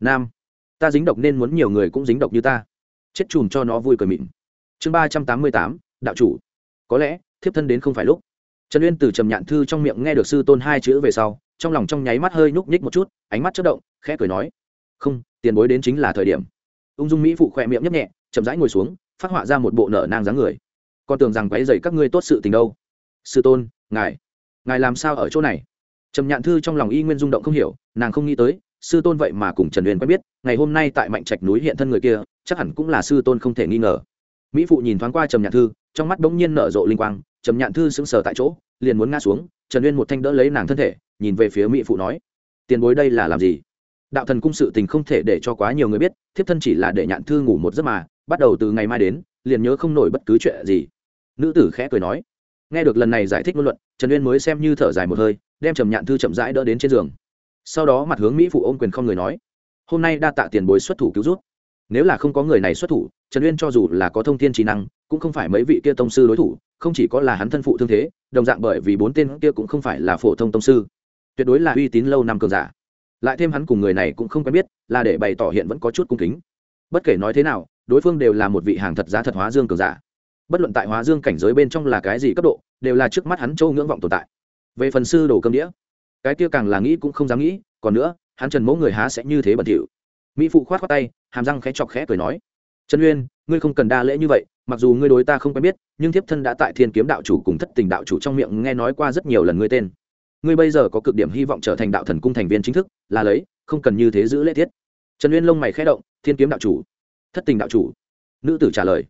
nam, ta dính độc nên muốn nhiều người cũng dính độc như ta. Chết chùm cho nó vui cười mịn. Chương ba trăm tám mươi tám, đạo chủ. Có lẽ, thiếp thân đến không phải lúc. Trần uyên từ trầm nhạn thư trong miệng nghe được sư tôn hai chữ về sau, trong lòng trong nháy mắt hơi nhúc nhích một chút, ánh mắt chất động, khẽ cười nói, không, tiền bối đến chính là thời điểm. Ung dung mỹ phụ khỏe miệng nhấp nhẹ, chậm rãi ngồi xuống, phát họa ra một bộ nở nang dáng người. Con tưởng rằng quáy dày các ngươi tốt sự tình đâu. Sư tôn, ngài ngài làm sao ở chỗ này? Trầm nhạn thư trong lòng y nguyên rung động không hiểu, nàng không nghĩ tới sư tôn vậy mà cùng trần uyên quen biết, ngày hôm nay tại mạnh trạch núi hiện thân người kia, chắc hẳn cũng là sư tôn không thể nghi ngờ. Mỹ phụ nhìn thoáng qua trầm nhạn thư, trong mắt bỗng nhiên nở rộ linh quang, trầm nhạn thư sững sờ tại chỗ, liền muốn ngã xuống, trần uyên một thanh đỡ lấy nàng thân thể, nhìn về phía mỹ phụ nói, tiền bối đây là làm gì? Đạo thần cung sự tình không thể để cho quá nhiều người biết, thiếp thân chỉ là để nhạn thư ngủ một giấc mà, bắt đầu từ ngày mai đến, liền nhớ không nổi bất cứ chuyện gì. Nữ tử khẽ cười nói, nghe được lần này giải thích ngôn luận, trần uyên mới xem như thở dài một hơi, đem trầm nhạn thư chậm rãi đỡ đến trên giường sau đó mặt hướng mỹ phụ ôm quyền không người nói, hôm nay đa tạ tiền bối xuất thủ cứu rút nếu là không có người này xuất thủ, trần uyên cho dù là có thông tin trí năng, cũng không phải mấy vị kia tông sư đối thủ, không chỉ có là hắn thân phụ thương thế, đồng dạng bởi vì bốn tên kia cũng không phải là phổ thông tông sư. Tuyệt đối là uy tín lâu năm cường giả. Lại thêm hắn cùng người này cũng không quen biết, là để bày tỏ hiện vẫn có chút cung kính. Bất kể nói thế nào, đối phương đều là một vị hàng thật giá thật hóa dương cường giả. Bất luận tại hóa dương cảnh giới bên trong là cái gì cấp độ, đều là trước mắt hắn châu ngưỡng vọng tồn tại. Về phần sư đồ cơm đĩa cái kia càng là nghĩ cũng không dám nghĩ, còn nữa, hắn trần mẫu người há sẽ như thế bẩn thỉu. Mỹ phụ khoát khoát tay, hàm răng khẽ chọc khẽ cười nói, trần uyên, ngươi không cần đa lễ như vậy, mặc dù ngươi đối ta không quen biết, nhưng thiếp thân đã tại thiên kiếm đạo chủ cùng thất tình đạo chủ trong miệng nghe nói qua rất nhiều lần ngươi tên. Ngươi bây giờ có cực điểm hy vọng trở thành đạo thần cung thành viên chính thức, là lấy, không cần như thế giữ lễ thiết. Trần uyên lông mày khẽ động, thiên kiếm đạo chủ. Thất tình đạo chủ. Nữ tử trả lời,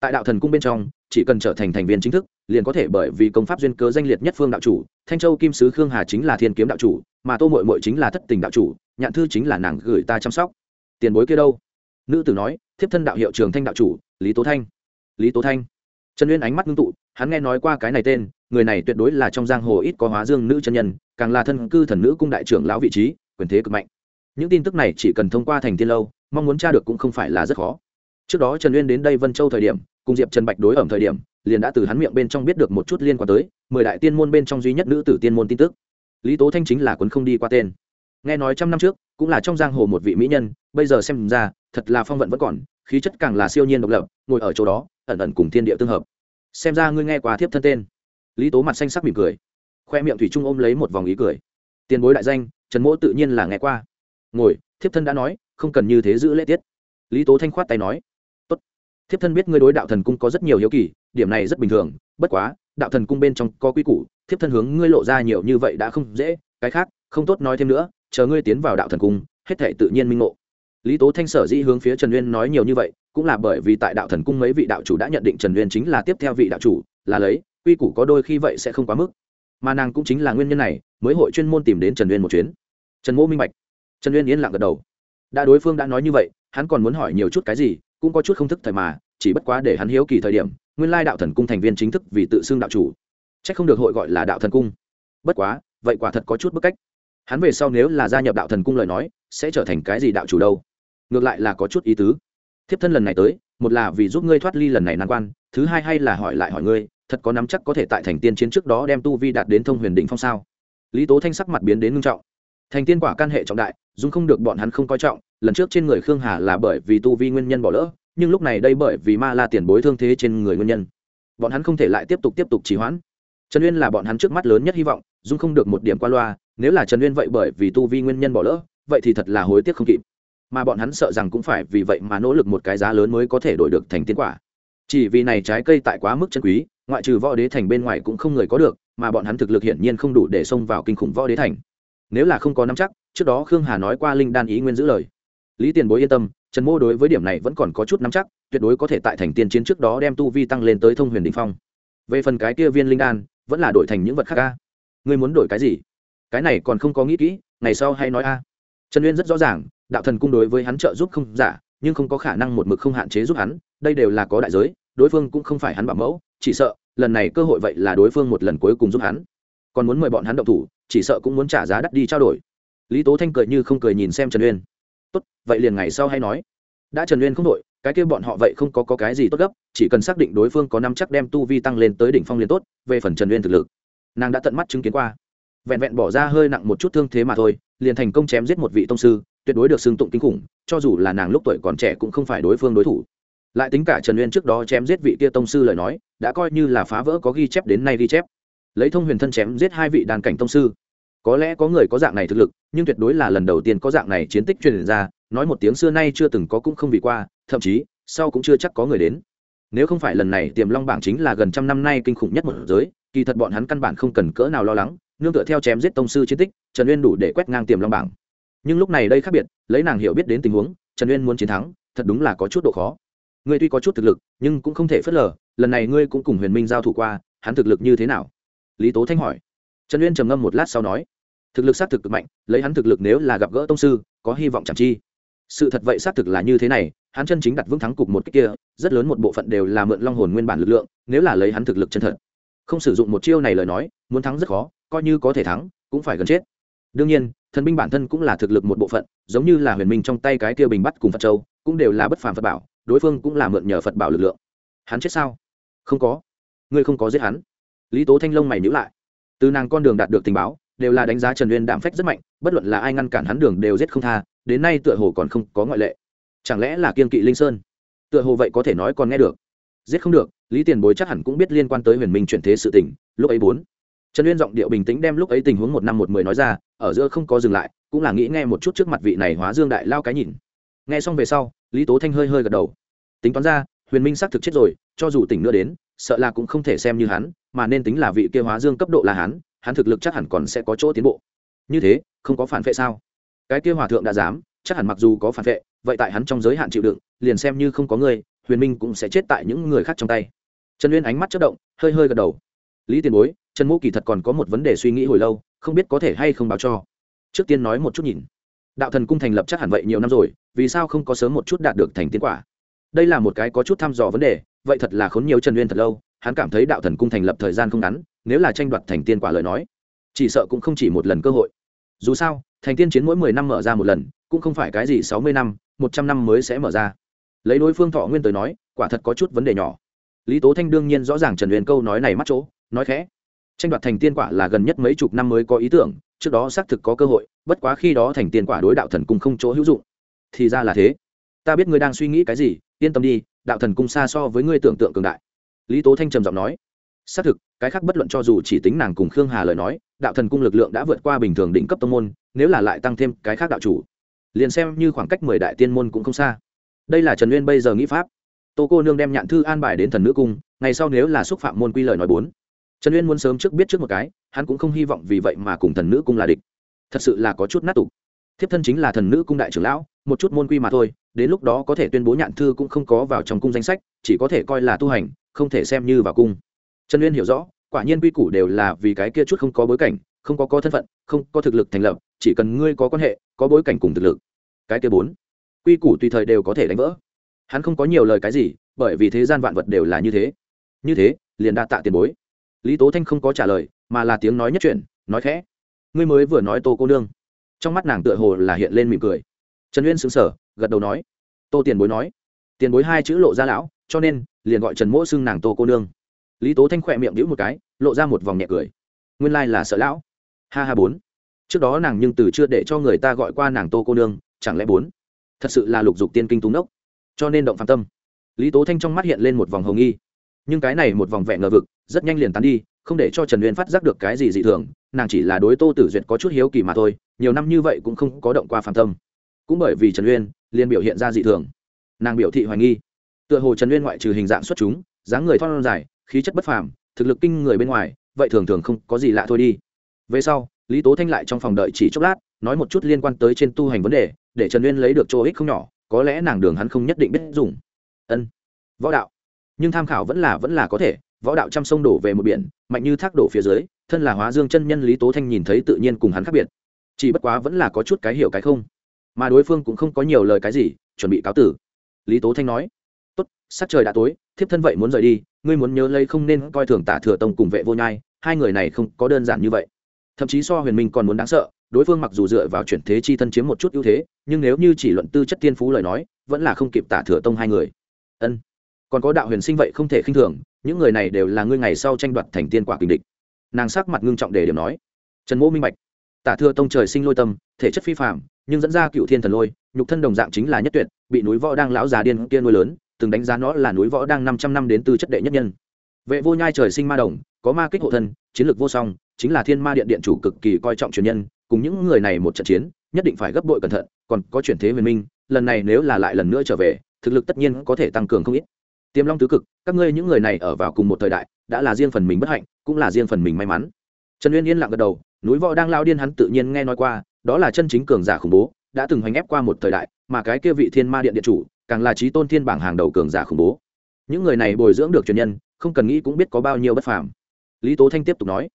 tại đạo thần cung bên trong chỉ cần trở thành thành viên chính thức, liền có thể bởi vì công pháp duyên cớ danh liệt nhất phương đạo chủ, thanh châu kim sứ khương hà chính là thiên kiếm đạo chủ, mà tô mội mội chính là thất tình đạo chủ, nhạn thư chính là nàng gửi ta chăm sóc. Tiền bối kia đâu? Nữ tử nói, thiếp thân đạo hiệu trường thanh đạo chủ, lý tố thanh. Lý tố thanh. Trần uyên ánh mắt ngưng tụ, hắn nghe nói qua cái này tên, người này tuyệt đối là trong giang hồ ít có hóa dương nữ chân nhân, càng là thân cư thần nữ cung đại trưởng lão vị trí, quyền thế cực mạnh. Những tin tức này chỉ cần thông qua thành tiên lâu, mong muốn tra được cũng không phải là rất khó. Trước đó trần uyên đến đây vân châu thời điểm cùng diệp trần bạch đối ẩm thời điểm liền đã từ hắn miệng bên trong biết được một chút liên quan tới mười đại tiên môn bên trong duy nhất nữ tử tiên môn tin tức lý tố thanh chính là quấn không đi qua tên nghe nói trăm năm trước cũng là trong giang hồ một vị mỹ nhân bây giờ xem ra thật là phong vận vẫn còn khí chất càng là siêu nhiên độc lập ngồi ở chỗ đó ẩn ẩn cùng thiên địa tương hợp xem ra ngươi nghe qua thiếp thân tên lý tố mặt xanh sắc mỉm cười khoe miệng thủy trung ôm lấy một vòng ý cười tiền bối đại danh trần mỗ tự nhiên là nghe qua ngồi thiếp thân đã nói không cần như thế giữ lễ tiết lý tố thanh khoát tay nói thiếp thân biết ngươi đối đạo thần cung có rất nhiều hiếu kỳ, điểm này rất bình thường, bất quá, đạo thần cung bên trong có quy củ, thiếp thân hướng ngươi lộ ra nhiều như vậy đã không dễ, cái khác, không tốt nói thêm nữa, chờ ngươi tiến vào đạo thần cung, hết thể tự nhiên minh ngộ. Lý tố thanh sở dĩ hướng phía trần uyên nói nhiều như vậy, cũng là bởi vì tại đạo thần cung mấy vị đạo chủ đã nhận định trần uyên chính là tiếp theo vị đạo chủ, là lấy, quy củ có đôi khi vậy sẽ không quá mức. Mà nàng cũng chính là nguyên nhân này, mới hội chuyên môn tìm đến trần uyên một chuyến. Trần mô minh bạch. Trần uyên yên lặng gật đầu. Đã đối phương đã nói như vậy, hắn còn muốn hỏi nhiều chút cái gì cũng có chút không thức thời mà, chỉ bất quá để hắn hiếu kỳ thời điểm, nguyên lai đạo thần cung thành viên chính thức vì tự xưng đạo chủ. C h ắ c không được hội gọi là đạo thần cung. Bất quá, vậy quả thật có chút bức cách. Hắn về sau nếu là gia nhập đạo thần cung lời nói, sẽ trở thành cái gì đạo chủ đâu? Ngược lại là có chút ý tứ. Thiếp thân lần này tới, một là vì giúp ngươi thoát ly lần này nan quan, thứ hai hay là hỏi lại hỏi ngươi, thật có nắm chắc có thể tại thành tiên chiến trước đó đem tu vi đạt đến thông huyền đỉnh phong sao? Lý tố thanh sắc mặt biến đến ngưng trọng thành tiên quả căn hệ trọng đại dung không được bọn hắn không coi trọng, lần trước trên người khương hà là bởi vì tu vi nguyên nhân bỏ lỡ, nhưng lúc này đây bởi vì ma la tiền bối thương thế trên người nguyên nhân. Bọn hắn không thể lại tiếp tục tiếp tục trì hoãn. Trần uyên là bọn hắn trước mắt lớn nhất hy vọng dung không được một điểm qua loa, nếu là trần uyên vậy bởi vì tu vi nguyên nhân bỏ lỡ, vậy thì thật là hối tiếc không kịp. Mà bọn hắn sợ rằng cũng phải vì vậy mà nỗ lực một cái giá lớn mới có thể đổi được thành tiến quả. Chỉ vì này trái cây tại quá mức chân quý, ngoại trừ võ đế thành bên ngoài cũng không người có được, mà bọn hắn thực lực hiển nhiên không đủ để xông vào kinh khủng võ đế thành nếu là không có nắm chắc, trước đó khương hà nói qua linh đan ý nguyên giữ lời. Lý tiền bối yên tâm, trần mô đối với điểm này vẫn còn có chút nắm chắc, tuyệt đối có thể tại thành tiên chiến trước đó đem tu vi tăng lên tới thông huyền đình phong. Về phần cái kia viên linh đan, vẫn là đổi thành những vật khác ca ngươi muốn đổi cái gì? Cái này còn không có nghĩ kỹ, ngày sau hay nói a. Trần uyên rất rõ ràng, đạo thần cung đối với hắn trợ giúp không giả, nhưng không có khả năng một mực không hạn chế giúp hắn, đây đều là có đại giới, đối phương cũng không phải hắn bảo mẫu, chỉ sợ, lần này cơ hội vậy là đối phương một lần cuối cùng giúp hắn. Còn muốn mời bọn hắn động thủ chỉ sợ cũng muốn trả giá đắt đi trao đổi. Lý tố thanh cười như không cười nhìn xem trần uyên. Tốt vậy liền ngày sau hay nói. Đã trần uyên không đội cái kia bọn họ vậy không có, có cái gì tốt gấp chỉ cần xác định đối phương có năm chắc đem tu vi tăng lên tới đỉnh phong liền tốt về phần trần uyên thực lực. Nàng đã tận mắt chứng kiến qua. Vẹn vẹn bỏ ra hơi nặng một chút thương thế mà thôi liền thành công chém giết một vị tông sư tuyệt đối được xưng tụng kinh khủng cho dù là nàng lúc tuổi còn trẻ cũng không phải đối phương đối thủ. Lại tính cả trần uyên trước đó chém giết vị kia tông sư lời nói đã coi như là phá vỡ có ghi chép đến nay ghi chép lấy thông huyền thân chém giết hai vị đàn cảnh tông sư. Có lẽ có người có dạng này thực lực, nhưng tuyệt đối là lần đầu tiên có dạng này chiến tích truyền ra, nói một tiếng xưa nay chưa từng có cũng không vì qua, thậm chí, sau cũng chưa chắc có người đến. Nếu không phải lần này tiềm long bảng chính là gần trăm năm nay kinh khủng nhất một giới, kỳ thật bọn hắn căn bản không cần cỡ nào lo lắng, nương tựa theo chém giết tông sư chiến tích, trần uyên đủ để quét ngang tiềm long bảng. Nhưng lúc này đây khác biệt, lấy nàng hiểu biết đến tình huống, trần uyên muốn chiến thắng, thật đúng là có chút độ khó. Ngươi tuy có chút thực lực, nhưng cũng không thể phớt lờ, lần này ngươi cũng cùng huyền minh giao thủ qua, hắn thực lực như thế nào? Lý tố thanh hỏi. Trần uyên trầm ngâm một lát sau nói, thực lực xác thực cực mạnh, lấy hắn thực lực nếu là gặp gỡ tông sư, có hy vọng chẳng chi. Sự thật vậy xác thực là như thế này, hắn chân chính đặt vững thắng cục một cách kia, rất lớn một bộ phận đều là mượn long hồn nguyên bản lực lượng, nếu là lấy hắn thực lực chân thật. Không sử dụng một chiêu này lời nói, muốn thắng rất khó, coi như có thể thắng, cũng phải gần chết. Đương nhiên, thần binh bản thân cũng là thực lực một bộ phận, giống như là huyền minh trong tay cái kia bình bắt cùng phật châu, cũng đều là bất phàm phật bảo, đối phương cũng là mượn nhờ phật bảo lực lượng. Hắn chết sao? Không có. Ngươi không có giết hắn lý tố thanh long mày nhữ lại. Từ nàng con đường đạt được tình báo, đều là đánh giá trần uyên đạm phách rất mạnh, bất luận là ai ngăn cản hắn đường đều giết không tha, đến nay tựa hồ còn không có ngoại lệ. Chẳng lẽ là kiên kỵ linh sơn? Tựa hồ vậy có thể nói còn nghe được. Giết không được, lý tiền bối chắc hẳn cũng biết liên quan tới huyền minh chuyển thế sự tình, lúc ấy bốn. Trần uyên giọng điệu bình tĩnh đem lúc ấy tình huống một năm một mười nói ra, ở giữa không có dừng lại, cũng là nghĩ nghe một chút trước mặt vị này hóa dương đại lao cái nhìn. Nghe xong về sau, lý tố thanh hơi hơi gật đầu. Tính toán ra, huyền minh xác thực chết rồi, cho dù tỉnh nữa đến, sợ là cũng không thể xem như hắn mà nên tính là vị kia hóa dương cấp độ là hắn hắn thực lực chắc hẳn còn sẽ có chỗ tiến bộ. Như thế, không có phản vệ sao? Cái kia hòa thượng đã dám, chắc hẳn mặc dù có phản vệ, vậy tại hắn trong giới hạn chịu đựng, liền xem như không có người, huyền minh cũng sẽ chết tại những người khác trong tay. Trần uyên ánh mắt chất động, hơi hơi gật đầu. Lý tiền bối, trần mô kỳ thật còn có một vấn đề suy nghĩ hồi lâu, không biết có thể hay không báo cho. Trước tiên nói một chút nhìn. Đạo thần cung thành lập chắc hẳn vậy nhiều năm rồi, vì sao không có sớm một chút đạt được thành tiến quả? Đây là một cái có chút thăm dò vấn đề, vậy thật là khốn nhiều trần uyên thật lâu hắn cảm thấy đạo thần cung thành lập thời gian không ngắn, nếu là tranh đoạt thành tiên quả lời nói, chỉ sợ cũng không chỉ một lần cơ hội. Dù sao, thành tiên chiến mỗi mười năm mở ra một lần, cũng không phải cái gì sáu mươi năm, một trăm năm mới sẽ mở ra. Lấy đối phương thọ nguyên tới nói, quả thật có chút vấn đề nhỏ. Lý tố thanh đương nhiên rõ ràng trần huyền câu nói này mắt chỗ, nói khẽ, tranh đoạt thành tiên quả là gần nhất mấy chục năm mới có ý tưởng, trước đó xác thực có cơ hội, bất quá khi đó thành tiên quả đối đạo thần cung không chỗ hữu dụng. Thì ra là thế. Ta biết ngươi đang suy nghĩ cái gì, yên tâm đi, đạo thần cung xa so với ngươi tưởng tượng cường đại lý tố thanh trầm giọng nói, xác thực, cái khác bất luận cho dù chỉ tính nàng cùng khương hà lời nói, đạo thần cung lực lượng đã vượt qua bình thường đỉnh cấp tông môn, nếu là lại tăng thêm cái khác đạo chủ, liền xem như khoảng cách mười đại tiên môn cũng không xa. Đây là trần uyên bây giờ nghĩ pháp. Tô cô nương đem nhạn thư an bài đến thần nữ cung, ngày sau nếu là xúc phạm môn quy lời nói bốn, trần uyên muốn sớm trước biết trước một cái, hắn cũng không hy vọng vì vậy mà cùng thần nữ cung là địch. Thật sự là có chút nát tục. Thiếp thân chính là thần nữ cung đại trưởng lão, một chút môn quy mà thôi, đến lúc đó có thể tuyên bố nhạn thư cũng không có vào trong cung danh sách, chỉ có thể coi là tu hành không thể xem như vào cung. Trần uyên hiểu rõ quả nhiên quy củ đều là vì cái kia chút không có bối cảnh không có có thân phận không có thực lực thành lập chỉ cần ngươi có quan hệ có bối cảnh cùng thực lực. Cái kia bốn quy củ tùy thời đều có thể đánh vỡ. Hắn không có nhiều lời cái gì bởi vì thế gian vạn vật đều là như thế. Như thế liền đa tạ tiền bối. Lý tố thanh không có trả lời mà là tiếng nói nhất chuyện nói khẽ. Ngươi mới vừa nói tô cô nương. Trong mắt nàng tựa hồ là hiện lên mỉm cười. Trần uyên sững sờ, gật đầu nói. Tô tiền bối nói. Tiền bối hai chữ lộ ra lão cho nên liền gọi trần mỗ xưng nàng tô cô nương lý tố thanh khỏe miệng đĩu một cái lộ ra một vòng nhẹ cười nguyên lai là sợ lão ha ha bốn trước đó nàng nhưng từ chưa để cho người ta gọi qua nàng tô cô nương chẳng lẽ bốn thật sự là lục dục tiên kinh túng đốc cho nên động phạm tâm lý tố thanh trong mắt hiện lên một vòng hồng nghi nhưng cái này một vòng vẻ ngờ vực rất nhanh liền tán đi không để cho trần uyên phát giác được cái gì dị thường nàng chỉ là đối tô tử duyệt có chút hiếu kỳ mà thôi nhiều năm như vậy cũng không có động qua phạm tâm cũng bởi vì trần uyên liền biểu hiện ra dị thường nàng biểu thị hoài nghi tựa hồ trần uyên ngoại trừ hình dạng xuất chúng, dáng người thon dài, khí chất bất phàm, thực lực kinh người bên ngoài, vậy thường thường không có gì lạ thôi đi. Về sau, lý tố thanh lại trong phòng đợi chỉ chốc lát, nói một chút liên quan tới trên tu hành vấn đề, để trần uyên lấy được chỗ ích không nhỏ, có lẽ nàng đường hắn không nhất định biết dùng. Ân, võ đạo. Nhưng tham khảo vẫn là vẫn là có thể, võ đạo trăm sông đổ về một biển, mạnh như thác đổ phía dưới, thân là hóa dương chân nhân lý tố thanh nhìn thấy tự nhiên cùng hắn khác biệt. Chỉ bất quá vẫn là có chút cái hiểu cái không. Mà đối phương cũng không có nhiều lời cái gì, chuẩn bị cáo tử. Lý tố thanh nói sắc trời đã tối, thiếp thân vậy muốn rời đi, ngươi muốn nhớ lấy không nên coi thường tả thừa tông cùng vệ vô nhai, hai người này không có đơn giản như vậy. Thậm chí so huyền minh còn muốn đáng sợ, đối phương mặc dù dựa vào chuyển thế chi thân chiếm một chút ưu thế, nhưng nếu như chỉ luận tư chất tiên phú lời nói, vẫn là không kịp tả thừa tông hai người. Ân. Còn có đạo huyền sinh vậy không thể khinh thường, những người này đều là ngươi ngày sau tranh đoạt thành tiên quả kình địch. Nàng sắc mặt ngưng trọng để điểm nói. Trần mỗ minh bạch. Tả thừa tông trời sinh lôi tâm, thể chất phi phạm nhưng dẫn ra cựu thiên thần lôi, nhục thân đồng dạng chính là nhất tuyệt, bị núi võ đang lão già điên kia nuôi lớn từng đánh giá nó là núi võ đang năm trăm năm đến từ chất đệ nhất nhân. Vệ vô nhai trời sinh ma đồng, có ma kích hộ thân, chiến lược vô song, chính là thiên ma điện điện chủ cực kỳ coi trọng truyền nhân, cùng những người này một trận chiến, nhất định phải gấp bội cẩn thận, còn có chuyển thế huyền minh, lần này nếu là lại lần nữa trở về, thực lực tất nhiên có thể tăng cường không ít. Tiềm long tứ cực, các ngươi những người này ở vào cùng một thời đại, đã là riêng phần mình bất hạnh, cũng là riêng phần mình may mắn. Trần uyên yên lặng gật đầu, núi võ đang lao điên hắn tự nhiên nghe nói qua, đó là chân chính cường giả khủng bố, đã từng hoành ép qua một thời đại, mà cái kia vị thiên ma điện điện chủ càng là trí tôn thiên bảng hàng đầu cường giả khủng bố. Những người này bồi dưỡng được truyền nhân, không cần nghĩ cũng biết có bao nhiêu bất phàm. Lý tố thanh tiếp tục nói,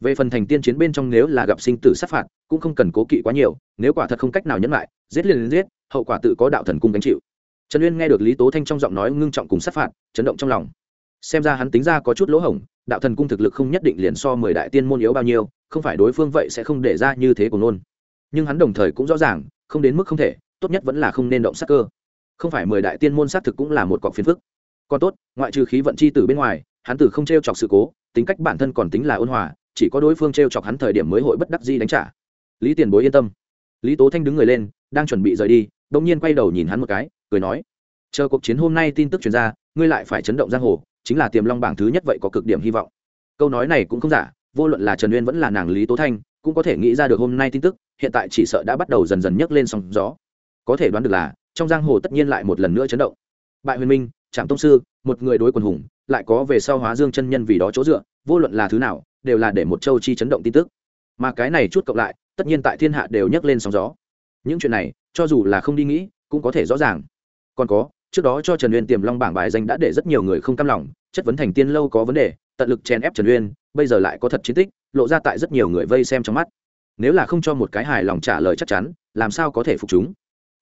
về phần thành tiên chiến bên trong nếu là gặp sinh tử sát phạt, cũng không cần cố kỵ quá nhiều, nếu quả thật không cách nào nhẫn lại, giết liền giết, hậu quả tự có đạo thần cung gánh chịu. Trần uyên nghe được lý tố thanh trong giọng nói ngưng trọng cùng sát phạt, chấn động trong lòng. Xem ra hắn tính ra có chút lỗ hổng, đạo thần cung thực lực không nhất định liền so mười đại tiên môn yếu bao nhiêu, không phải đối phương vậy sẽ không để ra như thế của nôn nhưng hắn đồng thời cũng rõ ràng, không đến mức không thể, tốt nhất vẫn là không nên động sát cơ không phải mười đại tiên môn xác thực cũng là một cọc phiền phức. Còn tốt, ngoại trừ khí vận chi từ bên ngoài, hắn tử không t r e o chọc sự cố, tính cách bản thân còn tính là ôn hòa, chỉ có đối phương t r e o chọc hắn thời điểm mới hội bất đắc di đánh trả. Lý tiền bối yên tâm. Lý tố thanh đứng người lên, đang chuẩn bị rời đi đ ỗ n g nhiên quay đầu nhìn hắn một cái, cười nói, chờ cuộc chiến hôm nay tin tức chuyển ra, ngươi lại phải chấn động giang hồ, chính là tiềm long bảng thứ nhất vậy có cực điểm hy vọng. Câu nói này cũng không giả, vô luận là trần uyên vẫn là nàng lý tố thanh, cũng có thể nghĩ ra được hôm nay tin tức, hiện tại chỉ sợ đã bắt đầu dần dần nhấc lên sóng gió. Có thể đoán được là trong giang hồ tất nhiên lại một lần nữa chấn động. Bại huyền minh trạm tông sư, một người đối quần hùng, lại có về sau hóa dương chân nhân vì đó chỗ dựa, vô luận là thứ nào, đều là để một châu chi chấn động tin tức. Mà cái này chút cộng lại, tất nhiên tại thiên hạ đều nhấc lên sóng gió. Những chuyện này, cho dù là không đi nghĩ, cũng có thể rõ ràng. Còn có, trước đó cho trần uyên tiềm long bảng bài danh đã để rất nhiều người không cam lòng, chất vấn thành tiên lâu có vấn đề, tận lực chèn ép trần uyên, bây giờ lại có thật chiến tích, lộ ra tại rất nhiều người vây xem trong mắt. Nếu là không cho một cái hài lòng trả lời chắc chắn, làm sao có thể phục chúng?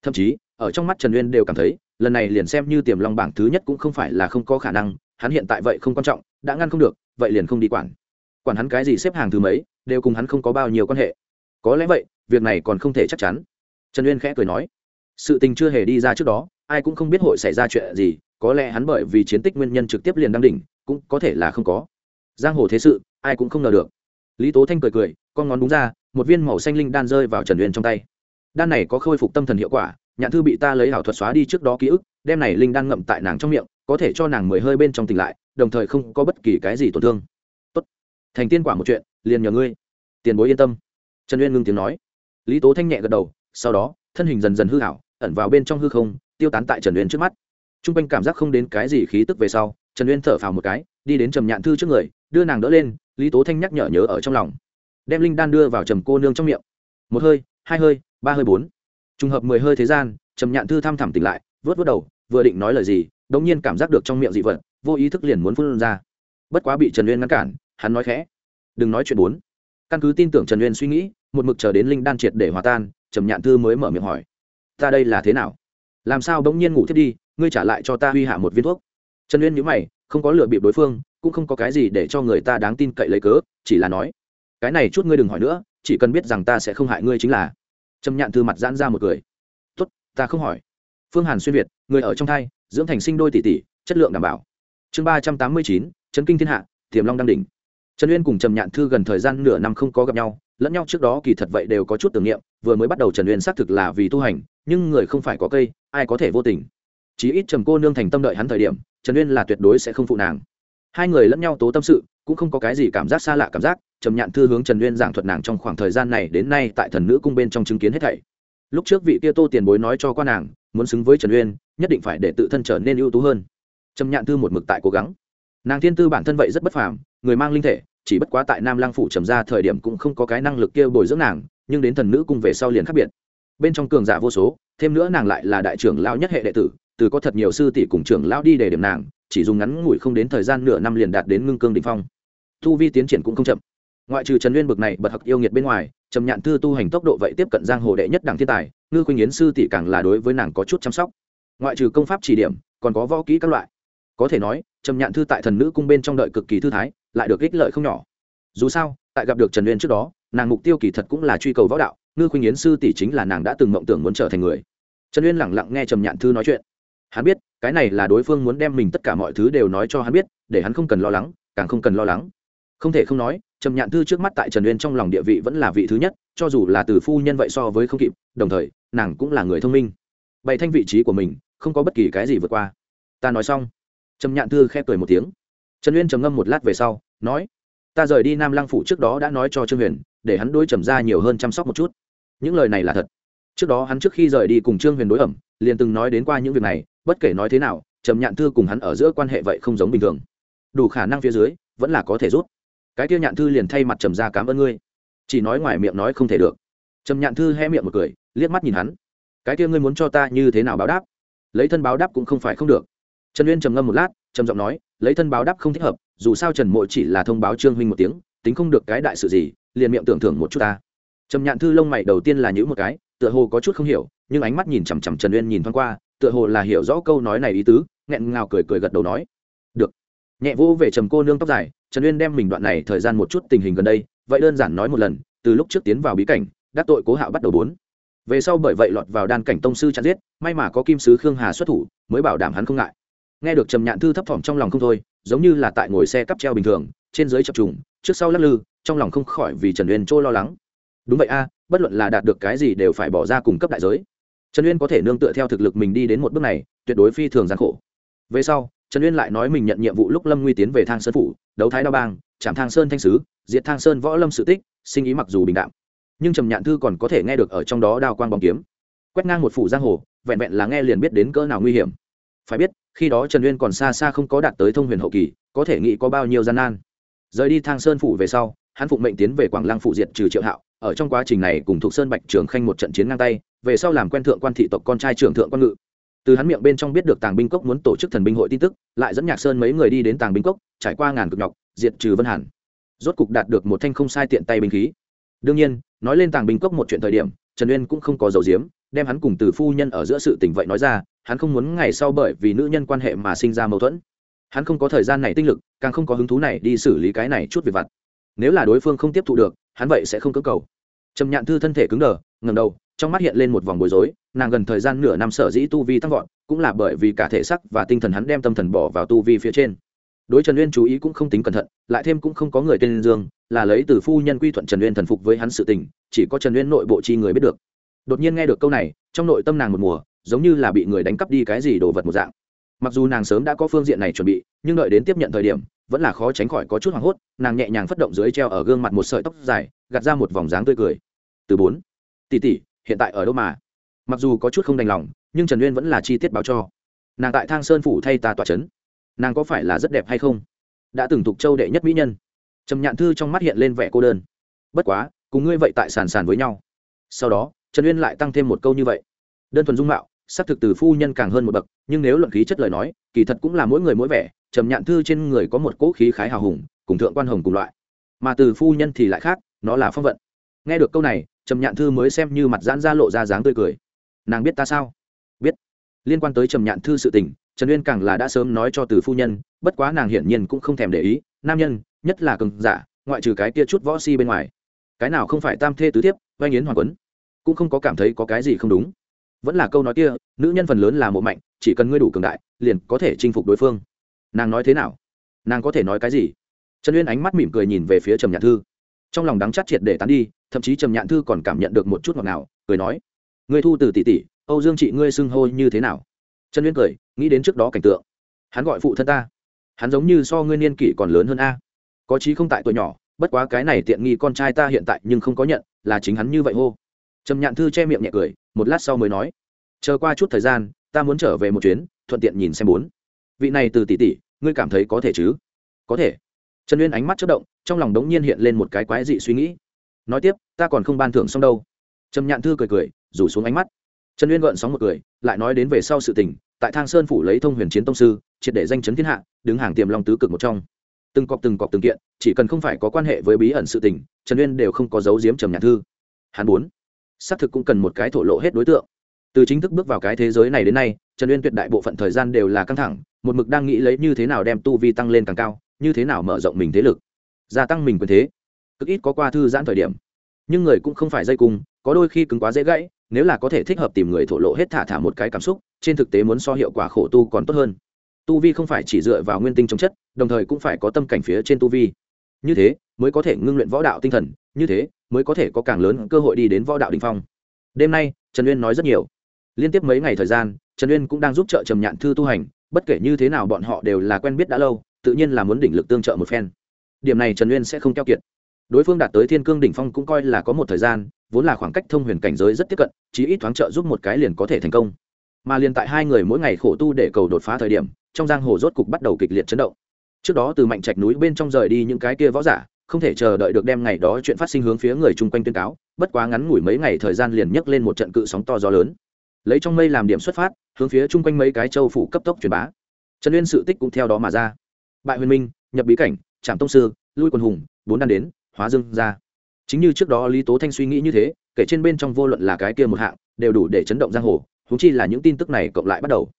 Thậm chí, ở trong mắt trần uyên đều cảm thấy, lần này liền xem như tiềm long bảng thứ nhất cũng không phải là không có khả năng, hắn hiện tại vậy không quan trọng, đã ngăn không được, vậy liền không đi quản. Quản hắn cái gì xếp hàng thứ mấy, đều cùng hắn không có bao nhiêu quan hệ. Có lẽ vậy, việc này còn không thể chắc chắn. Trần uyên khẽ cười nói, sự tình chưa hề đi ra trước đó, ai cũng không biết hội xảy ra chuyện gì, có lẽ hắn bởi vì chiến tích nguyên nhân trực tiếp liền đăng đỉnh, cũng có thể là không có. Giang hồ thế sự, ai cũng không ngờ được. Lý tố thanh cười cười, con ngón đúng ra, một viên màu xanh linh đan rơi vào trần uyên trong tay đan này có khôi phục tâm thần hiệu quả nhạn thư bị ta lấy ảo thuật xóa đi trước đó ký ức, đem này linh đan ngậm tại nàng trong miệng, có thể cho nàng mười hơi bên trong tỉnh lại, đồng thời không có bất kỳ cái gì tổn thương. Tốt. Thành tiên quả một chuyện, liền nhờ ngươi. Tiền bối yên tâm. Trần uyên ngưng tiếng nói. Lý tố thanh nhẹ gật đầu, sau đó, thân hình dần dần hư hảo, ẩn vào bên trong hư không, tiêu tán tại trần uyên trước mắt. T r u n g quanh cảm giác không đến cái gì khí tức về sau, trần uyên thở phào một cái, đi đến trầm nhạn thư trước người, đưa nàng đỡ lên, lý tố thanh nhắc nhở nhớ ở trong lòng. Đem linh đan đưa vào trầm cô nương trong miệng. Một hơi hai hơi, ba hơi bốn. Trùng hợp mười hơi thế gian, trầm nhạn thư thăm thẳm tỉnh lại, vớt vớt đầu, vừa định nói lời gì đống nhiên cảm giác được trong miệng dị vật, vô ý thức liền muốn phun ra. Bất quá bị trần uyên ngăn cản, hắn nói khẽ, đừng nói chuyện bốn. Căn cứ tin tưởng trần uyên suy nghĩ, một mực chờ đến linh đan triệt để hòa tan, trầm nhạn thư mới mở miệng hỏi, ta đây là thế nào? Làm sao đống nhiên ngủ thiết đi, ngươi trả lại cho ta huy hạ một viên thuốc? Trần uyên nhíu mày, không có lựa bịp đối phương, cũng không có cái gì để cho người ta đáng tin cậy lấy cớ, chỉ là nói cái này chút ngươi đừng hỏi nữa, chỉ cần biết rằng ta sẽ không hại ngươi chính là. Trầm nhạn thư mặt giãn ra một cười. Tốt, ta không hỏi. Phương hàn xuyên việt, người ở trong thai, dưỡng thành sinh đôi tỷ tỷ, chất lượng đảm bảo. Chương ba trăm tám mươi chín trấn kinh thiên hạ, tiềm long đăng đỉnh. Trần uyên cùng trầm nhạn thư gần thời gian nửa năm không có gặp nhau, lẫn nhau trước đó kỳ thật vậy đều có chút tưởng niệm, vừa mới bắt đầu trần uyên xác thực là vì tu hành, nhưng người không phải có cây, ai có thể vô tình. Chí ít trầm cô nương thành tâm đợi hắn thời điểm, trần uyên là tuyệt đối sẽ không phụ nàng. Hai người lẫn nhau tố tâm sự, cũng không có cái gì cảm giác xa lạ cảm giác trầm nhạn thư hướng trần uyên giảng thuật nàng trong khoảng thời gian này đến nay tại thần nữ cung bên trong chứng kiến hết thảy. Lúc trước vị kia tô tiền bối nói cho qua nàng, muốn xứng với trần uyên, nhất định phải để tự thân trở nên ưu tú hơn. Trầm nhạn thư một mực tại cố gắng. Nàng thiên tư bản thân vậy rất bất phàm, người mang linh thể, chỉ bất quá tại nam lang phủ trầm ra thời điểm cũng không có cái năng lực kia bồi dưỡng nàng, nhưng đến thần nữ cung về sau liền khác biệt. Bên trong cường giả vô số, thêm nữa nàng lại là đại trưởng lao nhất hệ đệ tử, từ có thật nhiều sư tỷ cùng trưởng lao đi để điểm nàng, chỉ dùng ngắn ngủi không đến thời gian nửa năm liền đạt đến ngưng cương đ ỉ n h phong. Thu vi tiến triển cũng không chậm ngoại trừ trần nguyên bực này bật hặc yêu nghiệt bên ngoài, trầm nhạn thư tu hành tốc độ vậy tiếp cận giang hồ đệ nhất đảng thiên tài, ngư khuynh yến sư tỷ càng là đối với nàng có chút chăm sóc. Ngoại trừ công pháp chỉ điểm, còn có võ kỹ các loại. Có thể nói, trầm nhạn thư tại thần nữ cung bên trong đợi cực kỳ thư thái, lại được ích lợi không nhỏ. Dù sao, tại gặp được trần uyên trước đó, nàng mục tiêu kỳ thật cũng là truy cầu võ đạo, ngư khuynh yến sư tỷ chính là nàng đã từng mộng tưởng muốn trở thành người. Trần uyên lẳng lặng nghe trầm nhạn thư nói chuyện. Hắn biết, cái này là đối phương muốn đem mình tất cả mọi thứ đều nói cho hắn biết, để hắn không cần lo lắng, càng không cần lo lắng không thể không nói, trầm nhạn thư trước mắt tại trần uyên trong lòng địa vị vẫn là vị thứ nhất, cho dù là từ phu nhân vậy so với không kịp, đồng thời, nàng cũng là người thông minh. Bày thanh vị trí của mình, không có bất kỳ cái gì vượt qua. Ta nói xong. Trầm nhạn thư khép cười một tiếng. Trần uyên trầm ngâm một lát về sau, nói, ta rời đi nam lăng phủ trước đó đã nói cho trương huyền, để hắn đôi trầm ra nhiều hơn chăm sóc một chút. Những lời này là thật. Trước đó hắn trước khi rời đi cùng trương huyền đối ẩm, liền từng nói đến qua những việc này, bất kể nói thế nào, trầm nhạn thư cùng hắn ở giữa quan hệ vậy không giống bình thường. Đủ khả năng phía dưới, vẫn là có thể rút cái kia nhạn thư liền thay mặt trầm ra cảm ơn ngươi. Chỉ nói ngoài miệng nói không thể được. Trầm nhạn thư hé miệng một cười, liếc mắt nhìn hắn. Cái kia ngươi muốn cho ta như thế nào báo đáp? Lấy thân báo đáp cũng không phải không được. Trần uyên trầm ngâm một lát, trầm giọng nói, lấy thân báo đáp không thích hợp, dù sao trần mộ chỉ là thông báo trương huynh một tiếng, tính không được cái đại sự gì, liền miệng tưởng thưởng một chút ta. Trầm nhạn thư lông mày đầu tiên là nhữ một cái, tựa hồ có chút không hiểu, nhưng ánh mắt nhìn chằm chằm trần uyên nhìn thoáng qua, tựa hồ là hiểu rõ câu nói này ý tứ, nghẹn ngào cười cười gật đầu nói nhẹ vỗ về trầm cô nương tóc dài, trần uyên đem mình đoạn này thời gian một chút tình hình gần đây, vậy đơn giản nói một lần, từ lúc trước tiến vào bí cảnh, đắc tội cố hạo bắt đầu bốn. Về sau bởi vậy lọt vào đan cảnh tông sư chặn giết, may mà có kim sứ khương hà xuất thủ, mới bảo đảm hắn không ngại. Nghe được trầm nhạn thư thấp thỏm trong lòng không thôi, giống như là tại ngồi xe cắp treo bình thường, trên dưới chập trùng, trước sau lắc lư, trong lòng không khỏi vì trần uyên trôi lo lắng. Đúng vậy a, bất luận là đạt được cái gì đều phải bỏ ra cùng cấp đại giới. Trần uyên có thể nương tựa theo thực lực mình đi đến một bước này, tuyệt đối phi thường gian khổ. Về sau trần uyên lại nói mình nhận nhiệm vụ lúc lâm nguy tiến về thang sơn phủ, đấu thái đao bang, chạm thang sơn thanh sứ, diệt thang sơn võ lâm sự tích, sinh ý mặc dù bình đạm. Nhưng trầm nhạn thư còn có thể nghe được ở trong đó đao quang bóng kiếm. Quét ngang một phủ giang hồ, vẹn vẹn là nghe liền biết đến cỡ nào nguy hiểm. Phải biết, khi đó trần uyên còn xa xa không có đạt tới thông huyền hậu kỳ, có thể nghĩ có bao nhiêu gian nan. Rời đi thang sơn phủ về sau, hắn phụng mệnh tiến về quảng lăng phụ diệt trừ triệu hạo, ở trong quá trình này cùng thuộc sơn bạch trường khanh một trận chiến ngang tay, về sau làm quen thượng quan thị tộc con trai trưởng thượng quan ngự từ hắn miệng bên trong biết được tàng binh cốc muốn tổ chức thần binh hội tin tức, lại dẫn nhạc sơn mấy người đi đến tàng binh cốc, trải qua ngàn cực nhọc, diệt trừ vân hàn. Rốt cục đạt được một thanh không sai tiện tay binh khí. Đương nhiên, nói lên tàng binh cốc một chuyện thời điểm, trần uyên cũng không có dầu diếm đem hắn cùng từ phu nhân ở giữa sự tình vậy nói ra, hắn không muốn ngày sau bởi vì nữ nhân quan hệ mà sinh ra mâu thuẫn. Hắn không có thời gian này tinh lực, càng không có hứng thú này đi xử lý cái này chút việc vặt. Nếu là đối phương không tiếp thụ được, hắn vậy sẽ không cưỡng cầu. Trầm nhạn thư thân thể cứng đờ ngầm đầu trong mắt hiện lên một vòng bối rối, nàng gần thời gian nửa năm sở dĩ tu vi tăng vọt, cũng là bởi vì cả thể sắc và tinh thần hắn đem tâm thần bỏ vào tu vi phía trên. Đối trần uyên chú ý cũng không tính cẩn thận, lại thêm cũng không có người tên dương, là lấy từ phu nhân quy thuận trần uyên thần phục với hắn sự tình, chỉ có trần uyên nội bộ chi người biết được. Đột nhiên nghe được câu này, trong nội tâm nàng một mùa, giống như là bị người đánh cắp đi cái gì đồ vật một dạng. Mặc dù nàng sớm đã có phương diện này chuẩn bị, nhưng đợi đến tiếp nhận thời điểm, vẫn là khó tránh khỏi có chút hoảng hốt, nàng nhẹ nhàng phất động dưới treo ở gương mặt một sợi tóc dài, gạt ra một vòng dáng tươi cười. Từ bốn. Tỷ tỷ hiện tại ở đâu mà? Mặc dù có chút không đành lòng, nhưng trần uyên vẫn là chi tiết báo cho. Nàng tại thang sơn phủ thay ta tỏa c h ấ n nàng có phải là rất đẹp hay không? Đã từng thuộc châu đệ nhất mỹ nhân. Trầm nhạn thư trong mắt hiện lên vẻ cô đơn. Bất quá, cùng ngươi vậy tại sàn sàn với nhau. Sau đó, trần uyên lại tăng thêm một câu như vậy. Đơn thuần dung mạo xác thực từ phu nhân càng hơn một bậc, nhưng nếu luận khí chất lời nói, kỳ thật cũng là mỗi người mỗi vẻ, trầm nhạn thư trên người có một cỗ khí khái hào hùng, cùng thượng quan hồng cùng loại. Mà từ phu nhân thì lại khác, nó là phong vận. Nghe được câu này trầm nhạn thư mới xem như mặt giãn ra lộ ra dáng tươi cười. Nàng biết ta sao? Biết. Liên quan tới trầm nhạn thư sự tình, trần uyên càng là đã sớm nói cho từ phu nhân, bất quá nàng hiển nhiên cũng không thèm để ý, nam nhân, nhất là cường giả, ngoại trừ cái kia chút võ si bên ngoài. Cái nào không phải tam thê tứ thiếp oanh yến hoàng quấn, cũng không có cảm thấy có cái gì không đúng. Vẫn là câu nói kia, nữ nhân phần lớn là mộ mạnh, chỉ cần ngươi đủ cường đại, liền có thể chinh phục đối phương. Nàng nói thế nào? Nàng có thể nói cái gì? Trần uyên ánh mắt mỉm cười nhìn về phía trầm nhạn thư. Trong lòng đắng chắt triệt để tán đi thậm chí trầm nhạn thư còn cảm nhận được một chút ngọt ngào, cười nói người thu từ tỷ tỷ, âu dương chị ngươi xưng hô như thế nào? Trần uyên cười, nghĩ đến trước đó cảnh tượng. Hắn gọi phụ thân ta. Hắn giống như so ngươi niên kỷ còn lớn hơn a. Có chí không tại tuổi nhỏ, bất quá cái này tiện nghi con trai ta hiện tại nhưng không có nhận, là chính hắn như vậy hô. Trầm nhạn thư che miệng nhẹ cười, một lát sau mới nói, chờ qua chút thời gian, ta muốn trở về một chuyến, thuận tiện nhìn xem bốn. Vị này từ tỷ tỷ, ngươi cảm thấy có thể chứ? Có thể. Trần uyên ánh mắt chất động, trong lòng đống nhiên hiện lên một cái quái dị suy nghĩ nói tiếp ta còn không ban thưởng xong đâu. Trầm nhạn thư cười cười rủ xuống ánh mắt. Trần uyên gợn sóng một cười lại nói đến về sau sự tình tại thang sơn phủ lấy thông huyền chiến tông sư triệt để danh chấn thiên hạ đứng hàng tiềm long tứ cực một trong. Từng cọc từng cọc từng kiện chỉ cần không phải có quan hệ với bí ẩn sự tình trần uyên đều không có dấu diếm trầm nhạn thư. Hắn muốn, xác thực cũng cần một cái thổ lộ hết đối tượng. Từ chính thức bước vào cái thế giới này đến nay trần uyên tuyệt đại bộ phận thời gian đều là căng thẳng một mực đang nghĩ lấy như thế nào đem tu vi tăng lên càng cao như thế nào mở rộng mình thế lực gia tăng mình quyền thế cực ít có qua thư giãn thời điểm. Nhưng người cũng không phải dây cung, có đôi khi cứng quá dễ gãy, nếu là có thể thích hợp tìm người thổ lộ hết thả thả một cái cảm xúc, trên thực tế muốn so hiệu quả khổ tu còn tốt hơn. Tu vi không phải chỉ dựa vào nguyên tinh chống chất, đồng thời cũng phải có tâm cảnh phía trên tu vi. Như thế, mới có thể ngưng luyện võ đạo tinh thần, như thế, mới có thể có càng lớn cơ hội đi đến võ đạo đình phong. Đêm nay, trần uyên nói rất nhiều. Liên tiếp mấy ngày thời gian, trần uyên cũng đang giúp trợ trầm nhạn thư tu hành, bất kể như thế nào bọn họ đều là quen biết đã lâu, tự nhiên là muốn đỉnh lực tương trợ một phen. Điểm này trần uyên sẽ không keo kiệt đối phương đạt tới thiên cương đỉnh phong cũng coi là có một thời gian, vốn là khoảng cách thông huyền cảnh giới rất tiếp cận, chí ít thoáng trợ giúp một cái liền có thể thành công. Mà liền tại hai người mỗi ngày khổ tu để cầu đột phá thời điểm, trong giang hồ rốt cục bắt đầu kịch liệt chấn động. Trước đó từ mạnh trạch núi bên trong rời đi những cái kia võ giả, không thể chờ đợi được đem ngày đó chuyện phát sinh hướng phía người chung quanh tuyên cáo, bất quá ngắn ngủi mấy ngày thời gian liền nhấc lên một trận cự sóng to gió lớn. Lấy trong mây làm điểm xuất phát, hướng phía chung quanh mấy cái châu phủ cấp tốc truyền bá. Trần uyên sự tích cũng theo đó mà ra. Bại huyền minh, nhập bí cảnh trạm tông sư, lui quần hùng, bốn đan đến hóa dương ra. Chính như trước đó lý tố thanh suy nghĩ như thế, kể trên bên trong vô luận là cái kia một hạng, đều đủ để chấn động giang hồ húng chi là những tin tức này cộng lại bắt đầu.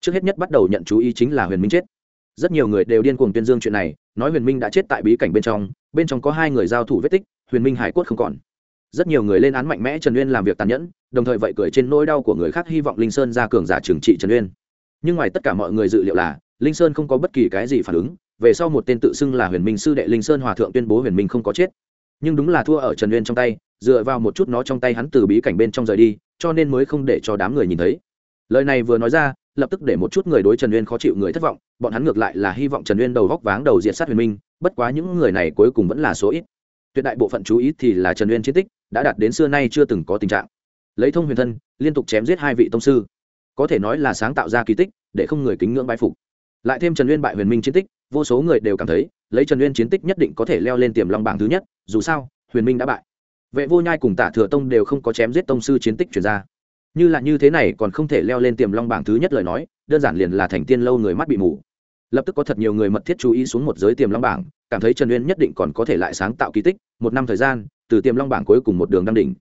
Trước hết nhất bắt đầu nhận chú ý chính là huyền minh chết. Rất nhiều người đều điên cuồng tuyên dương chuyện này, nói huyền minh đã chết tại bí cảnh bên trong bên trong có hai người giao thủ vết tích, huyền minh hải cốt không còn. Rất nhiều người lên án mạnh mẽ trần uyên làm việc tàn nhẫn, đồng thời vậy cười trên nỗi đau của người khác hy vọng linh sơn ra cường giả trừng trị trần uyên. Nhưng ngoài tất cả mọi người dự liệu là, linh sơn không có bất kỳ cái gì phản ứng về sau một tên tự xưng là huyền minh sư đệ linh sơn hòa thượng tuyên bố huyền minh không có chết. Nhưng đúng là thua ở trần uyên trong tay, dựa vào một chút nó trong tay hắn từ bí cảnh bên trong rời đi, cho nên mới không để cho đám người nhìn thấy. Lời này vừa nói ra, lập tức để một chút người đối trần uyên khó chịu người thất vọng, bọn hắn ngược lại là hy vọng trần uyên đầu góc váng đầu diện sát huyền minh, bất quá những người này cuối cùng vẫn là số ít. Tuyệt đại bộ phận chú ý thì là trần uyên chiến tích, đã đạt đến xưa nay chưa từng có tình trạng. Lấy thông huyền thân, liên tục chém giết hai vị tông sư. Có thể nói là sáng tạo ra kỳ tích, để không người kính ngưỡng bái phục lại thêm trần uyên bại huyền minh chiến tích, vô số người đều cảm thấy, lấy trần uyên chiến tích nhất định có thể leo lên tiềm long bảng thứ nhất, dù sao, huyền minh đã bại. Vệ vô nhai cùng tả thừa tông đều không có chém giết tông sư chiến tích chuyển ra. Như là như thế này còn không thể leo lên tiềm long bảng thứ nhất lời nói, đơn giản liền là thành tiên lâu người mắt bị mù. Lập tức có thật nhiều người mật thiết chú ý xuống một giới tiềm long bảng, cảm thấy trần uyên nhất định còn có thể lại sáng tạo kỳ tích, một năm thời gian, từ tiềm long bảng cuối cùng một đường đăng đỉnh.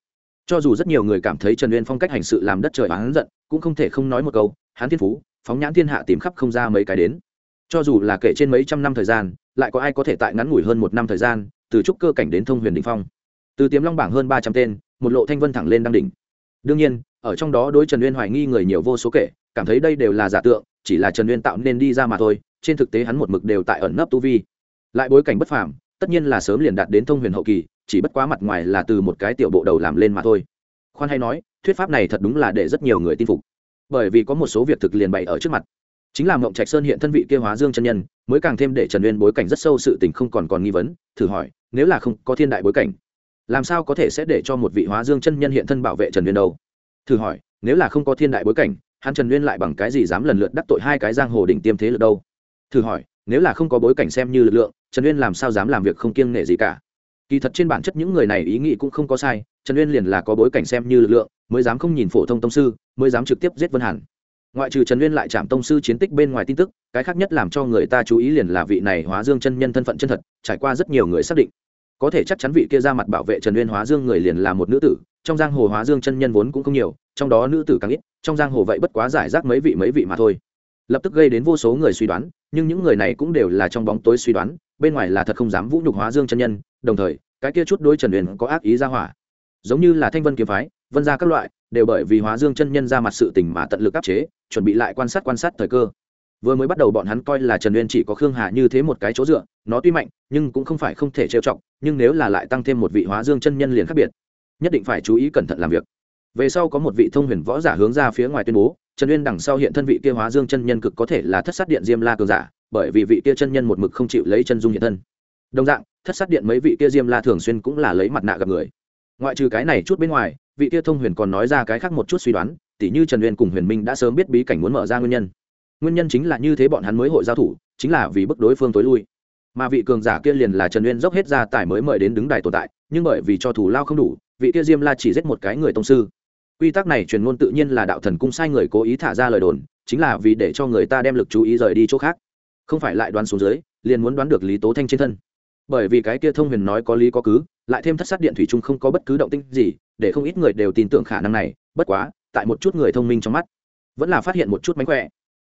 Cho dù rất nhiều người cảm thấy trần uyên phong cách hành sự làm đất trời và hắn giận, cũng không thể không nói một câu, hán thiên phú phóng nhãn thiên hạ tìm khắp không ra mấy cái đến. Cho dù là kể trên mấy trăm năm thời gian, lại có ai có thể tại ngắn ngủi hơn một năm thời gian, từ trúc cơ cảnh đến thông huyền đình phong. Từ tiếm long bảng hơn ba trăm tên, một lộ thanh vân thẳng lên đăng đỉnh. Đương nhiên, ở trong đó đối trần uyên hoài nghi người nhiều vô số kể, cảm thấy đây đều là giả tượng, chỉ là trần uyên tạo nên đi ra mà thôi, trên thực tế hắn một mực đều tại ẩn nấp tu vi. Lại bối cảnh bất phàm, tất nhiên là sớm liền đạt đến thông huyền hậu kỳ, chỉ bất quá mặt ngoài là từ một cái tiểu bộ đầu làm lên mà thôi. Khoan hay nói, thuyết pháp này thật đúng là để rất nhiều người tin phục bởi vì có một số việc thực liền bày ở trước mặt. Chính là mộng trạch sơn hiện thân vị kia hóa dương chân nhân, mới càng thêm để trần uyên bối cảnh rất sâu sự tình không còn còn nghi vấn, thử hỏi, nếu là không, có thiên đại bối cảnh, làm sao có thể sẽ để cho một vị hóa dương chân nhân hiện thân bảo vệ trần uyên đâu? Thử hỏi, nếu là không có thiên đại bối cảnh, hắn trần uyên lại bằng cái gì dám lần lượt đắc tội hai cái giang hồ đỉnh tiêm thế lực đâu? Thử hỏi, nếu là không có bối cảnh xem như lực lượng, trần uyên làm sao dám làm việc không kiêng nể gì cả? Kỳ thật trên bản chất những người này ý nghĩ cũng không có sai, trần uyên liền là có bối cảnh xem như lực lượng mới dám không nhìn phổ thông tông sư, mới dám trực tiếp giết vân hàn. Ngoại trừ trần uyên lại chạm tông sư chiến tích bên ngoài tin tức, cái khác nhất làm cho người ta chú ý liền là vị này hóa dương chân nhân thân phận chân thật, trải qua rất nhiều người xác định. Có thể chắc chắn vị kia ra mặt bảo vệ trần uyên hóa dương người liền là một nữ tử, trong giang hồ hóa dương chân nhân vốn cũng không nhiều, trong đó nữ tử càng ít, trong giang hồ vậy bất quá giải rác mấy vị mấy vị mà thôi. Lập tức gây đến vô số người suy đoán, nhưng những người này cũng đều là trong bóng tối suy đoán, bên ngoài là thật không dám vũ nhục hóa dương chân nhân, đồng thời, cái kia chút đối trần uyên có ác ý ra hỏa. Giống như là thanh vân kiếm phái vân gia các loại, đều bởi vì hóa dương chân nhân ra mặt sự tình mà tận lực áp chế, chuẩn bị lại quan sát quan sát thời cơ. Vừa mới bắt đầu bọn hắn coi là trần uyên chỉ có khương hà như thế một cái chỗ dựa, nó tuy mạnh, nhưng cũng không phải không thể trêu trọng. nhưng nếu là lại tăng thêm một vị hóa dương chân nhân liền khác biệt. Nhất định phải chú ý cẩn thận làm việc. Về sau có một vị thông huyền võ giả hướng ra phía ngoài tuyên bố, trần uyên đằng sau hiện thân vị kia hóa dương chân nhân cực có thể là thất sát điện diêm la cường giả, bởi vì vị kia chân nhân một mực không chịu lấy chân dung hiện thân. Đồng dạng, thất sát điện mấy vị kia diêm la thường xuyên cũng là lấy mặt nạ gặp người. Ngoại trừ cái này chút bên ngoài vị kia thông huyền còn nói ra cái khác một chút suy đoán, tỉ như trần uyên cùng huyền minh đã sớm biết bí cảnh muốn mở ra nguyên nhân. Nguyên nhân chính là như thế bọn hắn mới hội giao thủ, chính là vì bức đối phương tối lui. Mà vị cường giả kia liền là trần uyên dốc hết ra tài mới mời đến đứng đài tồn tại, nhưng bởi vì cho thủ lao không đủ, vị kia diêm la chỉ giết một cái người tông sư. Quy tắc này truyền ngôn tự nhiên là đạo thần cung sai người cố ý thả ra lời đồn, chính là vì để cho người ta đem lực chú ý rời đi chỗ khác. Không phải lại đoán xuống dưới, liền muốn đoán được lý tố thanh trên thân. Bởi vì cái kia thông huyền nói có lý có cứ lại thêm thất sát điện thủy trung không có bất cứ động tinh gì, để không ít người đều tin tưởng khả năng này, bất quá, tại một chút người thông minh trong mắt, vẫn là phát hiện một chút mánh khỏe.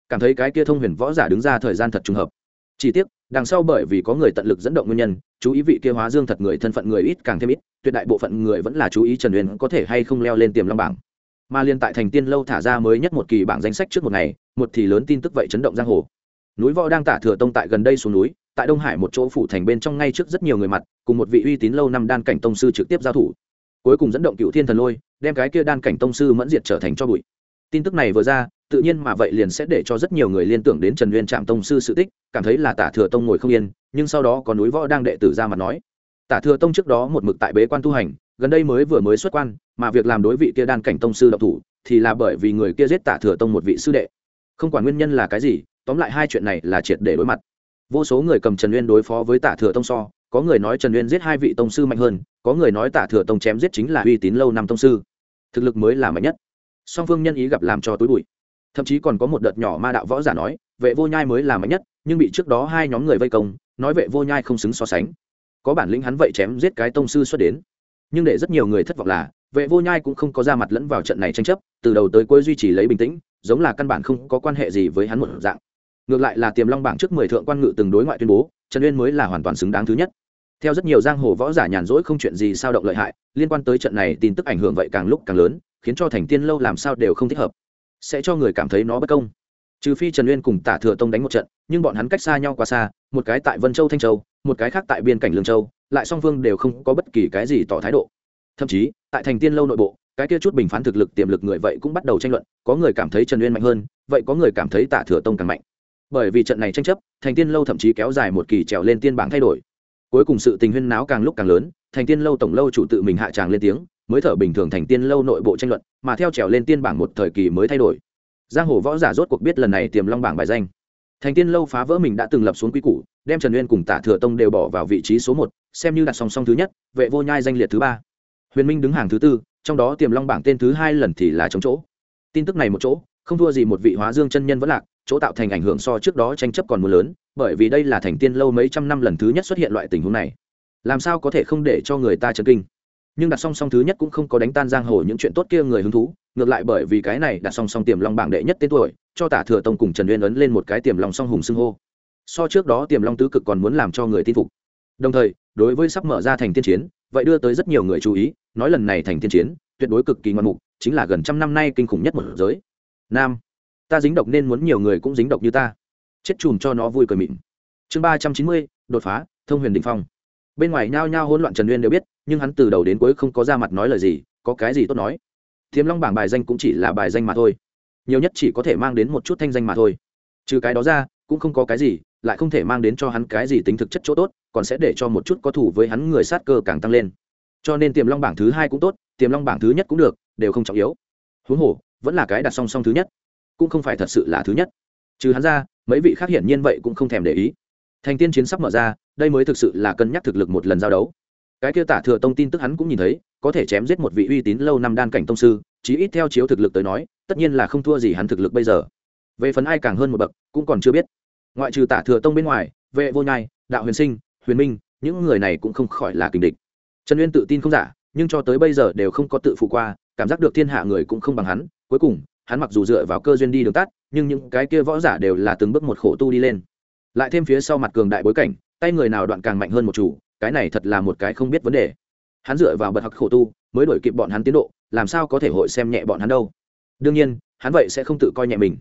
Cảm thấy cái kia thông huyền võ giả đứng ra thời gian thật trùng hợp. Chỉ tiếc, đằng sau bởi vì có người tận lực dẫn động nguyên nhân, chú ý vị kia hóa dương thật người thân phận người ít càng thêm ít, tuyệt đại bộ phận người vẫn là chú ý trần uyên có thể hay không leo lên tiềm long bảng. Mà liên tại thành tiên lâu thả ra mới nhất một kỳ bảng danh sách trước một ngày, một thì lớn tin tức vậy chấn động giang hồ. Núi võ đang tả thừa tông tại gần đây xuống núi tại đông hải một chỗ phủ thành bên trong ngay trước rất nhiều người mặt, cùng một vị uy tín lâu năm đan cảnh tông sư trực tiếp giao thủ. Cuối cùng dẫn động cựu thiên thần lôi, đem cái kia đan cảnh tông sư mẫn diệt trở thành cho bụi. Tin tức này vừa ra, tự nhiên mà vậy liền sẽ để cho rất nhiều người liên tưởng đến trần Nguyên trạm tông sư sự tích, cảm thấy là tả thừa tông ngồi không yên, nhưng sau đó có núi võ đang đệ tử ra mặt nói. Tả thừa tông trước đó một mực tại bế quan tu hành, gần đây mới vừa mới xuất quan, mà việc làm đối vị kia đan cảnh tông sư độc thủ, thì là bởi vì người kia giết tả thừa tông một vị sư đệ. Không quản nguyên nhân là cái gì, tóm lại hai chuyện này là triệt để đối mặt vô số người cầm trần uyên đối phó với tả thừa tông so, có người nói trần uyên giết hai vị tông sư mạnh hơn, có người nói tả thừa tông chém giết chính là uy tín lâu năm tông sư. Thực lực mới là mạnh nhất. Song phương nhân ý gặp làm cho túi bụi. Thậm chí còn có một đợt nhỏ ma đạo võ giả nói, vệ vô nhai mới là mạnh nhất, nhưng bị trước đó hai nhóm người vây công, nói vệ vô nhai không xứng so sánh. Có bản lĩnh hắn vậy chém giết cái tông sư xuất đến. Nhưng để rất nhiều người thất vọng là, vệ vô nhai cũng không có ra mặt lẫn vào trận này tranh chấp, từ đầu tới cuối duy trì lấy bình tĩnh, giống là căn bản không có quan hệ gì với hắn một dạng ngược lại là tiềm long bảng trước mười thượng quan ngự từng đối ngoại tuyên bố, trần uyên mới là hoàn toàn xứng đáng thứ nhất. Theo rất nhiều giang hồ võ giả nhàn rỗi không chuyện gì sao động lợi hại, liên quan tới trận này tin tức ảnh hưởng vậy càng lúc càng lớn, khiến cho thành tiên lâu làm sao đều không thích hợp. Sẽ cho người cảm thấy nó bất công. Trừ phi trần uyên cùng tả thừa tông đánh một trận, nhưng bọn hắn cách xa nhau quá xa, một cái tại vân châu thanh châu, một cái khác tại biên cảnh lương châu, lại song phương đều không có bất kỳ cái gì tỏ thái độ. Thậm chí, tại thành tiên lâu nội bộ, cái kia chút bình phán thực lực tiềm lực người vậy cũng bắt đầu tranh luận, có người cảm thấy trần uyên mạnh hơn, vậy có người cảm thấy tả thừa tông càng mạnh bởi vì trận này tranh chấp, thành tiên lâu thậm chí kéo dài một kỳ trèo lên tiên bảng thay đổi. Cuối cùng sự tình huyên náo càng lúc càng lớn, thành tiên lâu tổng lâu chủ tự mình hạ tràng lên tiếng, mới thở bình thường thành tiên lâu nội bộ tranh luận, mà theo trèo lên tiên bảng một thời kỳ mới thay đổi. Giang hồ võ giả rốt cuộc biết lần này tiềm long bảng bài danh. Thành tiên lâu phá vỡ mình đã từng lập xuống quy củ, đem trần uyên cùng tả thừa tông đều bỏ vào vị trí số một, xem như đặt song song thứ nhất, vệ vô nhai danh liệt thứ ba. Huyền minh đứng hàng thứ tư, trong đó tiềm long bảng tên thứ hai lần thì là chống chỗ. Tin tức này một chỗ không thua gì một vị hóa dương chân nhân vẫn lạc, chỗ tạo thành ảnh hưởng so trước đó tranh chấp còn mưa lớn, bởi vì đây là thành tiên lâu mấy trăm năm lần thứ nhất xuất hiện loại tình huống này. Làm sao có thể không để cho người ta chấn kinh? Nhưng đặt song song thứ nhất cũng không có đánh tan giang hồ những chuyện tốt kia người hứng thú, ngược lại bởi vì cái này đặt song song tiềm long bảng đệ nhất tên tuổi, cho tả thừa tông cùng trần uyên ấn lên một cái tiềm long song hùng xưng hô. So trước đó tiềm long tứ cực còn muốn làm cho người tin phục. Đồng thời, đối với sắp mở ra thành tiên chiến, vậy đưa tới rất nhiều người chú ý, nói lần này thành tiên chiến, tuyệt đối cực kỳ ngoan mục, chính là gần trăm năm nay kinh khủng nhất một giới nam, ta dính độc nên muốn nhiều người cũng dính độc như ta. Chết chùm cho nó vui cười mịn. Chương ba trăm chín mươi, đột phá, thông huyền đình phong. Bên ngoài nhao nhao hỗn loạn trần uyên đều biết, nhưng hắn từ đầu đến cuối không có ra mặt nói lời gì, có cái gì tốt nói. Thiếm long bảng bài danh cũng chỉ là bài danh mà thôi. Nhiều nhất chỉ có thể mang đến một chút thanh danh mà thôi. Trừ cái đó ra, cũng không có cái gì, lại không thể mang đến cho hắn cái gì tính thực chất chỗ tốt, còn sẽ để cho một chút có thủ với hắn người sát cơ càng tăng lên. Cho nên tiềm long bảng thứ hai cũng tốt, tiềm long bảng thứ nhất cũng được, đều không trọng yếu. Huống hồ vẫn là cái đặt song song thứ nhất, cũng không phải thật sự là thứ nhất. Trừ hắn ra, mấy vị khác hiển nhiên vậy cũng không thèm để ý. Thành tiên chiến sắp mở ra, đây mới thực sự là cân nhắc thực lực một lần giao đấu. Cái kia tả thừa tông tin tức hắn cũng nhìn thấy, có thể chém giết một vị uy tín lâu năm đan cảnh tông sư, chí ít theo chiếu thực lực tới nói, tất nhiên là không thua gì hắn thực lực bây giờ. Về phần ai càng hơn một bậc, cũng còn chưa biết. Ngoại trừ tả thừa tông bên ngoài, vệ vô nhai, đạo huyền sinh, huyền minh, những người này cũng không khỏi là kình địch. Trần uyên tự tin không giả, nhưng cho tới bây giờ đều không có tự phụ qua, cảm giác được thiên hạ người cũng không bằng hắn cuối cùng, hắn mặc dù dựa vào cơ duyên đi đường tắt, nhưng những cái kia võ giả đều là từng bước một khổ tu đi lên. Lại thêm phía sau mặt cường đại bối cảnh, tay người nào đoạn càng mạnh hơn một chủ, cái này thật là một cái không biết vấn đề. Hắn dựa vào bật học khổ tu, mới đổi kịp bọn hắn tiến độ, làm sao có thể hội xem nhẹ bọn hắn đâu. Đương nhiên, hắn vậy sẽ không tự coi nhẹ mình.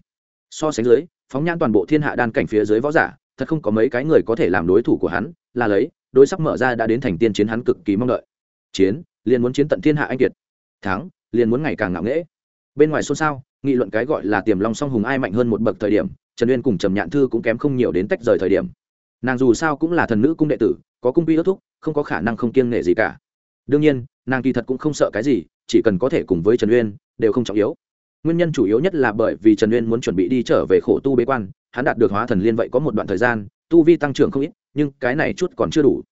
So sánh dưới, phóng nhãn toàn bộ thiên hạ đan cảnh phía dưới võ giả, thật không có mấy cái người có thể làm đối thủ của hắn, là lấy, đối sắp mở ra đã đến thành tiên chiến hắn cực kỳ mong đợi. Chiến, liền muốn chiến tận thiên hạ anh kiệt. Thắng, liền muốn ngày càng ngạo nghễ bên ngoài xôn xao, nghị luận cái gọi là tiềm long song hùng ai mạnh hơn một bậc thời điểm, trần uyên cùng trầm nhạn thư cũng kém không nhiều đến tách rời thời điểm. Nàng dù sao cũng là thần nữ cung đệ tử, có cung vi ước thúc, không có khả năng không kiêng nể gì cả. Đương nhiên, nàng kỳ thật cũng không sợ cái gì, chỉ cần có thể cùng với trần uyên, đều không trọng yếu. Nguyên nhân chủ yếu nhất là bởi vì trần uyên muốn chuẩn bị đi trở về khổ tu bế quan, hắn đạt được hóa thần liên vậy có một đoạn thời gian, tu vi tăng trưởng không ít, nhưng cái này chút còn chưa đủ.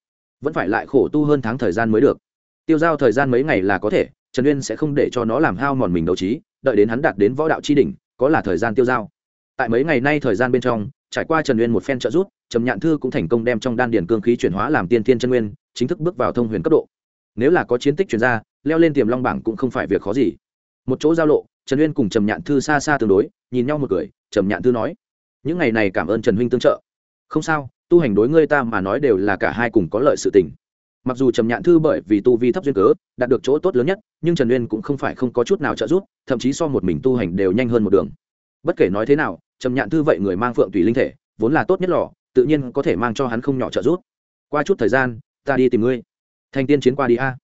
Vẫn phải lại khổ tu hơn tháng thời gian mới được. Tiêu giao thời gian mấy ngày là có thể trần uyên sẽ không để cho nó làm hao mòn mình đấu trí, đợi đến hắn đạt đến võ đạo tri đỉnh, có là thời gian tiêu dao. tại mấy ngày nay thời gian bên trong, trải qua trần uyên một phen trợ giúp, trầm nhạn thư cũng thành công đem trong đan điền cương khí chuyển hóa làm tiên tiên chân nguyên, chính thức bước vào thông huyền cấp độ. Nếu là có chiến tích chuyển ra, leo lên tiềm long bảng cũng không phải việc khó gì. Một chỗ giao lộ, trần uyên cùng trầm nhạn thư xa xa tương đối, nhìn nhau một cười, trầm nhạn thư nói, những ngày này cảm ơn trần huynh tương trợ. Không sao, tu hành đối ngươi ta mà nói đều là cả hai cùng có lợi sự tình mặc dù trầm nhạn thư bởi vì tu vi thấp duyên cớ, đạt được chỗ tốt lớn nhất, nhưng trần uyên cũng không phải không có chút nào trợ giúp, thậm chí so một mình tu hành đều nhanh hơn một đường. Bất kể nói thế nào, trầm nhạn thư vậy người mang phượng tùy linh thể, vốn là tốt nhất lò, tự nhiên có thể mang cho hắn không nhỏ trợ giúp. Qua chút thời gian, ta đi tìm ngươi. Thành tiên chiến qua đi a.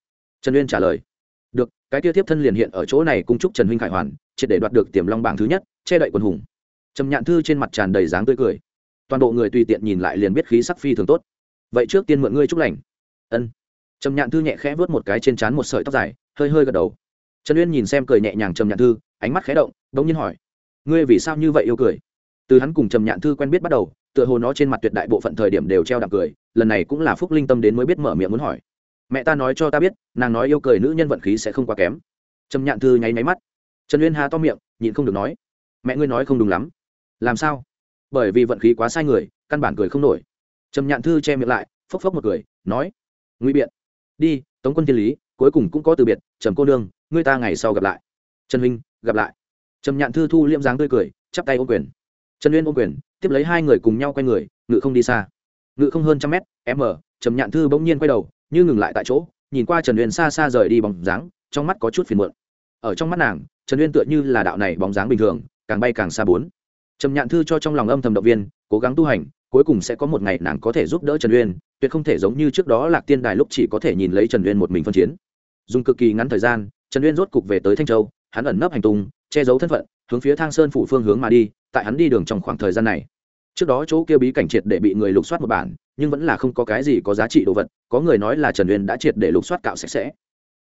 Trần uyên trả lời. Được, cái tiêu tiếp thân liền hiện ở chỗ này cung chúc trần huynh khải hoàn, triệt để đoạt được tiềm long bảng thứ nhất, che đậy quần hùng. Trầm nhạn thư trên mặt tràn đầy dáng tươi cười. Toàn bộ người tùy tiện nhìn lại liền biết khí sắc phi thường tốt. Vậy trước tiên mượn ngươi chúc lành ân. Trầm nhạn thư nhẹ khẽ vớt một cái trên trán một sợi tóc dài, hơi hơi gật đầu. Trần uyên nhìn xem cười nhẹ nhàng trầm nhạn thư, ánh mắt khẽ động đ ỗ n g nhiên hỏi, ngươi vì sao như vậy yêu cười? Từ hắn cùng trầm nhạn thư quen biết bắt đầu, tựa hồ nó trên mặt tuyệt đại bộ phận thời điểm đều treo đạm cười, lần này cũng là phúc linh tâm đến mới biết mở miệng muốn hỏi. Mẹ ta nói cho ta biết, nàng nói yêu cười nữ nhân vận khí sẽ không quá kém. Trầm nhạn thư nháy máy mắt. Trần uyên hà to miệng, nhịn không được nói, mẹ ngươi nói không đúng lắm. Làm sao? Bởi vì vận khí quá sai người, căn bản cười không nổi. Trầm nhạn thư che miệng lại, phốc phốc một cười, nói nguy biện. Đi, tống quân thiên lý, cuối cùng cũng có từ biệt, trầm cô nương, ngươi ta ngày sau gặp lại. Trần huynh, gặp lại. Trầm nhạn thư thu liêm dáng tươi cười, chắp tay ô quyền. Trần uyên ô quyền, tiếp lấy hai người cùng nhau quay người, ngự không đi xa. Ngự không hơn trăm mét, m, trầm nhạn thư bỗng nhiên quay đầu, như ngừng lại tại chỗ, nhìn qua trần uyên xa xa rời đi bóng dáng, trong mắt có chút phiền muộn. Ở trong mắt nàng, trần uyên tựa như là đạo này bóng dáng bình thường, càng bay càng xa bốn. Trầm nhạn thư cho trong lòng âm thầm động viên, cố gắng tu hành cuối cùng sẽ có một ngày nàng có thể giúp đỡ trần uyên, tuyệt không thể giống như trước đó lạc tiên đài lúc chỉ có thể nhìn lấy trần uyên một mình phân chiến. Dùng cực kỳ ngắn thời gian, trần uyên rốt cục về tới thanh châu, hắn ẩn nấp hành tung, che giấu thân phận, hướng phía thang sơn phủ phương hướng mà đi, tại hắn đi đường trong khoảng thời gian này. Trước đó chỗ kia bí cảnh triệt để bị người lục soát một bản, nhưng vẫn là không có cái gì có giá trị đồ vật, có người nói là trần uyên đã triệt để lục soát cạo sạch sẽ.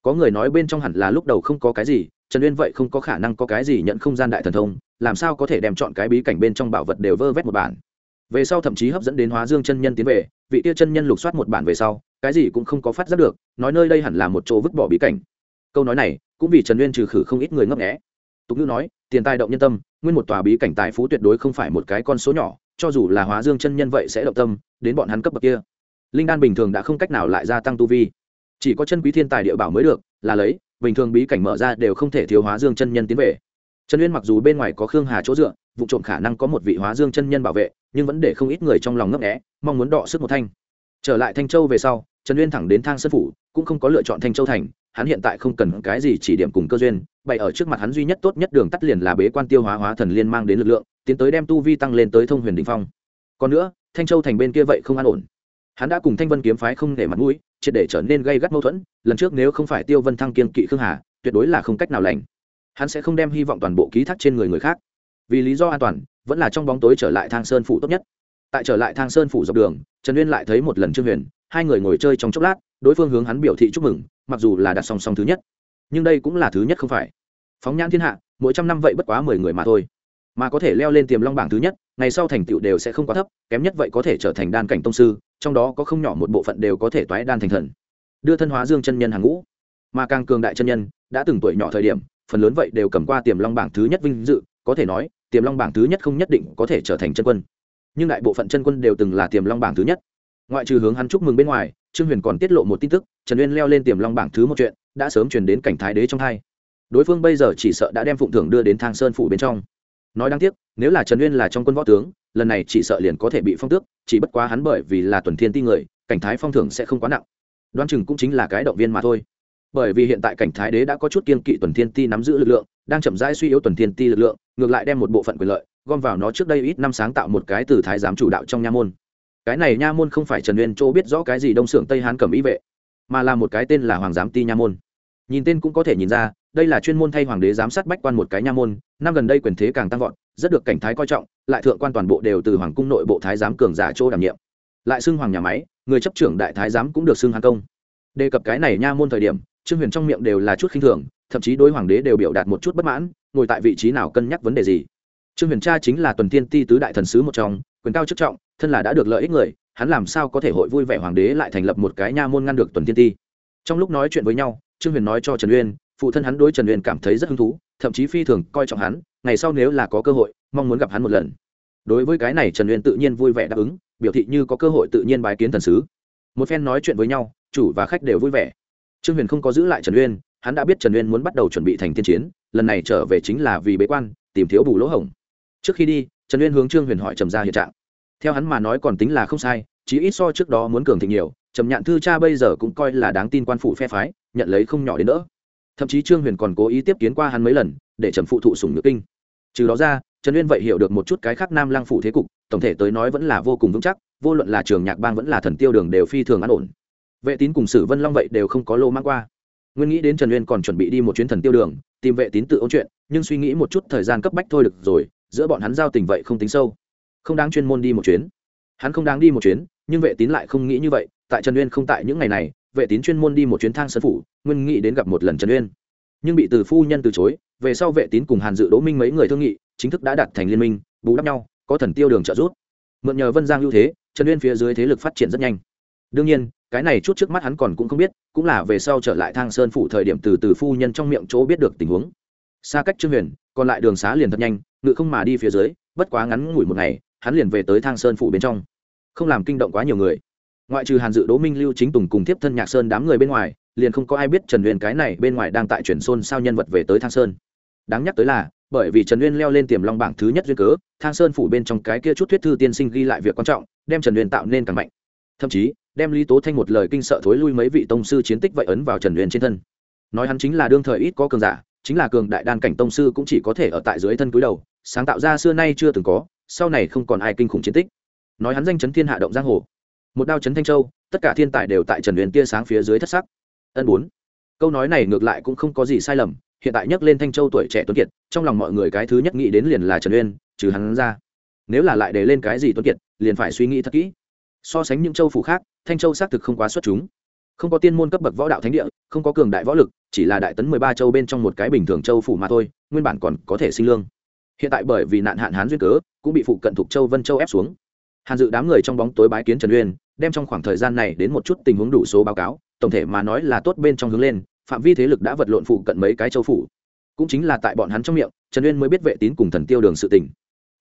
Có người nói bên trong hẳn là lúc đầu không có cái gì, trần uyên vậy không có khả năng có cái gì nhận không gian đại thần thông, làm sao có thể đem chọn cái bí cảnh bên trong bảo vật đều vơ vét một bản về sau thậm chí hấp dẫn đến hóa dương chân nhân tiến về, vị tia chân nhân lục soát một bản về sau, cái gì cũng không có phát giác được, nói nơi đây hẳn là một chỗ vứt bỏ bí cảnh. Câu nói này, cũng vì trần uyên trừ khử không ít người ngấp nghẽ tục ngữ nói, tiền tài động nhân tâm, nguyên một tòa bí cảnh tài phú tuyệt đối không phải một cái con số nhỏ, cho dù là hóa dương chân nhân vậy sẽ động tâm, đến bọn hắn cấp bậc kia. Linh đan bình thường đã không cách nào lại gia tăng tu vi. Chỉ có chân quý thiên tài địa bảo mới được, là lấy, bình thường bí cảnh mở ra đều không thể thiếu hóa dương chân nhân tiến về. Trần uyên mặc dù bên ngoài có khương hà chỗ dựa vụ trộm khả năng có một vị hóa dương chân nhân bảo vệ, nhưng vẫn để không ít người trong lòng ngấp nghẽ mong muốn đọ sức một thanh. Trở lại thanh châu về sau, trần uyên thẳng đến thang sân phủ, cũng không có lựa chọn thanh châu thành, hắn hiện tại không cần cái gì chỉ điểm cùng cơ duyên, bày ở trước mặt hắn duy nhất tốt nhất đường tắt liền là bế quan tiêu hóa hóa thần liên mang đến lực lượng, tiến tới đem tu vi tăng lên tới thông huyền đình phong. Còn nữa, thanh châu thành bên kia vậy không an ổn. Hắn đã cùng thanh vân kiếm phái không để mặt mũi, triệt để trở nên gây gắt mâu thuẫn, lần trước nếu không phải tiêu vân thăng kiên kỵ khương hà, tuyệt đối là không cách nào lành. Hắn sẽ không đem hy vọng toàn bộ ký thác trên người người khác vì lý do an toàn, vẫn là trong bóng tối trở lại thang sơn phủ tốt nhất. Tại trở lại thang sơn phủ dọc đường, trần uyên lại thấy một lần trương huyền, hai người ngồi chơi trong chốc lát, đối phương hướng hắn biểu thị chúc mừng, mặc dù là đặt song song thứ nhất. Nhưng đây cũng là thứ nhất không phải. Phóng nhãn thiên hạ, mỗi trăm năm vậy bất quá mười người mà thôi. Mà có thể leo lên tiềm long bảng thứ nhất, ngày sau thành tựu đều sẽ không quá thấp, kém nhất vậy có thể trở thành đan cảnh tông sư, trong đó có không nhỏ một bộ phận đều có thể toái đan thành thần. Đưa thân hóa dương chân nhân hàng ngũ. Mà càng cường đại chân nhân, đã từng tuổi nhỏ thời điểm, phần lớn vậy đều cầm qua tiềm long bảng thứ nhất vinh dự, có thể nói tiềm long bảng thứ nhất không nhất định có thể trở thành chân quân. Nhưng đại bộ phận chân quân đều từng là tiềm long bảng thứ nhất. Ngoại trừ hướng hắn chúc mừng bên ngoài, trương huyền còn tiết lộ một tin tức, trần uyên leo lên tiềm long bảng thứ một chuyện, đã sớm chuyển đến cảnh thái đế trong hai. Đối phương bây giờ chỉ sợ đã đem phụng thưởng đưa đến thang sơn phủ bên trong. Nói đáng tiếc, nếu là trần uyên là trong quân võ tướng, lần này chỉ sợ liền có thể bị phong tước, chỉ bất quá hắn bởi vì là tuần thiên ti người, cảnh thái phong thưởng sẽ không quá nặng. Đoán chừng cũng chính là cái động viên mà thôi bởi vì hiện tại cảnh thái đế đã có chút kiên kỵ tuần thiên ti nắm giữ lực lượng, đang chậm rãi suy yếu tuần thiên ti lực lượng, ngược lại đem một bộ phận quyền lợi, gom vào nó trước đây ít năm sáng tạo một cái từ thái giám chủ đạo trong nha môn. Cái này nha môn không phải trần nguyên chỗ biết rõ cái gì đông xưởng tây hán cầm ý vệ, mà là một cái tên là hoàng giám ti nha môn. Nhìn tên cũng có thể nhìn ra, đây là chuyên môn thay hoàng đế giám sát bách quan một cái nha môn, năm gần đây quyền thế càng tăng vọt, rất được cảnh thái coi trọng, lại thượng quan toàn bộ đều từ hoàng cung nội bộ thái giám cường giả chỗ đảm nhiệm. Lại xưng hoàng nhà máy, người chấp trưởng đại thái giám cũng được xưng hàng công. Đề cập cái này nha môn thời điểm trương huyền trong miệng đều là chút khinh thường, thậm chí đối hoàng đế đều biểu đạt một chút bất mãn, ngồi tại vị trí nào cân nhắc vấn đề gì. Trương huyền cha chính là tuần tiên ti tứ đại thần sứ một trong, quyền cao chức trọng, thân là đã được lợi ích người, hắn làm sao có thể hội vui vẻ hoàng đế lại thành lập một cái nha môn ngăn được tuần tiên ti? Trong lúc nói chuyện với nhau, trương huyền nói cho trần uyên, phụ thân hắn đối trần uyên cảm thấy rất hứng thú, thậm chí phi thường coi trọng hắn, ngày sau nếu là có cơ hội, mong muốn gặp hắn một lần. Đối với cái này trần uyên tự nhiên vui vẻ đáp ứng, biểu thị như có cơ hội tự nhiên bái kiến thần sứ. Một phen nói chuyện với nhau, chủ và khách đều vui vẻ trương huyền không có giữ lại trần uyên, hắn đã biết trần uyên muốn bắt đầu chuẩn bị thành tiên chiến, lần này trở về chính là vì bế quan, tìm thiếu bù lỗ hổng. Trước khi đi, trần uyên hướng trương huyền hỏi trầm ra hiện trạng. Theo hắn mà nói còn tính là không sai chỉ ít so trước đó muốn cường thịnh nhiều, trầm nhạn thư cha bây giờ cũng coi là đáng tin quan phụ phe phái, nhận lấy không nhỏ đến nữa thậm chí trương huyền còn cố ý tiếp kiến qua hắn mấy lần, để trầm phụ thụ sùng nhược kinh. Trừ đó ra, trần uyên vậy hiểu được một chút cái khác nam lang phủ thế cục, tổng thể tới nói vẫn là vô cùng vững chắc, vô luận là trường nhạc bang vẫn là thần tiêu đường đều phi thường an ổn vệ tín cùng sử vân long vậy đều không có lô mang qua nguyên nghĩ đến trần uyên còn chuẩn bị đi một chuyến thần tiêu đường tìm vệ tín tự ôn chuyện nhưng suy nghĩ một chút thời gian cấp bách thôi được rồi giữa bọn hắn giao tình vậy không tính sâu không đáng chuyên môn đi một chuyến hắn không đáng đi một chuyến nhưng vệ tín lại không nghĩ như vậy tại trần uyên không tại những ngày này vệ tín chuyên môn đi một chuyến thang sơn phủ nguyên nghĩ đến gặp một lần trần uyên nhưng bị từ phu nhân từ chối về sau vệ tín cùng hàn dự đỗ minh mấy người thương nghị chính thức đã đặt thành liên minh bù đắp nhau có thần tiêu đường trợ giúp mượn nhờ vân giang ưu thế trần uyên phía dưới thế lực phát triển rất nhanh đương nhiên, cái này chút trước mắt hắn còn cũng không biết, cũng là về sau trở lại thang sơn phủ thời điểm từ từ phu nhân trong miệng chỗ biết được tình huống. Xa cách trương huyền, còn lại đường xá liền thật nhanh, ngự không mà đi phía dưới, bất quá ngắn ngủi một ngày, hắn liền về tới thang sơn phủ bên trong. Không làm kinh động quá nhiều người. Ngoại trừ hàn dự, đỗ minh, lưu chính tùng cùng tiếp thân nhạc sơn đám người bên ngoài, liền không có ai biết trần Huyền cái này bên ngoài đang tại chuyển xôn sao nhân vật về tới thang sơn. Đáng nhắc tới là, bởi vì trần uyên leo lên tiềm long bảng thứ nhất duyên cớ, thang sơn phủ bên trong cái kia chút thuyết thư tiên sinh ghi lại việc quan trọng, đem trần uyên tạo nên càng mạnh. Thậm chí đem lý tố thanh một lời kinh sợ thối lui mấy vị tông sư chiến tích vậy ấn vào trần uyên trên thân. Nói hắn chính là đương thời ít có cường giả, chính là cường đại đan cảnh tông sư cũng chỉ có thể ở tại dưới thân cúi đầu, sáng tạo ra xưa nay chưa từng có, sau này không còn ai kinh khủng chiến tích. Nói hắn danh chấn thiên hạ động giang hồ. Một đao chấn thanh châu, tất cả thiên tài đều tại trần huyền tia sáng phía dưới thất sắc. Ân bốn. Câu nói này ngược lại cũng không có gì sai lầm, hiện tại nhắc lên thanh châu tuổi trẻ tuấn kiệt, trong lòng mọi người cái thứ nhất nghĩ đến liền là trần uyên, trừ hắn ra. Nếu là lại để lên cái gì tuấn kiệt, liền phải suy nghĩ thật kỹ so sánh những châu phủ khác, thanh châu xác thực không quá xuất chúng. Không có tiên môn cấp bậc võ đạo thánh địa, không có cường đại võ lực, chỉ là đại tấn mười ba châu bên trong một cái bình thường châu phủ mà thôi, nguyên bản còn có thể sinh lương. Hiện tại bởi vì nạn hạn hán duyên cớ, cũng bị phụ cận thuộc châu vân châu ép xuống. Hàn dự đám người trong bóng tối bái kiến trần uyên, đem trong khoảng thời gian này đến một chút tình huống đủ số báo cáo, tổng thể mà nói là tốt bên trong hướng lên, phạm vi thế lực đã vật lộn phụ cận mấy cái châu phủ. Cũng chính là tại bọn hắn trong miệng, trần uyên mới biết vệ tín cùng thần tiêu đường sự tình.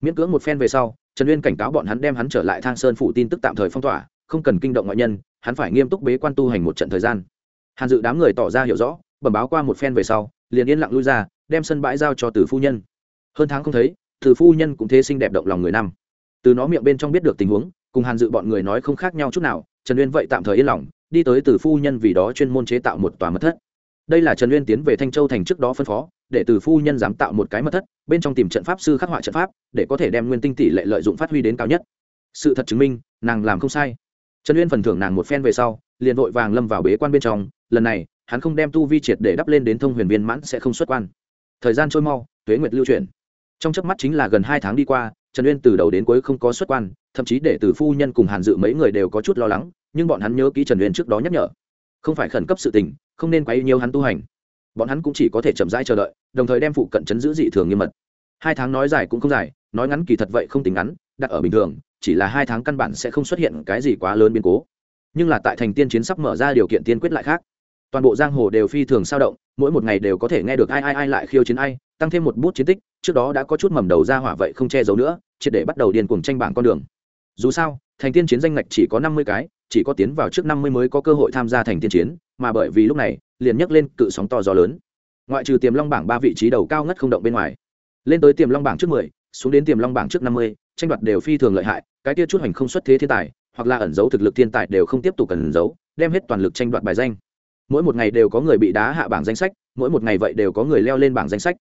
Miễn cưỡng một phen về sau trần uyên cảnh cáo bọn hắn đem hắn trở lại thang sơn phủ tin tức tạm thời phong tỏa, không cần kinh động ngoại nhân, hắn phải nghiêm túc bế quan tu hành một trận thời gian. Hàn dự đám người tỏ ra hiểu rõ, bẩm báo qua một phen về sau, liền yên lặng lui ra, đem sân bãi giao cho từ phu nhân. Hơn tháng không thấy, từ phu nhân cũng thế xinh đẹp động lòng người năm. Từ nó miệng bên trong biết được tình huống, cùng hàn dự bọn người nói không khác nhau chút nào, trần uyên vậy tạm thời yên lòng, đi tới từ phu nhân vì đó chuyên môn chế tạo một tòa mật thất đây là trần uyên tiến về thanh châu thành trước đó phân phó, để từ phu nhân dám tạo một cái mật thất, bên trong tìm trận pháp sư khắc họa trận pháp, để có thể đem nguyên tinh tỷ lệ lợi dụng phát huy đến cao nhất. Sự thật chứng minh, nàng làm không sai. Trần uyên phần thưởng nàng một phen về sau, liền vội vàng lâm vào bế quan bên trong, lần này, hắn không đem tu vi triệt để đắp lên đến thông huyền viên mãn sẽ không xuất quan. Thời gian trôi mau, tuế nguyệt lưu chuyển. Trong chớp mắt chính là gần hai tháng đi qua, trần uyên từ đầu đến cuối không có xuất quan, thậm chí để từ phu nhân cùng hàn dự mấy người đều có chút lo lắng, nhưng bọn hắn nhớ kỹ trần uyên trước đó nhắc nhở không phải khẩn cấp sự tình, không nên quấy nhiều hắn tu hành. Bọn hắn cũng chỉ có thể chậm rãi chờ đợi, đồng thời đem phụ cận chấn giữ dị thường nghiêm mật. Hai tháng nói dài cũng không dài, nói ngắn kỳ thật vậy không tính ngắn, đặt ở bình thường, chỉ là hai tháng căn bản sẽ không xuất hiện cái gì quá lớn biến cố. Nhưng là tại thành tiên chiến sắp mở ra điều kiện tiên quyết lại khác. Toàn bộ giang hồ đều phi thường sao động, mỗi một ngày đều có thể nghe được ai ai ai lại khiêu chiến ai, tăng thêm một bút chiến tích, trước đó đã có chút mầm đầu ra hỏa vậy không che giấu nữa, triệt để bắt đầu điên cuồng tranh bảng con đường. Dù sao, thành tiên chiến danh ngạch chỉ có năm mươi cái chỉ có tiến vào trước năm mươi mới có cơ hội tham gia thành tiên chiến, mà bởi vì lúc này, liền nhấc lên cự sóng to gió lớn. Ngoại trừ tiềm long bảng ba vị trí đầu cao ngất không động bên ngoài, lên tới tiềm long bảng trước mười, xuống đến tiềm long bảng trước năm mươi, tranh đoạt đều phi thường lợi hại, cái kia chút hành không xuất thế thiên tài, hoặc là ẩn giấu thực lực thiên tài đều không tiếp tục cần ẩn giấu, đem hết toàn lực tranh đoạt bài danh. Mỗi một ngày đều có người bị đá hạ bảng danh sách, mỗi một ngày vậy đều có người leo lên bảng danh sách.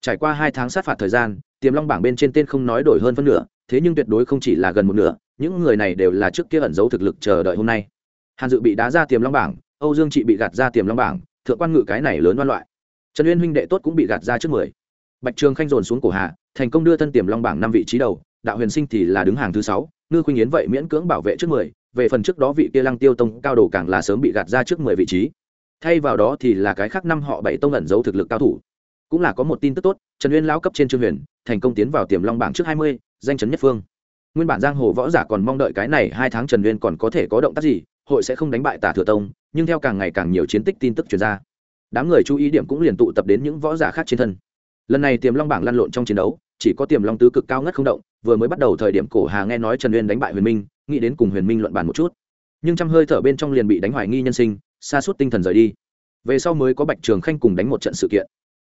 Trải qua hai tháng sát phạt thời gian, tiềm long bảng bên trên tên không nói đổi hơn phân nửa, thế nhưng tuyệt đối không chỉ là gần một nửa những người này đều là trước kia ẩn giấu thực lực chờ đợi hôm nay. Hàn dự bị đá ra tiềm long bảng, âu dương chị bị gạt ra tiềm long bảng, thượng quan ngự cái này lớn đoan loại. Trần uyên huynh đệ tốt cũng bị gạt ra trước mười. Bạch trường khanh dồn xuống cổ hạ, thành công đưa thân tiềm long bảng năm vị trí đầu, đạo huyền sinh thì là đứng hàng thứ sáu, ngư khuynh yến vậy miễn cưỡng bảo vệ trước mười, về phần trước đó vị kia lăng tiêu tông cao đồ càng là sớm bị gạt ra trước mười vị trí. Thay vào đó thì là cái khác năm họ bảy tông ẩn giấu thực lực cao thủ. Cũng là có một tin tức tốt, trần uyên lão cấp trên trương huyền, thành công tiến vào tiềm long bảng trước hai mươi, danh chấn nhất phương nguyên bản giang hồ võ giả còn mong đợi cái này hai tháng trần uyên còn có thể có động tác gì, hội sẽ không đánh bại tả thừa tông, nhưng theo càng ngày càng nhiều chiến tích tin tức truyền ra, đám người chú ý điểm cũng liền tụ tập đến những võ giả khác trên thân. Lần này tiềm long bảng lăn lộn trong chiến đấu, chỉ có tiềm long tứ cực cao ngất không động, vừa mới bắt đầu thời điểm cổ hà nghe nói trần uyên đánh bại huyền minh, nghĩ đến cùng huyền minh luận bàn một chút. Nhưng trăm hơi thở bên trong liền bị đánh hoài nghi nhân sinh xa suốt tinh thần rời đi. Về sau mới có bạch trường khanh cùng đánh một trận sự kiện.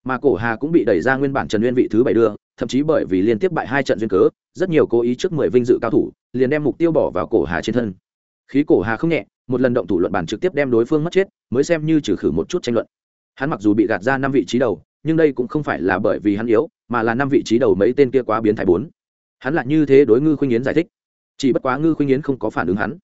Mà cổ hà cũng bị đẩy ra nguyên bản trần uyên vị thứ bảy đưa, thậm chí bởi vì liên tiếp bại hai trận duyên cớ rất nhiều cố ý trước mười vinh dự cao thủ, liền đem mục tiêu bỏ vào cổ hà trên thân. Khí cổ hà không nhẹ, một lần động thủ luận bản trực tiếp đem đối phương mất chết, mới xem như trừ khử một chút tranh luận. Hắn mặc dù bị gạt ra năm vị trí đầu, nhưng đây cũng không phải là bởi vì hắn yếu, mà là năm vị trí đầu mấy tên kia quá biến thái bốn. Hắn lại như thế đối ngư khuynh yến giải thích. Chỉ bất quá ngư khuynh yến không có phản ứng hắn.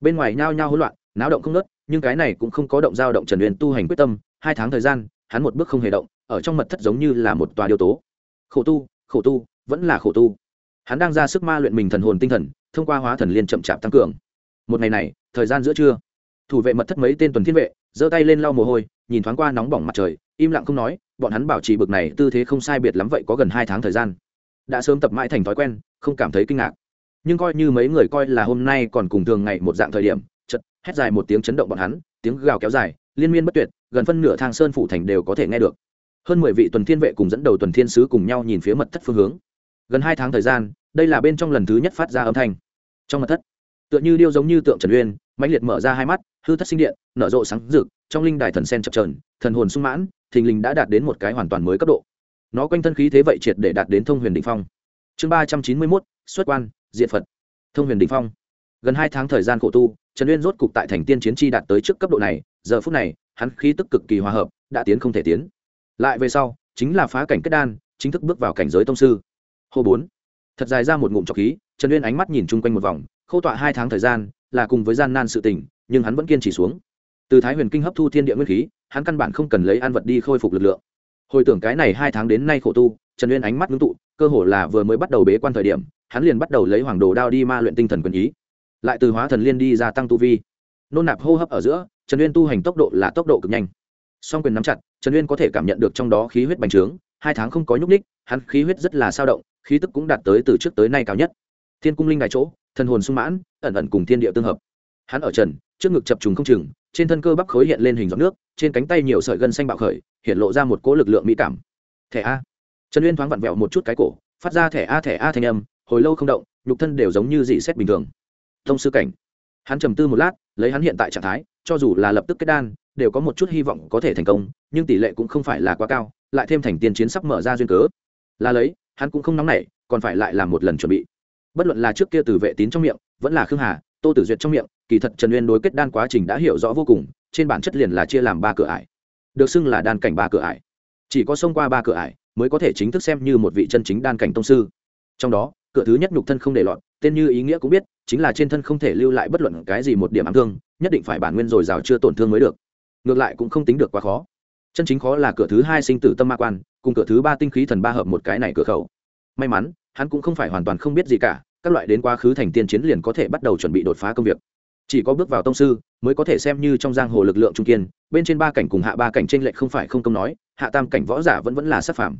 Bên ngoài nhao nhao hỗn loạn, náo động không nớt nhưng cái này cũng không có động dao động trần uyên tu hành quyết tâm, hai tháng thời gian, hắn một bước không hề động, ở trong mật thất giống như là một tòa điều tố. Khổ tu khổ tu, vẫn là khổ tu hắn đang ra sức ma luyện mình thần hồn tinh thần, thông qua hóa thần liên chậm chạp tăng cường. Một ngày này, thời gian giữa trưa, thủ vệ mật thất mấy tên tuần thiên vệ, giơ tay lên lau mồ hôi, nhìn thoáng qua nóng bỏng mặt trời, im lặng không nói, bọn hắn bảo trì bực này tư thế không sai biệt lắm vậy có gần hai tháng thời gian. Đã sớm tập mãi thành thói quen, không cảm thấy kinh ngạc. Nhưng coi như mấy người coi là hôm nay còn cùng thường ngày một dạng thời điểm chật hét dài một tiếng chấn động bọn hắn, tiếng gào kéo dài, liên miên bất tuyệt, gần phân nửa thang sơn phủ thành đều có thể nghe được. Hơn mười vị tuần thiên vệ cùng dẫn đầu tuần thiên sứ cùng nhau nhìn phía mật thất phương hướng gần hai tháng thời gian, đây là bên trong lần thứ nhất phát ra âm thanh. Trong mật thất, tựa như điêu giống như tượng trần uyên, mãnh liệt mở ra hai mắt, hư thất sinh điện, nở rộ sáng rực, trong linh đài thần sen chập trờn thần hồn sung mãn, thình lình đã đạt đến một cái hoàn toàn mới cấp độ. Nó quanh thân khí thế vậy triệt để đạt đến thông huyền đ ỉ n h phong. Chương ba trăm chín mươi mốt, xuất quan diện phật. Thông huyền đ ỉ n h phong. Gần hai tháng thời gian khổ tu, trần uyên rốt cục tại thành tiên chiến chi đạt tới trước cấp độ này, giờ phút này, hắn khí tức cực kỳ hòa hợp, đã tiến không thể tiến. Lại về sau, chính là phá cảnh kết đan, chính thức bước vào cảnh giới tông sư hô bốn. Thật dài ra một ngụm trọc khí, trần uyên ánh mắt nhìn chung quanh một vòng khâu tọa hai tháng thời gian, là cùng với gian nan sự tình, nhưng hắn vẫn kiên trì xuống. Từ thái huyền kinh hấp thu thiên địa nguyên khí, hắn căn bản không cần lấy ăn vật đi khôi phục lực lượng. Hồi tưởng cái này hai tháng đến nay khổ tu, trần uyên ánh mắt ngưng tụ, cơ hồ là vừa mới bắt đầu bế quan thời điểm, hắn liền bắt đầu lấy hoàng đồ đao đi ma luyện tinh thần quyền ý. Lại từ hóa thần liên đi gia tăng tu vi. Nôn nạp hô hấp ở giữa, trần uyên tu hành tốc độ là tốc độ cực nhanh. Song quyền nắm chặt, trần uyên có thể cảm nhận được trong đó khí huyết bành trướng, hai tháng không có nhúc ních hắn khí huyết rất là sao động khí tức cũng đạt tới từ trước tới nay cao nhất. Thiên cung linh đại chỗ, thần hồn sung mãn, ẩn ẩn cùng thiên địa tương hợp. Hắn ở trần, trước ngực chập trùng không chừng, trên thân cơ bắp khối hiện lên hình giọt nước, trên cánh tay nhiều sợi gân xanh bạo khởi, hiện lộ ra một cỗ lực lượng mỹ cảm. Thẻ a. Trần uyên thoáng vặn vẹo một chút cái cổ, phát ra thẻ a thẻ a thanh âm, hồi lâu không động, nhục thân đều giống như dị xét bình thường. Thông sư cảnh. Hắn trầm tư một lát, lấy hắn hiện tại trạng thái, cho dù là lập tức kết đan, đều có một chút hy vọng có thể thành công, nhưng tỷ lệ cũng không phải là quá cao, lại thêm thành tiền chiến sắp mở ra duyên cớ. Là lấy hắn cũng không nóng nảy, còn phải lại làm một lần chuẩn bị. Bất luận là trước kia từ vệ tín trong miệng, vẫn là khương hà, tô tử duyệt trong miệng, kỳ thật trần uyên đối kết đan quá trình đã hiểu rõ vô cùng, trên bản chất liền là chia làm ba cửa ải. Được xưng là đan cảnh ba cửa ải. Chỉ có xông qua ba cửa ải, mới có thể chính thức xem như một vị chân chính đan cảnh tông sư. Trong đó, cửa thứ nhất nhục thân không để lọt, tên như ý nghĩa cũng biết, chính là trên thân không thể lưu lại bất luận cái gì một điểm ám thương, nhất định phải bản nguyên dồi dào chưa tổn thương mới được. Ngược lại cũng không tính được quá khó. Chân chính khó là cửa thứ hai sinh tử tâm ma quan cùng cửa thứ ba tinh khí thần ba hợp một cái này cửa khẩu. May mắn, hắn cũng không phải hoàn toàn không biết gì cả, các loại đến quá khứ thành tiên chiến liền có thể bắt đầu chuẩn bị đột phá công việc. Chỉ có bước vào tông sư, mới có thể xem như trong giang hồ lực lượng trung kiên, bên trên ba cảnh cùng hạ ba cảnh tranh lệch không phải không công nói, hạ tam cảnh võ giả vẫn vẫn là sắc phạm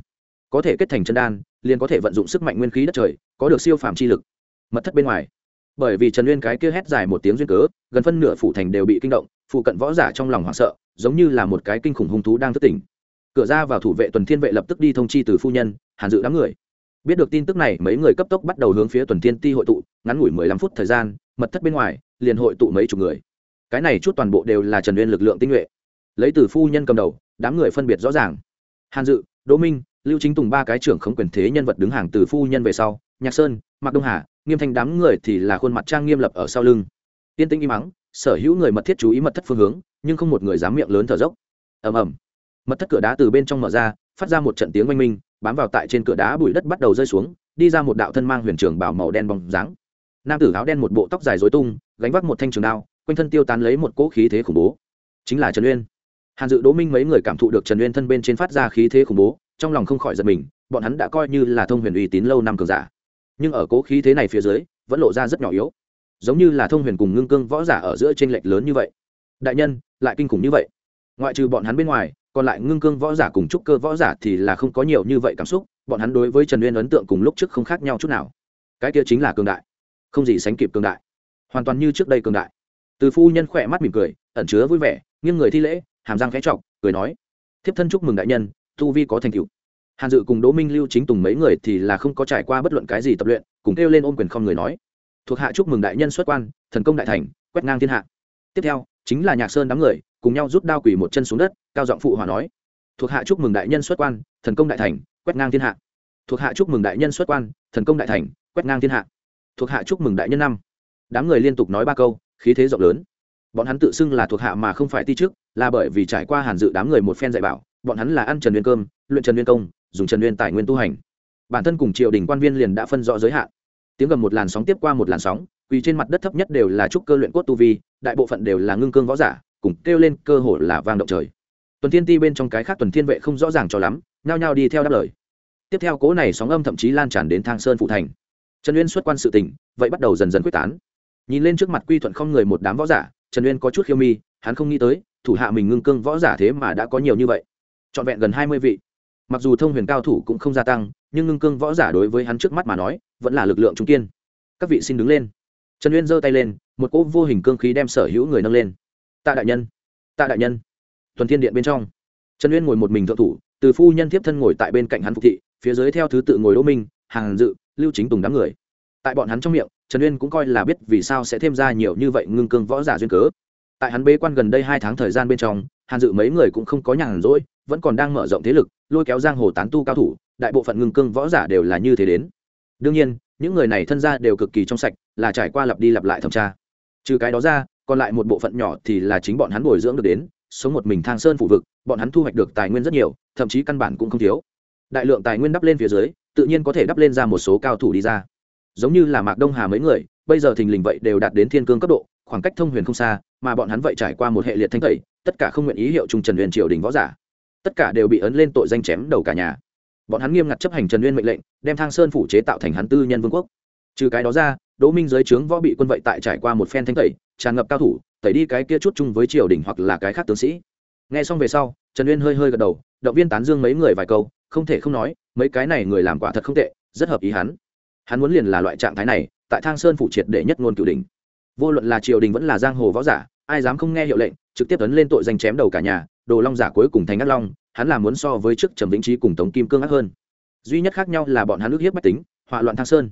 có thể kết thành chân đan, liền có thể vận dụng sức mạnh nguyên khí đất trời, có được siêu phàm chi lực. Mật thất bên ngoài. Bởi vì trần nguyên cái kia hét dài một tiếng duyên cớ, gần phân nửa phủ thành đều bị kinh động, phụ cận võ giả trong lòng hoảng sợ, giống như là một cái kinh khủng hung thú đang thức tỉnh cửa ra vào thủ vệ tuần thiên vệ lập tức đi thông chi từ phu nhân, hàn dự đám người. Biết được tin tức này, mấy người cấp tốc bắt đầu hướng phía tuần thiên ti hội tụ, ngắn ngủi mười lăm phút thời gian, mật thất bên ngoài, liền hội tụ mấy chục người. Cái này chút toàn bộ đều là trần uyên lực lượng tinh nhuệ. Lấy từ phu nhân cầm đầu, đám người phân biệt rõ ràng. Hàn dự, đỗ minh, lưu chính tùng ba cái trưởng khống quyền thế nhân vật đứng hàng từ phu nhân về sau, nhạc sơn, mạc đông hà, nghiêm thanh đám người thì là khuôn mặt trang nghiêm lập ở sau lưng. Tiên tinh im mắng sở hữu người mật thiết chú ý mật thất phương hướng, nhưng không một người dám miệng lớn thở dốc. Ầm ầm mật thất cửa đá từ bên trong mở ra, phát ra một trận tiếng oanh minh, bám vào tại trên cửa đá bụi đất bắt đầu rơi xuống, đi ra một đạo thân mang huyền trường bảo màu đen bóng dáng. Nam tử áo đen một bộ tóc dài dối tung, gánh vác một thanh trường đao, quanh thân tiêu tán lấy một cỗ khí thế khủng bố. Chính là trần uyên. Hàn dự, đỗ minh mấy người cảm thụ được trần uyên thân bên trên phát ra khí thế khủng bố, trong lòng không khỏi giật mình, bọn hắn đã coi như là thông huyền uy tín lâu năm cường giả. Nhưng ở cố khí thế này phía dưới, vẫn lộ ra rất nhỏ yếu. Giống như là thông huyền cùng ngưng cương võ giả ở giữa t r ê n lệch lớn như vậy. Đại nhân, lại kinh khủng như vậy. Ngoại trừ bọn hắn bên ngoài còn lại ngưng cương võ giả cùng trúc cơ võ giả thì là không có nhiều như vậy cảm xúc, bọn hắn đối với trần uyên ấn tượng cùng lúc trước không khác nhau chút nào. Cái kia chính là cường đại. Không gì sánh kịp cường đại. Hoàn toàn như trước đây cường đại. Từ phu nhân khỏe mắt mỉm cười, ẩn chứa vui vẻ, nghiêng người thi lễ, hàm răng khẽ chọc, cười nói, thiếp thân chúc mừng đại nhân, tu vi có thành tựu. Hàn dự cùng đỗ minh lưu chính tùng mấy người thì là không có trải qua bất luận cái gì tập luyện, cùng kêu lên ôm quyền không người nói, thuộc hạ chúc mừng đại nhân xuất quan, thần công đại thành, quét ngang thiên hạ. Tiếp theo, chính là nhạc sơn đám người cùng nhau rút đao quỳ một chân xuống đất, cao giọng phụ hòa nói, thuộc hạ chúc mừng đại nhân xuất quan, thần công đại thành, quét ngang thiên hạ. Thuộc hạ chúc mừng đại nhân xuất quan, thần công đại thành, quét ngang thiên hạ. Thuộc hạ chúc mừng đại nhân năm. Đám người liên tục nói ba câu, khí thế rộng lớn. Bọn hắn tự xưng là thuộc hạ mà không phải ti trước là bởi vì trải qua hàn dự đám người một phen dạy bảo, bọn hắn là ăn trần nguyên cơm, luyện trần nguyên công, dùng trần nguyên tài nguyên tu hành. Bản thân cùng triều đình quan viên liền đã phân rõ giới hạn. Tiếng gầm một làn sóng tiếp qua một làn sóng, quỳ trên mặt đất thấp nhất đều là trúc cơ luyện cốt tu vi, đại bộ phận đều là ngưng cương võ giả cùng kêu lên cơ hồ là vang động trời. Tuần thiên ti bên trong cái khác tuần thiên vệ không rõ ràng cho lắm, nhao nhao đi theo đáp lời. Tiếp theo cố này sóng âm thậm chí lan tràn đến thang sơn phụ thành. Trần uyên xuất quan sự tình, vậy bắt đầu dần dần quyết tán. Nhìn lên trước mặt quy thuận không người một đám võ giả, trần uyên có chút khiêu mi, hắn không nghĩ tới, thủ hạ mình ngưng cương võ giả thế mà đã có nhiều như vậy. Trọn vẹn gần hai mươi vị. Mặc dù thông huyền cao thủ cũng không gia tăng, nhưng ngưng cương võ giả đối với hắn trước mắt mà nói, vẫn là lực lượng trung kiên. Các vị xin đứng lên. Trần uyên giơ tay lên, một cỗ vô hình cương khí đem sở hữu người nâng lên tạ đại nhân. Tạ đại nhân. Tuần thiên điện bên trong, trần uyên ngồi một mình thượng thủ, từ phu nhân tiếp thân ngồi tại bên cạnh hắn phục thị, phía dưới theo thứ tự ngồi đỗ minh, hàng dự, lưu chính tùng đám người. Tại bọn hắn trong miệng, trần uyên cũng coi là biết vì sao sẽ thêm ra nhiều như vậy ngưng cương võ giả duyên cớ. Tại hắn bế quan gần đây hai tháng thời gian bên trong hàn dự mấy người cũng không có nhàn rỗi, vẫn còn đang mở rộng thế lực, lôi kéo giang hồ tán tu cao thủ, đại bộ phận ngưng cương võ giả đều là như thế đến. Đương nhiên, những người này thân gia đều cực kỳ trong sạch, là trải qua lặp đi lặp lại thẩm tra. Trừ cái đó ra còn lại một bộ phận nhỏ thì là chính bọn hắn bồi dưỡng được đến, sống một mình thang sơn phủ vực, bọn hắn thu hoạch được tài nguyên rất nhiều, thậm chí căn bản cũng không thiếu. Đại lượng tài nguyên đắp lên phía dưới, tự nhiên có thể đắp lên ra một số cao thủ đi ra. Giống như là mạc đông hà mấy người, bây giờ thình lình vậy đều đạt đến thiên cương cấp độ, khoảng cách thông huyền không xa, mà bọn hắn vậy trải qua một hệ liệt thanh tẩy, tất cả không nguyện ý hiệu trung trần huyền triều đình võ giả. Tất cả đều bị ấn lên tội danh chém đầu cả nhà. Bọn hắn nghiêm ngặt chấp hành trần nguyên mệnh lệnh, đem thang sơn phủ chế tạo thành hắn tư nhân vương quốc. Trừ cái đó ra đỗ minh giới trướng võ bị quân vậy tại trải qua một phen thanh tẩy, tràn ngập cao thủ, tẩy đi cái kia chút chung với triều đình hoặc là cái khác tướng sĩ. Nghe xong về sau, trần uyên hơi hơi gật đầu, động viên tán dương mấy người vài câu, không thể không nói, mấy cái này người làm quả thật không tệ, rất hợp ý hắn. Hắn muốn liền là loại trạng thái này, tại thang sơn phủ triệt để nhất ngôn cửu đình vô luận là triều đình vẫn là giang hồ võ giả, ai dám không nghe hiệu lệnh, trực tiếp tấn lên tội danh chém đầu cả nhà, đồ long giả cuối cùng thành ác long, hắn là muốn so với trước trầm vĩnh trí cùng tống kim cương ác hơn. Duy nhất khác nhau là bọn hắn ước hiếp bách tính họa loạn thang sơn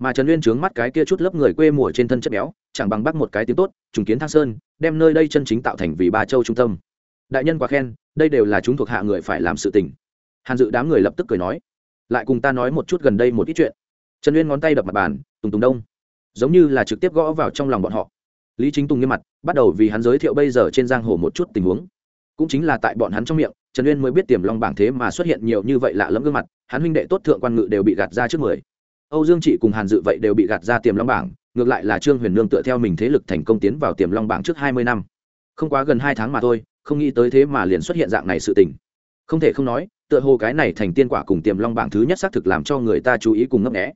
mà trần uyên trướng mắt cái kia chút lớp người quê mùa trên thân chất béo, chẳng bằng bắt một cái tiếng tốt, trùng kiến thang sơn, đem nơi đây chân chính tạo thành vì ba châu trung tâm. Đại nhân quá khen, đây đều là chúng thuộc hạ người phải làm sự tình. Hàn dự đám người lập tức cười nói, lại cùng ta nói một chút gần đây một ít chuyện. Trần uyên ngón tay đập mặt bàn, tùng tùng đông, giống như là trực tiếp gõ vào trong lòng bọn họ. Lý chính tùng nghiêm mặt, bắt đầu vì hắn giới thiệu bây giờ trên giang hồ một chút tình huống. Cũng chính là tại bọn hắn trong miệng, trần uyên mới biết tiềm long bảng thế mà xuất hiện nhiều như vậy lạ lẫm gương mặt, hắn huynh đệ tốt thượng quan ngự đều bị gạt ra trước mười âu dương trị cùng hàn dự vậy đều bị gạt ra tiềm long bảng, ngược lại là trương huyền nương tựa theo mình thế lực thành công tiến vào tiềm long bảng trước hai mươi năm. Không quá gần hai tháng mà thôi, không nghĩ tới thế mà liền xuất hiện dạng này sự tình. Không thể không nói, tựa hồ cái này thành tiên quả cùng tiềm long bảng thứ nhất xác thực làm cho người ta chú ý cùng ngấp nghé.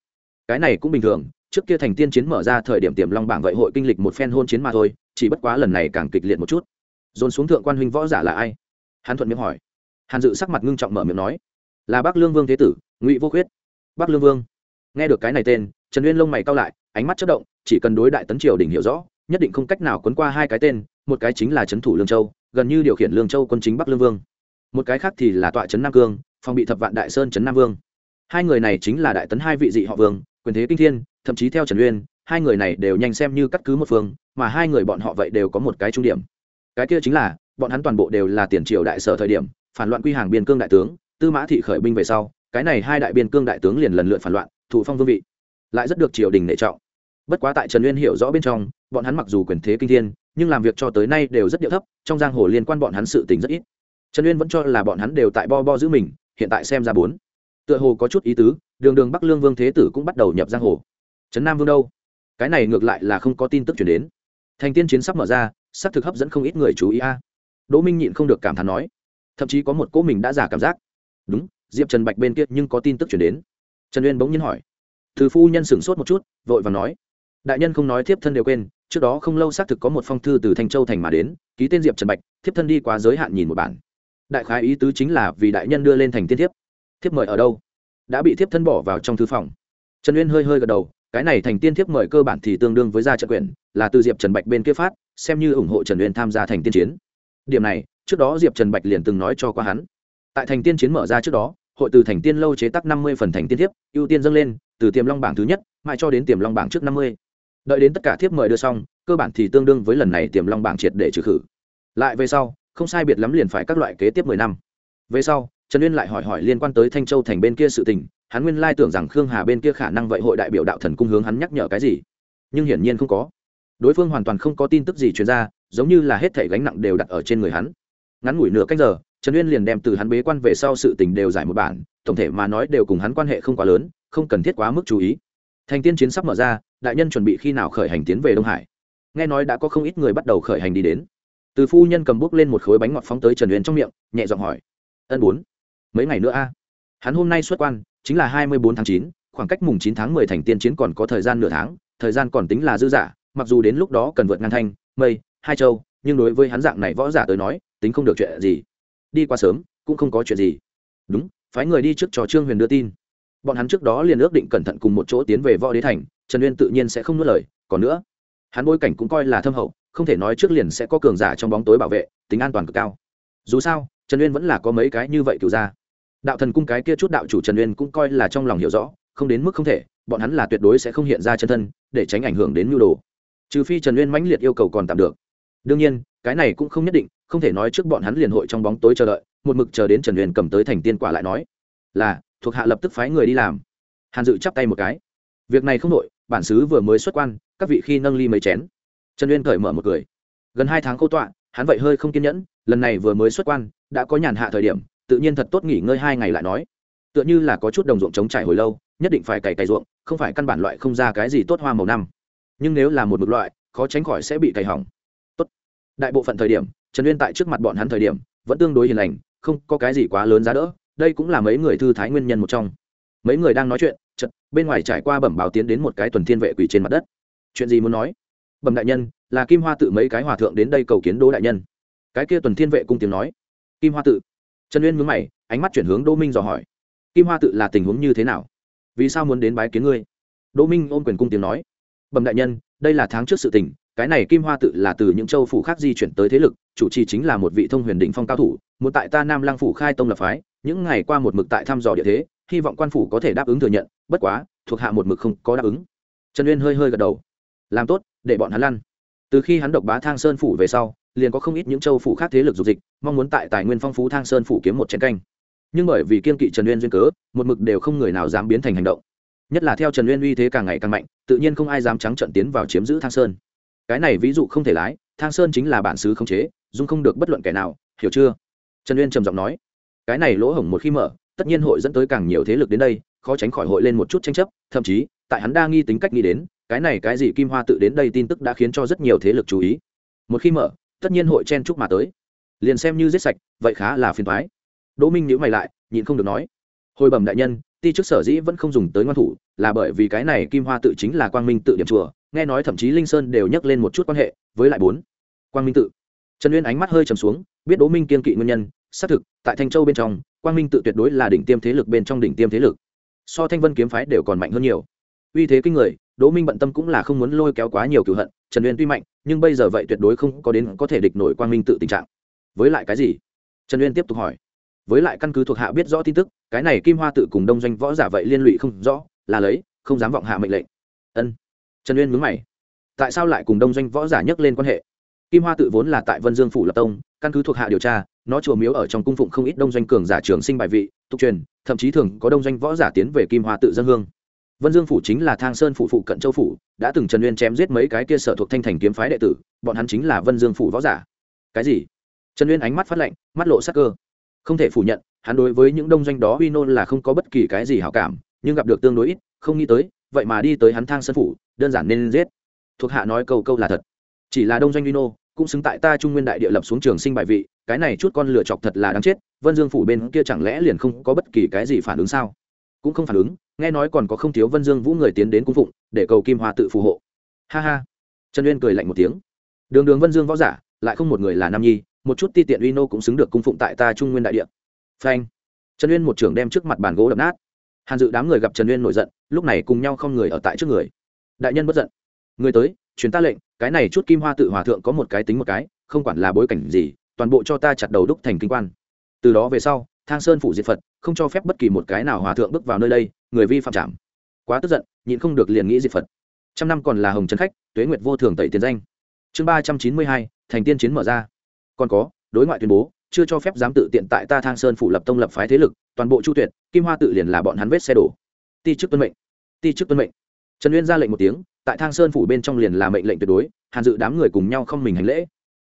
cái này cũng bình thường, trước kia thành tiên chiến mở ra thời điểm tiềm long bảng vậy hội kinh lịch một phen hôn chiến mà thôi, chỉ bất quá lần này càng kịch liệt một chút. Dồn xuống thượng quan huynh võ giả là ai? Hắn thuận miệng hỏi. Hàn dự sắc mặt ngưng trọng mở miệng nói. Là bắc lương vương thế tử, ngụy vô khuyết. Bắc lương vương nghe được cái này tên, trần uyên lông mày cao lại, ánh mắt chất động, chỉ cần đối đại tấn triều đình hiểu rõ, nhất định không cách nào quấn qua hai cái tên, một cái chính là trấn thủ lương châu, gần như điều khiển lương châu quân chính bắc lương vương. Một cái khác thì là tọa trấn nam cương, phòng bị thập vạn đại sơn trấn nam vương. Hai người này chính là đại tấn hai vị dị họ vương, quyền thế kinh thiên, thậm chí theo trần uyên, hai người này đều nhanh xem như cắt cứ một phương, mà hai người bọn họ vậy đều có một cái trung điểm. Cái kia chính là, bọn hắn toàn bộ đều là tiền triều đại sở thời điểm, phản loạn quy hàng biên cương đại tướng, tư mã thị khởi binh về sau, cái này hai đại biên cương đại tướng liền lần lượt phản loạn thủ phong vương vị, lại rất được triều đình nể trọng. Bất quá tại trần uyên hiểu rõ bên trong, bọn hắn mặc dù quyền thế kinh thiên, nhưng làm việc cho tới nay đều rất điệu thấp, trong giang hồ liên quan bọn hắn sự tình rất ít. Trần uyên vẫn cho là bọn hắn đều tại bo bo giữ mình, hiện tại xem ra bốn. Tựa hồ có chút ý tứ, đường đường bắc lương vương thế tử cũng bắt đầu nhập giang hồ. Trấn nam vương đâu? Cái này ngược lại là không có tin tức chuyển đến. Thành tiên chiến sắp mở ra, xác thực hấp dẫn không ít người chú ý a. Đỗ minh nhịn không được cảm thán nói. Thậm chí có một cỗ mình đã giả cảm giác. Đúng, diệp trần bạch bên kia nhưng có tin tức chuyển đến trần uyên bỗng nhiên hỏi. Thư phu nhân sửng sốt một chút, vội và nói. Đại nhân không nói thiếp thân đều quên, trước đó không lâu xác thực có một phong thư từ thanh châu thành mà đến, ký tên diệp trần bạch, thiếp thân đi quá giới hạn nhìn một bản. Đại khái ý tứ chính là vì đại nhân đưa lên thành tiên thiếp. Thiếp mời ở đâu? Đã bị thiếp thân bỏ vào trong thư phòng. Trần uyên hơi hơi gật đầu, cái này thành tiên thiếp mời cơ bản thì tương đương với gia trận quyển, là từ diệp trần bạch bên kia phát, xem như ủng hộ trần uyên tham gia thành tiên chiến. Điểm này, trước đó diệp trần bạch liền từng nói cho qua hắn. Tại thành tiên chiến mở ra trước đó hội từ thành tiên lâu chế tác năm mươi phần thành tiên thiếp, ưu tiên dâng lên, từ tiềm long bảng thứ nhất, mãi cho đến tiềm long bảng trước năm mươi. Đợi đến tất cả thiếp mời đưa xong, cơ bản thì tương đương với lần này tiềm long bảng triệt để trừ khử. Lại về sau, không sai biệt lắm liền phải các loại kế tiếp mười năm. Về sau, trần uyên lại hỏi hỏi liên quan tới thanh châu thành bên kia sự tình, hắn nguyên lai tưởng rằng khương hà bên kia khả năng vậy hội đại biểu đạo thần cung hướng hắn nhắc nhở cái gì. Nhưng hiển nhiên không có. Đối phương hoàn toàn không có tin tức gì truyền ra, giống như là hết thể gánh nặng đều đặt ở trên người hắn. Ngắn ngủi nửa cách giờ trần uyên liền đem từ hắn bế quan về sau sự tình đều giải một bản tổng thể mà nói đều cùng hắn quan hệ không quá lớn không cần thiết quá mức chú ý. Thành tiên chiến sắp mở ra đại nhân chuẩn bị khi nào khởi hành tiến về đông hải? Nghe nói đã có không ít người bắt đầu khởi hành đi đến. Từ phu nhân cầm bút lên một khối bánh ngọt phóng tới trần uyên trong miệng nhẹ giọng hỏi ân bốn mấy ngày nữa a? Hắn hôm nay xuất quan chính là hai mươi bốn tháng chín khoảng cách mùng chín tháng mười thành tiên chiến còn có thời gian nửa tháng thời gian còn tính là dư dả, mặc dù đến lúc đó cần vượt ngăn thanh mây hai châu nhưng đối với hắn dạng này võ giả tới nói tính không được chuyện gì đi qua sớm, cũng không có chuyện gì. Đúng, phái người đi trước cho trương huyền đưa tin. Bọn hắn trước đó liền ước định cẩn thận cùng một chỗ tiến về võ đế thành, trần uyên tự nhiên sẽ không nuốt lời. Còn nữa, hắn bối cảnh cũng coi là thâm hậu, không thể nói trước liền sẽ có cường giả trong bóng tối bảo vệ, tính an toàn cực cao. Dù sao, trần uyên vẫn là có mấy cái như vậy cựu ra đạo thần cung cái kia chút đạo chủ trần uyên cũng coi là trong lòng hiểu rõ, không đến mức không thể, bọn hắn là tuyệt đối sẽ không hiện ra chân thân, để tránh ảnh hưởng đến mưu đồ. Trừ phi trần uyên mãnh liệt yêu cầu còn tạm được. Đương nhiên, cái này cũng không nhất định không thể nói trước bọn hắn liền hội trong bóng tối chờ đợi, một mực chờ đến trần huyền cầm tới thành tiên quả lại nói, là, thuộc hạ lập tức phái người đi làm. Hàn dự chắp tay một cái, việc này không đội bản xứ vừa mới xuất quan, các vị khi nâng ly mấy chén. Trần uyên cởi mở một cười, gần hai tháng câu tọa, hắn vậy hơi không kiên nhẫn, lần này vừa mới xuất quan, đã có nhàn hạ thời điểm, tự nhiên thật tốt nghỉ ngơi hai ngày lại nói. Tựa như là có chút đồng ruộng trống trải hồi lâu, nhất định phải cày cày ruộng, không phải căn bản loại không ra cái gì tốt hoa màu năm. Nhưng nếu là một mực loại, khó tránh khỏi sẽ bị cày hỏng đại bộ phận thời điểm, trần uyên tại trước mặt bọn hắn thời điểm, vẫn tương đối hiền lành, không có cái gì quá lớn giá đỡ, đây cũng là mấy người thư thái nguyên nhân một trong. Mấy người đang nói chuyện chật bên ngoài trải qua bẩm báo tiến đến một cái tuần thiên vệ quỷ trên mặt đất. Chuyện gì muốn nói? Bẩm đại nhân, là kim hoa tự mấy cái hòa thượng đến đây cầu kiến đỗ đại nhân. Cái kia tuần thiên vệ cung tiếng nói. Kim hoa tự. Trần uyên mướn mày, ánh mắt chuyển hướng đỗ minh dò hỏi. Kim hoa tự là tình huống như thế nào? Vì sao muốn đến bái kiến ngươi? Đỗ minh ôm quyền cung tiếng nói. Bẩm đại nhân, đây là tháng trước sự tình cái này kim hoa tự là từ những châu phủ khác di chuyển tới thế lực, chủ trì chính là một vị thông huyền Đỉnh phong cao thủ, muốn tại ta nam lăng phủ khai tông lập phái, những ngày qua một mực tại thăm dò địa thế, hy vọng quan phủ có thể đáp ứng thừa nhận, bất quá, thuộc hạ một mực không có đáp ứng. Trần uyên hơi hơi gật đầu. Làm tốt, để bọn hắn lăn. Từ khi hắn độc bá thang sơn phủ về sau, liền có không ít những châu phủ khác thế lực dục dịch, mong muốn tại tài nguyên phong phú thang sơn phủ kiếm một chén canh. Nhưng bởi vì kiên kỵ trần uyên duyên cớ, một mực đều không người nào dám biến thành hành động. Nhất là theo trần uyên uy thế càng ngày càng mạnh, tự nhiên không ai dám trắng trận tiến vào chiếm giữ thang sơn cái này ví dụ không thể lái, thang sơn chính là bản xứ không chế, dung không được bất luận kẻ nào, hiểu chưa? Trần uyên trầm giọng nói. Cái này lỗ hổng một khi mở, tất nhiên hội dẫn tới càng nhiều thế lực đến đây, khó tránh khỏi hội lên một chút tranh chấp, thậm chí, tại hắn đa nghi tính cách nghĩ đến, cái này cái gì kim hoa tự đến đây tin tức đã khiến cho rất nhiều thế lực chú ý. Một khi mở, tất nhiên hội chen chúc mà tới. Liền xem như giết sạch, vậy khá là phiền thoái đỗ minh nhữ mày lại, nhịn không được nói. Hồi bẩm đại nhân, ti chức sở dĩ vẫn không dùng tới ngoan thủ, là bởi vì cái này kim hoa tự chính là quang minh tự điểm chùa nghe nói thậm chí linh sơn đều nhắc lên một chút quan hệ với lại bốn quang minh tự trần uyên ánh mắt hơi trầm xuống biết đỗ minh kiên kỵ nguyên nhân xác thực tại thanh châu bên trong quang minh tự tuyệt đối là đỉnh tiêm thế lực bên trong đỉnh tiêm thế lực so thanh vân kiếm phái đều còn mạnh hơn nhiều uy thế kinh người đỗ minh bận tâm cũng là không muốn lôi kéo quá nhiều cựu hận trần uyên tuy mạnh nhưng bây giờ vậy tuyệt đối không có đến có thể địch nổi quang minh tự tình trạng với lại cái gì trần uyên tiếp tục hỏi với lại căn cứ thuộc hạ biết rõ tin tức cái này kim hoa tự cùng đông doanh võ giả vậy liên lụy không rõ là lấy không dám vọng hạ mệnh lệnh ân trần uyên mướn mày. Tại sao lại cùng đông doanh võ giả nhắc lên quan hệ? Kim hoa tự vốn là tại vân dương phủ lập tông, căn cứ thuộc hạ điều tra, nó chùa miếu ở trong cung phụng không ít đông doanh cường giả trường sinh bài vị, tục truyền, thậm chí thường có đông doanh võ giả tiến về kim hoa tự dân hương. Vân dương phủ chính là thang sơn phủ phụ cận châu phủ, đã từng trần uyên chém giết mấy cái kia sở thuộc thanh thành kiếm phái đệ tử, bọn hắn chính là vân dương phủ võ giả. Cái gì? Trần uyên ánh mắt phát lạnh, mắt lộ sắc cơ. Không thể phủ nhận, hắn đối với những đông doanh đó uy nôn là không có bất kỳ cái gì hảo cảm, nhưng gặp được tương đối ít, không nghĩ tới vậy mà đi tới hắn thang sân phủ, đơn giản nên giết. Thuộc hạ nói câu câu là thật. Chỉ là đông doanh vino cũng xứng tại ta trung nguyên đại địa lập xuống trường sinh bài vị, cái này chút con lửa chọc thật là đáng chết, vân dương phủ bên kia chẳng lẽ liền không có bất kỳ cái gì phản ứng sao? Cũng không phản ứng, nghe nói còn có không thiếu vân dương vũ người tiến đến cung phụng, để cầu kim hoa tự phù hộ. Ha ha. Trần uyên cười lạnh một tiếng. Đường đường vân dương võ giả, lại không một người là nam nhi, một chút ti tiện uy nô cũng xứng được cung phụng tại ta trung nguyên đại địa. Phanh. Trần uyên một trưởng đem trước mặt bàn gỗ đập nát. Hàn dự đám người gặp trần uyên nổi giận lúc này cùng nhau không người ở tại trước người. Đại nhân bất giận. Người tới chuyến ta lệnh, cái này chút kim hoa tự hòa thượng có một cái tính một cái, không quản là bối cảnh gì, toàn bộ cho ta chặt đầu đúc thành kinh quan. Từ đó về sau, thang sơn phủ diệt phật, không cho phép bất kỳ một cái nào hòa thượng bước vào nơi đây, người vi phạm chạm quá tức giận, nhịn không được liền nghĩ diệt phật. Trăm năm còn là hồng trần khách, tuế nguyệt vô thường tẩy tiền danh. Chương ba trăm chín mươi hai, thành tiên chiến mở ra. Còn có, đối ngoại tuyên bố, chưa cho phép dám tự tiện tại ta thang sơn phủ lập tông lập phái thế lực, toàn bộ chu tuyệt, kim hoa tự liền là bọn hắn vết xe đổ. Ti chức tuân mệnh ti chức tuân mệnh. Trần uyên ra lệnh một tiếng, tại thang sơn phủ bên trong liền là mệnh lệnh tuyệt đối, hàn dự đám người cùng nhau không mình hành lễ.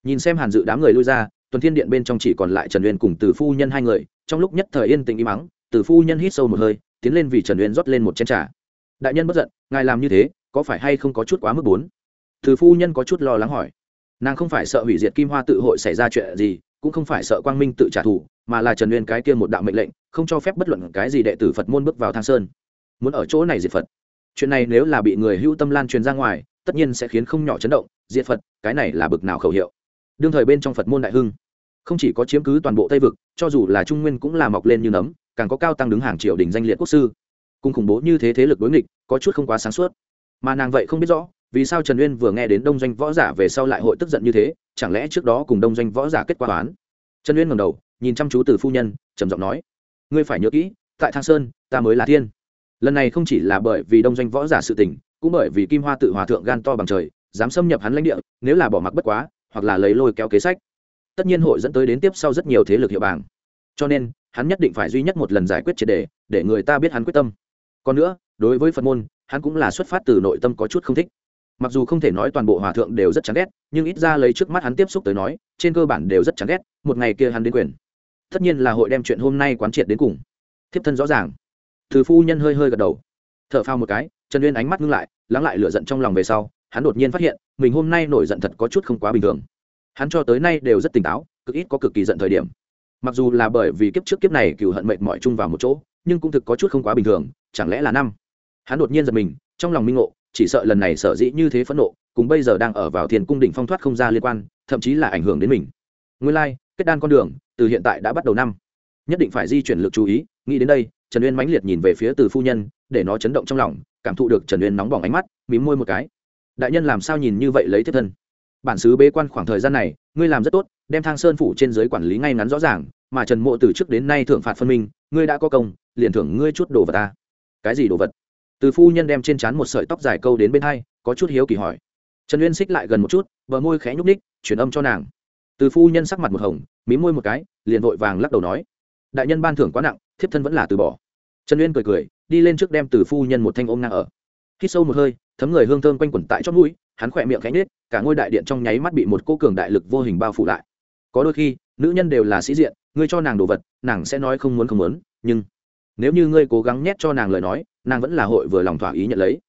Nhìn xem hàn dự đám người lui ra, tuần thiên điện bên trong chỉ còn lại trần uyên cùng từ phu nhân hai người, trong lúc nhất thời yên tĩnh im mắng từ phu nhân hít sâu một hơi, tiến lên vì trần uyên rót lên một chén trà. Đại nhân bất giận, ngài làm như thế, có phải hay không có chút quá mức bốn từ phu nhân có chút lo lắng hỏi. Nàng không phải sợ hủy diệt kim hoa tự hội xảy ra chuyện gì, cũng không phải sợ quang minh tự trả thù, mà là trần uyên cái kia một đạo mệnh lệnh, không cho phép bất luận cái gì đệ tử phật môn bước vào thang sơn muốn ở chỗ này diệt phật. Chuyện này nếu là bị người hưu tâm lan truyền ra ngoài, tất nhiên sẽ khiến không nhỏ chấn động, diệt phật, cái này là bực nào khẩu hiệu. Đương thời bên trong phật môn đại hưng, không chỉ có chiếm cứ toàn bộ tây vực, cho dù là trung nguyên cũng là mọc lên như nấm, càng có cao tăng đứng hàng triệu đình danh liệt quốc sư. Cùng khủng bố như thế thế lực đối nghịch, có chút không quá sáng suốt. Mà nàng vậy không biết rõ, vì sao trần uyên vừa nghe đến đông doanh võ giả về sau lại hội tức giận như thế, chẳng lẽ trước đó cùng đông doanh võ giả kết quả toán trần uyên ngầm đầu, nhìn chăm chú từ phu nhân, trầm giọng nói, ngươi phải nhớ kỹ, tại thang sơn, ta mới là thiên lần này không chỉ là bởi vì đông doanh võ giả sự tình, cũng bởi vì kim hoa tự hòa thượng gan to bằng trời, dám xâm nhập hắn lãnh địa, nếu là bỏ mặc bất quá, hoặc là lấy lôi kéo kế sách. Tất nhiên hội dẫn tới đến tiếp sau rất nhiều thế lực hiệu bảng. Cho nên, hắn nhất định phải duy nhất một lần giải quyết triệt đề, để người ta biết hắn quyết tâm. Còn nữa, đối với phật môn, hắn cũng là xuất phát từ nội tâm có chút không thích. Mặc dù không thể nói toàn bộ hòa thượng đều rất chán ghét, nhưng ít ra lấy trước mắt hắn tiếp xúc tới nói, trên cơ bản đều rất chán ghét, một ngày kia hắn đến quyền. Tất nhiên là hội đem chuyện hôm nay quán triệt đến cùng. Thiếp thân rõ ràng từ phu nhân hơi hơi gật đầu. Thở phào phao một cái trần uyên ánh mắt ngưng lại lắng lại lửa giận trong lòng về sau hắn đột nhiên phát hiện mình hôm nay nổi giận thật có chút không quá bình thường. Hắn cho tới nay đều rất tỉnh táo cực ít có cực kỳ giận thời điểm. Mặc dù là bởi vì kiếp trước kiếp này cựu hận mệnh mọi chung vào một chỗ nhưng cũng thực có chút không quá bình thường chẳng lẽ là năm? Hắn đột nhiên giật mình trong lòng minh ngộ chỉ sợ lần này sở dĩ như thế phẫn nộ cùng bây giờ đang ở vào thiền cung đỉnh phong thoát không ra liên quan thậm chí là ảnh hưởng đến mình. Nguyên lai、like, kết đan con đường từ hiện tại đã bắt đầu năm nhất định phải di chuyển lực chú ý. Nghĩ đến đây, trần uyên mãnh liệt nhìn về phía từ phu nhân, để nó chấn động trong lòng, cảm thụ được trần uyên nóng bỏng ánh mắt, mím môi một cái. Đại nhân làm sao nhìn như vậy lấy thiết thân? Bản xứ bế quan khoảng thời gian này, ngươi làm rất tốt, đem thang sơn phủ trên giới quản lý ngay ngắn rõ ràng, mà trần mộ từ trước đến nay thưởng phạt phân minh, ngươi đã có công, liền thưởng ngươi chút đồ vật ta. Cái gì đồ vật? Từ phu nhân đem trên trán một sợi tóc dài câu đến bên hai, có chút hiếu kỳ hỏi. Trần uyên xích lại gần một chút, bờ môi khẽ nhúc ních chuyển âm cho nàng. Từ phu nhân sắc mặt một hồng mí môi một cái, liền vội vàng lắc đầu nói đại nhân ban thưởng quá nặng, thiếp thân vẫn là từ bỏ. Trần uyên cười cười, đi lên trước đem từ phu nhân một thanh ôm ngang ở. Khi sâu một hơi, thấm người hương thơm quanh quẩn tại chót mũi, hắn khỏe miệng khẽ nết cả ngôi đại điện trong nháy mắt bị một cô cường đại lực vô hình bao phủ lại. Có đôi khi, nữ nhân đều là sĩ diện, ngươi cho nàng đồ vật, nàng sẽ nói không muốn không muốn, nhưng nếu như ngươi cố gắng nhét cho nàng lời nói, nàng vẫn là hội vừa lòng thỏa ý nhận lấy.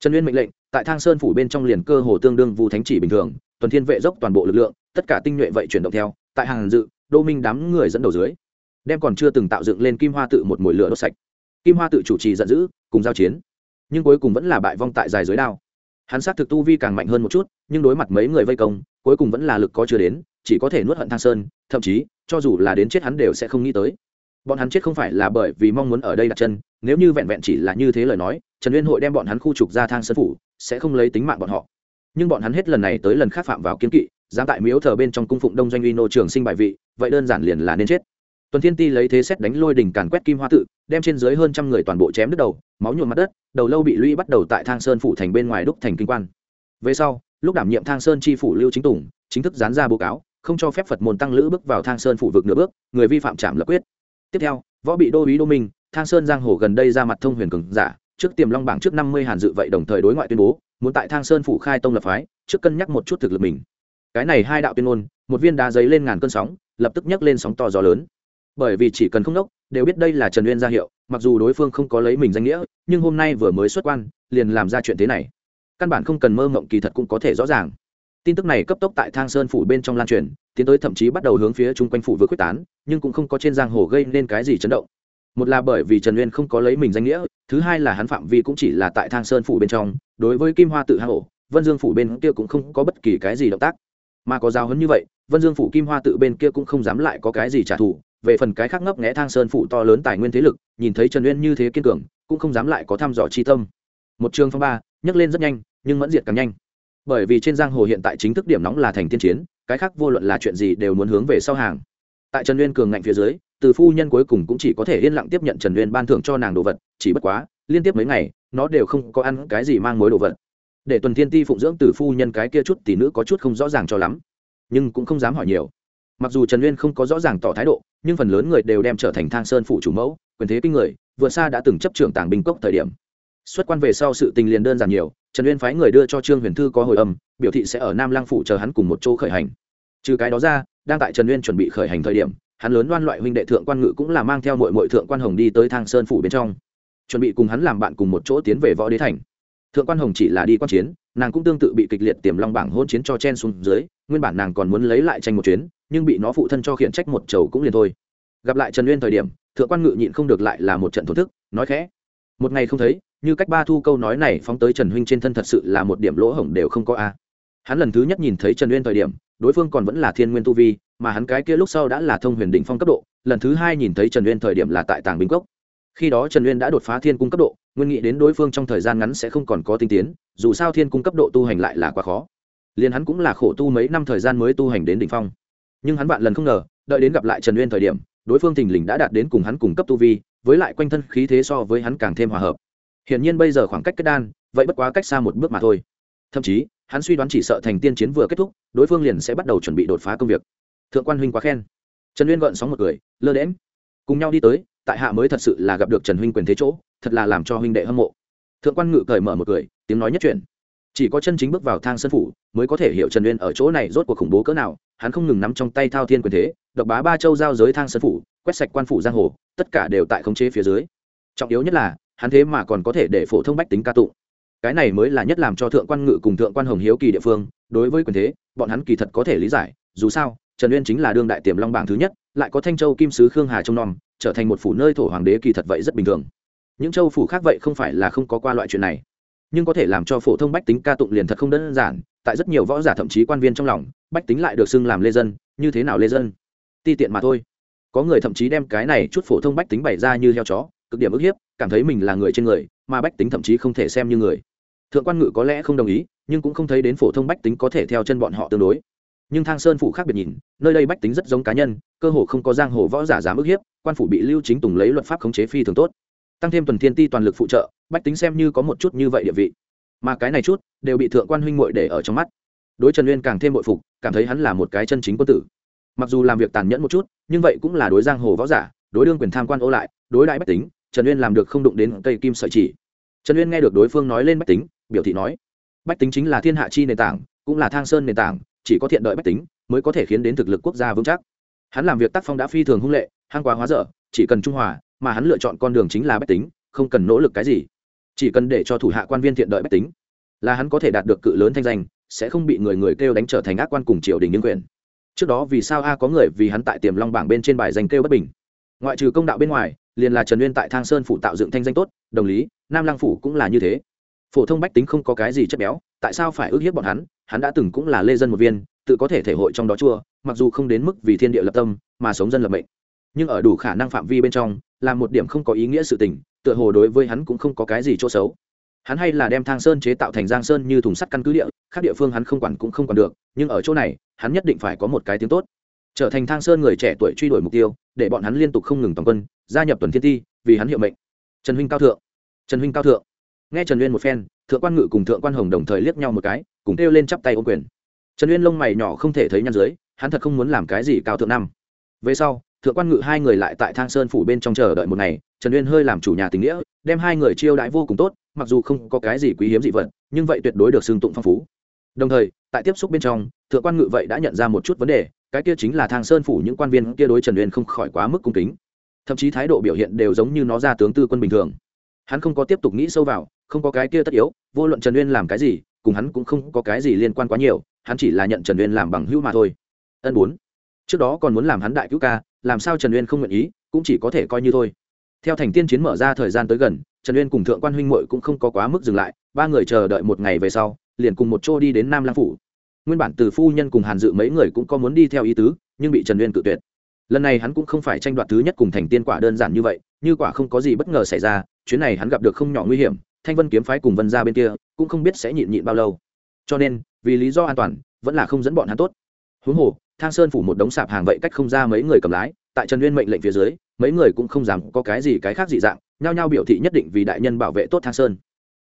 Trần uyên mệnh lệnh, tại thang sơn phủ bên trong liền cơ hồ tương đương vu thánh chỉ bình thường, tuần thiên vệ dốc toàn bộ lực lượng, tất cả tinh nhuệ vậy chuyển động theo, tại hàng dự, đô minh đám người dẫn đầu dưới đem còn chưa từng tạo dựng lên kim hoa tự một mồi lửa đốt sạch. Kim hoa tự chủ trì giận dữ, cùng giao chiến, nhưng cuối cùng vẫn là bại vong tại dài dưới đao. Hắn xác thực tu vi càng mạnh hơn một chút, nhưng đối mặt mấy người vây công, cuối cùng vẫn là lực có chưa đến, chỉ có thể nuốt hận thang sơn, thậm chí, cho dù là đến chết hắn đều sẽ không nghĩ tới. Bọn hắn chết không phải là bởi vì mong muốn ở đây đặt chân, nếu như vẹn vẹn chỉ là như thế lời nói, trần uyên hội đem bọn hắn khu trục ra thang sơn phủ, sẽ không lấy tính mạng bọn họ. Nhưng bọn hắn hết lần này tới lần khác phạm vào kiến kỵ, dám tại miếu thờ bên trong cung phụng đông doanh uy nô trường sinh bài vị, vậy đơn giản liền là nên chết tuần thiên ti lấy thế xét đánh lôi đỉnh càn quét kim hoa tự, đem trên dưới hơn trăm người toàn bộ chém đứt đầu, máu nhuộm mặt đất, đầu lâu bị lũy bắt đầu tại thang sơn phủ thành bên ngoài đúc thành kinh quan. Về sau, lúc đảm nhiệm thang sơn chi phủ lưu chính tùng, chính thức dán ra báo cáo, không cho phép phật môn tăng lữ bước vào thang sơn phủ vực nửa bước, người vi phạm trảm lập quyết. Tiếp theo, võ bị đô ý đô minh, thang sơn giang hồ gần đây ra mặt thông huyền cường giả, trước tiềm long bảng trước năm mươi hàn dự vậy đồng thời đối ngoại tuyên bố, muốn tại thang sơn phủ khai tông lập phái, trước cân nhắc một chút thực lực mình. Cái này hai đạo tuyên ngôn, một viên đá giấy lên ngàn cơn sóng, lập tức nhấc lên sóng to gió lớn bởi vì chỉ cần không đốc, đều biết đây là trần uyên ra hiệu, mặc dù đối phương không có lấy mình danh nghĩa, nhưng hôm nay vừa mới xuất quan, liền làm ra chuyện thế này. Căn bản không cần mơ mộng kỳ thật cũng có thể rõ ràng. Tin tức này cấp tốc tại thang sơn phủ bên trong lan truyền, tiến tới thậm chí bắt đầu hướng phía chung quanh phủ vừa quyết tán, nhưng cũng không có trên giang hồ gây nên cái gì chấn động. Một là bởi vì trần uyên không có lấy mình danh nghĩa, thứ hai là hắn phạm vi cũng chỉ là tại thang sơn phủ bên trong, đối với kim hoa tự hạ hổ vân dương phủ bên kia cũng không có bất kỳ cái gì động tác. Mà có giáo hấn như vậy, vân dương phủ kim hoa tự bên kia cũng không dám lại có cái gì trả thù về phần cái khác ngấp nghẽ thang sơn phủ to lớn tài nguyên thế lực, nhìn thấy trần uyên như thế kiên cường, cũng không dám lại có thăm dò chi tâm. Một trường phong ba, nhấc lên rất nhanh, nhưng mẫn diệt càng nhanh. Bởi vì trên giang hồ hiện tại chính thức điểm nóng là thành tiên chiến, cái khác vô luận là chuyện gì đều muốn hướng về sau hàng. Tại trần uyên cường ngạnh phía dưới, từ phu nhân cuối cùng cũng chỉ có thể yên lặng tiếp nhận trần uyên ban thưởng cho nàng đồ vật, chỉ bất quá, liên tiếp mấy ngày, nó đều không có ăn cái gì mang mối đồ vật. Để tuần thiên ti phụng dưỡng từ phu nhân cái kia chút tỷ nữ có chút không rõ ràng cho lắm, nhưng cũng không dám hỏi nhiều mặc dù trần uyên không có rõ ràng tỏ thái độ, nhưng phần lớn người đều đem trở thành thang sơn phụ chủ mẫu, quyền thế kinh người vượt xa đã từng chấp trưởng tàng binh cốc thời điểm. Xuất quan về sau sự tình liền đơn giản nhiều, trần uyên phái người đưa cho trương huyền thư có hồi âm, biểu thị sẽ ở nam Lang phủ chờ hắn cùng một chỗ khởi hành. Trừ cái đó ra, đang tại trần uyên chuẩn bị khởi hành thời điểm, hắn lớn đoan loại huynh đệ thượng quan ngự cũng là mang theo mọi mọi thượng quan hồng đi tới thang sơn phủ bên trong. Chuẩn bị cùng hắn làm bạn cùng một chỗ tiến về võ đế thành. Thượng quan hồng chỉ là đi quan chiến, nàng cũng tương tự bị kịch liệt tiềm long bảng hôn chiến cho chen xuống dưới, nguyên bản nàng còn muốn lấy lại tranh một chuyến nhưng bị nó phụ thân cho khiển trách một chầu cũng liền thôi. Gặp lại trần uyên thời điểm, thượng quan ngự nhịn không được lại là một trận thổ thức, nói khẽ. Một ngày không thấy, như cách ba thu câu nói này phóng tới trần huynh trên thân thật sự là một điểm lỗ hổng đều không có a. Hắn lần thứ nhất nhìn thấy trần uyên thời điểm, đối phương còn vẫn là thiên nguyên tu vi, mà hắn cái kia lúc sau đã là thông huyền đỉnh phong cấp độ, lần thứ hai nhìn thấy trần uyên thời điểm là tại tàng Bình cốc. Khi đó trần uyên đã đột phá thiên cung cấp độ, nguyên nghĩ đến đối phương trong thời gian ngắn sẽ không còn có tinh tiến, dù sao thiên cung cấp độ tu hành lại là quá khó. Liền hắn cũng là khổ tu mấy năm thời gian mới tu hành đến đỉnh phong nhưng hắn vạn lần không ngờ, đợi đến gặp lại trần uyên thời điểm, đối phương thình lình đã đạt đến cùng hắn cùng cấp tu vi, với lại quanh thân khí thế so với hắn càng thêm hòa hợp. Hiển nhiên bây giờ khoảng cách kết đan, vậy bất quá cách xa một bước mà thôi. Thậm chí, hắn suy đoán chỉ sợ thành tiên chiến vừa kết thúc, đối phương liền sẽ bắt đầu chuẩn bị đột phá công việc. Thượng quan huynh quá khen. Trần uyên gợn sóng một cười, lơ đễm cùng nhau đi tới, tại hạ mới thật sự là gặp được trần huynh quyền thế chỗ, thật là làm cho huynh đệ hâm mộ. Thượng quan ngự cởi mở một cười, tiếng nói nhất chuyển chỉ có chân chính bước vào thang sân phủ mới có thể hiểu trần uyên ở chỗ này rốt cuộc khủng bố cỡ nào, hắn không ngừng nắm trong tay thao thiên quyền thế, độc bá ba châu giao giới thang sân phủ, quét sạch quan phủ giang hồ, tất cả đều tại khống chế phía dưới. Trọng yếu nhất là, hắn thế mà còn có thể để phổ thông bách tính ca tụng. Cái này mới là nhất làm cho thượng quan ngự cùng thượng quan hồng hiếu kỳ địa phương, đối với quyền thế, bọn hắn kỳ thật có thể lý giải, dù sao, trần uyên chính là đương đại tiềm long bảng thứ nhất, lại có thanh châu kim sứ khương hà trông nom, trở thành một phủ nơi thổ hoàng đế kỳ thật vậy rất bình thường. Những châu phủ khác vậy không phải là không có qua loại chuyện này nhưng có thể làm cho phổ thông bách tính ca tụng liền thật không đơn giản, tại rất nhiều võ giả thậm chí quan viên trong lòng, bách tính lại được xưng làm lê dân, như thế nào lê dân? Ti tiện mà thôi. Có người thậm chí đem cái này chút phổ thông bách tính bày ra như heo chó, cực điểm ức hiếp, cảm thấy mình là người trên người, mà bách tính thậm chí không thể xem như người. Thượng quan ngự có lẽ không đồng ý, nhưng cũng không thấy đến phổ thông bách tính có thể theo chân bọn họ tương đối. Nhưng thang sơn phủ khác biệt nhìn, nơi đây bách tính rất giống cá nhân, cơ hồ không có giang hồ võ giả dám ức hiếp, quan phủ bị lưu chính tùng lấy luật pháp khống chế phi thường tốt tăng thêm tuần thiên ti toàn lực phụ trợ, bách tính xem như có một chút như vậy địa vị. Mà cái này chút, đều bị thượng quan huynh muội để ở trong mắt. Đối trần uyên càng thêm bội phục, cảm thấy hắn là một cái chân chính quân tử. Mặc dù làm việc tàn nhẫn một chút, nhưng vậy cũng là đối giang hồ võ giả, đối đương quyền tham quan ô lại, đối đại bách tính, trần uyên làm được không đụng đến cây kim sợi chỉ. Trần uyên nghe được đối phương nói lên bách tính, biểu thị nói, bách tính chính là thiên hạ chi nền tảng, cũng là thang sơn nền tảng, chỉ có thiện đợi bách tính, mới có thể khiến đến thực lực quốc gia vững chắc. Hắn làm việc tác phong đã phi thường hung lệ hang quá hóa dở, chỉ cần trung hòa mà hắn lựa chọn con đường chính là bách tính, không cần nỗ lực cái gì. Chỉ cần để cho thủ hạ quan viên thiện đợi bách tính, là hắn có thể đạt được cự lớn thanh danh, sẽ không bị người người kêu đánh trở thành ác quan cùng triều đình nhân quyền. Trước đó vì sao a có người vì hắn tại tiềm long bảng bên trên bài danh kêu bất bình? Ngoại trừ công đạo bên ngoài, liền là trần nguyên tại thang sơn phủ tạo dựng thanh danh tốt, đồng lý, nam lăng phủ cũng là như thế. Phổ thông bách tính không có cái gì chất béo, tại sao phải ước hiếp bọn hắn? Hắn đã từng cũng là lê dân một viên, tự có thể thể hội trong đó chua, mặc dù không đến mức vì thiên địa lập tâm, mà sống dân lập mệnh nhưng ở đủ khả năng phạm vi bên trong, là một điểm không có ý nghĩa sự tình, tựa hồ đối với hắn cũng không có cái gì chỗ xấu. Hắn hay là đem thang sơn chế tạo thành giang sơn như thùng sắt căn cứ địa, khác địa phương hắn không quản cũng không quản được, nhưng ở chỗ này, hắn nhất định phải có một cái tiếng tốt. Trở thành thang sơn người trẻ tuổi truy đuổi mục tiêu, để bọn hắn liên tục không ngừng toàn quân, gia nhập tuần thiên ti vì hắn hiệu mệnh. Trần huynh cao thượng. Trần huynh cao thượng. Nghe trần uyên một phen, thượng quan ngự cùng thượng quan hồng đồng thời liếc nhau một cái, cùng kêu lên chắp tay ô quyền. Trần uyên lông mày nhỏ không thể thấy nhăn dưới, hắn thật không muốn làm cái gì cao thượng năm. Về sau thượng quan ngự hai người lại tại thang sơn phủ bên trong chờ đợi một ngày, trần uyên hơi làm chủ nhà tình nghĩa, đem hai người chiêu đãi vô cùng tốt, mặc dù không có cái gì quý hiếm dị vật, nhưng vậy tuyệt đối được xưng tụng phong phú. Đồng thời, tại tiếp xúc bên trong, thượng quan ngự vậy đã nhận ra một chút vấn đề, cái kia chính là thang sơn phủ những quan viên kia đối trần uyên không khỏi quá mức cung kính. Thậm chí thái độ biểu hiện đều giống như nó ra tướng tư quân bình thường. Hắn không có tiếp tục nghĩ sâu vào, không có cái kia tất yếu, vô luận trần uyên làm cái gì, cùng hắn cũng không có cái gì liên quan quá nhiều, hắn chỉ là nhận trần uyên làm bằng hữu mà thôi. Ân bốn. Trước đó còn muốn làm hắn đại cứu ca làm sao trần uyên không nguyện ý, cũng chỉ có thể coi như thôi. Theo thành tiên chiến mở ra thời gian tới gần, trần uyên cùng thượng quan huynh muội cũng không có quá mức dừng lại, ba người chờ đợi một ngày về sau, liền cùng một chỗ đi đến nam lang phủ. Nguyên bản từ phu nhân cùng hàn dự mấy người cũng có muốn đi theo ý tứ, nhưng bị trần uyên cự tuyệt. Lần này hắn cũng không phải tranh đoạt thứ nhất cùng thành tiên quả đơn giản như vậy, như quả không có gì bất ngờ xảy ra, chuyến này hắn gặp được không nhỏ nguy hiểm, thanh vân kiếm phái cùng vân ra bên kia, cũng không biết sẽ nhịn nhịn bao lâu. Cho nên, vì lý do an toàn, vẫn là không dẫn bọn hắn tốt. Huống hồ thang sơn phủ một đống sạp hàng vậy cách không ra mấy người cầm lái, tại trần nguyên mệnh lệnh phía dưới, mấy người cũng không dám có cái gì cái khác dị dạng, nhao nhao biểu thị nhất định vì đại nhân bảo vệ tốt thang sơn.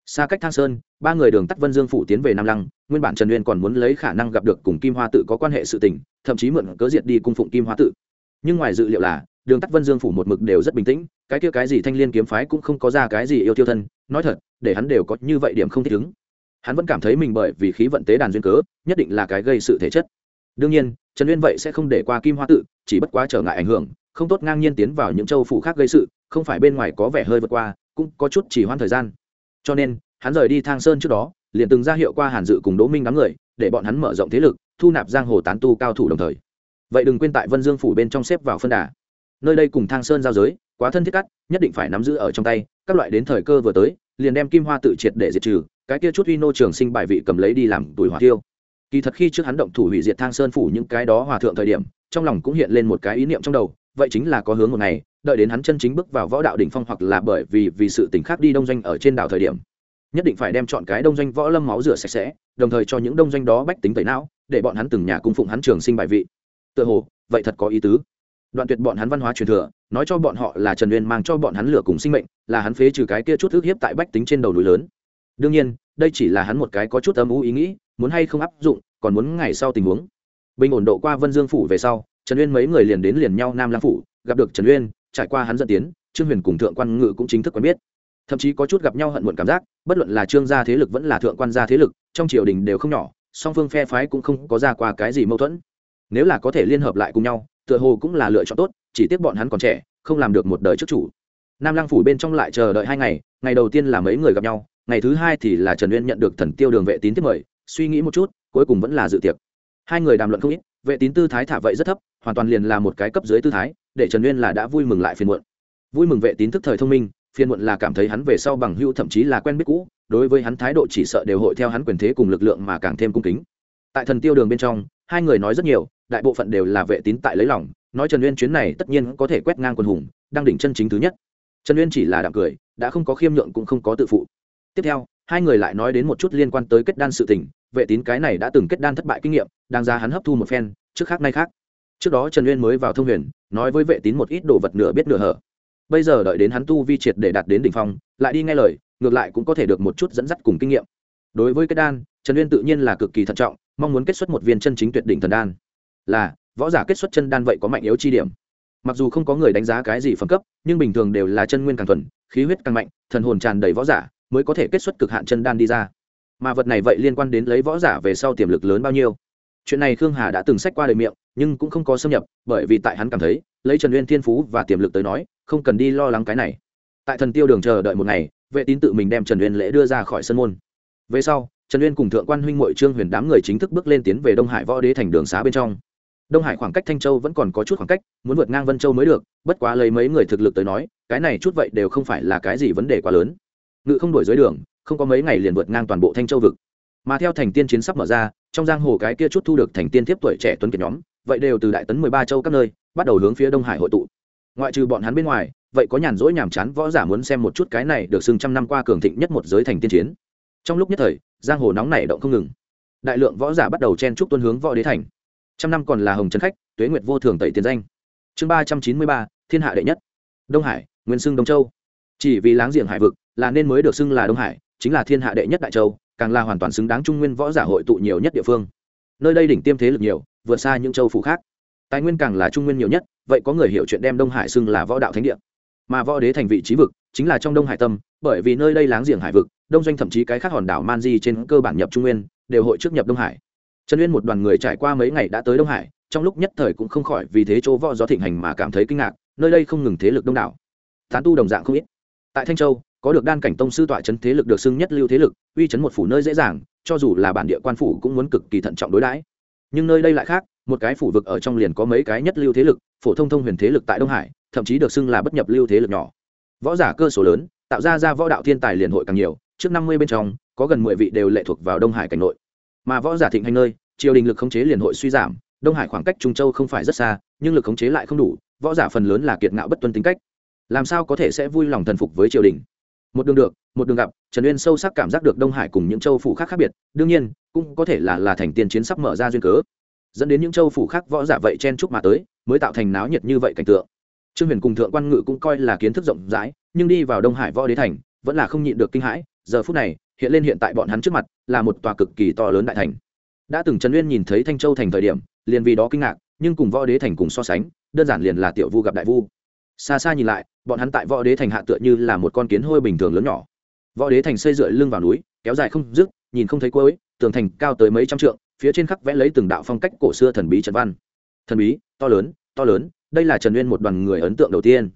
Xa cách thang sơn, ba người đường tắt vân dương phủ tiến về nam lăng, nguyên bản trần nguyên còn muốn lấy khả năng gặp được cùng kim hoa tự có quan hệ sự tình, thậm chí mượn cớ diệt đi cung phụng kim hoa tự. Nhưng ngoài dự liệu là, đường tắt vân dương phủ một mực đều rất bình tĩnh, cái kia cái gì thanh liên kiếm phái cũng không có ra cái gì yêu tiêu thân, nói thật, để hắn đều có như vậy điểm không thích ứng. Hắn vẫn cảm thấy mình bởi vì khí vận tế đàn duyên cớ, nhất định là cái gây sự thể chất đương nhiên, trần uyên vậy sẽ không để qua kim hoa tự, chỉ bất quá trở ngại ảnh hưởng, không tốt ngang nhiên tiến vào những châu phủ khác gây sự, không phải bên ngoài có vẻ hơi vượt qua, cũng có chút chỉ hoãn thời gian. Cho nên, hắn rời đi thang sơn trước đó, liền từng ra hiệu qua hàn dự cùng đỗ minh đám người, để bọn hắn mở rộng thế lực, thu nạp giang hồ tán tu cao thủ đồng thời. Vậy đừng quên tại vân dương phủ bên trong xếp vào phân đà. Nơi đây cùng thang sơn giao giới, quá thân thiết cắt, nhất định phải nắm giữ ở trong tay, các loại đến thời cơ vừa tới, liền đem kim hoa tự triệt để diệt trừ, cái kia chút uy nô trường sinh bài vị cầm lấy đi làm tuổi hỏa tiêu kỳ thật khi trước hắn động thủ hủy diệt thang sơn phủ những cái đó hòa thượng thời điểm, trong lòng cũng hiện lên một cái ý niệm trong đầu, vậy chính là có hướng một ngày, đợi đến hắn chân chính bước vào võ đạo đỉnh phong hoặc là bởi vì vì sự tình khác đi đông doanh ở trên đảo thời điểm, nhất định phải đem chọn cái đông doanh võ lâm máu rửa sạch sẽ, đồng thời cho những đông doanh đó bách tính tẩy não, để bọn hắn từng nhà cung phụng hắn trường sinh bài vị. Tựa hồ, vậy thật có ý tứ. Đoạn tuyệt bọn hắn văn hóa truyền thừa, nói cho bọn họ là trần uyên mang cho bọn hắn lửa cùng sinh mệnh, là hắn phế trừ cái kia chút ức hiếp tại bách tính trên đầu núi lớn. Đương nhiên, đây chỉ là hắn một cái có chút âm u ý nghĩ muốn hay không áp dụng, còn muốn ngày sau tình huống. Bình ổn độ qua vân dương phủ về sau, trần uyên mấy người liền đến liền nhau nam lang phủ, gặp được trần uyên, trải qua hắn dẫn tiến, trương huyền cùng thượng quan ngự cũng chính thức quen biết. Thậm chí có chút gặp nhau hận muộn cảm giác, bất luận là trương gia thế lực vẫn là thượng quan gia thế lực, trong triều đình đều không nhỏ, song phương phe phái cũng không có ra qua cái gì mâu thuẫn. Nếu là có thể liên hợp lại cùng nhau, tựa hồ cũng là lựa chọn tốt, chỉ tiếc bọn hắn còn trẻ, không làm được một đời trước chủ. Nam lang phủ bên trong lại chờ đợi hai ngày ngày đầu tiên là mấy người gặp nhau, ngày thứ hai thì là trần uyên nhận được thần tiêu đường vệ tín tiếp mời suy nghĩ một chút, cuối cùng vẫn là dự tiệc. Hai người đàm luận không ít, vệ tín tư thái thả vậy rất thấp, hoàn toàn liền là một cái cấp dưới tư thái, để trần uyên là đã vui mừng lại phiền muộn. Vui mừng vệ tín thức thời thông minh, phiền muộn là cảm thấy hắn về sau bằng hữu thậm chí là quen biết cũ, đối với hắn thái độ chỉ sợ đều hội theo hắn quyền thế cùng lực lượng mà càng thêm cung kính. Tại thần tiêu đường bên trong, hai người nói rất nhiều, đại bộ phận đều là vệ tín tại lấy lòng, nói trần uyên chuyến này tất nhiên có thể quét ngang quân hùng, đang đỉnh chân chính thứ nhất. Trần uyên chỉ là đạm cười, đã không có khiêm nhượng cũng không có tự phụ. Tiếp theo hai người lại nói đến một chút liên quan tới kết đan sự tình, vệ tín cái này đã từng kết đan thất bại kinh nghiệm đang ra hắn hấp thu một phen, trước khác nay khác. Trước đó trần uyên mới vào thông huyền, nói với vệ tín một ít đồ vật nửa biết nửa hở. Bây giờ đợi đến hắn tu vi triệt để đạt đến đỉnh phong, lại đi nghe lời, ngược lại cũng có thể được một chút dẫn dắt cùng kinh nghiệm. Đối với kết đan, trần uyên tự nhiên là cực kỳ thận trọng, mong muốn kết xuất một viên chân chính tuyệt đỉnh thần đan. Là, võ giả kết xuất chân đan vậy có mạnh yếu chi điểm. Mặc dù không có người đánh giá cái gì phẩm cấp, nhưng bình thường đều là chân nguyên càng thuần, khí huyết càng mạnh, thần hồn tràn đầy võ giả mới có thể kết xuất cực hạn chân đan đi ra. Mà vật này vậy liên quan đến lấy võ giả về sau tiềm lực lớn bao nhiêu? Chuyện này khương hà đã từng sách qua đời miệng, nhưng cũng không có xâm nhập, bởi vì tại hắn cảm thấy, lấy trần uyên thiên phú và tiềm lực tới nói, không cần đi lo lắng cái này. Tại thần tiêu đường chờ đợi một ngày, vệ tín tự mình đem trần uyên lễ đưa ra khỏi sân môn. Về sau, trần uyên cùng thượng quan huynh mội trương huyền đám người chính thức bước lên tiến về đông hải võ đế thành đường xá bên trong. Đông hải khoảng cách thanh châu vẫn còn có chút khoảng cách, muốn vượt ngang vân châu mới được, bất quá lấy mấy người thực lực tới nói, cái này chút vậy đều không phải là cái gì vấn đề quá lớn ngự không đổi dưới đường, không có mấy ngày liền vượt ngang toàn bộ thanh châu vực. Mà theo thành tiên chiến sắp mở ra, trong giang hồ cái kia chút thu được thành tiên tiếp tuổi trẻ tuấn kiệt nhóm, vậy đều từ đại tấn mười ba châu các nơi, bắt đầu hướng phía đông hải hội tụ. Ngoại trừ bọn hắn bên ngoài, vậy có nhàn rỗi nhàm chán võ giả muốn xem một chút cái này được xưng trăm năm qua cường thịnh nhất một giới thành tiên chiến. Trong lúc nhất thời, giang hồ nóng nảy động không ngừng. Đại lượng võ giả bắt đầu chen trúc tuân hướng võ đế thành. Trăm năm còn là hồng trấn khách, tuế nguyệt vô thường tẩy tiền danh. Chương ba trăm chín mươi ba, thiên hạ đệ nhất. Đông hải, nguyên xưng đông châu chỉ vì láng giềng hải vực, là nên mới được xưng là đông hải, chính là thiên hạ đệ nhất đại châu, càng là hoàn toàn xứng đáng trung nguyên võ giả hội tụ nhiều nhất địa phương. Nơi đây đỉnh tiêm thế lực nhiều, vượt xa những châu phủ khác. Tài nguyên càng là trung nguyên nhiều nhất, vậy có người hiểu chuyện đem đông hải xưng là võ đạo thánh địa. Mà võ đế thành vị trí vực, chính là trong đông hải tâm, bởi vì nơi đây láng giềng hải vực, đông doanh thậm chí cái khác hòn đảo man di trên cơ bản nhập trung nguyên, đều hội trước nhập đông hải. Trần uyên một đoàn người trải qua mấy ngày đã tới đông hải, trong lúc nhất thời cũng không khỏi vì thế chỗ võ gió thịnh hành mà cảm thấy kinh ngạc, nơi đây không ngừng thế lực đông đảo. Tán tu đồng dạng không ít tại thanh châu, có được đan cảnh tông sư tọa chấn thế lực được xưng nhất lưu thế lực, uy chấn một phủ nơi dễ dàng, cho dù là bản địa quan phủ cũng muốn cực kỳ thận trọng đối đãi. Nhưng nơi đây lại khác, một cái phủ vực ở trong liền có mấy cái nhất lưu thế lực, phổ thông thông huyền thế lực tại đông hải, thậm chí được xưng là bất nhập lưu thế lực nhỏ. Võ giả cơ số lớn, tạo ra ra võ đạo thiên tài liền hội càng nhiều, trước năm mươi bên trong, có gần mười vị đều lệ thuộc vào đông hải cảnh nội. Mà võ giả thịnh hành nơi, triều đình lực khống chế liền hội suy giảm, đông hải khoảng cách trung châu không phải rất xa, nhưng lực khống chế lại không đủ, võ giả phần lớn là kiệt ngạo bất tuân tính cách làm sao có thể sẽ vui lòng thần phục với triều đình? Một đường được, một đường gặp, trần uyên sâu sắc cảm giác được đông hải cùng những châu phủ khác khác biệt. Đương nhiên, cũng có thể là là thành tiền chiến sắp mở ra duyên cớ. Dẫn đến những châu phủ khác võ giả vậy chen chúc mà tới, mới tạo thành náo nhiệt như vậy cảnh tượng. Trương huyền cùng thượng quan ngự cũng coi là kiến thức rộng rãi, nhưng đi vào đông hải võ đế thành, vẫn là không nhịn được kinh hãi. Giờ phút này, hiện lên hiện tại bọn hắn trước mặt, là một tòa cực kỳ to lớn đại thành. Đã từng trần uyên nhìn thấy thanh châu thành thời điểm, liền vì đó kinh ngạc, nhưng cùng võ đế thành cùng so sánh, đơn giản liền là tiểu vu gặp đại vu xa xa nhìn lại, bọn hắn tại võ đế thành hạ tựa như là một con kiến hôi bình thường lớn nhỏ. Võ đế thành xây dựa lưng vào núi, kéo dài không dứt, nhìn không thấy cuối, tường thành cao tới mấy trăm trượng, phía trên khắc vẽ lấy từng đạo phong cách cổ xưa thần bí trần văn. Thần bí, to lớn to lớn, đây là trần nguyên một đoàn người ấn tượng đầu tiên.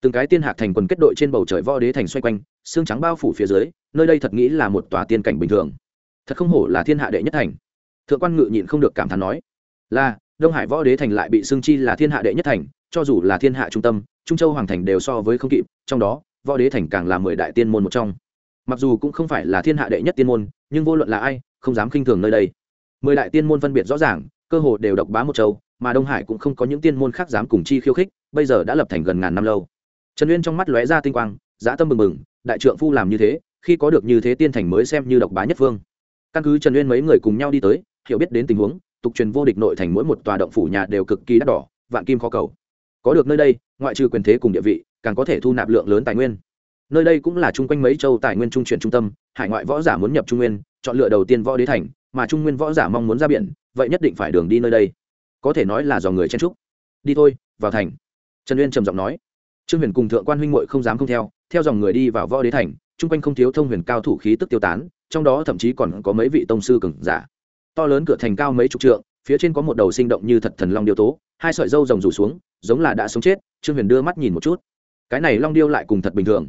Từng cái tiên hạc thành quần kết đội trên bầu trời võ đế thành xoay quanh, xương trắng bao phủ phía dưới, nơi đây thật nghĩ là một tòa tiên cảnh bình thường. Thật không hổ là thiên hạ đệ nhất thành. Thượng quan ngự nhịn không được cảm thán nói, là đông hải võ đế thành lại bị xương chi là thiên hạ đệ nhất thành, cho dù là thiên hạ trung tâm, trung châu hoàng thành đều so với không kịp, trong đó, võ đế thành càng là mười đại tiên môn một trong. Mặc dù cũng không phải là thiên hạ đệ nhất tiên môn, nhưng vô luận là ai, không dám khinh thường nơi đây. Mười đại tiên môn phân biệt rõ ràng, cơ hồ đều độc bá một châu, mà đông hải cũng không có những tiên môn khác dám cùng chi khiêu khích, bây giờ đã lập thành gần ngàn năm lâu. Trần uyên trong mắt lóe ra tinh quang, dã tâm mừng mừng đại trượng phu làm như thế, khi có được như thế tiên thành mới xem như độc bá nhất phương căn cứ trần uyên mấy người cùng nhau đi tới, hiểu biết đến tình huống tục truyền vô địch nội thành mỗi một tòa động phủ nhà đều cực kỳ đắt đỏ, vạn kim khó cầu. Có được nơi đây, ngoại trừ quyền thế cùng địa vị, càng có thể thu nạp lượng lớn tài nguyên. Nơi đây cũng là chung quanh mấy châu tài nguyên trung chuyển trung tâm, hải ngoại võ giả muốn nhập trung nguyên, chọn lựa đầu tiên võ đế thành, mà trung nguyên võ giả mong muốn ra biển, vậy nhất định phải đường đi nơi đây. Có thể nói là do người chen trúc đi thôi, vào thành. Trần uyên trầm giọng nói. Trương huyền cùng thượng quan huynh muội không dám không theo theo dòng người đi vào võ đế thành, chung quanh không thiếu thông huyền cao thủ khí tức tiêu tán, trong đó thậm chí còn có mấy vị tông sư cường giả to lớn cửa thành cao mấy chục trượng, phía trên có một đầu sinh động như thật thần long điêu tố, hai sợi dâu rồng rủ xuống, giống là đã sống chết, trương huyền đưa mắt nhìn một chút. Cái này long điêu lại cùng thật bình thường.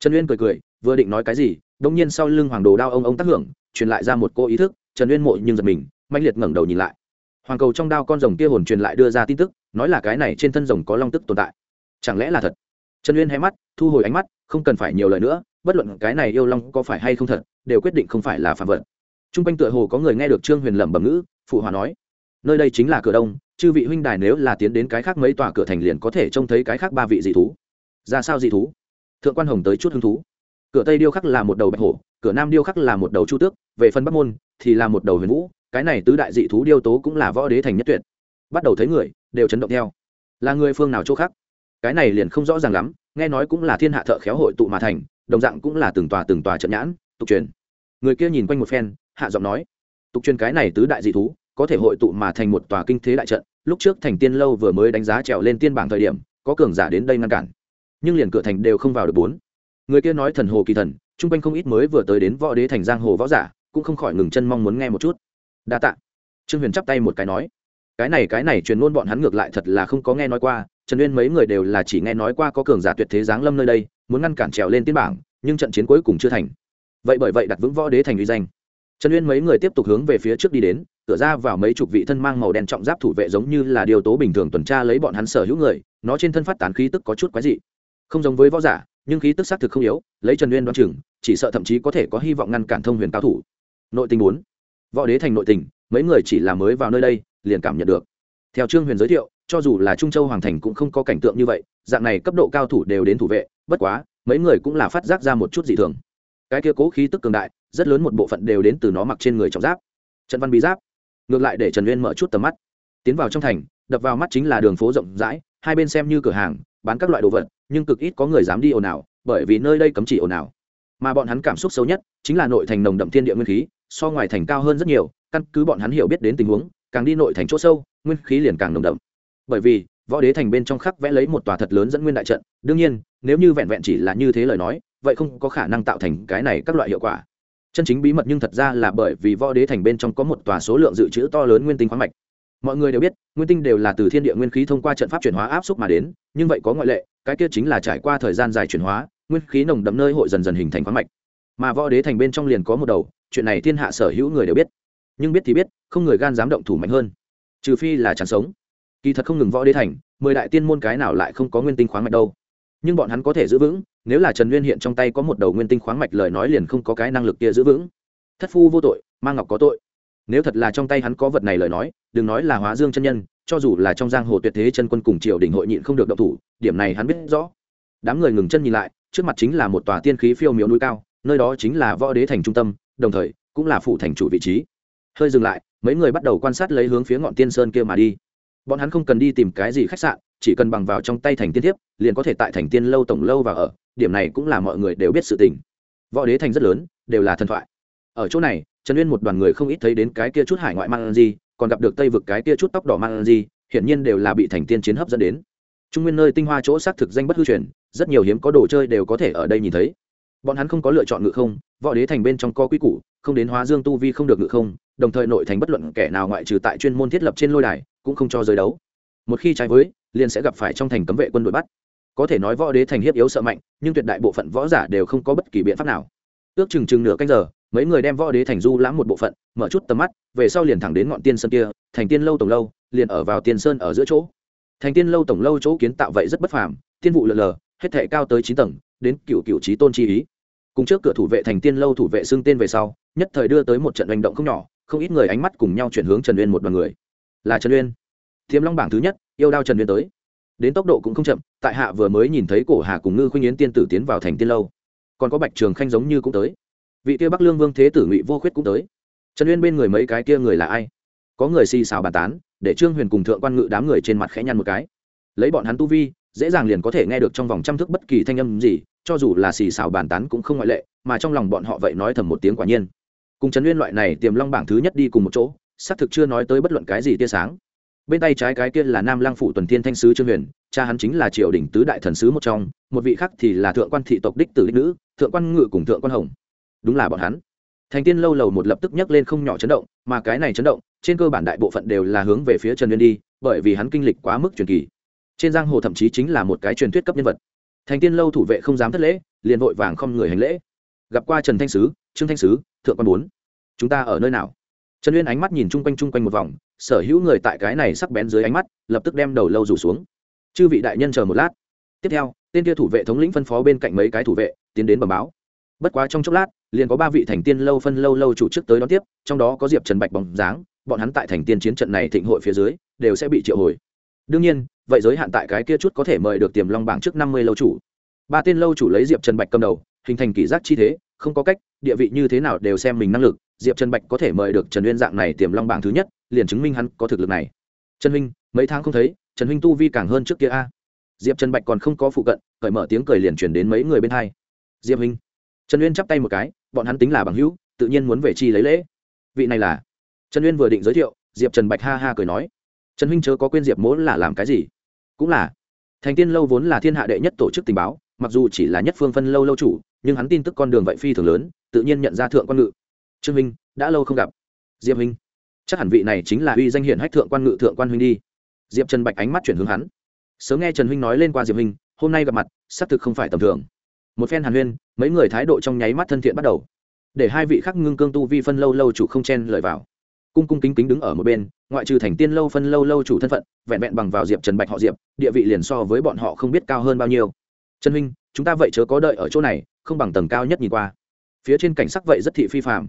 Trần uyên cười cười, vừa định nói cái gì đông nhiên sau lưng hoàng đồ đao ông ông tác hưởng, truyền lại ra một cô ý thức, trần uyên mộ nhưng giật mình mạnh liệt ngẩng đầu nhìn lại. Hoàng cầu trong đao con rồng kia hồn truyền lại đưa ra tin tức, nói là cái này trên thân rồng có long tức tồn tại. Chẳng lẽ là thật? Trần uyên hé mắt, thu hồi ánh mắt, không cần phải nhiều lời nữa, bất luận cái này yêu long có phải hay không thật, đều quyết định không phải là phạm vật t r u n g quanh tựa hồ có người nghe được trương huyền lẩm bẩm ngữ, phụ hòa nói, nơi đây chính là cửa đông, chư vị huynh đài nếu là tiến đến cái khác mấy tòa cửa thành liền có thể trông thấy cái khác ba vị dị thú. Ra sao dị thú? Thượng quan hồng tới chút hứng thú. Cửa tây điêu khắc là một đầu bạch hổ, cửa nam điêu khắc là một đầu chu tước, về phần bắc môn thì là một đầu huyền vũ, cái này tứ đại dị thú điêu tố cũng là võ đế thành nhất tuyệt. Bắt đầu thấy người, đều chấn động theo. Là người phương nào chỗ khác? Cái này liền không rõ ràng lắm, nghe nói cũng là thiên hạ thợ khéo hội tụ mà thành, đồng dạng cũng là từng tòa từng tòa trận nhãn, tục truyền. Người kia nhìn quanh một phen hạ giọng nói, tục truyền cái này tứ đại dị thú, có thể hội tụ mà thành một tòa kinh thế đại trận, lúc trước thành tiên lâu vừa mới đánh giá trèo lên tiên bảng thời điểm, có cường giả đến đây ngăn cản, nhưng liền cửa thành đều không vào được bốn. Người kia nói thần hồ kỳ thần, chung quanh không ít mới vừa tới đến võ đế thành giang hồ võ giả, cũng không khỏi ngừng chân mong muốn nghe một chút. Đa tạ. Trương huyền chắp tay một cái nói, cái này cái này truyền ngôn bọn hắn ngược lại thật là không có nghe nói qua, trần uyên mấy người đều là chỉ nghe nói qua có cường giả tuyệt thế giáng lâm nơi đây, muốn ngăn cản trèo lên tiên bảng, nhưng trận chiến cuối cùng chưa thành. Vậy bởi vậy đặt vững võ đế thành uy danh trần uyên mấy người tiếp tục hướng về phía trước đi đến, cửa ra vào mấy chục vị thân mang màu đen trọng giáp thủ vệ giống như là điều tố bình thường tuần tra lấy bọn hắn sở hữu người, nó trên thân phát tán khí tức có chút quái dị. Không giống với võ giả, nhưng khí tức xác thực không yếu, lấy trần uyên đoán chừng, chỉ sợ thậm chí có thể có hy vọng ngăn cản thông huyền cao thủ. Nội tình bốn. Võ đế thành nội tình, mấy người chỉ là mới vào nơi đây, liền cảm nhận được. Theo trương huyền giới thiệu, cho dù là trung châu hoàng thành cũng không có cảnh tượng như vậy, dạng này cấp độ cao thủ đều đến thủ vệ, bất quá, mấy người cũng là phát giác ra một chút dị thường. Cái kia cố khí tức cường đại rất lớn một bộ phận đều đến từ nó mặc trên người trọng giáp. Trận văn bí giáp. Ngược lại để trần uyên mở chút tầm mắt. Tiến vào trong thành, đập vào mắt chính là đường phố rộng rãi, hai bên xem như cửa hàng, bán các loại đồ vật, nhưng cực ít có người dám đi ồn ào, bởi vì nơi đây cấm chỉ ồn ào. Mà bọn hắn cảm xúc xấu nhất, chính là nội thành nồng đậm thiên địa nguyên khí, so ngoài thành cao hơn rất nhiều, căn cứ bọn hắn hiểu biết đến tình huống, càng đi nội thành chỗ sâu, nguyên khí liền càng nồng đậm. Bởi vì, võ đế thành bên trong khắc vẽ lấy một tòa thật lớn dẫn nguyên đại trận, đương nhiên, nếu như vẹn vẹn chỉ là như thế lời nói, vậy không có khả năng tạo thành cái này các loại hiệu quả chân chính bí mật nhưng thật ra là bởi vì võ đế thành bên trong có một tòa số lượng dự trữ to lớn nguyên tinh khoáng mạch. Mọi người đều biết, nguyên tinh đều là từ thiên địa nguyên khí thông qua trận pháp chuyển hóa áp xúc mà đến, nhưng vậy có ngoại lệ, cái kia chính là trải qua thời gian dài chuyển hóa, nguyên khí nồng đậm nơi hội dần dần hình thành khoáng mạch. Mà võ đế thành bên trong liền có một đầu, chuyện này thiên hạ sở hữu người đều biết. Nhưng biết thì biết, không người gan dám động thủ mạnh hơn. Trừ phi là chẳng sống. Kỳ thật không ngừng võ đế thành, mười đại tiên môn cái nào lại không có nguyên tinh khoáng mạch đâu. Nhưng bọn hắn có thể giữ vững nếu là trần nguyên hiện trong tay có một đầu nguyên tinh khoáng mạch lời nói liền không có cái năng lực kia giữ vững. Thất phu vô tội mang ngọc có tội. Nếu thật là trong tay hắn có vật này lời nói, đừng nói là hóa dương chân nhân, cho dù là trong giang hồ tuyệt thế chân quân cùng triều đình hội nhịn không được động thủ, điểm này hắn biết rõ. Đám người ngừng chân nhìn lại, trước mặt chính là một tòa tiên khí phiêu miếu núi cao, nơi đó chính là võ đế thành trung tâm, đồng thời cũng là phủ thành chủ vị trí. Hơi dừng lại, mấy người bắt đầu quan sát lấy hướng phía ngọn tiên sơn kia mà đi. Bọn hắn không cần đi tìm cái gì khách sạn, chỉ cần bằng vào trong tay thành tiên thiếp, liền có thể tại thành tiên lâu tổng lâu và ở điểm này cũng là mọi người đều biết sự tình. Võ đế thành rất lớn, đều là thần thoại. Ở chỗ này, trần uyên một đoàn người không ít thấy đến cái kia chút hải ngoại mang gì còn gặp được tây vực cái kia chút tóc đỏ mang gì hiển nhiên đều là bị thành tiên chiến hấp dẫn đến. Trung nguyên nơi tinh hoa chỗ xác thực danh bất hư truyền, rất nhiều hiếm có đồ chơi đều có thể ở đây nhìn thấy. Bọn hắn không có lựa chọn ngự không, võ đế thành bên trong có quy củ, không đến hóa dương tu vi không được ngự không, đồng thời nội thành bất luận kẻ nào ngoại trừ tại chuyên môn thiết lập trên lôi đài, cũng không cho giới đấu. Một khi trái với, liền sẽ gặp phải trong thành cấm vệ quân đội bắt có thể nói võ đế thành hiếp yếu sợ mạnh, nhưng tuyệt đại bộ phận võ giả đều không có bất kỳ biện pháp nào. Ước chừng chừng nửa canh giờ, mấy người đem võ đế thành du lãm một bộ phận, mở chút tầm mắt, về sau liền thẳng đến ngọn tiên sơn kia, thành tiên lâu tổng lâu, liền ở vào tiên sơn ở giữa chỗ. Thành tiên lâu tổng lâu chỗ kiến tạo vậy rất bất phàm, tiên vụ lờ lờ, hết thể cao tới chín tầng, đến cựu cựu trí tôn chi ý. Cùng trước cửa thủ vệ thành tiên lâu thủ vệ xưng tên về sau, nhất thời đưa tới một trận hành động không nhỏ, không ít người ánh mắt cùng nhau chuyển hướng trần uyên một đoàn người. Là trần uyên. Thiếm long bảng thứ nhất, yêu đao trần uyên tới đến tốc độ cũng không chậm, tại hạ vừa mới nhìn thấy cổ hà cùng ngư khuynh yến tiên tử tiến vào thành tiên lâu. Còn có bạch trường khanh giống như cũng tới. Vị kia bắc lương vương thế tử ngụy vô khuyết cũng tới. Trần uyên bên người mấy cái kia người là ai? Có người xì xào bàn tán, để trương huyền cùng thượng quan ngự đám người trên mặt khẽ nhăn một cái. Lấy bọn hắn tu vi, dễ dàng liền có thể nghe được trong vòng trăm thước bất kỳ thanh âm gì, cho dù là xì xào bàn tán cũng không ngoại lệ, mà trong lòng bọn họ vậy nói thầm một tiếng quả nhiên. Cùng trần uyên loại này tiềm long bảng thứ nhất đi cùng một chỗ, xác thực chưa nói tới bất luận cái gì tia sáng bên tay trái cái kia là nam lang phủ tuần thiên thanh sứ trương huyền, cha hắn chính là triều đình tứ đại thần sứ một trong, một vị khác thì là thượng quan thị tộc đích tử đích nữ, thượng quan ngự cùng thượng quan hồng. Đúng là bọn hắn. Thành tiên lâu lầu một lập tức nhấc lên không nhỏ chấn động, mà cái này chấn động, trên cơ bản đại bộ phận đều là hướng về phía trần uyên đi, bởi vì hắn kinh lịch quá mức truyền kỳ. Trên giang hồ thậm chí chính là một cái truyền thuyết cấp nhân vật. Thành tiên lâu thủ vệ không dám thất lễ, liền vội vàng không người hành lễ. Gặp qua trần thanh sứ, trương thanh sứ, thượng quan bốn. Chúng ta ở nơi nào? Trần uyên ánh mắt nhìn chung quanh chung quanh một vòng sở hữu người tại cái này sắc bén dưới ánh mắt, lập tức đem đầu lâu rủ xuống. Chư vị đại nhân chờ một lát. Tiếp theo, tên kia thủ vệ thống lĩnh phân phó bên cạnh mấy cái thủ vệ, tiến đến bẩm báo. Bất quá trong chốc lát, liền có ba vị thành tiên lâu phân lâu lâu chủ trước tới đón tiếp, trong đó có diệp trần bạch bóng dáng, bọn hắn tại thành tiên chiến trận này thịnh hội phía dưới, đều sẽ bị triệu hồi. Đương nhiên, vậy giới hạn tại cái kia chút có thể mời được tiềm long bảng trước năm mươi lâu chủ. Ba tên lâu chủ lấy diệp trần bạch cầm đầu, hình thành kỷ giác chi thế, không có cách, địa vị như thế nào đều xem mình năng lực, diệp trần bạch có thể mời được trần uyên dạng này tiềm long bảng thứ nhất liền chứng minh hắn có thực lực này. Trần huynh, mấy tháng không thấy, trần huynh tu vi càng hơn trước kia a. Diệp trần bạch còn không có phụ cận, cởi mở tiếng cười liền chuyển đến mấy người bên hai. Diệp huynh. Trần uyên chắp tay một cái, bọn hắn tính là bằng hữu, tự nhiên muốn về chi lấy lễ. Vị này là? Trần uyên vừa định giới thiệu, diệp trần bạch ha ha cười nói. Trần huynh chớ có quên diệp mỗ là làm cái gì? Cũng là. Thành tiên lâu vốn là thiên hạ đệ nhất tổ chức tình báo, mặc dù chỉ là nhất phương phân lâu lâu chủ, nhưng hắn tin tức con đường vậy phi thường lớn, tự nhiên nhận ra thượng quan ngự. Trương minh đã lâu không gặp. Diệp huynh chắc hẳn vị này chính là uy danh hiển hách thượng quan ngự thượng quan huynh đi. Diệp trần bạch ánh mắt chuyển hướng hắn. Sớm nghe trần huynh nói lên qua diệp huynh, hôm nay gặp mặt, xác thực không phải tầm thường. Một phen hàn huyên, mấy người thái độ trong nháy mắt thân thiện bắt đầu. Để hai vị khắc ngưng cương tu vi phân lâu lâu chủ không chen lời vào. Cung cung kính kính đứng ở một bên, ngoại trừ thành tiên lâu phân lâu lâu chủ thân phận, vẹn vẹn bằng vào diệp trần bạch họ diệp, địa vị liền so với bọn họ không biết cao hơn bao nhiêu. Trần huynh, chúng ta vậy chớ có đợi ở chỗ này, không bằng tầng cao nhất nhìn qua. Phía trên cảnh sắc vậy rất thị phi phạm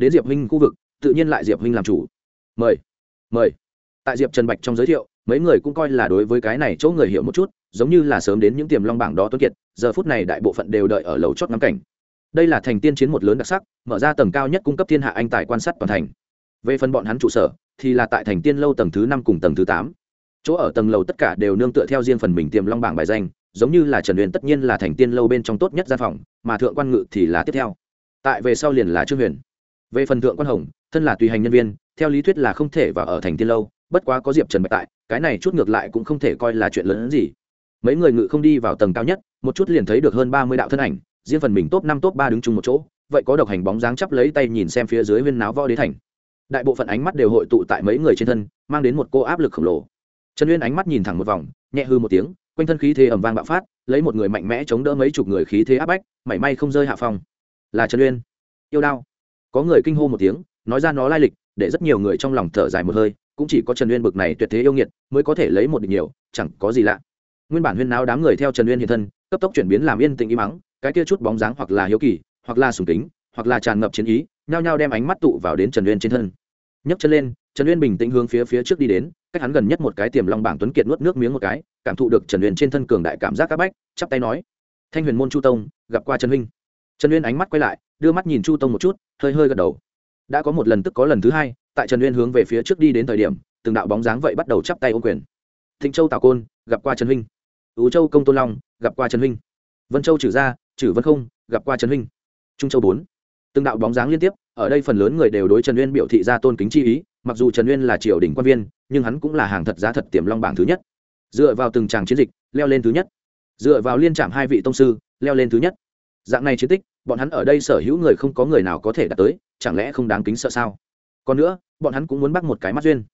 đến diệp huynh khu vực tự nhiên lại diệp huynh làm chủ. Mời mời. Tại diệp trần bạch trong giới thiệu, mấy người cũng coi là đối với cái này chỗ người hiểu một chút, giống như là sớm đến những tiềm long bảng đó tuấn kiệt, giờ phút này đại bộ phận đều đợi ở lầu chót ngắm cảnh. Đây là thành tiên chiến một lớn đặc sắc, mở ra tầng cao nhất cung cấp thiên hạ anh tài quan sát toàn thành. Về phần bọn hắn trụ sở, thì là tại thành tiên lâu tầng thứ năm cùng tầng thứ tám. Chỗ ở tầng lầu tất cả đều nương tựa theo riêng phần mình tiềm long bảng bài danh, giống như là trần huyền tất nhiên là thành tiên lâu bên trong tốt nhất gian phòng, mà thượng quan ngự thì là tiếp theo. Tại về sau liền là trương huyền. Về phần thượng quan hồng thân là tùy hành nhân viên, theo lý thuyết là không thể vào ở thành tiên lâu, bất quá có diệp trần bạch tại, cái này chút ngược lại cũng không thể coi là chuyện lớn hơn gì. Mấy người ngự không đi vào tầng cao nhất, một chút liền thấy được hơn ba mươi đạo thân ảnh, riêng phần mình top năm top ba đứng chung một chỗ, vậy có độc hành bóng dáng chắp lấy tay nhìn xem phía dưới huyên náo võ đế thành. Đại bộ phận ánh mắt đều hội tụ tại mấy người trên thân, mang đến một cô áp lực khổng lồ. Trần uyên ánh mắt nhìn thẳng một vòng, nhẹ hư một tiếng, quanh thân khí thế ẩm vang bạo phát, lấy một người mạnh mẽ chống đỡ mấy chục người khí thế áp bách, mảy may không rơi hạ phong. Là trần uyên. Yêu đao. Có người kinh hô một tiếng nói ra nó lai lịch, để rất nhiều người trong lòng thở dài một hơi, cũng chỉ có trần uyên bực này tuyệt thế yêu nghiệt mới có thể lấy một địch nhiều, chẳng có gì lạ. Nguyên bản huyên náo đám người theo trần uyên hiện thân, cấp tốc chuyển biến làm yên tĩnh im mắng, cái kia chút bóng dáng hoặc là hiếu kỳ, hoặc là sùng kính, hoặc là tràn ngập chiến ý, nhao nhao đem ánh mắt tụ vào đến trần uyên trên thân. Nhấc chân lên, trần uyên bình tĩnh hướng phía phía trước đi đến, cách hắn gần nhất một cái tiềm long bảng tuấn kiệt nuốt nước miếng một cái, cảm thụ được trần uyên trên thân cường đại cảm giác c áp bách, chắp tay nói, thanh huyền môn chu tông, gặp qua trần huynh. Trần uyên ánh mắt quay lại, đưa mắt nhìn chu tông một chút, hơi hơi gật đầu đã có một lần tức có lần thứ hai, tại trần uyên hướng về phía trước đi đến thời điểm, từng đạo bóng dáng vậy bắt đầu chắp tay ô quyền. Thịnh châu tào côn, gặp qua trần huynh. Ứ châu công tôn long, gặp qua trần huynh. Vân châu trừ gia, trừ vân không, gặp qua trần huynh. Trung châu bốn. Từng đạo bóng dáng liên tiếp, ở đây phần lớn người đều đối trần uyên biểu thị ra tôn kính chi ý, mặc dù trần uyên là triều đình quan viên, nhưng hắn cũng là hàng thật giá thật tiềm long bảng thứ nhất. Dựa vào từng tràng chiến dịch, leo lên thứ nhất. Dựa vào liên trạm hai vị tông sư, leo lên thứ nhất dạng này chiến tích, bọn hắn ở đây sở hữu người không có người nào có thể đạt tới, chẳng lẽ không đáng kính sợ sao? Còn nữa, bọn hắn cũng muốn bắt một cái mắt duyên.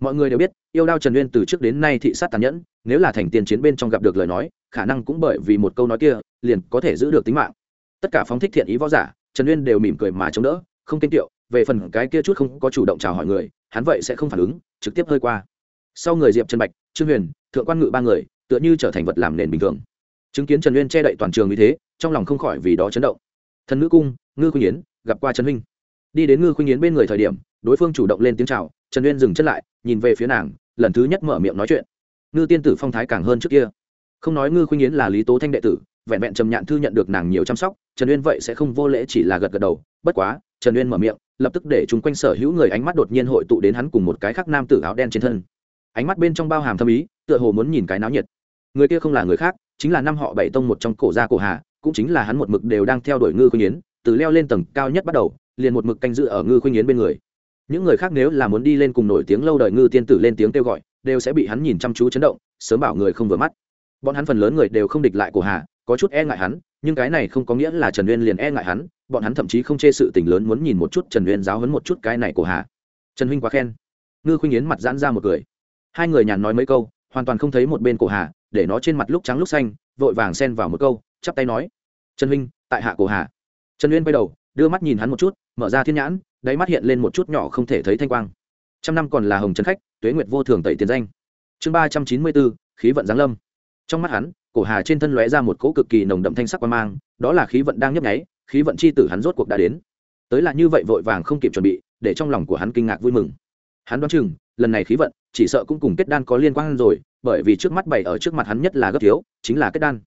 Mọi người đều biết, yêu đao trần uyên từ trước đến nay thị sát tàn nhẫn, nếu là thành tiền chiến bên trong gặp được lời nói, khả năng cũng bởi vì một câu nói kia, liền có thể giữ được tính mạng. Tất cả phóng thích thiện ý võ giả, trần uyên đều mỉm cười mà chống đỡ, không kiên tiệu, về phần cái kia chút không có chủ động chào hỏi người, hắn vậy sẽ không phản ứng, trực tiếp hơi qua. Sau người diệp trần bạch, trương huyền, thượng quan ngự ba người, tựa như trở thành vật làm nền bình thường chứng kiến trần uyên che đậy toàn trường như thế, trong lòng không khỏi vì đó chấn động. Thần nữ cung, ngư khuynh yến, gặp qua trần huynh. Đi đến ngư khuynh yến bên người thời điểm, đối phương chủ động lên tiếng chào, trần uyên dừng chân lại, nhìn về phía nàng, lần thứ nhất mở miệng nói chuyện. Ngư tiên tử phong thái càng hơn trước kia. Không nói ngư khuynh yến là lý tố thanh đệ tử, vẹn vẹn trầm nhạn thư nhận được nàng nhiều chăm sóc, trần uyên vậy sẽ không vô lễ chỉ là gật gật đầu. Bất quá, trần uyên mở miệng, lập tức để chúng quanh sở hữu người ánh mắt đột nhiên hội tụ đến hắn cùng một cái khác nam tử áo đen trên thân. Ánh mắt bên trong bao hàm thâm ý, tựa hồ muốn nhìn cái náo nhiệt người kia không là người khác, chính là năm họ bảy tông một trong cổ gia cổ hà, cũng chính là hắn một mực đều đang theo đuổi ngư khuynh yến, từ leo lên tầng cao nhất bắt đầu, liền một mực canh giữ ở ngư khuynh yến bên người. Những người khác nếu là muốn đi lên cùng nổi tiếng lâu đời ngư tiên tử lên tiếng kêu gọi, đều sẽ bị hắn nhìn chăm chú chấn động, sớm bảo người không vừa mắt. Bọn hắn phần lớn người đều không địch lại cổ hà, có chút e ngại hắn, nhưng cái này không có nghĩa là trần uyên liền e ngại hắn, bọn hắn thậm chí không chê sự tình lớn muốn nhìn một chút trần uyên giáo hấn một chút cái này cổ hà. Trần huynh quá khen. Ngư khuynh yến mặt giãn ra một cười. Hai người nhàn nói mấy câu hoàn toàn không thấy một bên cổ hà, để nó trên mặt lúc trắng lúc xanh, vội vàng xen vào một câu, chắp tay nói, trần huynh, tại hạ cổ hà. Trần uyên quay đầu, đưa mắt nhìn hắn một chút, mở ra thiên nhãn, đáy mắt hiện lên một chút nhỏ không thể thấy thanh quang. Trăm năm còn là hồng trần khách, tuế nguyệt vô thường tẩy tiền danh. Chương ba trăm chín mươi bốn, khí vận giáng lâm. Trong mắt hắn, cổ hà trên thân lóe ra một cỗ cực kỳ nồng đậm thanh sắc quan mang, đó là khí vận đang nhấp nháy, khí vận chi tử hắn rốt cuộc đã đến. Tới là như vậy vội vàng không kịp chuẩn bị, để trong lòng của hắn kinh ngạc vui mừng. Hắn đoán chừng lần này khí vận, chỉ sợ cũng cùng kết đan có liên quan rồi, bởi vì trước mắt bày ở trước mặt hắn nhất là gấp thiếu, chính là kết đan.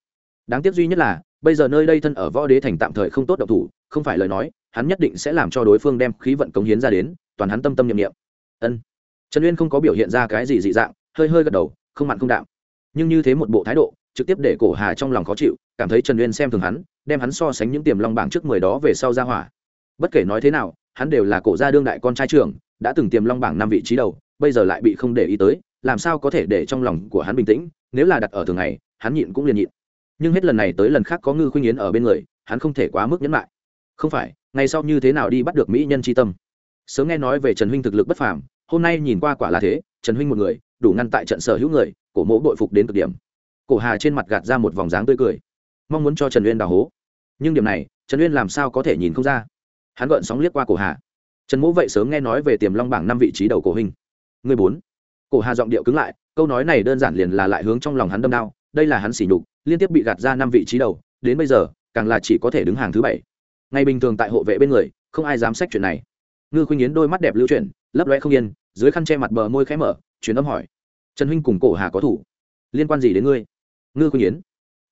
Đáng tiếc duy nhất là, bây giờ nơi đây thân ở võ đế thành tạm thời không tốt độc thủ, không phải lời nói, hắn nhất định sẽ làm cho đối phương đem khí vận cống hiến ra đến, toàn hắn tâm tâm nhiệm nghiệm ân. Trần uyên không có biểu hiện ra cái gì dị dạng, hơi hơi gật đầu, không mặn không đạm. Nhưng như thế một bộ thái độ, trực tiếp để cổ hà trong lòng khó chịu, cảm thấy trần uyên xem thường hắn, đem hắn so sánh những tiềm long bảng trước mười đó về sau ra hỏa. Bất kể nói thế nào, hắn đều là cổ gia đương đại con trai trưởng đã từng tiềm long bảng năm vị trí đầu, bây giờ lại bị không để ý tới, làm sao có thể để trong lòng của hắn bình tĩnh, nếu là đặt ở thường ngày, hắn nhịn cũng liền nhịn. Nhưng hết lần này tới lần khác có ngư khuynh yến ở bên người, hắn không thể quá mức nhẫn lại không phải ngày sau như thế nào đi bắt được mỹ nhân tri tâm? Sớm nghe nói về trần huynh thực lực bất phàm, hôm nay nhìn qua quả là thế, trần huynh một người, đủ ngăn tại trận sở hữu người, cổ mỗ bội phục đến cực điểm. Cổ hà trên mặt gạt ra một vòng dáng tươi cười. Mong muốn cho trần uyên đào hố. Nhưng điểm này, trần uyên làm sao có thể nhìn không ra? Hắn gợn sóng liếc qua cổ hà trần mỗ vậy sớm nghe nói về tiềm long bảng năm vị trí đầu cổ hình người bốn. Cổ hà giọng điệu cứng lại, câu nói này đơn giản liền là lại hướng trong lòng hắn đâm đao đây là hắn sỉ nhục, liên tiếp bị gạt ra năm vị trí đầu, đến bây giờ, càng là chỉ có thể đứng hàng thứ bảy. Ngày bình thường tại hộ vệ bên người, không ai dám xét chuyện này. Ngư khuynh yến đôi mắt đẹp lưu chuyển, lấp loe không yên, dưới khăn che mặt bờ môi khẽ mở chuyến âm hỏi. Trần huynh cùng cổ hà có thủ? Liên quan gì đến ngươi? Ngư khuynh yến.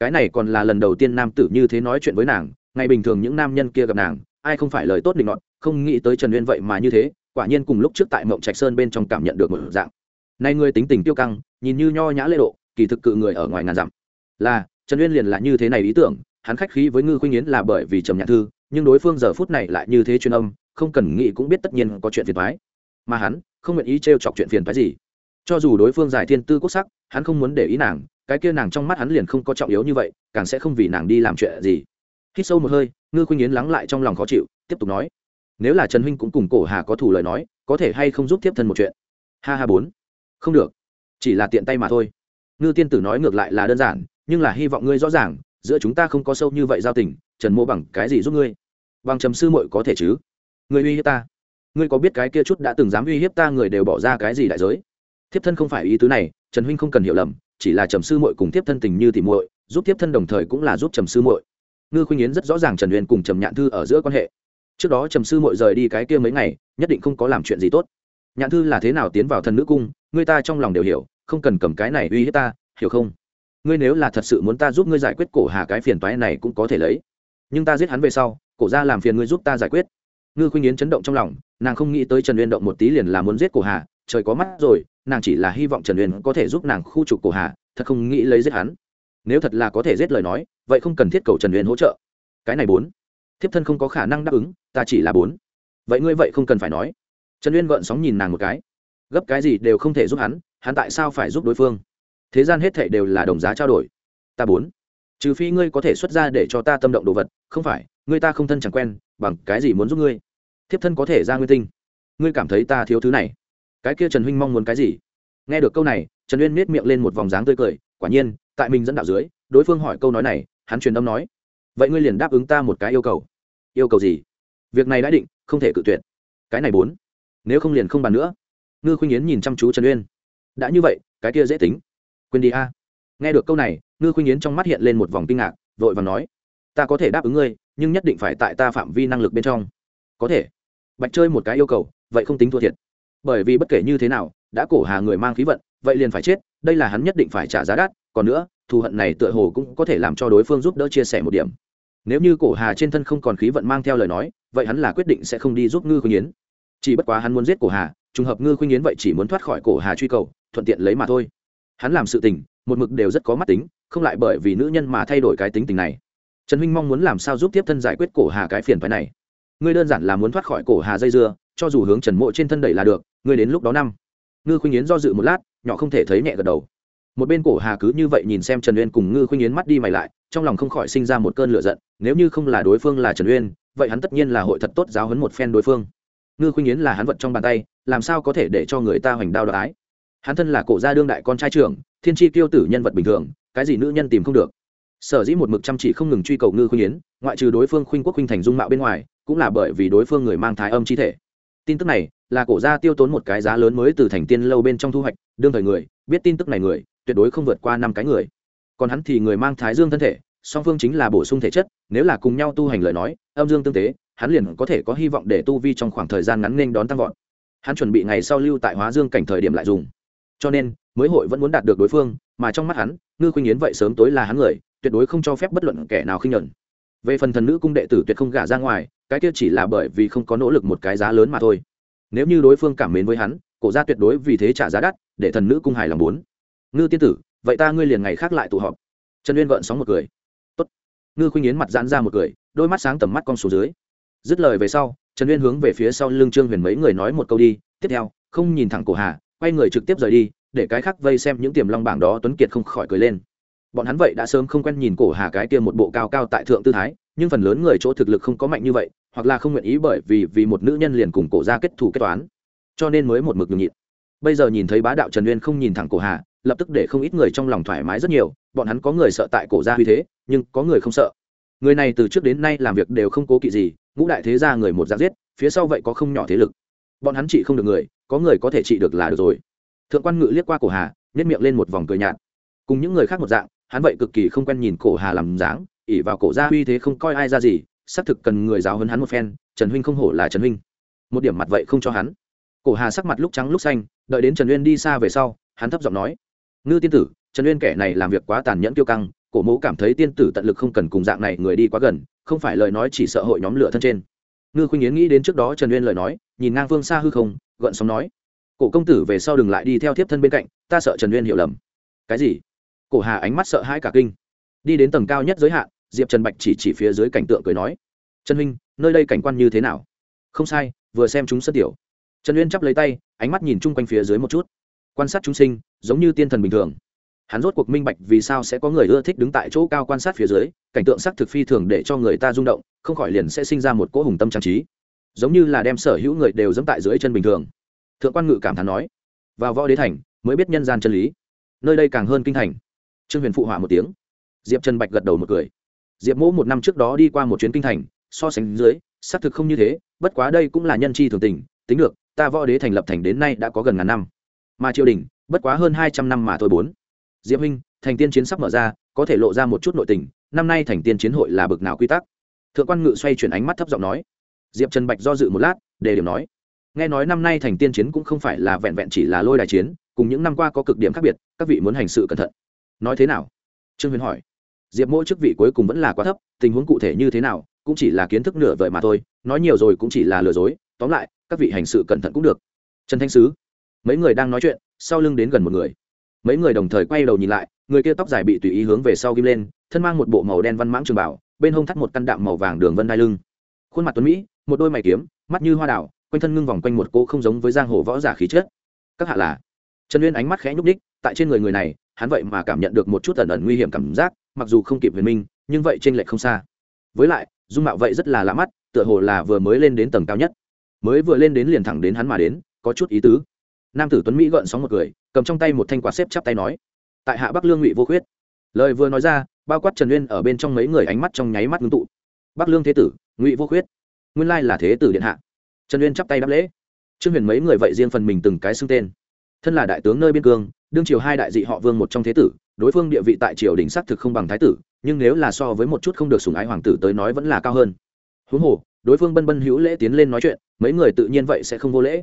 Cái này còn là lần đầu tiên nam tử như thế nói chuyện với nàng, ngày bình thường những nam nhân kia gặp nàng, ai không phải lời tốt định ngọn? Không nghĩ tới trần uyên vậy mà như thế, quả nhiên cùng lúc trước tại mộng trạch sơn bên trong cảm nhận được một dạng. Nay ngươi tính tình tiêu căng, nhìn như nho nhã lễ độ, kỳ thực cự người ở ngoài ngàn dặm. Là, trần uyên liền là như thế này ý tưởng, hắn khách khí với ngư khuynh yến là bởi vì trầm nhạc thư, nhưng đối phương giờ phút này lại như thế truyền âm, không cần nghĩ cũng biết tất nhiên có chuyện phiền thoái mà hắn, không nguyện ý t chọc chuyện phiền thoái gì. Cho dù đối phương giải thiên tư quốc sắc, hắn không muốn để ý nàng, cái kia nàng trong mắt hắn liền không có trọng yếu như vậy, càng sẽ không vì nàng đi làm chuyện gì. Hít sâu một hơi, ngư khuynh yến lắng lại trong lòng khó chịu, tiếp tục nói nếu là trần huynh cũng cùng cổ hà có thủ lời nói, có thể hay không giúp Thiếp thân một chuyện? Ha ha bốn. Không được. Chỉ là tiện tay mà thôi. Ngư tiên tử nói ngược lại là đơn giản, nhưng là hy vọng ngươi rõ ràng, giữa chúng ta không có sâu như vậy giao tình, trần mô bằng cái gì giúp ngươi? Bằng trầm sư muội có thể chứ? Ngươi uy hiếp ta. Ngươi có biết cái kia chút đã từng dám uy hiếp ta người đều bỏ ra cái gì đại giới? Thiếp thân không phải ý tứ này, trần huynh không cần hiểu lầm, chỉ là trầm sư muội cùng thiếp thân tình như thì muội, giúp thiếp thân đồng thời cũng là giúp trầm sư muội. Ngư khuynh yến rất rõ ràng trần huyền cùng trầm nhạn thư ở giữa quan hệ trước đó trầm sư muội rời đi cái kia mấy ngày, nhất định không có làm chuyện gì tốt. Nhạn thư là thế nào tiến vào thần nữ cung, người ta trong lòng đều hiểu, không cần cầm cái này uy hiếp ta, hiểu không? Ngươi nếu là thật sự muốn ta giúp ngươi giải quyết cổ hà cái phiền toái này cũng có thể lấy. Nhưng ta giết hắn về sau, cổ ra làm phiền ngươi giúp ta giải quyết. Ngư khuynh yến chấn động trong lòng, nàng không nghĩ tới trần uyên động một tí liền là muốn giết cổ hà, trời có mắt rồi, nàng chỉ là hy vọng trần uyên có thể giúp nàng khu trục cổ hà, thật không nghĩ lấy giết hắn. Nếu thật là có thể giết lời nói, vậy không cần thiết cầu trần uyên hỗ trợ. Cái này bốn thiếp thân không có khả năng đáp ứng, ta chỉ là bốn. Vậy ngươi vậy không cần phải nói. Trần uyên gợn sóng nhìn nàng một cái. Gấp cái gì đều không thể giúp hắn hắn tại sao phải giúp đối phương? Thế gian hết thệ đều là đồng giá trao đổi. Ta bốn. Trừ phi ngươi có thể xuất ra để cho ta tâm động đồ vật, không phải, ngươi ta không thân chẳng quen, bằng cái gì muốn giúp ngươi? Thiếp thân có thể ra nguyên tinh. Ngươi cảm thấy ta thiếu thứ này. Cái kia trần huynh mong muốn cái gì? Nghe được câu này, trần uyên miết miệng lên một vòng dáng tươi cười, quả nhiên, tại mình dẫn đạo dưới, đối phương hỏi câu nói này, hắn truyền âm nói vậy ngươi liền đáp ứng ta một cái yêu cầu. Yêu cầu gì? Việc này đã định, không thể cự tuyệt. Cái này bốn. Nếu không liền không bàn nữa. Ngư khuynh yến nhìn chăm chú trần uyên. Đã như vậy, cái kia dễ tính. Quên đi a. Nghe được câu này, ngư khuynh yến trong mắt hiện lên một vòng kinh ngạc, vội và nói, ta có thể đáp ứng ngươi, nhưng nhất định phải tại ta phạm vi năng lực bên trong. Có thể. Bạch chơi một cái yêu cầu, vậy không tính thua thiệt. Bởi vì bất kể như thế nào, đã cổ hà người mang khí vận, vậy liền phải chết, đây là hắn nhất định phải trả giá đắt. Còn nữa, thù hận này tựa hồ cũng có thể làm cho đối phương giúp đỡ chia sẻ một điểm nếu như cổ hà trên thân không còn khí vận mang theo lời nói, vậy hắn là quyết định sẽ không đi giúp ngư khuynh yến. Chỉ bất quá hắn muốn giết cổ hà, trùng hợp ngư khuynh yến vậy chỉ muốn thoát khỏi cổ hà truy cầu, thuận tiện lấy mà thôi. Hắn làm sự tình, một mực đều rất có mắt tính, không lại bởi vì nữ nhân mà thay đổi cái tính tình này. Trần huynh mong muốn làm sao giúp tiếp thân giải quyết cổ hà cái phiền phái này. Ngươi đơn giản là muốn thoát khỏi cổ hà dây dưa, cho dù hướng trần mộ trên thân đẩy là được, ngươi đến lúc đó năm. Ngư khuynh yến do dự một lát, nhỏ không thể thấy nhẹ gật đầu một bên cổ hà cứ như vậy nhìn xem trần uyên cùng ngư khuynh yến mắt đi mày lại, trong lòng không khỏi sinh ra một cơn lửa giận, nếu như không là đối phương là trần uyên, vậy hắn tất nhiên là hội thật tốt giáo hấn một phen đối phương. Ngư khuynh yến là hắn vật trong bàn tay, làm sao có thể để cho người ta hoành đao đoái hắn thân là cổ gia đương đại con trai trưởng, thiên tri tiêu tử nhân vật bình thường, cái gì nữ nhân tìm không được. Sở dĩ một mực chăm chỉ không ngừng truy cầu ngư khuynh yến, ngoại trừ đối phương khuynh quốc khuynh thành dung mạo bên ngoài, cũng là bởi vì đối phương người mang thái âm chi thể. Tin tức này là cổ gia tiêu tốn một cái giá lớn mới từ thành tiên lâu bên trong thu hoạch, đương thời người, biết tin tức này người tuyệt đối không vượt qua năm cái người. Còn hắn thì người mang thái dương thân thể, song phương chính là bổ sung thể chất, nếu là cùng nhau tu hành lời nói, âm dương tương tế, hắn liền có thể có hy vọng để tu vi trong khoảng thời gian ngắn nên đón tăng vọt. Hắn chuẩn bị ngày sau lưu tại hóa dương cảnh thời điểm lại dùng. Cho nên, mới hội vẫn muốn đạt được đối phương, mà trong mắt hắn, ngư khuynh yến vậy sớm tối là hắn người, tuyệt đối không cho phép bất luận kẻ nào khinh nhẫn. Về phần thần nữ cung đệ tử tuyệt không gả ra ngoài, cái kia chỉ là bởi vì không có nỗ lực một cái giá lớn mà thôi. Nếu như đối phương cảm mến với hắn, cổ ra tuyệt đối vì thế trả giá đắt, để thần nữ cung hài lòng bốn ngư tiên tử, vậy ta ngươi liền ngày khác lại tụ họp. Trần uyên gợn sóng một cười. Tốt. ngư khuynh yến mặt giãn ra một cười, đôi mắt sáng tầm mắt con số dưới. Dứt lời về sau, trần uyên hướng về phía sau lưng trương huyền mấy người nói một câu đi, tiếp theo, không nhìn thẳng cổ hà, quay người trực tiếp rời đi, để cái khác vây xem những tiềm long bảng đó tuấn kiệt không khỏi cười lên. Bọn hắn vậy đã sớm không quen nhìn cổ hà cái kia một bộ cao cao tại thượng tư thái, nhưng phần lớn người chỗ thực lực không có mạnh như vậy, hoặc là không nguyện ý bởi vì vì một nữ nhân liền cùng cổ ra kết thù kết toán. Cho nên mới một mực nhường nhịn. Bây giờ nhìn thấy bá đạo trần uyên không nhìn thẳng cổ hà lập tức để không ít người trong lòng thoải mái rất nhiều, bọn hắn có người sợ tại cổ gia huy thế, nhưng có người không sợ. Người này từ trước đến nay làm việc đều không cố kỵ gì, ngũ đại thế gia người một giáp giết, phía sau vậy có không nhỏ thế lực. Bọn hắn trị không được người, có người có thể trị được là được rồi. Thượng quan ngự liếc qua cổ hà nhét miệng lên một vòng cười nhạt. Cùng những người khác một dạng, hắn vậy cực kỳ không quen nhìn cổ hà làm dáng ỉ vào cổ gia huy thế không coi ai ra gì, xác thực cần người giáo hấn hắn một phen, trần huynh không hổ là trần huynh. Một điểm mặt vậy không cho hắn. Cổ hà sắc mặt lúc trắng lúc xanh, đợi đến trần uyên đi xa về sau, hắn thấp giọng nói ngư tiên tử, trần uyên kẻ này làm việc quá tàn nhẫn kiêu căng, cổ mẫu cảm thấy tiên tử tận lực không cần cùng dạng này người đi quá gần, không phải lời nói chỉ sợ hội nhóm lửa thân trên. Ngư khuynh yến nghĩ đến trước đó trần uyên lời nói, nhìn ngang phương xa hư không, gợn sóng nói, cổ công tử về sau đừng lại đi theo thiếp thân bên cạnh, ta sợ trần uyên hiểu lầm. Cái gì? Cổ hà ánh mắt sợ hãi cả kinh. Đi đến tầng cao nhất giới hạn, diệp trần bạch chỉ chỉ phía dưới cảnh tượng cười nói, trần huynh, nơi đây cảnh quan như thế nào? Không sai, vừa xem chúng sân tiểu. Trần uyên chắp lấy tay, ánh mắt nhìn chung quanh phía dưới một chút quan sát chúng sinh, giống như tiên thần bình thường. Hắn rốt cuộc minh bạch vì sao sẽ có người ưa thích đứng tại chỗ cao quan sát phía dưới, cảnh tượng sắc thực phi thường để cho người ta rung động, không khỏi liền sẽ sinh ra một cỗ hùng tâm trang trí. Giống như là đem sở hữu người đều dẫm tại dưới chân bình thường. Thượng quan ngự cảm thán nói, vào võ đế thành, mới biết nhân gian chân lý. Nơi đây càng hơn kinh thành. Trương huyền phụ hỏa một tiếng. Diệp trần bạch gật đầu một cười. Diệp mỗ một năm trước đó đi qua một chuyến kinh thành, so sánh dưới, xác thực không như thế, bất quá đây cũng là nhân chi thường tình. Tính được, ta võ đế thành lập thành đến nay đã có gần ngàn năm mà triều đình, bất quá hơn hai trăm năm mà thôi bốn. Diệp huynh, thành tiên chiến sắp mở ra, có thể lộ ra một chút nội tình, năm nay thành tiên chiến hội là bực nào quy tắc? Thượng quan ngự xoay chuyển ánh mắt thấp giọng nói. Diệp trần bạch do dự một lát để điểm nói. Nghe nói năm nay thành tiên chiến cũng không phải là vẹn vẹn chỉ là lôi đài chiến, cùng những năm qua có cực điểm khác biệt, các vị muốn hành sự cẩn thận. Nói thế nào? Trương huyền hỏi. Diệp mỗi chức vị cuối cùng vẫn là quá thấp, tình huống cụ thể như thế nào, cũng chỉ là kiến thức nửa vời mà thôi, nói nhiều rồi cũng chỉ là lừa dối, tóm lại, các vị hành sự cẩn thận cũng được. Trần thanh sứ mấy người đang nói chuyện, sau lưng đến gần một người. Mấy người đồng thời quay đầu nhìn lại, người kia tóc dài bị tùy ý hướng về sau ghim lên, thân mang một bộ màu đen văn mãng trường bảo, bên hông thắt một căn đạm màu vàng đường vân đai lưng. Khuôn mặt tuấn mỹ, một đôi mày kiếm, mắt như hoa đảo quanh thân ngưng vòng quanh một cô không giống với giang hồ võ giả khí chất. Các hạ là? Trần uyên ánh mắt khẽ nhúc đích tại trên người người này, hắn vậy mà cảm nhận được một chút ẩn ẩn nguy hiểm cảm giác, mặc dù không kịp huyền minh, nhưng vậy trên lệch không xa. Với lại, dung mạo vậy rất là lạ mắt, tựa hồ là vừa mới lên đến tầng cao nhất. Mới vừa lên đến liền thẳng đến hắn mà đến, có chút ý tứ nam tử tuấn mỹ gợn sóng một cười, cầm trong tay một thanh quạt xếp chắp tay nói, tại hạ bắc lương ngụy vô khuyết. Lời vừa nói ra, bao quát trần uyên ở bên trong mấy người ánh mắt trong nháy mắt ngưng tụ. Bắc lương thế tử, ngụy vô khuyết, nguyên lai là thế tử điện hạ. Trần uyên chắp tay đáp lễ. Trương huyền mấy người vậy riêng phần mình từng cái xưng tên. Thân là đại tướng nơi biên cương, đương triều hai đại dị họ vương một trong thế tử, đối phương địa vị tại triều đình xác thực không bằng thái tử, nhưng nếu là so với một chút không được sùng ái hoàng tử tới nói vẫn là cao hơn. Huống hồ, đối phương bân bân hữu lễ tiến lên nói chuyện, mấy người tự nhiên vậy sẽ không vô lễ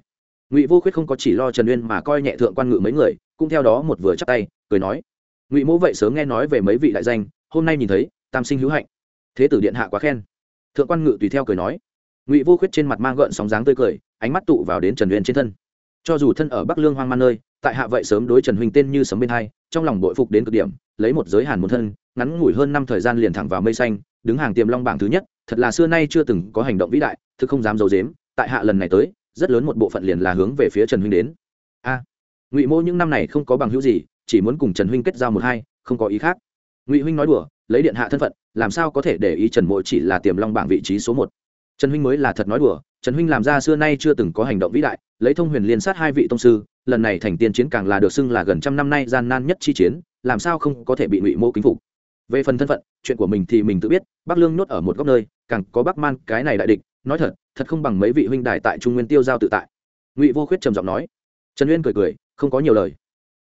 ngụy vô khuyết không có chỉ lo trần uyên mà coi nhẹ thượng quan ngự mấy người cũng theo đó một vừa chắc tay cười nói ngụy mỗ vậy sớm nghe nói về mấy vị đại danh hôm nay nhìn thấy tam sinh hữu hạnh thế tử điện hạ quá khen thượng quan ngự tùy theo cười nói ngụy vô khuyết trên mặt mang gợn sóng dáng tươi cười ánh mắt tụ vào đến trần uyên trên thân cho dù thân ở bắc lương hoang man nơi tại hạ vậy sớm đối trần huynh tên như sấm bên hai trong lòng bội phục đến cực điểm lấy một giới hàn một thân ngắn ngủi hơn năm thời gian liền thẳng vào mây xanh đứng hàng tiềm long bảng thứ nhất thật là xưa nay chưa từng có hành động vĩ đại thực không dám d i ấ u dếm tại hạ lần này tới rất lớn một bộ phận liền là hướng về phía trần huynh đến. A, ngụy mô những năm này không có bằng hữu gì, chỉ muốn cùng trần huynh kết giao một hai, không có ý khác. Ngụy huynh nói đùa, lấy điện hạ thân phận, làm sao có thể để ý trần mộ chỉ là tiềm long bảng vị trí số một. Trần huynh mới là thật nói đùa, trần huynh làm ra xưa nay chưa từng có hành động vĩ đại, lấy thông huyền liên sát hai vị tông sư, lần này thành tiên chiến càng là được xưng là gần trăm năm nay gian nan nhất chi chiến, làm sao không có thể bị ngụy mô kính phục. Về phần thân phận, chuyện của mình thì mình tự biết, bắc lương nhốt ở một góc nơi, càng có bắc man, cái này đại địch nói thật thật không bằng mấy vị huynh đài tại trung nguyên tiêu giao tự tại. Ngụy vô khuyết trầm giọng nói. Trần uyên cười cười, không có nhiều lời.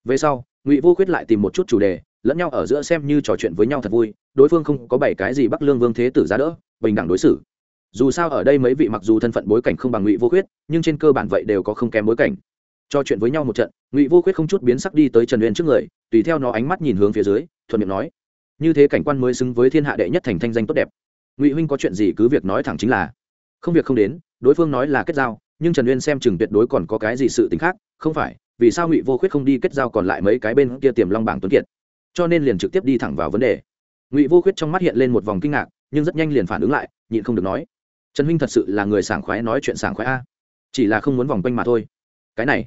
Về sau, ngụy vô khuyết lại tìm một chút chủ đề, lẫn nhau ở giữa xem như trò chuyện với nhau thật vui, đối phương không có bảy cái gì bắc lương vương thế tử giá đỡ, bình đẳng đối xử. Dù sao ở đây mấy vị mặc dù thân phận bối cảnh không bằng ngụy vô khuyết, nhưng trên cơ bản vậy đều có không kém bối cảnh. Cho chuyện với nhau một trận, ngụy vô khuyết không chút biến sắc đi tới trần uyên trước người, tùy theo nó ánh mắt nhìn hướng phía dưới, thuận miệng nói. Như thế cảnh quan mới xứng với thiên hạ đệ nhất thành thanh danh tốt đẹp. Ngụy huynh có chuyện gì cứ việc nói thẳng chính là không việc không đến, đối phương nói là kết giao, nhưng trần uyên xem chừng tuyệt đối còn có cái gì sự t ì n h khác, không phải, vì sao ngụy vô khuyết không đi kết giao còn lại mấy cái bên kia tiềm long bảng tuấn kiệt? Cho nên liền trực tiếp đi thẳng vào vấn đề. Ngụy vô khuyết trong mắt hiện lên một vòng kinh ngạc, nhưng rất nhanh liền phản ứng lại, nhịn không được nói. Trần huynh thật sự là người sảng khoái nói chuyện sảng khoái a. Chỉ là không muốn vòng quanh mà thôi. Cái này,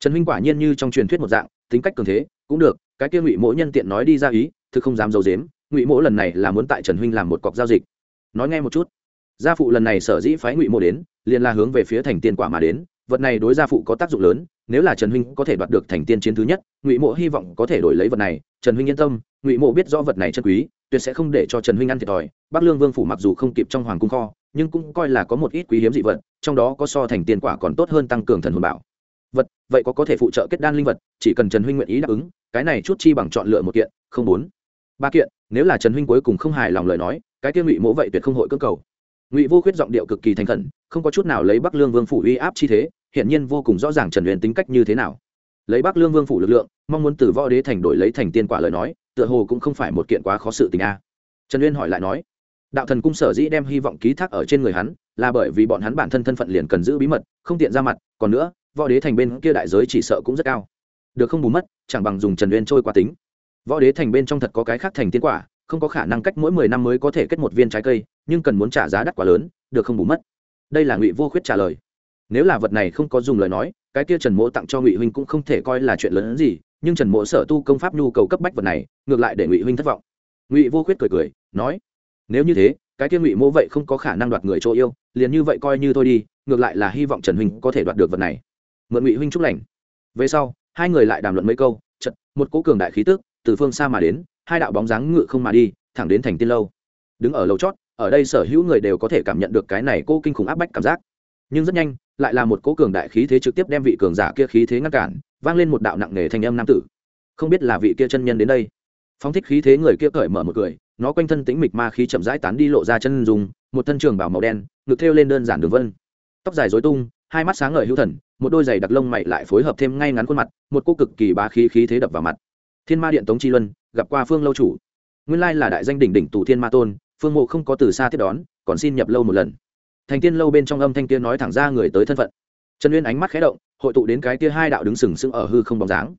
trần huynh quả nhiên như trong truyền thuyết một dạng, tính cách cường thế, cũng được, cái kia ngụy mỗi nhân tiện nói đi ra ý, thực không dám d i ấ u dếm ngụy mỗ lần này là muốn tại trần huynh làm một cọc giao dịch. Nói nghe một chút gia phụ lần này sở dĩ phái ngụy mô đến, liền là hướng về phía thành tiên quả mà đến. Vật này đối gia phụ có tác dụng lớn, nếu là trần huynh có thể đoạt được thành tiên chiến thứ nhất, ngụy mộ hy vọng có thể đổi lấy vật này. Trần huynh yên tâm, ngụy mộ biết rõ vật này chân quý, tuyệt sẽ không để cho trần huynh ăn thiệt thòi. Bắc lương vương phủ mặc dù không kịp trong hoàng cung kho, nhưng cũng coi là có một ít quý hiếm dị vật, trong đó có so thành tiên quả còn tốt hơn tăng cường thần hồn bảo. Vật, vậy có có thể phụ trợ kết đan linh vật, chỉ cần trần huynh nguyện ý đáp ứng, cái này chút chi bằng chọn lựa một kiện, không bốn. Ba kiện, nếu là trần huynh cuối cùng không hài lòng lời nói, cái kia ngụy mỗ vậy tuyệt không hội cơ cầu ngụy vô khuyết giọng điệu cực kỳ thành khẩn, không có chút nào lấy bắc lương vương phủ uy áp chi thế hiện nhiên vô cùng rõ ràng trần huyền tính cách như thế nào. Lấy bắc lương vương phủ lực lượng, mong muốn từ võ đế thành đổi lấy thành tiên quả lời nói, tựa hồ cũng không phải một kiện quá khó sự tình a. Trần uyên hỏi lại nói, đạo thần cung sở dĩ đem hy vọng ký thác ở trên người hắn, là bởi vì bọn hắn bản thân thân phận liền cần giữ bí mật, không tiện ra mặt, còn nữa, võ đế thành bên kia đại giới chỉ sợ cũng rất cao. Được không bù mất, chẳng bằng dùng trần uyên trôi qua tính. Võ đế thành bên trong thật có cái khác thành tiên quả không có khả năng cách mỗi mười năm mới có thể kết một viên trái cây, nhưng cần muốn trả giá đắt quá lớn, được không bù mất. Đây là ngụy vô khuyết trả lời. Nếu là vật này không có dùng lời nói, cái kia trần mỗ tặng cho ngụy huynh cũng không thể coi là chuyện lớn hơn gì, nhưng trần mỗ sở tu công pháp nhu cầu cấp bách vật này, ngược lại để ngụy huynh thất vọng. Ngụy vô khuyết cười cười, nói, nếu như thế, cái kia ngụy mỗ vậy không có khả năng đoạt người chỗ yêu, liền như vậy coi như thôi đi, ngược lại là hy vọng trần huynh có thể đoạt được vật này. Mượn ngụy huynh chúc lành. Về sau, hai người lại đàm luận mấy câu chật một cỗ cường đại khí tức từ phương xa mà đến hai đạo bóng dáng ngự không mà đi, thẳng đến thành tiên lâu. Đứng ở lầu chót, ở đây sở hữu người đều có thể cảm nhận được cái này cô kinh khủng áp bách cảm giác. Nhưng rất nhanh, lại là một cố cường đại khí thế trực tiếp đem vị cường giả kia khí thế ngăn cản, vang lên một đạo nặng nề thanh âm nam tử. Không biết là vị kia chân nhân đến đây. Phóng thích khí thế người kia cởi mở một cười, nó quanh thân tĩnh mịch ma khí chậm rãi tán đi lộ ra chân dùng một thân trường bảo màu đen, ngực thêu lên đơn giản đường vân. Tóc dài dối tung, hai mắt sáng ngời hữu thần, một đôi giày đặc lông mày lại phối hợp thêm ngay ngắn khuôn mặt, một cô cực kỳ bá khí khí thế đập vào mặt. Thiên ma điện tống chi luân gặp qua phương lâu chủ. Nguyên lai là đại danh đỉnh đỉnh tù thiên ma tôn, phương mộ không có từ xa tiếp đón, còn xin nhập lâu một lần. Thành tiên lâu bên trong âm thanh kia nói thẳng ra người tới thân phận. Trần uyên ánh mắt khé động, hội tụ đến cái kia hai đạo đứng sừng sững ở hư không bóng dáng.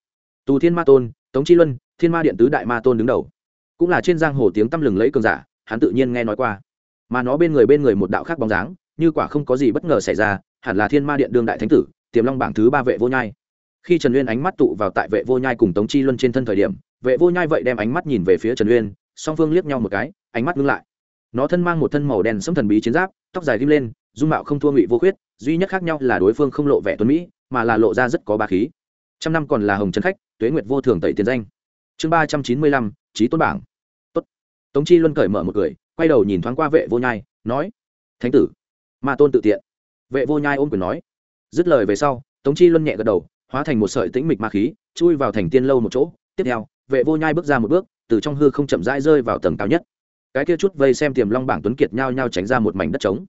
Tù thiên ma tôn, tống chi luân, thiên ma điện tứ đại ma tôn đứng đầu. Cũng là trên giang hồ tiếng tăm lừng lấy cường giả, hắn tự nhiên nghe nói qua. Mà nó bên người bên người một đạo khác bóng dáng, như quả không có gì bất ngờ xảy ra, hẳn là thiên ma điện đương đại thánh tử, tiềm long bảng thứ ba vệ vô nhai khi trần uyên ánh mắt tụ vào tại vệ vô nhai cùng tống chi luân trên thân thời điểm, vệ vô nhai vậy đem ánh mắt nhìn về phía trần uyên, song phương liếc nhau một cái, ánh mắt ngưng lại. Nó thân mang một thân màu đen sẫm thần bí chiến giáp, tóc dài ghim lên, dung mạo không thua ngụy vô khuyết, duy nhất khác nhau là đối phương không lộ vẻ tuấn mỹ, mà là lộ ra rất có ba khí. Trăm năm còn là hồng trần khách, tuế nguyệt vô thường tẩy tiền danh. Chương ba trăm chín mươi lăm trí tôn bảng. Tốt. tống chi luân cởi mở một cười, quay đầu nhìn thoáng qua vệ vô nhai, nói, thánh tử, ma tôn tự tiện. Vệ vô nhai ôm quyền nói. Dứt lời về sau, tống chi luân nhẹ gật đầu hóa thành một sợi tĩnh mịch ma khí, chui vào thành tiên lâu một chỗ. Tiếp theo, vệ vô nhai bước ra một bước, từ trong hư không chậm rãi rơi vào tầng cao nhất. Cái kia chút vây xem tiềm long bảng tuấn kiệt nhao nhao tránh ra một mảnh đất trống.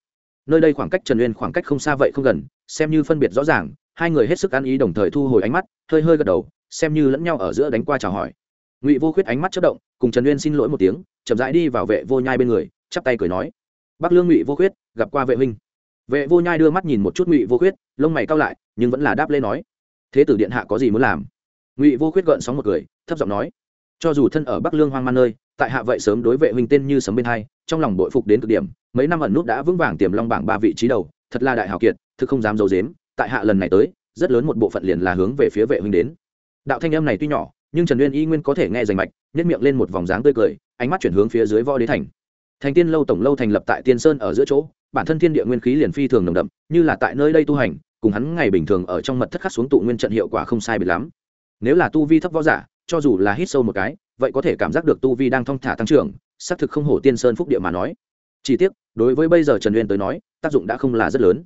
Nơi đây khoảng cách trần uyên khoảng cách không xa vậy không gần, xem như phân biệt rõ ràng, hai người hết sức ăn ý đồng thời thu hồi ánh mắt, hơi hơi gật đầu, xem như lẫn nhau ở giữa đánh qua chào hỏi. Ngụy vô khuyết ánh mắt chất động, cùng trần uyên xin lỗi một tiếng, chậm rãi đi vào vệ vô nhai bên người, chắp tay cười nói bắc lương ngụy vô khuyết, gặp qua vệ huynh. Vệ vô nhai đưa mắt nhìn một chút ngụy vô khuyết, lông mày cao lại, nhưng vẫn là đáp lê nói thế tử điện hạ có gì muốn làm? Ngụy vô khuyết gợn sóng một cười, thấp giọng nói, cho dù thân ở bắc lương hoang man nơi, tại hạ vậy sớm đối vệ huynh tên như sấm bên hai, trong lòng bội phục đến cực điểm, mấy năm ẩn nút đã vững vàng tiềm long bảng ba vị trí đầu, thật là đại hào kiệt, thực không dám d i dếm tại hạ lần này tới, rất lớn một bộ phận liền là hướng về phía vệ huynh đến. Đạo thanh âm này tuy nhỏ, nhưng trần uyên y nguyên có thể nghe rành mạch nhét miệng lên một vòng dáng tươi cười, ánh mắt chuyển hướng phía dưới võ đế thành. Thành tiên lâu tổng lâu thành lập tại tiên sơn ở giữa chỗ, bản thân thiên địa nguyên khí liền phi thường nồng đậm, như là tại nơi đây tu hành cùng hắn ngày bình thường ở trong mật thất khắc xuống tụ nguyên trận hiệu quả không sai biệt lắm. Nếu là tu vi thấp võ giả, cho dù là hít sâu một cái, vậy có thể cảm giác được tu vi đang thong thả tăng trưởng, xác thực không hổ tiên sơn phúc địa mà nói. Chỉ tiếc, đối với bây giờ trần uyên tới nói, tác dụng đã không là rất lớn.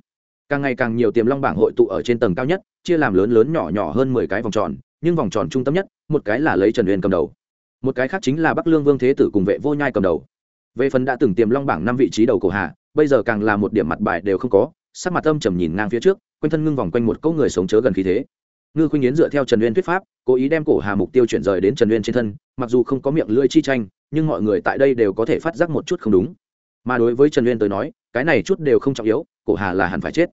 Càng ngày càng nhiều tiềm long bảng hội tụ ở trên tầng cao nhất, chia làm lớn lớn nhỏ nhỏ hơn mười cái vòng tròn, nhưng vòng tròn trung tâm nhất, một cái là lấy trần uyên cầm đầu. Một cái khác chính là bắc lương vương thế tử cùng vệ vô nhai cầm đầu. Về phần đã từng tiềm long bảng năm vị trí đầu cổ hạ, bây giờ càng là một điểm mặt bài đều không có sắc mặt âm trầm nhìn ngang phía trước, quanh thân ngưng vòng quanh một câu người sống chớ gần khí thế. Ngư khuynh yến dựa theo trần uyên thuyết pháp, cố ý đem cổ hà mục tiêu chuyển rời đến trần uyên trên thân, mặc dù không có miệng lưỡi chi tranh, nhưng mọi người tại đây đều có thể phát giác một chút không đúng. Mà đối với trần uyên tới nói, cái này chút đều không trọng yếu, cổ hà là hẳn phải chết.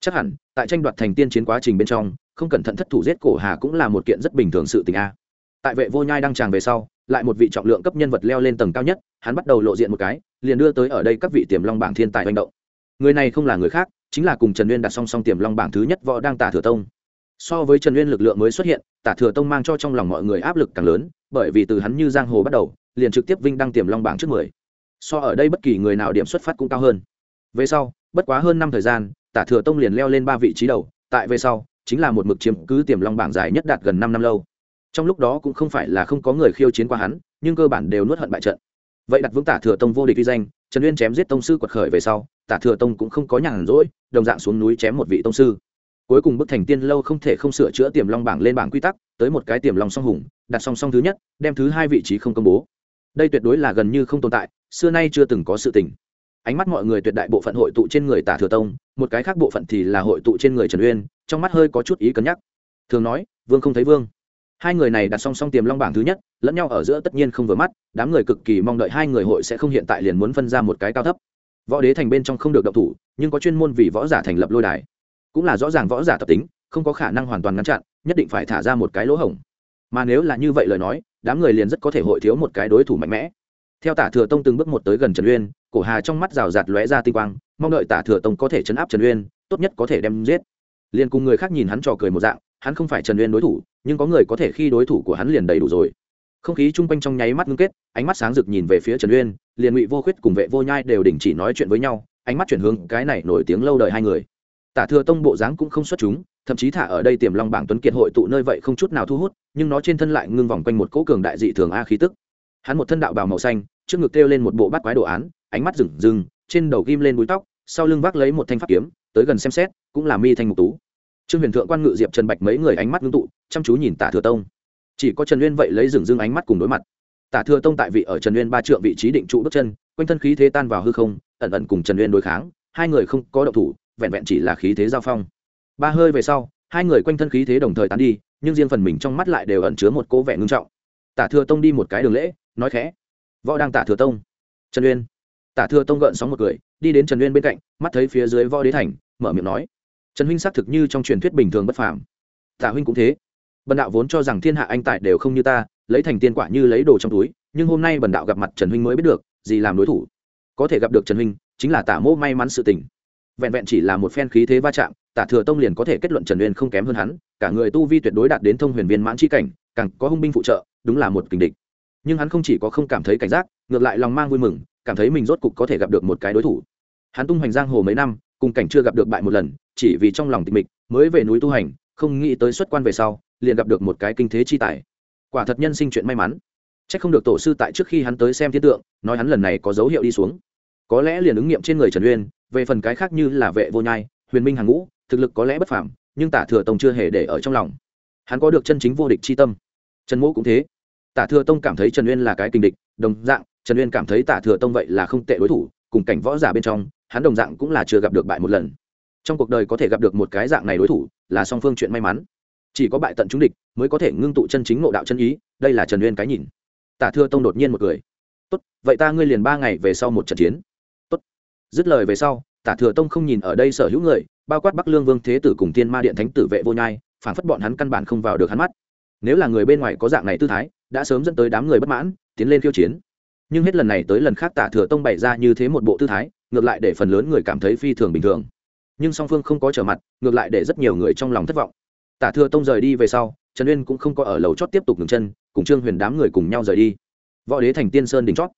Chắc hẳn, tại tranh đoạt thành tiên chiến quá trình bên trong, không cẩn thận thất thủ giết cổ hà cũng là một kiện rất bình thường sự tình a. Tại vệ vô nhai đang tràng về sau, lại một vị trọng lượng cấp nhân vật leo lên tầng cao nhất, hắn bắt đầu lộ diện một cái, liền đưa tới ở đây các vị tiềm long bảng thiên tài manh động. Người này không là người khác chính là cùng trần uyên đặt song song tiềm long bảng thứ nhất võ đang tả thừa tông. So với trần uyên lực lượng mới xuất hiện, tả thừa tông mang cho trong lòng mọi người áp lực càng lớn, bởi vì từ hắn như giang hồ bắt đầu, liền trực tiếp vinh đăng tiềm long bảng trước mười. So ở đây bất kỳ người nào điểm xuất phát cũng cao hơn. Về sau, bất quá hơn năm thời gian, tả thừa tông liền leo lên ba vị trí đầu, tại về sau, chính là một mực chiếm cứ tiềm long bảng dài nhất đạt gần năm năm lâu. Trong lúc đó cũng không phải là không có người khiêu chiến qua hắn, nhưng cơ bản đều nuốt hận bại trận. Vậy đặt vững tả thừa tông vô địch vi danh, trần uyên chém giết tông sư quật khởi về sau tả thừa tông cũng không có nhàn rỗi, đồng dạng xuống núi chém một vị tông sư. Cuối cùng bức thành tiên lâu không thể không sửa chữa tiềm long bảng lên bảng quy tắc, tới một cái tiềm long song hùng, đặt song song thứ nhất, đem thứ hai vị trí không công bố. Đây tuyệt đối là gần như không tồn tại, xưa nay chưa từng có sự tình. Ánh mắt mọi người tuyệt đại bộ phận hội tụ trên người tả thừa tông, một cái khác bộ phận thì là hội tụ trên người trần uyên, trong mắt hơi có chút ý cân nhắc. Thường nói, vương không thấy vương. Hai người này đặt song song tiềm long bảng thứ nhất, lẫn nhau ở giữa tất nhiên không vừa mắt, đám người cực kỳ mong đợi hai người hội sẽ không hiện tại liền muốn phân ra một cái cao thấp võ đế thành bên trong không được động thủ, nhưng có chuyên môn vì võ giả thành lập lôi đài. Cũng là rõ ràng võ giả tập tính, không có khả năng hoàn toàn ngăn chặn, nhất định phải thả ra một cái lỗ hổng. Mà nếu là như vậy lời nói, đám người liền rất có thể hội thiếu một cái đối thủ mạnh mẽ. Theo tả thừa tông từng bước một tới gần trần uyên, cổ hà trong mắt rào rạt lóe ra tinh quang, mong đợi tả thừa tông có thể chấn áp trần uyên, tốt nhất có thể đem giết. Liền cùng người khác nhìn hắn trò cười một dạng, hắn không phải trần uyên đối thủ, nhưng có người có thể khi đối thủ của hắn liền đầy đủ rồi không khí chung quanh trong nháy mắt ngưng kết, ánh mắt sáng rực nhìn về phía trần uyên, liền ngụy vô khuyết cùng vệ vô nhai đều đình chỉ nói chuyện với nhau, ánh mắt chuyển hướng cái này nổi tiếng lâu đời hai người. Tả thừa tông bộ dáng cũng không xuất chúng, thậm chí thả ở đây tiềm long bảng tuấn kiệt hội tụ nơi vậy không chút nào thu hút, nhưng nó trên thân lại ngưng vòng quanh một cỗ cường đại dị thường a khí tức. Hắn một thân đạo bào màu xanh, trước ngực kêu lên một bộ bát quái đồ án, ánh mắt rừng rừng, trên đầu ghim lên búi tóc, sau lưng vác lấy một thanh pháp kiếm, tới gần xem xét, cũng là mi thanh mục tú. Trương huyền thượng quan ngự diệp trần bạch mấy người ánh mắt ngưng tụ, chăm chú nhìn tả thừa tông chỉ có trần uyên vậy lấy rừng rưng ánh mắt cùng đối mặt. Tả thừa tông tại vị ở trần uyên ba trượng vị trí định trụ bước chân, quanh thân khí thế tan vào hư không, ẩn ẩn cùng trần uyên đối kháng, hai người không có động thủ, vẹn vẹn chỉ là khí thế giao phong. Ba hơi về sau, hai người quanh thân khí thế đồng thời tán đi, nhưng riêng phần mình trong mắt lại đều ẩn chứa một cố vẻ ngưng trọng. Tả thừa tông đi một cái đường lễ, nói khẽ, võ đang tả thừa tông. Trần uyên. Tả thừa tông gợn sóng một cười, đi đến trần uyên bên cạnh, mắt thấy phía dưới võ đế thành, mở miệng nói, trần huynh xác thực như trong truyền thuyết bình thường bất phàm. Tả huynh cũng thế bần đạo vốn cho rằng thiên hạ anh tài đều không như ta, lấy thành tiên quả như lấy đồ trong túi, nhưng hôm nay bần đạo gặp mặt trần huynh mới biết được, gì làm đối thủ. Có thể gặp được trần huynh, chính là tả mô may mắn sự tình. Vẹn vẹn chỉ là một phen khí thế va chạm, tả thừa tông liền có thể kết luận trần uyên không kém hơn hắn, cả người tu vi tuyệt đối đạt đến thông huyền viên mãn c cảnh, càng có hung binh phụ trợ, đúng là một kình địch. Nhưng hắn không chỉ có không cảm thấy cảnh giác, ngược lại lòng mang vui mừng, cảm thấy mình rốt cục có thể gặp được một cái đối thủ. Hắn tung hoành giang hồ mấy năm, cùng cảnh chưa gặp được bại một lần, chỉ vì trong lòng tịch mịch, mới về núi tu hành, không nghĩ tới xuất quan về sau liền gặp được một cái kinh thế chi tài. Quả thật nhân sinh chuyện may mắn. C h ắ c không được tổ sư tại trước khi hắn tới xem thiên tượng, nói hắn lần này có dấu hiệu đi xuống. Có lẽ liền ứng nghiệm trên người trần uyên, về phần cái khác như là vệ vô nhai, huyền minh hàng ngũ, thực lực có lẽ bất phảm nhưng tả thừa tông chưa hề để ở trong lòng. Hắn có được chân chính vô địch c h i tâm. Trần mỗ cũng thế. Tả thừa tông cảm thấy trần uyên là cái kinh địch, đồng dạng, trần uyên cảm thấy tả thừa tông vậy là không tệ đối thủ, cùng cảnh võ giả bên trong, hắn đồng dạng cũng là chưa gặp được bại một lần. Trong cuộc đời có thể gặp được một cái dạng này đối thủ, là song phương chuyện may mắn chỉ có bại tận chúng địch mới có thể ngưng tụ chân chính ngộ đạo chân ý, đây là trần uyên cái nhìn. Tả thưa tông đột nhiên một cười. Tốt, vậy ta ngươi liền ba ngày về sau một trận chiến. Tốt. Dứt lời về sau, tả thừa tông không nhìn ở đây sở hữu người, bao quát bắc lương vương thế tử cùng tiên ma điện thánh tử vệ vô nhai, phản phất bọn hắn căn bản không vào được hắn mắt. Nếu là người bên ngoài có dạng này tư thái, đã sớm dẫn tới đám người bất mãn, tiến lên khiêu chiến. Nhưng hết lần này tới lần khác tả thừa tông bày ra như thế một bộ tư thái, ngược lại để phần lớn người cảm thấy phi thường bình thường. Nhưng song phương không có trở mặt, ngược lại để rất nhiều người trong lòng thất vọng tả thừa tông rời đi về sau, trần uyên cũng không có ở lầu chót tiếp tục ngừng chân, cùng trương huyền đám người cùng nhau rời đi. Võ đế thành tiên sơn đỉnh chót.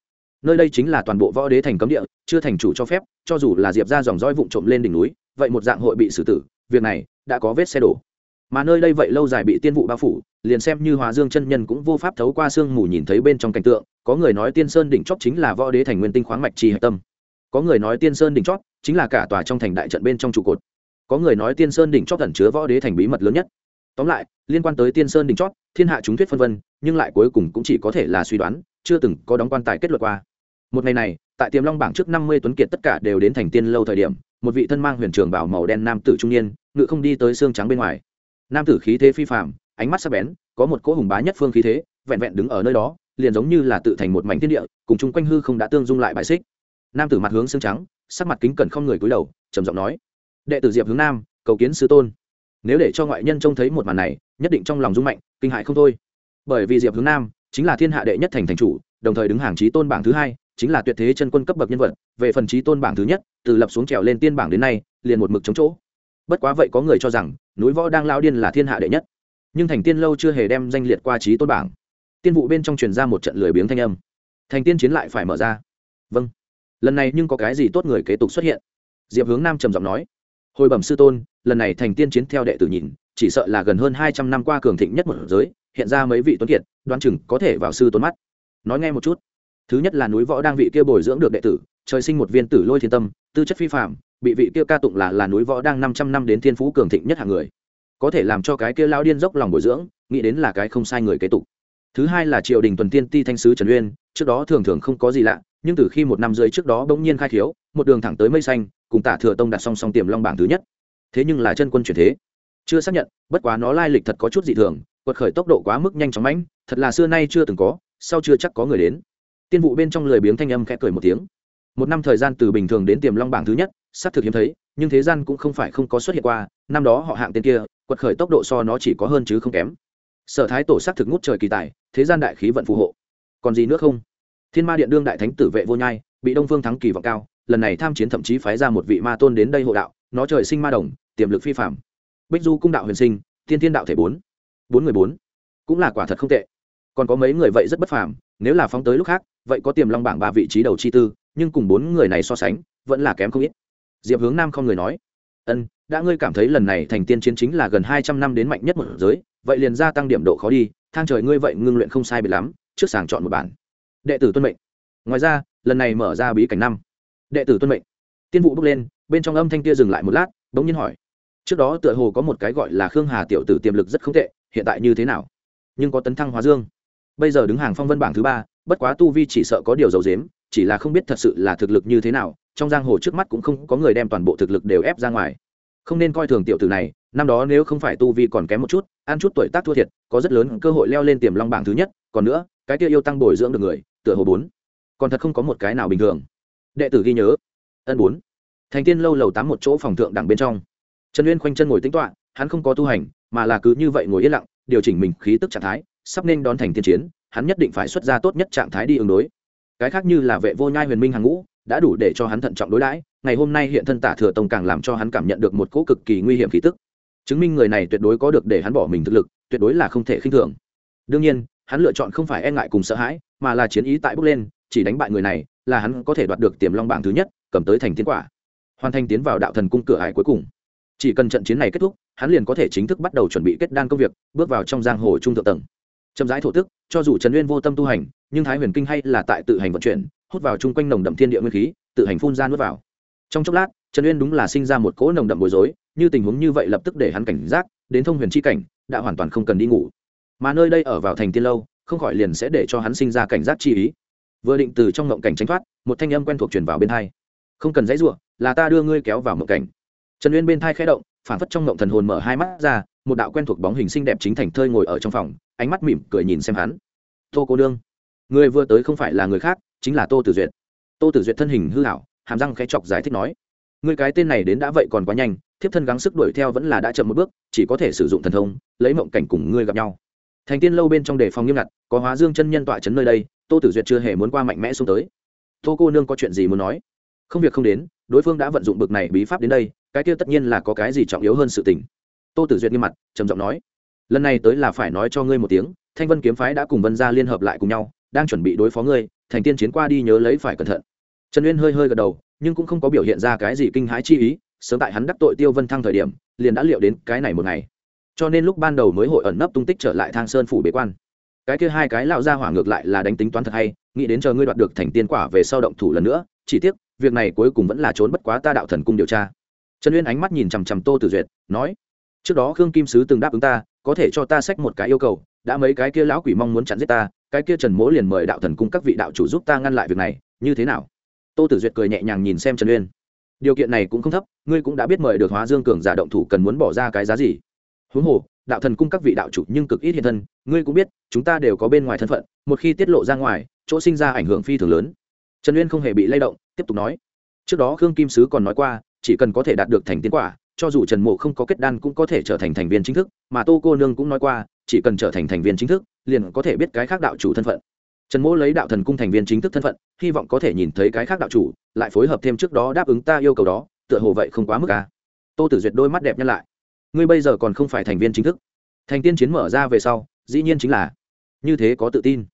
Nơi đây chính là toàn bộ võ đế thành cấm địa, chưa thành chủ cho phép, cho dù là diệp ra dòng roi vụn trộm lên đỉnh núi, vậy một dạng hội bị xử tử, việc này đã có vết xe đổ. Mà nơi đây vậy lâu dài bị tiên vụ bao phủ, liền xem như hòa dương chân nhân cũng vô pháp thấu qua sương mù nhìn thấy bên trong cảnh tượng, có người nói tiên sơn đỉnh chót chính là võ đế thành nguyên tinh khoáng mạch trì hạch tâm. Có người nói tiên sơn đỉnh chót chính là cả tòa trong thành đại trận bên trong trụ cột có người nói tiên sơn đỉnh chót ẩn chứa võ đế thành bí mật lớn nhất. Tóm lại, liên quan tới tiên sơn đỉnh chót, thiên hạ chúng thuyết phân vân, nhưng lại cuối cùng cũng chỉ có thể là suy đoán, chưa từng có đóng quan tài kết luận qua. Một ngày này, tại tiềm long bảng trước năm mươi tuấn kiệt tất cả đều đến thành tiên lâu thời điểm, một vị thân mang huyền trường bảo màu đen nam tử trung niên, ngự không đi tới xương trắng bên ngoài. Nam tử khí thế phi phạm ánh mắt sắc bén, có một cỗ hùng bá nhất phương khí thế, vẹn vẹn đứng ở nơi đó, liền giống như là tự thành một mảnh thiên địa, cùng chung quanh hư không đã tương dung lại bài xích. Nam tử mặt hướng xương trắng, sắc mặt kính cẩn không người cúi đầu, trầm giọng nói đệ tử diệp hướng nam, cầu kiến sư tôn. Nếu để cho ngoại nhân trông thấy một màn này, nhất định trong lòng rung mạnh, kinh hại không thôi. Bởi vì diệp hướng nam chính là thiên hạ đệ nhất thành thành chủ, đồng thời đứng hàng trí tôn bảng thứ hai, chính là tuyệt thế chân quân cấp bậc nhân vật. Về phần trí tôn bảng thứ nhất, từ lập xuống trèo lên tiên bảng đến nay, liền một mực chống chỗ. Bất quá vậy có người cho rằng, núi võ đang lao điên là thiên hạ đệ nhất. Nhưng thành tiên lâu chưa hề đem danh liệt qua trí tôn bảng. Tiên vụ bên trong truyền ra một trận lười biếng thanh âm. Thành tiên chiến lại phải mở ra. Vâng. Lần này nhưng có cái gì tốt người kế tục xuất hiện? Diệp hướng nam trầm giọng nói hồi bẩm sư tôn lần này thành tiên chiến theo đệ tử nhìn chỉ sợ là gần hơn hai trăm năm qua cường thịnh nhất một giới hiện ra mấy vị tuấn kiệt đoan chừng có thể vào sư tôn mắt. Nói nghe một chút. Thứ nhất là núi võ đang vị kia bồi dưỡng được đệ tử trời sinh một viên tử lôi thiên tâm tư chất phi phạm bị vị kia ca tụng là là núi võ đang năm trăm năm đến thiên phú cường thịnh nhất hàng người. Có thể làm cho cái kia lao điên dốc lòng bồi dưỡng nghĩ đến là cái không sai người kế tục. Thứ hai là triều đình tuần tiên ti thanh sứ trần uyên trước đó thường thường không có gì lạ nhưng từ khi một năm rưỡi trước đó bỗng nhiên khai thiếu, một đường thẳng tới mây xanh cùng tả thừa tông đặt song song tiềm long bảng thứ nhất. Thế nhưng là chân quân chuyển thế. Chưa xác nhận, bất quá nó lai lịch thật có chút dị thường, quật khởi tốc độ quá mức nhanh chóng mãnh, thật là xưa nay chưa từng có, sau chưa chắc có người đến. Tiên vụ bên trong lười biếng thanh âm khẽ cười một tiếng. Một năm thời gian từ bình thường đến tiềm long bảng thứ nhất, xác thực hiếm thấy, nhưng thế gian cũng không phải không có xuất hiện qua, năm đó họ hạng tên kia, quật khởi tốc độ so nó chỉ có hơn chứ không kém. Sở thái tổ xác thực ngút trời kỳ tài, thế gian đại khí vận phù hộ. Còn gì nữa không? Thiên ma điện đương đại thánh tử vệ vô nhai, bị đông phương thắng kỳ vọng cao lần này tham chiến thậm chí phái ra một vị ma tôn đến đây hộ đạo, nó trời sinh ma đồng, tiềm lực phi phạm bích du cung đạo huyền sinh, thiên thiên đạo thể bốn. Bốn người bốn. Cũng là quả thật không tệ. Còn có mấy người vậy rất bất phàm, nếu là phóng tới lúc khác, vậy có tiềm long bảng ba vị trí đầu chi tư, nhưng cùng bốn người này so sánh, vẫn là kém không ít. Diệp hướng nam không người nói. Ân, đã ngươi cảm thấy lần này thành tiên chiến chính là gần hai trăm năm đến mạnh nhất một giới, vậy liền gia tăng điểm độ khó đi, thang trời ngươi vậy ngưng luyện không sai biệt lắm, trước sàng chọn một bản. Đệ tử tuân mệnh. Ngoài ra, lần này mở ra bí cảnh năm đệ tử tuân mệnh. Tiên vụ bước lên, bên trong âm thanh kia dừng lại một lát, bỗng nhiên hỏi. Trước đó tựa hồ có một cái gọi là khương hà tiểu tử tiềm lực rất không tệ, hiện tại như thế nào? Nhưng có tấn thăng hóa dương. Bây giờ đứng hàng phong vân bảng thứ ba, bất quá tu vi chỉ sợ có điều dầu dếm, chỉ là không biết thật sự là thực lực như thế nào, trong giang hồ trước mắt cũng không có người đem toàn bộ thực lực đều ép ra ngoài. Không nên coi thường tiểu tử này, năm đó nếu không phải tu vi còn kém một chút, ăn chút tuổi tác thua thiệt, có rất lớn cơ hội leo lên tiềm long bảng thứ nhất, còn nữa, cái kia yêu tăng bồi dưỡng được người, tựa hồ bốn. Còn thật không có một cái nào bình thường đệ tử ghi nhớ. Ân bốn. Thành tiên lâu lầu tám một chỗ phòng thượng đẳng bên trong. Trần uyên khoanh chân ngồi tính toạ hắn không có tu hành, mà là cứ như vậy ngồi yên lặng, điều chỉnh mình khí tức trạng thái, sắp nên đón thành tiên chiến, hắn nhất định phải xuất ra tốt nhất trạng thái đi ứng đối. Cái khác như là vệ vô nhai huyền minh hàng ngũ, đã đủ để cho hắn thận trọng đối đãi, ngày hôm nay hiện thân tả thừa tông càng làm cho hắn cảm nhận được một cỗ cực kỳ nguy hiểm khí tức. Chứng minh người này tuyệt đối có được để hắn bỏ mình thực lực, tuyệt đối là không thể khinh thường. Đương nhiên, hắn lựa chọn không phải e ngại cùng sợ hãi, mà là chiến ý tại bước lên, chỉ đánh bại người này là hắn có thể đoạt được tiềm long bảng thứ nhất, cầm tới thành tiến quả. Hoàn thành tiến vào đạo thần cung cửa hải cuối cùng. Chỉ cần trận chiến này kết thúc, hắn liền có thể chính thức bắt đầu chuẩn bị kết đan công việc, bước vào trong giang hồ trung thượng tầng. Chậm rãi thổ tức, cho dù trần uyên vô tâm tu hành, nhưng thái huyền kinh hay là tại tự hành vận chuyển, hút vào chung quanh nồng đậm thiên địa nguyên khí, tự hành phun ra nuốt vào. Trong chốc lát, trần uyên đúng là sinh ra một cỗ nồng đậm bối rối, như tình huống như vậy lập tức để hắn cảnh giác, đến thông huyền chi cảnh, đã hoàn toàn không cần đi ngủ. Mà nơi đây ở vào thành tiên lâu, không khỏi liền sẽ để cho hắn sinh ra cảnh giác chi ý vừa định từ trong ngộng cảnh tránh thoát, một thanh âm quen thuộc truyền vào bên thai. Không cần dãy ruộng là ta đưa ngươi kéo vào ngộng cảnh. Trần uyên bên thai khẽ động, phản phất trong ngộng thần hồn mở hai mắt ra, một đạo quen thuộc bóng hình xinh đẹp chính thành thơi ngồi ở trong phòng, ánh mắt mỉm cười nhìn xem hắn. Tô cô nương người vừa tới không phải là người khác, chính là tô tử duyệt. Tô tử duyệt thân hình hư hảo hàm răng khẽ chọc giải thích nói người cái tên này đến đã vậy còn quá nhanh, thiếp thân gắng sức đuổi theo vẫn là đã chậm một bước, chỉ có thể sử dụng thần thông, lấy mộng cảnh cùng ngươi gặp nhau. Thành tiên lâu bên trong đề phòng nghiêm ngặt, có hóa dương chân nhân tọa chấn nơi đây tô tử duyệt chưa hề muốn qua mạnh mẽ xuống tới. Tô cô nương có chuyện gì muốn nói? Không việc không đến, đối phương đã vận dụng bực này bí pháp đến đây, cái kia tất nhiên là có cái gì trọng yếu hơn sự tình. Tô tử duyệt nghiêm mặt, trầm giọng nói, lần này tới là phải nói cho ngươi một tiếng, thanh vân kiếm phái đã cùng vân gia liên hợp lại cùng nhau, đang chuẩn bị đối phó ngươi, thành tiên chiến qua đi nhớ lấy phải cẩn thận. Trần uyên hơi hơi gật đầu, nhưng cũng không có biểu hiện ra cái gì kinh hãi chi ý, sớm tại hắn đắc tội tiêu vân thăng thời điểm, liền đã liệu đến cái này một ngày. Cho nên lúc ban đầu mới hội ẩn nấp tung tích trở lại thang sơn phủ bế quan cái kia hai cái lão gia hỏa ngược lại là đánh tính toán thật hay, nghĩ đến chờ ngươi đoạt được thành tiên quả về sau động thủ lần nữa, chỉ tiếc, việc này cuối cùng vẫn là trốn bất quá ta đạo thần cung điều tra. Trần uyên ánh mắt nhìn chằm chằm tô tử duyệt, nói, trước đó khương kim sứ từng đáp ứng ta, có thể cho ta sách một cái yêu cầu, đã mấy cái kia lão quỷ mong muốn chặn giết ta, cái kia trần mỗ liền mời đạo thần cung các vị đạo chủ giúp ta ngăn lại việc này, như thế nào? Tô tử duyệt cười nhẹ nhàng nhìn xem trần uyên, điều kiện này cũng không thấp, ngươi cũng đã biết mời được hóa dương cường giả động thủ cần muốn bỏ ra cái giá gì. Huống hồ đạo thần cung các vị đạo chủ nhưng cực ít hiện thân, ngươi cũng biết, chúng ta đều có bên ngoài thân phận, một khi tiết lộ ra ngoài, chỗ sinh ra ảnh hưởng phi thường lớn. Trần uyên không hề bị lay động, tiếp tục nói. Trước đó khương kim sứ còn nói qua, chỉ cần có thể đạt được thành tiến quả, cho dù trần mộ không có kết đan cũng có thể trở thành thành viên chính thức, mà tô cô nương cũng nói qua, chỉ cần trở thành thành viên chính thức, liền có thể biết cái khác đạo chủ thân phận. Trần mỗ lấy đạo thần cung thành viên chính thức thân phận, hy vọng có thể nhìn thấy cái khác đạo chủ, lại phối hợp thêm trước đó đáp ứng ta yêu cầu đó, tựa hồ vậy không quá mức à. tô tử duyệt đôi mắt đẹp nhăn lại ngươi bây giờ còn không phải thành viên chính thức. Thành tiên chiến mở ra về sau, dĩ nhiên chính là, như thế có tự tin.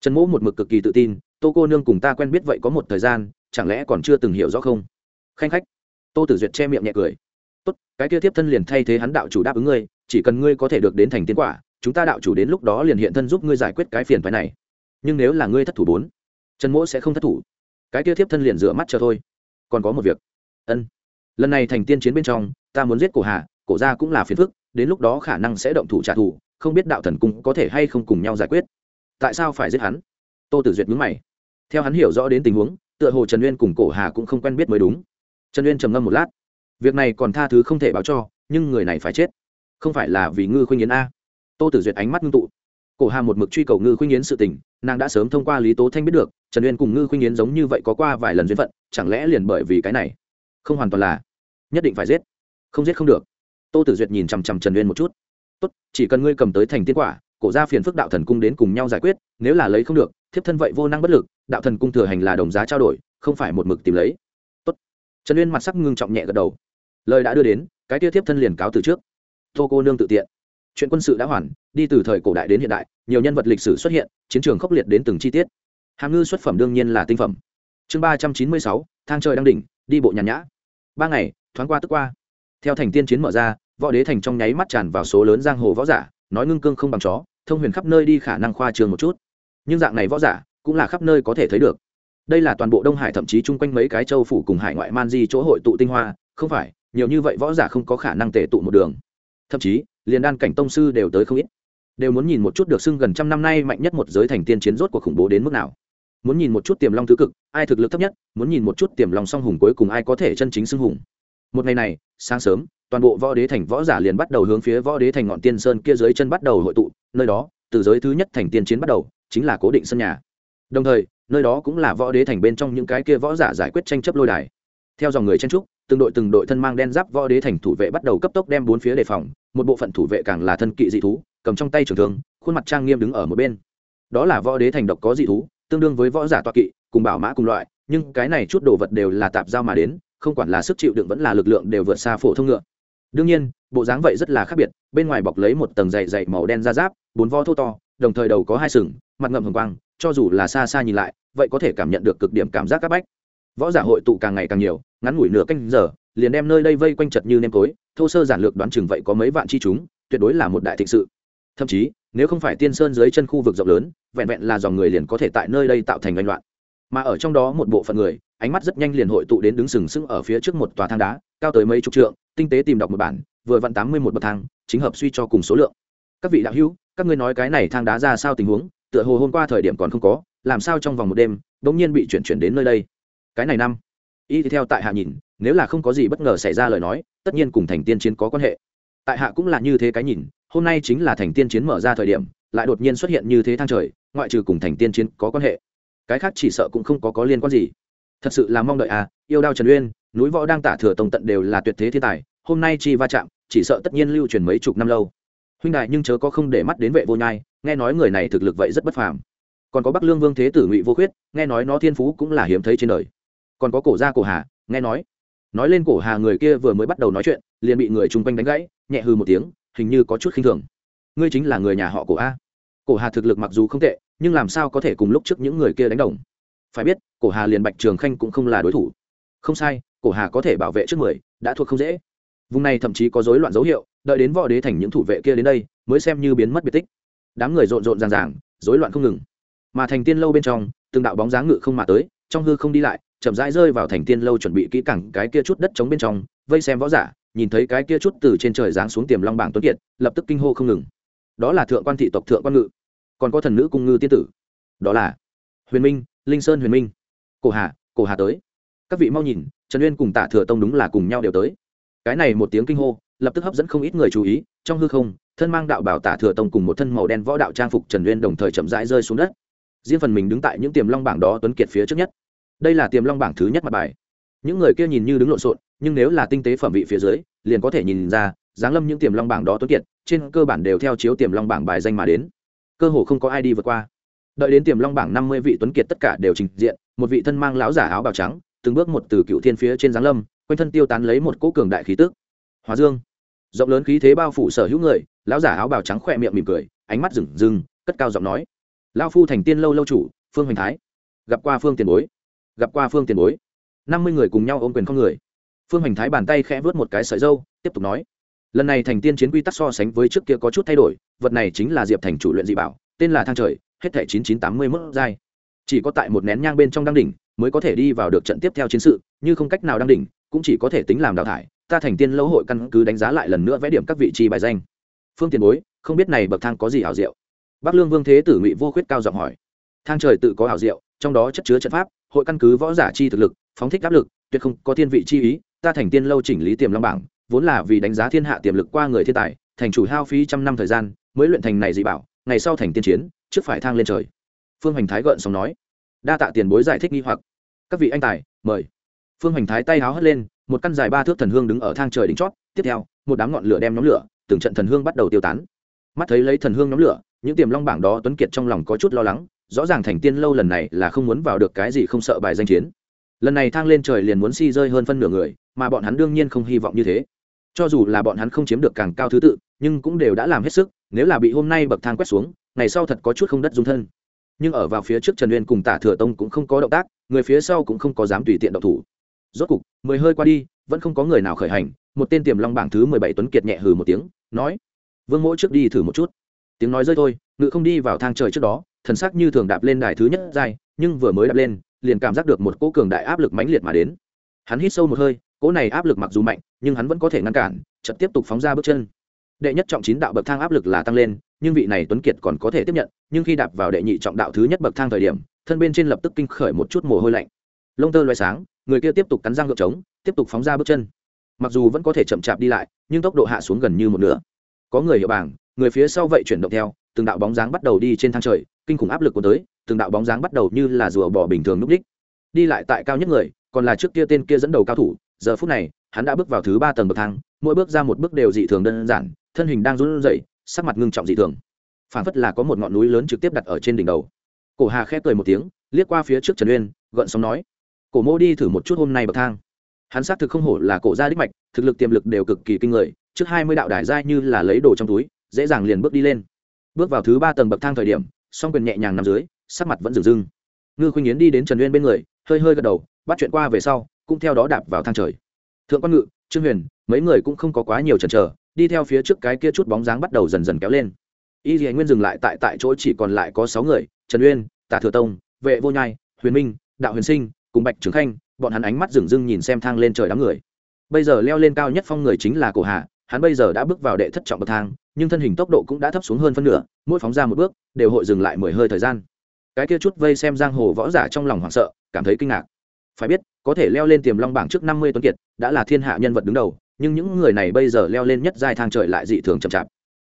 Trần mỗ một mực cực kỳ tự tin, tô cô nương cùng ta quen biết vậy có một thời gian, chẳng lẽ còn chưa từng hiểu rõ không? Khanh khách, tô tử duyệt che miệng nhẹ cười. Tốt, cái kia tiếp thân liền thay thế hắn đạo chủ đáp ứng ngươi, chỉ cần ngươi có thể được đến thành tiến quả, chúng ta đạo chủ đến lúc đó liền hiện thân giúp ngươi giải quyết cái phiền phái này. Nhưng nếu là ngươi thất thủ bốn, trần mỗ sẽ không thất thủ. Cái kia tiếp thân liền rửa mắt chờ thôi. Còn có một việc. Ân, lần này thành tiên chiến bên trong, ta muốn giết cổ hà cổ gia cũng là phiền phức, đến lúc đó khả năng sẽ động thủ trả thù, không biết đạo thần cung có thể hay không cùng nhau giải quyết. Tại sao phải giết hắn? Tô tử duyệt nhướng mày. Theo hắn hiểu rõ đến tình huống, tựa hồ trần uyên cùng cổ hà cũng không quen biết mới đúng. Trần uyên trầm ngâm một lát. Việc này còn tha thứ không thể báo cho, nhưng người này phải chết. Không phải là vì ngư khuynh yến a. Tô tử duyệt ánh mắt ngưng tụ. Cổ hà một mực truy cầu ngư khuynh yến sự tình, nàng đã sớm thông qua lý tố thanh biết được, trần uyên cùng ngư khuynh yến giống như vậy có qua vài lần duyên phận, chẳng lẽ liền bởi vì cái này? Không hoàn toàn là. Nhất định phải giết. Không giết không được tô tử duyệt nhìn chằm chằm trần uyên một chút. Tốt, chỉ cần ngươi cầm tới thành tiên quả, cổ ra phiền phức đạo thần cung đến cùng nhau giải quyết, nếu là lấy không được, thiếp thân vậy vô năng bất lực, đạo thần cung thừa hành là đồng giá trao đổi, không phải một mực tìm lấy. Tốt. Trần uyên mặt sắc ngưng trọng nhẹ gật đầu. Lời đã đưa đến, cái tiêu thiếp thân liền cáo từ trước. Tô cô nương tự tiện. Chuyện quân sự đã hoàn, đi từ thời cổ đại đến hiện đại, nhiều nhân vật lịch sử xuất hiện, chiến trường khốc liệt đến từng chi tiết. Hàm ngư xuất phẩm đương nhiên là tinh phẩm. Chương ba trăm chín mươi sáu, thang trời đang đỉnh, đi bộ nhàn nhã. Ba ngày, thoáng qua tức qua theo thành tiên chiến mở ra, võ đế thành trong nháy mắt tràn vào số lớn giang hồ võ giả, nói ngưng cương không bằng chó, thông huyền khắp nơi đi khả năng khoa trường một chút. Nhưng dạng này võ giả, cũng là khắp nơi có thể thấy được. Đây là toàn bộ đông hải thậm chí chung quanh mấy cái châu phủ cùng hải ngoại man di chỗ hội tụ tinh hoa, không phải, nhiều như vậy võ giả không có khả năng tể tụ một đường. Thậm chí, liền đan cảnh tông sư đều tới không ít. Đều muốn nhìn một chút được xưng gần trăm năm nay mạnh nhất một giới thành tiên chiến rốt của khủng bố đến mức nào. Muốn nhìn một chút tiềm long thứ cực, ai thực lực thấp nhất, muốn nhìn một chút tiềm long song hùng cuối cùng ai có thể chân chính xưng hùng một ngày này, sáng sớm, toàn bộ võ đế thành võ giả liền bắt đầu hướng phía võ đế thành ngọn tiên sơn kia dưới chân bắt đầu hội tụ, nơi đó, từ giới thứ nhất thành tiên chiến bắt đầu, chính là cố định sân nhà. Đồng thời, nơi đó cũng là võ đế thành bên trong những cái kia võ giả giải quyết tranh chấp lôi đài. Theo dòng người chen trúc từng đội từng đội thân mang đen giáp võ đế thành thủ vệ bắt đầu cấp tốc đem bốn phía đề phòng, một bộ phận thủ vệ càng là thân kỵ dị thú, cầm trong tay trường thương, khuôn mặt trang nghiêm đứng ở một bên. Đó là võ đế thành độc có dị thú, tương đương với võ giả toa kỵ, cùng bảo mã cùng loại, nhưng cái này chút đồ vật đều là tạp giao mà đến không quản là sức chịu đựng vẫn là lực lượng đều vượt xa phổ thông ngựa. Đương nhiên, bộ dáng vậy rất là khác biệt, bên ngoài bọc lấy một tầng dày dày màu đen da giáp, bốn vo thô to, đồng thời đầu có hai sừng, mặt ngậm hồng quang, cho dù là xa xa nhìn lại, vậy có thể cảm nhận được cực điểm cảm giác các bách. Võ giả hội tụ càng ngày càng nhiều, ngắn ngủi nửa canh giờ, liền đem nơi đây vây quanh chật như nêm tối, thô sơ giản lược đoán chừng vậy có mấy vạn chi chúng, tuyệt đối là một đại thịnh sự. Thậm chí, nếu không phải tiên sơn dưới chân khu vực rộng lớn, vẹn vẹn là dòng người liền có thể tại nơi đây tạo thành oanh loạn. Mà ở trong đó một bộ phận người ánh mắt rất nhanh liền hội tụ đến đứng sừng sững ở phía trước một tòa thang đá, cao tới mấy chục trượng, tinh tế tìm đọc một bản, vừa vặn tám mươi một bậc thang, chính hợp suy cho cùng số lượng. Các vị đạo hữu, các ngươi nói cái này thang đá ra sao tình huống? Tựa hồ hôm qua thời điểm còn không có, làm sao trong vòng một đêm bỗng nhiên bị chuyển chuyển đến nơi đây? Cái này năm. Y theo tại hạ nhìn, nếu là không có gì bất ngờ xảy ra lời nói, tất nhiên cùng thành tiên chiến có quan hệ. Tại hạ cũng là như thế cái nhìn, hôm nay chính là thành tiên chiến mở ra thời điểm, lại đột nhiên xuất hiện như thế thang trời, ngoại trừ cùng thành tiên chiến có quan hệ. Cái khác chỉ sợ cũng không có có liên quan gì thật sự là mong đợi à yêu đao trần uyên, núi võ đang tả thừa tông tận đều là tuyệt thế thiên tài, hôm nay chi va chạm, chỉ sợ tất nhiên lưu truyền mấy chục năm lâu. Huynh đại nhưng chớ có không để mắt đến vệ vô nhai, nghe nói người này thực lực vậy rất bất phàm. Còn có bắc lương vương thế tử ngụy vô khuyết, nghe nói nó thiên phú cũng là hiếm thấy trên đời. Còn có cổ gia cổ hà, nghe nói. Nói lên cổ hà người kia vừa mới bắt đầu nói chuyện, liền bị người chung quanh đánh gãy, nhẹ hư một tiếng, hình như có chút khinh thường. Ngươi chính là người nhà họ cổ a. Cổ hà thực lực mặc dù không tệ, nhưng làm sao có thể cùng lúc trước những người kia đánh đồng? Phải biết, cổ hà liền bạch trường khanh cũng không là đối thủ. Không sai, cổ hà có thể bảo vệ trước mười, đã thuộc không dễ. Vùng này thậm chí có rối loạn dấu hiệu, đợi đến võ đế thành những thủ vệ kia đến đây, mới xem như biến mất biệt tích. Đám người rộn rộn ràng ràng, rối loạn không ngừng. Mà thành tiên lâu bên trong, từng đạo bóng dáng ngự không mà tới, trong hư không đi lại, chậm rãi rơi vào thành tiên lâu chuẩn bị kỹ cẳng cái kia chút đất trống bên trong, vây xem võ giả, nhìn thấy cái kia chút từ trên trời giáng xuống tiềm long bảng tuấn kiệt, lập tức kinh hô không ngừng. Đó là thượng quan thị tộc thượng quan ngự. Còn có thần nữ cung ngư tiên tử. Đó là huyền minh, linh sơn huyền minh. Cổ hà cổ hà tới. Các vị mau nhìn, trần uyên cùng tả thừa tông đúng là cùng nhau đều tới. Cái này một tiếng kinh hô, lập tức hấp dẫn không ít người chú ý, trong hư không, thân mang đạo bảo tả thừa tông cùng một thân màu đen võ đạo trang phục trần uyên đồng thời chậm rãi rơi xuống đất. Riêng phần mình đứng tại những tiềm long bảng đó tuấn kiệt phía trước nhất. Đây là tiềm long bảng thứ nhất mặt bài. Những người kia nhìn như đứng lộn xộn, nhưng nếu là tinh tế phẩm vị phía dưới, liền có thể nhìn ra, giáng lâm những tiềm long bảng đó tuấn kiệt, trên cơ bản đều theo chiếu tiềm long bảng bài danh mà đến. Cơ hồ không có ai đi vượt qua đợi đến tiềm long bảng năm mươi vị tuấn kiệt tất cả đều trình diện, một vị thân mang lão giả áo bào trắng, từng bước một từ cựu thiên phía trên giáng lâm, quanh thân tiêu tán lấy một cỗ cường đại khí tức. Hóa dương. Rộng lớn khí thế bao phủ sở hữu người, lão giả áo bào trắng khỏe miệng mỉm cười, ánh mắt rừng rừng, cất cao giọng nói. Lao phu thành tiên lâu lâu chủ, phương hoành thái. Gặp qua phương tiền bối. Gặp qua phương tiền bối. Năm mươi người cùng nhau ôm quyền không người. Phương hoành thái bàn tay khẽ vớt một cái sợi dâu, tiếp tục nói. Lần này thành tiên chiến quy tắc so sánh với trước kia có chút thay đổi, vật này chính là diệp thành chủ luyện dị bảo, tên là thang trời hết thể chín chín tám mươi mức giai. Chỉ có tại một nén nhang bên trong đăng đỉnh mới có thể đi vào được trận tiếp theo chiến sự, như không cách nào đăng đỉnh cũng chỉ có thể tính làm đào thải, ta thành tiên lâu hội căn cứ đánh giá lại lần nữa vẽ điểm các vị trí bài danh. Phương tiền bối, không biết này bậc thang có gì hảo diệu? Bắc lương vương thế tử ngụy vô khuyết cao giọng hỏi. Thang trời tự có hảo diệu, trong đó chất chứa trận pháp, hội căn cứ võ giả chi thực lực, phóng thích áp lực, tuyệt không có thiên vị chi ý, ta thành tiên lâu chỉnh lý tiềm long bảng, vốn là vì đánh giá thiên hạ tiềm lực qua người thiên tài, thành chủ hao phí trăm năm thời gian, mới luyện thành này dị bảo, ngày sau thành tiên chiến trước phải thang lên trời. Phương hoành thái gợn sóng nói. Đa tạ tiền bối giải thích nghi hoặc. Các vị anh tài, mời. Phương hoành thái tay háo hất lên, một căn dài ba thước thần hương đứng ở thang trời đỉnh chót. Tiếp theo, một đám ngọn lửa đem nhóm lửa, từng trận thần hương bắt đầu tiêu tán. Mắt thấy lấy thần hương nhóm lửa, những tiềm long bảng đó tuấn kiệt trong lòng có chút lo lắng, rõ ràng thành tiên lâu lần này là không muốn vào được cái gì không sợ bài danh chiến. Lần này thang lên trời liền muốn si rơi hơn phân nửa người, mà bọn hắn đương nhiên không hy vọng như thế. Cho dù là bọn hắn không chiếm được càng cao thứ tự, nhưng cũng đều đã làm hết sức, nếu là bị hôm nay bậc thang quét xuống ngày sau thật có chút không đất dung thân. Nhưng ở vào phía trước trần uyên cùng tả thừa tông cũng không có động tác người phía sau cũng không có dám tùy tiện động thủ. Rốt cục mười hơi qua đi vẫn không có người nào khởi hành một tên tiềm long bảng thứ mười bảy tuấn kiệt nhẹ hừ một tiếng nói vương mỗi trước đi thử một chút. Tiếng nói rơi thôi ngự không đi vào thang trời trước đó thần sắc như thường đạp lên đài thứ nhất dài, nhưng vừa mới đạp lên liền cảm giác được một cỗ cường đại áp lực mãnh liệt mà đến. Hắn hít sâu một hơi cỗ này áp lực mặc dù mạnh nhưng hắn vẫn có thể ngăn cản chợt tiếp tục phóng ra bước chân đệ nhất trọng chín đạo bậc thang áp lực là tăng lên, nhưng vị này tuấn kiệt còn có thể tiếp nhận, nhưng khi đạp vào đệ nhị trọng đạo thứ nhất bậc thang thời điểm, thân bên trên lập tức kinh khởi một chút mồ hôi lạnh. Lông tơ loay sáng, người kia tiếp tục cắn răng gượng trống, tiếp tục phóng ra bước chân. Mặc dù vẫn có thể chậm chạp đi lại, nhưng tốc độ hạ xuống gần như một nửa. Có người hiệu bảng, người phía sau vậy chuyển động theo, từng đạo bóng dáng bắt đầu đi trên thang trời, kinh khủng áp lực của tới, từng đạo bóng dáng bắt đầu như là rùa bò bình thường núp đích. Đi lại tại cao nhất người, còn là trước kia tên kia dẫn đầu cao thủ, giờ phút này, hắn đã bước vào thứ ba tầng bậc thang, mỗi bước ra một bước đều dị thường đơn giản thân hình đang run rẩy, sắc mặt ngưng trọng dị thường. Phản phất là có một ngọn núi lớn trực tiếp đặt ở trên đỉnh đầu. Cổ hà khép cười một tiếng, liếc qua phía trước trần uyên, gợn sóng nói, cổ mô đi thử một chút hôm nay bậc thang. Hắn xác thực không hổ là cổ gia đích mạch, thực lực tiềm lực đều cực kỳ kinh người, trước hai mươi đạo đài giai như là lấy đồ trong túi, dễ dàng liền bước đi lên. Bước vào thứ ba tầng bậc thang thời điểm, song quyền nhẹ nhàng nằm dưới, sắc mặt vẫn dừng dưng. Ngư khuynh yến đi đến trần uyên bên người, hơi hơi gật đầu, bắt chuyện qua về sau, cũng theo đó đạp vào thang trời. Thượng quan ngự, trương huyền, mấy người cũng không có quá nhiều chần chờ đi theo phía trước cái kia chút bóng dáng bắt đầu dần dần kéo lên. Y dì nguyên dừng lại tại tại chỗ chỉ còn lại có sáu người, trần uyên, tả thừa tông, vệ vô nhai, huyền minh, đạo huyền sinh, cùng bạch trường khanh, bọn hắn ánh mắt dừng dưng nhìn xem thang lên trời đám người. Bây giờ leo lên cao nhất phong người chính là cổ hạ hắn bây giờ đã bước vào đệ thất trọng bậc thang, nhưng thân hình tốc độ cũng đã thấp xuống hơn phân nửa, mỗi phóng ra một bước, đều hội dừng lại mười hơi thời gian. Cái kia chút vây xem giang hồ võ giả trong lòng hoảng sợ, cảm thấy kinh ngạc. Phải biết, có thể leo lên tiềm long bảng trước năm mươi tuấn kiệt, đã là thiên hạ nhân vật đứng đầu nhưng những người này bây giờ leo lên nhất giai thang trời lại dị thường chậm chạp.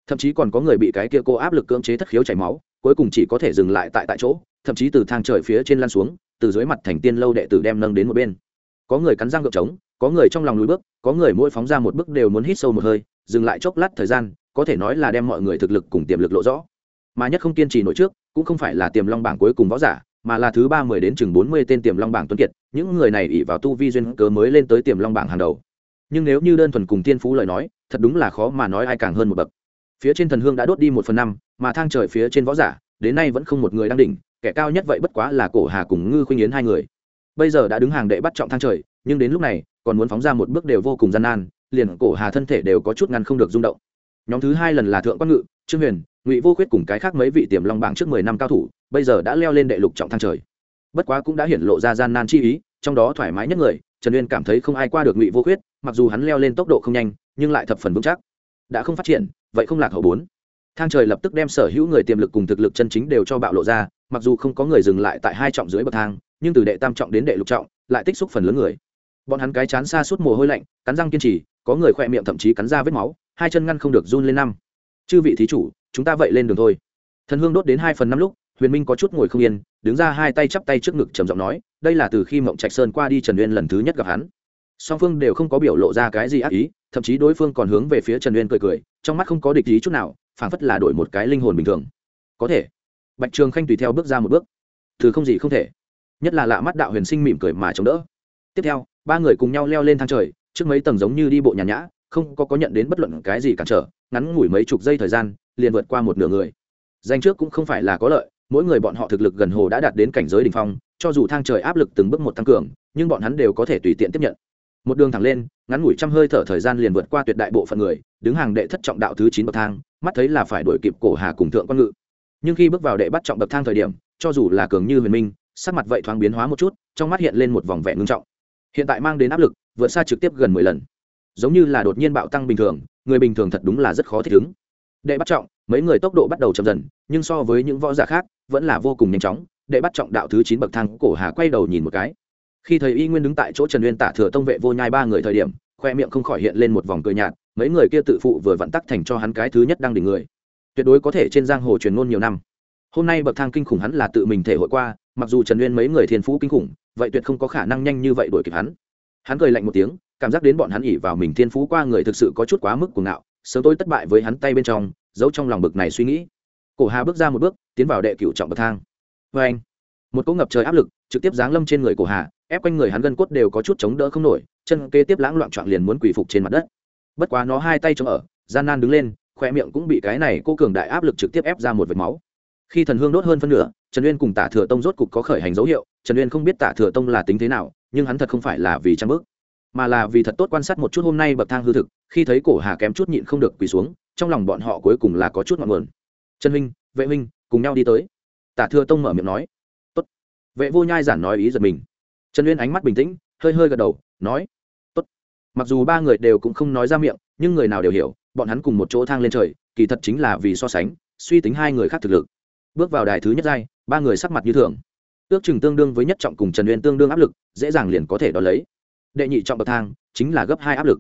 Thậm chí còn có người bị cái kia cô áp lực cưỡng chế thất khiếu chảy máu, cuối cùng chỉ có thể dừng lại tại tại chỗ, thậm chí từ thang trời phía trên lăn xuống, từ dưới mặt thành tiên lâu đệ tử đem nâng đến một bên. Có người cắn răng gợp trống, có người trong lòng lùi bước, có người mỗi phóng ra một bước đều muốn hít sâu một hơi, dừng lại chốc lát thời gian, có thể nói là đem mọi người thực lực cùng tiềm lực lộ rõ. Mà nhất không kiên trì nổi trước, cũng không phải là tiềm long bảng cuối cùng võ giả, mà là thứ ba mươi đến chừng bốn mươi tên tiềm long bảng tuấn kiệt, những người này ỉ vào tu vi duyên cớ mới lên tới tiềm long bảng hàng đầu nhưng nếu như đơn thuần cùng tiên phú lời nói, thật đúng là khó mà nói ai càng hơn một bậc. Phía trên thần hương đã đốt đi một phần năm, mà thang trời phía trên võ giả, đến nay vẫn không một người đang đỉnh, kẻ cao nhất vậy bất quá là cổ hà cùng ngư khuynh yến hai người. Bây giờ đã đứng hàng đệ bắt trọng thang trời, nhưng đến lúc này, còn muốn phóng ra một bước đều vô cùng gian nan, liền cổ hà thân thể đều có chút ngăn không được rung động. Nhóm thứ hai lần là thượng quan ngự, trương huyền, ngụy vô khuyết cùng cái khác mấy vị tiềm long bảng trước mười năm cao thủ, bây giờ đã leo lên đệ lục trọng thang trời. Bất quá cũng đã hiển lộ ra gian nan chi ý, trong đó thoải mái nhất người, trần uyên cảm thấy không ai qua được ngụy vô khuyết mặc dù hắn leo lên tốc độ không nhanh, nhưng lại thập phần vững chắc. Đã không phát triển, vậy không lạc hậu bốn. Thang trời lập tức đem sở hữu người tiềm lực cùng thực lực chân chính đều cho bạo lộ ra, mặc dù không có người dừng lại tại hai trọng dưới bậc thang, nhưng từ đệ tam trọng đến đệ lục trọng, lại tích xúc phần lớn người. Bọn hắn cái chán xa suốt mồ hôi lạnh, cắn răng kiên trì, có người khỏe miệng thậm chí cắn ra vết máu, hai chân ngăn không được run lên năm. Chư vị thí chủ, chúng ta vậy lên đường thôi. Thần hương đốt đến hai phần năm lúc, huyền minh có chút ngồi không yên, đứng ra hai tay chắp tay trước ngực trầm giọng nói, đây là từ khi mộng trạch sơn qua đi trần uyên lần thứ nhất gặp hắn song phương đều không có biểu lộ ra cái gì ác ý, thậm chí đối phương còn hướng về phía trần uyên cười cười, trong mắt không có địch ý chút nào, phảng phất là đổi một cái linh hồn bình thường. Có thể. Bạch trường khanh tùy theo bước ra một bước. Thứ không gì không thể. Nhất là lạ mắt đạo huyền sinh mỉm cười mà chống đỡ. Tiếp theo, ba người cùng nhau leo lên thang trời, trước mấy tầng giống như đi bộ nhàn nhã, không có có nhận đến bất luận cái gì cản trở, ngắn ngủi mấy chục giây thời gian, liền vượt qua một nửa người. Danh trước cũng không phải là có lợi, mỗi người bọn họ thực lực gần hồ đã đạt đến cảnh giới đ ỉ n h phong, cho dù thang trời áp lực từng bước một tăng cường, nhưng bọn hắn đều có thể tùy tiện tiếp nhận một đường thẳng lên, ngắn ngủi trăm hơi thở thời gian liền vượt qua tuyệt đại bộ phận người, đứng hàng đệ thất trọng đạo thứ chín bậc thang, mắt thấy là phải đổi kịp cổ hà cùng thượng quan ngự. Nhưng khi bước vào đệ bắt trọng bậc thang thời điểm, cho dù là cường như huyền minh, sắc mặt vậy thoáng biến hóa một chút, trong mắt hiện lên một vòng vẻ ngưng trọng. Hiện tại mang đến áp lực, vượt xa trực tiếp gần mười lần. Giống như là đột nhiên bạo tăng bình thường, người bình thường thật đúng là rất khó thích ứng. Đệ bắt trọng, mấy người tốc độ bắt đầu chậm dần, nhưng so với những võ giả khác, vẫn là vô cùng nhanh chóng. Đệ bắt trọng đạo thứ chín bậc thang, cổ hà quay đầu nhìn một cái khi thầy y nguyên đứng tại chỗ trần uyên tả thừa tông vệ vô nhai ba người thời điểm, khoe miệng không khỏi hiện lên một vòng cười nhạt, mấy người kia tự phụ vừa vặn tắc thành cho hắn cái thứ nhất đang đỉnh người. Tuyệt đối có thể trên giang hồ truyền ngôn nhiều năm. Hôm nay bậc thang kinh khủng hắn là tự mình thể hội qua, mặc dù trần uyên mấy người thiên phú kinh khủng, vậy tuyệt không có khả năng nhanh như vậy đuổi kịp hắn. Hắn cười lạnh một tiếng, cảm giác đến bọn hắn ỉ vào mình thiên phú qua người thực sự có chút quá mức cuồng ngạo, sớm tôi thất bại với hắn tay bên trong, giấu trong lòng bực này suy nghĩ. Cổ hà bước ra một bước, tiến vào đệ cửu trọng bậc thang. Vê anh một cỗ ngập trời áp lực, trực tiếp giáng lâm trên người cổ hà ép quanh người hắn gân cốt đều có chút chống đỡ không nổi, chân kế tiếp lãng loạn trọn liền muốn quỳ phục trên mặt đất. Bất quá nó hai tay chống ở, gian nan đứng lên khoe miệng cũng bị cái này cô cường đại áp lực trực tiếp ép ra một vệt máu. Khi thần hương đốt hơn phân nửa, trần uyên cùng tả thừa tông rốt cục có khởi hành dấu hiệu, trần uyên không biết tả thừa tông là tính thế nào, nhưng hắn thật không phải là vì trang bước, mà là vì thật tốt quan sát một chút hôm nay bậc thang hư thực, khi thấy cổ hà kém chút nhịn không được quỳ xuống, trong lòng bọn họ cuối cùng là có chút ngọn nguồn. Trần huynh, vệ huynh, cùng nhau đi tới. Tả thừa tông mở miệng nói. Tốt. Vệ vô nhai giản nói ý giật mình trần uyên ánh mắt bình tĩnh, hơi hơi gật đầu, nói, tốt. Mặc dù ba người đều cũng không nói ra miệng, nhưng người nào đều hiểu, bọn hắn cùng một chỗ thang lên trời, kỳ thật chính là vì so sánh, suy tính hai người khác thực lực. Bước vào đài thứ nhất giai, ba người sắc mặt như thường. Ước chừng tương đương với nhất trọng cùng trần uyên tương đương áp lực, dễ dàng liền có thể đo lấy. Đệ nhị trọng bậc thang, chính là gấp hai áp lực.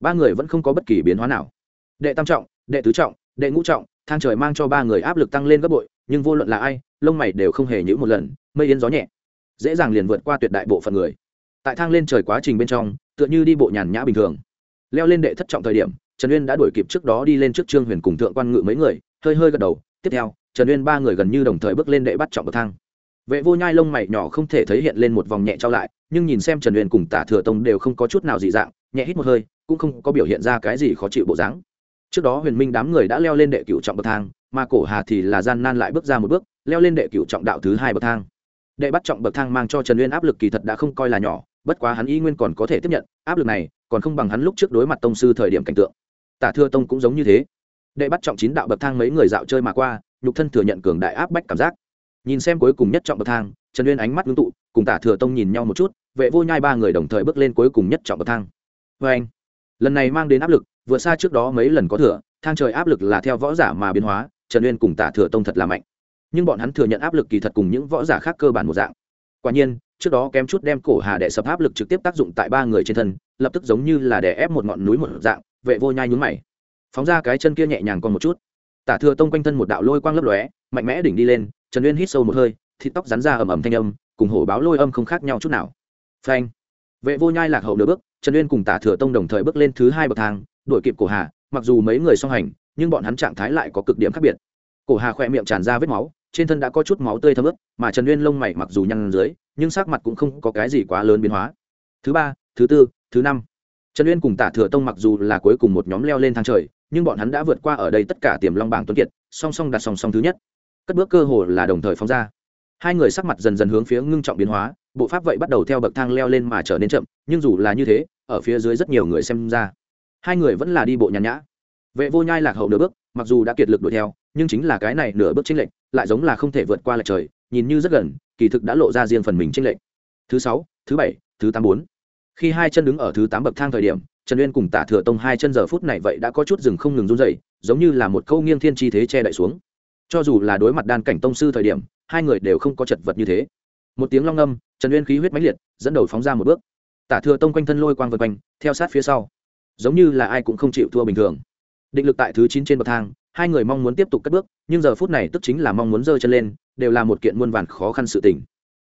Ba người vẫn không có bất kỳ biến hóa nào. Đệ tam trọng, đệ tứ trọng, đệ ngũ trọng, thang trời mang cho ba người áp lực tăng lên gấp bội, nhưng vô luận là ai, lông mày đều không hề nhữ một lần, mây yên gió nhẹ dễ dàng liền vượt qua tuyệt đại bộ phận người. Tại thang lên trời quá trình bên trong, tựa như đi bộ nhàn nhã bình thường. Leo lên đệ thất trọng thời điểm, trần uyên đã đuổi kịp trước đó đi lên trước trương huyền cùng thượng quan ngự mấy người, hơi hơi gật đầu. Tiếp theo, trần uyên ba người gần như đồng thời bước lên đệ bắt trọng bậc thang. Vệ vô nhai lông mày nhỏ không thể thấy hiện lên một vòng nhẹ trao lại, nhưng nhìn xem trần uyên cùng tả thừa tông đều không có chút nào dị dạng, nhẹ hít một hơi, cũng không có biểu hiện ra cái gì khó chịu bộ dáng. Trước đó huyền minh đám người đã leo lên đệ cựu trọng bậc thang, mà cổ hà thì là gian nan lại bước ra một bước, leo lên đệ cựu trọng đạo thứ hai bậc thang đệ bắt trọng bậc thang mang cho trần uyên áp lực kỳ thật đã không coi là nhỏ, bất quá hắn y nguyên còn có thể tiếp nhận, áp lực này còn không bằng hắn lúc trước đối mặt tông sư thời điểm cảnh tượng. Tả thừa tông cũng giống như thế. Đệ bắt trọng chín đạo bậc thang mấy người dạo chơi mà qua, nhục thân thừa nhận cường đại áp bách cảm giác. Nhìn xem cuối cùng nhất trọng bậc thang, trần uyên ánh mắt ngưng tụ, cùng tả thừa tông nhìn nhau một chút, vệ vô nhai ba người đồng thời bước lên cuối cùng nhất trọng bậc thang. Vê anh, lần này mang đến áp lực, vượt xa trước đó mấy lần có thừa, thang trời áp lực là theo võ giả mà biến hóa, trần uyên cùng tả thừa tông thật là mạnh nhưng bọn hắn thừa nhận áp lực kỳ thật cùng những võ giả khác cơ bản một dạng. Quả nhiên, trước đó kém chút đem cổ hà đệ sập áp lực trực tiếp tác dụng tại ba người trên thân, lập tức giống như là đè ép một ngọn núi một dạng, vệ vô nhai nhún mày. Phóng ra cái chân kia nhẹ nhàng còn một chút. Tả thừa tông quanh thân một đạo lôi quang lấp lóe, mạnh mẽ đỉnh đi lên, trần uyên hít sâu một hơi, thịt tóc rắn ra ầm ầm thanh âm, cùng hổ báo lôi âm không khác nhau chút nào. Phanh. Vệ vô nhai lạc hậu nửa bước, trần uyên cùng tả thừa tông đồng thời bước lên thứ hai bậc thang, đuổi kịp cổ hà, mặc dù mấy người song hành, nhưng bọn hắn trạng thái lại có cực điểm khác biệt. Cổ hà khỏe miệng tràn ra vết máu trên thân đã có chút máu tươi thấm ướt, mà trần uyên lông mày mặc dù nhăn dưới, nhưng sắc mặt cũng không có cái gì quá lớn biến hóa. Thứ ba, thứ tư, thứ năm. Trần uyên cùng tả thừa tông mặc dù là cuối cùng một nhóm leo lên thang trời, nhưng bọn hắn đã vượt qua ở đây tất cả tiềm long bảng tuấn kiệt, song song đặt song song thứ nhất. Cất bước cơ hồ là đồng thời phóng ra. Hai người sắc mặt dần dần hướng phía ngưng trọng biến hóa, bộ pháp vậy bắt đầu theo bậc thang leo lên mà trở nên chậm, nhưng dù là như thế, ở phía dưới rất nhiều người xem ra, hai người vẫn là đi bộ nhàn nhã. Vệ vô nhai lạc hậu nửa bước, mặc dù đã kiệt lực đuổi theo nhưng chính là cái này nửa bước chênh lệch, lại giống là không thể vượt qua lệch trời, nhìn như rất gần, kỳ thực đã lộ ra riêng phần mình chênh lệch. Thứ sáu, thứ bảy, thứ tám bốn. Khi hai chân đứng ở thứ tám bậc thang thời điểm, trần uyên cùng tả thừa tông hai chân giờ phút này vậy đã có chút dừng không ngừng run rẩy, giống như là một câu nghiêng thiên chi thế che đậy xuống. Cho dù là đối mặt đan cảnh tông sư thời điểm, hai người đều không có chật vật như thế. Một tiếng long ngâm, trần uyên khí huyết mãnh liệt, dẫn đầu phóng ra một bước. Tả thừa tông quanh thân lôi quang vượt quanh, theo sát phía sau. Giống như là ai cũng không chịu thua bình thường định lực tại thứ chín trên bậc thang, hai người mong muốn tiếp tục cất bước, nhưng giờ phút này tức chính là mong muốn giơ chân lên, đều là một kiện muôn vàn khó khăn sự tình.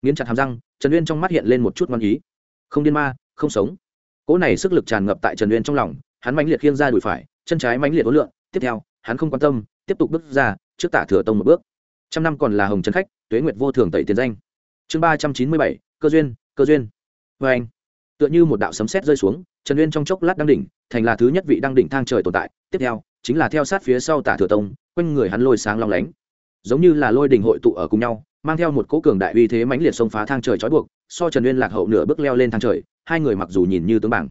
Nghiến chặt hàm răng, trần uyên trong mắt hiện lên một chút ngon ý. Không điên ma, không sống. Cỗ này sức lực tràn ngập tại trần uyên trong lòng, hắn mãnh liệt khiêng ra đùi phải, chân trái mãnh liệt ối lượng tiếp theo, hắn không quan tâm, tiếp tục bước ra, trước tả thừa tông một bước. Trăm năm còn là hồng trần khách, tuế nguyệt vô thường tẩy tiền danh. Chương ba trăm chín mươi bảy, cơ duyên cơ duyên. Vê anh. Tựa như một đạo sấm sét rơi xuống, trần uyên trong chốc lát đăng đỉnh thành là thứ nhất vị đăng đỉnh thang trời tồn tại. Tiếp theo, chính là theo sát phía sau tả thừa tông, quanh người hắn lôi sáng long lánh. Giống như là lôi đình hội tụ ở cùng nhau, mang theo một cỗ cường đại uy thế mãnh liệt xông phá thang trời trói buộc, so trần uyên lạc hậu nửa bước leo lên thang trời, hai người mặc dù nhìn như tướng bảng,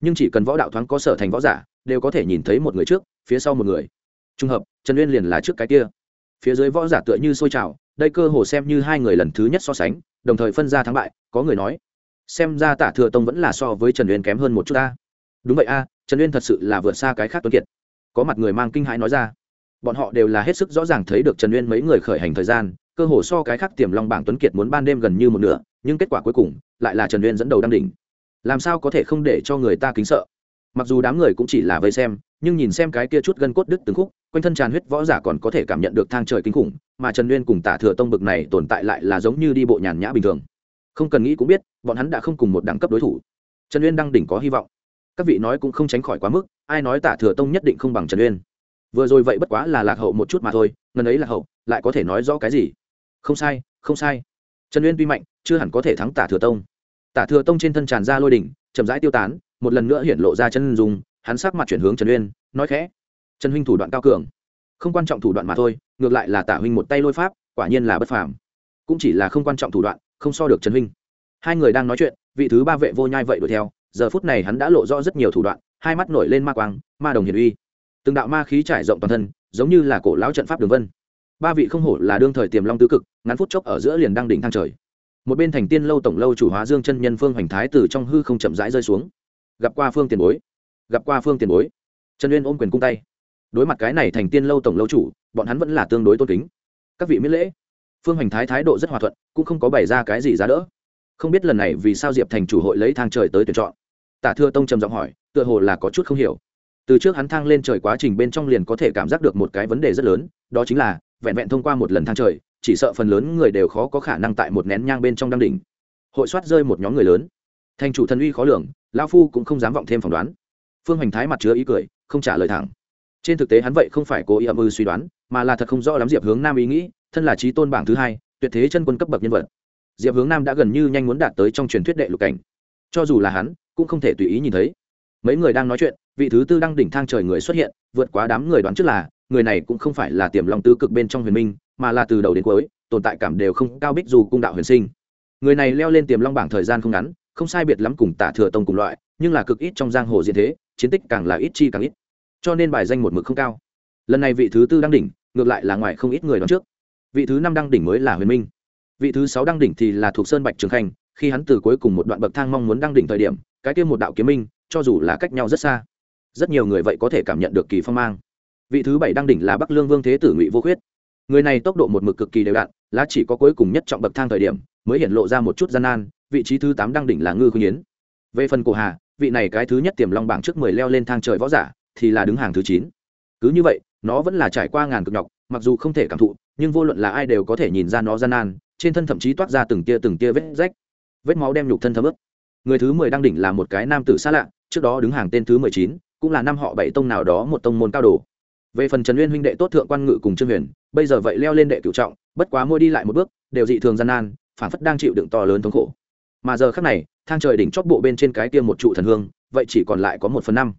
nhưng chỉ cần võ đạo thoáng có sở thành võ giả, đều có thể nhìn thấy một người trước, phía sau một người. Trùng hợp, trần uyên liền là trước cái kia. Phía dưới võ giả tựa như sôi trào, đây cơ hồ xem như hai người lần thứ nhất so sánh, đồng thời phân ra thắng bại, có người nói, xem ra tả thừa tông vẫn là so với trần uyên kém hơn một chút ta. Đúng vậy a trần uyên thật sự là vượt xa cái khác tuấn kiệt. có mặt người mang kinh hãi nói ra. bọn họ đều là hết sức rõ ràng thấy được trần uyên mấy người khởi hành thời gian, cơ hồ so cái khác tiềm long bảng tuấn kiệt muốn ban đêm gần như một nửa, nhưng kết quả cuối cùng lại là trần uyên dẫn đầu đăng đỉnh. làm sao có thể không để cho người ta kính sợ? mặc dù đám người cũng chỉ là vây xem, nhưng nhìn xem cái kia chút gân cốt đứt từng khúc, quanh thân tràn huyết võ giả còn có thể cảm nhận được thang trời kinh khủng, mà trần uyên cùng tả thừa tông bực này tồn tại lại là giống như đi bộ nhàn nhã bình thường. không cần nghĩ cũng biết, bọn hắn đã không cùng một đẳng cấp đối thủ. trần uyên đang đỉnh có hy vọng các vị nói cũng không tránh khỏi quá mức, ai nói tả thừa tông nhất định không bằng trần uyên. Vừa rồi vậy bất quá là lạc hậu một chút mà thôi, ngần ấy lạc hậu, lại có thể nói rõ cái gì? Không sai không sai. Trần uyên tuy mạnh, chưa hẳn có thể thắng tả thừa tông. Tả thừa tông trên thân tràn ra lôi đỉnh, chậm rãi tiêu tán, một lần nữa hiện lộ ra chân dùng hắn sắc mặt chuyển hướng trần uyên, nói khẽ. Trần huynh thủ đoạn cao cường. Không quan trọng thủ đoạn mà thôi, ngược lại là tả huynh một tay lôi pháp, quả nhiên là bất phàm. Cũng chỉ là không quan trọng thủ đoạn, không so được trần huynh. Hai người đang nói chuyện, vị thứ ba vệ vô nhai vậy đuổi theo giờ phút này hắn đã lộ rõ rất nhiều thủ đoạn, hai mắt nổi lên ma quang, ma đồng hiền uy. Từng đạo ma khí trải rộng toàn thân, giống như là cổ lão trận pháp đường vân. Ba vị không hổ là đương thời tiềm long tứ cực, ngắn phút chốc ở giữa liền đang đỉnh thang trời. Một bên thành tiên lâu tổng lâu chủ hóa dương chân nhân phương hoành thái từ trong hư không chậm rãi rơi xuống. Gặp qua phương tiền bối. Gặp qua phương tiền bối. Trần uyên ôm quyền cung tay. Đối mặt cái này thành tiên lâu tổng lâu chủ, bọn hắn vẫn là tương đối tôn kính. Các vị miễn lễ. Phương hoành thái thái độ rất hòa thuận, cũng không có bày ra cái gì giá đỡ. Không biết lần này vì sao diệp thành chủ hội lấy thang trời tới tuyển chọn tả thưa tông trầm giọng hỏi, tựa hồ là có chút không hiểu. Từ trước hắn thang lên trời quá trình bên trong liền có thể cảm giác được một cái vấn đề rất lớn, đó chính là, vẹn vẹn thông qua một lần thang trời, chỉ sợ phần lớn người đều khó có khả năng tại một nén nhang bên trong đăng đỉnh. Hội soát rơi một nhóm người lớn. Thành chủ thần uy khó lường lao phu cũng không dám vọng thêm phỏng đoán. Phương hoành thái mặt chứa ý cười, không trả lời thẳng. Trên thực tế hắn vậy không phải cố ý âm ư suy đoán, mà là thật không rõ lắm diệp hướng nam ý nghĩ, thân là trí tôn bảng thứ hai, tuyệt thế chân quân cấp bậc nhân vật. Diệp hướng nam đã gần như nhanh muốn đạt tới trong truyền thuyết đệ lục cảnh. Cho dù là hắn cũng không thể tùy ý nhìn thấy. Mấy người đang nói chuyện, vị thứ tư đăng đỉnh thang trời người xuất hiện, vượt quá đám người đoán trước là, người này cũng không phải là tiềm long tứ cực bên trong huyền minh, mà là từ đầu đến cuối, tồn tại cảm đều không cao bích dù cung đạo huyền sinh. Người này leo lên tiềm long bảng thời gian không ngắn, không sai biệt lắm cùng tả thừa tông cùng loại, nhưng là cực ít trong giang hồ diện thế, chiến tích càng là ít chi càng ít. Cho nên bài danh một mực không cao. Lần này vị thứ tư đăng đỉnh, ngược lại là ngoài không ít người đoán trước. Vị thứ năm đăng đỉnh mới là huyền minh. Vị thứ sáu đăng đỉnh thì là thuộc sơn bạch trường khanh, khi hắn từ cuối cùng một đoạn bậc thang mong muốn đăng đỉnh thời điểm cái kia một đạo kiếm minh, cho dù là cách nhau rất xa, rất nhiều người vậy có thể cảm nhận được kỳ phong mang. Vị thứ bảy đăng đỉnh là bắc lương vương thế tử ngụy vô khuyết. Người này tốc độ một mực cực kỳ đều đặn, lá chỉ có cuối cùng nhất trọng bậc thang thời điểm, mới hiện lộ ra một chút gian nan, vị trí thứ tám đăng đỉnh là ngư khuyên yến. Về phần cổ hà, vị này cái thứ nhất tiềm long bảng trước mười leo lên thang trời võ giả, thì là đứng hàng thứ chín. Cứ như vậy, nó vẫn là trải qua ngàn cực nhọc, mặc dù không thể cảm thụ, nhưng vô luận là ai đều có thể nhìn ra nó gian nan, trên thân thậm chí toát ra từng tia từng tia vết rách. Vết máu đem nhục thân thấm ướt người thứ mười đang đỉnh là một cái nam tử xa lạ, trước đó đứng hàng tên thứ mười chín, cũng là năm họ bảy tông nào đó một tông môn cao đồ. Về phần trần nguyên huynh đệ tốt thượng quan ngự cùng trương huyền, bây giờ vậy leo lên đệ cửu trọng, bất quá mua đi lại một bước, đều dị thường gian nan, phản phất đang chịu đựng to lớn thống khổ. Mà giờ khác này, thang trời đỉnh chót bộ bên trên cái tiêm một trụ thần hương, vậy chỉ còn lại có một phần năm.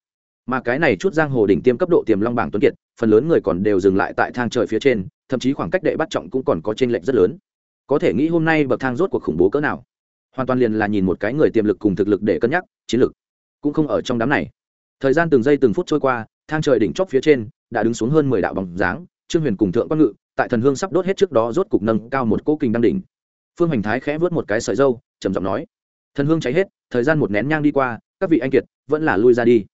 Mà cái này chút giang hồ đỉnh tiêm cấp độ tiềm long bảng tuấn kiệt, phần lớn người còn đều dừng lại tại thang trời phía trên, thậm chí khoảng cách đệ bắt trọng cũng còn có t r ê n lệch rất lớn. Có thể nghĩ hôm nay bậc thang rốt cuộc khủng bố cỡ nào? Hoàn toàn liền là nhìn một cái người tiềm lực cùng thực lực để cân nhắc, chiến lực cũng không ở trong đám này. Thời gian từng giây từng phút trôi qua, thang trời đỉnh chóp phía trên đã đứng xuống hơn mười đạo bóng dáng, trương huyền cùng thượng quan ngự tại thần hương sắp đốt hết trước đó rốt cục nâng cao một cỗ kình đăng đỉnh. Phương hành thái khẽ vớt một cái sợi dâu, trầm giọng nói, thần hương cháy hết, thời gian một nén nhang đi qua, các vị anh kiệt vẫn là lui ra đi.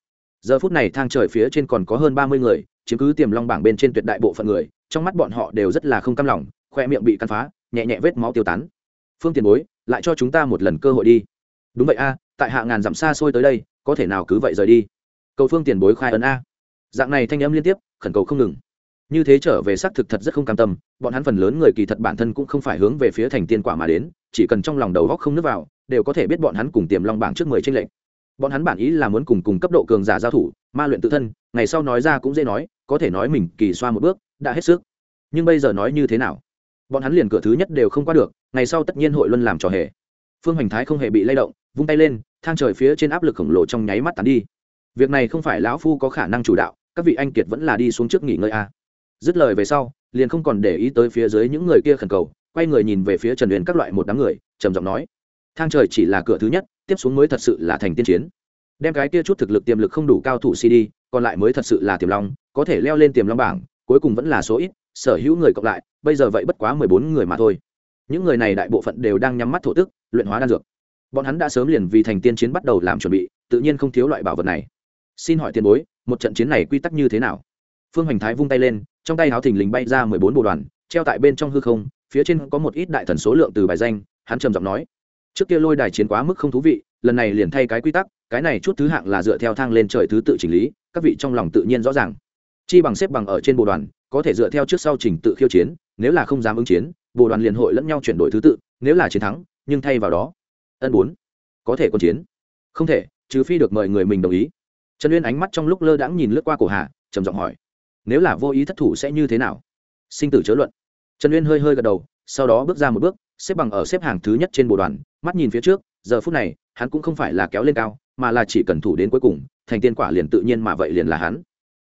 Giờ phút này thang trời phía trên còn có hơn ba mươi người, chiếm cứ tiềm long bảng bên trên tuyệt đại bộ phận người, trong mắt bọn họ đều rất là không cam lòng, khoe miệng bị căn phá, nhẹ nhẹ vết máu tiêu tán. Phương tiền bối lại cho chúng ta một lần cơ hội đi. Đúng vậy a, tại hạ ngàn dặm xa xôi tới đây, có thể nào cứ vậy rời đi? Cầu phương tiền bối khai ấn a. Dạng này thanh âm liên tiếp, khẩn cầu không ngừng. Như thế trở về xác thực thật rất không cam tâm, bọn hắn phần lớn người kỳ thật bản thân cũng không phải hướng về phía thành tiên quả mà đến, chỉ cần trong lòng đầu góc không nước vào, đều có thể biết bọn hắn cùng tiềm long bảng trước mười tranh lệch. Bọn hắn bản ý là muốn cùng cùng cấp độ cường giả giao thủ, ma luyện tự thân, ngày sau nói ra cũng dễ nói, có thể nói mình kỳ xoa một bước, đã hết sức. Nhưng bây giờ nói như thế nào? Bọn hắn liền cửa thứ nhất đều không qua được ngày sau tất nhiên hội luân làm trò hề. Phương hoành thái không hề bị lay động, vung tay lên, thang trời phía trên áp lực khổng lồ trong nháy mắt tàn đi. Việc này không phải lão phu có khả năng chủ đạo, các vị anh kiệt vẫn là đi xuống trước nghỉ ngơi a. Dứt lời về sau, liền không còn để ý tới phía dưới những người kia khẩn cầu, quay người nhìn về phía trần huyền các loại một đám người, trầm giọng nói, thang trời chỉ là cửa thứ nhất, tiếp xuống mới thật sự là thành tiên chiến. Đem cái kia chút thực lực tiềm lực không đủ cao thủ cd còn lại mới thật sự là tiềm long, có thể leo lên tiềm long bảng, cuối cùng vẫn là số ít, sở hữu người cộng lại, bây giờ vậy bất quá mười bốn người mà thôi những người này đại bộ phận đều đang nhắm mắt thổ tức, luyện hóa đan dược. Bọn hắn đã sớm liền vì thành tiên chiến bắt đầu làm chuẩn bị, tự nhiên không thiếu loại bảo vật này. Xin hỏi tiền bối, một trận chiến này quy tắc như thế nào? Phương hoành thái vung tay lên, trong tay háo thình lình bay ra mười bốn bộ đoàn, treo tại bên trong hư không, phía trên có một ít đại thần số lượng từ bài danh, hắn trầm giọng nói. Trước kia lôi đài chiến quá mức không thú vị, lần này liền thay cái quy tắc, cái này chút thứ hạng là dựa theo thang lên trời thứ tự chỉnh lý, các vị trong lòng tự nhiên rõ ràng. Chi bằng xếp bằng ở trên bộ đoàn, có thể dựa theo trước sau trình tự khiêu chiến, nếu là không dám ứng chiến bộ đoàn liền hội lẫn nhau chuyển đổi thứ tự, nếu là chiến thắng, nhưng thay vào đó, ân bốn, có thể còn chiến. Không thể, trừ phi được mời người mình đồng ý. Trần uyên ánh mắt trong lúc lơ đãng nhìn lướt qua cổ hà, trầm giọng hỏi, nếu là vô ý thất thủ sẽ như thế nào? Sinh tử chớ luận. Trần uyên hơi hơi gật đầu, sau đó bước ra một bước, xếp bằng ở xếp hàng thứ nhất trên bộ đoàn, mắt nhìn phía trước, giờ phút này, hắn cũng không phải là kéo lên cao, mà là chỉ cần thủ đến cuối cùng, thành tiên quả liền tự nhiên mà vậy liền là hắn.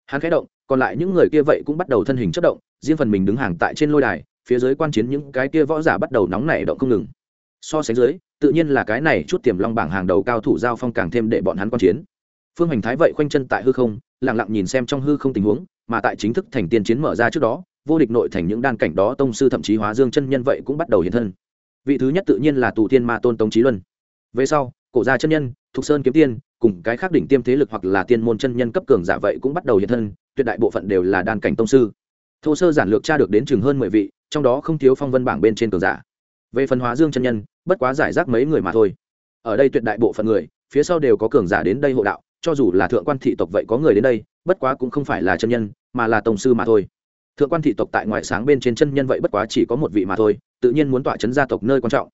Hắn khẽ động, còn lại những người kia vậy cũng bắt đầu thân hình chất động, riêng phần mình đứng hàng tại trên lôi đài phía dưới quan chiến những cái kia võ giả bắt đầu nóng nảy động không ngừng. So sánh dưới, tự nhiên là cái này chút tiềm long bảng hàng đầu cao thủ giao phong càng thêm để bọn hắn quan chiến. Phương hành thái vậy khoanh chân tại hư không, lặng lặng nhìn xem trong hư không tình huống, mà tại chính thức thành tiên chiến mở ra trước đó, vô địch nội thành những đan cảnh đó tông sư thậm chí hóa dương chân nhân vậy cũng bắt đầu hiện thân. Vị thứ nhất tự nhiên là tù tiên ma tôn tống trí luân. Về sau, cổ gia chân nhân, thục sơn kiếm tiên, cùng cái khác đỉnh tiêm thế lực hoặc là tiên môn chân nhân cấp cường giả vậy cũng bắt đầu hiện thân, tuyệt đại bộ phận đều là đan cảnh tông sư thô sơ giản lược tra được đến chừng hơn mười vị, trong đó không thiếu phong vân bảng bên trên cường giả. Về phần hóa dương chân nhân, bất quá giải rác mấy người mà thôi. Ở đây tuyệt đại bộ phận người, phía sau đều có cường giả đến đây hộ đạo, cho dù là thượng quan thị tộc vậy có người đến đây, bất quá cũng không phải là chân nhân, mà là tổng sư mà thôi. Thượng quan thị tộc tại ngoại sáng bên trên chân nhân vậy bất quá chỉ có một vị mà thôi, tự nhiên muốn tọa chấn gia tộc nơi quan trọng.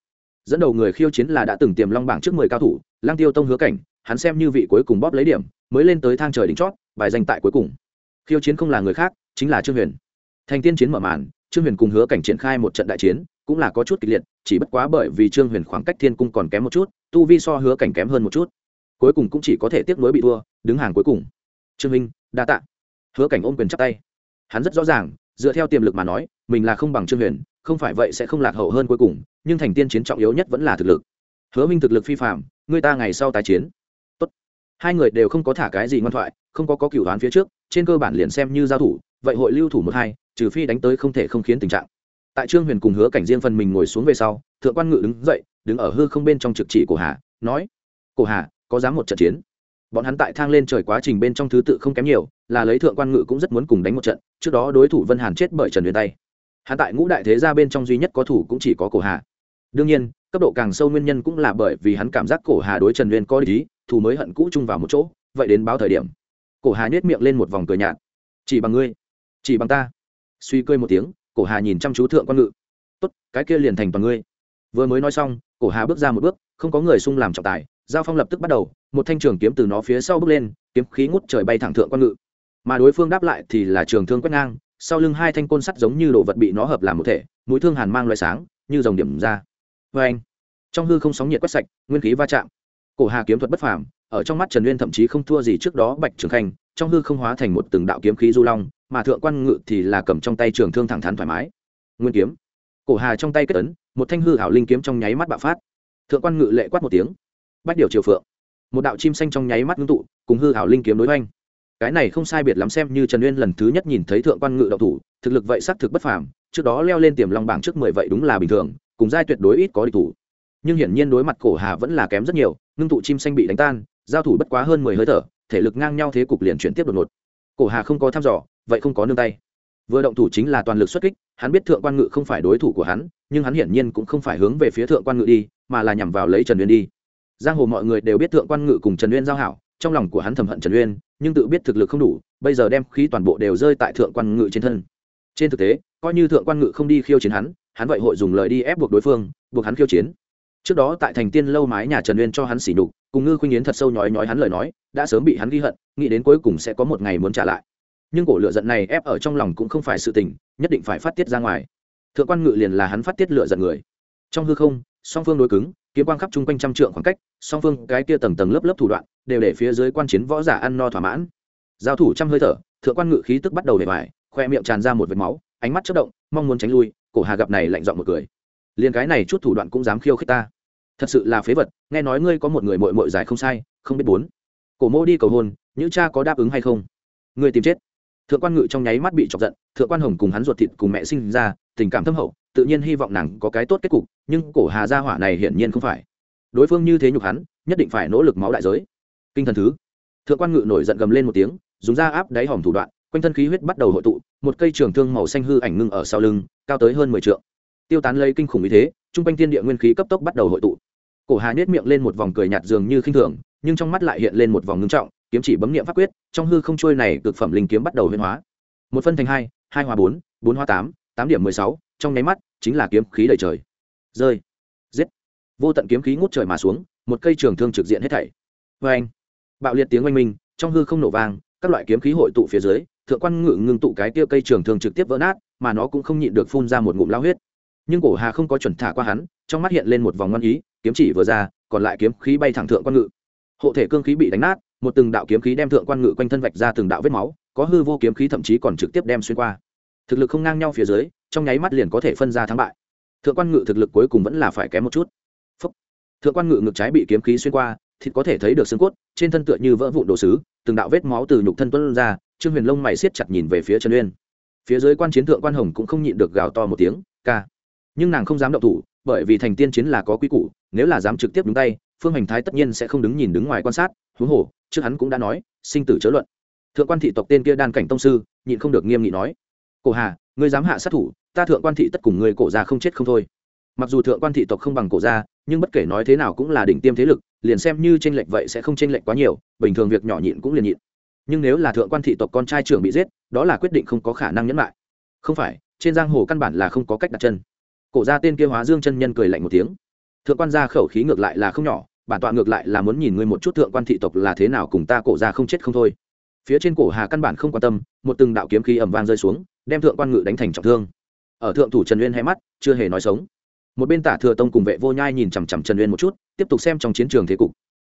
Dẫn đầu người khiêu chiến là đã từng tiềm long bảng trước mười cao thủ lang tiêu tông hứa cảnh, hắn xem như vị cuối cùng bóp lấy điểm, mới lên tới thang trời đỉnh chót, bài danh tại cuối cùng. Khiêu chiến không là người khác, chính là trương huyền thành tiên chiến mở màn, trương huyền cùng hứa cảnh triển khai một trận đại chiến, cũng là có chút kịch liệt, chỉ bất quá bởi vì trương huyền khoảng cách thiên cung còn kém một chút, tu vi so hứa cảnh kém hơn một chút. Cuối cùng cũng chỉ có thể tiếp nối bị thua, đứng hàng cuối cùng. Trương minh, đa tạ. Hứa cảnh ôm quyền chắp tay. Hắn rất rõ ràng, dựa theo tiềm lực mà nói, mình là không bằng trương huyền, không phải vậy sẽ không lạc hậu hơn cuối cùng, nhưng thành tiên chiến trọng yếu nhất vẫn là thực lực. Hứa minh thực lực phi phạm người ta ngày sau tái chiến. Tốt. hai người đều không có thả cái gì ngoan thoại, không có có cửu đoán phía trước, trên cơ bản liền xem như giao thủ, vậy hội lưu thủ một hai trừ phi đánh tới không thể không khiến tình trạng. Tại trương huyền cùng hứa cảnh riêng phần mình ngồi xuống về sau, thượng quan ngự đứng dậy, đứng ở hư không bên trong trực chỉ cổ hà, nói, cổ hà, có dám một trận chiến? Bọn hắn tại thang lên trời quá trình bên trong thứ tự không kém nhiều, là lấy thượng quan ngự cũng rất muốn cùng đánh một trận, trước đó đối thủ vân hàn chết bởi trần huyền tay. Hắn tại ngũ đại thế gia bên trong duy nhất có thủ cũng chỉ có cổ hà. Đương nhiên, cấp độ càng sâu nguyên nhân cũng là bởi vì hắn cảm giác cổ hà đối trần huyền có lý thù mới hận cũ chung vào một chỗ, vậy đến báo thời điểm. Cổ hà nhét miệng lên một vòng cười nhạt, chỉ bằng ngươi, chỉ bằng ta suy cười một tiếng, cổ hà nhìn chăm chú thượng quan ngự. Tốt, cái kia liền thành toàn ngươi. Vừa mới nói xong, cổ hà bước ra một bước, không có người xung làm trọng tài, giao phong lập tức bắt đầu, một thanh trường kiếm từ nó phía sau bước lên, kiếm khí ngút trời bay thẳng thượng quan ngự. Mà đối phương đáp lại thì là trường thương quét ngang, sau lưng hai thanh côn sắt giống như đồ vật bị nó hợp làm một thể, mũi thương hàn mang loại sáng, như dòng điểm ra. Vê anh, trong hư không sóng nhiệt quét sạch, nguyên khí va chạm. Cổ hà kiếm thuật bất phàm, ở trong mắt trần nguyên thậm chí không thua gì trước đó bạch trường khanh trong hư không hóa thành một từng đạo kiếm khí du long, mà thượng quan ngự thì là cầm trong tay trường thương thẳng thắn thoải mái. Nguyên kiếm. Cổ hà trong tay kết ấn, một thanh hư hảo linh kiếm trong nháy mắt bạo phát. Thượng quan ngự lệ quát một tiếng. Bách điều triều phượng. Một đạo chim xanh trong nháy mắt ngưng tụ, cùng hư hảo linh kiếm đối oanh cái này không sai biệt lắm xem như trần uyên lần thứ nhất nhìn thấy thượng quan ngự đạo thủ, thực lực vậy xác thực bất phàm, trước đó leo lên tiềm long bảng trước mười vậy đúng là bình thường, cùng giai tuyệt đối ít có địch thủ. Nhưng hiển nhiên đối mặt cổ hà vẫn là kém rất nhiều, ngưng tụ chim xanh bị đánh tan, giao thủ bất quá hơn mười hơi thở thể lực ngang nhau thế cục liền chuyển tiếp đột ngột. Cổ hà không có thăm dò, vậy không có nương tay. Vừa động thủ chính là toàn lực xuất kích, hắn biết thượng quan ngự không phải đối thủ của hắn, nhưng hắn hiển nhiên cũng không phải hướng về phía thượng quan ngự đi, mà là nhằm vào lấy trần uyên đi. Giang hồ mọi người đều biết thượng quan ngự cùng trần uyên giao hảo, trong lòng của hắn thầm hận trần uyên, nhưng tự biết thực lực không đủ, bây giờ đem khí toàn bộ đều rơi tại thượng quan ngự trên thân. Trên thực tế, coi như thượng quan ngự không đi khiêu chiến hắn hắn vậy hội dùng lời đi ép buộc đối phương, buộc hắn khiêu chiến. Trước đó tại thành tiên lâu mái nhà trần uyên cho hắn xỉ nhục cùng ngư khuynh yến thật sâu nhói nhói hắn lời nói, đã sớm bị hắn ghi hận, nghĩ đến cuối cùng sẽ có một ngày muốn trả lại. Nhưng cổ lựa giận này ép ở trong lòng cũng không phải sự tình, nhất định phải phát tiết ra ngoài. Thượng quan ngự liền là hắn phát tiết lựa giận người. Trong hư không, song phương đối cứng, kiếm quang khắp chung quanh trăm trượng khoảng cách, song phương cái kia tầng tầng lớp lớp thủ đoạn, đều để phía dưới quan chiến võ giả ăn no thỏa mãn. Giao thủ trăm hơi thở, thượng quan ngự khí tức bắt đầu để bài khoe miệng tràn ra một vệt máu, ánh mắt chất động, mong muốn tránh lui, cổ hà gặp này lạnh giọng một cười. Liền cái này chút thủ đoạn cũng dám khiêu khích ta thật sự là phế vật, nghe nói ngươi có một người mội mội dài không sai, không biết bốn. Cổ mô đi cầu hôn, nữ cha có đáp ứng hay không? Ngươi tìm chết. Thượng quan ngự trong nháy mắt bị chọc giận, thượng quan hồng cùng hắn ruột thịt cùng mẹ sinh ra, tình cảm thâm hậu, tự nhiên hy vọng nàng có cái tốt kết cục, nhưng cổ hà gia hỏa này hiển nhiên không phải. Đối phương như thế nhục hắn, nhất định phải nỗ lực máu đại giới. Kinh thần thứ. Thượng quan ngự nổi giận gầm lên một tiếng, dùng da áp đáy hòm thủ đoạn, quanh thân khí huyết bắt đầu hội tụ, một cây trường thương màu xanh hư ảnh ngưng ở sau lưng, cao tới hơn mười t tiêu tán lấy kinh khủng ý thế t r u n g quanh thiên địa nguyên khí cấp tốc bắt đầu hội tụ cổ hà nhếch miệng lên một vòng cười nhạt dường như khinh thường, nhưng trong mắt lại hiện lên một vòng ngưng trọng, kiếm chỉ bấm nghiệm pháp quyết, trong hư không trôi này cực phẩm linh kiếm bắt đầu huyên hóa. Một phân thành hai hai hóa bốn bốn hóa tám tám điểm mười sáu, trong nháy mắt, chính là kiếm khí đầy trời. Rơi. Giết. Vô tận kiếm khí ngút trời mà xuống, một cây trường thương trực diện hết thảy. Vê anh, bạo liệt tiếng oanh minh, trong hư không nổ vang, các loại kiếm khí hội tụ phía dưới, thượng quan ngự ngưng tụ cái kia cây trường thương trực tiếp vỡ nát, mà nó cũng không nhịn được phun ra một ngụm lao huyết. Nhưng cổ hà không có chuẩn thả qua hắn, trong mắt hiện lên một vòng ngoan ý kiếm chỉ vừa ra, còn lại kiếm khí bay thẳng thượng quan ngự. Hộ thể cương khí bị đánh nát, một từng đạo kiếm khí đem thượng quan ngự quanh thân vạch ra từng đạo vết máu, có hư vô kiếm khí thậm chí còn trực tiếp đem xuyên qua. Thực lực không ngang nhau phía dưới, trong nháy mắt liền có thể phân ra thắng bại. Thượng quan ngự thực lực cuối cùng vẫn là phải kém một chút. Phúc. thượng quan ngự ngực trái bị kiếm khí xuyên qua, thịt có thể thấy được xương cốt, trên thân tựa như vỡ vụn đồ sứ, từng đạo vết máu từ nhục thân tuân ra, trương huyền lông mày siết chặt nhìn về phía trần uyên. Phía dưới quan chiến thượng quan hồng cũng không nhịn được gào to một tiếng, ca. Nhưng nàng không dám động thủ, bởi vì thành tiên chiến là có quy củ nếu là dám trực tiếp đúng tay, phương hành thái tất nhiên sẽ không đứng nhìn đứng ngoài quan sát, huống hồ, trước hắn cũng đã nói, sinh tử chớ luận. Thượng quan thị tộc tên kia đan cảnh tông sư, nhịn không được nghiêm nghị nói, cổ hà, ngươi dám hạ sát thủ, ta thượng quan thị tất cùng ngươi cổ ra không chết không thôi. Mặc dù thượng quan thị tộc không bằng cổ ra nhưng bất kể nói thế nào cũng là đỉnh tiêm thế lực, liền xem như tranh lệch vậy sẽ không tranh lệch quá nhiều, bình thường việc nhỏ nhịn cũng liền nhịn. Nhưng nếu là thượng quan thị tộc con trai trưởng bị giết, đó là quyết định không có khả năng nhẫn lại. Không phải, trên giang hồ căn bản là không có cách đặt chân. Cổ ra tên kia hóa dương chân nhân cười lạnh một tiếng thượng quan gia khẩu khí ngược lại là không nhỏ, bản tọa ngược lại là muốn nhìn ngươi một chút thượng quan thị tộc là thế nào cùng ta cổ ra không chết không thôi. Phía trên cổ hà căn bản không quan tâm, một từng đạo kiếm khí ẩm vang rơi xuống, đem thượng quan ngự đánh thành trọng thương. Ở thượng thủ trần uyên hay mắt, chưa hề nói sống. Một bên tả thừa tông cùng vệ vô nhai nhìn chằm chằm trần uyên một chút, tiếp tục xem trong chiến trường thế cục.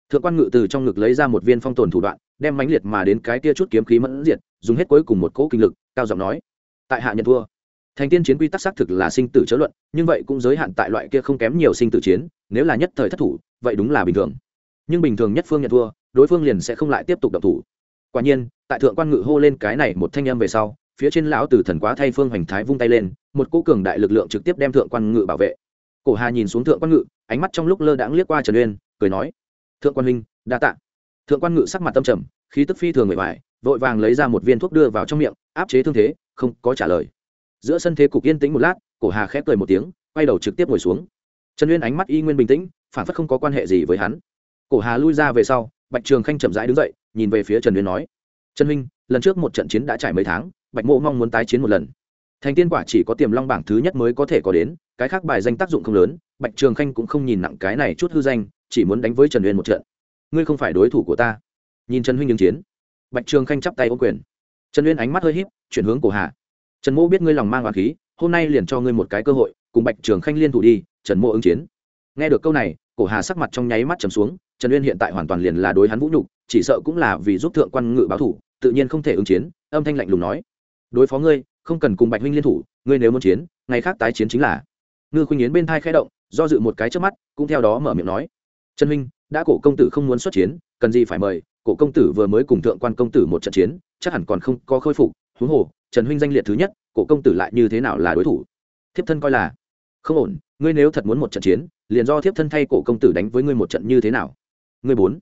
Thượng quan ngự từ trong ngực lấy ra một viên phong tồn thủ đoạn, đem mãnh liệt mà đến cái tia chút kiếm khí mẫn diệt, dùng hết cuối cùng một cỗ kinh lực, cao giọng nói, tại hạ nhận thua thành tiên chiến quy tắc xác thực là sinh tử chớ luận, nhưng vậy cũng giới hạn tại loại kia không kém nhiều sinh tử chiến, nếu là nhất thời thất thủ, vậy đúng là bình thường. Nhưng bình thường nhất phương nhận thua, đối phương liền sẽ không lại tiếp tục đập thủ. Quả nhiên, tại thượng quan ngự hô lên cái này một thanh âm về sau, phía trên lão từ thần quá thay phương hoành thái vung tay lên, một cỗ cường đại lực lượng trực tiếp đem thượng quan ngự bảo vệ. Cổ hà nhìn xuống thượng quan ngự, ánh mắt trong lúc lơ đãng liếc qua trần uyên, cười nói, thượng quan huynh, đa tạ. Thượng quan ngự sắc mặt tâm trầm, khí tức phi thường người vải vội vàng lấy ra một viên thuốc đưa vào trong miệng, áp chế thương thế, không có trả lời giữa sân thế cục yên tĩnh một lát, cổ hà khép cười một tiếng, quay đầu trực tiếp ngồi xuống. Trần uyên ánh mắt y nguyên bình tĩnh, phản phất không có quan hệ gì với hắn. Cổ hà lui ra về sau, bạch trường khanh chậm rãi đứng dậy, nhìn về phía trần uyên nói, trần huynh, lần trước một trận chiến đã trải mấy tháng, bạch mộ mong muốn tái chiến một lần. Thành tiên quả chỉ có tiềm long bảng thứ nhất mới có thể có đến, cái khác bài danh tác dụng không lớn, bạch trường khanh cũng không nhìn nặng cái này chút hư danh, chỉ muốn đánh với trần uyên một trận. Ngươi không phải đối thủ của ta. Nhìn trần huynh ứng chiến, bạch trường khanh chắp tay ô quyền. Trần uyên ánh mắt hơi h í p chuyển hướng cổ hà trần mô biết ngươi lòng mang hoàng khí, hôm nay liền cho ngươi một cái cơ hội, cùng bạch trường khanh liên thủ đi, trần mô ứng chiến. Nghe được câu này, cổ hà sắc mặt trong nháy mắt trầm xuống, trần uyên hiện tại hoàn toàn liền là đối hắn vũ nhục, chỉ sợ cũng là vì giúp thượng quan ngự báo thủ, tự nhiên không thể ứng chiến, âm thanh lạnh lùng nói. Đối phó ngươi, không cần cùng bạch huynh liên thủ, ngươi nếu muốn chiến, ngày khác tái chiến chính là. Ngư khuynh yến bên thai khẽ động, do dự một cái trước mắt, cũng theo đó mở miệng nói. Trần huynh, đã cổ công tử không muốn xuất chiến, cần gì phải mời, cổ công tử vừa mới cùng thượng quan công tử một trận chiến, chắc hẳn còn không có khôi phục, huống hồ trần huynh danh liệt thứ nhất, cổ công tử lại như thế nào là đối thủ? Thiếp thân coi là. Không ổn, ngươi nếu thật muốn một trận chiến, liền do thiếp thân thay cổ công tử đánh với ngươi một trận như thế nào? Ngươi bốn.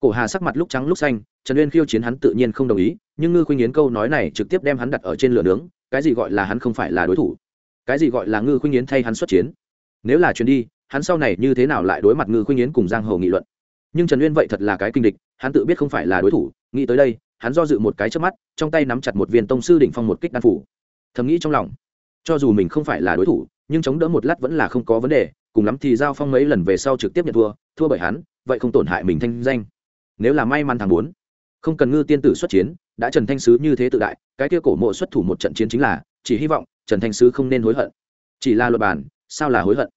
Cổ hà sắc mặt lúc trắng lúc xanh, trần uyên khiêu chiến hắn tự nhiên không đồng ý, nhưng ngư khuynh yến câu nói này trực tiếp đem hắn đặt ở trên lửa nướng, cái gì gọi là hắn không phải là đối thủ? Cái gì gọi là ngư khuynh yến thay hắn xuất chiến? Nếu là chuyến đi, hắn sau này như thế nào lại đối mặt ngư khuynh yến cùng giang hồ nghị luận? Nhưng trần uyên vậy thật là cái kinh địch, hắn tự biết không phải là đối thủ, nghĩ tới đây hắn do dự một cái trước mắt, trong tay nắm chặt một viên tông sư đỉnh phong một kích đan phủ. Thầm nghĩ trong lòng, cho dù mình không phải là đối thủ, nhưng chống đỡ một lát vẫn là không có vấn đề, cùng lắm thì giao phong mấy lần về sau trực tiếp nhận thua thua bởi hắn, vậy không tổn hại mình thanh danh. Nếu là may mắn thằng bốn, không cần ngư tiên tử xuất chiến, đã trần thanh sứ như thế tự đại, cái kia cổ mộ xuất thủ một trận chiến chính là, chỉ hy vọng trần thanh sứ không nên hối hận. Chỉ là luật bàn sao là hối hận?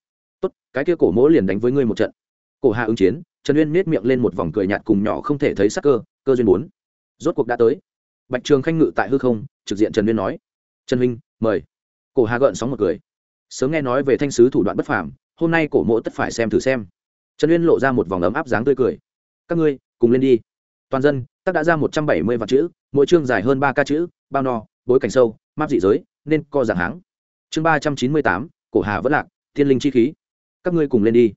Tốt, cái kia cổ mỗ liền đánh với ngươi một trận. Cổ hạ ứng chiến, trần uyên nết miệng lên một vòng cười nhạt cùng nhỏ không thể thấy sắc cơ cơ duyên bốn rốt cuộc đã tới. Bạch trường khanh ngự tại hư không, trực diện trần uyên nói. Trần huynh, mời. Cổ hà gợn sóng một cười. Sớm nghe nói về thanh sứ thủ đoạn bất phàm, hôm nay cổ mộ tất phải xem thử xem. Trần uyên lộ ra một vòng ấm áp dáng tươi cười. Các ngươi, cùng lên đi. Toàn dân, tắc đã ra một trăm bảy mươi vạn chữ, mỗi chương dài hơn ba ca chữ, bao no, bối cảnh sâu, map dị giới, nên co dạng háng. Chương ba trăm chín mươi tám, cổ hà vẫn lạc, thiên linh chi khí. Các ngươi cùng lên đi.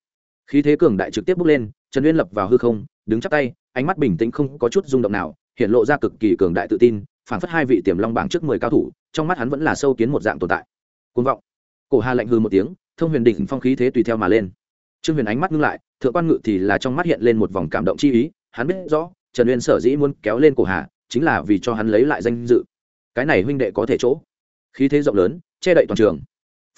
Khí thế cường đại trực tiếp bước lên, trần uyên lập vào hư không, đứng chắp tay, ánh mắt bình tĩnh không có chút rung động nào hiện lộ ra cực kỳ cường đại tự tin, phản phất hai vị tiềm long bảng trước mười cao thủ, trong mắt hắn vẫn là sâu kiến một dạng tồn tại. Côn vọng. Cổ hà lạnh hư một tiếng, thông huyền đỉnh phong khí thế tùy theo mà lên. Trương huyền ánh mắt ngưng lại, thượng quan ngự thì là trong mắt hiện lên một vòng cảm động chi ý, hắn biết rõ, trần uyên sở dĩ muốn kéo lên cổ hà, chính là vì cho hắn lấy lại danh dự. Cái này huynh đệ có thể chỗ. Khí thế rộng lớn, che đậy toàn trường.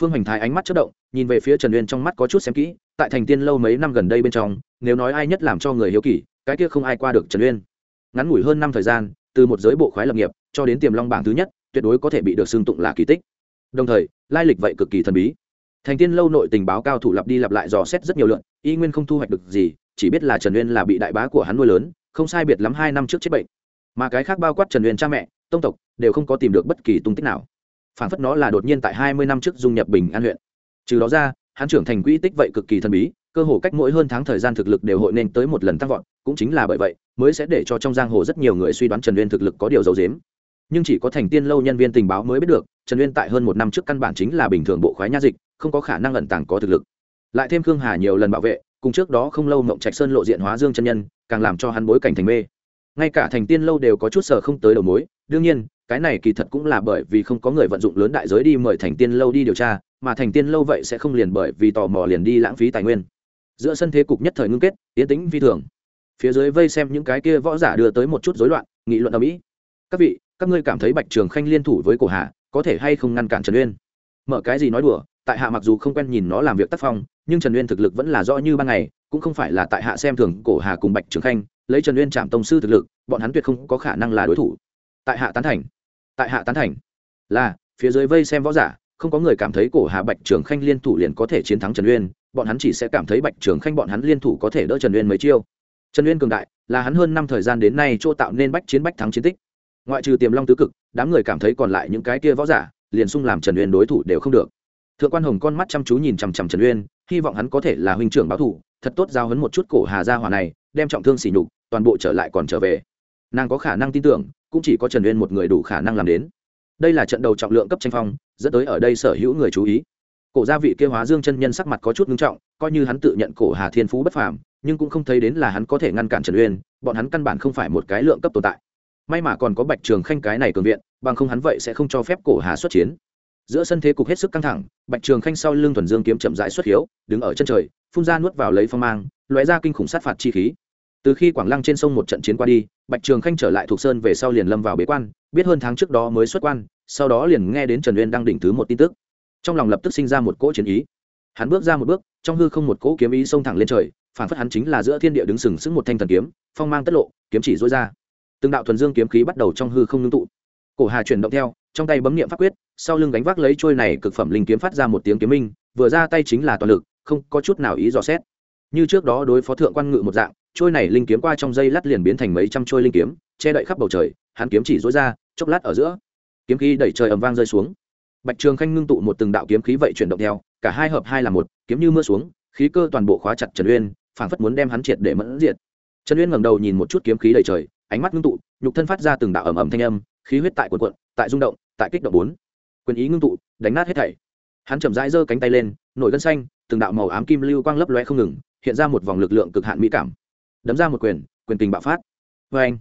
Phương hoành thái ánh mắt chất động, nhìn về phía trần uyên trong mắt có chút xem kỹ, tại thành tiên lâu mấy năm gần đây bên trong, nếu nói ai nhất làm cho người hiếu kỳ, cái kia không ai qua được trần uyên ngắn ngủi hơn năm thời gian, từ một giới bộ khoái lập nghiệp cho đến tiềm long bảng thứ nhất, tuyệt đối có thể bị được xưng tụng là kỳ tích. Đồng thời, lai lịch vậy cực kỳ thần bí. Thành tiên lâu nội tình báo cao thủ lặp đi lặp lại dò xét rất nhiều lượn y nguyên không thu hoạch được gì, chỉ biết là trần uyên là bị đại bá của hắn nuôi lớn, không sai biệt lắm hai năm trước chết bệnh. Mà cái khác bao quát trần uyên cha mẹ, tông tộc, đều không có tìm được bất kỳ tung tích nào. Phản phất nó là đột nhiên tại hai mươi năm trước dung nhập bình an huyện. Trừ đó ra, hắn trưởng thành quỹ tích vậy cực kỳ thần bí cơ hồ cách mỗi hơn tháng thời gian thực lực đều hội nên tới một lần tăng vọt, cũng chính là bởi vậy, mới sẽ để cho trong giang hồ rất nhiều người suy đoán trần uyên thực lực có điều giấu dếm nhưng chỉ có thành tiên lâu nhân viên tình báo mới biết được, trần uyên tại hơn một năm trước căn bản chính là bình thường bộ khoái nha dịch, không có khả năng ẩn tàng có thực lực. Lại thêm khương hà nhiều lần bảo vệ, cùng trước đó không lâu mộng trạch sơn lộ diện hóa dương chân nhân, càng làm cho hắn bối cảnh thành mê. Ngay cả thành tiên lâu đều có chút sợ không tới đầu mối, đương nhiên, cái này kỳ thật cũng là bởi vì không có người vận dụng lớn đại giới đi mời thành tiên lâu đi điều tra, mà thành tiên lâu vậy sẽ không liền bởi vì tò mò liền đi lãng phí tài nguyên giữa sân thế cục nhất thời ngưng kết tiến tĩnh vi thường. Phía dưới vây xem những cái kia võ giả đưa tới một chút rối loạn, nghị luận ở mỹ các vị, các ngươi cảm thấy bạch trường khanh liên thủ với cổ hạ, có thể hay không ngăn cản trần uyên? Mở cái gì nói đùa, tại hạ mặc dù không quen nhìn nó làm việc tác phong, nhưng trần uyên thực lực vẫn là rõ như ban ngày, cũng không phải là tại hạ xem thường cổ hà cùng bạch trường khanh, lấy trần uyên chạm tông sư thực lực, bọn hắn tuyệt không có khả năng là đối thủ. Tại hạ tán thành. Tại hạ tán thành. Là, phía dưới vây xem võ giả, không có người cảm thấy cổ hà bạch trường khanh liên thủ liền có thể chiến thắng trần uyên bọn hắn chỉ sẽ cảm thấy bạch trường khanh bọn hắn liên thủ có thể đỡ trần uyên mấy chiêu. Trần uyên cường đại, là hắn hơn năm thời gian đến nay chỗ tạo nên bách chiến bách thắng chiến tích. Ngoại trừ tiềm long tứ cực, đám người cảm thấy còn lại những cái kia võ giả, liền sung làm trần uyên đối thủ đều không được. Thượng quan hồng con mắt chăm chú nhìn chằm chằm trần uyên, hy vọng hắn có thể là huynh trưởng báo thủ, thật tốt giao hấn một chút cổ hà gia hỏa này, đem trọng thương xỉ nhục, toàn bộ trở lại còn trở về. Nàng có khả năng tin tưởng, cũng chỉ có trần uyên một người đủ khả năng làm đến. Đây là trận đầu trọng lượng cấp tranh phong, dẫn tới ở đây sở hữu người chú ý cổ gia vị kia hóa dương chân nhân sắc mặt có chút nghiêm trọng, coi như hắn tự nhận cổ hà thiên phú bất phàm, nhưng cũng không thấy đến là hắn có thể ngăn cản trần uyên, bọn hắn căn bản không phải một cái lượng cấp tồn tại. May mà còn có bạch trường khanh cái này cường viện, bằng không hắn vậy sẽ không cho phép cổ hà xuất chiến. Giữa sân thế cục hết sức căng thẳng, bạch trường khanh sau lưng thuần dương kiếm chậm rãi xuất hiếu, đứng ở chân trời, phun ra nuốt vào lấy phong mang, lóe ra kinh khủng sát phạt chi khí. Từ khi quảng lăng trên sông một trận chiến qua đi, bạch trường khanh trở lại thuộc sơn về sau liền lâm vào bế quan, biết hơn tháng trước đó mới xuất quan, sau đó liền nghe đến trần uyên đang đỉnh thứ một tin tức trong lòng lập tức sinh ra một cỗ chiến ý. Hắn bước ra một bước, trong hư không một cỗ kiếm ý xông thẳng lên trời, phản phất hắn chính là giữa thiên địa đứng sừng sững một thanh thần kiếm, phong mang tất lộ, kiếm chỉ dối ra. Từng đạo thuần dương kiếm khí bắt đầu trong hư không ngưng tụ. Cổ hà chuyển động theo, trong tay bấm nghiệm pháp quyết, sau lưng gánh vác lấy trôi này cực phẩm linh kiếm phát ra một tiếng kiếm minh, vừa ra tay chính là toàn lực, không có chút nào ý dò xét. Như trước đó đối phó thượng quan ngự một dạng, trôi này linh kiếm qua trong dây lát liền biến thành mấy trăm trôi linh kiếm, che đậy khắp bầu trời, hắn kiếm chỉ dối ra, chốc lát ở giữa. Kiếm khí đẩy trời ầm vang rơi xuống bạch trường khanh ngưng tụ một từng đạo kiếm khí vậy chuyển động theo, cả hai hợp hai là một, kiếm như mưa xuống, khí cơ toàn bộ khóa chặt trần uyên, phảng phất muốn đem hắn triệt để mẫn diệt. Trần uyên ngẩng đầu nhìn một chút kiếm khí đầy trời, ánh mắt ngưng tụ, nhục thân phát ra từng đạo ầm ầm thanh âm, khí huyết tại cuộn cuộn, tại rung động, tại kích động bốn. Quyền ý ngưng tụ, đánh nát hết thảy. Hắn chậm rãi giơ cánh tay lên, nổi gân xanh, từng đạo màu ám kim lưu quang lấp loe không ngừng, hiện ra một vòng lực lượng cực hạn mỹ cảm. Đấm ra một quyền quyền tình bạo phát. Vê anh,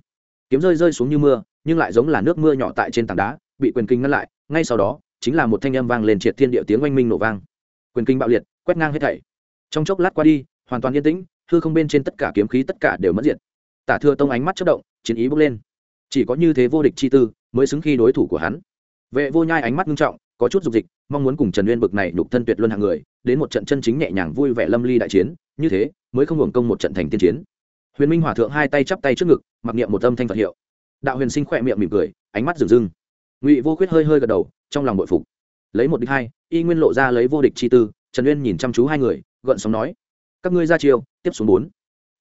kiếm rơi rơi xuống như mưa, nhưng lại giống là nước mưa nhỏ tại trên tảng đá, bị quyền kinh ngăn lại, ngay sau đó chính là một thanh âm vang lên triệt thiên địa tiếng oanh minh nổ vang. Quyền kinh bạo liệt, quét ngang hết thảy. Trong chốc lát qua đi, hoàn toàn yên tĩnh, hư không bên trên tất cả kiếm khí tất cả đều mất diệt. Tả thừa tông ánh mắt chất động, chiến ý bốc lên. Chỉ có như thế vô địch chi tư mới xứng khi đối thủ của hắn. Vệ vô nhai ánh mắt nghiêm trọng, có chút dục dịch, mong muốn cùng trần uyên bực này đục thân tuyệt luân hạng người, đến một trận chân chính nhẹ nhàng vui vẻ lâm ly đại chiến, như thế mới không hưởng công một trận thành tiên chiến. Huyền minh hòa thượng hai tay chắp tay trước ngực, mặc niệm một âm thanh phật hiệu. Đạo huyền sinh khỏe miệng mỉm cười, ánh mắt rừng rưng ngụy vô khuyết hơi hơi gật đầu trong lòng bội phục lấy một địch hai y nguyên lộ ra lấy vô địch chi tư trần uyên nhìn chăm chú hai người gợn sóng nói các ngươi ra chiều tiếp xuống bốn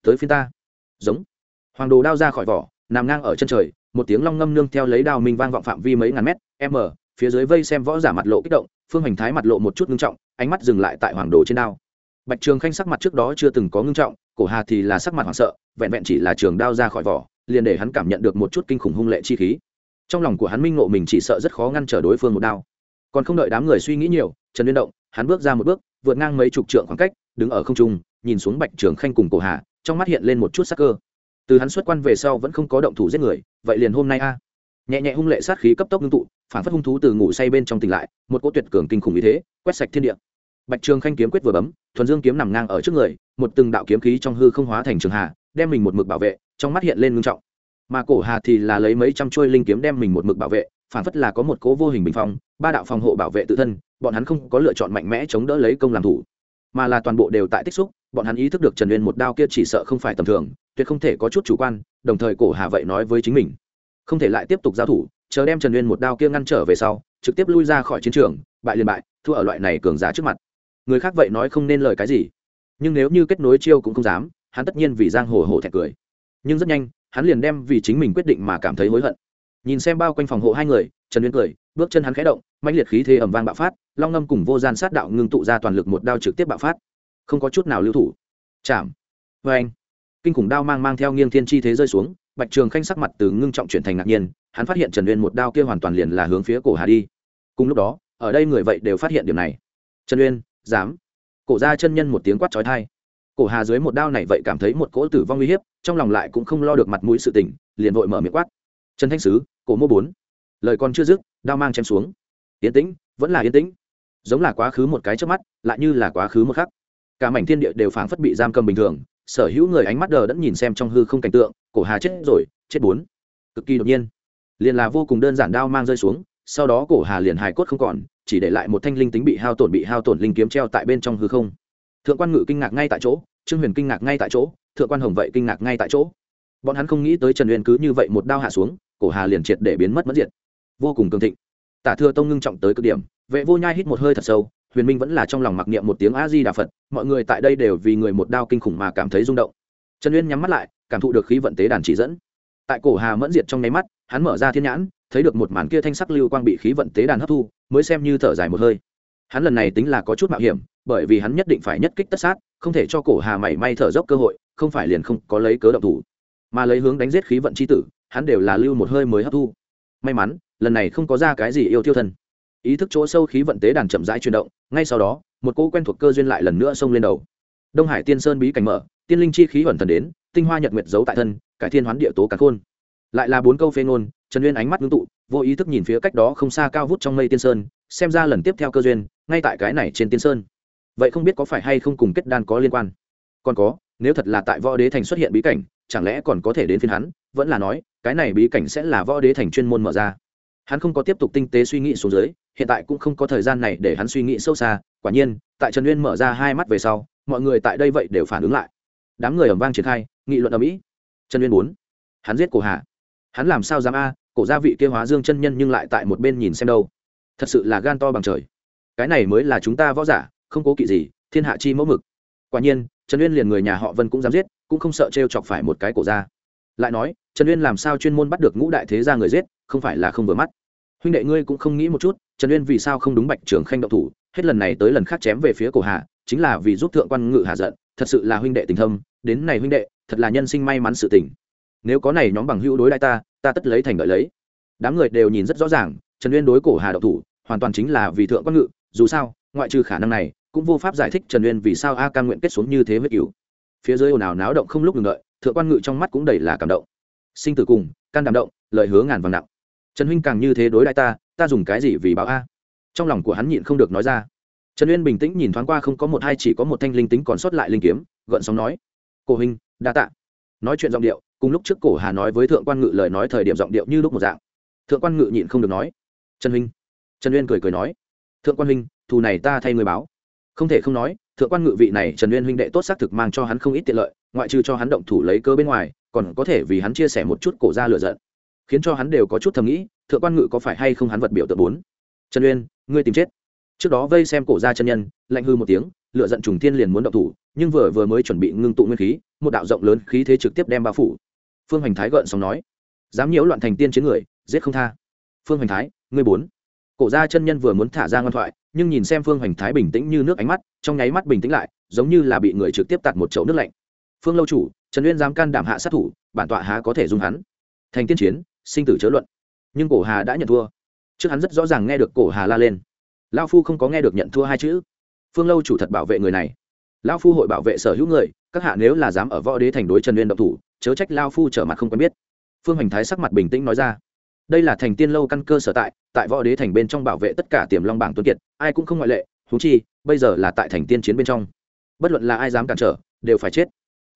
tới phiên ta giống hoàng đồ đao ra khỏi vỏ nằm ngang ở chân trời một tiếng long ngâm nương theo lấy đao minh vang vọng phạm vi mấy ngàn mét m phía dưới vây xem võ giả mặt lộ kích động phương hành thái mặt lộ một chút ngưng trọng ánh mắt dừng lại tại hoàng đồ trên đao bạch trường khanh sắc mặt trước đó chưa từng có ngưng trọng cổ hà thì là sắc mặt hoảng sợ vẹn vẹn chỉ là trường đao ra khỏi vỏ liền để hắn cảm nhận được một chút kinh khủng hung lệ chi khí trong lòng của hắn minh ngộ mình chỉ sợ rất khó ngăn trở đối phương một đao. Còn không đợi đám người suy nghĩ nhiều, trần liên động, hắn bước ra một bước, vượt ngang mấy chục trượng khoảng cách, đứng ở không trung, nhìn xuống bạch trường khanh cùng cổ hà, trong mắt hiện lên một chút sắc cơ. Từ hắn xuất quan về sau vẫn không có động thủ giết người, vậy liền hôm nay a. Nhẹ nhẹ hung lệ sát khí cấp tốc ngưng tụ, phản phất hung thú từ ngủ say bên trong tỉnh lại, một cỗ tuyệt cường kinh khủng như thế, quét sạch thiên địa. Bạch trường khanh kiếm quyết vừa bấm, thuần dương kiếm nằm ngang ở trước người, một từng đạo kiếm khí trong hư không hóa thành trường hà, đem mình một mực bảo vệ, trong mắt hiện lên ngưng trọng mà cổ hà thì là lấy mấy trăm chuôi linh kiếm đem mình một mực bảo vệ, phản phất là có một cố vô hình bình phong, ba đạo phòng hộ bảo vệ tự thân, bọn hắn không có lựa chọn mạnh mẽ chống đỡ lấy công làm thủ, mà là toàn bộ đều tại tích xúc, bọn hắn ý thức được trần uyên một đao kia chỉ sợ không phải tầm thường, tuyệt không thể có chút chủ quan, đồng thời cổ hà vậy nói với chính mình, không thể lại tiếp tục giao thủ, chờ đem trần uyên một đao kia ngăn trở về sau, trực tiếp lui ra khỏi chiến trường, bại liền bại, thua ở loại này cường giá trước mặt. Người khác vậy nói không nên lời cái gì, nhưng nếu như kết nối chiêu cũng không dám, hắn tất nhiên vì giang hồ hổ thẹn cười. Nhưng rất nhanh hắn liền đem vì chính mình quyết định mà cảm thấy hối hận. Nhìn xem bao quanh phòng hộ hai người, trần uyên cười, bước chân hắn khẽ động mạnh liệt khí thế ẩm vang bạo phát, long ngâm cùng vô gian sát đạo ngưng tụ ra toàn lực một đao trực tiếp bạo phát. Không có chút nào lưu thủ. Chạm. Vê anh kinh khủng đao mang mang theo nghiêng thiên chi thế rơi xuống, bạch trường khanh sắc mặt từ ngưng trọng chuyển thành ngạc nhiên, hắn phát hiện trần uyên một đao kia hoàn toàn liền là hướng phía cổ hà đi. Cùng lúc đó, ở đây người vậy đều phát hiện điểm này. Trần uyên, dám. Cổ ra chân nhân một tiếng quát trói thai cổ hà dưới một đao này vậy cảm thấy một cỗ tử vong uy hiếp, trong lòng lại cũng không lo được mặt mũi sự tình, liền vội mở miệng quát. Trần thanh sứ, cổ mô bốn. Lời còn chưa dứt, đao mang chém xuống. Yên tĩnh, vẫn là yên tĩnh. Giống là quá khứ một cái trước mắt, lại như là quá khứ một khắc cả mảnh thiên địa đều phảng phất bị giam cầm bình thường, sở hữu người ánh mắt đờ đẫn nhìn xem trong hư không cảnh tượng, cổ hà chết rồi, chết bốn. Cực kỳ đột nhiên, liền là vô cùng đơn giản đao mang rơi xuống, sau đó cổ hà liền hài cốt không còn, chỉ để lại một thanh linh tính bị hao tổn bị hao tổn linh kiếm treo tại bên trong hư không thượng quan ngự kinh ngạc ngay tại chỗ, trương huyền kinh ngạc ngay tại chỗ, thượng quan hồng vậy kinh ngạc ngay tại chỗ. Bọn hắn không nghĩ tới trần uyên cứ như vậy một đao hạ xuống, cổ hà liền triệt để biến mất mất diệt. Vô cùng cường thịnh. Tả thừa tông ngưng trọng tới cực điểm, vệ vô nhai hít một hơi thật sâu, huyền minh vẫn là trong lòng mặc niệm một tiếng a di đà phật, mọi người tại đây đều vì người một đao kinh khủng mà cảm thấy rung động. Trần uyên nhắm mắt lại, cảm thụ được khí vận tế đàn chỉ dẫn. Tại cổ hà mẫn diệt trong nháy mắt, hắn mở ra thiên nhãn, thấy được một màn kia thanh sắc lưu quang bị khí vận tế đàn hấp thu, mới xem như thở dài một hơi. Hắn lần này tính là có chút mạo hiểm bởi vì hắn nhất định phải nhất kích tất sát, không thể cho cổ hà mảy may thở dốc cơ hội, không phải liền không có lấy cớ động thủ. Mà lấy hướng đánh giết khí vận c h i tử, hắn đều là lưu một hơi mới hấp thu. May mắn, lần này không có ra cái gì yêu tiêu thân. Ý thức chỗ sâu khí vận tế đàn chậm rãi chuyển động, ngay sau đó, một cô quen thuộc cơ duyên lại lần nữa xông lên đầu. Đông hải tiên sơn bí cảnh mở, tiên linh chi khí ẩn thần đến, tinh hoa nhật nguyệt giấu tại thân, cải thiên hoán địa tố cả khôn. Lại là bốn câu phê ngôn, trần uyên ánh mắt ngưng tụ, vô ý thức nhìn phía cách đó không xa cao vút trong mây tiên sơn, xem ra lần tiếp theo cơ duyên, ngay tại cái này trên tiên sơn vậy không biết có phải hay không cùng kết đan có liên quan? Còn có, nếu thật là tại võ đế thành xuất hiện bí cảnh, chẳng lẽ còn có thể đến phiên hắn? Vẫn là nói, cái này bí cảnh sẽ là võ đế thành chuyên môn mở ra. Hắn không có tiếp tục tinh tế suy nghĩ xuống dưới, hiện tại cũng không có thời gian này để hắn suy nghĩ sâu xa. Quả nhiên, tại trần uyên mở ra hai mắt về sau, mọi người tại đây vậy đều phản ứng lại. Đám người ẩm vang triển khai, nghị luận ở mỹ trần uyên bốn, hắn giết cổ hà hắn làm sao dám a, cổ gia vị kia hóa dương chân nhân nhưng lại tại một bên nhìn xem đâu. Thật sự là gan to bằng trời. Cái này mới là chúng ta võ giả không cố kỵ gì, thiên hạ chi mẫu mực. Quả nhiên, trần uyên liền người nhà họ vân cũng dám giết, cũng không sợ t r e o chọc phải một cái cổ ra lại nói, trần uyên làm sao chuyên môn bắt được ngũ đại thế gia người giết, không phải là không vừa mắt. Huynh đệ ngươi cũng không nghĩ một chút, trần uyên vì sao không đúng bạch trường khanh động thủ, hết lần này tới lần khác chém về phía cổ hạ, chính là vì giúp thượng quan ngự hạ giận, thật sự là huynh đệ tình thâm, đến này huynh đệ, thật là nhân sinh may mắn sự tình. Nếu có này nhóm bằng hữu đối đại ta ta tất lấy thành lợi lấy. Đám người đều nhìn rất rõ ràng, trần uyên đối cổ hà động thủ, hoàn toàn chính là vì thượng quan ngự, dù sao, ngoại trừ khả năng này cũng vô pháp giải thích trần uyên vì sao a ca nguyện kết xuống như thế huyết cứu phía dưới ồn ào náo động không lúc ngừng đợi, thượng quan ngự trong mắt cũng đầy là cảm động. Sinh tử cùng, can đảm động, lời hứa ngàn vàng nặng. Trần huynh càng như thế đối đại ta ta dùng cái gì vì báo a? Trong lòng của hắn nhịn không được nói ra. Trần uyên bình tĩnh nhìn thoáng qua không có một hai chỉ có một thanh linh tính còn sót lại linh kiếm, gợn sóng nói, cổ huynh, đa tạ. Nói chuyện giọng điệu, cùng lúc trước cổ hà nói với thượng quan ngự lời nói thời điểm giọng điệu như lúc một dạng. Thượng quan ngự nhịn không được nói, trần huynh. Trần uyên cười cười nói, thượng quan huynh, thù này ta thay người báo không thể không nói, thượng quan ngự vị này trần uyên huynh đệ tốt xác thực mang cho hắn không ít tiện lợi, ngoại trừ cho hắn động thủ lấy cơ bên ngoài, còn có thể vì hắn chia sẻ một chút cổ ra lựa giận, khiến cho hắn đều có chút thầm nghĩ, thượng quan ngự có phải hay không hắn vật biểu tượng bốn? Trần uyên, ngươi tìm chết. Trước đó vây xem cổ ra chân nhân, lạnh hư một tiếng lựa giận trùng thiên liền muốn động thủ, nhưng vừa vừa mới chuẩn bị ngưng tụ nguyên khí, một đạo rộng lớn khí thế trực tiếp đem bao phủ. Phương hoành thái gợn xong nói, dám nhiễu loạn thành tiên chiến người, giết không tha. Phương hoành thái, ngươi bốn. Cổ gia chân nhân vừa muốn thả ra ngoan thoại nhưng nhìn xem phương hoành thái bình tĩnh như nước ánh mắt, trong nháy mắt bình tĩnh lại, giống như là bị người trực tiếp tạt một chậu nước lạnh. Phương lâu chủ, trần uyên dám can đảm hạ sát thủ, bản tọa há có thể dung hắn? Thành tiên chiến, sinh tử chớ luận. Nhưng cổ hà đã nhận thua. Trước hắn rất rõ ràng nghe được cổ hà la lên. Lao phu không có nghe được nhận thua hai chữ. Phương lâu chủ thật bảo vệ người này. Lao phu hội bảo vệ sở hữu người, các hạ nếu là dám ở võ đế thành đối trần uyên độc thủ, chớ trách lao phu trở mặt không quen biết. Phương hoành thái sắc mặt bình tĩnh nói ra đây là thành tiên lâu căn cơ sở tại tại võ đế thành bên trong bảo vệ tất cả tiềm long bảng tuấn kiệt, ai cũng không ngoại lệ thú chi, bây giờ là tại thành tiên chiến bên trong. Bất luận là ai dám cản trở, đều phải chết.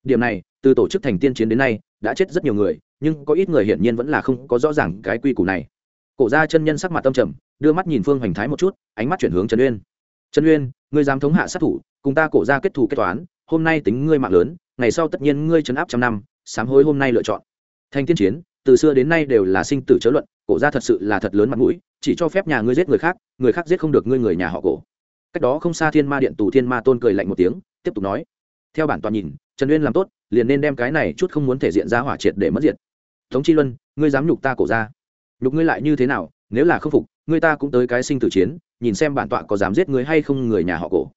Điểm này, từ tổ chức thành tiên chiến đến nay, đã chết rất nhiều người, nhưng có ít người hiển nhiên vẫn là không có rõ ràng cái quy củ này. Cổ ra chân nhân sắc mặt tâm trầm, đưa mắt nhìn phương hoành thái một chút, ánh mắt chuyển hướng trần uyên. Trần uyên, ngươi dám thống hạ sát thủ, cùng ta cổ ra kết thù kết toán, hôm nay tính ngươi mạng lớn, ngày sau tất nhiên ngươi trấn áp trăm năm, sám hối hôm nay lựa chọn. Thành tiên chiến từ xưa đến nay đều là sinh tử chớ luận, cổ ra thật sự là thật lớn mặt mũi, chỉ cho phép nhà ngươi giết người khác người khác giết không được ngươi người nhà họ cổ. Cách đó không xa thiên ma điện tù thiên ma tôn cười lạnh một tiếng, tiếp tục nói, theo bản toàn nhìn, trần uyên làm tốt, liền nên đem cái này chút không muốn thể diện ra hỏa triệt để mất diệt. Tống chi luân, ngươi dám nhục ta cổ ra nhục ngươi lại như thế nào, nếu là không phục, ngươi ta cũng tới cái sinh tử chiến, nhìn xem bản tọa có dám giết ngươi hay không người nhà họ cổ.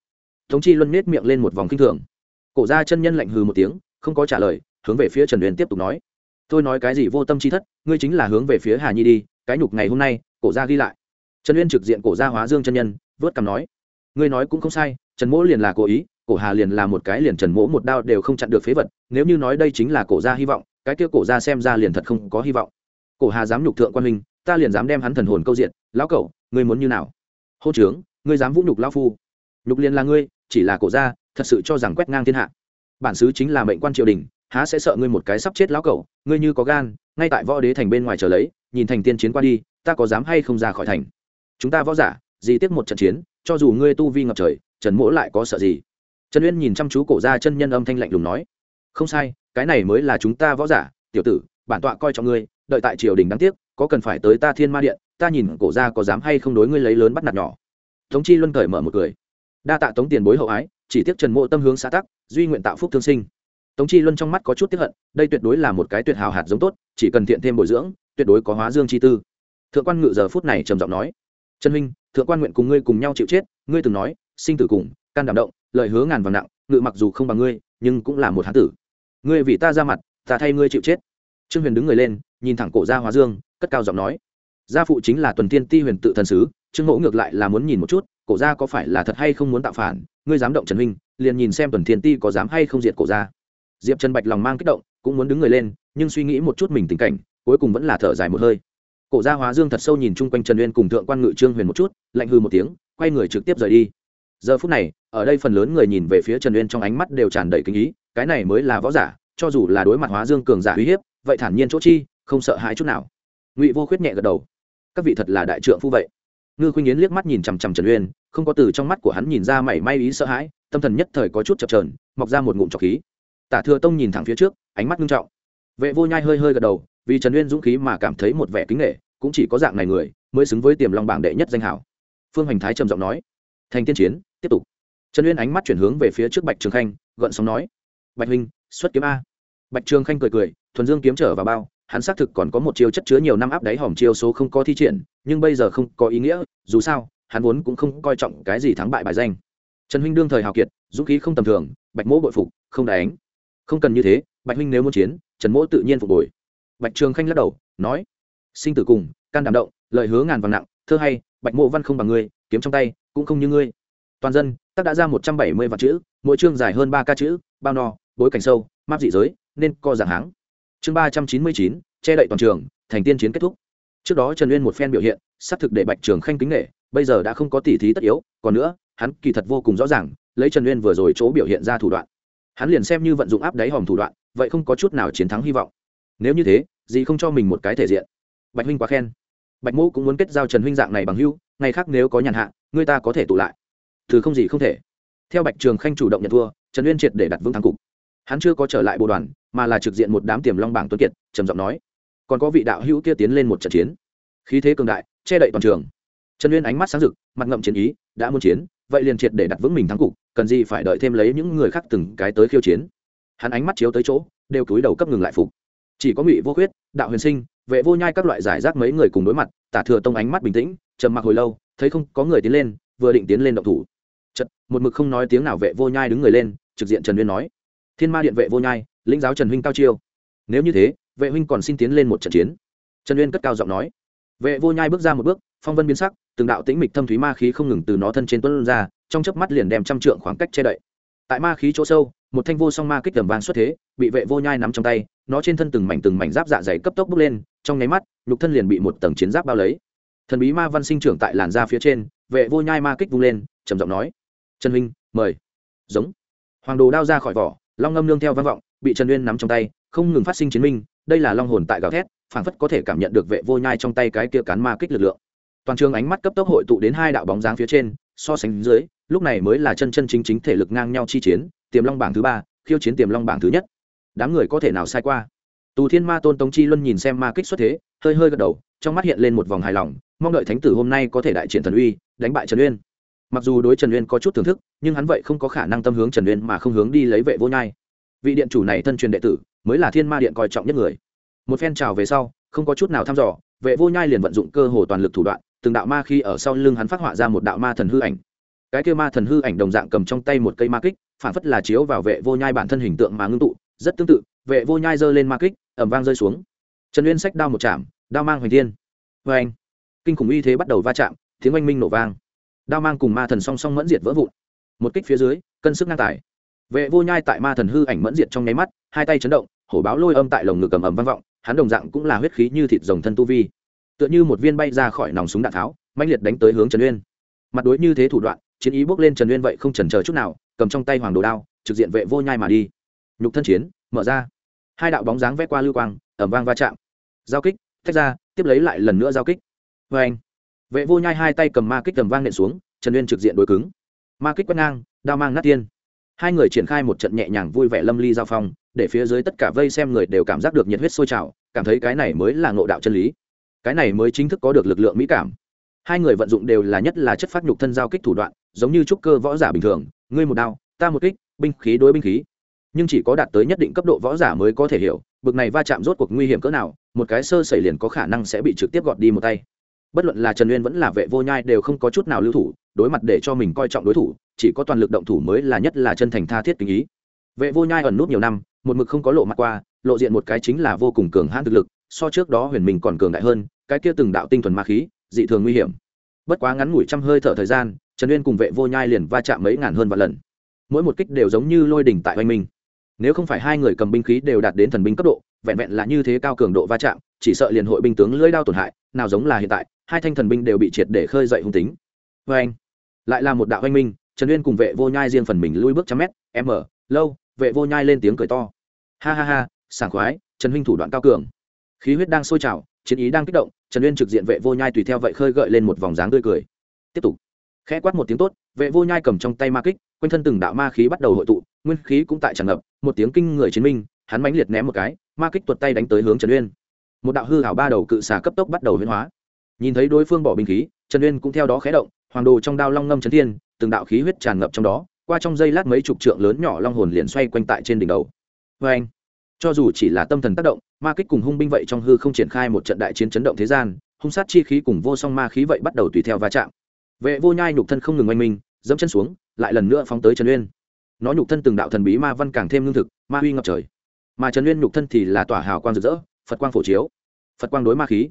Tống chi luân nết miệng lên một vòng kinh thường. Cổ ra chân nhân lạnh hừ một tiếng, không có trả lời, hướng về phía trần uyên tiếp tục nói tôi nói cái gì vô tâm chi thất, ngươi chính là hướng về phía hà nhi đi, cái nhục ngày hôm nay, cổ ra ghi lại. Trần uyên trực diện cổ gia hóa dương chân nhân, vớt cằm nói. Ngươi nói cũng không sai, trần mỗ liền là cố ý, cổ hà liền là một cái liền trần mỗ một đao đều không chặn được phế vật, nếu như nói đây chính là cổ gia hy vọng, cái kia cổ gia xem ra liền thật không có hy vọng. Cổ hà dám nhục thượng quan minh ta liền dám đem hắn thần hồn câu diện, lão cậu ngươi muốn như nào? Hô trướng ngươi dám vũ nhục lão phu. Nhục liền là ngươi, chỉ là cổ gia, thật sự cho rằng quét ngang thiên hạ. Bản xứ chính là mệnh quan triều đình há sẽ sợ ngươi một cái sắp chết lão cậu ngươi như có gan, ngay tại võ đế thành bên ngoài chờ lấy, nhìn thành tiên chiến qua đi, ta có dám hay không ra khỏi thành? Chúng ta võ giả, gì tiếc một trận chiến, cho dù ngươi tu vi ngập trời, trần mỗ lại có sợ gì? Trần uyên nhìn chăm chú cổ ra chân nhân âm thanh lạnh lùng nói, không sai, cái này mới là chúng ta võ giả, tiểu tử, bản tọa coi trọng ngươi, đợi tại triều đình đáng tiếc, có cần phải tới ta thiên ma điện, ta nhìn cổ ra có dám hay không đối ngươi lấy lớn bắt nạt nhỏ. Tống chi luân cởi mở một cười, đa tạ tống tiền bối hậu ái, chỉ tiếc trần mộ tâm hướng xã tắc, duy nguyện tạo phúc thương sinh tống chi luân trong mắt có chút tiếp hận, đây tuyệt đối là một cái tuyệt hào hạt giống tốt, chỉ cần thiện thêm bồi dưỡng, tuyệt đối có hóa dương chi tư. Thượng quan ngự giờ phút này trầm giọng nói, trần huynh, thượng quan nguyện cùng ngươi cùng nhau chịu chết, ngươi từng nói, sinh tử cùng, can đảm động, lời hứa ngàn vàng nặng, ngự mặc dù không bằng ngươi, nhưng cũng là một hán tử. Ngươi vì ta ra mặt, ta thay ngươi chịu chết. Trương huyền đứng người lên, nhìn thẳng cổ gia hóa dương, cất cao giọng nói, gia phụ chính là tuần tiên ti huyền tự thần sứ, trương mẫu ngược lại là muốn nhìn một chút, cổ gia có phải là thật hay không muốn tạo phản, ngươi dám động trần huynh, liền nhìn xem tuần thiên ti có dám hay không diệt cổ gia diệp trần bạch lòng mang kích động, cũng muốn đứng người lên, nhưng suy nghĩ một chút mình tình cảnh, cuối cùng vẫn là thở dài một hơi. Cổ gia hóa dương thật sâu nhìn chung quanh trần uyên cùng thượng quan ngự trương huyền một chút, lạnh hư một tiếng, quay người trực tiếp rời đi. Giờ phút này, ở đây phần lớn người nhìn về phía trần uyên trong ánh mắt đều tràn đầy kinh ý, cái này mới là võ giả, cho dù là đối mặt hóa dương cường giả uy hiếp, vậy thản nhiên chỗ chi, không sợ hãi chút nào. Ngụy vô khuyết nhẹ gật đầu. Các vị thật là đại trượng phu vậy. Ngư khuynh yến liếc mắt nhìn chằm chằm trần uyên, không có từ trong mắt của hắn nhìn ra mảy may ý sợ hãi, tâm thần nhất thời có chút chập trờn mọc ra một ngụm trọc khí tả thừa tông nhìn thẳng phía trước, ánh mắt nghiêm trọng. Vệ vô nhai hơi hơi gật đầu, vì trần uyên dũng khí mà cảm thấy một vẻ kính nghệ cũng chỉ có dạng này người mới xứng với tiềm long bảng đệ nhất danh hảo. Phương hoành thái trầm giọng nói, thành tiên chiến, tiếp tục. Trần uyên ánh mắt chuyển hướng về phía trước bạch trường khanh, gợn sóng nói, bạch huynh, xuất kiếm a. Bạch trường khanh cười cười, thuần dương kiếm trở vào bao, hắn xác thực còn có một chiêu chất chứa nhiều năm áp đáy hòm chiêu số không có thi triển, nhưng bây giờ không có ý nghĩa, dù sao, hắn vốn cũng không coi trọng cái gì thắng bại bài danh. Trần huynh đương thời hào kiệt, dũng khí không tầm thường, bạch mỗ bội phục, không đánh không cần như thế, bạch huynh nếu muốn chiến, trần mỗ tự nhiên phục hồi. Bạch trường khanh lắc đầu, nói, sinh tử cùng, can đảm động lợi hứa ngàn vàng nặng, thơ hay, bạch mộ văn không bằng ngươi, kiếm trong tay cũng không như ngươi. Toàn dân, tác đã ra một trăm bảy mươi vạn chữ, mỗi chương dài hơn ba ca chữ, bao no, bối cảnh sâu, map dị giới, nên co dạng háng. Chương ba trăm chín mươi chín, che đậy toàn trường, thành tiên chiến kết thúc. Trước đó trần uyên một phen biểu hiện, xác thực để bạch trường khanh kính nghệ bây giờ đã không có tỉ thí tất yếu, còn nữa, hắn kỳ thật vô cùng rõ ràng, lấy trần uyên vừa rồi chỗ biểu hiện ra thủ đoạn hắn liền xem như vận dụng áp đáy hòm thủ đoạn, vậy không có chút nào chiến thắng hy vọng. Nếu như thế, gì không cho mình một cái thể diện? Bạch huynh quá khen. Bạch mũ cũng muốn kết giao trần huynh dạng này bằng hưu ngày khác nếu có nhàn hạ, người ta có thể tụ lại. Thứ không gì không thể. Theo bạch trường khanh chủ động nhận thua, trần uyên triệt để đặt vững thắng cục. Hắn chưa có trở lại bộ đoàn, mà là trực diện một đám tiềm long bảng tuấn kiệt, trầm giọng nói. Còn có vị đạo hữu kia tiến lên một trận chiến. Khí thế cường đại, che đậy toàn trường. Trần uyên ánh mắt sáng rực, mặt ngậm chiến ý, đã muốn chiến vậy liền triệt để đặt vững mình thắng cục, cần gì phải đợi thêm lấy những người khác từng cái tới khiêu chiến. Hắn ánh mắt chiếu tới chỗ, đều cúi đầu cấp ngừng lại phục. Chỉ có ngụy vô khuyết, đạo huyền sinh, vệ vô nhai các loại giải rác mấy người cùng đối mặt, tả thừa tông ánh mắt bình tĩnh, trầm mặc hồi lâu, thấy không có người tiến lên, vừa định tiến lên động thủ. Chật một mực không nói tiếng nào vệ vô nhai đứng người lên, trực diện trần uyên nói, thiên ma điện vệ vô nhai, lĩnh giáo trần huynh cao chiêu. Nếu như thế, vệ huynh còn xin tiến lên một trận chiến. Trần uyên cất cao giọng nói vệ vô nhai bước ra một bước, phong vân biến sắc, từng đạo tĩnh mịch thâm thúy ma khí không ngừng từ nó thân trên tuấn ra, trong chớp mắt liền đem trăm trượng khoảng cách che đậy. Tại ma khí chỗ sâu, một thanh vô song ma kích tầm vàng xuất thế, bị vệ vô nhai nắm trong tay, nó trên thân từng mảnh từng mảnh giáp dạ dày cấp tốc bốc lên, trong nháy mắt, nhục thân liền bị một tầng chiến giáp bao lấy. Thần bí ma văn sinh trưởng tại làn da phía trên, vệ vô nhai ma kích vung lên, trầm giọng nói, trần huynh, mời. Giống. Hoàng đồ đao ra khỏi vỏ, long ngâm nương theo vang vọng, bị trần uyên nắm trong tay, không ngừng phát sinh chiến minh, đây là long hồn tại gào thét phảng phất có thể cảm nhận được vệ vô nhai trong tay cái kia cán ma kích lực lượng. Toàn trường ánh mắt cấp tốc hội tụ đến hai đạo bóng dáng phía trên, so sánh dưới, lúc này mới là chân chân chính chính thể lực ngang nhau chi chiến, tiềm long bảng thứ ba, khiêu chiến tiềm long bảng thứ nhất. Đám người có thể nào sai qua? Tù thiên ma tôn tống chi luân nhìn xem ma kích xuất thế, hơi hơi gật đầu, trong mắt hiện lên một vòng hài lòng, mong đợi thánh tử hôm nay có thể đại triển thần uy, đánh bại trần uyên. Mặc dù đối trần uyên có chút thưởng thức, nhưng hắn vậy không có khả năng tâm hướng trần uyên mà không hướng đi lấy vệ vô nhai. Vị điện chủ này thân truyền đệ tử, mới là thiên ma điện coi trọng nhất người một phen trào về sau, không có chút nào thăm dò, vệ vô nhai liền vận dụng cơ hồ toàn lực thủ đoạn, từng đạo ma khi ở sau lưng hắn phát họa ra một đạo ma thần hư ảnh. Cái kia ma thần hư ảnh đồng dạng cầm trong tay một cây ma kích, phản phất là chiếu vào vệ vô nhai bản thân hình tượng mà ngưng tụ, rất tương tự, vệ vô nhai giơ lên ma kích ẩm vang rơi xuống. Trần uyên sách đao một chạm, đao mang hoành thiên. Vê anh kinh khủng uy thế bắt đầu va chạm, tiếng oanh minh nổ vang. Đao mang cùng ma thần song song mẫn diệt vỡ vụn. Một kích phía dưới, cân sức ngang tải vệ vô nhai tại ma thần hư ảnh mẫn diệt trong nháy mắt, hai tay chấn động, hổ báo lôi âm tại lồng ngực cầm ầm vang vọng hắn đồng dạng cũng là huyết khí như thịt rồng thân tu vi. Tựa như một viên bay ra khỏi nòng súng đạn tháo mạnh liệt đánh tới hướng trần uyên. Mặt đối như thế thủ đoạn, chiến ý bước lên trần uyên vậy không chần chờ chút nào, cầm trong tay hoàng đồ đao, trực diện vệ vô nhai mà đi. Nhục thân chiến, mở ra. Hai đạo bóng dáng vét qua lưu quang ẩm vang va chạm. Giao kích, tách ra, tiếp lấy lại lần nữa giao kích. Vê anh, vệ vô nhai hai tay cầm ma kích tầm vang nện xuống, trần uyên trực diện đối cứng. Ma kích quét ngang, đao mang nát tiên hai người triển khai một trận nhẹ nhàng vui vẻ lâm ly giao phong, để phía dưới tất cả vây xem người đều cảm giác được nhiệt huyết sôi trào, cảm thấy cái này mới là ngộ đạo chân lý. Cái này mới chính thức có được lực lượng mỹ cảm. Hai người vận dụng đều là nhất là chất phát nhục thân giao kích thủ đoạn, giống như trúc cơ võ giả bình thường, ngươi một đao, ta một kích, binh khí đối binh khí. Nhưng chỉ có đạt tới nhất định cấp độ võ giả mới có thể hiểu, bực này va chạm rốt cuộc nguy hiểm cỡ nào, một cái sơ xảy liền có khả năng sẽ bị trực tiếp gọt đi một tay. Bất luận là trần uyên vẫn là vệ vô nhai đều không có chút nào lưu thủ, đối mặt để cho mình coi trọng đối thủ chỉ có toàn lực động thủ mới là nhất là chân thành tha thiết tình ý. Vệ vô nhai ẩn nút nhiều năm, một mực không có lộ mặt qua, lộ diện một cái chính là vô cùng cường hãn thực lực, so trước đó huyền mình còn cường đại hơn, cái kia từng đạo tinh thuần ma khí, dị thường nguy hiểm. Bất quá ngắn ngủi trăm hơi thở thời gian, trần uyên cùng vệ vô nhai liền va chạm mấy ngàn hơn vạn lần. Mỗi một kích đều giống như lôi đỉnh tại oanh minh. Nếu không phải hai người cầm binh khí đều đạt đến thần binh cấp độ, vẹn vẹn là như thế cao cường độ va chạm, chỉ sợ liền hội binh tướng lưỡi đao tổn hại, nào giống là hiện tại, hai thanh thần binh đều bị triệt để khơi dậy hung tính. Vê anh lại là một đạo oanh minh trần uyên cùng vệ vô nhai riêng phần mình lui bước trăm mét, m, lâu, vệ vô nhai lên tiếng cười to. Ha ha ha, sảng khoái, trần huynh thủ đoạn cao cường. Khí huyết đang sôi trào, chiến ý đang kích động, trần uyên trực diện vệ vô nhai tùy theo vậy khơi gợi lên một vòng dáng tươi cười. Tiếp tục. Khẽ quát một tiếng tốt, vệ vô nhai cầm trong tay ma kích, quanh thân từng đạo ma khí bắt đầu hội tụ, nguyên khí cũng tại tràn ngập, một tiếng kinh người chiến minh, hắn mãnh liệt ném một cái, ma kích tuột tay đánh tới hướng trần uyên. Một đạo hư hảo ba đầu cự xà cấp tốc bắt đầu huyễn hóa. Nhìn thấy đối phương bỏ binh khí, trần uyên cũng theo đó khé động, hoàng đồ trong đao long ngâm trấn thiên từng đạo khí huyết tràn ngập trong đó, qua trong giây lát mấy chục trượng lớn nhỏ long hồn liền xoay quanh tại trên đỉnh đầu. Vê anh, cho dù chỉ là tâm thần tác động, ma kích cùng hung binh vậy trong hư không triển khai một trận đại chiến chấn động thế gian, hung sát chi khí cùng vô song ma khí vậy bắt đầu tùy theo va chạm. Vệ vô nhai nhục thân không ngừng oanh minh, dẫm chân xuống, lại lần nữa phóng tới trần uyên. Nó nhục thân từng đạo thần bí ma văn càng thêm lương thực, ma huy ngập trời. Mà trần uyên nhục thân thì là tỏa hào quang rực rỡ, phật quang phổ chiếu. Phật quang đối ma khí.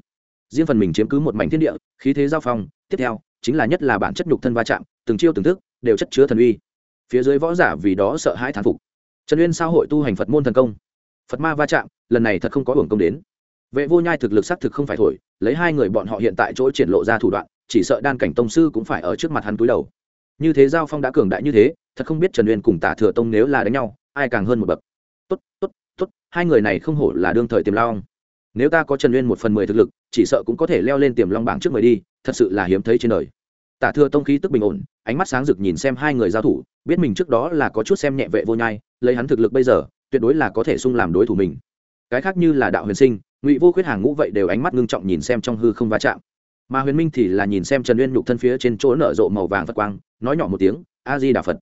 Riêng phần mình chiếm cứ một mảnh thiên địa, khí thế giao phong, tiếp theo, chính là nhất là bản chất nhục thân va chạm từng chiêu từng thức, đều chất chứa thần uy. Phía dưới võ giả vì đó sợ hãi thán phục. Trần uyên sao hội tu hành phật môn thần công? Phật ma va chạm, lần này thật không có hưởng công đến. Vệ vô nhai thực lực xác thực không phải thổi, lấy hai người bọn họ hiện tại chỗ triển lộ ra thủ đoạn, chỉ sợ đan cảnh tông sư cũng phải ở trước mặt hắn cúi đầu. Như thế giao phong đã cường đại như thế, thật không biết trần uyên cùng tả thừa tông nếu là đánh nhau, ai càng hơn một bậc. Tốt tốt tốt, hai người này không hổ là đương thời tiềm long. Nếu ta có trần uyên một phần mười thực lực, chỉ sợ cũng có thể leo lên tiềm long bảng trước mười đi, thật sự là hiếm thấy trên đời tả thừa tông khí tức bình ổn, ánh mắt sáng rực nhìn xem hai người giao thủ, biết mình trước đó là có chút xem nhẹ vệ vô nhai, lấy hắn thực lực bây giờ, tuyệt đối là có thể sung làm đối thủ mình. Cái khác như là đạo huyền sinh, ngụy vô khuyết hàng ngũ vậy đều ánh mắt ngưng trọng nhìn xem trong hư không va chạm. Mà huyền minh thì là nhìn xem trần uyên nhục thân phía trên chỗ nở rộ màu vàng phật quang, nói nhỏ một tiếng, a di đà phật.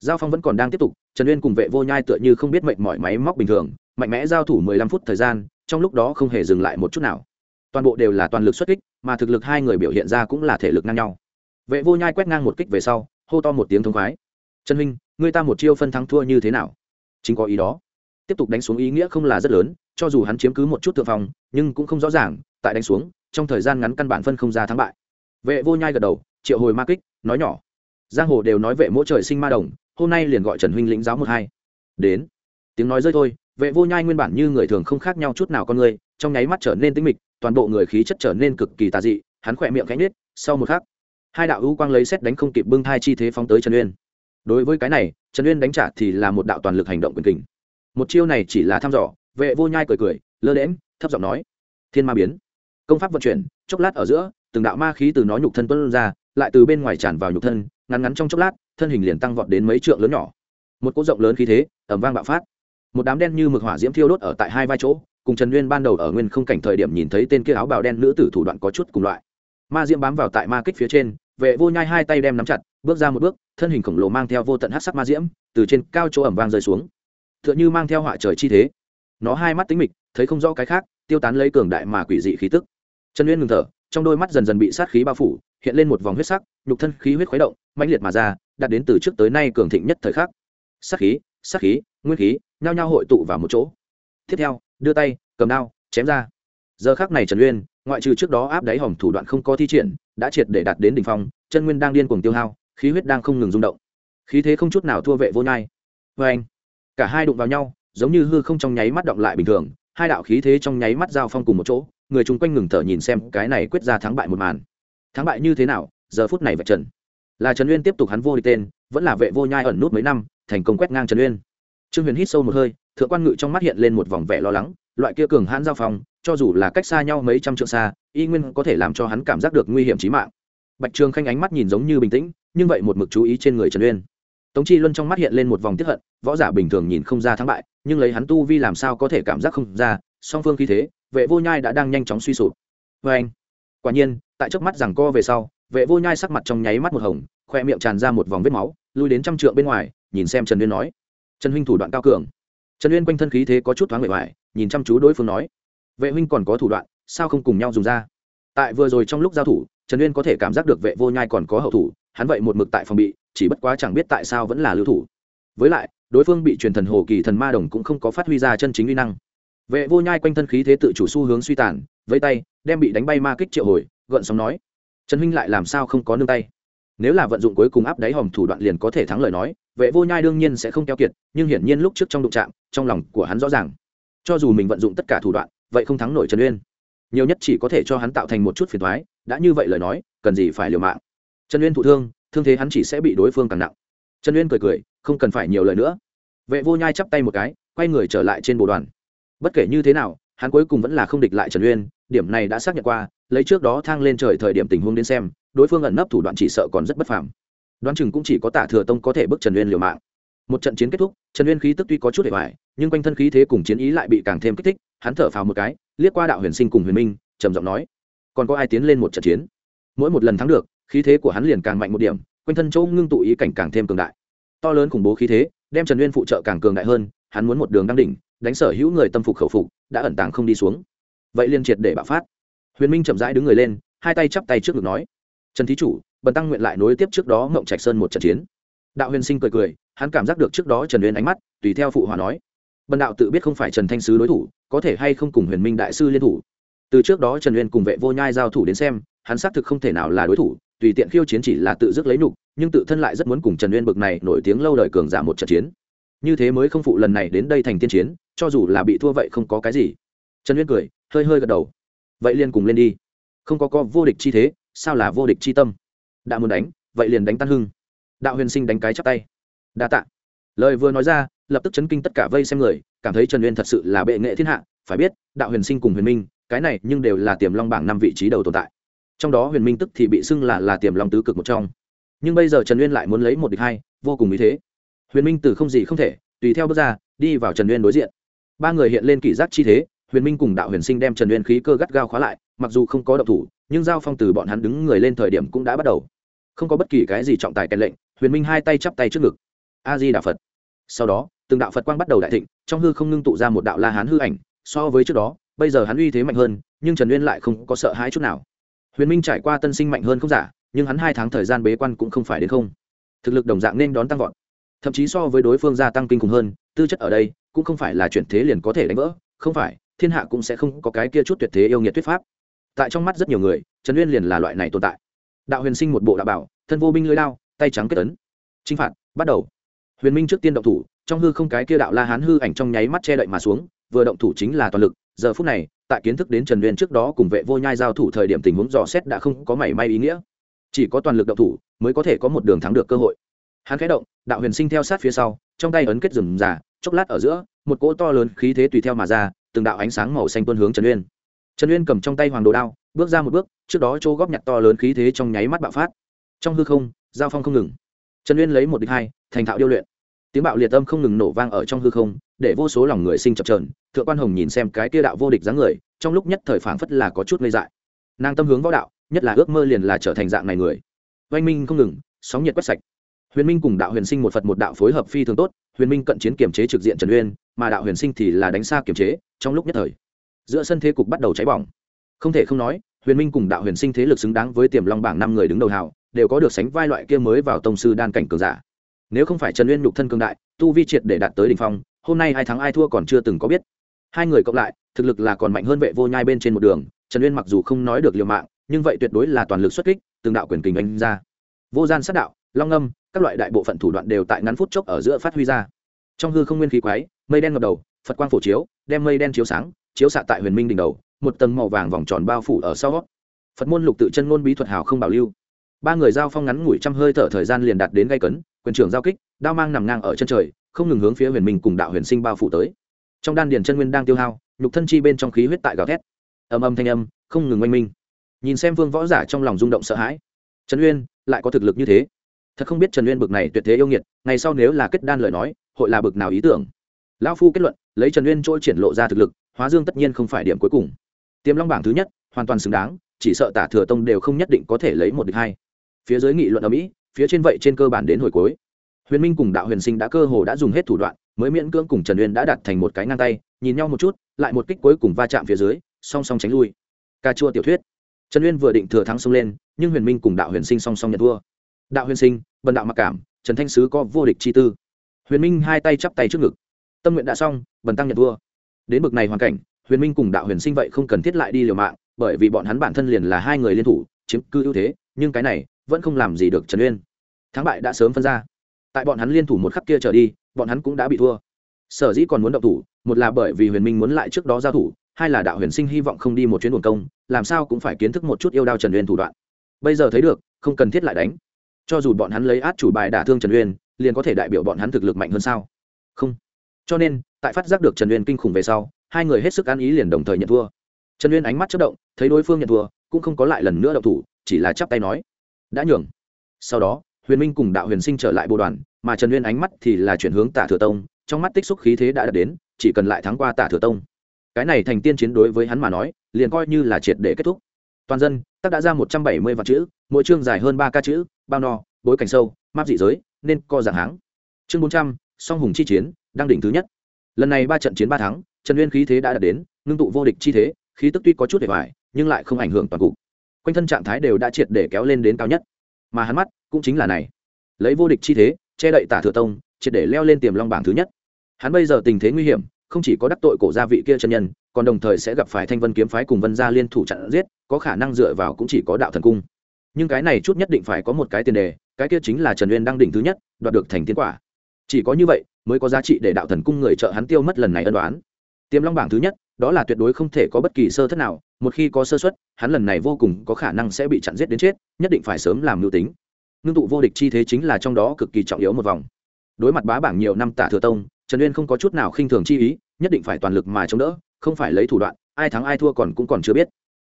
Giao phong vẫn còn đang tiếp tục, trần uyên cùng vệ vô nhai tựa như không biết mệnh mọi máy móc bình thường, mạnh mẽ giao thủ mười lăm phút thời gian, trong lúc đó không hề dừng lại một chút nào. Toàn bộ đều là toàn lực xuất kích, mà thực lực hai người biểu hiện ra cũng là thể lực ngang nhau vệ vô nhai quét ngang một kích về sau, hô to một tiếng thống khoái. Trần huynh, ngươi ta một chiêu phân thắng thua như thế nào? Chính có ý đó. Tiếp tục đánh xuống ý nghĩa không là rất lớn, cho dù hắn chiếm cứ một chút thượng phòng nhưng cũng không rõ ràng, tại đánh xuống, trong thời gian ngắn căn bản phân không ra thắng bại. Vệ vô nhai gật đầu, triệu hồi ma kích, nói nhỏ. Giang hồ đều nói vệ mỗi trời sinh ma đồng, hôm nay liền gọi trần huynh lĩnh giáo một hai. Đến. Tiếng nói rơi thôi, vệ vô nhai nguyên bản như người thường không khác nhau chút nào con người, trong nháy mắt trở nên tĩnh mịch, toàn bộ người khí chất trở nên cực kỳ tà dị, hắn khỏe miệng cánh nết sau một khắc hai đạo hữu quang lấy xét đánh không kịp bưng thai chi thế phóng tới trần uyên. Đối với cái này, trần uyên đánh trả thì là một đạo toàn lực hành động quyền kình. Một chiêu này chỉ là thăm dò, vệ vô nhai cười cười, lơ đễm thấp giọng nói, thiên ma biến. Công pháp vận chuyển, chốc lát ở giữa, từng đạo ma khí từ nó nhục thân tuân ra, lại từ bên ngoài tràn vào nhục thân, ngắn ngắn trong chốc lát, thân hình liền tăng vọt đến mấy trượng lớn nhỏ. Một cỗ rộng lớn khí thế ẩm vang bạo phát. Một đám đen như mực hỏa diễm thiêu đốt ở tại hai vai chỗ, cùng trần nguyên ban đầu ở nguyên không cảnh thời điểm nhìn thấy tên kia áo bào đen nữ tử thủ đoạn có chút cùng loại ma diễm bám vào tại ma kích phía trên, vệ vô nhai hai tay đem nắm chặt, bước ra một bước, thân hình khổng lồ mang theo vô tận hát sắc ma diễm, từ trên cao chỗ ẩm vang rơi xuống. Tựa như mang theo họa trời chi thế. Nó hai mắt tính mịch, thấy không rõ cái khác, tiêu tán lấy cường đại mà quỷ dị khí tức. Trần uyên ngừng thở, trong đôi mắt dần dần bị sát khí bao phủ, hiện lên một vòng huyết sắc, nhục thân khí huyết khuấy động, mãnh liệt mà ra, đạt đến từ trước tới nay cường thịnh nhất thời khắc. Sát khí sát khí, nguyên khí, nhao nhao hội tụ vào một chỗ. Tiếp theo, đưa tay, cầm đao, chém ra. Giờ khắc này trần uyên ngoại trừ trước đó áp đáy hỏng thủ đoạn không có thi triển, đã triệt để đạt đến đỉnh phong, chân nguyên đang điên cuồng tiêu hao, khí huyết đang không ngừng rung động. Khí thế không chút nào thua vệ vô nhai. Vê anh, cả hai đụng vào nhau, giống như hư không trong nháy mắt động lại bình thường, hai đạo khí thế trong nháy mắt giao phong cùng một chỗ, người chung quanh ngừng thở nhìn xem, cái này quyết ra thắng bại một màn. Thắng bại như thế nào, giờ phút này vạch trần. Là trần uyên tiếp tục hắn vô địch tên, vẫn là vệ vô nhai ẩn nút mấy năm, thành công quét ngang trần uyên. Trương huyền hít sâu một hơi, thượng quan ngự trong mắt hiện lên một vòng vẻ lo lắng, loại kia cường hãn giao phong cho dù là cách xa nhau mấy trăm trượng xa, y nguyên có thể làm cho hắn cảm giác được nguy hiểm trí mạng. Bạch trường khanh ánh mắt nhìn giống như bình tĩnh, nhưng vậy một mực chú ý trên người trần uyên. Tống chi luân trong mắt hiện lên một vòng tiếp hận, võ giả bình thường nhìn không ra thắng bại, nhưng lấy hắn tu vi làm sao có thể cảm giác không ra, song phương khí thế, vệ vô nhai đã đang nhanh chóng suy sụp. Vê anh, quả nhiên, tại trước mắt rằng co về sau, vệ vô nhai sắc mặt trong nháy mắt một hồng, khoe miệng tràn ra một vòng vết máu, lui đến trăm trượng bên ngoài, nhìn xem trần uyên nói, trần huynh thủ đoạn cao cường. Trần uyên quanh thân khí thế có chút thoáng bề ngoài, nhìn chăm chú đối phương nói vệ huynh còn có thủ đoạn sao không cùng nhau dùng ra? Tại vừa rồi trong lúc giao thủ trần uyên có thể cảm giác được vệ vô nhai còn có hậu thủ hắn vậy một mực tại phòng bị chỉ bất quá chẳng biết tại sao vẫn là lưu thủ. Với lại đối phương bị truyền thần hồ kỳ thần ma đồng cũng không có phát huy ra chân chính uy năng. Vệ vô nhai quanh thân khí thế tự chủ xu hướng suy tàn với tay đem bị đánh bay ma kích triệu hồi gợn sóng nói trần huynh lại làm sao không có nương tay? Nếu là vận dụng cuối cùng áp đáy hòm thủ đoạn liền có thể thắng lời nói vệ vô nhai đương nhiên sẽ không keo kiệt nhưng hiển nhiên lúc trước trong đụng chạm, trong lòng của hắn rõ ràng. Cho dù mình vận dụng tất cả thủ đoạn vậy không thắng nổi trần uyên. Nhiều nhất chỉ có thể cho hắn tạo thành một chút phiền thoái đã như vậy lời nói, cần gì phải liều mạng. Trần uyên thụ thương thương thế hắn chỉ sẽ bị đối phương càng nặng. Trần uyên cười cười, không cần phải nhiều lời nữa. Vệ vô nhai chắp tay một cái, quay người trở lại trên bộ đoàn. Bất kể như thế nào, hắn cuối cùng vẫn là không địch lại trần uyên, điểm này đã xác nhận qua, lấy trước đó thang lên trời thời điểm tình huống đến xem, đối phương ẩn nấp thủ đoạn chỉ sợ còn rất bất phàm. Đoán chừng cũng chỉ có tả thừa tông có thể bức trần uyên liều mạng. Một trận chiến kết thúc, trần uyên khí tức tuy có chút để hoài nhưng quanh thân khí thế cùng chiến ý lại bị càng thêm kích thích hắn thở phào một cái, liếc qua đạo huyền sinh cùng huyền minh, trầm giọng nói, còn có ai tiến lên một trận chiến? Mỗi một lần thắng được, khí thế của hắn liền càng mạnh một điểm, quanh thân chỗ ngưng tụ ý cảnh càng thêm cường đại. To lớn khủng bố khí thế, đem trần uyên phụ trợ càng cường đại hơn, hắn muốn một đường đăng đỉnh, đánh sở hữu người tâm phục khẩu phục, đã ẩn tàng không đi xuống. Vậy liên triệt để bạo phát. Huyền minh chậm rãi đứng người lên, hai tay chắp tay trước ngực nói, trần thí chủ, bần tăng nguyện lại nối tiếp trước đó mộng trạch sơn một trận chiến. Đạo huyền sinh cười cười, hắn cảm giác được trước đó trần uyên ánh mắt, tùy theo phụ hòa nói bần đạo tự biết không phải trần thanh sứ đối thủ, có thể hay không cùng huyền minh đại sư liên thủ. Từ trước đó trần uyên cùng vệ vô nhai giao thủ đến xem, hắn xác thực không thể nào là đối thủ, tùy tiện khiêu chiến chỉ là tự dứt lấy nhục, nhưng tự thân lại rất muốn cùng trần uyên bực này nổi tiếng lâu đời cường giả một trận chiến. Như thế mới không phụ lần này đến đây thành tiên chiến, cho dù là bị thua vậy không có cái gì. Trần uyên cười, hơi hơi gật đầu. Vậy liền cùng lên đi. Không có co vô địch chi thế, sao là vô địch chi tâm? Đã muốn đánh, vậy liền đánh tan hưng. Đạo huyền sinh đánh cái chắp tay. Đa tạ. Lời vừa nói ra lập tức chấn kinh tất cả vây xem người, cảm thấy trần uyên thật sự là bệ nghệ thiên hạ, phải biết, đạo huyền sinh cùng huyền minh, cái này nhưng đều là tiềm long bảng năm vị trí đầu tồn tại. Trong đó huyền minh tức thì bị xưng là là tiềm long tứ cực một trong. Nhưng bây giờ trần uyên lại muốn lấy một địch hai, vô cùng ý thế. Huyền minh từ không gì không thể, tùy theo bước ra, đi vào trần uyên đối diện. Ba người hiện lên kỷ giác chi thế, huyền minh cùng đạo huyền sinh đem trần uyên khí cơ gắt gao khóa lại, mặc dù không có động thủ, nhưng giao phong từ bọn hắn đứng người lên thời điểm cũng đã bắt đầu. Không có bất kỳ cái gì trọng tài kèn lệnh, huyền minh hai tay chắp tay trước ngực. A di đà phật. Sau đó từng đạo phật quang bắt đầu đại thịnh, trong hư không ngưng tụ ra một đạo la hán hư ảnh, so với trước đó, bây giờ hắn uy thế mạnh hơn, nhưng trần uyên lại không có sợ hãi chút nào. Huyền minh trải qua tân sinh mạnh hơn không giả, nhưng hắn hai tháng thời gian bế quan cũng không phải đến không. Thực lực đồng dạng nên đón tăng vọt. Thậm chí so với đối phương gia tăng kinh khủng hơn, tư chất ở đây cũng không phải là chuyển thế liền có thể đánh vỡ, không phải, thiên hạ cũng sẽ không có cái kia chút tuyệt thế yêu nghiệt thuyết pháp. Tại trong mắt rất nhiều người, trần uyên liền là loại này tồn tại. Đạo huyền sinh một bộ đạo bảo, thân vô binh lưới lao tay trắng kết tấn chinh phạt, bắt đầu. Huyền minh trước tiên động thủ trong hư không cái kia đạo la hán hư ảnh trong nháy mắt che đậy mà xuống, vừa động thủ chính là toàn lực. Giờ phút này, tại kiến thức đến trần uyên trước đó cùng vệ vô nhai giao thủ thời điểm tình huống dò xét đã không có mảy may ý nghĩa. Chỉ có toàn lực động thủ mới có thể có một đường thắng được cơ hội. Hắn khẽ động, đạo huyền sinh theo sát phía sau, trong tay ấn kết rừng già, chốc lát ở giữa, một cỗ to lớn khí thế tùy theo mà ra, từng đạo ánh sáng màu xanh tuôn hướng trần uyên. Trần uyên cầm trong tay hoàng đồ đao, bước ra một bước, trước đó chỗ góp nhặt to lớn khí thế trong nháy mắt bạo phát. Trong hư không, giao phong không ngừng. Trần uyên lấy một địch hai, thành thạo điêu luyện tiếng bạo liệt âm không ngừng nổ vang ở trong hư không, để vô số lòng người sinh chập trờn thượng quan hồng nhìn xem cái tia đạo vô địch dáng người, trong lúc nhất thời phảng phất là có chút ngây dại. Nàng tâm hướng võ đạo, nhất là ước mơ liền là trở thành dạng này người. Oanh minh không ngừng, sóng nhiệt quét sạch. Huyền minh cùng đạo huyền sinh một phật một đạo phối hợp phi thường tốt, huyền minh cận chiến kiểm chế trực diện trần uyên, mà đạo huyền sinh thì là đánh xa kiểm chế, trong lúc nhất thời, giữa sân thế cục bắt đầu cháy bỏng. Không thể không nói, huyền minh cùng đạo huyền sinh thế lực xứng đáng với tiềm long bảng năm người đứng đầu hào, đều có được sánh vai loại kia mới vào tông sư đan cảnh cường giả nếu không phải trần uyên nhục thân cường đại, tu vi triệt để đạt tới đ ỉ n h phong, hôm nay hai thắng ai thua còn chưa từng có biết. Hai người cộng lại, thực lực là còn mạnh hơn vệ vô nhai bên trên một đường, trần uyên mặc dù không nói được liều mạng, nhưng vậy tuyệt đối là toàn lực xuất kích, từng đạo quyền kình đánh ra. Vô gian sát đạo, long âm, các loại đại bộ phận thủ đoạn đều tại ngắn phút chốc ở giữa phát huy ra. Trong hư không nguyên khí quái, mây đen ngập đầu, phật quang phổ chiếu, đem mây đen chiếu sáng, chiếu xạ tại huyền minh đỉnh đầu, một tầng màu vàng vòng tròn bao phủ ở sau. Phật môn lục tự chân ngôn bí thuật hào không bảo lưu. Ba người giao phong ngắn ngủi trăm hơi thở thời gian liền đạt đến gây cấn quyền trưởng giao kích, đao mang nằm ngang ở chân trời, không ngừng hướng phía huyền minh cùng đạo huyền sinh bao phủ tới. Trong đan điền chân nguyên đang tiêu hao, nhục thân chi bên trong khí huyết tại gào thét. Âm âm thanh âm, không ngừng oanh minh. Nhìn xem vương võ giả trong lòng rung động sợ hãi. Trần uyên, lại có thực lực như thế? Thật không biết trần uyên bực này tuyệt thế yêu nghiệt, ngày sau nếu là kết đan lời nói, hội là bực nào ý tưởng? Lão phu kết luận, lấy trần uyên trôi triển lộ ra thực lực, hóa dương tất nhiên không phải điểm cuối cùng. Tiềm long bảng thứ nhất, hoàn toàn xứng đáng, chỉ sợ tả thừa tông đều không nhất định có thể lấy một địch hai. Phía dưới nghị luận ở mỹ phía trên vậy trên cơ bản đến hồi cuối. Huyền minh cùng đạo huyền sinh đã cơ hồ đã dùng hết thủ đoạn, mới miễn cưỡng cùng trần uyên đã đặt thành một cái ngang tay, nhìn nhau một chút, lại một kích cuối cùng va chạm phía dưới, song song tránh lui. Ca chua tiểu thuyết. Trần uyên vừa định thừa thắng xông lên, nhưng huyền minh cùng đạo huyền sinh song song nhận thua. Đạo huyền sinh, bần đạo mặc cảm, trần thanh sứ có vô địch chi tư. Huyền minh hai tay chắp tay trước ngực. Tâm nguyện đã xong, bần tăng nhận thua. Đến bực này hoàn cảnh, huyền minh cùng đạo huyền sinh vậy không cần thiết lại đi liều mạng, bởi vì bọn hắn bản thân liền là hai người liên thủ, chiếm cư ưu thế, nhưng cái này vẫn không làm gì được trần uyên. Thắng bại đã sớm phân ra. Tại bọn hắn liên thủ một khắc kia trở đi, bọn hắn cũng đã bị thua. Sở dĩ còn muốn động thủ, một là bởi vì huyền minh muốn lại trước đó giao thủ, hai là đạo huyền sinh hy vọng không đi một chuyến buồn công, làm sao cũng phải kiến thức một chút yêu đao trần uyên thủ đoạn. Bây giờ thấy được, không cần thiết lại đánh. Cho dù bọn hắn lấy át chủ bài đả thương trần uyên, liền có thể đại biểu bọn hắn thực lực mạnh hơn sao? Không. Cho nên, tại phát giác được trần uyên kinh khủng về sau, hai người hết sức ăn ý liền đồng thời nhận thua. Trần uyên ánh mắt chất động, thấy đối phương nhận thua, cũng không có lại lần nữa động thủ, chỉ là chắp tay nói đã nhường. Sau đó, huyền minh cùng đạo huyền sinh trở lại bộ đoàn, mà trần uyên ánh mắt thì là chuyển hướng tả thừa tông, trong mắt tích xúc khí thế đã đạt đến, chỉ cần lại thắng qua tả thừa tông. Cái này thành tiên chiến đối với hắn mà nói, liền coi như là triệt để kết thúc. Toàn dân tác đã ra một trăm bảy mươi vạn chữ, mỗi chương dài hơn ba ca chữ, bao no, bối cảnh sâu, map dị giới, nên co dạng háng. Chương bốn trăm, song hùng chi chiến, đang đỉnh thứ nhất. Lần này ba trận chiến ba thắng, trần uyên khí thế đã đạt đến, ngưng tụ vô địch chi thế, khí tức tuy có chút để hoài, nhưng lại không ảnh hưởng toàn cục quanh thân trạng thái đều đã triệt để kéo lên đến cao nhất. Mà hắn mắt cũng chính là này. Lấy vô địch chi thế, che đậy tả thừa tông, triệt để leo lên tiềm long bảng thứ nhất. Hắn bây giờ tình thế nguy hiểm, không chỉ có đắc tội cổ gia vị kia chân nhân, còn đồng thời sẽ gặp phải thanh vân kiếm phái cùng vân gia liên thủ chặn giết, có khả năng dựa vào cũng chỉ có đạo thần cung. Nhưng cái này chút nhất định phải có một cái tiền đề, cái kia chính là trần uyên đang đỉnh thứ nhất, đoạt được thành tiến quả. Chỉ có như vậy, mới có giá trị để đạo thần cung người trợ hắn tiêu mất lần này ân đoán. Tiềm long bảng thứ nhất đó là tuyệt đối không thể có bất kỳ sơ thất nào, một khi có sơ xuất hắn lần này vô cùng có khả năng sẽ bị chặn giết đến chết, nhất định phải sớm làm mưu tính. Ngưng tụ vô địch chi thế chính là trong đó cực kỳ trọng yếu một vòng. Đối mặt bá bảng nhiều năm tả thừa tông, trần uyên không có chút nào khinh thường chi ý, nhất định phải toàn lực mà chống đỡ, không phải lấy thủ đoạn, ai thắng ai thua còn cũng còn chưa biết.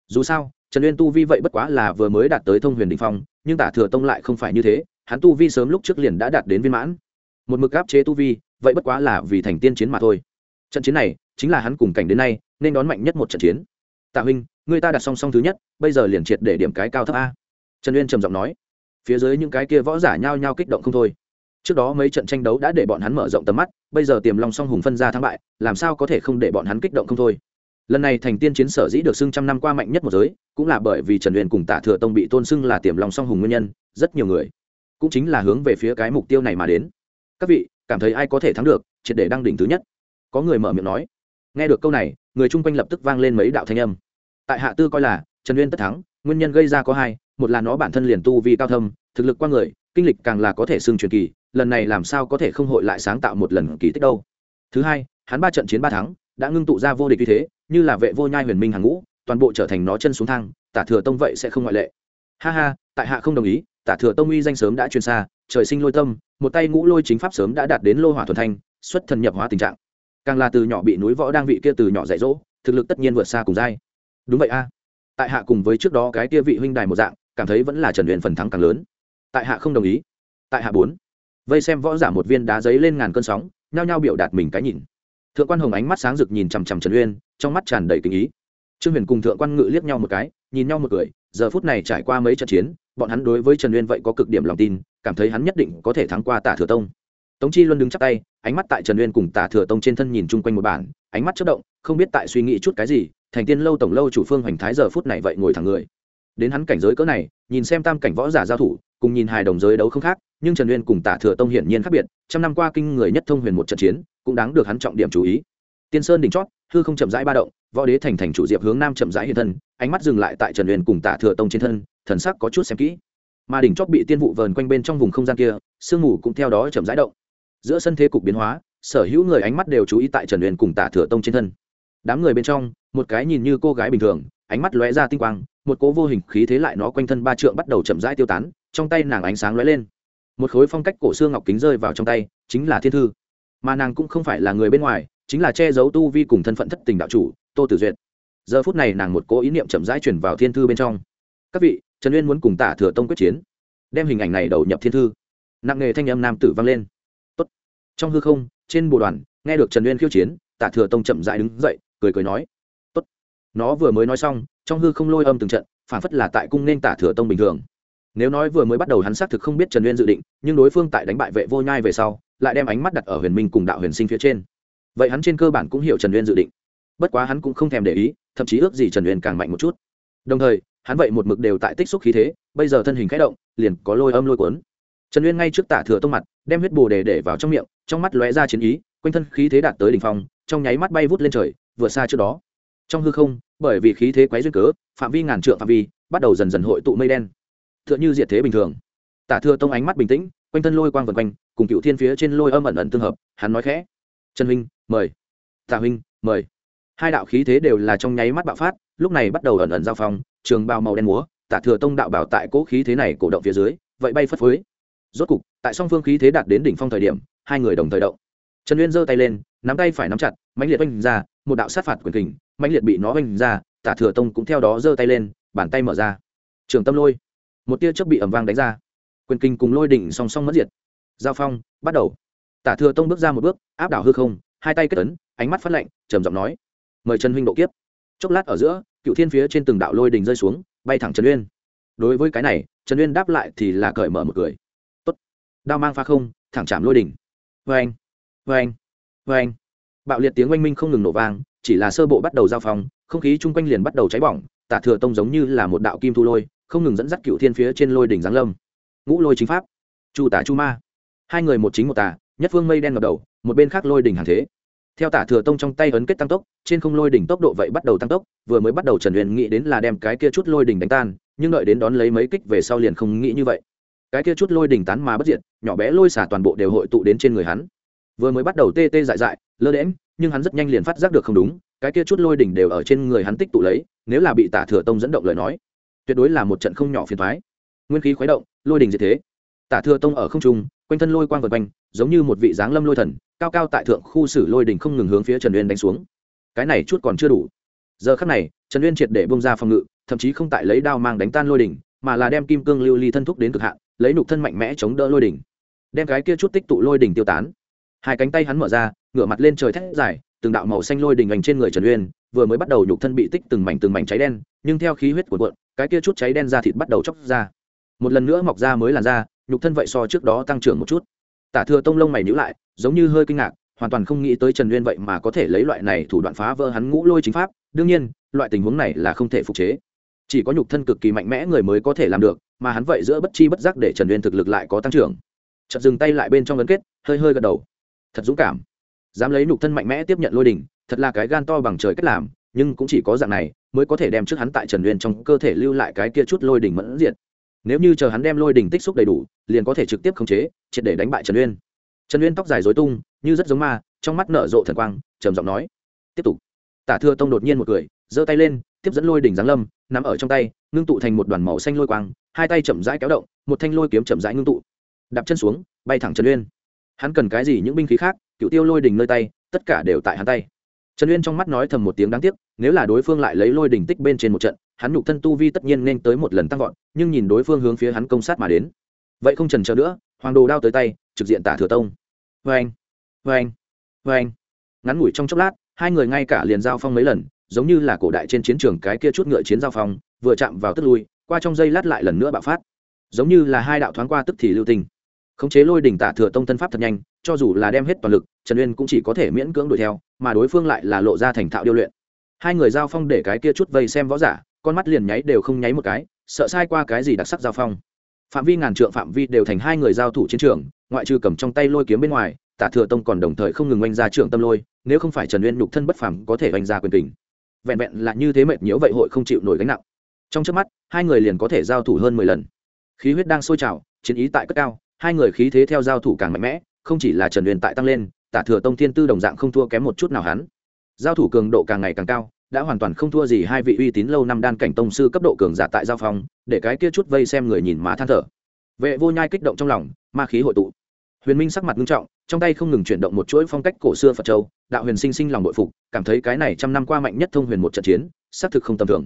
Dù sao, trần uyên tu vi vậy bất quá là vừa mới đạt tới thông huyền đình phong, nhưng tả thừa tông lại không phải như thế, hắn tu vi sớm lúc trước liền đã đạt đến viên mãn. Một mực áp chế tu vi, vậy bất quá là vì thành tiên chiến mà thôi. Trận chiến này chính là hắn cùng cảnh đến nay, nên đón mạnh nhất một trận chiến. Tạ huynh người ta đặt song song thứ nhất, bây giờ liền triệt để điểm cái cao thấp a. Trần uyên trầm giọng nói. Phía dưới những cái kia võ giả nhao nhao kích động không thôi. Trước đó mấy trận tranh đấu đã để bọn hắn mở rộng tầm mắt, bây giờ tiềm long song hùng phân ra thắng bại, làm sao có thể không để bọn hắn kích động không thôi. Lần này thành tiên chiến sở dĩ được xưng trăm năm qua mạnh nhất một giới, cũng là bởi vì trần uyên cùng tả thừa tông bị tôn xưng là tiềm long song hùng nguyên nhân, rất nhiều người cũng chính là hướng về phía cái mục tiêu này mà đến. Các vị, cảm thấy ai có thể thắng được, triệt để đăng đỉnh thứ nhất. Có người mở miệng nói nghe được câu này, người chung quanh lập tức vang lên mấy đạo thanh âm. Tại hạ tư coi là, trần uyên tất thắng, nguyên nhân gây ra có hai, một là nó bản thân liền tu vi cao thâm, thực lực qua người, kinh lịch càng là có thể xưng truyền kỳ, lần này làm sao có thể không hội lại sáng tạo một lần kỳ tích đâu. Thứ hai, hắn ba trận chiến ba thắng, đã ngưng tụ ra vô địch như thế, như là vệ vô nhai huyền minh hàng ngũ, toàn bộ trở thành nó chân xuống thang, tả thừa tông vậy sẽ không ngoại lệ. Ha ha, tại hạ không đồng ý, tả thừa tông uy danh sớm đã truyền xa, trời sinh lôi tâm, một tay ngũ lôi chính pháp sớm đã đạt đến lô hỏa thuần thanh, xuất thần nhập hóa tình trạng càng là từ nhỏ bị núi võ đang vị kia từ nhỏ dạy dỗ, thực lực tất nhiên vượt xa cùng giai. Đúng vậy a. Tại hạ cùng với trước đó cái kia vị huynh đài một dạng, cảm thấy vẫn là trần huyền phần thắng càng lớn. Tại hạ không đồng ý. Tại hạ bốn. Vây xem võ giả một viên đá giấy lên ngàn cơn sóng, nhao nhao biểu đạt mình cái nhìn. Thượng quan hồng ánh mắt sáng rực nhìn chằm chằm trần uyên trong mắt tràn đầy kinh ý. Trương huyền cùng thượng quan ngự liếc nhau một cái, nhìn nhau một cười, giờ phút này trải qua mấy trận chiến, bọn hắn đối với trần uyên vậy có cực điểm lòng tin, cảm thấy hắn nhất định có thể thắng qua tả thừa tông. Tống chi luân đứng chắp tay ánh mắt tại trần uyên cùng tả thừa tông trên thân nhìn chung quanh một bản, ánh mắt chất động, không biết tại suy nghĩ chút cái gì, thành tiên lâu tổng lâu chủ phương hoành thái giờ phút này vậy ngồi thẳng người. Đến hắn cảnh giới cỡ này, nhìn xem tam cảnh võ giả giao thủ, cùng nhìn hài đồng giới đấu không khác, nhưng trần uyên cùng tả thừa tông hiển nhiên khác biệt, trăm năm qua kinh người nhất thông huyền một trận chiến, cũng đáng được hắn trọng điểm chú ý. Tiên sơn đỉnh chót, hư không chậm rãi ba động, võ đế thành thành chủ diệp hướng nam chậm rãi hiện thân, ánh mắt dừng lại tại trần uyên cùng tả thừa tông trên thân, thần sắc có chút xem kỹ. Mà đỉnh chót bị tiên vụ vờn quanh bên trong vùng không gian kia, sương mù cũng theo đó chậm rãi động giữa sân thế cục biến hóa, sở hữu người ánh mắt đều chú ý tại trần uyên cùng tả thừa tông trên thân. Đám người bên trong, một cái nhìn như cô gái bình thường, ánh mắt lóe ra tinh quang, một cố vô hình khí thế lại nó quanh thân ba trượng bắt đầu chậm rãi tiêu tán, trong tay nàng ánh sáng lóe lên. Một khối phong cách cổ xương ngọc kính rơi vào trong tay, chính là thiên thư. Mà nàng cũng không phải là người bên ngoài, chính là che giấu tu vi cùng thân phận thất tình đạo chủ, tô tử duyệt. Giờ phút này nàng một cố ý niệm chậm rãi chuyển vào thiên thư bên trong. Các vị, trần uyên muốn cùng tả thừa tông quyết chiến. Đem hình ảnh này đầu nhập thiên thư. Nặng nghề thanh âm nam tử vang lên trong hư không, trên bộ đoàn, nghe được trần uyên khiêu chiến tả thừa tông chậm rãi đứng dậy, cười cười nói, Tốt. nó vừa mới nói xong, trong hư không lôi âm từng trận, phản phất là tại cung nên tả thừa tông bình thường. Nếu nói vừa mới bắt đầu hắn xác thực không biết trần uyên dự định, nhưng đối phương tại đánh bại vệ vô nhai về sau, lại đem ánh mắt đặt ở huyền minh cùng đạo huyền sinh phía trên. Vậy hắn trên cơ bản cũng hiểu trần uyên dự định. Bất quá hắn cũng không thèm để ý, thậm chí ước gì trần uyên càng mạnh một chút. Đồng thời, hắn vậy một mực đều tại tích xúc khí thế, bây giờ thân hình khẽ động, liền có lôi âm lôi cuốn. Trần uyên ngay trước tả thừa tông mặt đem huyết bồ đề để vào trong miệng, trong mắt lóe ra chiến ý, quanh thân khí thế đạt tới đỉnh phong, trong nháy mắt bay vút lên trời, vượt xa trước đó. Trong hư không, bởi vì khí thế quấy duyên cớ, phạm vi ngàn trượng phạm vi, bắt đầu dần dần hội tụ mây đen. T h ư ợ n h ư diệt thế bình thường. Tả thừa tông ánh mắt bình tĩnh, quanh thân lôi quang vần quanh, cùng cựu thiên phía trên lôi âm ẩn ẩn tương hợp, hắn nói khẽ. Trần huynh, mời. Tả huynh, mời. Hai đạo khí thế đều là trong nháy mắt bạo phát, lúc này bắt đầu ẩn ẩn giao phong, trường bao màu đen múa, tả thừa tông đạo bảo tại cỗ khí thế này cổ động phía dưới, vậy bay phất phới rốt cục, tại song phương khí thế đạt đến đỉnh phong thời điểm, hai người đồng thời động. Trần uyên giơ tay lên, nắm tay phải nắm chặt, mãnh liệt oanh ra, một đạo sát phạt quyền kình, mãnh liệt bị nó oanh ra, tả thừa tông cũng theo đó giơ tay lên, bàn tay mở ra. Trường tâm lôi. Một tia chớp bị ẩm vang đánh ra. Quyền kình cùng lôi đỉnh song song mất diệt. Giao phong, bắt đầu. Tả thừa tông bước ra một bước, áp đảo hư không, hai tay kết ấn, ánh mắt phát lạnh, trầm giọng nói, mời trần huynh độ kiếp. Chốc lát ở giữa, cựu thiên phía trên từng đạo lôi đỉnh rơi xuống, bay thẳng trần uyên. Đối với cái này, trần uyên đáp lại thì là cởi mở một cười đao mang pha không, thẳng chạm lôi đỉnh. Vê anh vê anh vê anh bạo liệt tiếng oanh minh không ngừng nổ vang, chỉ là sơ bộ bắt đầu giao phong, không khí chung quanh liền bắt đầu cháy bỏng, tả thừa tông giống như là một đạo kim thu lôi, không ngừng dẫn dắt cựu thiên phía trên lôi đỉnh giáng lâm. Ngũ lôi chính pháp. Chu tả chu ma. Hai người một chính một tả, nhất phương mây đen ngập đầu, một bên khác lôi đỉnh hàng thế. Theo tả thừa tông trong tay ấn kết tăng tốc, trên không lôi đỉnh tốc độ vậy bắt đầu tăng tốc, vừa mới bắt đầu trần huyền nghĩ đến là đem cái kia chút lôi đỉnh đánh tan, nhưng đợi đến đón lấy mấy kích về sau liền không nghĩ như vậy cái kia chút lôi đỉnh tán mà bất diệt, nhỏ bé lôi xả toàn bộ đều hội tụ đến trên người hắn. Vừa mới bắt đầu tê tê dại dại, lơ đễm nhưng hắn rất nhanh liền phát giác được không đúng, cái kia chút lôi đỉnh đều ở trên người hắn tích tụ lấy, nếu là bị tả thừa tông dẫn động lời nói, tuyệt đối là một trận không nhỏ phiền thoái nguyên khí khuấy động, lôi đỉnh như thế. Tả thừa tông ở không trung, quanh thân lôi quang vật quanh, giống như một vị dáng lâm lôi thần, cao cao tại thượng khu xử lôi đỉnh không ngừng hướng phía trần uyên đánh xuống. Cái này chút còn chưa đủ. Giờ khắc này, trần uyên triệt để bông ra phòng ngự, thậm chí không tại lấy đao mang đánh tan lôi đỉnh, mà là đem kim cương lưu ly thân thúc đến cực hạn lấy nục thân mạnh mẽ chống đỡ lôi đỉnh, đem cái kia chút tích tụ lôi đỉnh tiêu tán. Hai cánh tay hắn mở ra, ngửa mặt lên trời thét dài, từng đạo màu xanh lôi đỉnh ảnh trên người trần uyên, vừa mới bắt đầu nhục thân bị tích từng mảnh từng mảnh cháy đen, nhưng theo khí huyết của cuộn, cái kia chút cháy đen ra thịt bắt đầu chóc ra. Một lần nữa mọc ra mới làn da, nhục thân vậy so trước đó tăng trưởng một chút. Tả thừa tông lông mày nhữ lại, giống như hơi kinh ngạc, hoàn toàn không nghĩ tới trần uyên vậy mà có thể lấy loại này thủ đoạn phá vỡ hắn ngũ lôi chính pháp, đương nhiên, loại tình huống này là không thể phục chế chỉ có nhục thân cực kỳ mạnh mẽ người mới có thể làm được, mà hắn vậy giữa bất chi bất giác để trần uyên thực lực lại có tăng trưởng. Chật dừng tay lại bên trong ấn kết, hơi hơi gật đầu. Thật dũng cảm. Dám lấy nhục thân mạnh mẽ tiếp nhận lôi đỉnh thật là cái gan to bằng trời cách làm, nhưng cũng chỉ có dạng này mới có thể đem trước hắn tại trần uyên trong cơ thể lưu lại cái kia chút lôi đỉnh mẫn diện nếu như chờ hắn đem lôi đỉnh tích xúc đầy đủ, liền có thể trực tiếp khống chế, triệt để đánh bại trần uyên. Trần uyên tóc dài dối tung, như rất giống ma, trong mắt nở rộ thần quang, trầm giọng nói, tiếp tục. Tả thưa tông đột nhiên một cười, giơ tay lên tiếp dẫn lôi đỉnh giáng lâm nằm ở trong tay, ngưng tụ thành một đoàn màu xanh lôi quang, hai tay chậm rãi kéo động, một thanh lôi kiếm chậm rãi ngưng tụ. Đạp chân xuống, bay thẳng trần uyên. Hắn cần cái gì những binh khí khác, cựu tiêu lôi đỉnh nơi tay, tất cả đều tại hắn tay. Trần uyên trong mắt nói thầm một tiếng đáng tiếc, nếu là đối phương lại lấy lôi đỉnh tích bên trên một trận, hắn nhục thân tu vi tất nhiên nên tới một lần tăng vọt, nhưng nhìn đối phương hướng phía hắn công sát mà đến. Vậy không trần chờ nữa, hoàng đồ đao tới tay, trực diện tả thừa tông. Vê anh vê anh vê anh ngắn ngủi trong chốc lát, hai người ngay cả liền giao phong mấy lần giống như là cổ đại trên chiến trường cái kia chút ngựa chiến giao phong, vừa chạm vào tức lui, qua trong giây lát lại lần nữa bạo phát. Giống như là hai đạo thoáng qua tức thì lưu tình. Khống chế lôi đỉnh tả thừa tông thân pháp thật nhanh, cho dù là đem hết toàn lực, trần uyên cũng chỉ có thể miễn cưỡng đuổi theo, mà đối phương lại là lộ ra thành thạo điêu luyện. Hai người giao phong để cái kia chút vây xem võ giả, con mắt liền nháy đều không nháy một cái, sợ sai qua cái gì đặc sắc giao phong. Phạm vi ngàn trượng phạm vi đều thành hai người giao thủ chiến trường, ngoại trừ cầm trong tay lôi kiếm bên ngoài, tả thừa tông còn đồng thời không ngừng oanh ra trưởng tâm lôi, nếu không phải trần uyên nhục thân bất phàm có thể oanh ra quyền tình vẹn vẹn là như thế mệt nhiễu vậy hội không chịu nổi gánh nặng. Trong trước mắt, hai người liền có thể giao thủ hơn mười lần. Khí huyết đang sôi trào, chiến ý tại cất cao, hai người khí thế theo giao thủ càng mạnh mẽ, không chỉ là trần huyền tại tăng lên, tả thừa tông thiên tư đồng dạng không thua kém một chút nào hắn. Giao thủ cường độ càng ngày càng cao, đã hoàn toàn không thua gì hai vị uy tín lâu năm đan cảnh tông sư cấp độ cường giả tại giao phong, để cái kia chút vây xem người nhìn má than thở. Vệ vô nhai kích động trong lòng, ma khí hội tụ huyền minh sắc mặt nghiêm trọng, trong tay không ngừng chuyển động một chuỗi phong cách cổ xưa phật châu, đạo huyền sinh sinh lòng bội phục, cảm thấy cái này trăm năm qua mạnh nhất thông huyền một trận chiến, xác thực không tầm thường.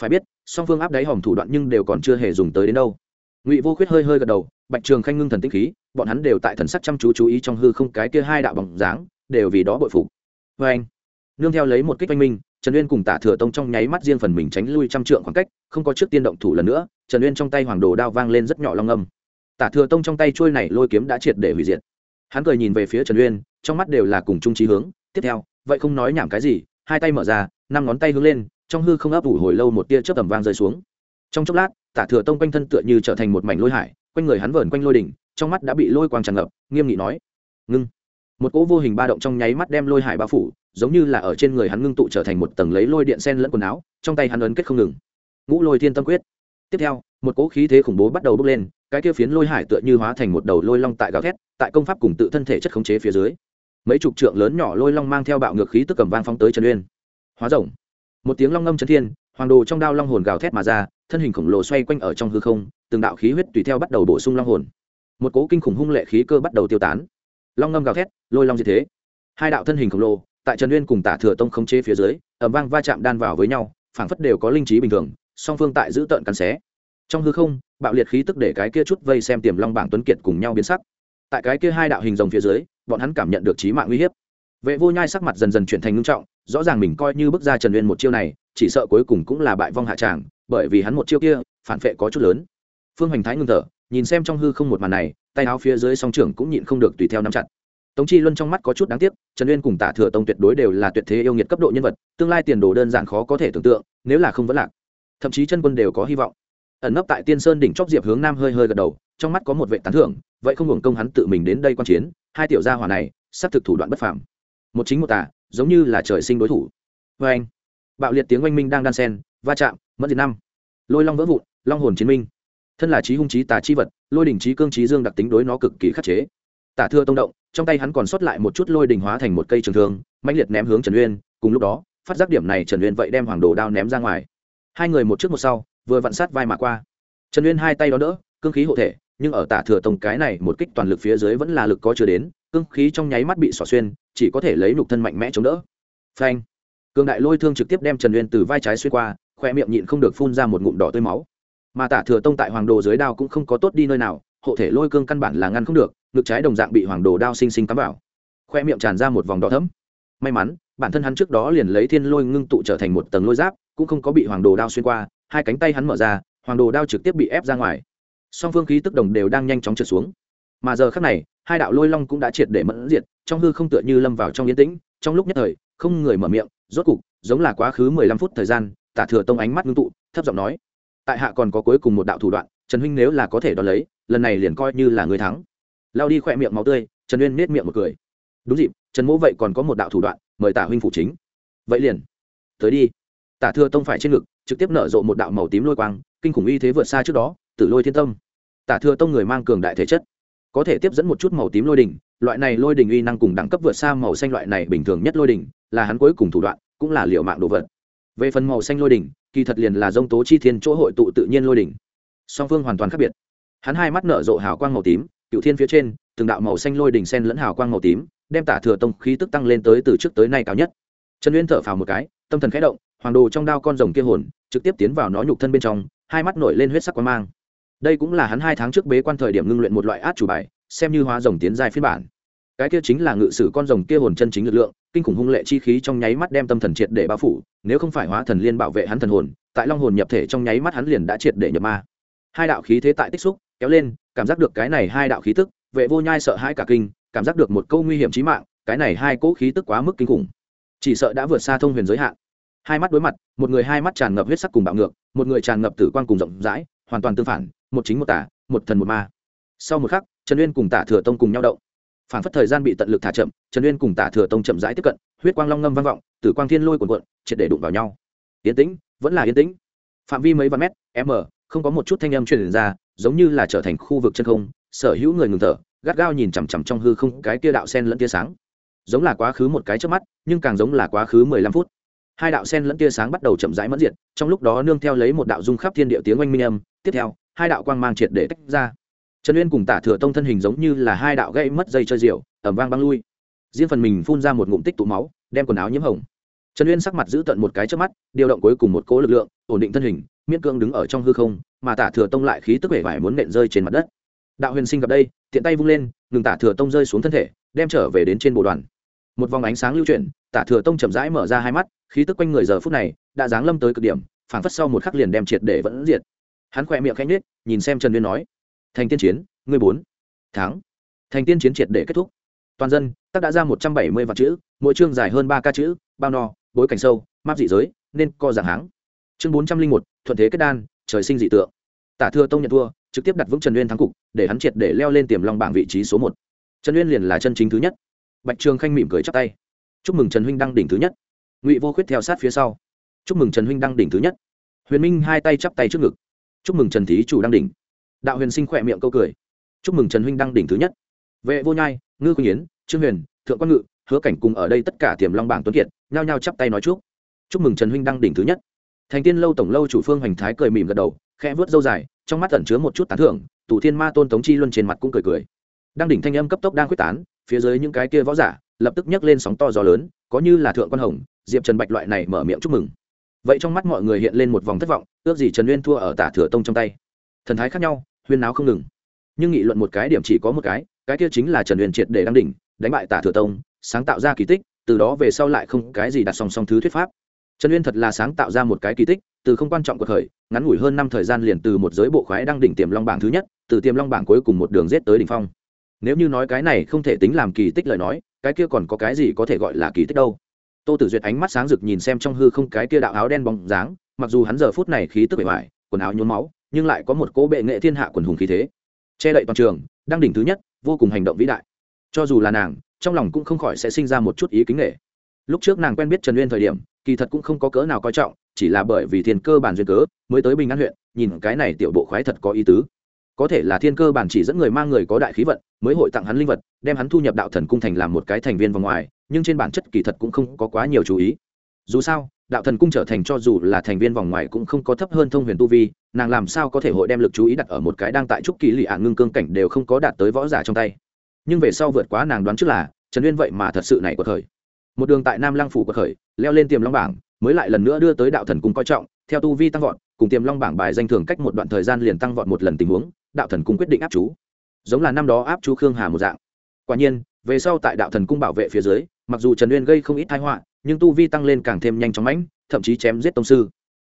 Phải biết, song phương áp đáy hòm thủ đoạn nhưng đều còn chưa hề dùng tới đến đâu. Ngụy vô khuyết hơi hơi gật đầu, bạch trường khanh ngưng thần tĩnh khí, bọn hắn đều tại thần sắc chăm chú chú ý trong hư không cái kia hai đạo bóng dáng, đều vì đó bội phục. Vê anh, nương theo lấy một kích oanh minh, trần uyên cùng tả thừa tông trong nháy mắt riêng phần mình tránh lui trăm trượng khoảng cách, không có trước tiên động thủ lần nữa, trần uyên trong tay hoàng đồ đao vang lên rất nhỏ long âm tả thừa tông trong tay trôi này lôi kiếm đã triệt để hủy diệt. Hắn cười nhìn về phía trần uyên, trong mắt đều là cùng chung trí hướng. Tiếp theo, vậy không nói nhảm cái gì, hai tay mở ra, năm ngón tay hướng lên, trong hư không ấp ủ hồi lâu một tia chớp tầm vang rơi xuống. Trong chốc lát, tả thừa tông quanh thân tựa như trở thành một mảnh lôi hải, quanh người hắn vờn quanh lôi đỉnh, trong mắt đã bị lôi quang tràn ngập, nghiêm nghị nói, ngưng. Một cỗ vô hình ba động trong nháy mắt đem lôi hải bao phủ, giống như là ở trên người hắn ngưng tụ trở thành một tầng lấy lôi điện sen lẫn quần áo, trong tay hắn ấn kết không ngừng. Ngũ lôi thiên tâm quyết. Tiếp theo, một cỗ khí thế khủng bố bắt đầu bốc lên cái kia phiến lôi hải tựa như hóa thành một đầu lôi long tại gào thét, tại công pháp cùng tự thân thể chất khống chế phía dưới. Mấy chục trượng lớn nhỏ lôi long mang theo bạo ngược khí tức cầm vang phóng tới trần uyên. Hóa rồng. Một tiếng long ngâm trấn thiên, hoàng đồ trong đao long hồn gào thét mà ra, thân hình khổng lồ xoay quanh ở trong hư không, từng đạo khí huyết tùy theo bắt đầu bổ sung long hồn. Một cố kinh khủng hung lệ khí cơ bắt đầu tiêu tán. Long ngâm gào thét, lôi long như thế. Hai đạo thân hình khổng lồ, tại trần uyên cùng tả thừa tông khống chế phía dưới ẩm vang va chạm đan vào với nhau, phảng phất đều có linh trí bình thường, song phương tại giữ tợn cắn xé trong hư không, bạo liệt khí tức để cái kia chút vây xem tiềm long bảng tuấn kiệt cùng nhau biến sắc. Tại cái kia hai đạo hình rồng phía dưới, bọn hắn cảm nhận được trí mạng uy hiếp. Vệ vô nhai sắc mặt dần dần chuyển thành ngưng trọng, rõ ràng mình coi như bước ra trần uyên một chiêu này, chỉ sợ cuối cùng cũng là bại vong hạ tràng, bởi vì hắn một chiêu kia, phản vệ có chút lớn. Phương hoành thái ngưng thở, nhìn xem trong hư không một màn này, tay áo phía dưới song trưởng cũng nhịn không được tùy theo nắm chặt. Tống chi luân trong mắt có chút đáng tiếc, trần uyên cùng tả thừa tông tuyệt đối đều là tuyệt thế yêu nghiệt cấp độ nhân vật, tương lai tiền đồ đơn giản khó có thể tưởng tượng, nếu là không vẫn lạc. Thậm chí chân quân đều có hy vọng ẩn nấp tại tiên sơn đỉnh chóp diệp hướng nam hơi hơi gật đầu, trong mắt có một vệ tán thưởng, vậy không hưởng công hắn tự mình đến đây quan chiến, hai tiểu gia hỏa này, sắp thực thủ đoạn bất phàm. Một chính một tà, giống như là trời sinh đối thủ. Vê anh, bạo liệt tiếng oanh minh đang đan sen, va chạm mất diệt năm. Lôi long vỡ vụn, long hồn chiến minh. Thân là trí hung trí tà chi vật, lôi đỉnh trí cương trí dương đặc tính đối nó cực kỳ khắc chế. Tả thưa tông động, trong tay hắn còn sót lại một chút lôi đỉnh hóa thành một cây trường thương, mãnh liệt ném hướng trần uyên, cùng lúc đó, phát giác điểm này trần uyên vậy đem hoàng đồ đao ném ra ngoài. Hai người một trước một sau vừa vặn sát vai mà qua. Trần uyên hai tay đó đỡ, cương khí hộ thể, nhưng ở tả thừa tông cái này một kích toàn lực phía dưới vẫn là lực có chưa đến, cương khí trong nháy mắt bị xỏ xuyên, chỉ có thể lấy nhục thân mạnh mẽ chống đỡ. Phanh! Cường đại lôi thương trực tiếp đem trần uyên từ vai trái xuyên qua khoe miệng nhịn không được phun ra một ngụm đỏ tươi máu. Mà tả thừa tông tại hoàng đồ dưới đao cũng không có tốt đi nơi nào, hộ thể lôi cương căn bản là ngăn không được, ngực trái đồng dạng bị hoàng đồ đao xinh xinh cắm vào. Khoe miệng tràn ra một vòng đỏ thấm may mắn, bản thân hắn trước đó liền lấy thiên lôi ngưng tụ trở thành một tầng lôi giáp, cũng không có bị hoàng đồ đao xuyên qua hai cánh tay hắn mở ra, hoàng đồ đao trực tiếp bị ép ra ngoài. Song phương khí tức đồng đều đang nhanh chóng trượt xuống. Mà giờ khác này, hai đạo lôi long cũng đã triệt để mẫn diệt, trong hư không tựa như lâm vào trong yên tĩnh, trong lúc nhất thời, không người mở miệng, rốt cục, giống là quá khứ mười lăm phút thời gian, tả thừa tông ánh mắt ngưng tụ, thấp giọng nói, tại hạ còn có cuối cùng một đạo thủ đoạn, trần huynh nếu là có thể đo lấy, lần này liền coi như là người thắng. Lao đi khỏe miệng máu tươi, trần uyên nết miệng một cười. Đúng dịp, trần mỗ vậy còn có một đạo thủ đoạn, mời tả huynh phụ chính. Vậy liền, tới đi. Tả thừa tông phải trên ngực trực tiếp nở rộ một đạo màu tím lôi quang, kinh khủng uy thế vượt xa trước đó, tử lôi thiên tâm. Tả thừa tông người mang cường đại thể chất, có thể tiếp dẫn một chút màu tím lôi đỉnh, loại này lôi đỉnh uy năng cùng đẳng cấp vượt xa màu xanh loại này bình thường nhất lôi đỉnh, là hắn cuối cùng thủ đoạn, cũng là liệu mạng đồ vật. Về phần màu xanh lôi đỉnh, kỳ thật liền là dông tố chi thiên chỗ hội tụ tự nhiên lôi đỉnh. Song phương hoàn toàn khác biệt. Hắn hai mắt nở rộ hào quang màu tím, cựu thiên phía trên, từng đạo màu xanh lôi đỉnh sen lẫn hào quang màu tím, đem tả thừa tông khí tức tăng lên tới từ trước tới nay cao nhất. Trần uyên thở phào một cái, tâm thần khẽ động hoàng đồ trong đao con rồng kia hồn, trực tiếp tiến vào nó nhục thân bên trong, hai mắt nổi lên huyết sắc quang mang. Đây cũng là hắn hai tháng trước bế quan thời điểm ngưng luyện một loại át chủ bài, xem như hóa rồng tiến giai phiên bản. Cái kia chính là ngự sử con rồng kia hồn chân chính lực lượng, kinh khủng hung lệ chi khí trong nháy mắt đem tâm thần triệt để bao phủ, nếu không phải hóa thần liên bảo vệ hắn thần hồn, tại long hồn nhập thể trong nháy mắt hắn liền đã triệt để nhập ma. Hai đạo khí thế tại tích xúc, kéo lên, cảm giác được cái này hai đạo khí tức, vệ vô nhai sợ hãi cả kinh, cảm giác được một câu nguy hiểm chí mạng, cái này hai cỗ khí tức quá mức kinh khủng. Chỉ sợ đã vượt xa thông huyền giới hạn hai mắt đối mặt, một người hai mắt tràn ngập huyết sắc cùng bạo ngược, một người tràn ngập tử quan cùng rộng rãi, hoàn toàn tương phản, một chính một tả, một thần một ma. Sau một khắc, trần uyên cùng tả thừa tông cùng nhau động. Phản phất thời gian bị tận lực thả chậm, trần uyên cùng tả thừa tông chậm rãi tiếp cận, huyết quang long ngâm vang vọng, tử quang thiên lôi cuồn cuộn, triệt để đụng vào nhau. Yên tĩnh, vẫn là yên tĩnh. Phạm vi mấy vạn mét, m, không có một chút thanh âm truyền ra, giống như là trở thành khu vực chân không, sở hữu người ngừng thở, gắt gao nhìn chằm chằm trong hư không cái tia đạo sen lẫn tia sáng. Giống là quá khứ một cái trước mắt, nhưng càng giống là quá khứ mười lăm phút hai đạo sen lẫn tia sáng bắt đầu chậm rãi mất diệt, trong lúc đó nương theo lấy một đạo dung khắp thiên địa tiếng oanh minh âm, tiếp theo, hai đạo quang mang triệt để tách ra. Trần uyên cùng tả thừa tông thân hình giống như là hai đạo gây mất dây chơi rượu ẩm vang băng lui. Riêng phần mình phun ra một ngụm tích tụ máu, đem quần áo nhiễm hồng. Trần uyên sắc mặt giữ tận một cái trước mắt, điều động cuối cùng một cố lực lượng, ổn định thân hình, miễn cưỡng đứng ở trong hư không, mà tả thừa tông lại khí tức vẻ vải muốn nện rơi trên mặt đất. Đạo huyền sinh gặp đây, tiện tay vung lên, ngừng tả thừa tông rơi xuống thân thể, đem trở về đến trên bộ đoàn. Một vòng ánh sáng lưu chuyển, tả thừa tông chậm rãi mở ra hai mắt khí tức quanh người giờ phút này đã giáng lâm tới cực điểm, phảng phất sau một khắc liền đem triệt để vẫn diệt. Hắn khỏe miệng khẽ nhếch, nhìn xem trần uyên nói, thành tiên chiến, ngươi bốn tháng thành tiên chiến triệt để kết thúc. Toàn dân tác đã ra một trăm bảy mươi vạn chữ, mỗi chương dài hơn ba ca chữ, bao no, bối cảnh sâu, map dị giới, nên co dạng háng. Chương bốn trăm linh một, thuận thế kết đan, trời sinh dị tượng. Tả thừa tông nhận thua, trực tiếp đặt vững trần uyên thắng cục, để hắn triệt để leo lên tiềm long bảng vị trí số một. Trần uyên liền là chân chính thứ nhất. Bạch trường khanh mỉm cười chắp tay. Chúc mừng trần huynh đăng đỉnh thứ nhất ngụy vô khuyết theo sát phía sau chúc mừng trần huynh đăng đỉnh thứ nhất huyền minh hai tay chắp tay trước ngực chúc mừng trần thí chủ đăng đỉnh đạo huyền sinh khỏe miệng câu cười chúc mừng trần huynh đăng đỉnh thứ nhất vệ vô nhai ngư quỳnh yến trương huyền thượng quan ngự hứa cảnh cùng ở đây tất cả tiềm long bảng tuấn kiệt nhao nhao chắp tay nói chúc chúc mừng trần huynh đăng đỉnh thứ nhất thành tiên lâu tổng lâu chủ phương hoành thái cười mỉm gật đầu khẽ vớt dâu dài trong mắt ẩn chứa một chút tán thưởng tù thiên ma tôn tống chi luân trên mặt cũng cười cười đăng đỉnh thanh âm cấp tốc đang quyết tán phía dưới những cái kia võ giả lập tức nhấc lên sóng to gió lớn có như là thượng quan hồng diệp trần bạch loại này mở miệng chúc mừng. Vậy trong mắt mọi người hiện lên một vòng thất vọng, ước gì trần uyên thua ở tả thừa tông trong tay. Thần thái khác nhau, huyên náo không ngừng. Nhưng nghị luận một cái điểm chỉ có một cái cái kia chính là trần uyên triệt để đăng đỉnh, đánh bại tả thừa tông, sáng tạo ra kỳ tích, từ đó về sau lại không cái gì đặt song song thứ thuyết pháp. Trần uyên thật là sáng tạo ra một cái kỳ tích, từ không quan trọng của khởi, ngắn ngủi hơn năm thời gian liền từ một giới bộ khoái đăng đỉnh tiềm long bảng thứ nhất, từ tiềm long bảng cuối cùng một đường rết tới đỉnh phong. Nếu như nói cái này không thể tính làm kỳ tích lời nói, cái kia còn có cái gì có thể gọi là kỳ tích đâu? Tô tử duyệt ánh mắt sáng rực nhìn xem trong hư không cái kia đạo áo đen bóng dáng, mặc dù hắn giờ phút này khí tức bề ngoài, quần áo nhốn máu, nhưng lại có một cỗ bệ nghệ thiên hạ quần hùng khí thế. Che đậy toàn trường, đăng đỉnh thứ nhất, vô cùng hành động vĩ đại. Cho dù là nàng, trong lòng cũng không khỏi sẽ sinh ra một chút ý kính nghệ. Lúc trước nàng quen biết trần uyên thời điểm, kỳ thật cũng không có cỡ nào coi trọng, chỉ là bởi vì thiên cơ bản duyên cớ, mới tới bình an huyện, nhìn cái này tiểu bộ khoái thật có ý tứ. Có thể là thiên cơ bản chỉ dẫn người mang người có đại khí vận, mới hội tặng hắn linh vật, đem hắn thu nhập đạo thần cung thành làm một cái thành viên vòng ngoài nhưng trên bản chất kỳ thật cũng không có quá nhiều chú ý. Dù sao, đạo thần cung trở thành cho dù là thành viên vòng ngoài cũng không có thấp hơn thông huyền tu vi, nàng làm sao có thể hội đem lực chú ý đặt ở một cái đang tại trúc kỳ lì ạn ngưng cương cảnh đều không có đạt tới võ giả trong tay. Nhưng về sau vượt quá nàng đoán trước là, trần uyên vậy mà thật sự này của thời một đường tại nam lăng phủ của khởi, leo lên tiềm long bảng, mới lại lần nữa đưa tới đạo thần cung coi trọng, theo tu vi tăng vọt, cùng tiềm long bảng bài danh thường cách một đoạn thời gian liền tăng vọt một lần tình huống, đạo thần cung quyết định áp chú. Giống là năm đó áp chú khương hà một dạng. Quả nhiên, về sau tại đạo thần cung bảo vệ phía dưới mặc dù trần uyên gây không ít thái họa, nhưng tu vi tăng lên càng thêm nhanh chóng mãnh, thậm chí chém giết tông sư.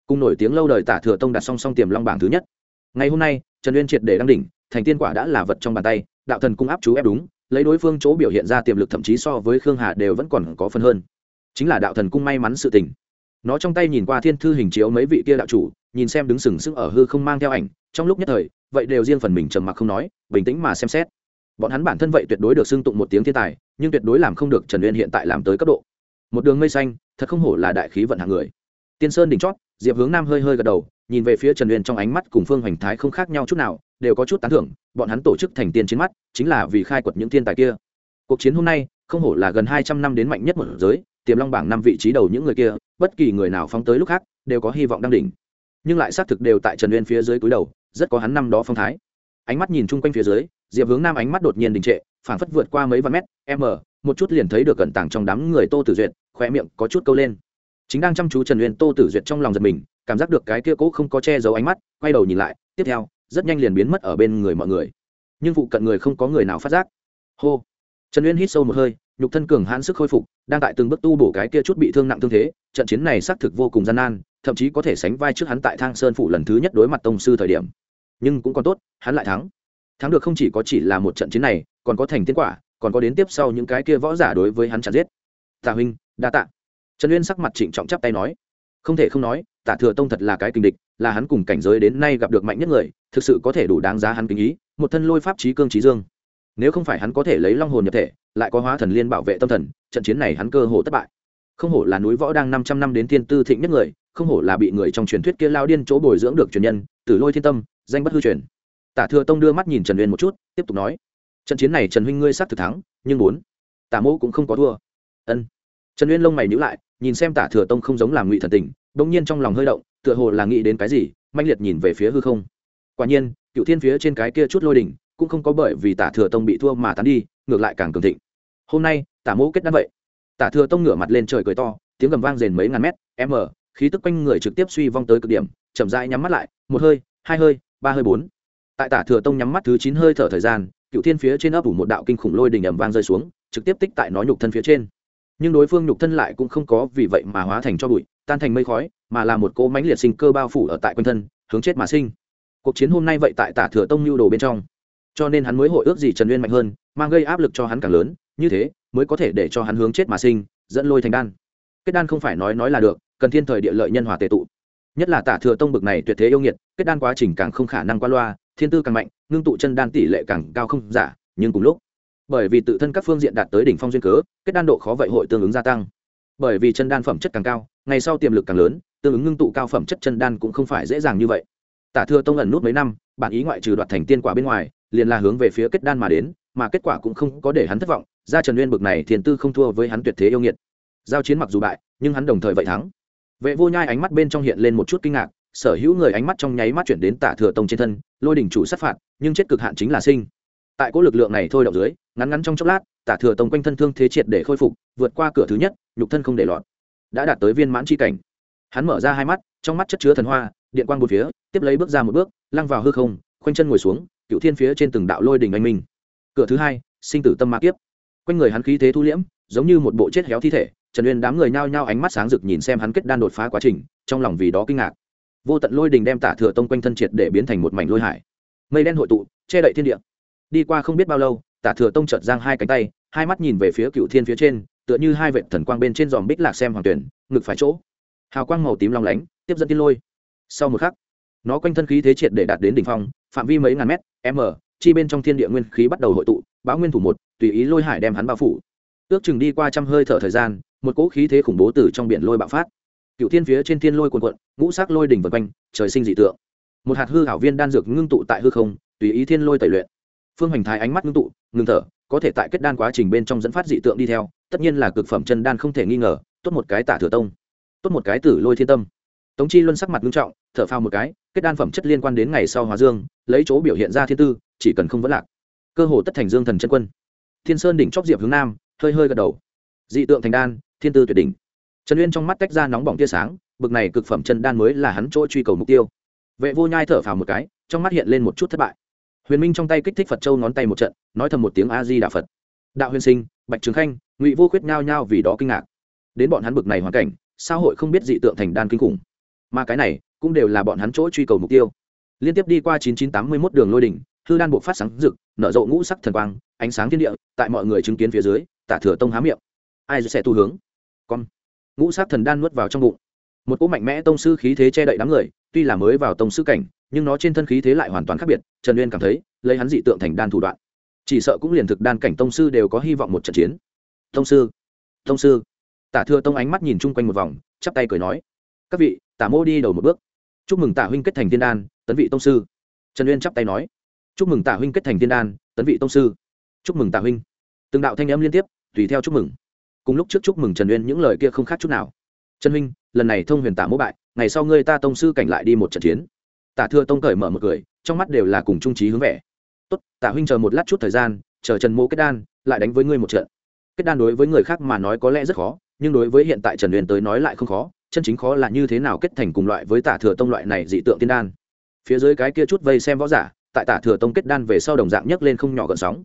Cung nổi tiếng lâu đời tả thừa tông đặt song song tiềm long bảng thứ nhất. Ngày hôm nay, trần uyên triệt để đăng đỉnh, thành tiên quả đã là vật trong bàn tay, đạo thần cung áp chú ép đúng, lấy đối phương chỗ biểu hiện ra tiềm lực thậm chí so với khương hà đều vẫn còn có phần hơn. Chính là đạo thần cung may mắn sự tình. Nó trong tay nhìn qua thiên thư hình chiếu mấy vị kia đạo chủ, nhìn xem đứng sừng sững ở hư không mang theo ảnh, trong lúc nhất thời, vậy đều riêng phần mình trầm mặc không nói, bình tĩnh mà xem xét bọn hắn bản thân vậy tuyệt đối được xưng tụng một tiếng thiên tài, nhưng tuyệt đối làm không được trần uyên hiện tại làm tới cấp độ. Một đường mây xanh, thật không hổ là đại khí vận hạng người. Tiên sơn đỉnh chót, diệp hướng nam hơi hơi gật đầu, nhìn về phía trần uyên trong ánh mắt cùng phương hoành thái không khác nhau chút nào, đều có chút tán thưởng, bọn hắn tổ chức thành tiên chiến mắt, chính là vì khai quật những thiên tài kia. Cuộc chiến hôm nay, không hổ là gần hai trăm năm đến mạnh nhất một giới, tiềm long bảng năm vị trí đầu những người kia, bất kỳ người nào phóng tới lúc khác, đều có hy vọng đăng đỉnh. Nhưng lại xác thực đều tại trần uyên phía dưới cúi đầu, rất có hắn năm đó phong thái. Ánh mắt nhìn chung quanh phía dưới diệp hướng nam ánh mắt đột nhiên đình trệ, phảng phất vượt qua mấy vạn mét, m, một chút liền thấy được cẩn tàng trong đám người tô tử duyệt khoe miệng có chút câu lên. Chính đang chăm chú trần uyên, tô tử duyệt trong lòng giật mình, cảm giác được cái kia cố không có che giấu ánh mắt, quay đầu nhìn lại, tiếp theo, rất nhanh liền biến mất ở bên người mọi người. Nhưng vụ cận người không có người nào phát giác. Hô. Trần uyên hít sâu một hơi, nhục thân cường hãn sức khôi phục, đang tại từng bước tu bổ cái kia chút bị thương nặng thương thế, trận chiến này xác thực vô cùng gian nan, thậm chí có thể sánh vai trước hắn tại thang sơn phủ lần thứ nhất đối mặt tông sư thời điểm. Nhưng cũng còn tốt, hắn lại thắng thắng được không chỉ có chỉ là một trận chiến này, còn có thành tiến quả, còn có đến tiếp sau những cái kia võ giả đối với hắn chặt giết. Tà huynh, đa tạ. Trần uyên sắc mặt trịnh trọng chắp tay nói. Không thể không nói, tạ thừa tông thật là cái kinh địch, là hắn cùng cảnh giới đến nay gặp được mạnh nhất người, thực sự có thể đủ đáng giá hắn kính ý, một thân lôi pháp trí cương trí dương. Nếu không phải hắn có thể lấy long hồn nhập thể, lại có hóa thần liên bảo vệ tâm thần, trận chiến này hắn cơ hồ thất bại. Không hổ là núi võ đang năm trăm năm đến thiên tư thịnh nhất người, không hổ là bị người trong truyền thuyết kia lao điên chỗ bồi dưỡng được truyền nhân, tử lôi thiên tâm, danh bất hư truyền tả thừa tông đưa mắt nhìn trần uyên một chút, tiếp tục nói, trận chiến này trần huynh ngươi sát thực thắng, nhưng bốn tả Mỗ cũng không có thua. Ân. Trần uyên lông mày nhữ lại, nhìn xem tả thừa tông không giống làm ngụy thần tình bỗng nhiên trong lòng hơi động, tựa hồ là nghĩ đến cái gì manh liệt nhìn về phía hư không. Quả nhiên, cựu thiên phía trên cái kia chút lôi đỉnh, cũng không có bởi vì tả thừa tông bị thua mà tán đi, ngược lại càng cường thịnh. Hôm nay, tả Mỗ kết đan vậy. Tả thừa tông ngửa mặt lên trời cười to, tiếng gầm vang rền mấy ngàn mét, m, khí tức quanh người trực tiếp suy vong tới cực điểm, chậm rãi nhắm mắt lại, một hơi, hai hơi, ba hơi bốn tại tả thừa tông nhắm mắt thứ chín hơi thở thời gian cựu thiên phía trên ấp ủ một đạo kinh khủng lôi đình ẩm vang rơi xuống, trực tiếp tích tại nó nhục thân phía trên. Nhưng đối phương nhục thân lại cũng không có vì vậy mà hóa thành cho bụi, tan thành mây khói, mà là một cỗ mánh liệt sinh cơ bao phủ ở tại quanh thân, hướng chết mà sinh. Cuộc chiến hôm nay vậy tại tả thừa tông nhu đồ bên trong. Cho nên hắn mới hội ước gì trần uyên mạnh hơn, mang gây áp lực cho hắn càng lớn, như thế mới có thể để cho hắn hướng chết mà sinh, dẫn lôi thành đan. Kết đan không phải nói nói là được, cần thiên thời địa lợi nhân hòa tệ tụ. Nhất là tả thừa tông bực này tuyệt thế yêu nghiệt, kết đan quá trình càng không khả năng qua loa thiên tư càng mạnh, ngưng tụ chân đan tỷ lệ càng cao không giả, nhưng cùng lúc, bởi vì tự thân các phương diện đạt tới đỉnh phong duyên cớ, kết đan độ khó vậy hội tương ứng gia tăng. Bởi vì chân đan phẩm chất càng cao, ngày sau tiềm lực càng lớn, tương ứng ngưng tụ cao phẩm chất chân đan cũng không phải dễ dàng như vậy. Tả thừa tông ẩn nút mấy năm, bản ý ngoại trừ đoạt thành tiên quả bên ngoài, liền là hướng về phía kết đan mà đến, mà kết quả cũng không có để hắn thất vọng, ra trần uyên bực này thiền tư không thua với hắn tuyệt thế yêu nghiệt. Giao chiến mặc dù bại, nhưng hắn đồng thời vậy thắng. Vệ vô nhai ánh mắt bên trong hiện lên một chút kinh ngạc sở hữu người ánh mắt trong nháy mắt chuyển đến tả thừa tông trên thân, lôi đỉnh chủ sát phạt, nhưng chết cực hạn chính là sinh. Tại cỗ lực lượng này thôi động dưới, ngắn ngắn trong chốc lát, tả thừa tông quanh thân thương thế triệt để khôi phục, vượt qua cửa thứ nhất, nhục thân không để lọt. Đã đạt tới viên mãn chi cảnh. Hắn mở ra hai mắt, trong mắt chất chứa thần hoa, điện quang một phía, tiếp lấy bước ra một bước, lăng vào hư không, khoanh chân ngồi xuống, cựu thiên phía trên từng đạo lôi đỉnh anh minh. Cửa thứ hai, sinh tử tâm ma kiếp. Quanh người hắn khí thế thu liễm, giống như một bộ chết héo thi thể, trần uyên đám người nhao nhao ánh mắt sáng rực nhìn xem hắn kết đan đột phá quá trình, trong lòng vì đó kinh ngạc vô tận lôi đình đem tả thừa tông quanh thân triệt để biến thành một mảnh lôi hải. Mây đen hội tụ, che đậy thiên địa. Đi qua không biết bao lâu, tả thừa tông chợt giang hai cánh tay, hai mắt nhìn về phía cựu thiên phía trên, tựa như hai vệt thần quang bên trên dòm bích lạc xem hoàng tuyển, ngực phải chỗ. Hào quang màu tím long lánh, tiếp dẫn tiên lôi. Sau một khắc, nó quanh thân khí thế triệt để đạt đến đỉnh phong, phạm vi mấy ngàn mét, m, chi bên trong thiên địa nguyên khí bắt đầu hội tụ, bão nguyên thủ một, tùy ý lôi hải đem hắn bao phủ. Ước chừng đi qua trăm hơi thở thời gian, một cỗ khí thế khủng bố từ trong biển lôi bạo phát cựu thiên phía trên thiên lôi cuồn cuộn, ngũ sắc lôi đỉnh vân quanh, trời sinh dị tượng. Một hạt hư hảo viên đan dược ngưng tụ tại hư không, tùy ý thiên lôi tẩy luyện. Phương hoành thái ánh mắt ngưng tụ ngưng thở, có thể tại kết đan quá trình bên trong dẫn phát dị tượng đi theo, tất nhiên là cực phẩm chân đan không thể nghi ngờ, tốt một cái tả thừa tông, tốt một cái tử lôi thiên tâm. Tống chi luân sắc mặt ngưng trọng, thở phao một cái, kết đan phẩm chất liên quan đến ngày sau hóa dương, lấy chỗ biểu hiện ra thiên tư, chỉ cần không vấn lạc. Cơ hồ tất thành dương thần chân quân. Thiên sơn đỉnh chóp diệp hướng nam, hơi hơi gật đầu. Dị tượng thành đan, thiên tư tuyệt đỉnh trần uyên trong mắt tách ra nóng bỏng tia sáng, bực này cực phẩm chân đan mới là hắn chỗ truy cầu mục tiêu. Vệ vô nhai thở phào một cái, trong mắt hiện lên một chút thất bại. Huyền minh trong tay kích thích phật châu ngón tay một trận, nói thầm một tiếng a di đà phật. Đạo huyền sinh, bạch trường khanh, ngụy vô khuyết nhao nhao vì đó kinh ngạc. Đến bọn hắn bực này hoàn cảnh xã hội không biết dị tượng thành đan kinh khủng? Mà cái này, cũng đều là bọn hắn chỗ truy cầu mục tiêu. Liên tiếp đi qua 9981 đường lôi đỉnh, hư đan buộc phát sáng rực, nở rộ ngũ sắc thần quang, ánh sáng thiên địa, tại mọi người chứng kiến phía dưới, tả thừa tông há miệng. Ai sẽ tu hướng? Con ngũ sát thần đan nuốt vào trong bụng. Một cỗ mạnh mẽ tông sư khí thế che đậy đám người, tuy là mới vào tông sư cảnh, nhưng nó trên thân khí thế lại hoàn toàn khác biệt, trần uyên cảm thấy, lấy hắn dị tượng thành đan thủ đoạn. Chỉ sợ cũng liền thực đan cảnh tông sư đều có hy vọng một trận chiến. Tông sư tông sư. Tả thừa tông ánh mắt nhìn chung quanh một vòng, chắp tay cười nói, các vị, tả mô đi đầu một bước. Chúc mừng tả huynh kết thành thiên đan, tấn vị tông sư. Trần uyên chắp tay nói, chúc mừng tả huynh kết thành thiên đan, tấn vị tông sư. Chúc mừng tả huynh. Từng đạo thanh âm liên tiếp, tùy theo chúc mừng cùng lúc trước chúc mừng trần uyên những lời kia không khác chút nào. Trần huynh, lần này thông huyền tả mỗ bại, ngày sau ngươi ta tông sư cảnh lại đi một trận chiến. Tả thưa tông cởi mở một cười, trong mắt đều là cùng trung trí hướng vẻ. Tốt, tả huynh chờ một lát chút thời gian, chờ trần mỗ kết đan, lại đánh với ngươi một trận. Kết đan đối với người khác mà nói có lẽ rất khó, nhưng đối với hiện tại trần uyên tới nói lại không khó, chân chính khó là như thế nào kết thành cùng loại với tả thừa tông loại này dị tượng tiên đan. Phía dưới cái kia chút vây xem võ giả, tại tả thừa tông kết đan về sau đồng dạng nhấc lên không nhỏ gợn sóng.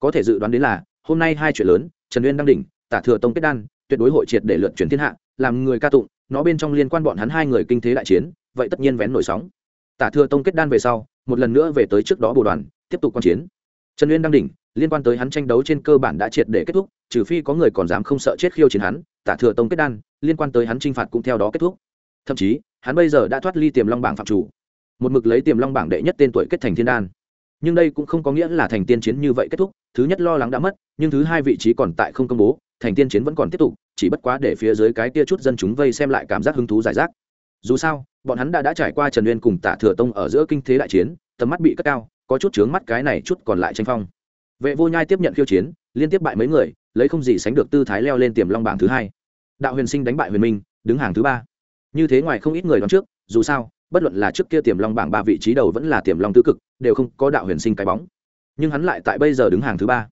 Có thể dự đoán đến là, hôm nay hai chuyện lớn, trần uyên đang đỉnh tả thừa tông kết đan, tuyệt đối hội triệt để lượn chuyển thiên hạ, làm người ca tụng, nó bên trong liên quan bọn hắn hai người kinh thế đại chiến, vậy tất nhiên vén nổi sóng. Tả thừa tông kết đan về sau, một lần nữa về tới trước đó bồ đoàn, tiếp tục quan chiến. Trần uyên đang đỉnh, liên quan tới hắn tranh đấu trên cơ bản đã triệt để kết thúc, trừ phi có người còn dám không sợ chết khiêu chiến hắn, tả thừa tông kết đan, liên quan tới hắn t r i n h phạt cũng theo đó kết thúc. Thậm chí, hắn bây giờ đã thoát ly tiềm long bảng phạm chủ. Một mực lấy tiềm long bảng đệ nhất tên tuổi kết thành thiên đan. Nhưng đây cũng không có nghĩa là thành tiên chiến như vậy kết thúc, thứ nhất lo lắng đã mất, nhưng thứ hai vị trí còn tại không công bố thành tiên chiến vẫn còn tiếp tục, chỉ bất quá để phía dưới cái tia chút dân chúng vây xem lại cảm giác hứng thú giải rác. Dù sao, bọn hắn đã đã trải qua trần uyên cùng tả thừa tông ở giữa kinh thế đại chiến, tầm mắt bị cất cao, có chút chướng mắt cái này chút còn lại tranh phong. Vệ vô nhai tiếp nhận khiêu chiến, liên tiếp bại mấy người, lấy không gì sánh được tư thái leo lên tiềm long bảng thứ hai. Đạo huyền sinh đánh bại huyền minh, đứng hàng thứ ba. Như thế ngoài không ít người đón trước, dù sao, bất luận là trước kia tiềm long bảng ba vị trí đầu vẫn là tiềm long tứ cực, đều không có đạo huyền sinh cái bóng. Nhưng hắn lại tại bây giờ đứng hàng thứ ba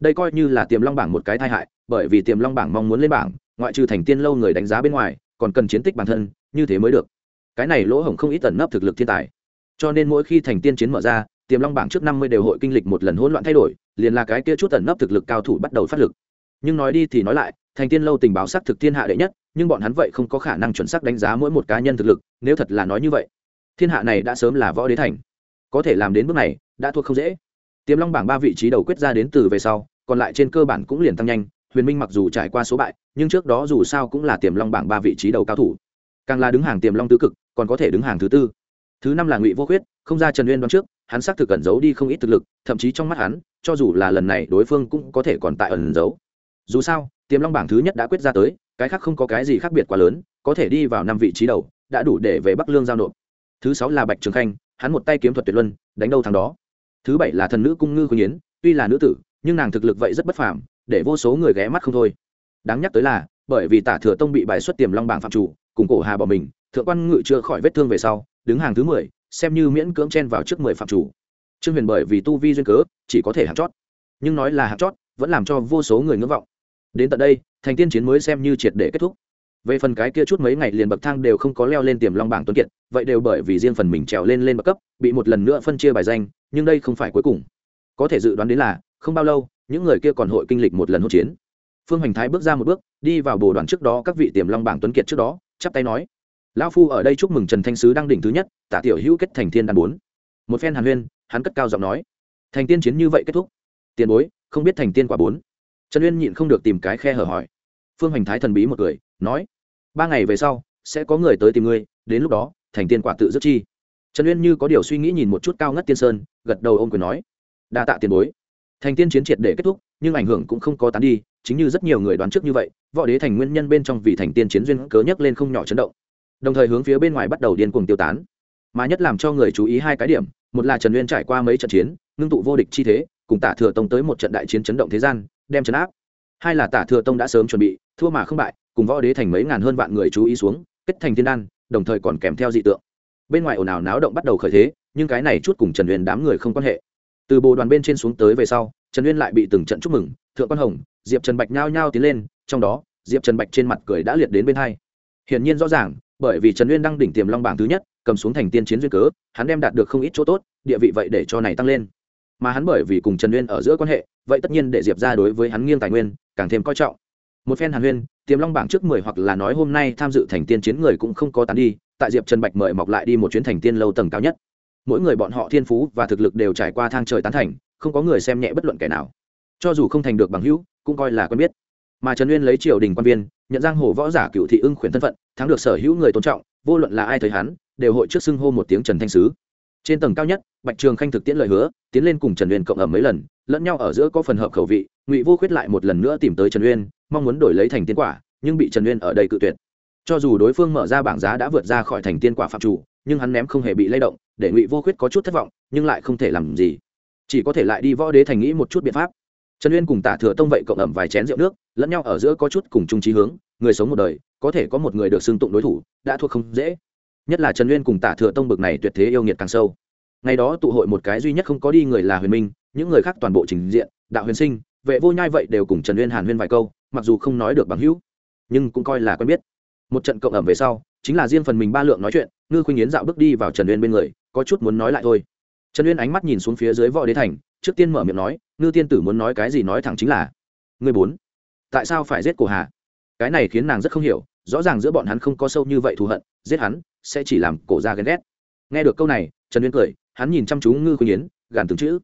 đây coi như là tiềm long bảng một cái tai hại, bởi vì tiềm long bảng mong muốn lên bảng, ngoại trừ thành tiên lâu người đánh giá bên ngoài, còn cần chiến tích bản thân, như thế mới được. Cái này lỗ hổng không ít tẩn nấp thực lực thiên tài. Cho nên mỗi khi thành tiên chiến mở ra, tiềm long bảng trước năm mươi đều hội kinh lịch một lần hỗn loạn thay đổi, liền là cái kia chút tẩn nấp thực lực cao thủ bắt đầu phát lực. Nhưng nói đi thì nói lại, thành tiên lâu tình báo xác thực thiên hạ đệ nhất, nhưng bọn hắn vậy không có khả năng chuẩn xác đánh giá mỗi một cá nhân thực lực, nếu thật là nói như vậy, thiên hạ này đã sớm là võ đế thành. Có thể làm đến bước này, đã thuộc không dễ. Tiềm long bảng ba vị trí đầu quyết ra đến từ về sau còn lại trên cơ bản cũng liền tăng nhanh, huyền minh mặc dù trải qua số bại, nhưng trước đó dù sao cũng là tiềm long bảng ba vị trí đầu cao thủ. Càng là đứng hàng tiềm long tứ cực, còn có thể đứng hàng thứ tư. Thứ năm là ngụy vô khuyết, không ra trần uyên đoán trước, hắn xác thực ẩn giấu đi không ít thực lực, thậm chí trong mắt hắn, cho dù là lần này đối phương cũng có thể còn tại ẩn giấu. Dù sao, tiềm long bảng thứ nhất đã quyết ra tới, cái khác không có cái gì khác biệt quá lớn, có thể đi vào năm vị trí đầu, đã đủ để về bắc lương giao nộp. Thứ sáu là bạch trường khanh, hắn một tay kiếm thuật tuyệt luân, đánh đâu thằng đó. Thứ bảy là thần nữ cung ngư khuyên yến, tuy là nữ tử nhưng nàng thực lực vậy rất bất phàm, để vô số người ghé mắt không thôi. Đáng nhắc tới là, bởi vì tả thừa tông bị bài xuất tiềm long bảng phạm chủ, cùng cổ hà bỏ mình, thượng quan ngự chưa khỏi vết thương về sau, đứng hàng thứ mười, xem như miễn cưỡng chen vào trước mười phạm chủ. Trương huyền bởi vì tu vi duyên cớ, chỉ có thể hạng chót. Nhưng nói là hạng chót, vẫn làm cho vô số người ngưỡng vọng. Đến tận đây, thành tiên chiến mới xem như triệt để kết thúc. Về phần cái kia chút mấy ngày liền bậc thang đều không có leo lên tiềm long bảng tuấn kiệt, vậy đều bởi vì riêng phần mình trèo lên lên bậc cấp, bị một lần nữa phân chia bài danh, nhưng đây không phải cuối cùng. Có thể dự đoán đến là không bao lâu, những người kia còn hội kinh lịch một lần hỗn chiến. Phương hoành thái bước ra một bước, đi vào bồ đoàn trước đó, các vị tiềm long bảng tuấn kiệt trước đó, chắp tay nói, lão phu ở đây chúc mừng trần thanh sứ đăng đỉnh thứ nhất, tả tiểu hữu kết thành thiên đan bốn. Một phen hàn huyên, hắn cất cao giọng nói, thành tiên chiến như vậy kết thúc, tiền bối, không biết thành tiên quả bốn? Trần uyên nhịn không được tìm cái khe hở hỏi. Phương hoành thái thần bí một người nói, ba ngày về sau, sẽ có người tới tìm ngươi, đến lúc đó, thành tiên quả tự dứt chi. Trần uyên như có điều suy nghĩ nhìn một chút cao ngất tiên sơn, gật đầu ôm quyền nói, đa tạ tiền bối thành tiên chiến triệt để kết thúc, nhưng ảnh hưởng cũng không có tán đi, chính như rất nhiều người đoán trước như vậy, võ đế thành nguyên nhân bên trong vì thành tiên chiến duyên cớ nhấc lên không nhỏ chấn động. Đồng thời hướng phía bên ngoài bắt đầu điên cuồng tiêu tán. Mà nhất làm cho người chú ý hai cái điểm, một là trần uyên trải qua mấy trận chiến, ngưng tụ vô địch chi thế, cùng tả thừa tông tới một trận đại chiến chấn động thế gian, đem chấn áp. Hai là tả thừa tông đã sớm chuẩn bị, thua mà không bại, cùng võ đế thành mấy ngàn hơn vạn người chú ý xuống, kết thành thiên đan, đồng thời còn kèm theo dị tượng. Bên ngoài ồn ào náo động bắt đầu khởi thế, nhưng cái này chút cùng trần uyên đám người không quan hệ từ bồ đoàn bên trên xuống tới về sau, trần uyên lại bị từng trận chúc mừng, thượng quan hồng, diệp trần bạch nhao nhao tiến lên, trong đó, diệp trần bạch trên mặt cười đã liệt đến bên hai. Hiển nhiên rõ ràng, bởi vì trần uyên đang đỉnh tiềm long bảng thứ nhất, cầm xuống thành tiên chiến duyên cớ, hắn đem đạt được không ít chỗ tốt, địa vị vậy để cho này tăng lên. Mà hắn bởi vì cùng trần uyên ở giữa quan hệ, vậy tất nhiên để diệp ra đối với hắn nghiêng tài nguyên, càng thêm coi trọng. Một phen hàn huyên, tiềm long bảng trước mười hoặc là nói hôm nay tham dự thành tiên chiến người cũng không có tán đi, tại diệp trần bạch mời mọc lại đi một chuyến thành tiên lâu tầng cao nhất mỗi người bọn họ thiên phú và thực lực đều trải qua thang trời tán thành, không có người xem nhẹ bất luận kẻ nào. Cho dù không thành được bằng hữu, cũng coi là quen biết. Mà trần uyên lấy triều đình quan viên, nhận giang hồ võ giả cựu thị ưng khuyển thân phận, thắng được sở hữu người tôn trọng, vô luận là ai thấy hắn, đều hội trước xưng hô một tiếng trần thanh sứ. Trên tầng cao nhất, bạch trường khanh thực tiễn lời hứa, tiến lên cùng trần uyên cộng ẩm mấy lần, lẫn nhau ở giữa có phần hợp khẩu vị, ngụy vô khuyết lại một lần nữa tìm tới trần uyên, mong muốn đổi lấy thành tiên quả, nhưng bị trần uyên ở đây cự tuyệt. Cho dù đối phương mở ra bảng giá đã vượt ra khỏi thành tiên quả phạm chủ nhưng hắn ném không hề bị lay động, để ngụy vô khuyết có chút thất vọng, nhưng lại không thể làm gì. Chỉ có thể lại đi võ đế thành nghĩ một chút biện pháp. Trần uyên cùng tả thừa tông vậy cộng ẩm vài chén rượu nước, lẫn nhau ở giữa có chút cùng chung trí hướng, người sống một đời, có thể có một người được xưng tụng đối thủ, đã thuộc không dễ. Nhất là trần uyên cùng tả thừa tông bực này tuyệt thế yêu nghiệt càng sâu. Ngày đó tụ hội một cái duy nhất không có đi người là huyền minh, những người khác toàn bộ trình diện, đạo huyền sinh, vệ vô nhai vậy đều cùng trần uyên hàn huyên vài câu, mặc dù không nói được bằng hữu, nhưng cũng coi là quen biết. Một trận cộng ẩm về sau, chính là riêng phần mình ba lượng nói chuyện ngư khuynh yến dạo bước đi vào trần uyên bên người, có chút muốn nói lại thôi. Trần uyên ánh mắt nhìn xuống phía dưới võ đế thành, trước tiên mở miệng nói, ngư tiên tử muốn nói cái gì nói thẳng chính là người bốn, tại sao phải giết cổ hà? Cái này khiến nàng rất không hiểu, rõ ràng giữa bọn hắn không có sâu như vậy thù hận, giết hắn sẽ chỉ làm cổ ra ghen ghét. Nghe được câu này, trần uyên cười, hắn nhìn chăm chú ngư khuynh yến, gàn từng chữ,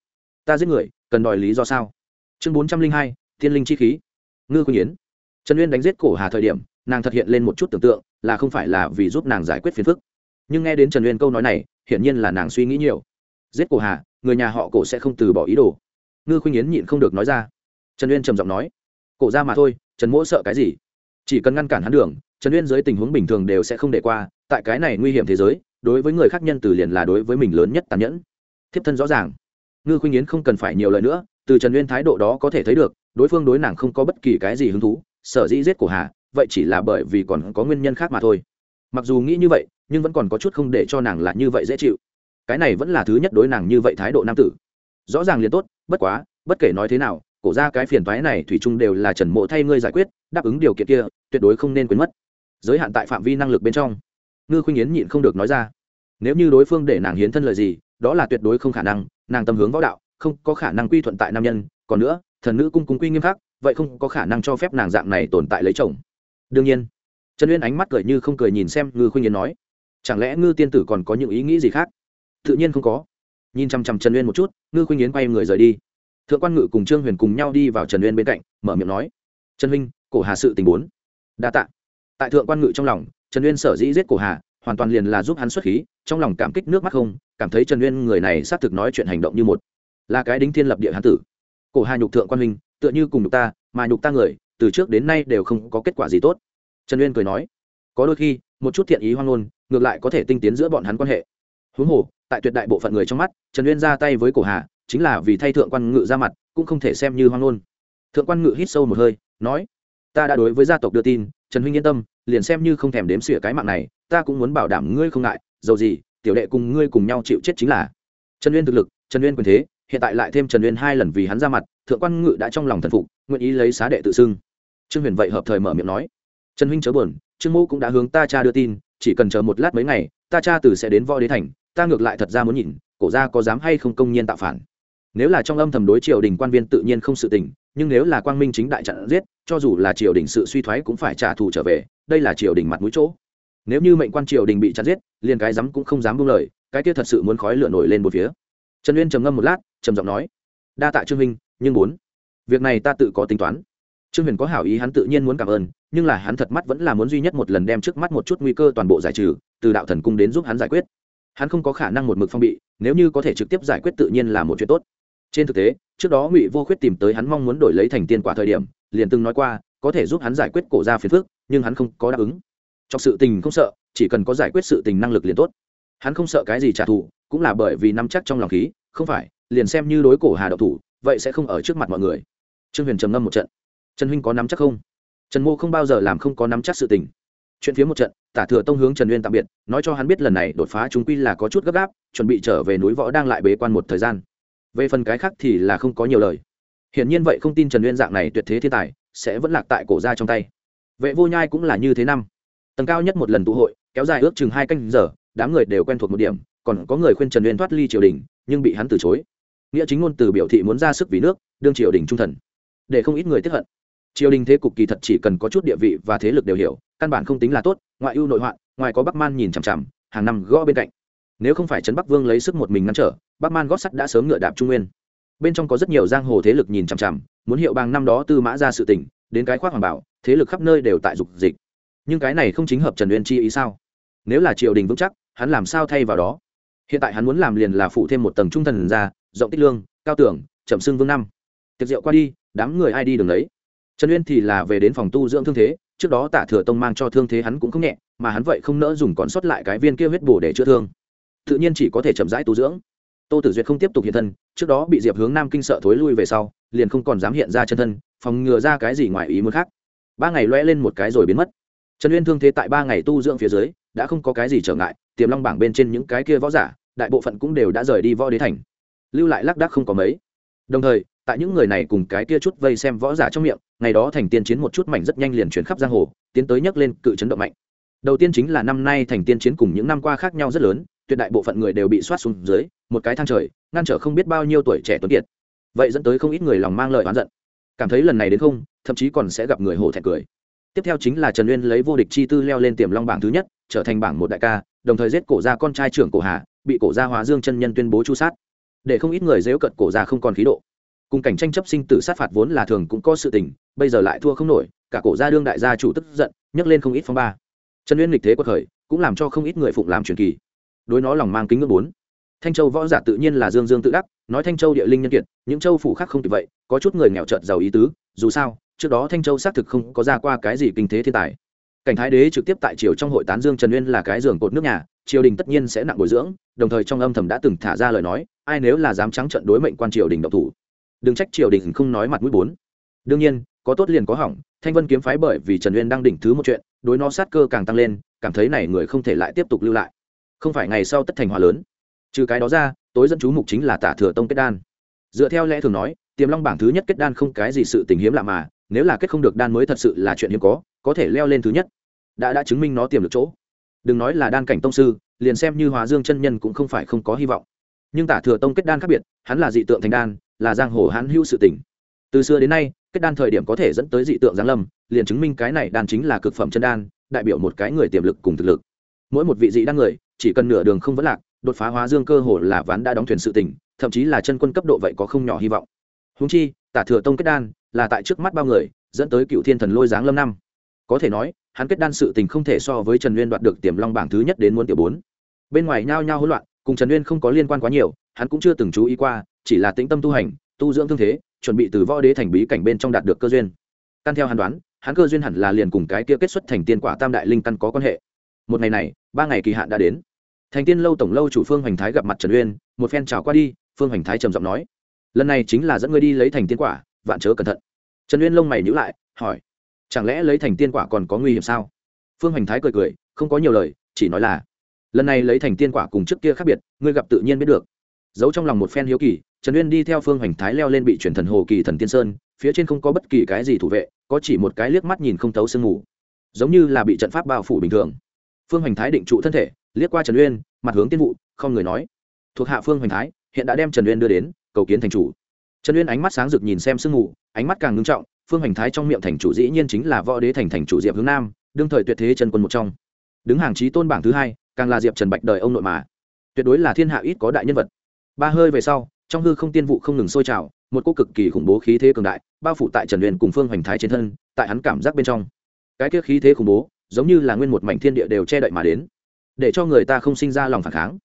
ta giết người, cần đòi lý do sao? Chương bốn trăm linh hai, thiên linh chi khí. Ngư khuynh yến. Trần uyên đánh giết cổ hà thời điểm, nàng thật hiện lên một chút tưởng tượng, là không phải là vì giúp nàng giải quyết phiền phức nhưng nghe đến trần uyên câu nói này, hiển nhiên là nàng suy nghĩ nhiều. Giết cổ hà, người nhà họ cổ sẽ không từ bỏ ý đồ. Ngư khuynh yến nhịn không được nói ra. Trần uyên trầm giọng nói, cổ ra mà thôi, trần mỗ sợ cái gì? Chỉ cần ngăn cản hắn đường, trần uyên dưới tình huống bình thường đều sẽ không để qua, tại cái này nguy hiểm thế giới, đối với người khác nhân từ liền là đối với mình lớn nhất tàn nhẫn. Thiếp thân rõ ràng. Ngư khuynh yến không cần phải nhiều lời nữa, từ trần uyên thái độ đó có thể thấy được, đối phương đối nàng không có bất kỳ cái gì hứng thú, sở dĩ giết cổ hà, vậy chỉ là bởi vì còn có nguyên nhân khác mà thôi mặc dù nghĩ như vậy, nhưng vẫn còn có chút không để cho nàng là như vậy dễ chịu. Cái này vẫn là thứ nhất đối nàng như vậy thái độ nam tử. Rõ ràng liền tốt, bất quá, bất kể nói thế nào, cổ ra cái phiền thoái này thủy chung đều là trần mộ thay ngươi giải quyết, đáp ứng điều kiện kia, tuyệt đối không nên quên mất. Giới hạn tại phạm vi năng lực bên trong. Ngư khuynh yến nhịn không được nói ra. Nếu như đối phương để nàng hiến thân lời gì, đó là tuyệt đối không khả năng, nàng tâm hướng võ đạo, không có khả năng quy thuận tại nam nhân. Còn nữa, thần nữ cung cung quy nghiêm khắc, vậy không có khả năng cho phép nàng dạng này tồn tại lấy chồng. Đương nhiên trần uyên ánh mắt cười như không cười nhìn xem ngư khuynh yến nói, chẳng lẽ ngư tiên tử còn có những ý nghĩ gì khác? Tự nhiên không có. Nhìn chăm chăm trần uyên một chút, ngư khuynh yến quay người rời đi. Thượng quan ngự cùng trương huyền cùng nhau đi vào trần uyên bên cạnh, mở miệng nói, trần huynh, cổ hà sự tình bốn. Đa tạ. Tại thượng quan ngự trong lòng, trần uyên sở dĩ giết cổ hà, hoàn toàn liền là giúp hắn xuất khí, trong lòng cảm kích nước mắt không, cảm thấy trần uyên người này xác thực nói chuyện hành động như một, là cái đính thiên lập địa hán tử. Cổ hà nhục thượng quan huynh, tựa như cùng nhục ta, mà nhục ta người, từ trước đến nay đều không có kết quả gì tốt trần uyên cười nói, có đôi khi, một chút thiện ý hoang ngôn, ngược lại có thể tinh tiến giữa bọn hắn quan hệ. Huống hồ, tại tuyệt đại bộ phận người trong mắt, trần uyên ra tay với cổ hà, chính là vì thay thượng quan ngự ra mặt, cũng không thể xem như hoang ngôn. Thượng quan ngự hít sâu một hơi, nói, ta đã đối với gia tộc đưa tin, trần huynh yên tâm, liền xem như không thèm đếm xỉa cái mạng này, ta cũng muốn bảo đảm ngươi không ngại, dầu gì, tiểu đệ cùng ngươi cùng nhau chịu chết chính là. Trần uyên thực lực, trần uyên quyền thế, hiện tại lại thêm trần uyên hai lần vì hắn ra mặt, thượng quan ngự đã trong lòng thần phục, nguyện ý lấy xá đệ tự xưng. Trương huyền vậy hợp thời mở miệng nói trần huynh chớ buồn, trương mô cũng đã hướng ta cha đưa tin, chỉ cần chờ một lát mấy ngày, ta cha từ sẽ đến võ đế thành, ta ngược lại thật ra muốn nhìn, cổ ra có dám hay không công nhiên tạo phản. Nếu là trong âm thầm đối triều đình quan viên tự nhiên không sự tình, nhưng nếu là quang minh chính đại trận giết, cho dù là triều đình sự suy thoái cũng phải trả thù trở về, đây là triều đình mặt mũi chỗ. Nếu như mệnh quan triều đình bị chặn giết, liền cái dám cũng không dám buông lời, cái kia thật sự muốn khói lửa nổi lên một phía. Trần uyên trầm ngâm một lát, trầm giọng nói, đa tạ trương minh nhưng bốn việc này ta tự có tính toán trương huyền có hảo ý hắn tự nhiên muốn cảm ơn, nhưng là hắn thật mắt vẫn là muốn duy nhất một lần đem trước mắt một chút nguy cơ toàn bộ giải trừ, từ đạo thần cung đến giúp hắn giải quyết. Hắn không có khả năng một mực phong bị, nếu như có thể trực tiếp giải quyết tự nhiên là một chuyện tốt. Trên thực tế, trước đó ngụy vô khuyết tìm tới hắn mong muốn đổi lấy thành tiên quả thời điểm, liền từng nói qua, có thể giúp hắn giải quyết cổ ra phiền phước nhưng hắn không có đáp ứng. Trong sự tình không sợ, chỉ cần có giải quyết sự tình năng lực liền tốt. Hắn không sợ cái gì trả thù, cũng là bởi vì nắm chắc trong lòng khí, không phải, liền xem như đối cổ hà độc thủ, vậy sẽ không ở trước mặt mọi người. Trương huyền trầm ngâm một trận trần huynh có nắm chắc không? Trần mô không bao giờ làm không có nắm chắc sự tình. Chuyện phía một trận, tả thừa tông hướng trần uyên tạm biệt, nói cho hắn biết lần này đột phá chúng quy là có chút gấp gáp, chuẩn bị trở về núi võ đang lại bế quan một thời gian. Về phần cái khác thì là không có nhiều lời. Hiển nhiên vậy không tin trần uyên dạng này tuyệt thế thiên tài, sẽ vẫn lạc tại cổ ra trong tay. Vệ vô nhai cũng là như thế năm. Tầng cao nhất một lần tụ hội, kéo dài ước chừng hai canh giờ, đám người đều quen thuộc một điểm, còn có người khuyên trần uyên thoát ly triều đình, nhưng bị hắn từ chối. Nghĩa chính ngôn từ biểu thị muốn ra sức vì nước, đương triều đình trung thần. Để không ít người tiếp hận triều đình thế cục kỳ thật chỉ cần có chút địa vị và thế lực đều hiểu, căn bản không tính là tốt, ngoại ưu nội hoạn, ngoài có bắc man nhìn chằm chằm, hàng năm gõ bên cạnh. Nếu không phải trấn bắc vương lấy sức một mình ngăn trở, bắc man gót sắt đã sớm ngựa đạp trung nguyên. Bên trong có rất nhiều giang hồ thế lực nhìn chằm chằm, muốn hiệu bang năm đó tư mã ra sự tỉnh đến cái khoác hoàng bảo, thế lực khắp nơi đều tại dục dịch. Nhưng cái này không chính hợp trần uyên chi ý sao? Nếu là triều đình vững chắc, hắn làm sao thay vào đó? Hiện tại hắn muốn làm liền là phụ thêm một tầng trung thần ra, rộng tích lương, cao tưởng, chậm xưng vương năm. Tiệc rượu qua đi, đám người ai đi đường đấy? Trần uyên thì là về đến phòng tu dưỡng thương thế, trước đó tả thừa tông mang cho thương thế hắn cũng không nhẹ, mà hắn vậy không nỡ dùng còn sót lại cái viên kia huyết bổ để chữa thương. Tự nhiên chỉ có thể chậm rãi tu dưỡng. Tô tử duyệt không tiếp tục hiện thân, trước đó bị diệp hướng nam kinh sợ thối lui về sau, liền không còn dám hiện ra chân thân, phòng ngừa ra cái gì ngoài ý muốn khác. Ba ngày loe lên một cái rồi biến mất. Trần uyên thương thế tại ba ngày tu dưỡng phía dưới, đã không có cái gì trở ngại, tiềm long bảng bên trên những cái kia võ giả, đại bộ phận cũng đều đã rời đi võ đế thành. Lưu lại lác đác không có mấy. Đồng thời tại những người này cùng cái kia chút vây xem võ giả trong miệng, ngày đó thành tiên chiến một chút mảnh rất nhanh liền chuyển khắp giang hồ, tiến tới nhấc lên cự chấn động mạnh. Đầu tiên chính là năm nay thành tiên chiến cùng những năm qua khác nhau rất lớn, tuyệt đại bộ phận người đều bị soát xuống dưới, một cái thang trời, ngăn trở không biết bao nhiêu tuổi trẻ tuấn kiệt. Vậy dẫn tới không ít người lòng mang lợi oán giận. Cảm thấy lần này đến không, thậm chí còn sẽ gặp người hổ thẹn cười. Tiếp theo chính là trần uyên lấy vô địch chi tư leo lên tiềm long bảng thứ nhất, trở thành bảng một đại ca, đồng thời giết cổ gia con trai trưởng cổ hà, bị cổ gia hóa dương chân nhân tuyên bố chu sát. Để không ít người dễu cận cổ gia không còn khí độ cùng cảnh tranh chấp sinh tử sát phạt vốn là thường cũng có sự tình, bây giờ lại thua không nổi, cả cổ gia đương đại gia chủ tức giận, nhấc lên không ít phong ba. Trần uyên lịch thế quật khởi, cũng làm cho không ít người phụng làm truyền kỳ. Đối nó lòng mang kính ngưỡng bốn. Thanh châu võ giả tự nhiên là dương dương tự đắc, nói thanh châu địa linh nhân kiệt, những châu phủ khác không thì vậy, có chút người nghèo trợt giàu ý tứ, dù sao, trước đó thanh châu xác thực không có ra qua cái gì kinh thế thiên tài. Cảnh thái đế trực tiếp tại triều trong hội tán dương trần uyên là cái giường cột nước nhà, triều đình tất nhiên sẽ nặng bồi dưỡng, đồng thời trong âm thầm đã từng thả ra lời nói, ai nếu là dám trắng trận đối mệnh quan triều đình độc thủ đừng trách triều đình không nói mặt mũi bốn. Đương nhiên, có tốt liền có hỏng, thanh vân kiếm phái bởi vì trần uyên đang đỉnh thứ một chuyện, đối nó sát cơ càng tăng lên, cảm thấy này người không thể lại tiếp tục lưu lại. Không phải ngày sau tất thành hòa lớn. Trừ cái đó ra, tối dẫn chú mục chính là tả thừa tông kết đan. Dựa theo lẽ thường nói, tiềm long bảng thứ nhất kết đan không cái gì sự tình hiếm lạ mà, nếu là kết không được đan mới thật sự là chuyện hiếm có có thể leo lên thứ nhất. Đã đã chứng minh nó tiềm được chỗ. Đừng nói là đan cảnh tông sư, liền xem như hòa dương chân nhân cũng không phải không có hy vọng. Nhưng tả thừa tông kết đan khác biệt, hắn là dị tượng thành đan là giang hồ hãn hữu sự tỉnh từ xưa đến nay, kết đan thời điểm có thể dẫn tới dị tượng giáng lâm, liền chứng minh cái này đan chính là cực phẩm chân đan, đại biểu một cái người tiềm lực cùng thực lực. Mỗi một vị dị đan người, chỉ cần nửa đường không vấn lạc, đột phá hóa dương cơ hồ là ván đã đóng thuyền sự tỉnh thậm chí là chân quân cấp độ vậy có không nhỏ hy vọng. Húng chi, tả thừa tông kết đan là tại trước mắt bao người, dẫn tới cựu thiên thần lôi giáng lâm năm. Có thể nói, hắn kết đan sự tình không thể so với trần uyên đoạt được tiềm long bảng thứ nhất đến muốn tiểu bốn. Bên ngoài nhao nhao hỗn loạn, cùng trần uyên không có liên quan quá nhiều hắn cũng chưa từng chú ý qua, chỉ là tĩnh tâm tu hành, tu dưỡng thương thế, chuẩn bị từ võ đế thành bí cảnh bên trong đạt được cơ duyên. Căn theo hắn đoán, hắn cơ duyên hẳn là liền cùng cái kia kết xuất thành tiên quả tam đại linh căn có quan hệ. Một ngày này, ba ngày kỳ hạn đã đến. Thành tiên lâu tổng lâu chủ phương hoành thái gặp mặt trần uyên, một phen chào qua đi, phương hoành thái trầm giọng nói, lần này chính là dẫn ngươi đi lấy thành tiên quả, vạn chớ cẩn thận. Trần uyên lông mày nhữ lại, hỏi, chẳng lẽ lấy thành tiên quả còn có nguy hiểm sao? Phương hoành thái cười cười, không có nhiều lời, chỉ nói là, lần này lấy thành tiên quả cùng trước kia khác biệt, ngươi gặp tự nhiên biết được giấu trong lòng một phen hiếu kỳ, trần uyên đi theo phương hoành thái leo lên bị chuyển thần hồ kỳ thần tiên sơn, phía trên không có bất kỳ cái gì thủ vệ, có chỉ một cái liếc mắt nhìn không thấu sương mù. Giống như là bị trận pháp bao phủ bình thường. Phương hoành thái định trụ thân thể, liếc qua trần uyên, mặt hướng tiên vụ, không người nói. Thuộc hạ phương hoành thái, hiện đã đem trần uyên đưa đến, cầu kiến thành chủ. Trần uyên ánh mắt sáng rực nhìn xem sương mù, ánh mắt càng ngưng trọng, phương hoành thái trong miệng thành chủ dĩ nhiên chính là võ đế thành thành chủ diệp hướng nam, đương thời tuyệt thế trần quân một trong. Đứng hàng trí tôn bảng thứ hai, càng là diệp trần bạch đời ông nội mà. Tuyệt đối là thiên hạ ít có đại nhân vật ba hơi về sau, trong hư không tiên vụ không ngừng sôi trào, một cô cực kỳ khủng bố khí thế cường đại, bao phủ tại trần uyên cùng phương hoành thái trên thân, tại hắn cảm giác bên trong. Cái kia khí thế khủng bố, giống như là nguyên một mảnh thiên địa đều che đậy mà đến, để cho người ta không sinh ra lòng phản kháng.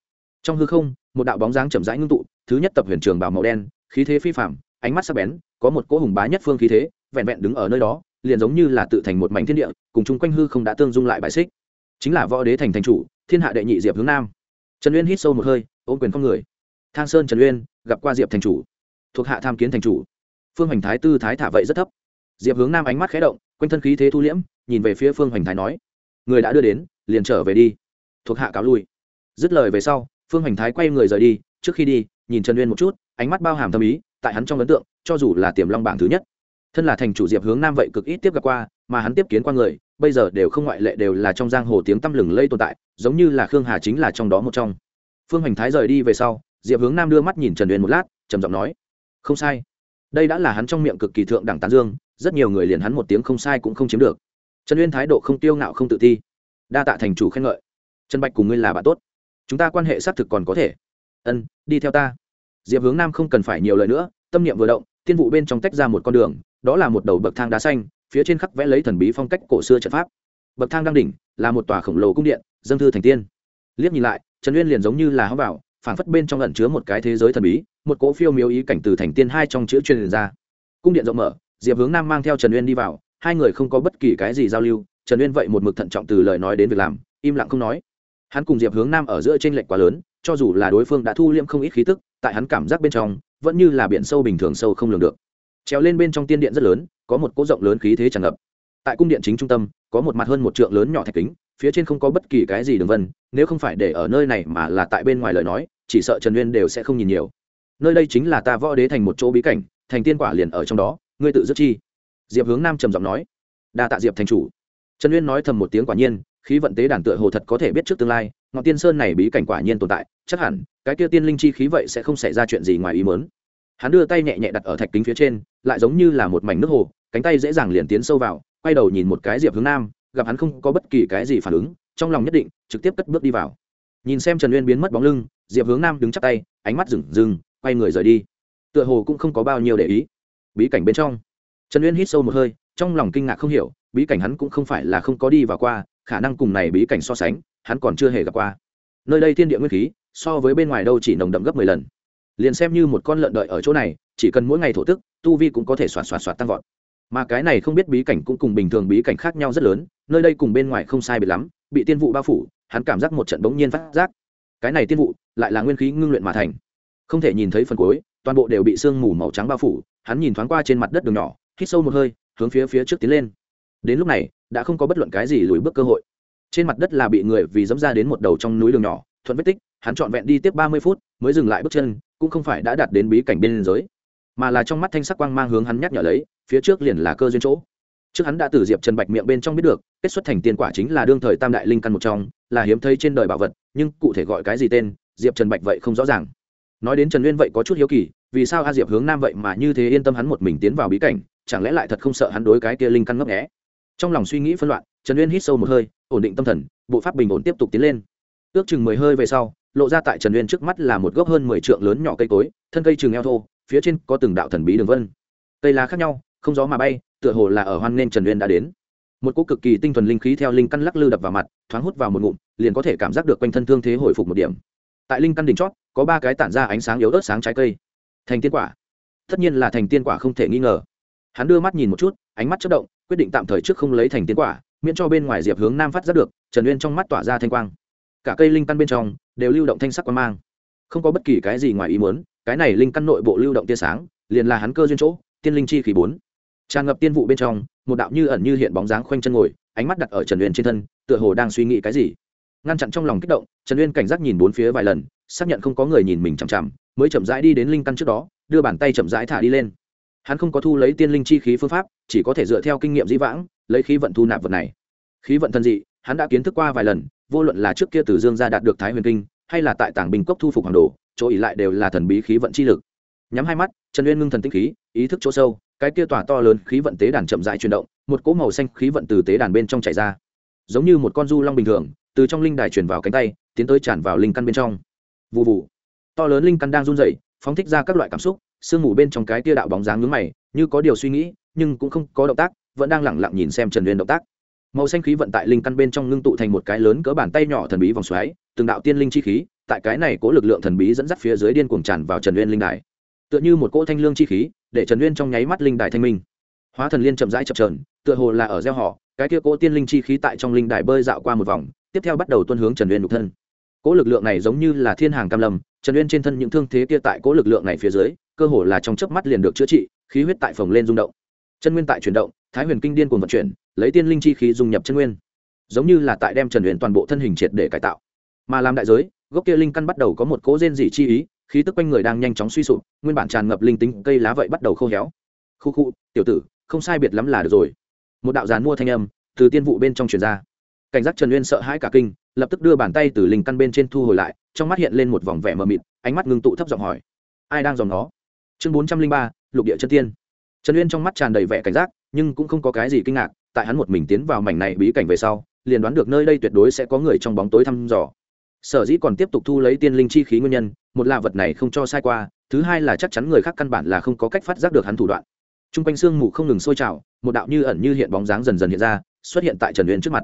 Trong hư không, một đạo bóng dáng chậm rãi ngưng tụ, thứ nhất tập huyền trường bào màu đen, khí thế phi phạm ánh mắt sắc bén, có một cỗ hùng bá nhất phương khí thế, vẹn vẹn đứng ở nơi đó, liền giống như là tự thành một mảnh thiên địa, cùng chung quanh hư không đã tương dung lại bài xích. Chính là võ đế thành thành chủ, thiên hạ đệ nhị diệp hướng nam. Trần uyên hít sâu một hơi, ôm quyền con người thang sơn trần uyên, gặp qua diệp thành chủ. Thuộc hạ tham kiến thành chủ. Phương hoành thái tư thái thả vậy rất thấp. Diệp hướng nam ánh mắt khé động, quanh thân khí thế thu liễm, nhìn về phía phương hoành thái nói, người đã đưa đến, liền trở về đi. Thuộc hạ cáo lui. Dứt lời về sau, phương hoành thái quay người rời đi, trước khi đi, nhìn trần uyên một chút, ánh mắt bao hàm tâm ý, tại hắn trong ấn tượng, cho dù là tiềm long bảng thứ nhất. Thân là thành chủ diệp hướng nam vậy cực ít tiếp gặp qua, mà hắn tiếp kiến qua người, bây giờ đều không ngoại lệ đều là trong giang hồ tiếng tăm lừng lây tồn tại, giống như là khương hà chính là trong đó một trong. Phương hoành thái rời đi về sau diệp hướng nam đưa mắt nhìn trần uyên một lát, trầm giọng nói, không sai. Đây đã là hắn trong miệng cực kỳ thượng đẳng tán dương, rất nhiều người liền hắn một tiếng không sai cũng không chiếm được. Trần uyên thái độ không tiêu ngạo không tự ti. Đa tạ thành chủ khen ngợi. Trần bạch cùng ngươi là bạn tốt. Chúng ta quan hệ xác thực còn có thể. Ân, đi theo ta. Diệp hướng nam không cần phải nhiều lời nữa, tâm niệm vừa động, tiên vụ bên trong tách ra một con đường, đó là một đầu bậc thang đá xanh, phía trên khắc vẽ lấy thần bí phong cách cổ xưa trận pháp. Bậc thang đang đỉnh, là một tòa khổng lồ cung điện dâng thư thành tiên. Liếc nhìn lại, trần uyên liền giống như là hóng vào phảng phất bên trong lẩn chứa một cái thế giới thần bí, một cỗ phiêu miếu ý cảnh từ thành tiên hai trong chữ truyền ra. Cung điện rộng mở, diệp hướng nam mang theo trần uyên đi vào, hai người không có bất kỳ cái gì giao lưu, trần uyên vậy một mực thận trọng từ lời nói đến việc làm, im lặng không nói. Hắn cùng diệp hướng nam ở giữa t r ê n lệch quá lớn, cho dù là đối phương đã thu liêm không ít khí tức, tại hắn cảm giác bên trong, vẫn như là biển sâu bình thường sâu không lường được. Trèo lên bên trong tiên điện rất lớn, có một cỗ rộng lớn khí thế tràn ngập. Tại cung điện chính trung tâm, có một mặt hơn một trượng lớn nhỏ thạch kính phía trên không có bất kỳ cái gì đường vân, nếu không phải để ở nơi này mà là tại bên ngoài lời nói, chỉ sợ trần uyên đều sẽ không nhìn nhiều. Nơi đây chính là ta võ đế thành một chỗ bí cảnh, thành tiên quả liền ở trong đó, ngươi tự dứt chi. Diệp hướng nam trầm giọng nói. Đa tạ diệp thành chủ. Trần uyên nói thầm một tiếng quả nhiên, khí vận tế đàn tựa hồ thật có thể biết trước tương lai, ngọn tiên sơn này bí cảnh quả nhiên tồn tại, chắc hẳn, cái kia tiên linh chi khí vậy sẽ không xảy ra chuyện gì ngoài ý mớn hắn đưa tay nhẹ nhẹ đặt ở thạch kính phía trên, lại giống như là một mảnh nước hồ, cánh tay dễ dàng liền tiến sâu vào, quay đầu nhìn một cái diệp hướng nam gặp hắn không có bất kỳ cái gì phản ứng, trong lòng nhất định, trực tiếp cất bước đi vào. Nhìn xem trần uyên biến mất bóng lưng, diệp hướng nam đứng chắc tay, ánh mắt rừng rừng, quay người rời đi. Tựa hồ cũng không có bao nhiêu để ý. Bí cảnh bên trong. Trần uyên hít sâu một hơi, trong lòng kinh ngạc không hiểu, bí cảnh hắn cũng không phải là không có đi vào qua, khả năng cùng này bí cảnh so sánh, hắn còn chưa hề gặp qua. Nơi đây thiên địa nguyên khí, so với bên ngoài đâu chỉ nồng đậm gấp mười lần. Liền xem như một con lợn đợi ở chỗ này, chỉ cần mỗi ngày thổ tức, tu vi cũng có thể xoạt xoạt xoạt tăng vọt mà cái này không biết bí cảnh cũng cùng bình thường bí cảnh khác nhau rất lớn, nơi đây cùng bên ngoài không sai biệt lắm, bị tiên vụ bao phủ, hắn cảm giác một trận bỗng nhiên phát giác. Cái này tiên vụ lại là nguyên khí ngưng luyện mà thành. Không thể nhìn thấy phần cuối, toàn bộ đều bị sương mù màu trắng bao phủ, hắn nhìn thoáng qua trên mặt đất đường nhỏ, hít sâu một hơi, hướng phía phía trước tiến lên. Đến lúc này, đã không có bất luận cái gì lùi bước cơ hội. Trên mặt đất là bị người vì dẫm ra đến một đầu trong núi đường nhỏ, thuận vết tích, hắn trọn vẹn đi tiếp ba mươi phút mới dừng lại bước chân, cũng không phải đã đạt đến bí cảnh bên giới mà là trong mắt thanh sắc quang mang hướng hắn nhắc nhở lấy phía trước liền là cơ duyên chỗ. Trước hắn đã từ diệp trần bạch miệng bên trong biết được, kết xuất thành tiền quả chính là đương thời tam đại linh căn một trong, là hiếm thấy trên đời bảo vật, nhưng cụ thể gọi cái gì tên, diệp trần bạch vậy không rõ ràng. Nói đến trần Uyên vậy có chút hiếu kỳ, vì sao a diệp hướng nam vậy mà như thế yên tâm hắn một mình tiến vào bí cảnh, chẳng lẽ lại thật không sợ hắn đối cái kia linh căn ngấp nghẽ trong lòng suy nghĩ phân loạn, trần uyên hít sâu một hơi, ổn định tâm thần, bộ pháp bình ổn tiếp tục tiến lên. Ước chừng mười hơi về sau, lộ ra tại trần uyên trước mắt là một gốc hơn mười trượng lớn nhỏ cây cối, thân cây chừng eo thô, phía trên có từng đạo thần bí đường vân. Cây lá khác nhau không gió mà bay, tựa hồ là ở hoan nên trần uyên đã đến. Một cỗ cực kỳ tinh thuần linh khí theo linh căn lắc lư đập vào mặt, thoáng hút vào một ngụm, liền có thể cảm giác được quanh thân thương thế hồi phục một điểm. Tại linh căn đỉnh chót, có ba cái tản ra ánh sáng yếu ớt sáng trái cây. Thành tiên quả. Tất nhiên là thành tiên quả không thể nghi ngờ. Hắn đưa mắt nhìn một chút, ánh mắt chất động, quyết định tạm thời trước không lấy thành tiên quả, miễn cho bên ngoài diệp hướng nam phát giác được, trần uyên trong mắt tỏa ra thanh quang. Cả cây linh căn bên trong, đều lưu động thanh sắc quang mang. Không có bất kỳ cái gì ngoài ý muốn, cái này linh căn nội bộ lưu động tia sáng, liền là hắn cơ duyên chỗ, tiên linh chi khí bốn tràn ngập tiên vụ bên trong, một đạo như ẩn như hiện bóng dáng khoanh chân ngồi, ánh mắt đặt ở trần uyên trên thân, tựa hồ đang suy nghĩ cái gì. Ngăn chặn trong lòng kích động, trần uyên cảnh giác nhìn bốn phía vài lần, xác nhận không có người nhìn mình chằm chằm, mới chậm rãi đi đến linh căn trước đó, đưa bàn tay chậm rãi thả đi lên. Hắn không có thu lấy tiên linh chi khí phương pháp, chỉ có thể dựa theo kinh nghiệm dĩ vãng, lấy khí vận thu nạp vật này. Khí vận thân dị, hắn đã kiến thức qua vài lần, vô luận là trước kia từ dương gia đạt được thái huyền kinh, hay là tại tảng bình cốc thu phục hoàng đồ, chỗ ỉ lại đều là thần bí khí vận chi lực. Nhắm hai mắt, trần uyên ngưng thần tinh khí, ý thức chỗ sâu cái kia tỏa to lớn khí vận tế đàn chậm rãi chuyển động, một cỗ màu xanh khí vận từ tế đàn bên trong chảy ra. Giống như một con du long bình thường, từ trong linh đài chuyển vào cánh tay, tiến tới tràn vào linh căn bên trong. Vụ vụ to lớn linh căn đang run rẩy, phóng thích ra các loại cảm xúc, sương mù bên trong cái tia đạo bóng dáng nhướng mày, như có điều suy nghĩ, nhưng cũng không có động tác, vẫn đang lẳng lặng nhìn xem trần uyên động tác. Màu xanh khí vận tại linh căn bên trong ngưng tụ thành một cái lớn cỡ bàn tay nhỏ thần bí vòng xoáy, từng đạo tiên linh chi khí, tại cái này cố lực lượng thần bí dẫn dắt phía dưới điên cuồng tràn vào trần uyên linh đài tựa như một cỗ thanh lương chi khí, để trần uyên trong nháy mắt linh đài thanh minh. Hóa thần liên chậm rãi chập trờn tựa hồ là ở gieo họ, cái kia cỗ tiên linh chi khí tại trong linh đài bơi dạo qua một vòng, tiếp theo bắt đầu tuân hướng trần uyên nhục thân. Cỗ lực lượng này giống như là thiên hàng cam lâm, trần uyên trên thân những thương thế kia tại cỗ lực lượng này phía dưới, cơ hồ là trong chớp mắt liền được chữa trị, khí huyết tại phồng lên rung động. Chân nguyên tại chuyển động, thái huyền kinh điên cuồng vận chuyển, lấy tiên linh chi khí dung nhập chân nguyên. Giống như là tại đem trần uyên toàn bộ thân hình triệt để cải tạo. Mà làm đại giới, gốc kia linh căn bắt đầu có một cỗ rên dị chi ý khí tức quanh người đang nhanh chóng suy sụp, nguyên bản tràn ngập linh tính cây lá vậy bắt đầu khô héo. Khu khu, tiểu tử, không sai biệt lắm là được rồi. Một đạo giàn mua thanh âm từ tiên vụ bên trong truyền ra. Cảnh giác trần uyên sợ hãi cả kinh, lập tức đưa bàn tay từ linh căn bên trên thu hồi lại, trong mắt hiện lên một vòng vẻ mờ mịt, ánh mắt ngưng tụ thấp giọng hỏi, ai đang dòng nó? Chương bốn trăm linh ba, lục địa chân tiên. Trần uyên trong mắt tràn đầy vẻ cảnh giác, nhưng cũng không có cái gì kinh ngạc, tại hắn một mình tiến vào mảnh này bí cảnh về sau, liền đoán được nơi đây tuyệt đối sẽ có người trong bóng tối thăm dò sở dĩ còn tiếp tục thu lấy tiên linh chi khí nguyên nhân, một là vật này không cho sai qua, thứ hai là chắc chắn người khác căn bản là không có cách phát giác được hắn thủ đoạn. T r u n g quanh sương mù không ngừng sôi trào, một đạo như ẩn như hiện bóng dáng dần dần hiện ra, xuất hiện tại trần uyên trước mặt.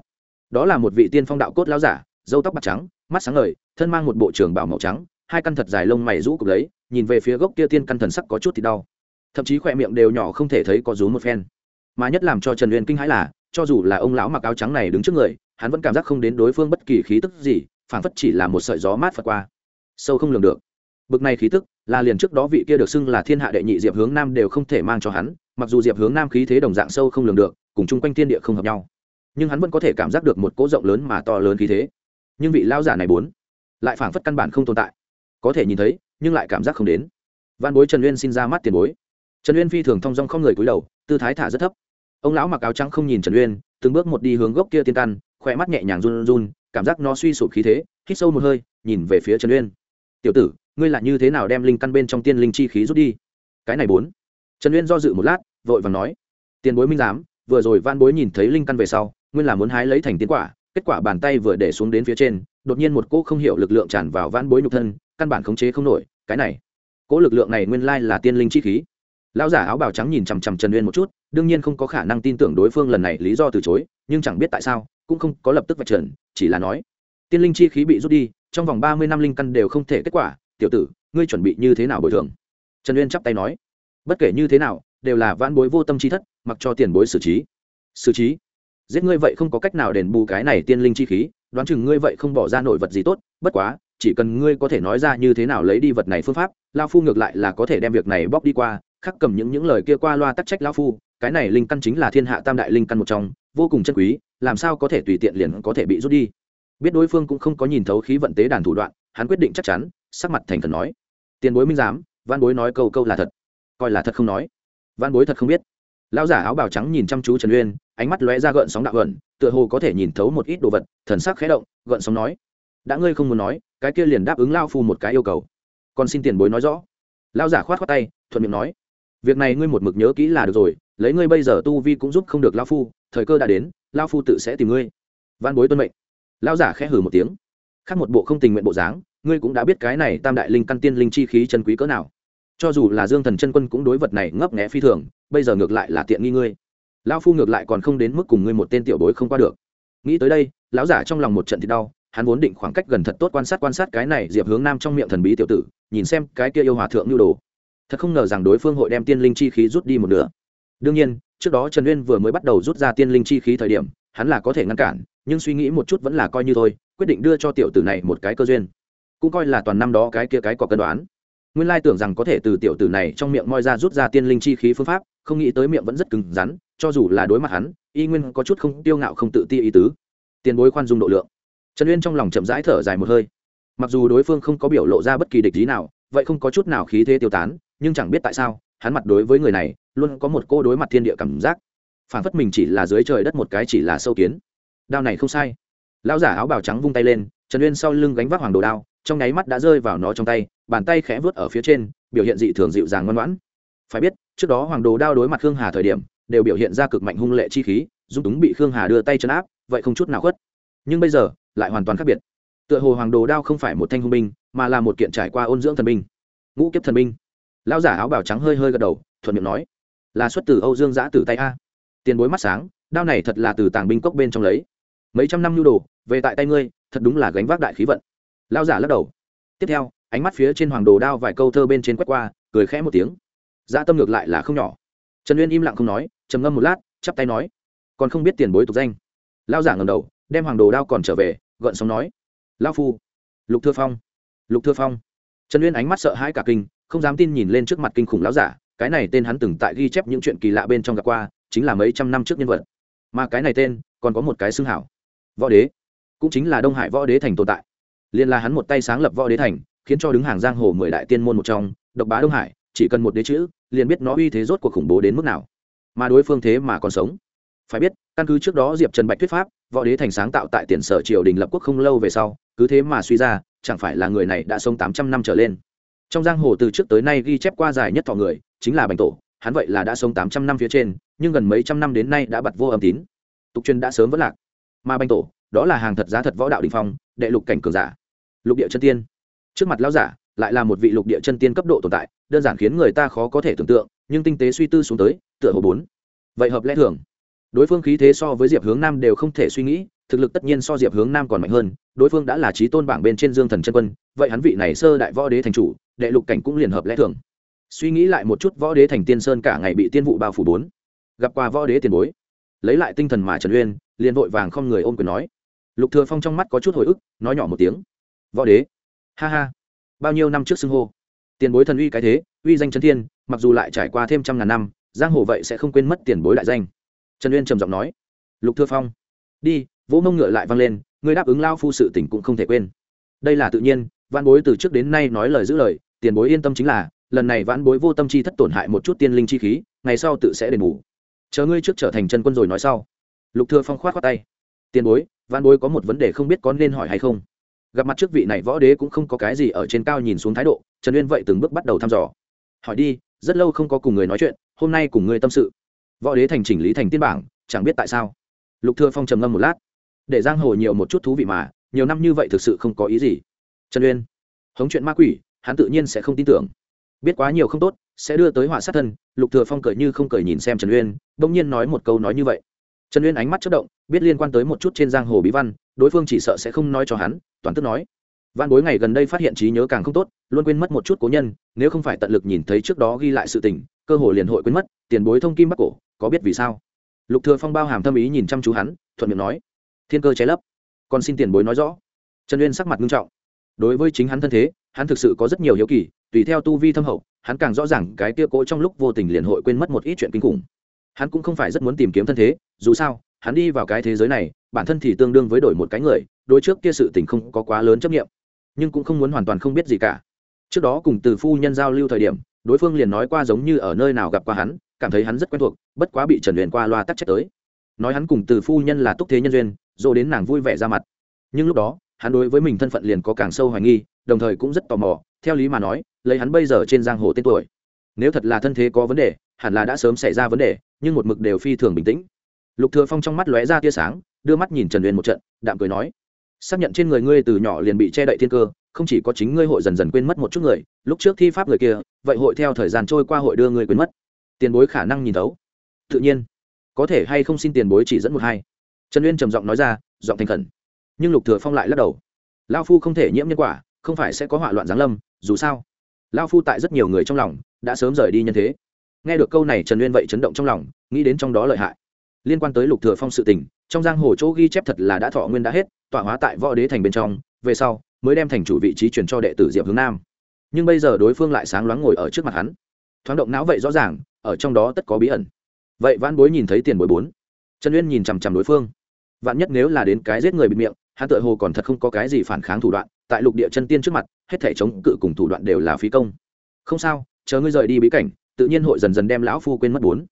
Đó là một vị tiên phong đạo cốt lão giả dâu tóc bạc trắng, mắt sáng ngời, thân mang một bộ trường bảo màu trắng, hai căn thật dài lông mày rũ cục lấy, nhìn về phía gốc kia tiên căn thần sắc có chút thì đau. Thậm chí khỏe miệng đều nhỏ không thể thấy có rú một phen. Mà nhất làm cho trần uyên kinh hãi là, cho dù là ông lão mặc áo trắng này đứng trước người, hắn vẫn cảm giác không đến đối phương bất kỳ khí tức gì phảng phất chỉ là một sợi gió mát phật qua. Sâu không lường được. Bực này khí tức, là liền trước đó vị kia được xưng là thiên hạ đệ nhị diệp hướng nam đều không thể mang cho hắn, mặc dù diệp hướng nam khí thế đồng dạng sâu không lường được, cùng chung quanh thiên địa không hợp nhau. Nhưng hắn vẫn có thể cảm giác được một cỗ rộng lớn mà to lớn khí thế. Nhưng vị lao giả này bốn, lại phảng phất căn bản không tồn tại. Có thể nhìn thấy, nhưng lại cảm giác không đến. Văn bối trần uyên xin ra mắt tiền bối. Trần uyên phi thường thong dong không người cúi đầu, tư thái thả rất thấp. Ông lão mặc áo trắng không nhìn trần uyên, từng bước một đi hướng gốc kia tiên căn khỏe mắt nhẹ nhàng run run cảm giác nó suy sụp khí thế, hít sâu một hơi, nhìn về phía trần uyên. Tiểu tử, ngươi là như thế nào đem linh căn bên trong tiên linh chi khí rút đi? Cái này bốn. Trần uyên do dự một lát, vội vàng nói, tiền bối minh giám, vừa rồi van bối nhìn thấy linh căn về sau nguyên là muốn hái lấy thành tiến quả, kết quả bàn tay vừa để xuống đến phía trên, đột nhiên một cỗ không hiểu lực lượng tràn vào van bối nhục thân, căn bản khống chế không nổi, cái này, cỗ lực lượng này nguyên lai là tiên linh chi khí. Lão giả áo bào trắng nhìn chằm chằm trần uyên một chút, đương nhiên không có khả năng tin tưởng đối phương lần này lý do từ chối, nhưng chẳng biết tại sao cũng không có lập tức vạch trần, chỉ là nói, tiên linh chi khí bị rút đi, trong vòng ba mươi năm linh căn đều không thể kết quả, tiểu tử, ngươi chuẩn bị như thế nào bồi thường? Trần uyên chắp tay nói, bất kể như thế nào, đều là vãn bối vô tâm chi thất, mặc cho tiền bối xử trí. Xử trí? Giết ngươi vậy không có cách nào đền bù cái này tiên linh chi khí, đoán chừng ngươi vậy không bỏ ra nổi vật gì tốt, bất quá, chỉ cần ngươi có thể nói ra như thế nào lấy đi vật này phương pháp lao phu ngược lại là có thể đem việc này bóc đi qua, khắc cầm những những lời kia qua loa tắc trách lao phu cái này linh căn chính là thiên hạ tam đại linh căn một trong, vô cùng chân quý, làm sao có thể tùy tiện liền có thể bị rút đi? Biết đối phương cũng không có nhìn thấu khí vận tế đàn thủ đoạn, hắn quyết định chắc chắn, sắc mặt thành thần nói. Tiền bối minh giám, văn bối nói câu câu là thật. Coi là thật không nói. Văn bối thật không biết. Lão giả áo bào trắng nhìn chăm chú trần uyên, ánh mắt lóe ra gợn sóng đạo gợn tựa hồ có thể nhìn thấu một ít đồ vật, thần sắc khẽ động, gợn sóng nói. Đã ngươi không muốn nói, cái kia liền đáp ứng lao phu một cái yêu cầu. Còn xin tiền bối nói rõ. Lão giả khoát khoát tay, thuận miệng nói. Việc này ngươi một mực nhớ kỹ là được rồi lấy ngươi bây giờ tu vi cũng giúp không được lao phu, thời cơ đã đến lao phu tự sẽ tìm ngươi. Văn bối tuân mệnh. Lao giả khẽ hử một tiếng. Khác một bộ không tình nguyện bộ dáng, ngươi cũng đã biết cái này tam đại linh căn tiên linh chi khí chân quý cỡ nào. Cho dù là dương thần chân quân cũng đối vật này ngấp nghẽ phi thường, bây giờ ngược lại là tiện nghi ngươi. Lao phu ngược lại còn không đến mức cùng ngươi một tên tiểu bối không qua được. Nghĩ tới đây, lão giả trong lòng một trận thì đau, hắn vốn định khoảng cách gần thật tốt quan sát quan sát cái này diệp hướng nam trong miệng thần bí tiểu tử, nhìn xem cái kia yêu hòa thượng nhu đồ. Thật không ngờ rằng đối phương hội đem tiên linh chi khí rút đi một nửa đương nhiên, trước đó trần uyên vừa mới bắt đầu rút ra tiên linh chi khí thời điểm, hắn là có thể ngăn cản, nhưng suy nghĩ một chút vẫn là coi như thôi, quyết định đưa cho tiểu tử này một cái cơ duyên. Cũng coi là toàn năm đó cái kia cái có cân đoán. Nguyên lai tưởng rằng có thể từ tiểu tử này trong miệng moi ra rút ra tiên linh chi khí phương pháp, không nghĩ tới miệng vẫn rất cứng rắn, cho dù là đối mặt hắn, y nguyên có chút không tiêu ngạo không tự ti ý tứ. Tiền bối khoan dung độ lượng. Trần uyên trong lòng chậm rãi thở dài một hơi. Mặc dù đối phương không có biểu lộ ra bất kỳ địch lý nào, vậy không có chút nào khí thế tiêu tán, nhưng chẳng biết tại sao, hắn mặt đối với người này luôn có một cô đối mặt thiên địa cảm giác. Phản phất mình chỉ là dưới trời đất một cái chỉ là sâu kiến. Đao này không sai. Lão giả áo bào trắng vung tay lên, trần uyên sau lưng gánh vác hoàng đồ đao, trong nháy mắt đã rơi vào nó trong tay, bàn tay khẽ vớt ở phía trên, biểu hiện dị thường dịu dàng ngoan ngoãn. Phải biết, trước đó hoàng đồ đao đối mặt khương hà thời điểm, đều biểu hiện ra cực mạnh hung lệ chi khí, dung túng bị khương hà đưa tay chân áp, vậy không chút nào khuất. Nhưng bây giờ, lại hoàn toàn khác biệt. Tựa hồ hoàng đồ đao không phải một thanh hung binh, mà là một kiện trải qua ôn dưỡng thần binh. Ngũ kiếp thần binh. Lão giả áo bào trắng hơi hơi gật đầu, thuận miệng nói là xuất từ âu dương giã từ tay a. Tiền bối mắt sáng, đao này thật là từ tàng binh cốc bên trong lấy. Mấy trăm năm nhu đồ, về tại tay ngươi, thật đúng là gánh vác đại khí vận. Lao giả lắc đầu. Tiếp theo, ánh mắt phía trên hoàng đồ đao vài câu thơ bên trên quét qua, cười khẽ một tiếng. Giá tâm ngược lại là không nhỏ. Trần uyên im lặng không nói, trầm ngâm một lát, chắp tay nói. Còn không biết tiền bối tục danh. Lao giả ngầm đầu, đem hoàng đồ đao còn trở về gợn sóng nói. Lao phu. Lục thưa phong. Lục thưa phong. Trần uyên ánh mắt sợ hãi cả kinh, không dám tin nhìn lên trước mặt kinh khủng lão giả cái này tên hắn từng tại ghi chép những chuyện kỳ lạ bên trong gặp qua, chính là mấy trăm năm trước nhân vật. Mà cái này tên, còn có một cái xưng hảo. Võ đế. Cũng chính là đông hải võ đế thành tồn tại. Liên là hắn một tay sáng lập võ đế thành, khiến cho đứng hàng giang hồ mười đại tiên môn một trong, độc bá đông hải, chỉ cần một đế chữ, liền biết nó uy thế rốt cuộc khủng bố đến mức nào. Mà đối phương thế mà còn sống. Phải biết, căn cứ trước đó diệp trần bạch thuyết pháp, võ đế thành sáng tạo tại tiền sở triều đình lập quốc không lâu về sau, cứ thế mà suy ra, chẳng phải là người này đã sống tám trăm năm trở lên trong giang hồ từ trước tới nay ghi chép qua dài nhất thọ người, chính là bành tổ. Hắn vậy là đã sống tám trăm năm phía trên, nhưng gần mấy trăm năm đến nay đã bật vô âm tín. Tục truyền đã sớm vẫn lạc. Mà bành tổ, đó là hàng thật giá thật võ đạo đình phong, đệ lục cảnh cường giả. Lục địa chân tiên. Trước mặt lão giả, lại là một vị lục địa chân tiên cấp độ tồn tại, đơn giản khiến người ta khó có thể tưởng tượng, nhưng tinh tế suy tư xuống tới, tựa hồ bốn. Vậy hợp lẽ thường đối phương khí thế so với diệp hướng nam đều không thể suy nghĩ, thực lực tất nhiên so diệp hướng nam còn mạnh hơn, đối phương đã là trí tôn bảng bên trên dương thần chân quân, vậy hắn vị này sơ đại võ đế thành chủ, đệ lục cảnh cũng liền hợp lẽ thường. Suy nghĩ lại một chút, võ đế thành tiên sơn cả ngày bị tiên vụ bao phủ bốn. Gặp qua võ đế tiền bối, lấy lại tinh thần mà trần uyên, liền vội vàng không người ôm quyền nói. Lục thừa phong trong mắt có chút hồi ức, nói nhỏ một tiếng. Võ đế, ha ha, bao nhiêu năm trước xưng hô? Tiền bối thần uy cái thế, uy danh chân thiên, mặc dù lại trải qua thêm trăm ngàn năm, giang hồ vậy sẽ không quên mất tiền bối đại danh trần uyên trầm giọng nói, lục thừa phong, đi, vỗ mông ngựa lại vang lên, ngươi đáp ứng lao phu sự tình cũng không thể quên. Đây là tự nhiên văn bối từ trước đến nay nói lời giữ lời, tiền bối yên tâm chính là, lần này vãn bối vô tâm chi thất tổn hại một chút tiên linh chi khí, ngày sau tự sẽ đền bù. Chờ ngươi trước trở thành chân quân rồi nói sau. Lục thừa phong khoát khoát tay. Tiền bối, vãn bối có một vấn đề không biết có nên hỏi hay không? Gặp mặt trước vị này võ đế cũng không có cái gì ở trên cao nhìn xuống thái độ, trần uyên vậy từng bước bắt đầu thăm dò. Hỏi đi, rất lâu không có cùng người nói chuyện, hôm nay cùng người tâm sự võ đế thành chỉnh lý thành tiên bảng, chẳng biết tại sao. Lục thừa phong trầm ngâm một lát. Để giang hồ nhiều một chút thú vị mà, nhiều năm như vậy thực sự không có ý gì. Trần uyên, hống chuyện ma quỷ, hắn tự nhiên sẽ không tin tưởng. Biết quá nhiều không tốt, sẽ đưa tới họa sát thân, lục thừa phong cười như không cười nhìn xem trần uyên, bỗng nhiên nói một câu nói như vậy. Trần uyên ánh mắt chớp động, biết liên quan tới một chút trên giang hồ bí văn, đối phương chỉ sợ sẽ không nói cho hắn, toàn tức nói. Văn bối ngày gần đây phát hiện trí nhớ càng không tốt, luôn quên mất một chút cố nhân, nếu không phải tận lực nhìn thấy trước đó ghi lại sự tình, cơ hội liền hội quên mất, tiền bối thông kim bắc cổ có biết vì sao? Lục thừa phong bao hàm thâm ý nhìn chăm chú hắn, thuận miệng nói, thiên cơ cháy lấp. Còn xin tiền bối nói rõ. Trần uyên sắc mặt nghiêm trọng. Đối với chính hắn thân thế, hắn thực sự có rất nhiều hiếu kỳ, tùy theo tu vi thâm hậu, hắn càng rõ ràng cái kia cỗ trong lúc vô tình liền hội quên mất một ít chuyện kinh khủng. Hắn cũng không phải rất muốn tìm kiếm thân thế, dù sao, hắn đi vào cái thế giới này, bản thân thì tương đương với đổi một cái người, đối trước kia sự tình không có quá lớn chấp nghiệm nhưng cũng không muốn hoàn toàn không biết gì cả. Trước đó cùng từ phu nhân giao lưu thời điểm đối phương liền nói qua giống như ở nơi nào gặp qua hắn, cảm thấy hắn rất quen thuộc, bất quá bị trần luyện qua loa tắc trách tới. Nói hắn cùng từ phu nhân là túc thế nhân duyên rồi đến nàng vui vẻ ra mặt. Nhưng lúc đó, hắn đối với mình thân phận liền có càng sâu hoài nghi, đồng thời cũng rất tò mò, theo lý mà nói, lấy hắn bây giờ trên giang hồ tên tuổi, nếu thật là thân thế có vấn đề, hẳn là đã sớm xảy ra vấn đề, nhưng một mực đều phi thường bình tĩnh. Lục thừa phong trong mắt lóe ra tia sáng, đưa mắt nhìn trần uyên một trận, đạm cười nói xác nhận trên người ngươi từ nhỏ liền bị che đậy thiên cơ, không chỉ có chính ngươi hội dần dần quên mất một chút người, lúc trước thi pháp người kia, vậy hội theo thời gian trôi qua hội đưa ngươi quên mất. Tiền bối khả năng nhìn thấu. Tự nhiên. Có thể hay không xin tiền bối chỉ dẫn một hai. Trần uyên trầm giọng nói ra, giọng thành khẩn. Nhưng lục thừa phong lại lắc đầu. Lao phu không thể nhiễm nhân quả, không phải sẽ có họa loạn giáng lâm, dù sao. Lao phu tại rất nhiều người trong lòng, đã sớm rời đi nhân thế. Nghe được câu này trần uyên vậy chấn động trong lòng, nghĩ đến trong đó lợi hại liên quan tới lục thừa phong sự tình, trong giang hồ chỗ ghi chép thật là đã thọ nguyên đã hết, tọa hóa tại võ đế thành bên trong, về sau, mới đem thành chủ vị trí truyền cho đệ tử diệp hướng nam. Nhưng bây giờ đối phương lại sáng loáng ngồi ở trước mặt hắn. Thoáng động não vậy rõ ràng, ở trong đó tất có bí ẩn. Vậy vãn bối nhìn thấy tiền bối bốn. Trần uyên nhìn chằm chằm đối phương. Vạn nhất nếu là đến cái giết người bị miệng, hắn tựa hồ còn thật không có cái gì phản kháng thủ đoạn, tại lục địa chân tiên trước mặt, hết thể chống cự cùng thủ đoạn đều là phí công. Không sao, chờ ngươi rời đi bí cảnh, tự nhiên hội dần dần đem lão phu quên mất bốn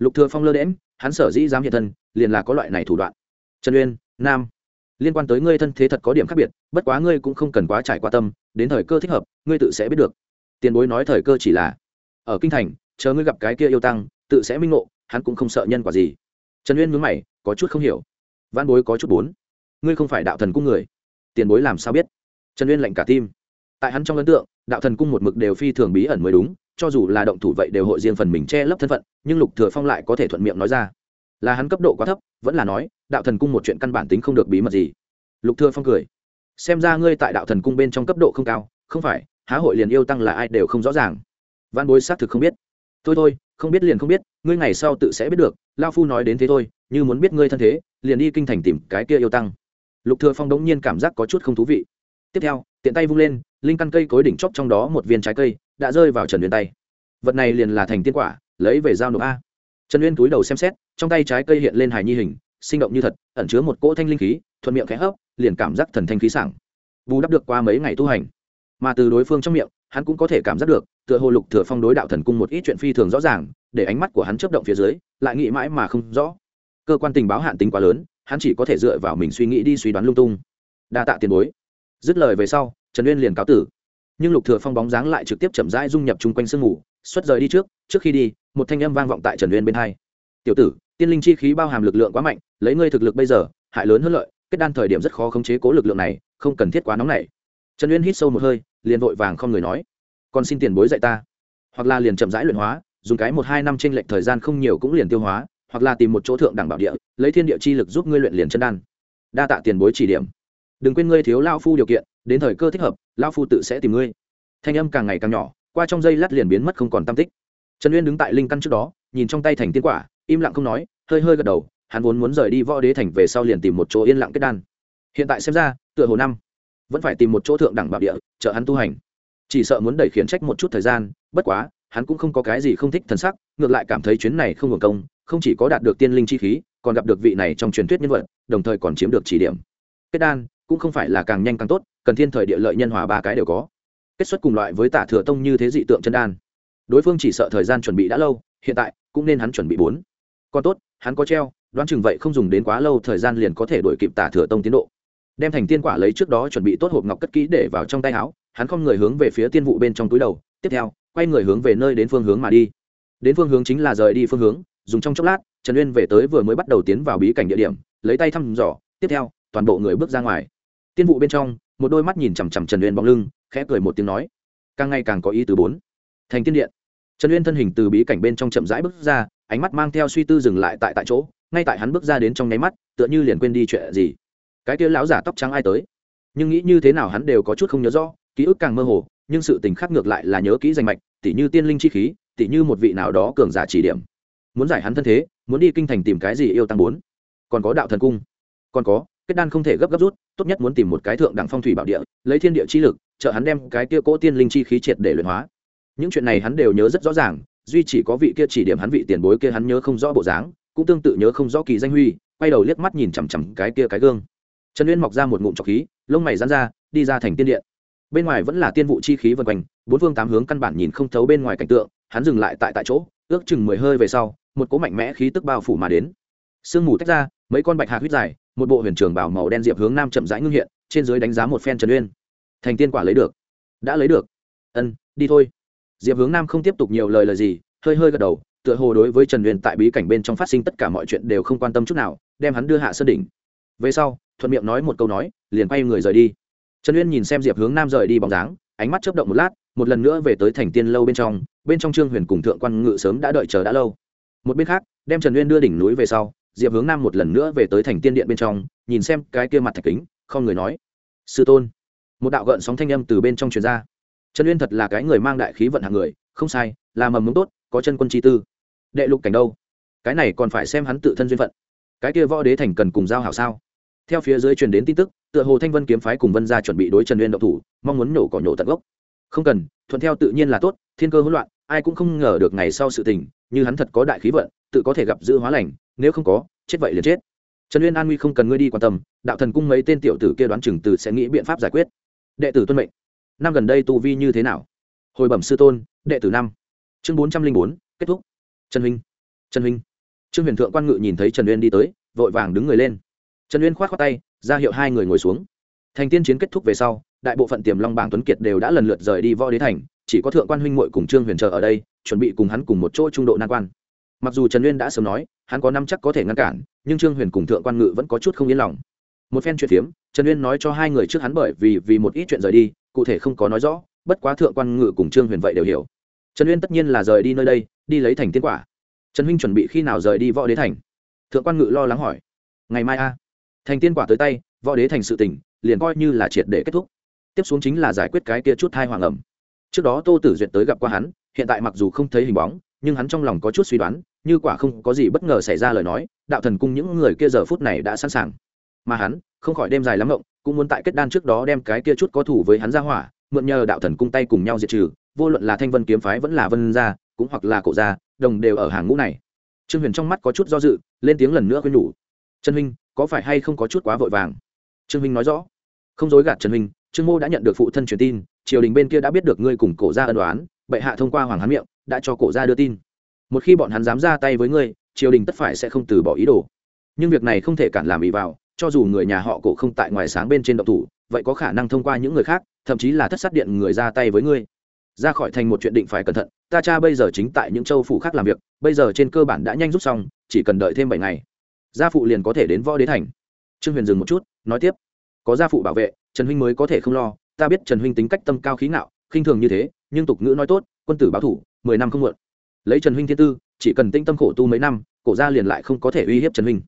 lục thừa phong lơ đễm hắn sở dĩ dám hiện thân, liền là có loại này thủ đoạn. Trần uyên, nam, liên quan tới ngươi thân thế thật có điểm khác biệt, bất quá ngươi cũng không cần quá trải qua tâm, đến thời cơ thích hợp, ngươi tự sẽ biết được. Tiền bối nói thời cơ chỉ là ở kinh thành, chờ ngươi gặp cái kia yêu tăng, tự sẽ minh ngộ, hắn cũng không sợ nhân quả gì. Trần uyên nhướng mày, có chút không hiểu. Văn bối có chút bốn ngươi không phải đạo thần cung người. Tiền bối làm sao biết? Trần uyên lạnh cả tim. Tại hắn trong ấn tượng, đạo thần cung một mực đều phi thường bí ẩn mới đúng cho dù là động thủ vậy đều hội riêng phần mình che lấp thân phận, nhưng lục thừa phong lại có thể thuận miệng nói ra. Là hắn cấp độ quá thấp, vẫn là nói, đạo thần cung một chuyện căn bản tính không được bí mật gì. Lục thừa phong cười. Xem ra ngươi tại đạo thần cung bên trong cấp độ không cao, không phải, há hội liền yêu tăng là ai đều không rõ ràng. Văn bối xác thực không biết. Thôi thôi, không biết liền không biết, ngươi ngày sau tự sẽ biết được, lao phu nói đến thế thôi, như muốn biết ngươi thân thế, liền đi kinh thành tìm cái kia yêu tăng. Lục thừa phong đống nhiên cảm giác có chút không thú vị. Tiếp theo, tiện tay vung lên linh căn cây cối đỉnh chóp trong đó một viên trái cây, đã rơi vào trần uyên tay. Vật này liền là thành tiên quả, lấy về giao nộp a. Trần uyên túi đầu xem xét, trong tay trái cây hiện lên hài nhi hình, sinh động như thật, ẩn chứa một cỗ thanh linh khí, thuận miệng khẽ hấp, liền cảm giác thần thanh khí sảng. Bù đắp được qua mấy ngày tu hành. Mà từ đối phương trong miệng, hắn cũng có thể cảm giác được, tựa hồ lục thừa phong đối đạo thần cung một ít chuyện phi thường rõ ràng, để ánh mắt của hắn chớp động phía dưới, lại nghĩ mãi mà không rõ. Cơ quan tình báo hạn tính quá lớn, hắn chỉ có thể dựa vào mình suy nghĩ đi suy đoán lung tung. Đa tạ tiền bối. Dứt lời về sau trần uyên liền cáo tử nhưng lục thừa phong bóng dáng lại trực tiếp chậm rãi dung nhập chung quanh sương ngủ xuất rời đi trước trước khi đi một thanh âm vang vọng tại trần uyên bên hai tiểu tử tiên linh chi khí bao hàm lực lượng quá mạnh lấy ngươi thực lực bây giờ hại lớn hơn lợi kết đan thời điểm rất khó khống chế cố lực lượng này không cần thiết quá nóng nảy trần uyên hít sâu một hơi liền vội vàng không người nói còn xin tiền bối dạy ta hoặc là liền chậm rãi luyện hóa dùng cái một hai năm trên lệch thời gian không nhiều cũng liền tiêu hóa hoặc là tìm một chỗ thượng đẳng bảo địa lấy thiên địa chi lực giúp ngươi luyện liền chân đan đa tạ tiền bối chỉ điểm đừng quên ngươi thiếu lao phu điều kiện đến thời cơ thích hợp lao phu tự sẽ tìm ngươi. Thanh âm càng ngày càng nhỏ, qua trong dây lát liền biến mất không còn tam tích. Trần uyên đứng tại linh căn trước đó, nhìn trong tay thành tiên quả, im lặng không nói, hơi hơi gật đầu, hắn vốn muốn rời đi võ đế thành về sau liền tìm một chỗ yên lặng kết đan. Hiện tại xem ra, tựa hồ năm, vẫn phải tìm một chỗ thượng đẳng bảo địa chợ hắn tu hành. Chỉ sợ muốn đẩy khiển trách một chút thời gian, bất quá, hắn cũng không có cái gì không thích thần sắc, ngược lại cảm thấy chuyến này không hưởng công, không chỉ có đạt được tiên linh chi khí, còn gặp được vị này trong truyền thuyết nhân vật, đồng thời còn chiếm được chỉ điểm. Kết đan cũng không phải là càng nhanh càng tốt cần thiên thời địa lợi nhân hòa ba cái đều có. Kết xuất cùng loại với tả thừa tông như thế dị tượng chân đan. Đối phương chỉ sợ thời gian chuẩn bị đã lâu, hiện tại cũng nên hắn chuẩn bị bốn. Còn tốt, hắn có treo, đoán chừng vậy không dùng đến quá lâu, thời gian liền có thể đổi kịp tả thừa tông tiến độ. Đem thành tiên quả lấy trước đó chuẩn bị tốt hộp ngọc cất kỹ để vào trong tay áo, hắn không người hướng về phía tiên vụ bên trong túi đầu, tiếp theo, quay người hướng về nơi đến phương hướng mà đi. Đến phương hướng chính là rời đi phương hướng, dùng trong chốc lát, trần uyên về tới vừa mới bắt đầu tiến vào bí cảnh địa điểm, lấy tay thăm dò, tiếp theo, toàn bộ người bước ra ngoài. Tiên vụ bên trong một đôi mắt nhìn chằm chằm trần uyên bóng lưng, khẽ cười một tiếng nói, càng ngày càng có ý từ bốn. Thành tiên điện. Trần uyên thân hình từ bí cảnh bên trong chậm rãi bước ra, ánh mắt mang theo suy tư dừng lại tại tại chỗ, ngay tại hắn bước ra đến trong nháy mắt, tựa như liền quên đi chuyện gì. Cái kia lão giả tóc trắng ai tới? Nhưng nghĩ như thế nào hắn đều có chút không nhớ rõ, ký ức càng mơ hồ, nhưng sự tình khác ngược lại là nhớ kỹ danh mạch, tỉ như tiên linh chi khí, tỉ như một vị nào đó cường giả chỉ điểm. Muốn giải hắn thân thế, muốn đi kinh thành tìm cái gì yêu tăng bốn. Còn có đạo thần cung. Còn có kết đan không thể gấp gấp rút, tốt nhất muốn tìm một cái thượng đẳng phong thủy bảo địa, lấy thiên địa chi lực, trợ hắn đem cái kia cỗ tiên linh chi khí triệt để luyện hóa. Những chuyện này hắn đều nhớ rất rõ ràng, duy chỉ có vị kia chỉ điểm hắn vị tiền bối kia hắn nhớ không rõ bộ dáng, cũng tương tự nhớ không rõ kỳ danh huy, quay đầu liếc mắt nhìn chằm chằm cái kia cái gương. Trần uyên mọc ra một ngụm trọc khí, lông mày dán ra, đi ra thành tiên điện. Bên ngoài vẫn là tiên vụ chi khí vần quanh, bốn phương tám hướng căn bản nhìn không thấu bên ngoài cảnh tượng, hắn dừng lại tại tại chỗ, ước chừng mười hơi về sau, một cỗ mạnh mẽ khí tức bao phủ mà đến. Sương mù tách ra, mấy con bạch hạt huyết dài một bộ huyền trường bảo màu đen diệp hướng nam chậm rãi ngưng hiện, trên dưới đánh giá một phen trần uyên. Thành tiên quả lấy được. Đã lấy được. Ân, đi thôi. Diệp hướng nam không tiếp tục nhiều lời lời gì, hơi hơi gật đầu, tựa hồ đối với trần uyên tại bí cảnh bên trong phát sinh tất cả mọi chuyện đều không quan tâm chút nào, đem hắn đưa hạ sơn đỉnh. Về sau, thuận miệng nói một câu nói, liền quay người rời đi. Trần uyên nhìn xem diệp hướng nam rời đi bóng dáng, ánh mắt chớp động một lát, một lần nữa về tới thành tiên lâu bên trong bên trong trương huyền cùng thượng quan ngự sớm đã đợi chờ đã lâu. Một bên khác, đem trần uyên đưa đỉnh núi về sau diệp hướng nam một lần nữa về tới thành tiên điện bên trong, nhìn xem cái kia mặt thạch kính, không người nói, sư tôn. Một đạo gợn sóng thanh âm từ bên trong truyền ra. Trần uyên thật là cái người mang đại khí vận hạng người, không sai, là mầm mống tốt, có chân quân chi tư. Đệ lục cảnh đâu? Cái này còn phải xem hắn tự thân duyên phận. Cái kia võ đế thành cần cùng giao hảo sao? Theo phía dưới truyền đến tin tức, tựa hồ thanh vân kiếm phái cùng vân gia chuẩn bị đối trần uyên độc thủ, mong muốn nhổ cỏ nhổ tận gốc. Không cần, thuận theo tự nhiên là tốt, thiên cơ hỗn loạn, ai cũng không ngờ được ngày sau sự tình, như hắn thật có đại khí vận, tự có thể gặp giữ hóa lành nếu không có, chết vậy liền chết. Trần uyên an nguy không cần ngươi đi quan tâm, đạo thần cung mấy tên tiểu tử kia đoán chừng từ sẽ nghĩ biện pháp giải quyết. Đệ tử tuân mệnh. Năm gần đây tu vi như thế nào? Hồi bẩm sư tôn, đệ tử năm. Chương bốn trăm linh bốn, kết thúc. Trần huynh. Trần huynh. Trương huyền thượng quan ngự nhìn thấy trần uyên đi tới, vội vàng đứng người lên. Trần uyên k h o á t khoác tay, ra hiệu hai người ngồi xuống. Thành tiên chiến kết thúc về sau, đại bộ phận tiềm long bảng tuấn kiệt đều đã lần lượt rời đi võ đế thành, chỉ có thượng quan huynh muội cùng trương huyền chờ ở đây, chuẩn bị cùng hắn cùng một chỗ trung độ nan quan. Mặc dù trần uyên đã sớm nói hắn có năm chắc có thể ngăn cản, nhưng trương huyền cùng thượng quan ngự vẫn có chút không yên lòng. Một phen chuyện phiếm trần uyên nói cho hai người trước hắn bởi vì vì một ít chuyện rời đi, cụ thể không có nói rõ, bất quá thượng quan ngự cùng trương huyền vậy đều hiểu. Trần uyên tất nhiên là rời đi nơi đây, đi lấy thành tiên quả. Trần huynh chuẩn bị khi nào rời đi võ đế thành? Thượng quan ngự lo lắng hỏi. Ngày mai a. Thành tiên quả tới tay, võ đế thành sự tỉnh liền coi như là triệt để kết thúc. Tiếp xuống chính là giải quyết cái kia chút thai hoàng ẩm trước đó tô tử duyệt tới gặp qua hắn, hiện tại mặc dù không thấy hình bóng nhưng hắn trong lòng có chút suy đoán, như quả không có gì bất ngờ xảy ra lời nói, đạo thần cung những người kia giờ phút này đã sẵn sàng. Mà hắn, không khỏi đêm dài lắm ngộng cũng muốn tại kết đan trước đó đem cái kia chút có thủ với hắn ra hỏa, mượn nhờ đạo thần cung tay cùng nhau diệt trừ, vô luận là thanh vân kiếm phái vẫn là vân gia, cũng hoặc là cổ gia, đồng đều ở hàng ngũ này. Trương huyền trong mắt có chút do dự, lên tiếng lần nữa khuyên nhủ. Trần huynh, có phải hay không có chút quá vội vàng? Trương huynh nói rõ. Không dối gạt trần huynh, trương mô đã nhận được phụ thân truyền tin, triều đình bên kia đã biết được ngươi cùng cổ gia ân đoán bệ hạ thông qua hoàng hán miệng đã cho cổ gia đưa tin. Một khi bọn hắn dám ra tay với ngươi, triều đình tất phải sẽ không từ bỏ ý đồ. Nhưng việc này không thể cản làm ý vào, cho dù người nhà họ cổ không tại ngoài sáng bên trên động thủ, vậy có khả năng thông qua những người khác, thậm chí là thất sát điện người ra tay với ngươi. Ra khỏi thành một chuyện định phải cẩn thận, ta cha bây giờ chính tại những châu phủ khác làm việc, bây giờ trên cơ bản đã nhanh rút xong, chỉ cần đợi thêm bảy ngày, gia phụ liền có thể đến võ đế thành. Trương huyền dừng một chút, nói tiếp. Có gia phụ bảo vệ, trần huynh mới có thể không lo, ta biết trần huynh tính cách tâm cao khí ngạo, khinh thường như thế, nhưng tục ngữ nói tốt, quân tử báo thủ mười năm không muộn. Lấy trần huynh thiên tư, chỉ cần tinh tâm khổ tu mấy năm, cổ gia liền lại không có thể uy hiếp trần huynh.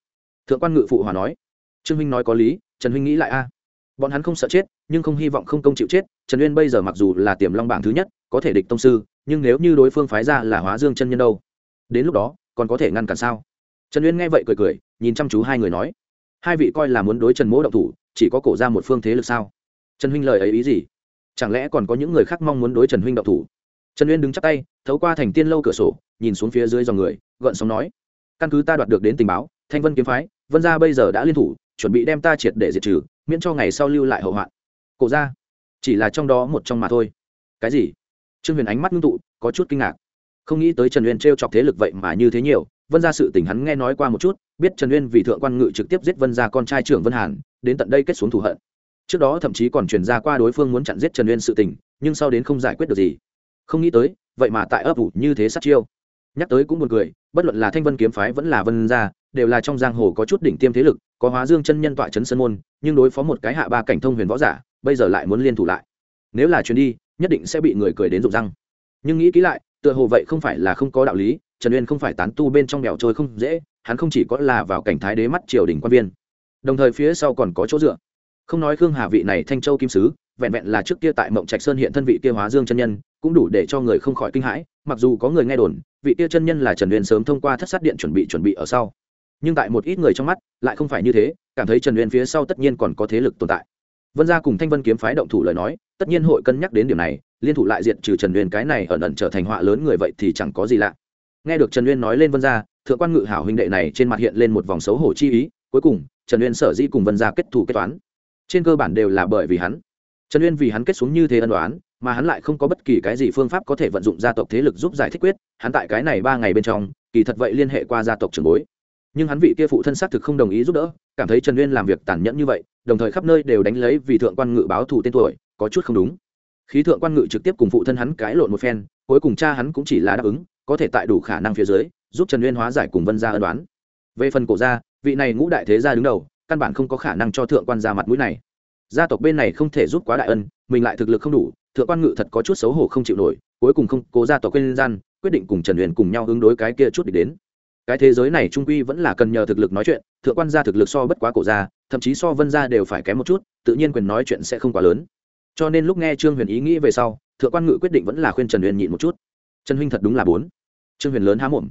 Thượng quan ngự phụ hòa nói. Trương huynh nói có lý, trần huynh nghĩ lại a. Bọn hắn không sợ chết, nhưng không hy vọng không công chịu chết, trần uyên bây giờ mặc dù là tiềm long bảng thứ nhất, có thể địch tông sư, nhưng nếu như đối phương phái ra là hóa dương chân nhân đâu? Đến lúc đó, còn có thể ngăn cản sao? Trần uyên nghe vậy cười cười, nhìn chăm chú hai người nói. Hai vị coi là muốn đối trần mỗ động thủ, chỉ có cổ ra một phương thế lực sao? Trần huynh lời ấy ý gì? Chẳng lẽ còn có những người khác mong muốn đối trần huynh động thủ? Trần uyên đứng chắc tay thấu qua thành tiên lâu cửa sổ nhìn xuống phía dưới dòng người gợn sóng nói căn cứ ta đoạt được đến tình báo thanh vân kiếm phái vân gia bây giờ đã liên thủ chuẩn bị đem ta triệt để diệt trừ miễn cho ngày sau lưu lại hậu hoạn cổ ra chỉ là trong đó một trong mà thôi cái gì trương huyền ánh mắt ngưng tụ có chút kinh ngạc không nghĩ tới trần uyên t r e o chọc thế lực vậy mà như thế nhiều vân gia sự tình hắn nghe nói qua một chút biết trần uyên vì thượng quan ngự trực tiếp giết vân gia con trai trưởng vân hàn đến tận đây kết xuống thù hận trước đó thậm chí còn truyền ra qua đối phương muốn chặn giết trần uyên sự tình nhưng sau đến không giải quyết được gì không nghĩ tới, vậy mà tại ấp ủ như thế sát chiêu. Nhắc tới cũng buồn cười, bất luận là thanh vân kiếm phái vẫn là vân gia, đều là trong giang hồ có chút đỉnh tiêm thế lực, có hóa dương chân nhân tọa chấn sơn môn, nhưng đối phó một cái hạ ba cảnh thông huyền võ giả, bây giờ lại muốn liên thủ lại. Nếu là chuyến đi, nhất định sẽ bị người cười đến rụng răng. Nhưng nghĩ kỹ lại, tựa hồ vậy không phải là không có đạo lý, trần uyên không phải tán tu bên trong mèo trôi không dễ, hắn không chỉ có là vào cảnh thái đế mắt triều đình quan viên. Đồng thời phía sau còn có chỗ dựa. Không nói khương hà vị này thanh châu kim sứ vẹn vẹn là trước kia tại mộng trạch sơn hiện thân vị kia hóa dương chân nhân, cũng đủ để cho người không khỏi kinh hãi, mặc dù có người nghe đồn, vị kia chân nhân là trần uyên sớm thông qua thất sát điện chuẩn bị chuẩn bị ở sau. Nhưng tại một ít người trong mắt, lại không phải như thế, cảm thấy trần uyên phía sau tất nhiên còn có thế lực tồn tại. Vân gia cùng thanh vân kiếm phái động thủ lời nói, tất nhiên hội cân nhắc đến điểm này, liên thủ lại diện trừ trần uyên cái này ẩn ẩn trở thành họa lớn người vậy thì chẳng có gì lạ. Nghe được trần uyên nói lên vân gia, thượng quan ngự hảo huynh đệ này trên mặt hiện lên một vòng xấu hổ chi ý, cuối cùng, trần uyên sở dĩ cùng vân gia kết thù kết toán. Trên cơ bản đều là bởi vì hắn trần uyên vì hắn kết xuống như thế ân đoán mà hắn lại không có bất kỳ cái gì phương pháp có thể vận dụng gia tộc thế lực giúp giải thích quyết, hắn tại cái này ba ngày bên trong, kỳ thật vậy liên hệ qua gia tộc trường bối. Nhưng hắn vị kia phụ thân xác thực không đồng ý giúp đỡ, cảm thấy trần uyên làm việc tàn nhẫn như vậy, đồng thời khắp nơi đều đánh lấy vì thượng quan ngự báo thù tên tuổi, có chút không đúng. Khí thượng quan ngự trực tiếp cùng phụ thân hắn cãi lộn một phen, cuối cùng cha hắn cũng chỉ là đáp ứng, có thể tại đủ khả năng phía dưới, giúp trần uyên hóa giải cùng vân gia ân đoán về phần cổ gia, vị này ngũ đại thế gia đứng đầu, căn bản không có khả năng cho thượng quan ra mặt mũi này gia tộc bên này không thể giúp quá đại ân, mình lại thực lực không đủ, thượng quan ngự thật có chút xấu hổ không chịu nổi, cuối cùng không cố gia tộc quên gian, quyết định cùng trần huyền cùng nhau hướng đối cái kia chút địch đến. Cái thế giới này trung quy vẫn là cần nhờ thực lực nói chuyện, thượng quan gia thực lực so bất quá cổ gia, thậm chí so vân gia đều phải kém một chút, tự nhiên quyền nói chuyện sẽ không quá lớn. Cho nên lúc nghe trương huyền ý nghĩ về sau, thượng quan ngự quyết định vẫn là khuyên trần huyền nhịn một chút. Trần huynh thật đúng là bốn. Trương huyền lớn há mồm.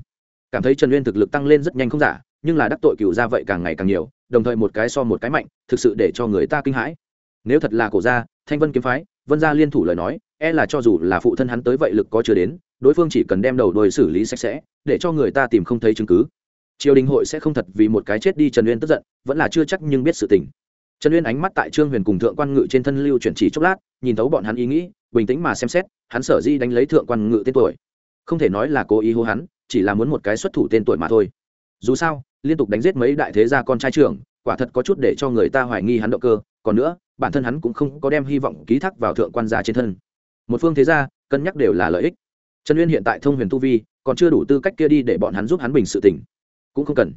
Cảm thấy trần huyền thực lực tăng lên rất nhanh không giả, nhưng là đắc tội cựu gia vậy càng ngày càng nhiều, đồng thời một cái so một cái mạnh, thực sự để cho người ta kinh hãi nếu thật là cổ gia, thanh vân kiếm phái, vân gia liên thủ lời nói e là cho dù là phụ thân hắn tới vậy lực có chưa đến, đối phương chỉ cần đem đầu đôi xử lý sạch sẽ, để cho người ta tìm không thấy chứng cứ. Triều đình hội sẽ không thật vì một cái chết đi trần uyên tức giận, vẫn là chưa chắc nhưng biết sự tình. Trần uyên ánh mắt tại trương huyền cùng thượng quan ngự trên thân lưu chuyển chỉ chốc lát, nhìn thấu bọn hắn ý nghĩ, bình tĩnh mà xem xét, hắn sở di đánh lấy thượng quan ngự tên tuổi. Không thể nói là cố ý hô hắn, chỉ là muốn một cái xuất thủ tên tuổi mà thôi. Dù sao, liên tục đánh giết mấy đại thế gia con trai trưởng quả thật có chút để cho người ta hoài nghi hắn động cơ, còn nữa, bản thân hắn cũng không có đem hy vọng ký thác vào thượng quan gia trên thân. Một phương thế gia, cân nhắc đều là lợi ích. Trần uyên hiện tại thông huyền tu vi, còn chưa đủ tư cách kia đi để bọn hắn giúp hắn bình sự tỉnh cũng không cần.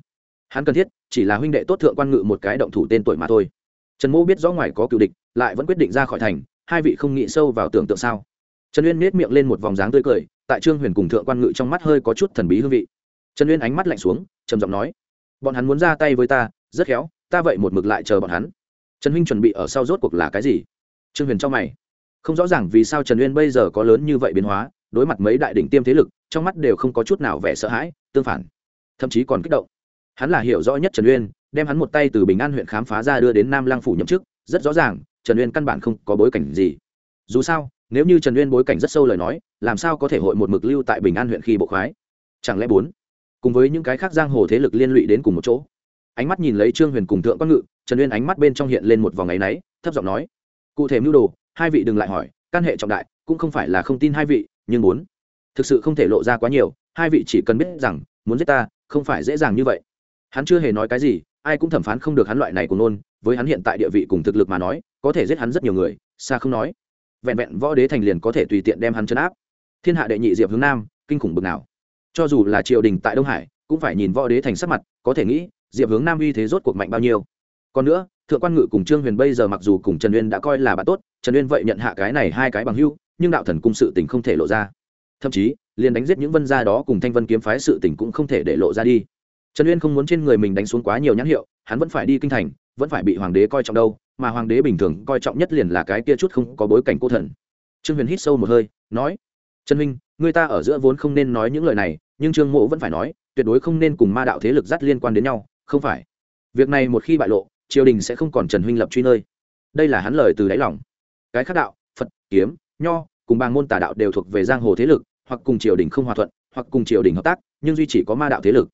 Hắn cần thiết, chỉ là huynh đệ tốt thượng quan ngự một cái động thủ tên tuổi mà thôi. Trần mô biết rõ ngoài có cựu địch, lại vẫn quyết định ra khỏi thành, hai vị không nghĩ sâu vào tưởng tượng sao. Trần uyên nết miệng lên một vòng dáng tươi cười, tại trương huyền cùng thượng quan ngự trong mắt hơi có chút thần bí hương vị. Trần uyên ánh mắt lạnh xuống, trầm giọng nói, bọn hắn muốn ra tay với ta, rất khéo ta vậy một mực lại chờ bọn hắn. Trần huynh chuẩn bị ở sau rốt cuộc là cái gì? Trương huyền trong mày. Không rõ ràng vì sao trần uyên bây giờ có lớn như vậy biến hóa, đối mặt mấy đại đỉnh tiêm thế lực, trong mắt đều không có chút nào vẻ sợ hãi, tương phản. Thậm chí còn kích động. Hắn là hiểu rõ nhất trần uyên, đem hắn một tay từ bình an huyện khám phá ra đưa đến nam lang phủ nhậm chức, rất rõ ràng, trần uyên căn bản không có bối cảnh gì. Dù sao, nếu như trần uyên bối cảnh rất sâu lời nói, làm sao có thể hội một mực lưu tại bình an huyện khi bộ khoái? Chẳng lẽ bốn? Cùng với những cái khác giang hồ thế lực liên lụy đến cùng một chỗ ánh mắt nhìn lấy trương huyền cùng thượng quan ngự, trần uyên ánh mắt bên trong hiện lên một vòng áy náy, thấp giọng nói, cụ thể mưu đồ, hai vị đừng lại hỏi, căn hệ trọng đại, cũng không phải là không tin hai vị, nhưng muốn. Thực sự không thể lộ ra quá nhiều, hai vị chỉ cần biết rằng, muốn giết ta, không phải dễ dàng như vậy. Hắn chưa hề nói cái gì, ai cũng thẩm phán không được hắn loại này của nôn với hắn hiện tại địa vị cùng thực lực mà nói, có thể giết hắn rất nhiều người, xa không nói. Vẹn vẹn võ đế thành liền có thể tùy tiện đem hắn chấn áp. Thiên hạ đệ nhị diệp hướng nam, kinh khủng bực nào. Cho dù là triều đình tại đông hải, cũng phải nhìn võ đế thành sắc mặt, có thể nghĩ diệp hướng nam uy thế rốt cuộc mạnh bao nhiêu? Còn nữa, thượng quan ngự cùng trương huyền bây giờ mặc dù cùng trần uyên đã coi là bạn tốt, trần uyên vậy nhận hạ cái này hai cái bằng hưu, nhưng đạo thần cung sự tình không thể lộ ra. Thậm chí, liền đánh giết những vân gia đó cùng thanh vân kiếm phái sự tình cũng không thể để lộ ra đi. Trần uyên không muốn trên người mình đánh xuống quá nhiều nhãn hiệu, hắn vẫn phải đi kinh thành, vẫn phải bị hoàng đế coi trọng đâu, mà hoàng đế bình thường coi trọng nhất liền là cái kia chút không có bối cảnh cô thần. Trương huyền hít sâu một hơi, nói, trần huynh, người ta ở giữa vốn không nên nói những lời này, nhưng trương mộ vẫn phải nói, tuyệt đối không nên cùng ma đạo thế lực dắt liên quan đến nhau không phải. Việc này một khi bại lộ, triều đình sẽ không còn trần huynh lập truy nơi. Đây là hắn lời từ đáy lòng. Cái khác đạo, phật, kiếm, nho, cùng bang môn tà đạo đều thuộc về giang hồ thế lực, hoặc cùng triều đình không hòa thuận, hoặc cùng triều đình hợp tác, nhưng duy chỉ có ma đạo thế lực.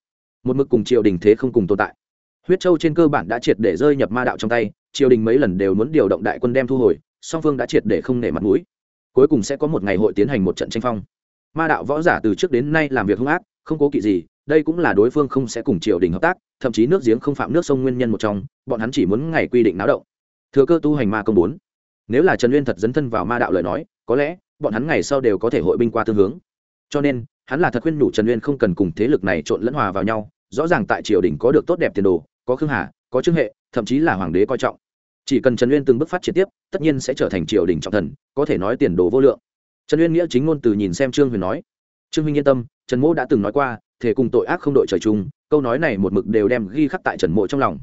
Một mực cùng triều đình thế không cùng tồn tại. Huyết châu trên cơ bản đã triệt để rơi nhập ma đạo trong tay, triều đình mấy lần đều muốn điều động đại quân đem thu hồi, song phương đã triệt để không nể mặt mũi. Cuối cùng sẽ có một ngày hội tiến hành một trận tranh phong. Ma đạo võ giả từ trước đến nay làm việc hung ác, không cố kỵ gì, đây cũng là đối phương không sẽ cùng triều đình hợp tác thậm chí nước giếng không phạm nước sông nguyên nhân một trong, bọn hắn chỉ muốn ngày quy định náo động. Thừa cơ tu hành ma công bốn. Nếu là trần uyên thật dấn thân vào ma đạo lời nói, có lẽ bọn hắn ngày sau đều có thể hội binh qua tương hướng. Cho nên, hắn là thật khuyên nhủ trần uyên không cần cùng thế lực này trộn lẫn hòa vào nhau, rõ ràng tại triều đình có được tốt đẹp tiền đồ, có khương hà, có trương hệ, thậm chí là hoàng đế coi trọng. Chỉ cần trần uyên từng bước phát triển tiếp, tất nhiên sẽ trở thành triều đình trọng thần, có thể nói tiền đồ vô lượng. Trần uyên nghĩa chính ngôn từ nhìn xem trương huyền nói. Trương huynh yên tâm, trần mỗ đã từng nói qua, thể cùng tội ác không đội trời chung câu nói này một mực đều đem ghi khắc tại trần mộ trong lòng.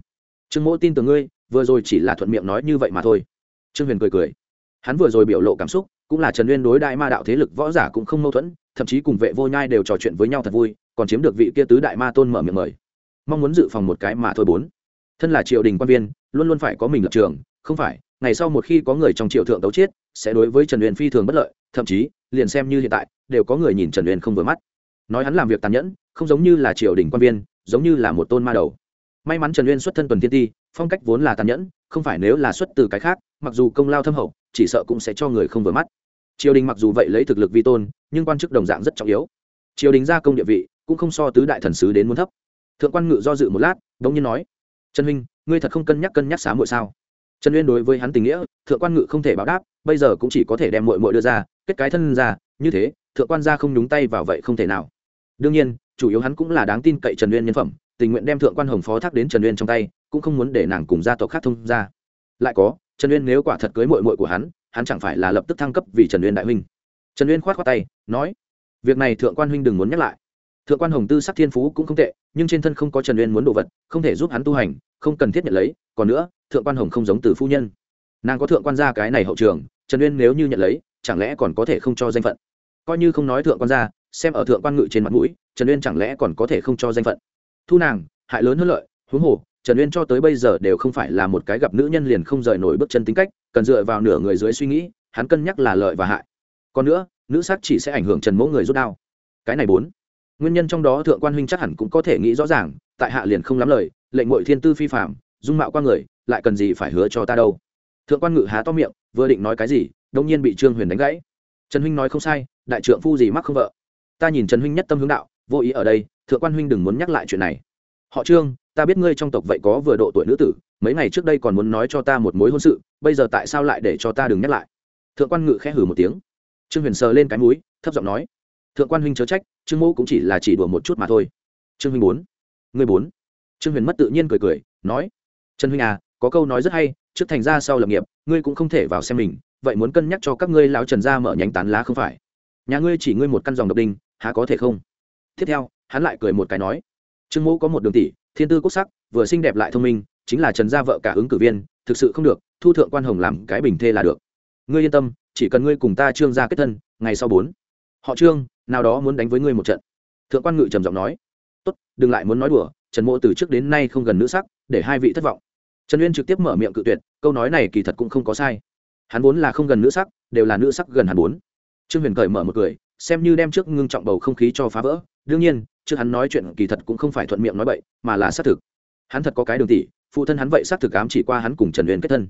Trương mỗ tin tưởng ngươi, vừa rồi chỉ là thuận miệng nói như vậy mà thôi. Trương huyền cười cười. Hắn vừa rồi biểu lộ cảm xúc, cũng là trần uyên đối đại ma đạo thế lực võ giả cũng không mâu thuẫn, thậm chí cùng vệ vô nhai đều trò chuyện với nhau thật vui, còn chiếm được vị kia tứ đại ma tôn mở miệng mời. Mong muốn dự phòng một cái mà thôi bốn. Thân là triều đình quan viên, luôn luôn phải có mình lập trường, không phải, ngày sau một khi có người trong triều thượng tấu chết sẽ đối với trần uyên phi thường bất lợi, thậm chí, liền xem như hiện tại, đều có người nhìn trần uyên không vừa mắt. Nói hắn làm việc tàn nhẫn, không giống như là triều đình quan viên giống như là một tôn ma đầu. May mắn trần uyên xuất thân tuần thiên ti, phong cách vốn là tàn nhẫn, không phải nếu là xuất từ cái khác, mặc dù công lao thâm hậu, chỉ sợ cũng sẽ cho người không vừa mắt. Triều đình mặc dù vậy lấy thực lực vi tôn, nhưng quan chức đồng dạng rất trọng yếu. Triều đình gia công địa vị cũng không so tứ đại thần sứ đến muốn thấp. Thượng quan ngự do dự một lát, đống nhiên nói, trần huynh, ngươi thật không cân nhắc cân nhắc xá muội sao? Trần uyên đối với hắn tình nghĩa, thượng quan ngự không thể báo đáp, bây giờ cũng chỉ có thể đem muội muội đưa ra, kết cái thân ra, như thế, thượng quan gia không nhúng tay vào vậy không thể nào. Đương nhiên chủ yếu hắn cũng là đáng tin cậy trần uyên nhân phẩm, tình nguyện đem thượng quan hồng phó thác đến trần uyên trong tay, cũng không muốn để nàng cùng gia tộc khác thông ra lại có, trần uyên nếu quả thật cưới muội muội của hắn hắn chẳng phải là lập tức thăng cấp vì trần uyên đại huynh. Trần uyên khoát khoát tay, nói, việc này thượng quan huynh đừng muốn nhắc lại. Thượng quan hồng tư sắc thiên phú cũng không tệ, nhưng trên thân không có trần uyên muốn đồ vật, không thể giúp hắn tu hành, không cần thiết nhận lấy, còn nữa, thượng quan hồng không giống từ phu nhân. Nàng có thượng quan gia cái này hậu trường, trần uyên nếu như nhận lấy, chẳng lẽ còn có thể không cho danh phận? Coi như không nói thượng quan gia xem ở thượng quan ngự trên mặt mũi, trần uyên chẳng lẽ còn có thể không cho danh phận? Thu nàng, hại lớn hơn lợi, huống hồ, trần uyên cho tới bây giờ đều không phải là một cái gặp nữ nhân liền không rời nổi bước chân tính cách, cần dựa vào nửa người dưới suy nghĩ, hắn cân nhắc là lợi và hại. Còn nữa, nữ sắc chỉ sẽ ảnh hưởng trần mẫu người rút đao. Cái này bốn. Nguyên nhân trong đó thượng quan huynh chắc hẳn cũng có thể nghĩ rõ ràng, tại hạ liền không lắm lời, lệnh ngội thiên tư phi phạm dung mạo qua người, lại cần gì phải hứa cho ta đâu? Thượng quan ngự há to miệng, vừa định nói cái gì đông nhiên bị trương huyền đánh gãy. Trần huynh nói không sai, đại trượng phu gì mắc không vợ ta nhìn trần huynh nhất tâm hướng đạo, vô ý ở đây, thượng quan huynh đừng muốn nhắc lại chuyện này. Họ trương, ta biết ngươi trong tộc vậy có vừa độ tuổi nữ tử, mấy ngày trước đây còn muốn nói cho ta một mối hôn sự, bây giờ tại sao lại để cho ta đừng nhắc lại? Thượng quan ngự khẽ hử một tiếng. Trương huyền sờ lên cái mũi, thấp giọng nói. Thượng quan huynh chớ trách, trương mẫu cũng chỉ là chỉ đùa một chút mà thôi. Trương huynh bốn. Ngươi bốn. Trương huyền mất tự nhiên cười cười, nói. Trần huynh à có câu nói rất hay, trước thành ra sau lập nghiệp, ngươi cũng không thể vào xem mình, vậy muốn cân nhắc cho các ngươi lão trần gia mở nhánh tán lá không phải. Nhà ngươi chỉ ngươi một căn dòng độc đinh há có thể không? Tiếp theo, hắn lại cười một cái nói, trương mẫu có một đường tỷ, thiên tư quốc sắc, vừa xinh đẹp lại thông minh, chính là trần gia vợ cả ứng cử viên, thực sự không được, thu thượng quan hồng làm cái bình thê là được. Ngươi yên tâm, chỉ cần ngươi cùng ta trương gia kết thân, ngày sau bốn, họ trương, nào đó muốn đánh với ngươi một trận. Thượng quan ngự trầm giọng nói, tốt, đừng lại muốn nói đùa, trần mộ từ trước đến nay không gần nữ sắc, để hai vị thất vọng. Trần uyên trực tiếp mở miệng cự tuyệt, câu nói này kỳ thật cũng không có sai. Hắn vốn là không gần nữ sắc, đều là nữ sắc gần hắn bốn. Trương huyền cởi mở một cười xem như đem trước ngưng trọng bầu không khí cho phá vỡ. Đương nhiên, trước hắn nói chuyện kỳ thật cũng không phải thuận miệng nói bậy, mà là xác thực. Hắn thật có cái đường tỷ phụ thân hắn vậy xác thực ám chỉ qua hắn cùng trần uyên kết thân.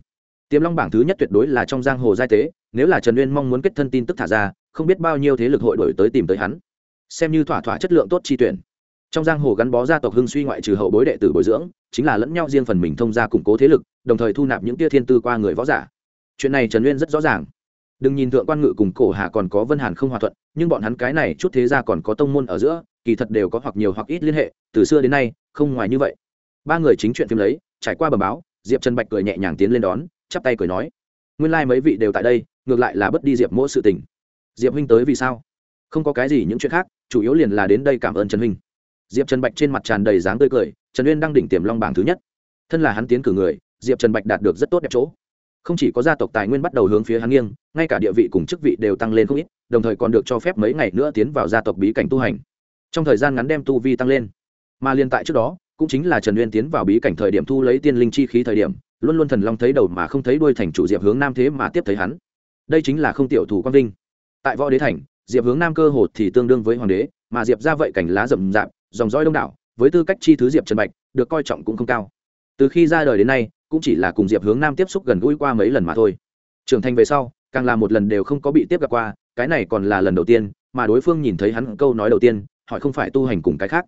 Tiềm long bảng thứ nhất tuyệt đối là trong giang hồ giai tế, nếu là trần uyên mong muốn kết thân tin tức thả ra, không biết bao nhiêu thế lực hội đổi tới tìm tới hắn. Xem như thỏa thỏa chất lượng tốt chi tuyển. Trong giang hồ gắn bó gia tộc hưng suy ngoại trừ hậu bối đệ tử bồi dưỡng, chính là lẫn nhau riêng phần mình thông gia củng cố thế lực, đồng thời thu nạp những tia thiên tư qua người võ giả. Chuyện này trần uyên rất rõ ràng đừng nhìn thượng quan ngự cùng cổ hà còn có vân hàn không hòa thuận, nhưng bọn hắn cái này chút thế ra còn có tông môn ở giữa, kỳ thật đều có hoặc nhiều hoặc ít liên hệ, từ xưa đến nay, không ngoài như vậy. Ba người chính chuyện phim lấy, trải qua bờ báo, diệp trần bạch cười nhẹ nhàng tiến lên đón, chắp tay cười nói, nguyên lai、like、mấy vị đều tại đây, ngược lại là bất đi diệp mỗi sự tình. Diệp huynh tới vì sao? Không có cái gì những chuyện khác, chủ yếu liền là đến đây cảm ơn trần huynh. Diệp trần bạch trên mặt tràn đầy dáng tươi cười, trần uyên đang đỉnh tiềm long bảng thứ nhất. Thân là hắn tiến cử người, diệp trần bạch đạt được rất tốt đẹp chỗ không chỉ có gia tộc tài nguyên bắt đầu hướng phía hắn nghiêng, ngay cả địa vị cùng chức vị đều tăng lên không ít, đồng thời còn được cho phép mấy ngày nữa tiến vào gia tộc bí cảnh tu hành. Trong thời gian ngắn đem tu vi tăng lên. Mà liên tại trước đó, cũng chính là trần uyên tiến vào bí cảnh thời điểm thu lấy tiên linh chi khí thời điểm, luôn luôn thần long thấy đầu mà không thấy đuôi thành chủ diệp hướng nam thế mà tiếp thấy hắn. Đây chính là không tiểu thủ quang vinh. Tại võ đế thành, diệp hướng nam cơ hồ thì tương đương với hoàng đế, mà diệp ra vậy cảnh lá rậm rạp, dòng dõi đông đảo, với tư cách chi thứ diệp trần bạch, được coi trọng cũng không cao. Từ khi ra đời đến nay cũng chỉ là cùng diệp hướng nam tiếp xúc gần gũi qua mấy lần mà thôi. Trưởng thành về sau, càng là một lần đều không có bị tiếp gặp qua, cái này còn là lần đầu tiên mà đối phương nhìn thấy hắn câu nói đầu tiên, hỏi không phải tu hành cùng cái khác.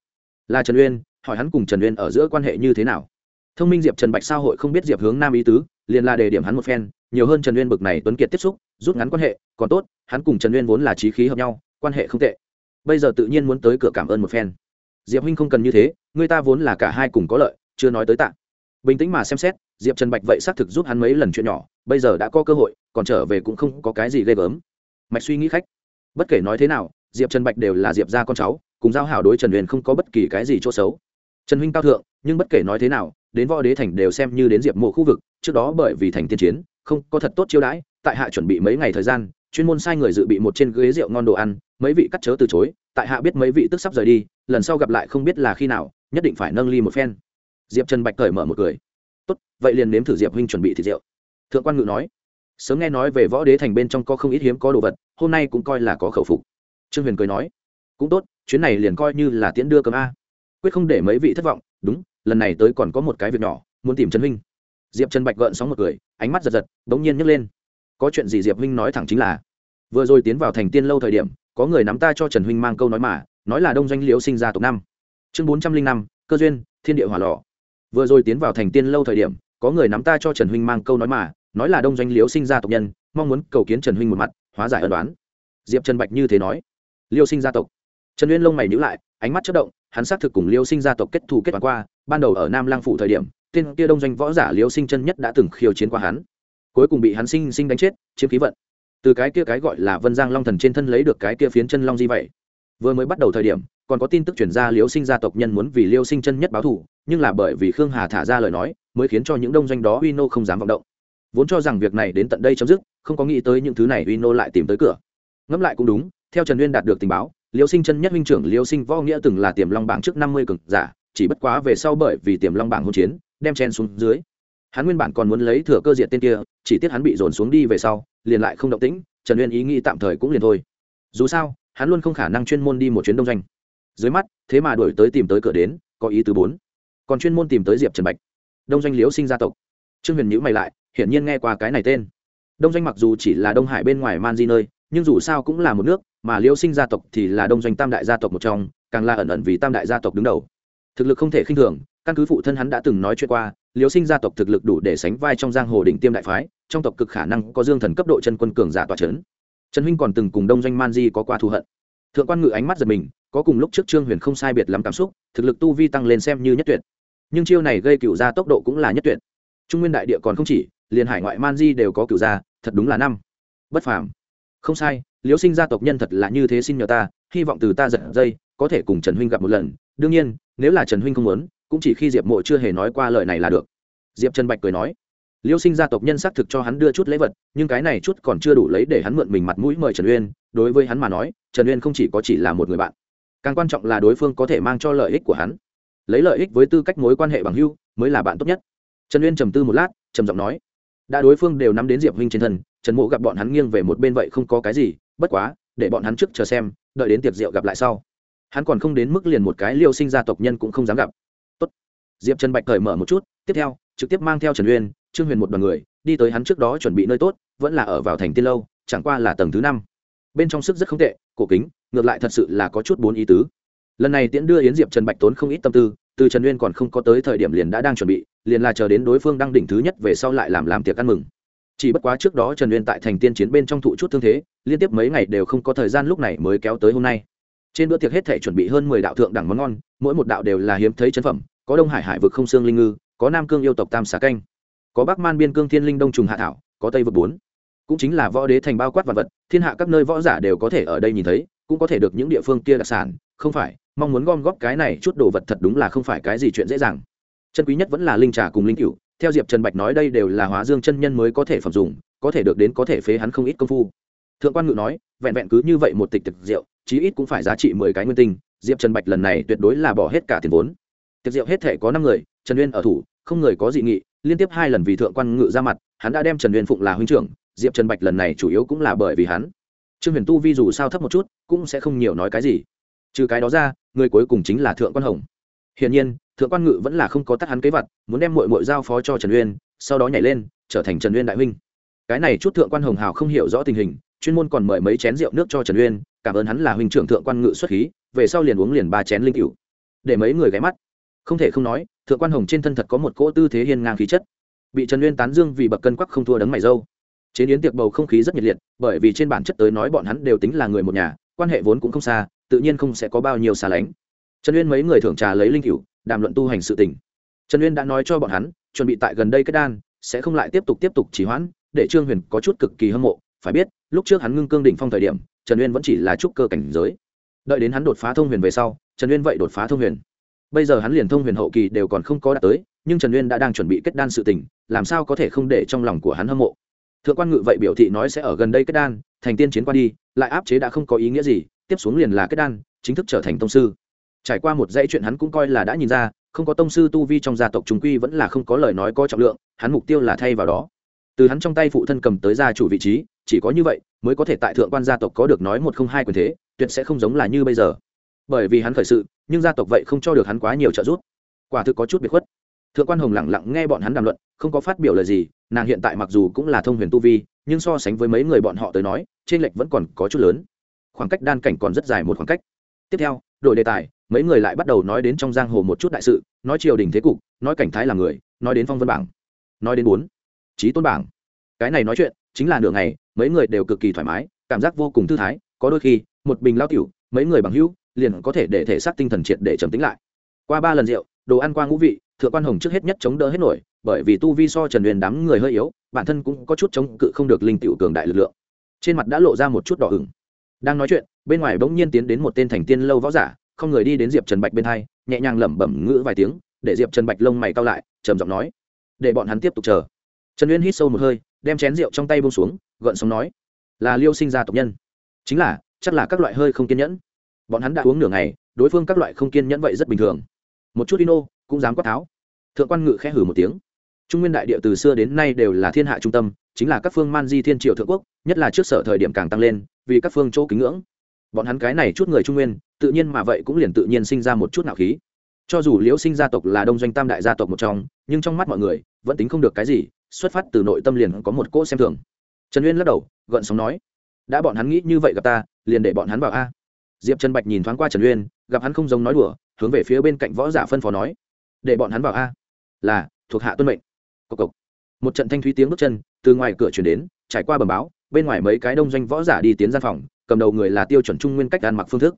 Là trần uyên, hỏi hắn cùng trần uyên ở giữa quan hệ như thế nào. Thông minh diệp trần bạch sao hội không biết diệp hướng nam ý tứ, liền là đề điểm hắn một phen, nhiều hơn trần uyên bực này tuấn kiệt tiếp xúc, rút ngắn quan hệ, còn tốt, hắn cùng trần uyên vốn là trí khí hợp nhau, quan hệ không tệ. Bây giờ tự nhiên muốn tới cửa cảm ơn một phen. Diệp huynh không cần như thế, người ta vốn là cả hai cùng có lợi, chưa nói tới tạng bình tĩnh mà xem xét, diệp trần bạch vậy xác thực giúp hắn mấy lần chuyện nhỏ, bây giờ đã có cơ hội, còn trở về cũng không có cái gì ghê gớm. Mạch suy nghĩ khách. Bất kể nói thế nào, diệp trần bạch đều là diệp gia con cháu, cùng giao hảo đối trần huyền không có bất kỳ cái gì chỗ xấu. Trần huynh cao thượng, nhưng bất kể nói thế nào, đến võ đế thành đều xem như đến diệp mộ khu vực, trước đó bởi vì thành tiên chiến, không có thật tốt chiêu đãi, tại hạ chuẩn bị mấy ngày thời gian, chuyên môn sai người dự bị một trên ghế rượu ngon đồ ăn, mấy vị cắt chớ từ chối, tại hạ biết mấy vị tức sắp rời đi, lần sau gặp lại không biết là khi nào, nhất định phải nâng ly một phen diệp trần bạch cởi mở một cười. Tốt, vậy liền nếm thử diệp huynh chuẩn bị thịt rượu. Thượng quan ngự nói. Sớm nghe nói về võ đế thành bên trong có không ít hiếm có đồ vật, hôm nay cũng coi là có khẩu phục. Trương huyền cười nói. Cũng tốt, chuyến này liền coi như là tiễn đưa cơm a. Quyết không để mấy vị thất vọng, đúng, lần này tới còn có một cái việc nhỏ, muốn tìm trần huynh. Diệp trần bạch gợn sóng một cười, ánh mắt giật giật đ ố n g nhiên nhấc lên. Có chuyện gì diệp huynh nói thẳng chính là, vừa rồi tiến vào thành tiên lâu thời điểm, có người nắm ta cho trần huynh mang câu nói mà, nói là đông doanh liễu sinh ra tộc năm. Chương bốn trăm linh năm, cơ duyên, thiên địa hỏa lò vừa rồi tiến vào thành tiên lâu thời điểm, có người nắm ta cho trần huynh mang câu nói mà, nói là đông doanh liễu sinh ra tộc nhân, mong muốn cầu kiến trần huynh một mặt, hóa giải ân đoán diệp trần bạch như thế nói. Liêu sinh gia tộc. Trần uyên lông mày nhữ lại, ánh mắt chất động, hắn xác thực cùng liêu sinh gia tộc kết thù kết toán qua, ban đầu ở nam lang phủ thời điểm, tên kia đông doanh võ giả liêu sinh chân nhất đã từng khiêu chiến qua hắn. Cuối cùng bị hắn sinh sinh đánh chết, chiếm khí vận. Từ cái kia cái gọi là vân giang long thần trên thân lấy được cái kia phiến chân long di vậy. Vừa mới bắt đầu thời điểm còn có tin tức chuyển ra liêu sinh gia tộc nhân muốn vì liêu sinh chân nhất báo thù, nhưng là bởi vì khương hà thả ra lời nói, mới khiến cho những đông doanh đó uy nô không dám vọng động. Vốn cho rằng việc này đến tận đây chấm dứt, không có nghĩ tới những thứ này uy nô lại tìm tới cửa. Ngẫm lại cũng đúng, theo trần uyên đạt được tình báo, liêu sinh chân nhất huynh trưởng liêu sinh võ nghĩa từng là tiềm long bảng trước năm mươi cực giả, chỉ bất quá về sau bởi vì tiềm long bảng hôn chiến, đem chen xuống dưới. Hắn nguyên bản còn muốn lấy thừa cơ diệt tên kia, chỉ tiếc hắn bị dồn xuống đi về sau, liền lại không động tĩnh, trần uyên ý nghĩ tạm thời cũng liền thôi. Dù sao, hắn luôn không khả năng chuyên môn đi một chuyến đông doanh dưới mắt, thế mà đổi tới tìm tới cửa đến, có ý tứ bốn. Còn chuyên môn tìm tới diệp trần bạch. Đông doanh liễu sinh gia tộc. Trương huyền nhữ mày lại, hiển nhiên nghe qua cái này tên. Đông doanh mặc dù chỉ là đông hải bên ngoài man di nơi, nhưng dù sao cũng là một nước, mà liễu sinh gia tộc thì là đông doanh tam đại gia tộc một trong, càng là ẩn ẩn vì tam đại gia tộc đứng đầu. Thực lực không thể khinh thường, căn cứ phụ thân hắn đã từng nói chuyện qua, liễu sinh gia tộc thực lực đủ để sánh vai trong giang hồ đỉnh tiêm đại phái, trong tộc cực khả năng có dương thần cấp độ chân quân cường giả tòa c h ấ n trần huynh còn từng cùng đông doanh man di có qua thù hận. Thượng quan ngự ánh mắt giật mình có cùng lúc trước trương huyền không sai biệt lắm cảm xúc, thực lực tu vi tăng lên xem như nhất tuyệt. Nhưng chiêu này gây cựu gia tốc độ cũng là nhất tuyệt. Trung nguyên đại địa còn không chỉ, liền hải ngoại man di đều có cựu gia, thật đúng là năm. Bất phàm. Không sai, liễu sinh gia tộc nhân thật là như thế xin nhờ ta, hy vọng từ ta giật dây, có thể cùng trần huynh gặp một lần. Đương nhiên, nếu là trần huynh không muốn, cũng chỉ khi diệp mộ chưa hề nói qua lời này là được. Diệp trần bạch cười nói liêu sinh gia tộc nhân xác thực cho hắn đưa chút lễ vật, nhưng cái này chút còn chưa đủ lấy để hắn mượn mình mặt mũi mời trần uyên. Đối với hắn mà nói, trần uyên không chỉ có chỉ là một người bạn càng quan trọng là đối phương có thể mang cho lợi ích của hắn. Lấy lợi ích với tư cách mối quan hệ bằng hưu mới là bạn tốt nhất. Trần uyên trầm tư một lát, trầm giọng nói, đã đối phương đều nắm đến diệp huynh trên thân, trần mộ gặp bọn hắn nghiêng về một bên vậy không có cái gì, bất quá, để bọn hắn trước chờ xem, đợi đến tiệc rượu gặp lại sau. Hắn còn không đến mức liền một cái liêu sinh gia tộc nhân cũng không dám gặp. Tốt. diệp trần bạch cởi mở một chút, tiếp theo, trực tiếp mang theo trần uyên, trương huyền một đoàn người, đi tới hắn trước đó chuẩn bị nơi tốt, vẫn là ở vào thành tiên lâu, chẳng qua là tầng thứ năm. Bên trong sức rất không tệ, cổ kính ngược lại thật sự là có chút bốn ý tứ. Lần này tiễn đưa yến diệp trần bạch tốn không ít tâm tư, từ trần uyên còn không có tới thời điểm liền đã đang chuẩn bị, liền là chờ đến đối phương đang đỉnh thứ nhất về sau lại làm làm tiệc ăn mừng. Chỉ bất quá trước đó trần uyên tại thành tiên chiến bên trong thụ chút thương thế, liên tiếp mấy ngày đều không có thời gian lúc này mới kéo tới hôm nay. Trên bữa tiệc hết thể chuẩn bị hơn mười đạo thượng đẳng món ngon, mỗi một đạo đều là hiếm thấy chân phẩm, có đông hải hải vực không xương linh ngư, có nam cương yêu tộc tam xà canh, có bắc man biên cương thiên linh đông trùng hạ thảo, có tây vực bốn. Cũng chính là võ đế thành bao quát vật vật, thiên hạ các nơi võ giả đều có thể ở đây nhìn thấy cũng có thể được những địa phương kia đặc sản, không phải, mong muốn gom góp cái này chút đồ vật thật đúng là không phải cái gì chuyện dễ dàng. Chân quý nhất vẫn là linh trà cùng linh cựu theo diệp trần bạch nói đây đều là hóa dương chân nhân mới có thể phẩm dùng, có thể được đến có thể phế hắn không ít công phu. Thượng quan ngự nói, vẹn vẹn cứ như vậy một tịch thực rượu, chí ít cũng phải giá trị mười cái nguyên tinh, diệp trần bạch lần này tuyệt đối là bỏ hết cả tiền vốn. Tiệc rượu hết thể có năm người, trần uyên ở thủ, không người có dị nghị, liên tiếp hai lần vì thượng quan ngự ra mặt, hắn đã đem trần uyên phụng là huynh trưởng, diệp trần bạch lần này chủ yếu cũng là bởi vì hắn trương huyền tu vi dù sao thấp một chút, cũng sẽ không nhiều nói cái gì. Trừ cái đó ra, người cuối cùng chính là thượng quan hồng. Hiển nhiên, thượng quan ngự vẫn là không có tắt hắn kế vật, muốn đem mội mội giao phó cho trần uyên, sau đó nhảy lên, trở thành trần uyên đại huynh. Cái này chút thượng quan hồng hào không hiểu rõ tình hình, chuyên môn còn mời mấy chén rượu nước cho trần uyên, cảm ơn hắn là huynh trưởng thượng quan ngự xuất khí, về sau liền uống liền ba chén linh cựu để mấy người ghé mắt. Không thể không nói, thượng quan hồng trên thân thật có một cỗ tư thế hiên ngang khí chất. Bị trần uyên tán dương vì bậc cân quắc không thua đấng mày dâu chế biến tiệc bầu không khí rất nhiệt liệt, bởi vì trên bản chất tới nói bọn hắn đều tính là người một nhà, quan hệ vốn cũng không xa, tự nhiên không sẽ có bao nhiêu xa lánh. Trần uyên mấy người thưởng trà lấy linh cựu đàm luận tu hành sự tình. Trần uyên đã nói cho bọn hắn, chuẩn bị tại gần đây kết đan, sẽ không lại tiếp tục tiếp tục trì hoãn, để trương huyền có chút cực kỳ hâm mộ. Phải biết, lúc trước hắn ngưng cương đỉnh phong thời điểm, trần uyên vẫn chỉ là trúc cơ cảnh giới. Đợi đến hắn đột phá thông huyền về sau, trần uyên vậy đột phá thông huyền. Bây giờ hắn liền thông huyền hậu kỳ đều còn không có đạt tới, nhưng trần uyên đã đang chuẩn bị kết đan sự tình, làm sao có thể không để trong lòng của hắn hâm mộ? Thượng quan ngự vậy biểu thị nói sẽ ở gần đây kết đan, thành tiên chiến qua đi, lại áp chế đã không có ý nghĩa gì, tiếp xuống liền là kết đan, chính thức trở thành tông sư. Trải qua một dãy chuyện hắn cũng coi là đã nhìn ra, không có tông sư tu vi trong gia tộc chúng quy vẫn là không có lời nói có trọng lượng, hắn mục tiêu là thay vào đó. Từ hắn trong tay phụ thân cầm tới gia chủ vị trí, chỉ có như vậy mới có thể tại thượng quan gia tộc có được nói một không hai quyền thế, tuyệt sẽ không giống là như bây giờ. Bởi vì hắn khởi sự, nhưng gia tộc vậy không cho được hắn quá nhiều trợ giúp. Quả thực có chút biệt khuất thượng quan hồng lẳng lặng nghe bọn hắn đàm luận, không có phát biểu lời gì, nàng hiện tại mặc dù cũng là thông huyền tu vi, nhưng so sánh với mấy người bọn họ tới nói, trên lệch vẫn còn có chút lớn. Khoảng cách đan cảnh còn rất dài một khoảng cách. Tiếp theo, đổi đề tài, mấy người lại bắt đầu nói đến trong giang hồ một chút đại sự, nói triều đình thế cục, nói cảnh thái là người, nói đến phong vân bảng, nói đến bốn trí tôn bảng. Cái này nói chuyện, chính là nửa ngày, mấy người đều cực kỳ thoải mái, cảm giác vô cùng thư thái, có đôi khi, một bình lao tiểu, mấy người bằng hữu, liền có thể để thể xác tinh thần triệt để trầm tính lại. Qua ba lần rượu, đồ ăn qua ngũ vị thượng quan hồng trước hết nhất chống đỡ hết nổi, bởi vì tu vi so trần huyền đám người hơi yếu, bản thân cũng có chút chống cự không được linh tiểu cường đại lực lượng. Trên mặt đã lộ ra một chút đỏ ửng. Đang nói chuyện, bên ngoài bỗng nhiên tiến đến một tên thành tiên lâu võ giả, không người đi đến diệp trần bạch bên hai, nhẹ nhàng lẩm bẩm ngữ vài tiếng, để diệp trần bạch lông mày cao lại, trầm giọng nói, để bọn hắn tiếp tục chờ. Trần uyên hít sâu một hơi, đem chén rượu trong tay bông xuống, gợn sóng nói, là liêu sinh ra tộc nhân. Chính là, chắc là các loại hơi không kiên nhẫn. Bọn hắn đã uống nửa ngày, đối phương các loại không kiên nhẫn vậy rất bình thường. Một chút ino cũng dám quát tháo. Thượng quan ngự khẽ hử một tiếng. Trung nguyên đại địa từ xưa đến nay đều là thiên hạ trung tâm, chính là các phương man di thiên triều thượng quốc, nhất là trước sở thời điểm càng tăng lên, vì các phương chỗ kính ngưỡng. Bọn hắn cái này chút người trung nguyên, tự nhiên mà vậy cũng liền tự nhiên sinh ra một chút nạo khí. Cho dù liễu sinh gia tộc là đông doanh tam đại gia tộc một trong, nhưng trong mắt mọi người, vẫn tính không được cái gì, xuất phát từ nội tâm liền có một cỗ xem thường. Trần uyên lắc đầu, gợn sóng nói, đã bọn hắn nghĩ như vậy gặp ta, liền để bọn hắn vào a. Diệp trần bạch nhìn thoáng qua trần uyên, gặp hắn không giống nói đùa, hướng về phía bên cạnh võ giả phân phó nói để bọn hắn vào a. Là, thuộc hạ tuân mệnh. Cộc cộc. Một trận thanh thúy tiếng bước chân, từ ngoài cửa chuyển đến, trải qua bầm báo, bên ngoài mấy cái đông doanh võ giả đi tiến gian phòng, cầm đầu người là tiêu chuẩn trung nguyên cách ăn mặc phương thức.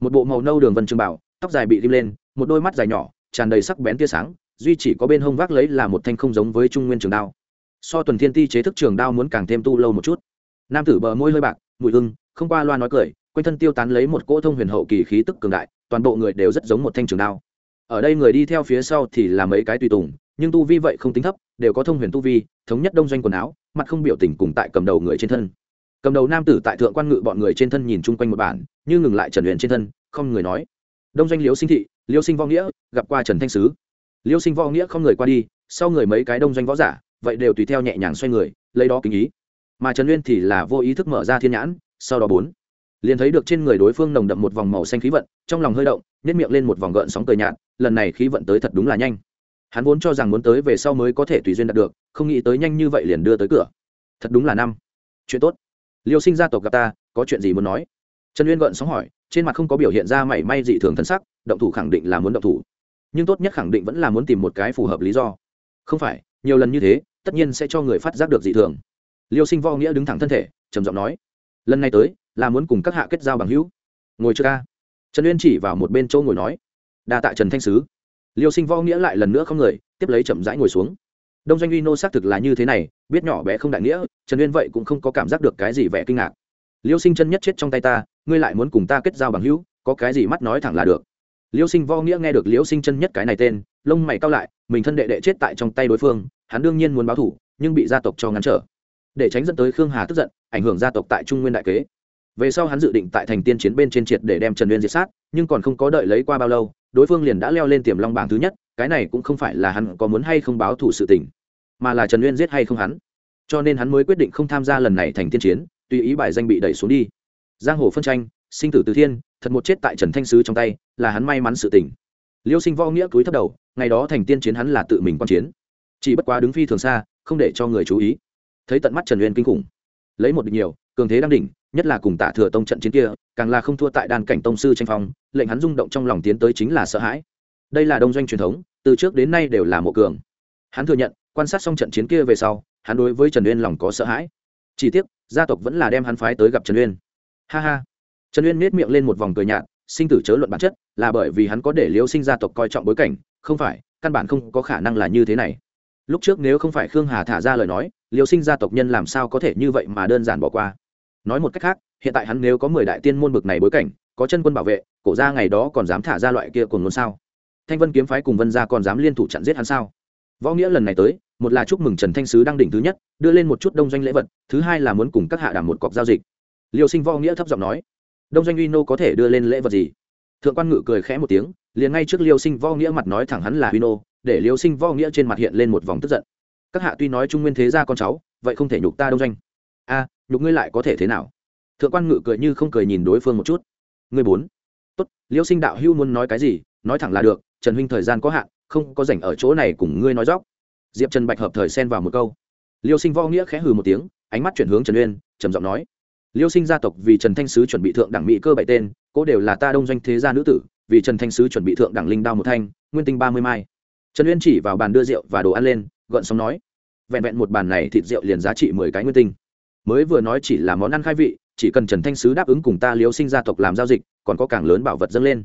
Một bộ màu nâu đường vân trường bảo, tóc dài bị rim lên, một đôi mắt dài nhỏ, tràn đầy sắc bén tia sáng, duy chỉ có bên hông vác lấy là một thanh không giống với trung nguyên trường đao. So tuần thiên ti chế thức trường đao muốn càng thêm tu lâu một chút. Nam tử bờ môi hơi bạc, mùi hưng không qua loa nói cười, quanh thân tiêu tán lấy một cỗ thông huyền hậu kỳ khí tức cường đại, toàn bộ người đều rất giống một thanh trường đao ở đây người đi theo phía sau thì là mấy cái tùy tùng, nhưng tu vi vậy không tính thấp, đều có thông huyền tu vi, thống nhất đông doanh quần áo, mặt không biểu tình cùng tại cầm đầu người trên thân. Cầm đầu nam tử tại thượng quan ngự bọn người trên thân nhìn chung quanh một bản, như ngừng lại trần huyền trên thân, không người nói. Đông doanh liễu sinh thị liễu sinh võ nghĩa, gặp qua trần thanh sứ. Liễu sinh võ nghĩa không người qua đi, sau người mấy cái đông doanh võ giả, vậy đều tùy theo nhẹ nhàng xoay người, lấy đó kính ý. Mà trần uyên thì là vô ý thức mở ra thiên nhãn, sau đó bốn, liền thấy được trên người đối phương nồng đậm một vòng màu xanh khí vận, trong lòng hơi động nhét miệng lên một vòng gợn sóng cười nhạt lần này khí vận tới thật đúng là nhanh. Hắn vốn cho rằng muốn tới về sau mới có thể tùy duyên đạt được, không nghĩ tới nhanh như vậy liền đưa tới cửa. Thật đúng là năm. Chuyện tốt. Liêu sinh gia tộc gặp ta, có chuyện gì muốn nói? Trần uyên gợn sóng hỏi, trên mặt không có biểu hiện ra mảy may dị thường thân sắc, động thủ khẳng định là muốn động thủ. Nhưng tốt nhất khẳng định vẫn là muốn tìm một cái phù hợp lý do. Không phải, nhiều lần như thế, tất nhiên sẽ cho người phát giác được dị thường. Liêu sinh vo nghĩa đứng thẳng thân thể, trầm giọng nói, lần này tới, là muốn cùng các hạ kết giao bằng hữu. Ngồi chưa ca trần uyên chỉ vào một bên chỗ ngồi nói đa tạ trần thanh sứ liêu sinh võ nghĩa lại lần nữa không người tiếp lấy chậm rãi ngồi xuống đông doanh uy nô xác thực là như thế này biết nhỏ bé không đại nghĩa trần uyên vậy cũng không có cảm giác được cái gì vẻ kinh ngạc liêu sinh chân nhất chết trong tay ta ngươi lại muốn cùng ta kết giao bằng hữu có cái gì mắt nói thẳng là được liêu sinh võ nghĩa nghe được liêu sinh chân nhất cái này tên lông mày cao lại mình thân đệ đệ chết tại trong tay đối phương hắn đương nhiên muốn báo thủ nhưng bị gia tộc cho ngăn trở để tránh dẫn tới khương hà tức giận ảnh hưởng gia tộc tại trung nguyên đại kế về sau hắn dự định tại thành tiên chiến bên trên triệt để đem trần uyên diệt sát nhưng còn không có đợi lấy qua bao lâu đối phương liền đã leo lên tiềm long bảng thứ nhất, cái này cũng không phải là hắn có muốn hay không báo thủ sự tình, mà là trần uyên giết hay không hắn. Cho nên hắn mới quyết định không tham gia lần này thành tiên chiến, tùy ý bài danh bị đẩy xuống đi. Giang hồ phân tranh, sinh tử từ thiên, thật một chết tại trần thanh sứ trong tay, là hắn may mắn sự tình. Liêu sinh võ nghĩa cúi thấp đầu, ngày đó thành tiên chiến hắn là tự mình quan chiến. Chỉ bất quá đứng phi thường xa, không để cho người chú ý. Thấy tận mắt trần uyên kinh khủng. Lấy một địch nhiều, cường thế đang đỉnh nhất là cùng tạ thừa tông trận chiến kia, càng là không thua tại đàn cảnh tông sư tranh phong, lệnh hắn rung động trong lòng tiến tới chính là sợ hãi. Đây là đông doanh truyền thống, từ trước đến nay đều là mộ cường. Hắn thừa nhận, quan sát xong trận chiến kia về sau, hắn đối với trần uyên lòng có sợ hãi. Chỉ tiếc, gia tộc vẫn là đem hắn phái tới gặp trần uyên. Ha ha. Trần uyên nết miệng lên một vòng cười nhạt, sinh tử chớ luận bản chất, là bởi vì hắn có để liễu sinh gia tộc coi trọng bối cảnh, không phải, căn bản không có khả năng là như thế này. Lúc trước nếu không phải khương hà thả ra lời nói, liễu sinh gia tộc nhân làm sao có thể như vậy mà đơn giản bỏ qua nói một cách khác, hiện tại hắn nếu có mười đại tiên môn bực này bối cảnh, có chân quân bảo vệ, cổ ra ngày đó còn dám thả ra loại kia cùng ngôn sao? Thanh vân kiếm phái cùng vân gia còn dám liên thủ chặn giết hắn sao? Võ nghĩa lần này tới, một là chúc mừng trần thanh sứ đang đỉnh thứ nhất, đưa lên một chút đông doanh lễ vật, thứ hai là muốn cùng các hạ đảm một cọc giao dịch. Liêu sinh võ nghĩa thấp giọng nói, đông doanh uy nô có thể đưa lên lễ vật gì? Thượng quan ngự cười khẽ một tiếng, liền ngay trước liêu sinh võ nghĩa mặt nói thẳng hắn là uy nô, để liêu sinh võ nghĩa trên mặt hiện lên một vòng tức giận. Các hạ tuy nói trung nguyên thế gia con cháu, vậy không thể nhục ta đông doanh. A nhục ngươi lại có thể thế nào? Thượng quan ngự cười như không cười nhìn đối phương một chút. Ngươi bốn. Tốt, liêu sinh đạo hưu muốn nói cái gì, nói thẳng là được, trần huynh thời gian có hạn, không có rảnh ở chỗ này cùng ngươi nói dóc diệp trần bạch hợp thời xen vào một câu. Liêu sinh võ nghĩa khẽ hừ một tiếng, ánh mắt chuyển hướng trần uyên, trầm giọng nói. Liêu sinh gia tộc vì trần thanh sứ chuẩn bị thượng đẳng mỹ cơ bảy tên cố đều là ta đông doanh thế gia nữ tử, vì trần thanh sứ chuẩn bị thượng đẳng linh đao một thanh, nguyên tinh ba mươi mai. Trần uyên chỉ vào bàn đưa rượu và đồ ăn lên gợn sóng nói. Vẹn vẹn một bàn này thịt rượu liền giá trị mười cái nguyên tinh mới vừa nói chỉ là món ăn khai vị, chỉ cần trần thanh sứ đáp ứng cùng ta liêu sinh gia tộc làm giao dịch, còn có càng lớn bảo vật dâng lên.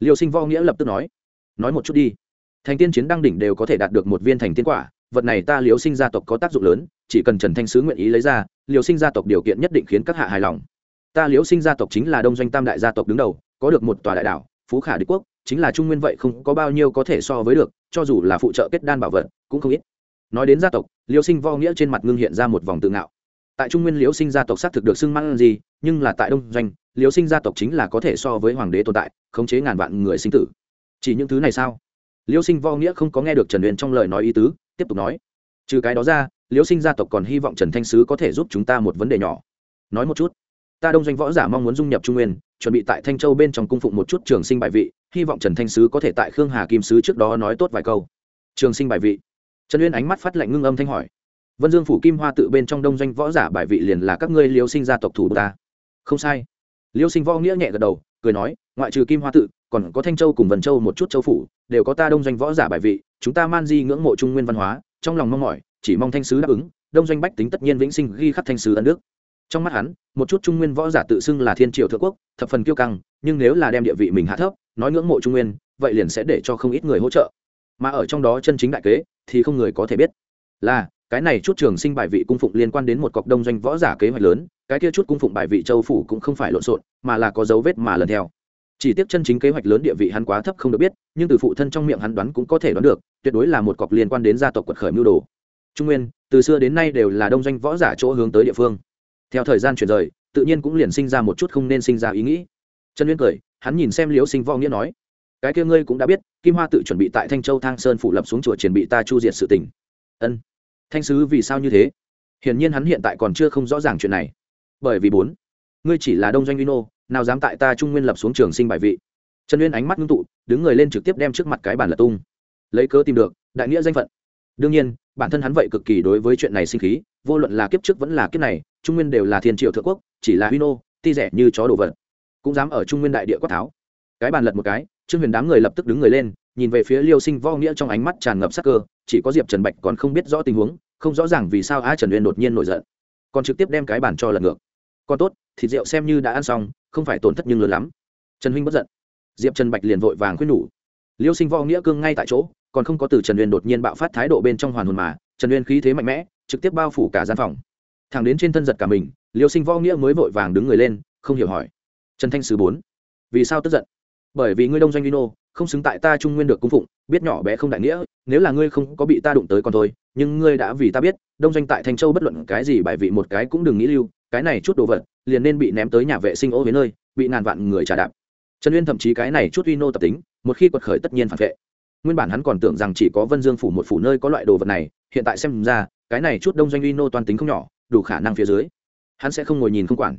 Liêu sinh võ nghĩa lập tức nói nói một chút đi. Thành tiên chiến đăng đỉnh đều có thể đạt được một viên thành tiên quả, vật này ta Liêu sinh gia tộc có tác dụng lớn, chỉ cần trần thanh sứ nguyện ý lấy ra, Liêu sinh gia tộc điều kiện nhất định khiến các hạ hài lòng. Ta Liêu sinh gia tộc chính là đông doanh tam đại gia tộc đứng đầu, có được một tòa đại đảo, phú khả đế quốc, chính là trung nguyên vậy không có bao nhiêu có thể so với được, cho dù là phụ trợ kết đan bảo vật, cũng không ít. Nói đến gia tộc, liêu sinh vo nghĩa trên mặt ngưng hiện ra một vòng tự ngạo tại trung nguyên liễu sinh gia tộc xác thực được xưng mang gì nhưng là tại đông doanh, liễu sinh gia tộc chính là có thể so với hoàng đế tồn tại, khống chế ngàn vạn người sinh tử. Chỉ những thứ này sao? Liễu sinh võ nghĩa không có nghe được trần huyền trong lời nói ý tứ, tiếp tục nói. Trừ cái đó ra, liễu sinh gia tộc còn hy vọng trần thanh sứ có thể giúp chúng ta một vấn đề nhỏ. Nói một chút. Ta đông doanh võ giả mong muốn dung nhập trung nguyên, chuẩn bị tại thanh châu bên trong cung phụng một chút trường sinh bài vị, hy vọng trần thanh sứ có thể tại khương hà kim sứ trước đó nói tốt vài câu. Trường sinh bài vị. Trần uyên ánh mắt phát lạnh ngưng âm thanh hỏi vân dương phủ kim hoa tự bên trong đông doanh võ giả bài vị liền là các ngươi liêu sinh gia tộc thủ ta. Không sai. Liêu sinh võ nghĩa nhẹ gật đầu, cười nói, ngoại trừ kim hoa tự, còn có thanh châu cùng vân châu một chút châu phủ, đều có ta đông doanh võ giả bài vị, chúng ta man di ngưỡng mộ trung nguyên văn hóa, trong lòng mong mỏi, chỉ mong thanh sứ đáp ứng, đông doanh bách tính tất nhiên vĩnh sinh ghi khắc thanh sứ ân đức. Trong mắt hắn, một chút trung nguyên võ giả tự xưng là thiên triều thượng quốc, thập phần kiêu căng, nhưng nếu là đem địa vị mình hạ thấp, nói ngưỡng mộ trung nguyên, vậy liền sẽ để cho không ít người hỗ trợ. Mà ở trong đó chân chính đại kế, thì không người có thể biết. Là cái này chút trường sinh bài vị cung phụng liên quan đến một cọc đông doanh võ giả kế hoạch lớn, cái kia chút cung phụng bài vị châu phủ cũng không phải lộn xộn, mà là có dấu vết mà lần theo. Chỉ tiếc chân chính kế hoạch lớn địa vị hắn quá thấp không được biết, nhưng từ phụ thân trong miệng hắn đoán cũng có thể đoán được, tuyệt đối là một cọc liên quan đến gia tộc quật khởi mưu đồ. Trung nguyên, từ xưa đến nay đều là đông doanh võ giả chỗ hướng tới địa phương. Theo thời gian chuyển rời, tự nhiên cũng liền sinh ra một chút không nên sinh ra ý nghĩ. Trần liên cười, hắn nhìn xem liễu sinh võ nghĩa nói, cái kia ngươi cũng đã biết, kim hoa tự chuẩn bị tại thanh châu thang sơn phủ lập xuống chùa triển bị ta chu diệt sự tình. Ân thanh sứ vì sao như thế? Hiển nhiên hắn hiện tại còn chưa không rõ ràng chuyện này. Bởi vì bốn, ngươi chỉ là đông doanh vino nào dám tại ta trung nguyên lập xuống trường sinh bài vị. Trần uyên ánh mắt ngưng tụ, đứng người lên trực tiếp đem trước mặt cái bản lật tung. Lấy cớ tìm được, đại nghĩa danh phận. Đương nhiên, bản thân hắn vậy cực kỳ đối với chuyện này sinh khí, vô luận là kiếp trước vẫn là kiếp này, trung nguyên đều là thiên triệu thượng quốc, chỉ là huy nô, ti rẻ như chó đồ vật. Cũng dám ở trung nguyên đại địa quát tháo. Cái bàn lật một cái, trương huyền đám người lập tức đứng người lên nhìn về phía liêu sinh võ nghĩa trong ánh mắt tràn ngập sắc cơ, chỉ có diệp trần bạch còn không biết rõ tình huống, không rõ ràng vì sao a trần uyên đột nhiên nổi giận. Còn trực tiếp đem cái bàn cho lật ngược. Còn tốt, thịt rượu xem như đã ăn xong, không phải tổn thất nhưng lớn lắm. Trần huynh bất giận. Diệp trần bạch liền vội vàng khuyên nhủ. Liêu sinh võ nghĩa cương ngay tại chỗ, còn không có từ trần uyên đột nhiên bạo phát thái độ bên trong hoàn hồn mà, trần uyên khí thế mạnh mẽ, trực tiếp bao phủ cả gian phòng. Thẳng đến trên thân giật cả mình, liêu sinh võ nghĩa mới vội vàng đứng người lên, không hiểu hỏi. Trần thanh sứ bốn, vì sao tức giận? Bởi vì ngươi đông doanh vino không xứng tại ta trung nguyên được cung phụng, biết nhỏ bé không đại nghĩa, nếu là ngươi không có bị ta đụng tới còn thôi, nhưng ngươi đã vì ta biết, đông doanh tại thanh châu bất luận cái gì bài vị một cái cũng đừng nghĩ lưu, cái này chút đồ vật, liền nên bị ném tới nhà vệ sinh ô với nơi, bị ngàn vạn người trả đạp. Trần uyên thậm chí cái này chút vino tập tính, một khi quật khởi tất nhiên phản vệ. Nguyên bản hắn còn tưởng rằng chỉ có vân dương phủ một phủ nơi có loại đồ vật này, hiện tại xem ra, cái này chút đông doanh vino toàn tính không nhỏ, đủ khả năng phía dưới, hắn sẽ không ngồi nhìn không quản.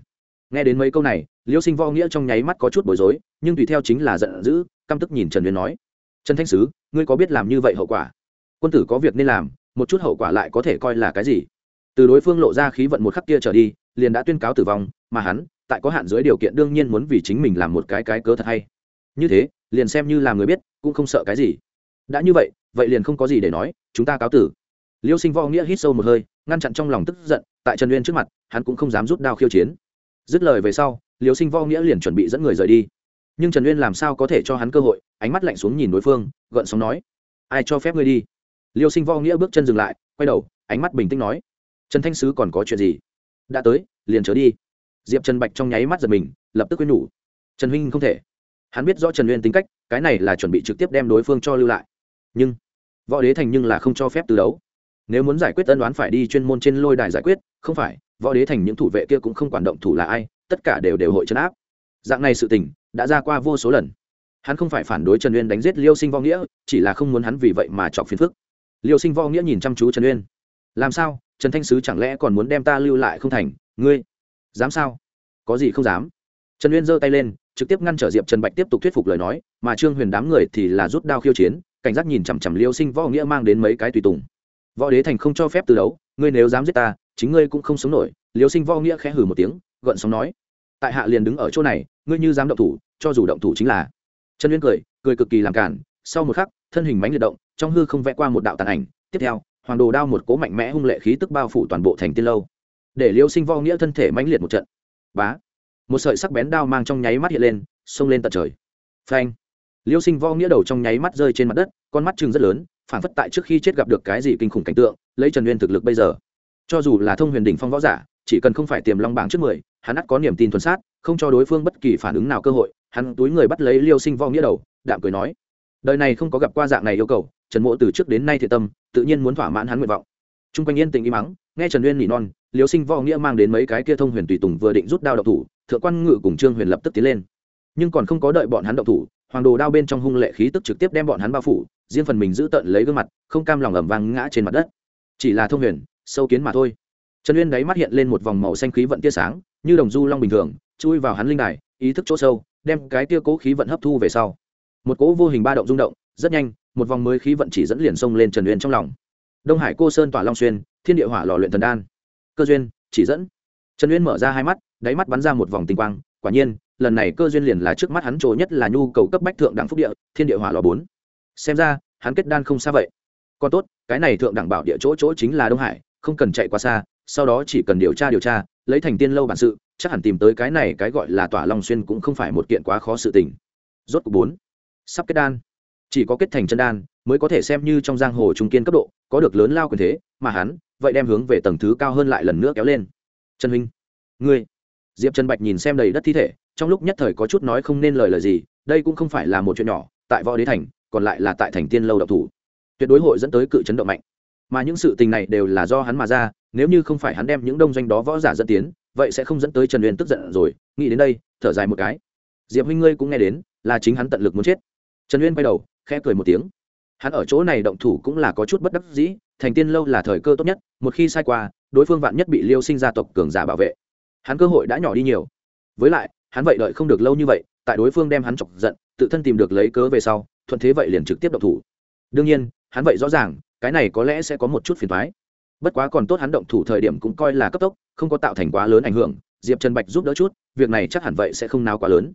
Nghe đến mấy câu này, liêu sinh vo nghĩa trong nháy mắt có chút bối rối, nhưng tùy theo chính là giận dữ căm tức nhìn trần uyên nói, trần thanh sứ, ngươi có biết làm như vậy hậu quả? Quân tử có việc nên làm, một chút hậu quả lại có thể coi là cái gì? Từ đối phương lộ ra khí vận một khắc kia trở đi, liền đã tuyên cáo tử vong, mà hắn, tại có hạn dưới điều kiện đương nhiên muốn vì chính mình làm một cái cái cớ thật hay. Như thế, liền xem như là người biết, cũng không sợ cái gì. Đã như vậy vậy liền không có gì để nói, chúng ta cáo tử. Liêu sinh vo nghĩa hít sâu một hơi, ngăn chặn trong lòng tức giận, tại trần uyên trước mặt, hắn cũng không dám rút đao khiêu chiến. Dứt lời về sau, liêu sinh vo nghĩa liền chuẩn bị dẫn người rời đi nhưng trần uyên làm sao có thể cho hắn cơ hội ánh mắt lạnh xuống nhìn đối phương gợn sóng nói ai cho phép ngươi đi liêu sinh vo nghĩa bước chân dừng lại quay đầu ánh mắt bình tĩnh nói trần thanh sứ còn có chuyện gì đã tới liền trở đi diệp trần bạch trong nháy mắt giật mình lập tức quên nhủ trần huynh không thể hắn biết rõ trần uyên tính cách cái này là chuẩn bị trực tiếp đem đối phương cho lưu lại nhưng võ đế thành nhưng là không cho phép từ đấu nếu muốn giải quyết tân đoán phải đi chuyên môn trên lôi đài giải quyết không phải võ đế thành những thủ vệ kia cũng không quản động thủ là ai tất cả đều đều hội chấn áp dạng này sự tình đã ra qua vô số lần. Hắn không phải phản đối trần uyên đánh giết liêu sinh võ nghĩa, chỉ là không muốn hắn vì vậy mà chọc phiền phức. Liêu sinh võ nghĩa nhìn chăm chú trần uyên. Làm sao? Trần thanh sứ chẳng lẽ còn muốn đem ta lưu lại không thành? Ngươi? Dám sao? Có gì không dám? Trần uyên giơ tay lên, trực tiếp ngăn trở diệp trần bạch tiếp tục thuyết phục lời nói, mà trương huyền đám người thì là rút đao khiêu chiến, cảnh giác nhìn chằm chằm liêu sinh võ nghĩa mang đến mấy cái tùy tùng. Võ đế thành không cho phép từ đấu, ngươi nếu dám giết ta, chính ngươi cũng không sống nổi. Liêu sinh võ nghĩa khẽ hử một tiếng, gợn sóng nói tại hạ liền đứng ở chỗ này, ngươi như dám động thủ, cho dù động thủ chính là. Trần uyên cười cười cực kỳ làm cản, sau một khắc, thân hình mánh liệt động, trong hư không vẽ qua một đạo tàn ảnh, tiếp theo, hoàng đồ đao một cố mạnh mẽ hung lệ khí tức bao phủ toàn bộ thành tiên lâu. Để liêu sinh vo nghĩa thân thể mãnh liệt một trận. Bá. Một sợi sắc bén đao mang trong nháy mắt hiện lên, xông lên tận trời. Phanh. Liêu sinh vo nghĩa đầu trong nháy mắt rơi trên mặt đất, con mắt chừng rất lớn, phản phất tại trước khi chết gặp được cái gì kinh khủng cảnh tượng, lấy trần uyên thực lực bây giờ. Cho dù là thông huyền đỉnh phong võ giả chỉ cần không phải tiềm long bảng trước mười, hắn ắt có niềm tin thuần sát, không cho đối phương bất kỳ phản ứng nào cơ hội, hắn túi người bắt lấy liêu sinh võ nghĩa đầu, đạm cười nói, đời này không có gặp qua dạng này yêu cầu, trần mộ từ trước đến nay thiện tâm, tự nhiên muốn thỏa mãn hắn nguyện vọng. T r u n g quanh yên tình im mắng nghe trần uyên nỉ non, liêu sinh võ nghĩa mang đến mấy cái kia thông huyền tùy tùng vừa định rút đao động thủ, thượng quan ngự cùng trương huyền lập tức tiến lên. Nhưng còn không có đợi bọn hắn động thủ, hoàng đồ đao bên trong hung lệ khí tức trực tiếp đem bọn hắn bao phủ, riêng phần mình giữ tận lấy gương mặt, không cam lòng ẩm vang ngã trên mặt đất. Chỉ là thông huyền, sâu kiến mà thôi trần uyên đáy mắt hiện lên một vòng màu xanh khí vận tia sáng, như đồng du long bình thường, chui vào hắn linh đài, ý thức chỗ sâu, đem cái tia cố khí vận hấp thu về sau. Một cỗ vô hình ba động rung động, rất nhanh, một vòng mới khí vận chỉ dẫn liền sông lên trần uyên trong lòng. Đông hải cô sơn tỏa long xuyên, thiên địa hỏa lò luyện thần đan. Cơ duyên, chỉ dẫn. Trần uyên mở ra hai mắt, đáy mắt bắn ra một vòng tinh quang, quả nhiên, lần này cơ duyên liền là trước mắt hắn trồ nhất là nhu cầu cấp bách thượng đẳng phúc địa, thiên địa hỏa lò bốn. Xem ra, hắn kết đan không xa vậy. Còn tốt, cái này thượng đẳng bảo địa chỗ chỗ chính là đông hải, không cần chạy qua xa sau đó chỉ cần điều tra điều tra, lấy thành tiên lâu bản sự, chắc hẳn tìm tới cái này cái gọi là tỏa long xuyên cũng không phải một kiện quá khó sự tình. Rốt cuộc bốn, sắp kết đan. Chỉ có kết thành chân đan, mới có thể xem như trong giang hồ trung kiên cấp độ, có được lớn lao quyền thế, mà hắn, vậy đem hướng về tầng thứ cao hơn lại lần nữa kéo lên. Trần huynh, ngươi. Diệp trần bạch nhìn xem đầy đất thi thể, trong lúc nhất thời có chút nói không nên lời lời gì, đây cũng không phải là một chuyện nhỏ, tại võ đế thành, còn lại là tại thành tiên lâu độc thủ. Tuyệt đối hội dẫn tới cự chấn động mạnh mà những sự tình này đều là do hắn mà ra, nếu như không phải hắn đem những đông doanh đó võ giả dẫn tiến, vậy sẽ không dẫn tới trần uyên tức giận rồi. Nghĩ đến đây, thở dài một cái. Diệp huynh ngươi cũng nghe đến, là chính hắn tận lực muốn chết. Trần uyên quay đầu, khẽ cười một tiếng. Hắn ở chỗ này động thủ cũng là có chút bất đắc dĩ, thành tiên lâu là thời cơ tốt nhất, một khi sai qua, đối phương vạn nhất bị liêu sinh gia tộc cường giả bảo vệ. Hắn cơ hội đã nhỏ đi nhiều. Với lại, hắn vậy đợi không được lâu như vậy, tại đối phương đem hắn chọc giận, tự thân tìm được lấy cớ về sau, thuận thế vậy liền trực tiếp động thủ. Đương nhiên, hắn vậy rõ ràng cái này có lẽ sẽ có một chút phiền thoái. Bất quá còn tốt hắn động thủ thời điểm cũng coi là cấp tốc, không có tạo thành quá lớn ảnh hưởng, diệp trần bạch giúp đỡ chút, việc này chắc hẳn vậy sẽ không nào quá lớn.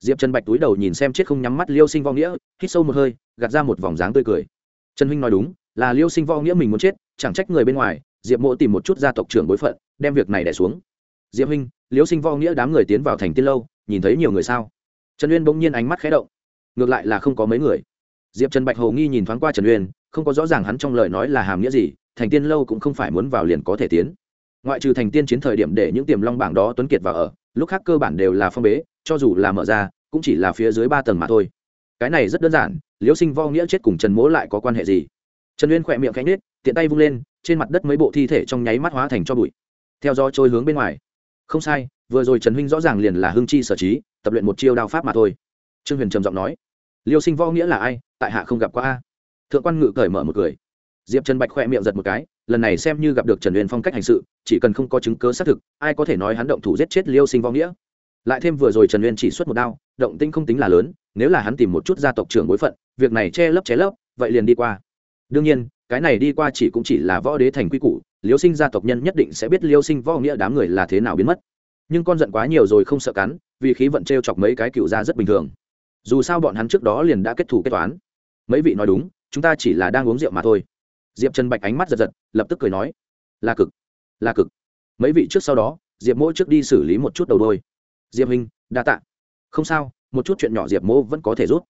Diệp trần bạch túi đầu nhìn xem chết không nhắm mắt liêu sinh võ nghĩa, hít sâu một hơi, gạt ra một vòng dáng tươi cười. Trần huynh nói đúng, là liêu sinh võ nghĩa mình muốn chết, chẳng trách người bên ngoài, diệp mộ tìm một chút gia tộc trưởng bối phận, đem việc này đẻ xuống. Diệp huynh, liêu sinh võ nghĩa đám người tiến vào thành tiên lâu, nhìn thấy nhiều người sao? Trần uyên bỗng nhiên ánh mắt khé động. Ngược lại là không có mấy người diệp trần bạch hồ nghi nhìn thoáng qua trần uyên, không có rõ ràng hắn trong lời nói là hàm nghĩa gì, thành tiên lâu cũng không phải muốn vào liền có thể tiến. Ngoại trừ thành tiên chiến thời điểm để những tiềm long bảng đó tuấn kiệt vào ở, lúc khác cơ bản đều là phong bế, cho dù là mở ra, cũng chỉ là phía dưới ba tầng mà thôi. Cái này rất đơn giản, liễu sinh vo nghĩa chết cùng trần mỗ lại có quan hệ gì? Trần uyên khỏe miệng cánh nết tiện tay vung lên, trên mặt đất mấy bộ thi thể trong nháy mắt hóa thành cho bụi. Theo gió trôi hướng bên ngoài. Không sai, vừa rồi trần huynh rõ ràng liền là hưng chi sở trí, tập luyện một chiêu đao pháp mà thôi. Trương huyền trầm giọng nói, liêu sinh võ nghĩa là ai? Tại hạ không gặp qua a. Thượng quan ngự cởi mở một cười. Diệp trần bạch khoe miệng giật một cái, lần này xem như gặp được trần huyền phong cách hành sự, chỉ cần không có chứng cớ xác thực, ai có thể nói hắn động thủ giết chết liêu sinh võ nghĩa. Lại thêm vừa rồi trần huyền chỉ xuất một đao, động tinh không tính là lớn, nếu là hắn tìm một chút gia tộc trưởng bối phận, việc này che lấp che lấp, vậy liền đi qua. Đương nhiên, cái này đi qua chỉ cũng chỉ là võ đế thành quy củ, liêu sinh gia tộc nhân nhất định sẽ biết liêu sinh võ nghĩa đám người là thế nào biến mất. Nhưng con giận quá nhiều rồi không sợ cắn, vì khí vận t r e o chọc mấy cái cựu ra rất bình thường. Dù sao bọn hắn trước đó liền đã kết thủ kết toán mấy vị nói đúng, chúng ta chỉ là đang uống rượu mà thôi. Diệp trần bạch ánh mắt giật giật, lập tức cười nói, là cực là cực. Mấy vị trước sau đó, diệp mỗi trước đi xử lý một chút đầu đôi. Diệp hình đa t ạ không sao, một chút chuyện nhỏ diệp mỗ vẫn có thể rút.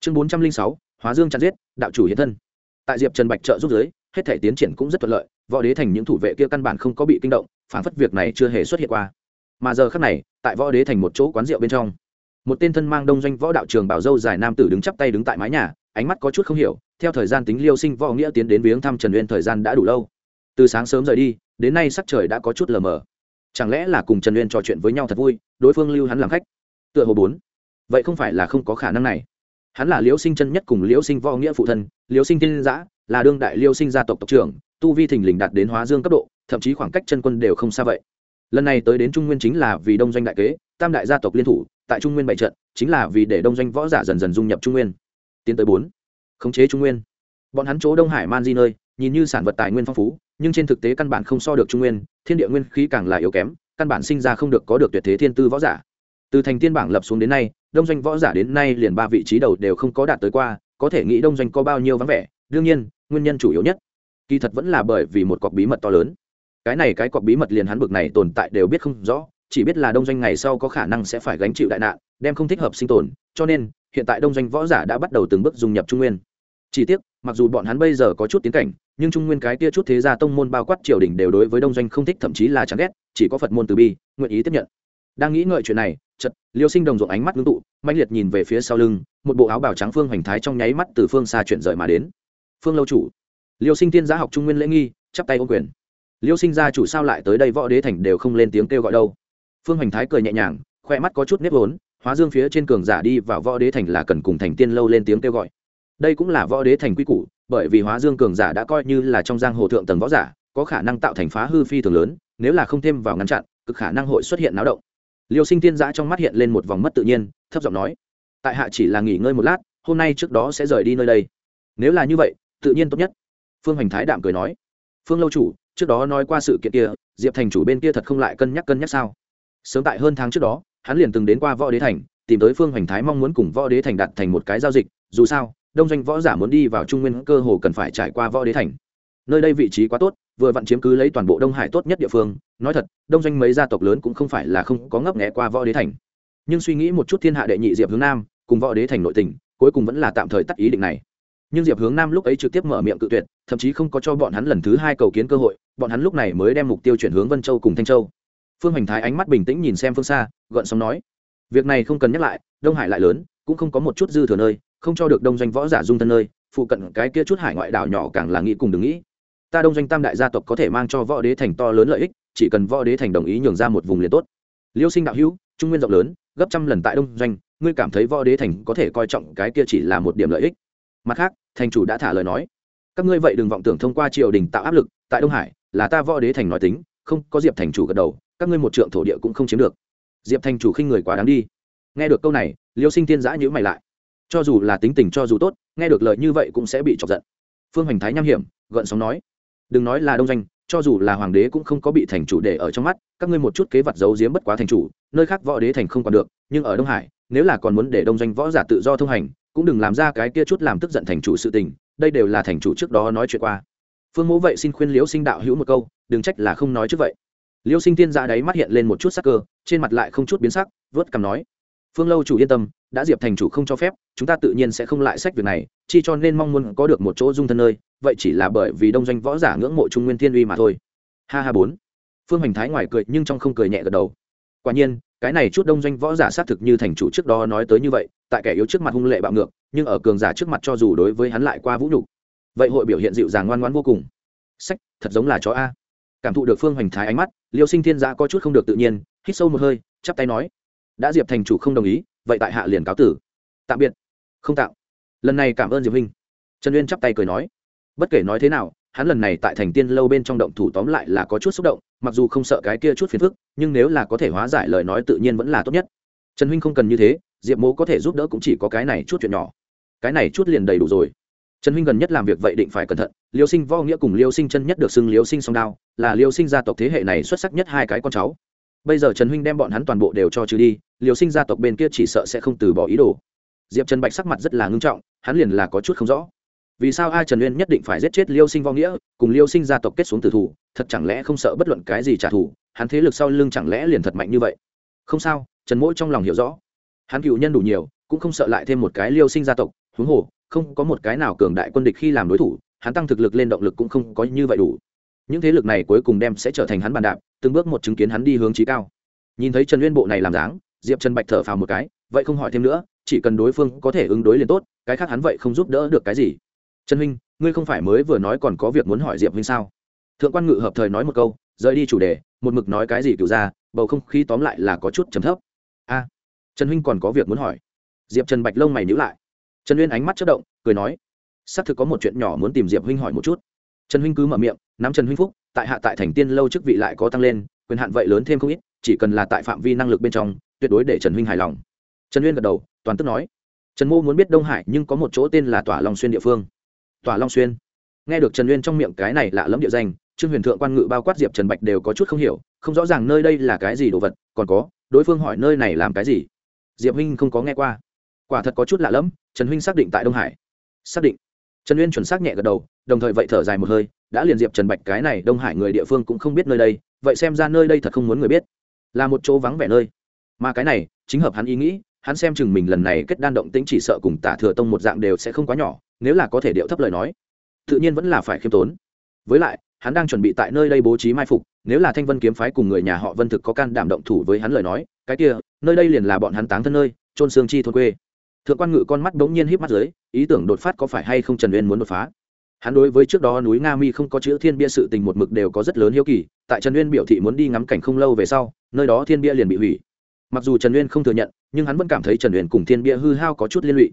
Chương bốn trăm linh sáu, hóa dương chặt giết, đạo chủ hiện thân. Tại diệp trần bạch trợ giúp giới hết thể tiến triển cũng rất thuận lợi, võ đế thành những thủ vệ kia căn bản không có bị kinh động, phản phất việc này chưa hề xuất hiện qua. Mà giờ khác này, tại võ đế thành một chỗ quán rượu bên trong, một tên thân mang đông doanh võ đạo trường bảo dâu dài nam tử đứng chắp tay đứng tại mái nhà ánh mắt có chút không hiểu, theo thời gian tính liêu sinh võ nghĩa tiến đến viếng thăm trần uyên thời gian đã đủ lâu. Từ sáng sớm rời đi, đến nay sắc trời đã có chút lờ mờ. Chẳng lẽ là cùng trần uyên trò chuyện với nhau thật vui, đối phương lưu hắn làm khách? Tựa hồ bốn. Vậy không phải là không có khả năng này. Hắn là liễu sinh chân nhất cùng liễu sinh võ nghĩa phụ thân liễu sinh tiên giã, là đương đại liêu sinh gia tộc tộc trưởng, tu vi thình lình đạt đến hóa dương cấp độ, thậm chí khoảng cách chân quân đều không xa vậy. Lần này tới đến trung nguyên chính là vì đông doanh đại kế, tam đại gia tộc liên thủ, tại trung nguyên bày trận, chính là vì để đông doanh võ giả dần dần dung nhập trung nguyên tiến tới bốn. Khống chế trung nguyên. Bọn hắn chỗ đông hải man di nơi, nhìn như sản vật tài nguyên phong phú, nhưng trên thực tế căn bản không so được trung nguyên, thiên địa nguyên khí càng là yếu kém, căn bản sinh ra không được có được tuyệt thế thiên tư võ giả. Từ thành tiên bảng lập xuống đến nay, đông doanh võ giả đến nay liền ba vị trí đầu đều không có đạt tới qua, có thể nghĩ đông doanh có bao nhiêu vắng vẻ, đương nhiên, nguyên nhân chủ yếu nhất, kỳ thật vẫn là bởi vì một cọc bí mật to lớn. Cái này cái cọc bí mật liền hắn bực này tồn tại đều biết không rõ, chỉ biết là đông doanh ngày sau có khả năng sẽ phải gánh chịu đại nạn, đem không thích hợp sinh tồn, cho nên hiện tại đông doanh võ giả đã bắt đầu từng bước dung nhập trung nguyên. Chỉ tiếc, mặc dù bọn hắn bây giờ có chút tiến cảnh, nhưng trung nguyên cái kia chút thế gia tông môn bao quát triều đình đều đối với đông doanh không thích, thậm chí là chán ghét, chỉ có phật môn từ bi, nguyện ý tiếp nhận. Đang nghĩ ngợi chuyện này chật liêu sinh đồng ruộng ánh mắt ngưng tụ mạnh liệt nhìn về phía sau lưng, một bộ áo bào trắng phương hoành thái trong nháy mắt từ phương xa chuyển rời mà đến. Phương lâu chủ, liêu sinh tiên giá học trung nguyên lễ nghi, chắp tay ô quyền. Liêu sinh gia chủ sao lại tới đây, võ đế thành đều không lên tiếng kêu gọi đâu. Phương hoành thái cười nhẹ nhàng, khoe mắt có chút nếp vốn hóa dương phía trên cường giả đi vào võ đế thành là cần cùng thành tiên lâu lên tiếng kêu gọi. Đây cũng là võ đế thành quy củ, bởi vì hóa dương cường giả đã coi như là trong giang hồ thượng tầng võ giả, có khả năng tạo thành phá hư phi thường lớn, nếu là không thêm vào ngăn chặn, cực khả năng hội xuất hiện náo động. Liêu sinh tiên giã trong mắt hiện lên một vòng mất tự nhiên, thấp giọng nói, tại hạ chỉ là nghỉ ngơi một lát, hôm nay trước đó sẽ rời đi nơi đây. Nếu là như vậy, tự nhiên tốt nhất. Phương hoành thái đạm cười nói, phương lâu chủ, trước đó nói qua sự kiện kia, diệp thành chủ bên kia thật không lại cân nhắc cân nhắc sao? Sớm tại hơn tháng trước đó hắn liền từng đến qua võ đế thành, tìm tới phương hoành thái mong muốn cùng võ đế thành đặt thành một cái giao dịch, dù sao, đông doanh võ giả muốn đi vào trung nguyên cơ hồ cần phải trải qua võ đế thành. Nơi đây vị trí quá tốt, vừa vặn chiếm cứ lấy toàn bộ đông hải tốt nhất địa phương, nói thật, đông doanh mấy gia tộc lớn cũng không phải là không có ngấp nghẽ qua võ đế thành. Nhưng suy nghĩ một chút thiên hạ đệ nhị diệp hướng nam, cùng võ đế thành nội tình, cuối cùng vẫn là tạm thời tắt ý định này. Nhưng diệp hướng nam lúc ấy trực tiếp mở miệng cự tuyệt, thậm chí không có cho bọn hắn lần thứ hai cầu kiến cơ hội, bọn hắn lúc này mới đem mục tiêu chuyển hướng vân châu cùng thanh châu phương hành thái ánh mắt bình tĩnh nhìn xem phương xa gợn sóng nói, việc này không cần nhắc lại, đông hải lại lớn, cũng không có một chút dư thừa nơi, không cho được đông doanh võ giả dung thân nơi, phụ cận cái kia chút hải ngoại đảo nhỏ càng là nghĩ cùng đừng nghĩ. Ta đông doanh tam đại gia tộc có thể mang cho võ đế thành to lớn lợi ích, chỉ cần võ đế thành đồng ý nhường ra một vùng liền tốt. Liêu sinh đạo hữu, trung nguyên rộng lớn, gấp trăm lần tại đông doanh, ngươi cảm thấy võ đế thành có thể coi trọng cái kia chỉ là một điểm lợi ích? Mặt khác, thành chủ đã thả lời nói, các ngươi vậy đừng vọng tưởng thông qua triều đình tạo áp lực, tại đông hải, là ta võ đế thành nói tính không, có diệp thành chủ gật đầu, các ngươi một trượng thổ địa cũng không chiếm được. Diệp thành chủ khinh người quá đáng đi. Nghe được câu này, liêu sinh tiên giã nhữ mày lại. Cho dù là tính tình cho dù tốt, nghe được lời như vậy cũng sẽ bị chọc giận. Phương hoành thái nham hiểm, gợn sóng nói. Đừng nói là đông doanh, cho dù là hoàng đế cũng không có bị thành chủ để ở trong mắt, các ngươi một chút kế vật giấu giếm bất quá thành chủ, nơi khác võ đế thành không còn được, nhưng ở đông hải, nếu là còn muốn để đông doanh võ giả tự do thông hành, cũng đừng làm ra cái kia chút làm tức giận thành chủ sự tình, đây đều là thành chủ trước đó nói chuyện qua phương mẫu vậy xin khuyên liễu sinh đạo hữu một câu, đừng trách là không nói trước vậy. Liễu sinh tiên dạ ra đấy mắt hiện lên một chút sắc cơ, trên mặt lại không chút biến sắc, vớt cằm nói. Phương lâu chủ yên tâm, đã diệp thành chủ không cho phép, chúng ta tự nhiên sẽ không lại sách việc này, chi cho nên mong muốn có được một chỗ dung thân nơi, vậy chỉ là bởi vì đông doanh võ giả ngưỡng mộ trung nguyên thiên uy mà thôi. Ha ha bốn. Phương hoành thái ngoài cười nhưng trong không cười nhẹ gật đầu. Quả nhiên, cái này chút đông doanh võ giả xác thực như thành chủ trước đó nói tới như vậy, tại kẻ yếu trước mặt hung lệ bạo ngược, nhưng ở cường giả trước mặt cho dù đối với hắn lại qua vũ nhục vậy hội biểu hiện dịu dàng ngoan ngoãn vô cùng. Sách, thật giống là chó a. Cảm thụ được phương hoành thái ánh mắt, liêu sinh thiên giã có chút không được tự nhiên, hít sâu một hơi, chắp tay nói, đã diệp thành chủ không đồng ý, vậy tại hạ liền cáo tử. Tạm biệt. Không tạo lần này cảm ơn diệp huynh. Trần uyên chắp tay cười nói. Bất kể nói thế nào, hắn lần này tại thành tiên lâu bên trong động thủ tóm lại là có chút xúc động, mặc dù không sợ cái kia chút phiền phức, nhưng nếu là có thể hóa giải lời nói tự nhiên vẫn là tốt nhất. Trần huynh không cần như thế, diệp mố có thể giúp đỡ cũng chỉ có cái này chút chuyện nhỏ. Cái này chút liền đầy đủ rồi trần huynh gần nhất làm việc vậy định phải cẩn thận, liêu sinh võ nghĩa cùng liêu sinh chân nhất được xưng liêu sinh song đao, là liêu sinh gia tộc thế hệ này xuất sắc nhất hai cái con cháu. Bây giờ trần huynh đem bọn hắn toàn bộ đều cho trừ đi, Liêu sinh gia tộc bên kia chỉ sợ sẽ không từ bỏ ý đồ. Diệp trần bạch sắc mặt rất là ngưng trọng, hắn liền là có chút không rõ. Vì sao ai trần uyên nhất định phải giết chết liêu sinh vong nghĩa, cùng liêu sinh gia tộc kết xuống tử thủ, thật chẳng lẽ không sợ bất luận cái gì trả thù, hắn thế lực sau lưng chẳng lẽ liền thật mạnh như vậy? Không sao, trần mỗi trong lòng hiểu rõ. Hắn cựu nhân đủ nhiều, cũng không sợ lại thêm một cái liêu sinh gia tộc, huống hồ không có một cái nào cường đại quân địch khi làm đối thủ, hắn tăng thực lực lên động lực cũng không có như vậy đủ. Những thế lực này cuối cùng đem sẽ trở thành hắn bàn đạp, từng bước một chứng kiến hắn đi hướng trí cao. Nhìn thấy trần uyên bộ này làm dáng, diệp trần bạch thở phào một cái, vậy không hỏi thêm nữa, chỉ cần đối phương có thể ứng đối liền tốt, cái khác hắn vậy không giúp đỡ được cái gì. Trần huynh, ngươi không phải mới vừa nói còn có việc muốn hỏi diệp huynh sao? Thượng quan ngự hợp thời nói một câu, rời đi chủ đề, một mực nói cái gì cựu ra, bầu không khí tóm lại là có chút trầm thấp. A, trần huynh còn có việc muốn hỏi. Diệp trần bạch lông mày nhữ lại trần uyên ánh mắt chất động, cười nói, xác thực có một chuyện nhỏ muốn tìm diệp huynh hỏi một chút. Trần huynh cứ mở miệng, nắm trần huynh phúc, tại hạ tại thành tiên lâu chức vị lại có tăng lên, quyền hạn vậy lớn thêm không ít, chỉ cần là tại phạm vi năng lực bên trong, tuyệt đối để trần huynh hài lòng. Trần uyên gật đầu, toàn tức nói, trần mô muốn biết đông hải nhưng có một chỗ tên là tỏa long xuyên địa phương. Tỏa long xuyên? Nghe được trần uyên trong miệng cái này lạ lẫm địa danh, trương huyền thượng quan ngự bao quát diệp trần bạch đều có chút không hiểu, không rõ ràng nơi đây là cái gì đồ vật, còn có, đối phương hỏi nơi này làm cái gì? Diệp huynh không có nghe qua. Quả thật có chút lạ lẫm trần huynh xác định tại đông hải. Xác định. Trần uyên chuẩn xác nhẹ gật đầu, đồng thời vậy thở dài một hơi, đã liền diệp trần bạch cái này đông hải người địa phương cũng không biết nơi đây, vậy xem ra nơi đây thật không muốn người biết. Là một chỗ vắng vẻ nơi. Mà cái này, chính hợp hắn ý nghĩ, hắn xem chừng mình lần này kết đan động tĩnh chỉ sợ cùng tả thừa tông một dạng đều sẽ không quá nhỏ, nếu là có thể điệu thấp lời nói, tự nhiên vẫn là phải khiêm tốn. Với lại, hắn đang chuẩn bị tại nơi đây bố trí mai phục, nếu là thanh vân kiếm phái cùng người nhà họ vân thực có can đảm động thủ với hắn lời nói, cái kia, nơi đây liền là bọn hắn táng thân nơi trôn xương chi thôn quê thượng quan ngự con mắt bỗng nhiên híp mắt dưới, ý tưởng đột phát có phải hay không trần uyên muốn đột phá? Hắn đối với trước đó núi nga mi không có chữ thiên bia sự tình một mực đều có rất lớn hiếu kỳ, tại trần uyên biểu thị muốn đi ngắm cảnh không lâu về sau, nơi đó thiên bia liền bị hủy. Mặc dù trần uyên không thừa nhận, nhưng hắn vẫn cảm thấy trần uyên cùng thiên bia hư hao có chút liên lụy.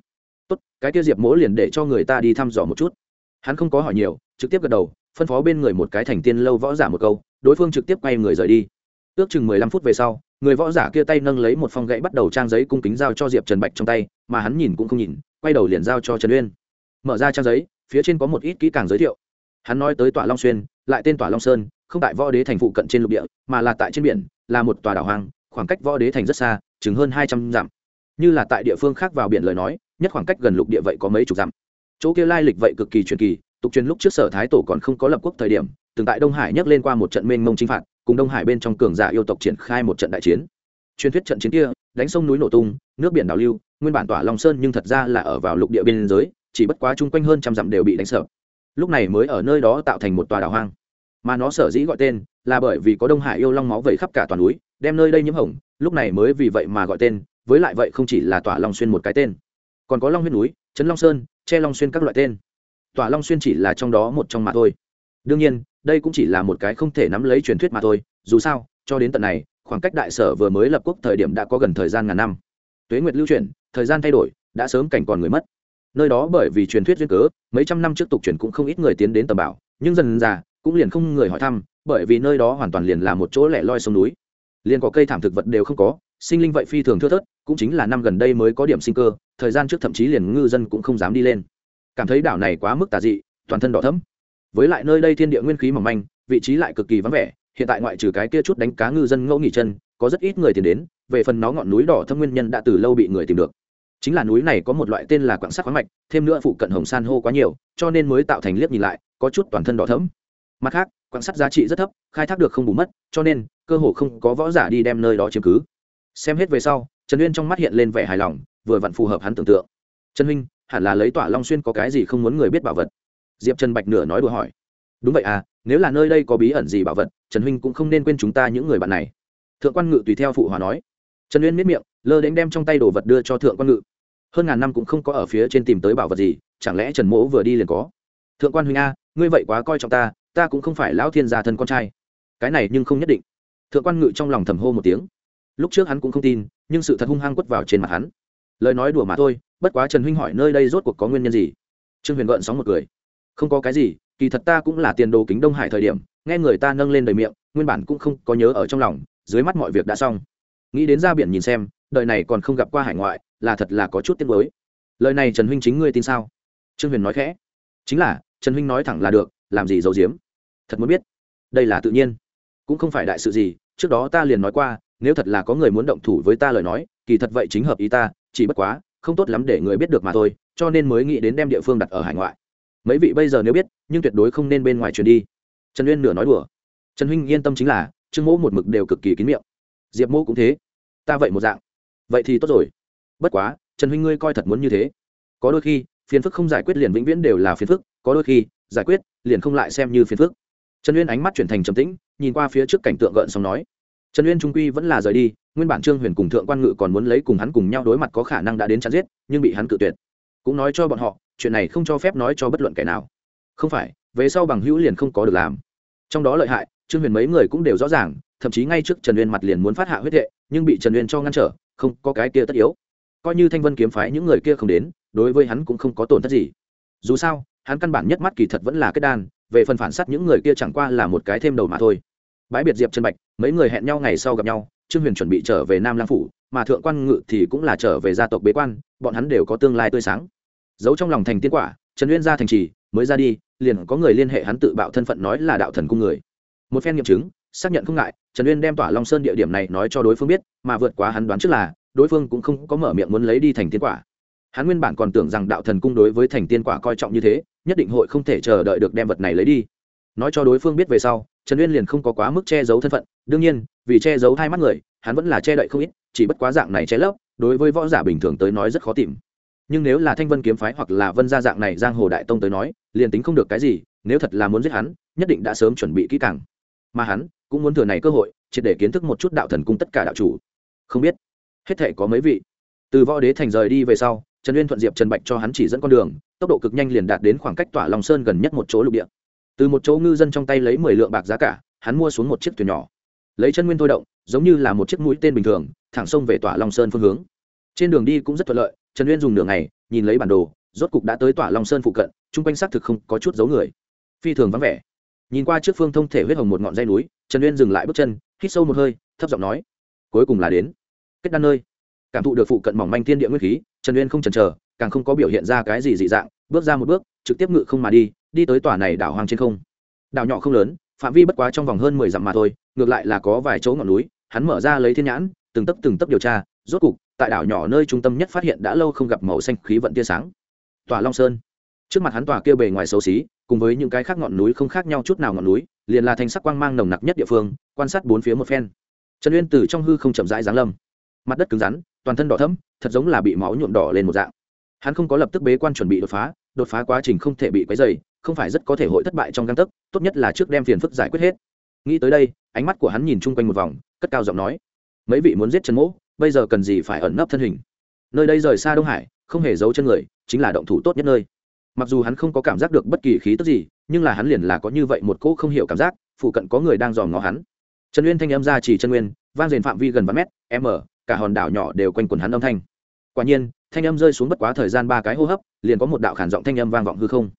Tốt, cái kia diệp mỗ liền để cho người ta đi thăm dò một chút. Hắn không có hỏi nhiều, trực tiếp gật đầu, phân phó bên người một cái thành tiên lâu võ giả một câu, đối phương trực tiếp quay người rời đi. Ước chừng mười lăm phút về sau người võ giả kia tay nâng lấy một phong gãy bắt đầu trang giấy cung kính giao cho diệp trần bạch trong tay, mà hắn nhìn cũng không nhìn, quay đầu liền giao cho trần uyên. Mở ra trang giấy, phía trên có một ít kỹ càng giới thiệu. Hắn nói tới tòa long xuyên, lại tên tòa long sơn, không tại võ đế thành phụ cận trên lục địa, mà là tại trên biển, là một tòa đảo hoang, khoảng cách võ đế thành rất xa, chừng hơn hai trăm dặm. Như là tại địa phương khác vào biển lời nói, nhất khoảng cách gần lục địa vậy có mấy chục dặm. Chỗ kia lai lịch vậy cực kỳ truyền kỳ, tục truyền lúc trước sở thái tổ còn không có lập quốc thời điểm từng tại đông hải nhắc lên qua một trận mênh mông chinh phạt, cùng đông hải bên trong cường giả yêu tộc triển khai một trận đại chiến. Truyền thuyết trận chiến kia, đánh sông núi nổ tung, nước biển đảo lưu, nguyên bản tỏa long sơn nhưng thật ra là ở vào lục địa biên giới, chỉ bất quá chung quanh hơn trăm dặm đều bị đánh sợ lúc này mới ở nơi đó tạo thành một tòa đảo hoang. Mà nó sở dĩ gọi tên là bởi vì có đông hải yêu long máu vẩy khắp cả toàn núi, đem nơi đây nhiễm hỏng lúc này mới vì vậy mà gọi tên, với lại vậy không chỉ là tỏa long xuyên một cái tên, còn có long huyết núi, trấn long sơn, che long xuyên các loại tên. Tỏa long xuyên chỉ là trong đó một trong mà thôi. Đương nhiên đây cũng chỉ là một cái không thể nắm lấy truyền thuyết mà thôi dù sao cho đến tận này khoảng cách đại sở vừa mới lập quốc thời điểm đã có gần thời gian ngàn năm. Tuế nguyệt lưu truyền, thời gian thay đổi đã sớm cảnh còn người mất. Nơi đó bởi vì truyền thuyết duyên cớ mấy trăm năm trước tục truyền cũng không ít người tiến đến tầm bảo nhưng dần già cũng liền không người hỏi thăm bởi vì nơi đó hoàn toàn liền là một chỗ lẻ loi sông núi. Liền có cây thảm thực vật đều không có sinh linh vậy phi thường thưa thớt cũng chính là năm gần đây mới có điểm sinh cơ thời gian trước thậm chí liền ngư dân cũng không dám đi lên. Cảm thấy đảo này quá mức tà dị toàn thân đỏ thấm với lại nơi đây thiên địa nguyên khí mỏng manh, vị trí lại cực kỳ vắng vẻ, hiện tại ngoại trừ cái kia chút đánh cá ngư dân ngẫu nghỉ chân, có rất ít người tìm đến, về phần nó ngọn núi đỏ thâm nguyên nhân đã từ lâu bị người tìm được. Chính là núi này có một loại tên là quạng sắc khoáng mạch, thêm nữa phụ cận hồng san hô quá nhiều, cho nên mới tạo thành liếc nhìn lại, có chút toàn thân đỏ thẫm. Mặt khác quạng sắt giá trị rất thấp, khai thác được không bù mất, cho nên, cơ hồ không có võ giả đi đem nơi đó chiếm cứ. Xem hết về sau, trần uyên trong mắt hiện lên vẻ hài lòng, vừa vặn phù hợp hắn tưởng tượng. Trần huynh, hẳn là lấy tỏa long xuyên có cái gì không muốn người biết bảo vật? Diệp trần bạch nửa nói đùa hỏi. Đúng vậy à nếu là nơi đây có bí ẩn gì bảo vật, trần huynh cũng không nên quên chúng ta những người bạn này. Thượng quan ngự tùy theo phụ hòa nói. Trần uyên miết miệng, lơ đánh đem trong tay đồ vật đưa cho thượng quan ngự. Hơn ngàn năm cũng không có ở phía trên tìm tới bảo vật gì, chẳng lẽ trần mỗ vừa đi liền có? Thượng quan huynh a, ngươi vậy quá coi trọng ta ta cũng không phải lão thiên gia thân con trai. Cái này nhưng không nhất định. Thượng quan ngự trong lòng thầm hô một tiếng. Lúc trước hắn cũng không tin, nhưng sự thật hung hăng quất vào trên mặt hắn. Lời nói đùa mà thôi, bất quá trần huynh hỏi nơi đây rốt cuộc có nguyên nhân gì? Trương huyền gợn sóng một cười không có cái gì, kỳ thật ta cũng là tiền đồ kính đông hải thời điểm, nghe người ta nâng lên đời miệng, nguyên bản cũng không có nhớ ở trong lòng, dưới mắt mọi việc đã xong. Nghĩ đến ra biển nhìn xem, đời này còn không gặp qua hải ngoại, là thật là có chút tiếc mới lời này trần huynh chính ngươi tin sao? Trương huyền nói khẽ. Chính là, trần huynh nói thẳng là được, làm gì giấu giếm? Thật muốn biết. Đây là tự nhiên. Cũng không phải đại sự gì, trước đó ta liền nói qua, nếu thật là có người muốn động thủ với ta lời nói, kỳ thật vậy chính hợp ý ta, chỉ bất quá, không tốt lắm để người biết được mà thôi, cho nên mới nghĩ đến đem địa phương đặt ở hải ngoại mấy vị bây giờ nếu biết, nhưng tuyệt đối không nên bên ngoài truyền đi. Trần uyên nửa nói đùa. Trần huynh yên tâm chính là, trương mỗ một mực đều cực kỳ kín miệng. Diệp mỗ cũng thế. Ta vậy một dạng. Vậy thì tốt rồi. Bất quá, trần huynh ngươi coi thật muốn như thế. Có đôi khi, phiền phức không giải quyết liền vĩnh viễn đều là phiền phức, có đôi khi, giải quyết liền không lại xem như phiền phức. Trần uyên ánh mắt chuyển thành trầm tĩnh, nhìn qua phía trước cảnh tượng gợn xong nói. Trần uyên trung quy vẫn là rời đi, nguyên bản trương huyền cùng thượng quan ngự còn muốn lấy cùng hắn cùng nhau đối mặt có khả năng đã đến chắn giết, nhưng bị hắn cự tuyệt. Cũng nói cho bọn họ chuyện này không cho phép nói cho bất luận kẻ nào. Không phải, về sau bằng hữu liền không có được làm. Trong đó lợi hại, trương huyền mấy người cũng đều rõ ràng, thậm chí ngay trước trần uyên mặt liền muốn phát hạ huyết hệ, nhưng bị trần uyên cho ngăn trở, không có cái kia tất yếu. Coi như thanh vân kiếm phái những người kia không đến, đối với hắn cũng không có tổn thất gì. Dù sao, hắn căn bản nhất mắt kỳ thật vẫn là kết đan, về phần phản s á t những người kia chẳng qua là một cái thêm đầu mà thôi. Bãi biệt diệp trần bạch, mấy người hẹn nhau ngày sau gặp nhau, trương huyền chuẩn bị trở về nam lang phủ, mà thượng quan ngự thì cũng là trở về gia tộc bế quan, bọn hắn đều có tương lai tươi sáng giấu trong lòng thành tiên quả, trần uyên ra thành trì, mới ra đi, liền có người liên hệ hắn tự bạo thân phận nói là đạo thần cung người. Một phen nghiệm chứng, xác nhận không ngại, trần uyên đem tỏa long sơn địa điểm này nói cho đối phương biết, mà vượt quá hắn đoán trước là, đối phương cũng không có mở miệng muốn lấy đi thành tiên quả. Hắn nguyên bản còn tưởng rằng đạo thần cung đối với thành tiên quả coi trọng như thế, nhất định hội không thể chờ đợi được đem vật này lấy đi. Nói cho đối phương biết về sau, trần uyên liền không có quá mức che giấu thân phận, đương nhiên, vì che giấu hai mắt người, hắn vẫn là che đậy không ít, chỉ bất quá dạng này che lấp, đối với võ giả bình thường tới nói rất khó tìm nhưng nếu là thanh vân kiếm phái hoặc là vân gia dạng này giang hồ đại tông tới nói, liền tính không được cái gì, nếu thật là muốn giết hắn, nhất định đã sớm chuẩn bị kỹ càng. Mà hắn cũng muốn thừa này cơ hội, triệt để kiến thức một chút đạo thần cung tất cả đạo chủ. Không biết, hết thể có mấy vị? Từ võ đế thành rời đi về sau, trần uyên thuận diệp trần bạch cho hắn chỉ dẫn con đường, tốc độ cực nhanh liền đạt đến khoảng cách tỏa long sơn gần nhất một chỗ lục địa. Từ một chỗ ngư dân trong tay lấy mười lượng bạc giá cả, hắn mua xuống một chiếc thuyền nhỏ. Lấy chân nguyên thôi động, giống như là một chiếc mũi tên bình thường, thẳng sông về tỏa long sơn phương hướng. Trên đường đi cũng rất thuận lợi trần uyên dùng đường này nhìn lấy bản đồ, rốt cục đã tới tỏa long sơn phụ cận, chung quanh xác thực không có chút dấu người. Phi thường vắng vẻ. Nhìn qua trước phương thông thể huyết hồng một ngọn dây núi, trần uyên dừng lại bước chân, hít sâu một hơi, thấp giọng nói, cuối cùng là đến. Kết đan nơi. Cảm thụ được phụ cận mỏng manh thiên địa nguyên khí, trần uyên không chần chờ, càng không có biểu hiện ra cái gì dị dạng, bước ra một bước, trực tiếp ngự không mà đi đi tới tòa này đảo hoang trên không. Đảo nhỏ không lớn, phạm vi bất quá trong vòng hơn mười dặm mà thôi, ngược lại là có vài chỗ ngọn núi, hắn mở ra lấy thiên nhãn, từng tấp từng tấp điều tra rốt cục, tại đảo nhỏ nơi trung tâm nhất phát hiện đã lâu không gặp màu xanh khí vận tia sáng. Tòa long sơn. Trước mặt hắn tòa kia bề ngoài xấu xí, cùng với những cái khác ngọn núi không khác nhau chút nào ngọn núi, liền là thanh sắc quang mang nồng nặc nhất địa phương, quan sát bốn phía một phen. Trần uyên từ trong hư không chậm rãi giáng lâm. Mặt đất cứng rắn, toàn thân đỏ thẫm, thật giống là bị máu nhuộm đỏ lên một dạng. Hắn không có lập tức bế quan chuẩn bị đột phá đột phá quá trình không thể bị quấy dày không phải rất có thể hội thất bại trong găng tấc, tốt nhất là trước đem phiền phức giải quyết hết. Nghĩ tới đây, ánh mắt của hắn nhìn chung quanh một vòng, cất cao giọng nói, mấy vị muốn giết trần mỗ? Bây giờ cần gì phải ẩn nấp thân hình? Nơi đây rời xa đông hải, không hề giấu chân người, chính là động thủ tốt nhất nơi. Mặc dù hắn không có cảm giác được bất kỳ khí tức gì, nhưng là hắn liền là có như vậy một cỗ không hiểu cảm giác, phụ cận có người đang dòm ngó hắn. Trần uyên thanh âm ra chỉ chân nguyên vang rền phạm vi gần vài mét, m, cả hòn đảo nhỏ đều quanh quần hắn âm thanh. Quả nhiên, thanh âm rơi xuống bất quá thời gian ba cái hô hấp, liền có một đạo khản giọng thanh âm vang vọng hư không.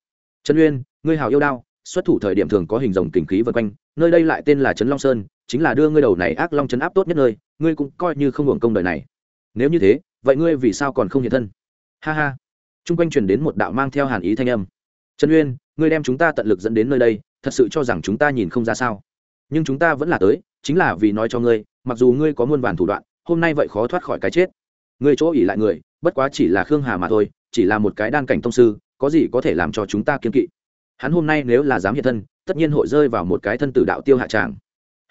Trần uyên, ngươi hào yêu đao xuất thủ thời điểm thường có hình rồng kình khí vân quanh, nơi đây lại tên là trấn long sơn, chính là đưa ngươi đầu này ác long chấn áp tốt nhất nơi, ngươi cũng coi như không hưởng công đời này. Nếu như thế, vậy ngươi vì sao còn không hiện thân? Ha ha. Chung quanh truyền đến một đạo mang theo hàn ý thanh âm. Trần uyên, ngươi đem chúng ta tận lực dẫn đến nơi đây, thật sự cho rằng chúng ta nhìn không ra sao. Nhưng chúng ta vẫn là tới, chính là vì nói cho ngươi, mặc dù ngươi có muôn vàn thủ đoạn, hôm nay vậy khó thoát khỏi cái chết. Ngươi chỗ ỉ lại người, bất quá chỉ là khương hà mà thôi, chỉ là một cái đan cảnh thông sư, có gì có thể làm cho chúng ta kiên kỵ? Hắn hôm nay nếu là dám hiện thân tất nhiên hội rơi vào một cái thân tử đạo tiêu hạ tràng.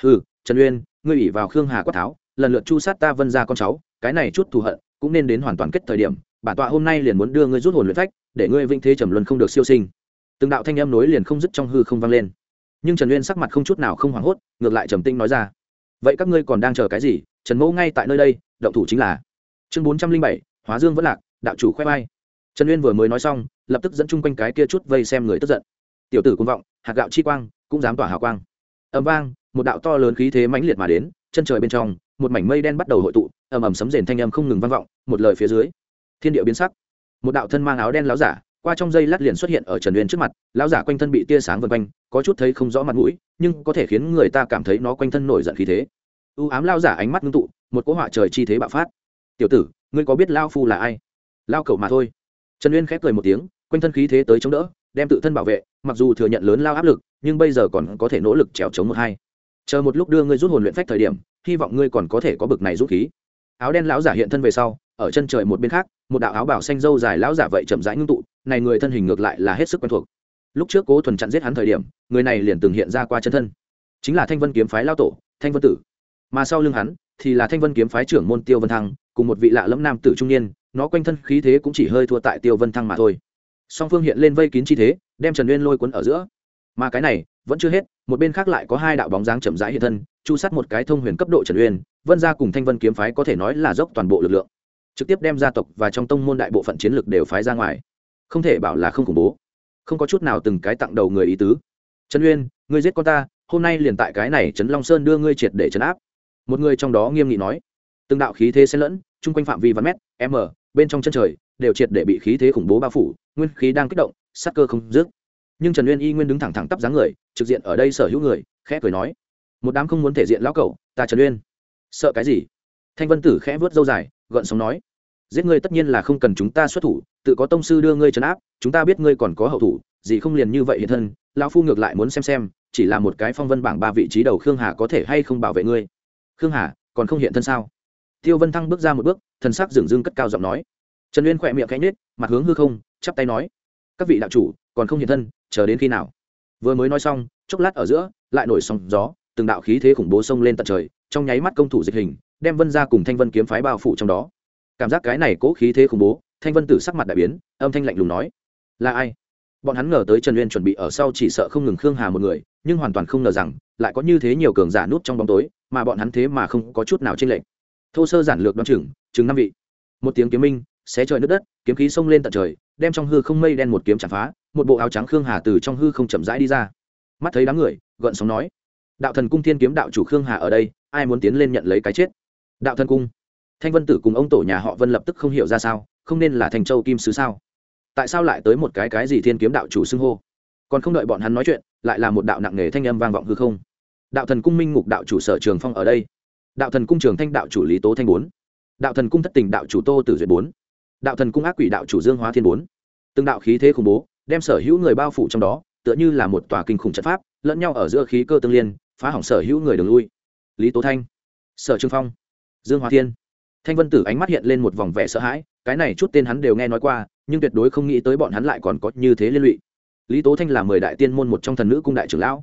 Hừ, trần uyên ngươi ủy vào khương hà quát tháo lần lượt chu sát ta vân ra con cháu cái này chút thù hận cũng nên đến hoàn toàn kết thời điểm bản tọa hôm nay liền muốn đưa ngươi rút hồn luyện phách để ngươi vinh thế trầm luân không được siêu sinh. Từng đạo thanh âm nối liền không dứt trong hư không vang lên. Nhưng trần uyên sắc mặt không chút nào không hoảng hốt ngược lại trầm tinh nói ra. Vậy các ngươi còn đang chờ cái gì? Trần mẫu ngay tại nơi đây động thủ chính là. Chương bốn trăm linh bảy hóa dương vẫn lạc đạo chủ khoe bay trần uyên vừa mới nói xong lập tức dẫn chung quanh cái kia chút vây xem người tức giận tiểu tử cung vọng, hạt gạo chi quang, cũng dám tỏa hào quang. Ầm vang, một đạo to lớn khí thế mãnh liệt mà đến, chân trời bên trong, một mảnh mây đen bắt đầu hội tụ, ầm ầm sấm rền thanh âm không ngừng vang vọng, một lời phía dưới, thiên địa biến sắc. Một đạo thân mang áo đen láo giả, qua trong dây lát liền xuất hiện ở trần uyên trước mặt, lão giả quanh thân bị tia sáng vân quanh, có chút thấy không rõ mặt mũi, nhưng có thể khiến người ta cảm thấy nó quanh thân nổi giận khí thế. U ám lao giả ánh mắt ngưng tụ, một cỗ họa trời chi thế bạo phát. Tiểu tử, ngươi có biết lao phu là ai? Lao cậu mà thôi. Trần uyên khép cười một tiếng, quanh thân khí thế tới chống đỡ đem tự thân bảo vệ, mặc dù thừa nhận lớn lao áp lực, nhưng bây giờ còn có thể nỗ lực trèo chống một hai. Chờ một lúc đưa ngươi rút hồn luyện phách thời điểm, hy vọng ngươi còn có thể có bực này rút khí. Áo đen lão giả hiện thân về sau, ở chân trời một bên khác, một đạo áo bảo xanh dâu dài lão giả vậy chậm rãi ngưng tụ, này người thân hình ngược lại là hết sức quen thuộc. Lúc trước cố thuần chặn giết hắn thời điểm, người này liền từng hiện ra qua chân thân. Chính là thanh vân kiếm phái lao tổ, thanh vân tử. Mà sau lưng hắn, thì là thanh vân kiếm phái trưởng môn tiêu vân thăng, cùng một vị lạ lẫm nam tử trung niên, nó quanh thân khí thế cũng chỉ hơi thua tại tiêu vân thăng mà thôi song phương hiện lên vây kín chi thế, đem trần uyên lôi cuốn ở giữa. Mà cái này, vẫn chưa hết, một bên khác lại có hai đạo bóng dáng chậm rãi hiện thân, chu sát một cái thông huyền cấp độ trần uyên, vân ra cùng thanh vân kiếm phái có thể nói là dốc toàn bộ lực lượng. Trực tiếp đem gia tộc và trong tông môn đại bộ phận chiến lực đều phái ra ngoài. Không thể bảo là không khủng bố. Không có chút nào từng cái tặng đầu người ý tứ. Trần uyên, ngươi giết con ta, hôm nay liền tại cái này trấn long sơn đưa ngươi triệt để trấn áp. Một người trong đó nghiêm nghị nói. Từng đạo khí thế xen lẫn, chung quanh phạm vi vạn mét, m, bên trong chân trời đều triệt để bị khí thế khủng bố bao phủ, nguyên khí đang kích động, sắc cơ không dứt. Nhưng trần uyên y nguyên đứng thẳng thẳng tắp dáng người, trực diện ở đây sở hữu người, khẽ cười nói, một đám không muốn thể diện lão cẩu, ta trần uyên. Sợ cái gì? Thanh vân tử khẽ vớt dâu dài gợn sóng nói, giết ngươi tất nhiên là không cần chúng ta xuất thủ, tự có tông sư đưa ngươi trấn áp, chúng ta biết ngươi còn có hậu thủ, gì không liền như vậy hiện thân, lão phu ngược lại muốn xem xem, chỉ là một cái phong vân bảng ba vị trí đầu khương hà có thể hay không bảo vệ ngươi. Khương hà, còn không hiện thân sao? Tiêu vân thăng bước ra một bước, thần sắc dửng dưng cất cao giọng nói trần uyên khỏe miệng cánh nết mặt hướng hư không, chắp tay nói, các vị đạo chủ, còn không hiện thân, chờ đến khi nào? Vừa mới nói xong, chốc lát ở giữa, lại nổi sóng gió, từng đạo khí thế khủng bố xông lên tận trời, trong nháy mắt công thủ dịch hình, đem vân ra cùng thanh vân kiếm phái bao phủ trong đó. Cảm giác cái này cố khí thế khủng bố, thanh vân tử sắc mặt đại biến, âm thanh lạnh lùng nói, là ai? Bọn hắn ngờ tới trần uyên chuẩn bị ở sau chỉ sợ không ngừng khương hà một người, nhưng hoàn toàn không ngờ rằng, lại có như thế nhiều cường giả nút trong bóng tối, mà bọn hắn thế mà không có chút nào trên lệnh thô sơ giản lược đ o á n chừng chừng năm vị. Một tiếng kiếm minh xé trời nước đất, kiếm khí xông lên tận trời, đem trong hư không mây đen một kiếm chạm phá, một bộ áo trắng khương hà từ trong hư không chậm rãi đi ra. Mắt thấy đám người, gợn sóng nói, đạo thần cung thiên kiếm đạo chủ khương hà ở đây, ai muốn tiến lên nhận lấy cái chết? Đạo thần cung? Thanh vân tử cùng ông tổ nhà họ vân lập tức không hiểu ra sao, không nên là thành châu kim sứ sao? Tại sao lại tới một cái cái gì thiên kiếm đạo chủ xưng hô? Còn không đợi bọn hắn nói chuyện, lại là một đạo nặng nề thanh âm vang vọng hư không. Đạo thần cung minh ngục đạo chủ sở trường phong ở đây. Đạo thần cung trường thanh đạo chủ lý tố thanh bốn. Đạo thần cung thất tình đạo chủ tô tử duyệt bốn đạo thần cung ác quỷ đạo chủ dương hóa thiên bốn. Từng đạo khí thế khủng bố, đem sở hữu người bao phủ trong đó, tựa như là một tòa kinh khủng trận pháp, lẫn nhau ở giữa khí cơ tương liên, phá hỏng sở hữu người đường lui. Lý tố thanh, sở trương phong, dương hóa thiên. Thanh vân tử ánh mắt hiện lên một vòng vẻ sợ hãi, cái này chút tên hắn đều nghe nói qua, nhưng tuyệt đối không nghĩ tới bọn hắn lại còn có như thế liên lụy. Lý tố thanh là mười đại tiên môn một trong thần nữ cung đại trưởng lão.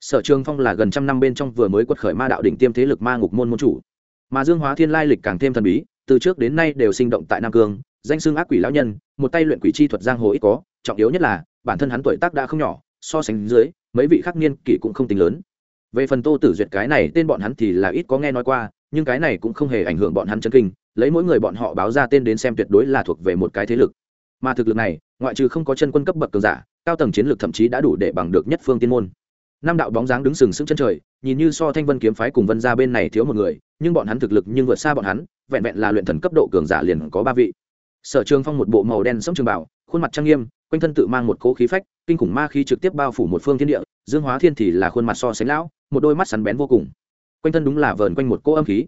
Sở trường phong là gần trăm năm bên trong vừa mới quật khởi ma đạo đỉnh tiêm thế lực ma ngục môn môn chủ. Mà dương hóa thiên lai lịch càng thêm thần bí, từ trước đến nay đều sinh động tại nam cương danh xưng ác quỷ lão nhân, một tay luyện quỷ chi thuật giang hồ ít có, trọng yếu nhất là, bản thân hắn tuổi tác đã không nhỏ, so sánh dưới, mấy vị khắc niên kỷ cũng không tính lớn. Về phần tô tử duyệt cái này, tên bọn hắn thì là ít có nghe nói qua, nhưng cái này cũng không hề ảnh hưởng bọn hắn chân kinh, lấy mỗi người bọn họ báo ra tên đến xem tuyệt đối là thuộc về một cái thế lực. Mà thực lực này, ngoại trừ không có chân quân cấp bậc cường giả, cao tầng chiến lược thậm chí đã đủ để bằng được nhất phương tiên môn. Năm đạo bóng dáng đứng sừng sững chân trời, nhìn như so thanh vân kiếm phái cùng vân ra bên này thiếu một người, nhưng bọn hắn thực lực nhưng vượt xa bọn hắn, vẹn vẹn là luyện thần cấp độ cường giả liền có ba vị sở trường phong một bộ màu đen sống trường bảo, khuôn mặt trang nghiêm, quanh thân tự mang một cỗ khí phách, kinh khủng ma khí trực tiếp bao phủ một phương thiên địa, dương hóa thiên thì là khuôn mặt so sánh lão, một đôi mắt sắn bén vô cùng. Quanh thân đúng là vờn quanh một cỗ âm khí.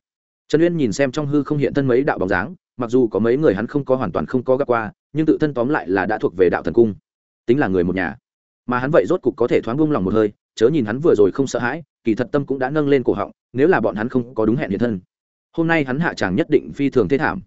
Trần uyên nhìn xem trong hư không hiện thân mấy đạo bóng dáng, mặc dù có mấy người hắn không có hoàn toàn không có gặp qua, nhưng tự thân tóm lại là đã thuộc về đạo thần cung. Tính là người một nhà. Mà hắn vậy rốt cục có thể thoáng buông lòng một hơi, chớ nhìn hắn vừa rồi không sợ hãi, kỳ thật tâm cũng đã nâng lên cổ họng, nếu là bọn hắn không có đúng hẹn hiện thân. Hôm nay hắn hạ tràng nhất định phi thường thế thảm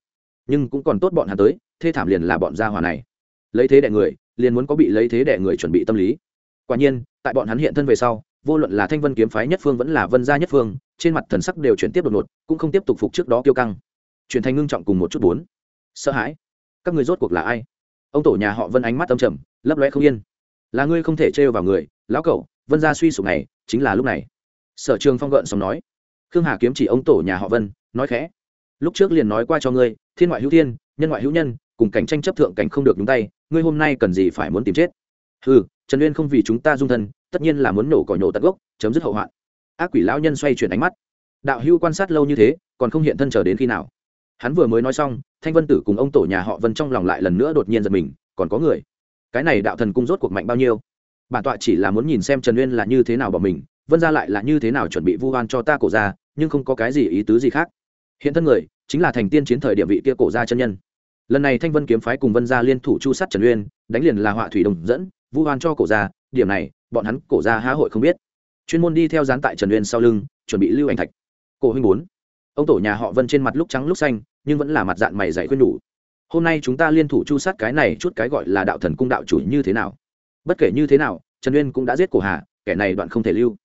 nhưng cũng còn tốt bọn hắn tới, thê thảm liền là bọn gia hòa này. Lấy thế đẻ người, liền muốn có bị lấy thế đẻ người chuẩn bị tâm lý. Quả nhiên, tại bọn hắn hiện thân về sau, vô luận là thanh vân kiếm phái nhất phương vẫn là vân gia nhất phương, trên mặt thần sắc đều chuyển tiếp đột ngột, cũng không tiếp tục phục trước đó kiêu căng. Chuyển thành ngưng trọng cùng một chút bốn. Sợ hãi. Các người rốt cuộc là ai? Ông tổ nhà họ vân ánh mắt âm trầm, lấp lóe không yên. Là ngươi không thể trêu vào người, lão cậu vân gia suy sụp này, chính là lúc này. Sở trường phong gợn xong nói. Khương hà kiếm chỉ ông tổ nhà họ vân, nói khẽ. Lúc trước liền nói qua cho ngươi thiên ngoại hữu thiên, nhân ngoại hữu nhân, cùng cảnh tranh chấp thượng cảnh không được đúng tay, ngươi hôm nay cần gì phải muốn tìm chết? Ừ trần uyên không vì chúng ta dung thân, tất nhiên là muốn nổ cỏ nhổ tận gốc, chấm dứt hậu hoạn. Ác quỷ lão nhân xoay chuyển ánh mắt. Đạo hưu quan sát lâu như thế, còn không hiện thân chờ đến khi nào? Hắn vừa mới nói xong, thanh vân tử cùng ông tổ nhà họ vân trong lòng lại lần nữa đột nhiên giật mình, còn có người? Cái này đạo thần cung rốt cuộc mạnh bao nhiêu? Bản tọa chỉ là muốn nhìn xem trần uyên là như thế nào bỏ mình, vân ra lại là như thế nào chuẩn bị vu oan cho ta cổ ra, nhưng không có cái gì ý tứ gì khác. Hiện thân người chính là thành tiên chiến thời địa vị kia cổ gia chân nhân. Lần này thanh vân kiếm phái cùng vân gia liên thủ chu sát trần uyên, đánh liền là họa thủy đồng dẫn, vu oan cho cổ gia, điểm này, bọn hắn cổ gia há hội không biết. Chuyên môn đi theo dán tại trần uyên sau lưng, chuẩn bị lưu ảnh thạch. Cổ huynh bốn ông tổ nhà họ vân trên mặt lúc trắng lúc xanh, nhưng vẫn là mặt dạng mày dạy khuyên nhủ. Hôm nay chúng ta liên thủ chu sát cái này chút cái gọi là đạo thần cung đạo chủ như thế nào? Bất kể như thế nào, trần uyên cũng đã giết cổ hà, kẻ này đoạn không thể lưu.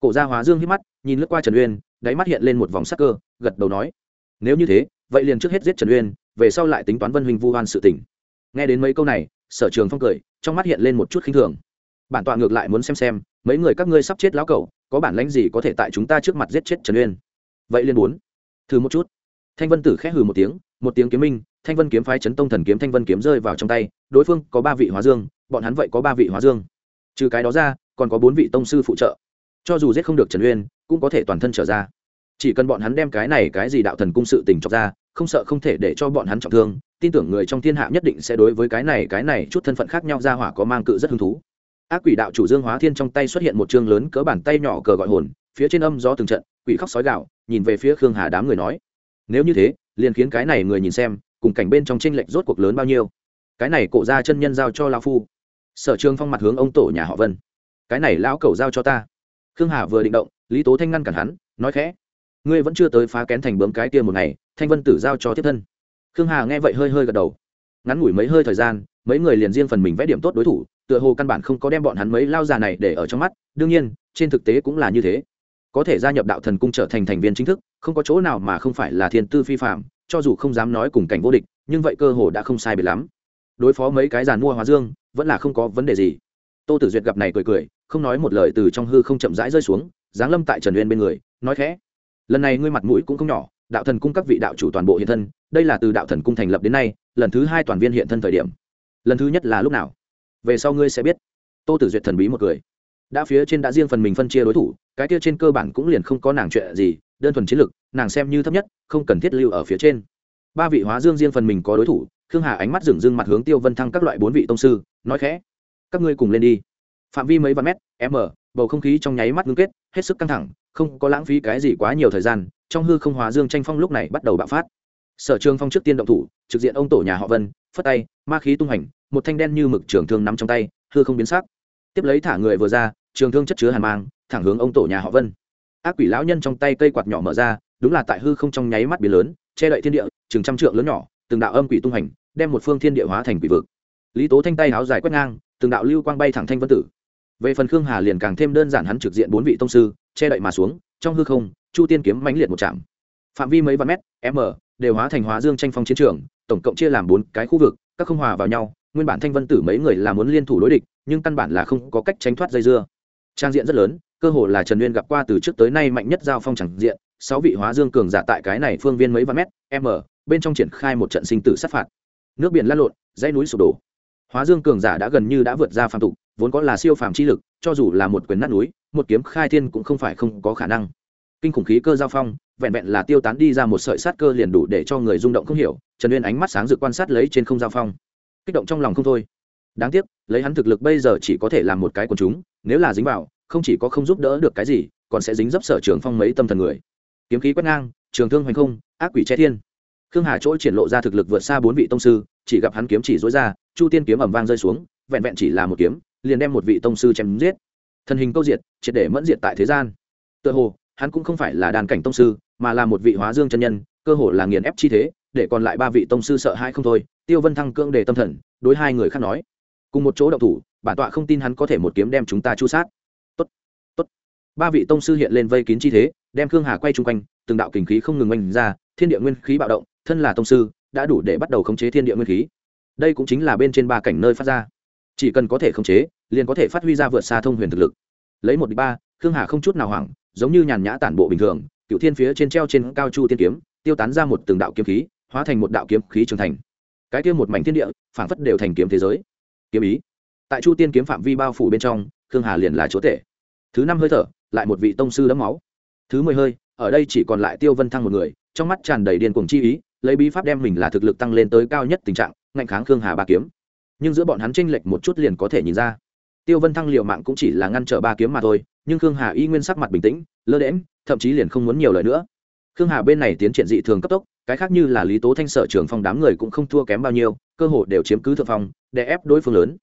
Cổ gia hóa dương hít mắt, nhìn lướt qua trần uyên, đáy mắt hiện lên một vòng sắc cơ, gật đầu nói nếu như thế, vậy liền trước hết giết trần uyên, về sau lại tính toán vân huynh vu hoan sự tỉnh nghe đến mấy câu này, sở trường phong cười, trong mắt hiện lên một chút khinh thường. Bản tọa ngược lại muốn xem xem, mấy người các ngươi sắp chết lão cẩu, có bản lãnh gì có thể tại chúng ta trước mặt giết chết trần uyên? Vậy liền bốn thử một chút. Thanh vân tử khẽ hừ một tiếng một tiếng kiếm minh, thanh vân kiếm phái chấn tông thần kiếm thanh vân kiếm rơi vào trong tay, đối phương có ba vị hóa dương, bọn hắn vậy có ba vị hóa dương. Trừ cái đó ra, còn có bốn vị tông sư phụ trợ. Cho dù giết không được trần uyên, cũng có thể toàn thân trở ra chỉ cần bọn hắn đem cái này cái gì đạo thần cung sự tình chọc ra, không sợ không thể để cho bọn hắn trọng thương, tin tưởng người trong thiên hạ nhất định sẽ đối với cái này cái này chút thân phận khác nhau ra hỏa có mang cự rất hứng thú. Ác quỷ đạo chủ dương hóa thiên trong tay xuất hiện một chương lớn cỡ bàn tay nhỏ cờ gọi hồn, phía trên âm gió từng trận, quỷ khóc sói gạo nhìn về phía khương hà đám người nói, nếu như thế, liền khiến cái này người nhìn xem, cùng cảnh bên trong tranh lệch rốt cuộc lớn bao nhiêu. Cái này cổ ra chân nhân giao cho lao phu. Sở trường phong mặt hướng ông tổ nhà họ vân. Cái này lão cầu giao cho ta. Khương hà vừa định động, lý tố thanh ngăn cản hắn, nói khẽ ngươi vẫn chưa tới phá kén thành bướm cái kia một ngày, thanh vân tử giao cho tiếp thân. Khương hà nghe vậy hơi hơi gật đầu. Ngắn ngủi mấy hơi thời gian, mấy người liền riêng phần mình vẽ điểm tốt đối thủ, tựa hồ căn bản không có đem bọn hắn mấy lao già này để ở trong mắt, đương nhiên, trên thực tế cũng là như thế. Có thể gia nhập đạo thần cung trở thành thành viên chính thức, không có chỗ nào mà không phải là thiên tư phi phạm cho dù không dám nói cùng cảnh vô địch, nhưng vậy cơ hồ đã không sai biệt lắm. Đối phó mấy cái giàn mua hóa dương, vẫn là không có vấn đề gì. Tô tử duyệt gặp này cười cười, không nói một lời từ trong hư không chậm rãi rơi xuống, giáng lâm tại trần uyên bên người, nói khẽ lần này ngươi mặt mũi cũng không nhỏ, đạo thần cung các vị đạo chủ toàn bộ hiện thân, đây là từ đạo thần cung thành lập đến nay, lần thứ hai toàn viên hiện thân thời điểm. Lần thứ nhất là lúc nào? Về sau ngươi sẽ biết. Tô tử duyệt thần bí một người đã phía trên đã riêng phần mình phân chia đối thủ, cái kia trên cơ bản cũng liền không có nàng chuyện gì, đơn thuần chiến lực nàng xem như thấp nhất, không cần thiết lưu ở phía trên. Ba vị hóa dương riêng phần mình có đối thủ, khương hà ánh mắt dừng dưng mặt hướng tiêu vân thăng các loại bốn vị tông sư, nói khẽ. Các ngươi cùng lên đi. Phạm vi mấy vạn mét, m, bầu không khí trong nháy mắt ngưng kết, hết sức căng thẳng không có lãng phí cái gì quá nhiều thời gian, trong hư không hóa dương tranh phong lúc này bắt đầu bạo phát. Sở trường phong trước tiên động thủ, trực diện ông tổ nhà họ vân, phất tay, ma khí tung hành một thanh đen như mực trường thương nắm trong tay, hư không biến sắc. Tiếp lấy thả người vừa ra, trường thương chất chứa hàn mang, thẳng hướng ông tổ nhà họ vân. Ác quỷ lão nhân trong tay cây quạt nhỏ mở ra, đúng là tại hư không trong nháy mắt biến lớn, che đậy thiên địa, chừng trăm trượng lớn nhỏ, từng đạo âm quỷ tung hành đem một phương thiên địa hóa thành quỷ vực. Lý tố thanh tay áo dài quét ngang, từng đạo lưu quang bay thẳng thanh vân tử. Về phần khương hà liền càng thêm đơn giản hắn trực diện bốn vị tông sư che đậy mà xuống, trong hư không, chu tiên kiếm mãnh liệt một chạm phạm vi mấy vạn mét, m, đều hóa thành hóa dương tranh phong chiến trường, tổng cộng chia làm bốn cái khu vực, các không hòa vào nhau, nguyên bản thanh vân tử mấy người là muốn liên thủ đối địch, nhưng căn bản là không có cách tránh thoát dây dưa. Trang diện rất lớn, cơ hồ là trần nguyên gặp qua từ trước tới nay mạnh nhất giao phong chẳng diện, sáu vị hóa dương cường giả tại cái này phương viên mấy vạn mét, m, bên trong triển khai một trận sinh tử sát phạt. Nước biển lăn lộn, dãy núi sụp đổ. Hóa dương cường giả đã gần như đã vượt ra phàm tục, vốn có là siêu phàm chi lực, cho dù là một quyền nát núi một kiếm khai thiên cũng không phải không có khả năng. Kinh khủng khí cơ giao phong, vẹn vẹn là tiêu tán đi ra một sợi sát cơ liền đủ để cho người rung động không hiểu, trần uyên ánh mắt sáng rực quan sát lấy trên không giao phong. Kích động trong lòng không thôi. Đáng tiếc, lấy hắn thực lực bây giờ chỉ có thể làm một cái quần chúng, nếu là dính vào, không chỉ có không giúp đỡ được cái gì, còn sẽ dính dấp sở trường phong mấy tâm thần người. Kiếm khí quét ngang, trường thương hoành không, ác quỷ che thiên. Khương hà chỗ triển lộ ra thực lực vượt xa bốn vị tông sư, chỉ gặp hắn kiếm chỉ dối ra, chu tiên kiếm ẩm vang rơi xuống, vẹn vẹn chỉ là một kiếm, liền đem một vị tông sư chém giết thân hình câu diệt, triệt để mẫn diệt tại thế gian. Tựa hồ, hắn cũng không phải là đàn cảnh tông sư, mà là một vị hóa dương chân nhân, cơ hồ là nghiền ép chi thế, để còn lại ba vị tông sư sợ hai không thôi, tiêu vân thăng cương đề tâm thần, đối hai người khác nói. Cùng một chỗ đậu thủ, bản tọa không tin hắn có thể một kiếm đem chúng ta chu sát. Tốt tốt. Ba vị tông sư hiện lên vây kín chi thế, đem khương hà quay chung quanh, từng đạo kình khí không ngừng oanh ra, thiên địa nguyên khí bạo động, thân là tông sư, đã đủ để bắt đầu khống chế thiên địa nguyên khí. Đây cũng chính là bên trên ba cảnh nơi phát ra. Chỉ cần có thể khống chế liền có thể phát huy ra vượt xa thông huyền thực lực. Lấy một đ ba, khương hà không chút nào hoảng, giống như nhàn nhã tản bộ bình thường, cựu thiên phía trên treo trên cao chu tiên kiếm, tiêu tán ra một từng đạo kiếm khí, hóa thành một đạo kiếm khí trưởng thành. Cái kia một mảnh thiên địa, phảng phất đều thành kiếm thế giới. Kiếm ý. Tại chu tiên kiếm phạm vi bao phủ bên trong, khương hà liền là chúa tể. Thứ năm hơi thở, lại một vị tông sư đấm máu. Thứ mười hơi, ở đây chỉ còn lại tiêu vân thăng một người, trong mắt tràn đầy điên cuồng chi ý, lấy bí pháp đem mình là thực lực tăng lên tới cao nhất tình trạng ngạnh kháng khương hà ba kiếm. Nhưng giữa bọn hắn tranh lệch một chút liền có thể nhìn ra tiêu vân thăng liều mạng cũng chỉ là ngăn trở ba kiếm mà thôi, nhưng khương hà y nguyên sắc mặt bình tĩnh, lơ đễm thậm chí liền không muốn nhiều lời nữa. Khương hà bên này tiến triển dị thường cấp tốc, cái khác như là lý tố thanh sở trường phong đám người cũng không thua kém bao nhiêu, cơ hội đều chiếm cứ thượng phong để ép đối phương lớn.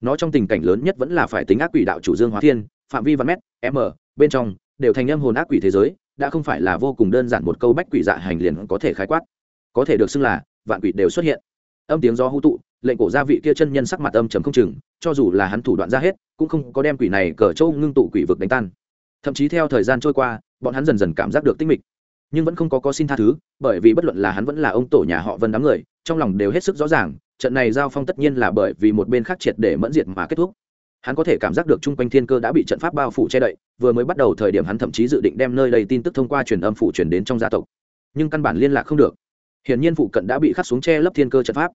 Nó trong tình cảnh lớn nhất vẫn là phải tính ác quỷ đạo chủ dương hóa thiên, phạm vi văn mét, m, bên trong, đều thành âm hồn ác quỷ thế giới, đã không phải là vô cùng đơn giản một câu bách quỷ dạ hành liền có thể khái quát. Có thể được xưng là vạn quỷ đều xuất hiện. Âm tiếng do hữu tụ, lệnh cổ gia vị kia chân nhân sắc mặt âm trầm không chừng cho dù là hắn thủ đoạn ra hết, cũng không có đem quỷ này cờ châu ngưng tụ quỷ vực đánh tan. Thậm chí theo thời gian trôi qua, bọn hắn dần dần cảm giác được tinh mịch. Nhưng vẫn không có có xin tha thứ, bởi vì bất luận là hắn vẫn là ông tổ nhà họ vân đám người, trong lòng đều hết sức rõ ràng, trận này giao phong tất nhiên là bởi vì một bên khác triệt để mẫn diệt mà kết thúc. Hắn có thể cảm giác được chung quanh thiên cơ đã bị trận pháp bao phủ che đậy, vừa mới bắt đầu thời điểm hắn thậm chí dự định đem nơi đây tin tức thông qua truyền âm phủ truyền đến trong gia tộc. Nhưng căn bản liên lạc không được. Hiển nhiên phụ cận đã bị khắc xuống che lấp thiên cơ trận pháp.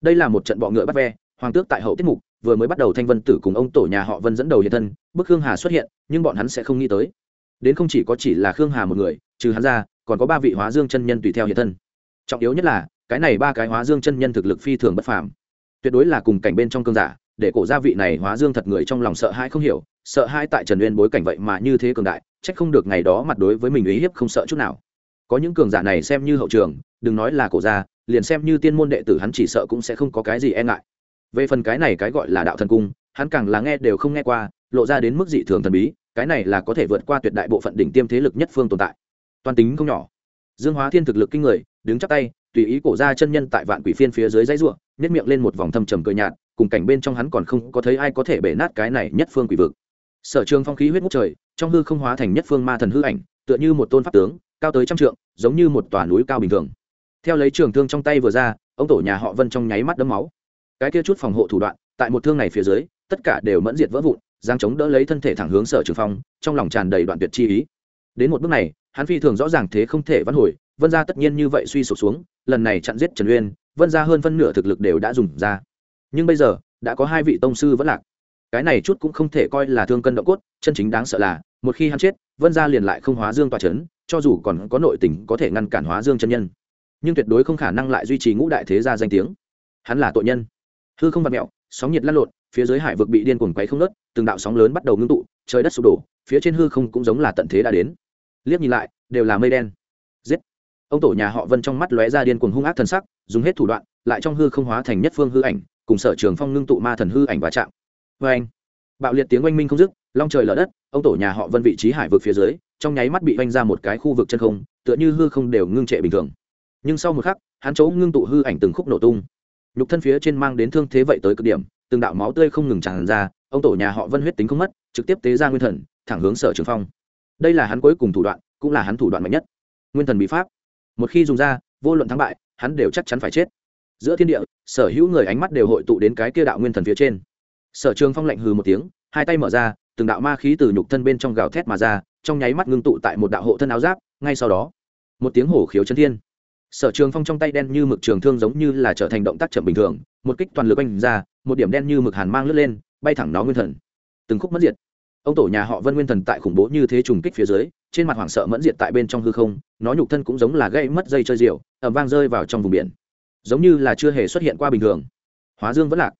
Đây là một trận bọ ngựa bắt ve, hoàng tước tại hậu tiết mục vừa mới bắt đầu thanh vân tử cùng ông tổ nhà họ vân dẫn đầu hiện thân, bức khương hà xuất hiện, nhưng bọn hắn sẽ không nghĩ tới. Đến không chỉ có chỉ là khương hà một người, trừ hắn ra, còn có ba vị hóa dương chân nhân tùy theo hiện thân. Trọng yếu nhất là, cái này ba cái hóa dương chân nhân thực lực phi thường bất phàm. Tuyệt đối là cùng cảnh bên trong cương giả, để cổ gia vị này hóa dương thật người trong lòng sợ hãi không hiểu, sợ hãi tại trần uyên bối cảnh vậy mà như thế cường đại trách không được ngày đó mặt đối với mình ý hiếp không sợ chút nào. Có những cường giả này xem như hậu trường, đừng nói là cổ gia, liền xem như tiên môn đệ tử hắn chỉ sợ cũng sẽ không có cái gì e ngại về phần cái này cái gọi là đạo thần cung, hắn càng là nghe đều không nghe qua, lộ ra đến mức dị thường thần bí, cái này là có thể vượt qua tuyệt đại bộ phận đỉnh tiêm thế lực nhất phương tồn tại. Toàn tính không nhỏ. Dương hóa thiên thực lực kinh người, đứng chắp tay, tùy ý cổ ra chân nhân tại vạn quỷ phiên phía dưới dãy ruộng nhét miệng lên một vòng thâm trầm cười nhạt, cùng cảnh bên trong hắn còn không có thấy ai có thể bể nát cái này nhất phương quỷ vực. Sở trường phong khí huyết ngút trời, trong hư không hóa thành nhất phương ma thần hư ảnh, tựa như một tôn pháp tướng, cao tới trăm trượng, giống như một tòa núi cao bình thường. Theo lấy trường thương trong tay vừa ra, ông tổ nhà họ vân trong nháy mắt đấm máu cái kia chút phòng hộ thủ đoạn, tại một thương này phía dưới, tất cả đều mẫn diệt vỡ vụn giang chống đỡ lấy thân thể thẳng hướng sở trường phong, trong lòng tràn đầy đoạn tuyệt chi ý. Đến một bước này, hắn phi thường rõ ràng thế không thể văn hồi, vân gia tất nhiên như vậy suy sụp xuống, lần này chặn giết trần uyên, vân gia hơn phân nửa thực lực đều đã dùng ra. Nhưng bây giờ, đã có hai vị tông sư vẫn lạc. Cái này chút cũng không thể coi là thương cân động cốt, chân chính đáng sợ là, một khi hắn chết, vân gia liền lại không hóa dương tòa c h ấ n cho dù còn có nội tình có thể ngăn cản hóa dương chân nhân. Nhưng tuyệt đối không khả năng lại duy trì ngũ đại thế gia danh tiếng. Hắn là tội nhân hư không vặt mẹo, sóng nhiệt lăn lộn, phía dưới hải vực bị điên cuồng quấy không nớt từng đạo sóng lớn bắt đầu ngưng tụ, trời đất sụp đổ, phía trên hư không cũng giống là tận thế đã đến. Liếc nhìn lại, đều là mây đen. Giết! Ông tổ nhà họ vân trong mắt lóe ra điên cuồng hung ác thần sắc, dùng hết thủ đoạn, lại trong hư không hóa thành nhất phương hư ảnh, cùng sở trường phong ngưng tụ ma thần hư ảnh và chạm. Vê anh, bạo liệt tiếng oanh minh không dứt, long trời lở đất, ông tổ nhà họ vân vị trí hải vực phía dưới, trong nháy mắt bị oanh ra một cái khu vực chân không, tựa như hư không đều ngưng trệ bình thường. Nhưng sau một khắc, hắn chỗ ngưng tụ hư ảnh từng khúc nổ tung nhục thân phía trên mang đến thương thế vậy tới cực điểm, từng đạo máu tươi không ngừng tràn ra, ông tổ nhà họ vân huyết tính không mất, trực tiếp tế ra nguyên thần, thẳng hướng sở trường phong. Đây là hắn cuối cùng thủ đoạn, cũng là hắn thủ đoạn mạnh nhất. Nguyên thần bị pháp. Một khi dùng ra, vô luận thắng bại, hắn đều chắc chắn phải chết. Giữa thiên địa, sở hữu người ánh mắt đều hội tụ đến cái kia đạo nguyên thần phía trên. Sở trường phong lạnh hừ một tiếng, hai tay mở ra, từng đạo ma khí từ nhục thân bên trong gào thét mà ra, trong nháy mắt ngưng tụ tại một đạo hộ thân áo giáp, ngay sau đó, một tiếng hổ khiếu chân thiên sở trường phong trong tay đen như mực trường thương giống như là trở thành động tác chậm bình thường, một kích toàn lực oanh ra, một điểm đen như mực hàn mang lướt lên, bay thẳng nó nguyên thần. Từng khúc mất diệt. Ông tổ nhà họ vân nguyên thần tại khủng bố như thế trùng kích phía dưới, trên mặt hoảng sợ mẫn diệt tại bên trong hư không, nó nhục thân cũng giống là gây mất dây chơi diều ẩm vang rơi vào trong vùng biển. Giống như là chưa hề xuất hiện qua bình thường. Hóa dương vẫn lạc.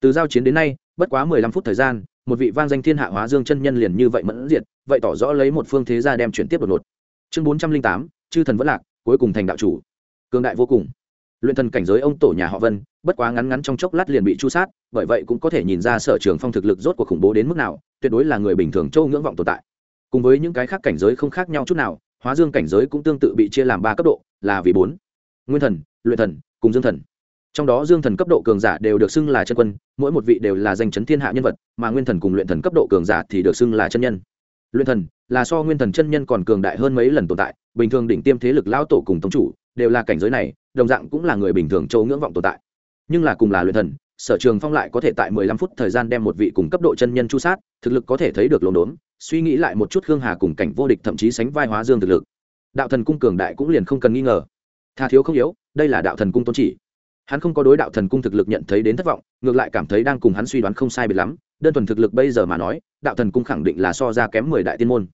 Từ giao chiến đến nay, bất quá mười lăm phút thời gian, một vị vang danh thiên hạ hóa dương chân nhân liền như vậy mẫn diệt, vậy tỏ rõ lấy một phương thế gia đem chuyển tiếp đột ngột. Chương bốn trăm linh tám, chư thần vẫn lạc, cuối cùng thành đạo chủ cường đại vô cùng. Luyện thần cảnh giới ông tổ nhà họ vân, bất quá ngắn ngắn trong chốc lát liền bị chu sát, bởi vậy cũng có thể nhìn ra sở trường phong thực lực rốt cuộc khủng bố đến mức nào, tuyệt đối là người bình thường châu ngưỡng vọng tồn tại. Cùng với những cái khác cảnh giới không khác nhau chút nào, hóa dương cảnh giới cũng tương tự bị chia làm ba cấp độ, là vì bốn. Nguyên thần, luyện thần, cùng dương thần. Trong đó dương thần cấp độ cường giả đều được xưng là chân quân, mỗi một vị đều là danh chấn thiên hạ nhân vật, mà nguyên thần cùng luyện thần cấp độ cường giả thì được xưng là chân nhân. Luyện thần là so nguyên thần chân nhân còn cường đại hơn mấy lần tồn tại, bình thường đỉnh tiêm thế lực lão tổ cùng tông chủ đều là cảnh giới này, đồng dạng cũng là người bình thường châu ngưỡng vọng tồn tại. Nhưng là cùng là luyện thần, sở trường phong lại có thể tại mười lăm phút thời gian đem một vị cùng cấp độ chân nhân chu sát, thực lực có thể thấy được lồn đốn, suy nghĩ lại một chút khương hà cùng cảnh vô địch thậm chí sánh vai hóa dương thực lực. Đạo thần cung cường đại cũng liền không cần nghi ngờ. Tha thiếu không yếu, đây là đạo thần cung tôn chỉ. Hắn không có đối đạo thần cung thực lực nhận thấy đến thất vọng, ngược lại cảm thấy đang cùng hắn suy đoán không sai biệt lắm, đơn thuần thực lực bây giờ mà nói, đạo thần cung khẳng định là so ra kém mười đại tiên môn.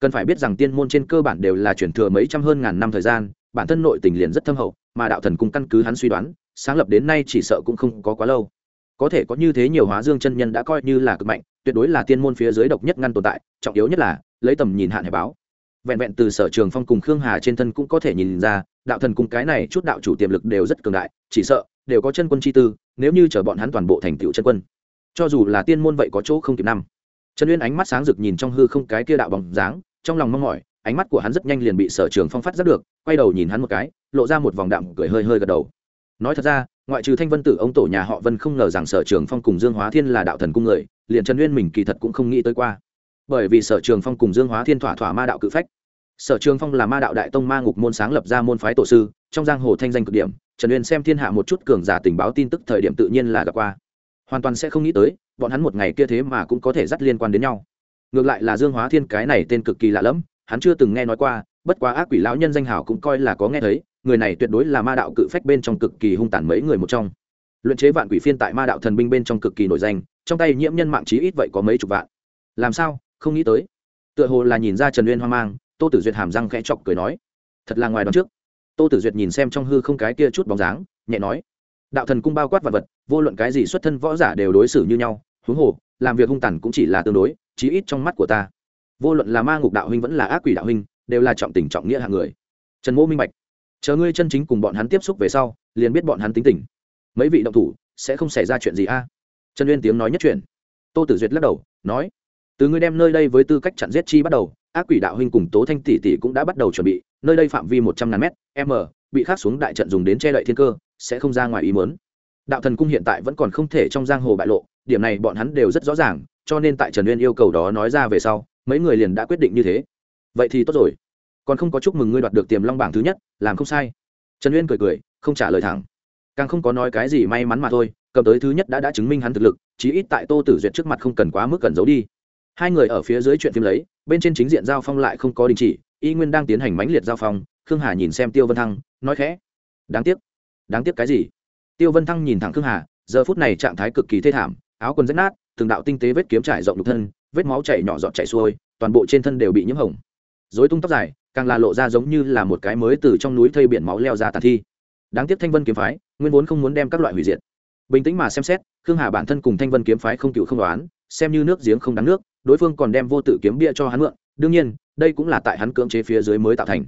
Cần phải biết rằng tiên môn trên cơ bản đều là chuyển thừa mấy trăm hơn ngàn năm thời gian bản thân nội tình liền rất thâm hậu, mà đạo thần cung căn cứ hắn suy đoán, sáng lập đến nay chỉ sợ cũng không có quá lâu. Có thể có như thế nhiều hóa dương chân nhân đã coi như là cực mạnh, tuyệt đối là tiên môn phía dưới độc nhất ngăn tồn tại, trọng yếu nhất là, lấy tầm nhìn hạn hải báo. Vẹn vẹn từ sở trường phong cùng khương hà trên thân cũng có thể nhìn ra, đạo thần cung cái này chút đạo chủ tiềm lực đều rất cường đại, chỉ sợ, đều có chân quân chi tư, nếu như chở bọn hắn toàn bộ thành tựu chân quân. Cho dù là tiên môn vậy có chỗ không kịp năm. Trần uyên ánh mắt sáng rực nhìn trong hư không cái kia đạo bóng dáng, trong lòng mong mỏi ánh mắt của hắn rất nhanh liền bị sở trường phong phát rất được, quay đầu nhìn hắn một cái, lộ ra một vòng đạm cười hơi hơi gật đầu. Nói thật ra, ngoại trừ thanh vân tử, ông tổ nhà họ vân không ngờ rằng sở trường phong cùng dương hóa thiên là đạo thần cung người, liền trần uyên mình kỳ thật cũng không nghĩ tới qua. Bởi vì sở trường phong cùng dương hóa thiên thỏa thỏa ma đạo cự phách. Sở trường phong là ma đạo đại tông ma ngục môn sáng lập ra môn phái tổ sư, trong giang hồ thanh danh cực điểm, trần uyên xem thiên hạ một chút cường giả tình báo tin tức thời điểm tự nhiên là gặp qua. Hoàn toàn sẽ không nghĩ tới, bọn hắn một ngày kia thế mà cũng có thể dắt liên quan đến nhau. Ngược lại là dương hóa thiên cái này tên cực kỳ lạ lẫm hắn chưa từng nghe nói qua, bất quá ác quỷ lão nhân danh hảo cũng coi là có nghe thấy, người này tuyệt đối là ma đạo cự phách bên trong cực kỳ hung tàn mấy người một trong. Luyện chế vạn quỷ phiên tại ma đạo thần binh bên trong cực kỳ nổi danh, trong tay nhiễm nhân mạng chí ít vậy có mấy chục vạn. Làm sao? Không nghĩ tới. Tựa hồ là nhìn ra trần uyên hoang mang, tô tử duyệt hàm răng khẽ chọc cười nói, thật là ngoài đón trước. Tô tử duyệt nhìn xem trong hư không cái kia chút bóng dáng, nhẹ nói, đạo thần cung bao quát vật vật, vô luận cái gì xuất thân võ giả đều đối xử như nhau, huống hồ, làm việc hung tàn cũng chỉ là tương đối, chí ít trong mắt của ta vô luận là ma ngục đạo huynh vẫn là ác quỷ đạo huynh, đều là trọng tình trọng nghĩa hạng người. Trần mỗ minh bạch. Chờ ngươi chân chính cùng bọn hắn tiếp xúc về sau, liền biết bọn hắn tính tình. Mấy vị động thủ, sẽ không xảy ra chuyện gì a? Trần uyên tiếng nói nhất chuyện tô tử duyệt lắc đầu, nói, từ ngươi đem nơi đây với tư cách chặn giết chi bắt đầu, ác quỷ đạo huynh cùng tố thanh tỷ tỷ cũng đã bắt đầu chuẩn bị, nơi đây phạm vi một trăm ngàn m m bị khắc xuống đại trận dùng đến che đậy thiên cơ, sẽ không ra ngoài ý mớn đạo thần cung hiện tại vẫn còn không thể trong giang hồ bại lộ, điểm này bọn hắn đều rất rõ ràng cho nên tại trần uyên yêu cầu đó nói ra về sau, mấy người liền đã quyết định như thế. Vậy thì tốt rồi. Còn không có chúc mừng ngươi đoạt được tiềm long bảng thứ nhất, làm không sai. Trần uyên cười cười, không trả lời thẳng. Càng không có nói cái gì may mắn mà thôi, cầm tới thứ nhất đã đã chứng minh hắn thực lực, chí ít tại tô tử duyệt trước mặt không cần quá mức cần giấu đi. Hai người ở phía dưới chuyện phim lấy, bên trên chính diện giao phong lại không có đình chỉ, y nguyên đang tiến hành mãnh liệt giao phong, khương hà nhìn xem tiêu vân thăng, nói khẽ. Đáng tiếc. Đáng tiếc cái gì? Tiêu vân thăng nhìn thẳng khương hà, giờ phút này trạng thái cực kỳ thê thảm, áo quần rách nát từng đạo tinh tế vết kiếm trải rộng nhục thân, vết máu chảy nhỏ giọt chảy xuôi, toàn bộ trên thân đều bị nhiễm hồng. Dối tung tóc dài, càng là lộ ra giống như là một cái mới từ trong núi thây biển máu leo ra tàn thi. Đáng tiếc thanh vân kiếm phái, nguyên vốn không muốn đem các loại hủy diệt. Bình tĩnh mà xem xét, khương hà bản thân cùng thanh vân kiếm phái không cựu không đoán, xem như nước giếng không đáng nước, đối phương còn đem vô tự kiếm bia cho hắn mượn. Đương nhiên, đây cũng là tại hắn cưỡng chế phía dưới mới tạo thành.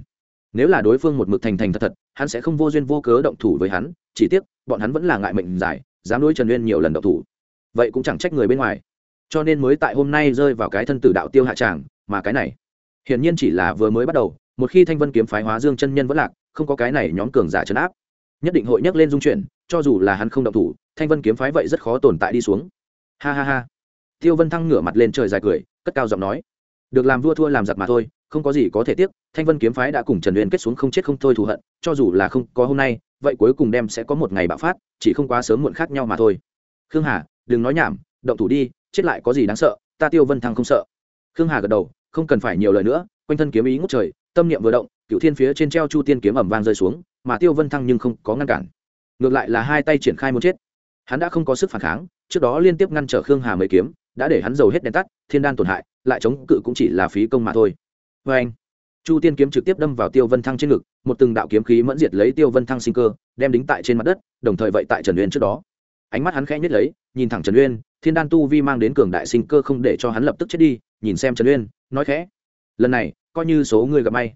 Nếu là đối phương một mực thành thành thật thật, hắn sẽ không vô duyên vô cớ động thủ với hắn, chỉ tiếc, bọn hắn vẫn là ngại mệnh giải dám đối trần uyên nhiều lần động thủ vậy cũng chẳng trách người bên ngoài. Cho nên mới tại hôm nay rơi vào cái thân tử đạo tiêu hạ tràng, mà cái này, hiển nhiên chỉ là vừa mới bắt đầu, một khi thanh vân kiếm phái hóa dương chân nhân vẫn lạc, không có cái này nhóm cường giả chấn áp. Nhất định hội nhắc lên dung chuyển cho dù là hắn không động thủ, thanh vân kiếm phái vậy rất khó tồn tại đi xuống. Ha ha ha. Tiêu vân thăng ngửa mặt lên trời dài cười, cất cao giọng nói, được làm vua thua làm giặc mà thôi, không có gì có thể tiếc, thanh vân kiếm phái đã cùng trần uyên kết xuống không chết không thôi thù hận, cho dù là không có hôm nay, vậy cuối cùng đem sẽ có một ngày bạo phát, chỉ không quá sớm muộn khác nhau mà thôi. Khương hà đừng nói nhảm, động thủ đi, chết lại có gì đáng sợ, ta tiêu vân thăng không sợ. Khương hà gật đầu, không cần phải nhiều lời nữa, quanh thân kiếm ý ngút trời, tâm niệm vừa động cựu thiên phía trên treo chu tiên kiếm ẩm vang rơi xuống, mà tiêu vân thăng nhưng không có ngăn cản. Ngược lại là hai tay triển khai muốn chết. Hắn đã không có sức phản kháng, trước đó liên tiếp ngăn trở khương hà mấy kiếm, đã để hắn dầu hết đèn tắt, thiên đan tổn hại, lại chống cự cũng chỉ là phí công mà thôi. Vê anh, chu tiên kiếm trực tiếp đâm vào tiêu vân thăng trên ngực, một từng đạo kiếm khí mẫn diệt lấy tiêu vân thăng sinh cơ, đem đính tại trên mặt đất, đồng thời vậy tại trần uyên trước đó ánh mắt hắn khẽ nhất lấy, nhìn thẳng trần uyên, thiên đan tu vi mang đến cường đại sinh cơ không để cho hắn lập tức chết đi, nhìn xem trần uyên, nói khẽ, lần này, coi như số người gặp may.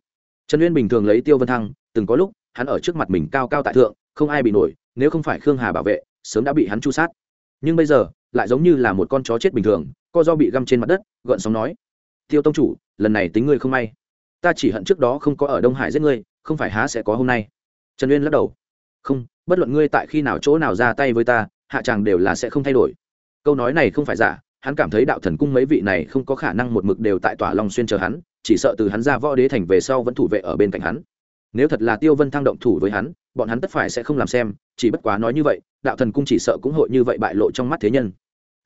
Trần uyên bình thường lấy tiêu vân thăng, từng có lúc, hắn ở trước mặt mình cao cao tại thượng, không ai bị nổi, nếu không phải khương hà bảo vệ, sớm đã bị hắn chu sát. Nhưng bây giờ, lại giống như là một con chó chết bình thường, co do bị găm trên mặt đất, gợn sóng nói, tiêu tông chủ, lần này tính ngươi không may. Ta chỉ hận trước đó không có ở đông hải giết ngươi, không phải há sẽ có hôm nay. Trần uyên lắc đầu, không, bất luận ngươi tại khi nào chỗ nào ra tay với ta hạ tràng đều là sẽ không thay đổi. Câu nói này không phải giả, hắn cảm thấy đạo thần cung mấy vị này không có khả năng một mực đều tại tỏa long xuyên chờ hắn, chỉ sợ từ hắn ra võ đế thành về sau vẫn thủ vệ ở bên cạnh hắn. Nếu thật là tiêu vân thăng động thủ với hắn, bọn hắn tất phải sẽ không làm xem, chỉ bất quá nói như vậy, đạo thần cung chỉ sợ cũng hội như vậy bại lộ trong mắt thế nhân.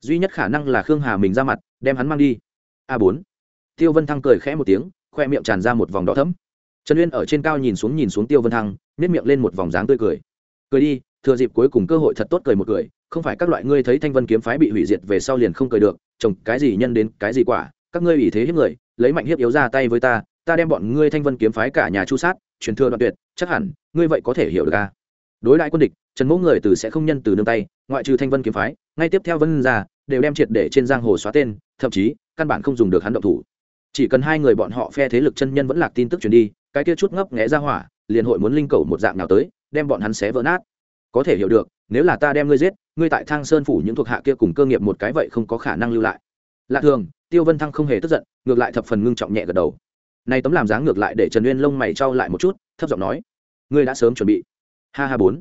Duy nhất khả năng là khương hà mình ra mặt, đem hắn mang đi. A bốn. Tiêu vân thăng cười khẽ một tiếng, khoe miệng tràn ra một vòng đỏ thấm trần uyên ở trên cao nhìn xuống nhìn xuống tiêu vân thăng nếp miệng lên một vòng dáng tươi cười. Cười đi, thừa dịp cuối cùng cơ hội thật tốt cười một cười không phải các loại ngươi thấy thanh vân kiếm phái bị hủy diệt về sau liền không cười được trồng cái gì nhân đến, cái gì quả, các ngươi ủy thế hiếp người, lấy mạnh hiếp yếu ra tay với ta ta đem bọn ngươi thanh vân kiếm phái cả nhà chu sát, truyền thừa đoạn tuyệt, chắc hẳn, ngươi vậy có thể hiểu được à? đối lại quân địch, trần mẫu người từ sẽ không nhân từ nương tay, ngoại trừ thanh vân kiếm phái, ngay tiếp theo vân ra đều đem triệt để trên giang hồ xóa tên, thậm chí, căn bản không dùng được hắn động thủ chỉ cần hai người bọn họ phe thế lực chân nhân vẫn lạc tin tức truyền đi, cái kia chút ngấp nghẽ ra hỏa, liền hội muốn linh cầu một dạng nào tới, đem bọn hắn xé vỡ nát có thể hiểu được, nếu là ta đem ngươi giết ngươi tại thang sơn phủ những thuộc hạ kia cùng cơ nghiệp một cái vậy không có khả năng lưu lại. Lạ thường, tiêu vân thăng không hề tức giận, ngược lại thập phần ngưng trọng nhẹ gật đầu. Nay tấm làm dáng ngược lại để trần uyên lông mày trao lại một chút, thấp giọng nói, ngươi đã sớm chuẩn bị. Ha ha bốn.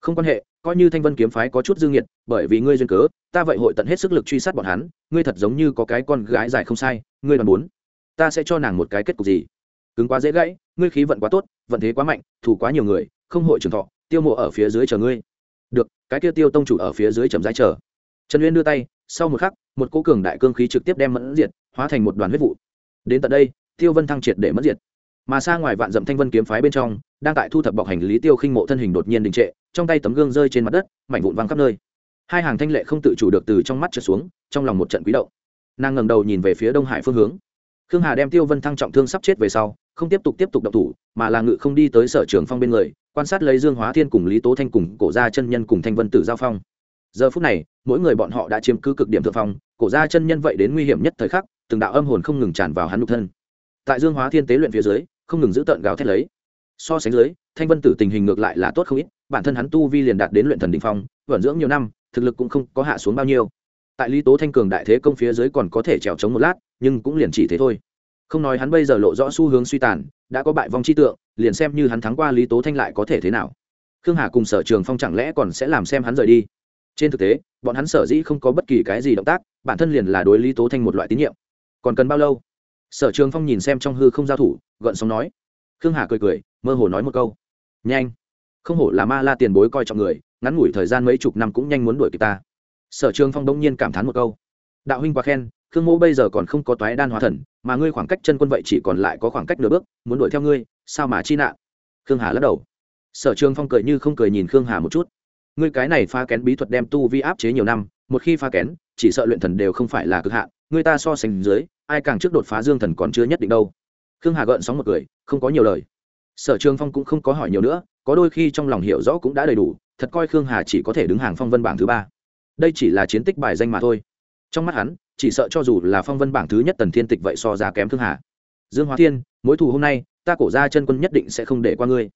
Không quan hệ, coi như thanh vân kiếm phái có chút dương nhiệt bởi vì ngươi duyên cớ, ta vậy hội tận hết sức lực truy sát bọn hắn, ngươi thật giống như có cái con gái dài không sai, ngươi đoàn bốn. Ta sẽ cho nàng một cái kết cục gì? Cứng quá dễ gãy, ngươi khí vận quá tốt, vận thế quá mạnh, thủ quá nhiều người, không hội trường thọ, tiêu mộ ở phía dưới chờ ngươi được, cái kia tiêu tông chủ ở phía dưới chầm rãi chờ. Trần uyên đưa tay, sau một khắc, một cỗ cường đại cương khí trực tiếp đem mẫn diệt, hóa thành một đoàn huyết vụ. Đến tận đây, tiêu vân thăng triệt để mẫn diệt. Mà xa ngoài vạn dậm thanh vân kiếm phái bên trong, đang tại thu thập bọc hành lý tiêu khinh mộ thân hình đột nhiên đình trệ, trong tay tấm gương rơi trên mặt đất, mảnh vụn văng khắp nơi. Hai hàng thanh lệ không tự chủ được từ trong mắt trượt xuống, trong lòng một trận quý động. Nàng ngẩng đầu nhìn về phía đông hải phương hướng khương hà đem tiêu vân thăng trọng thương sắp chết về sau, không tiếp tục tiếp tục động thủ, mà là ngự không đi tới sở trường phong bên người, quan sát lấy dương hóa thiên cùng lý tố thanh cùng cổ gia chân nhân cùng thanh vân tử giao phong. Giờ phút này, mỗi người bọn họ đã chiếm cứ cực điểm thượng phong, cổ gia chân nhân vậy đến nguy hiểm nhất thời khắc, từng đạo âm hồn không ngừng tràn vào hắn nhục thân. Tại dương hóa thiên tế luyện phía dưới, không ngừng giữ tợn gào thét lấy. So sánh dưới, thanh vân tử tình hình ngược lại là tốt không ít, bản thân hắn tu vi liền đạt đến luyện thần đình phong vẩn dưỡng nhiều năm, thực lực cũng không có hạ xuống bao nhiêu. Tại lý tố thanh cường đại thế công phía dưới còn có thể trèo trống một lát nhưng cũng liền chỉ thế thôi. Không nói hắn bây giờ lộ rõ xu hướng suy tàn, đã có bại vong chi tượng, liền xem như hắn thắng qua lý tố thanh lại có thể thế nào. Khương hà cùng sở trường phong chẳng lẽ còn sẽ làm xem hắn rời đi? Trên thực tế, bọn hắn sở dĩ không có bất kỳ cái gì động tác, bản thân liền là đối lý tố thanh một loại tín nhiệm. Còn cần bao lâu? Sở trường phong nhìn xem trong hư không giao thủ, gợn sóng nói. Khương hà cười cười, mơ hồ nói một câu. Nhanh. Không hổ là ma la tiền bối coi trọng người, ngắn ngủi thời gian mấy chục năm cũng nhanh muốn đuổi kịp ta. Sở trường phong đông nhiên cảm thán một câu đạo huynh quá khen, khương mô bây giờ còn không có toái đan hóa thần, mà ngươi khoảng cách chân quân vậy chỉ còn lại có khoảng cách nửa bước, muốn đuổi theo ngươi, sao mà chi nạn? Khương hà lắc đầu. Sở trường phong cười như không cười nhìn khương hà một chút. Ngươi cái này pha kén bí thuật đem tu vi áp chế nhiều năm, một khi pha kén, chỉ sợ luyện thần đều không phải là cực hạn người ta so sánh dưới, ai càng trước đột phá dương thần còn chưa nhất định đâu. Khương hà gợn sóng một cười, không có nhiều lời. Sở trường phong cũng không có hỏi nhiều nữa, có đôi khi trong lòng hiểu rõ cũng đã đầy đủ, thật coi khương hà chỉ có thể đứng hàng phong vân bảng thứ ba. Đây chỉ là chiến tích bài danh mà thôi trong mắt hắn, chỉ sợ cho dù là phong vân bảng thứ nhất tần thiên tịch vậy so ra kém thương hà. Dương hóa thiên, mối thù hôm nay, ta cổ ra chân quân nhất định sẽ không để qua ngươi.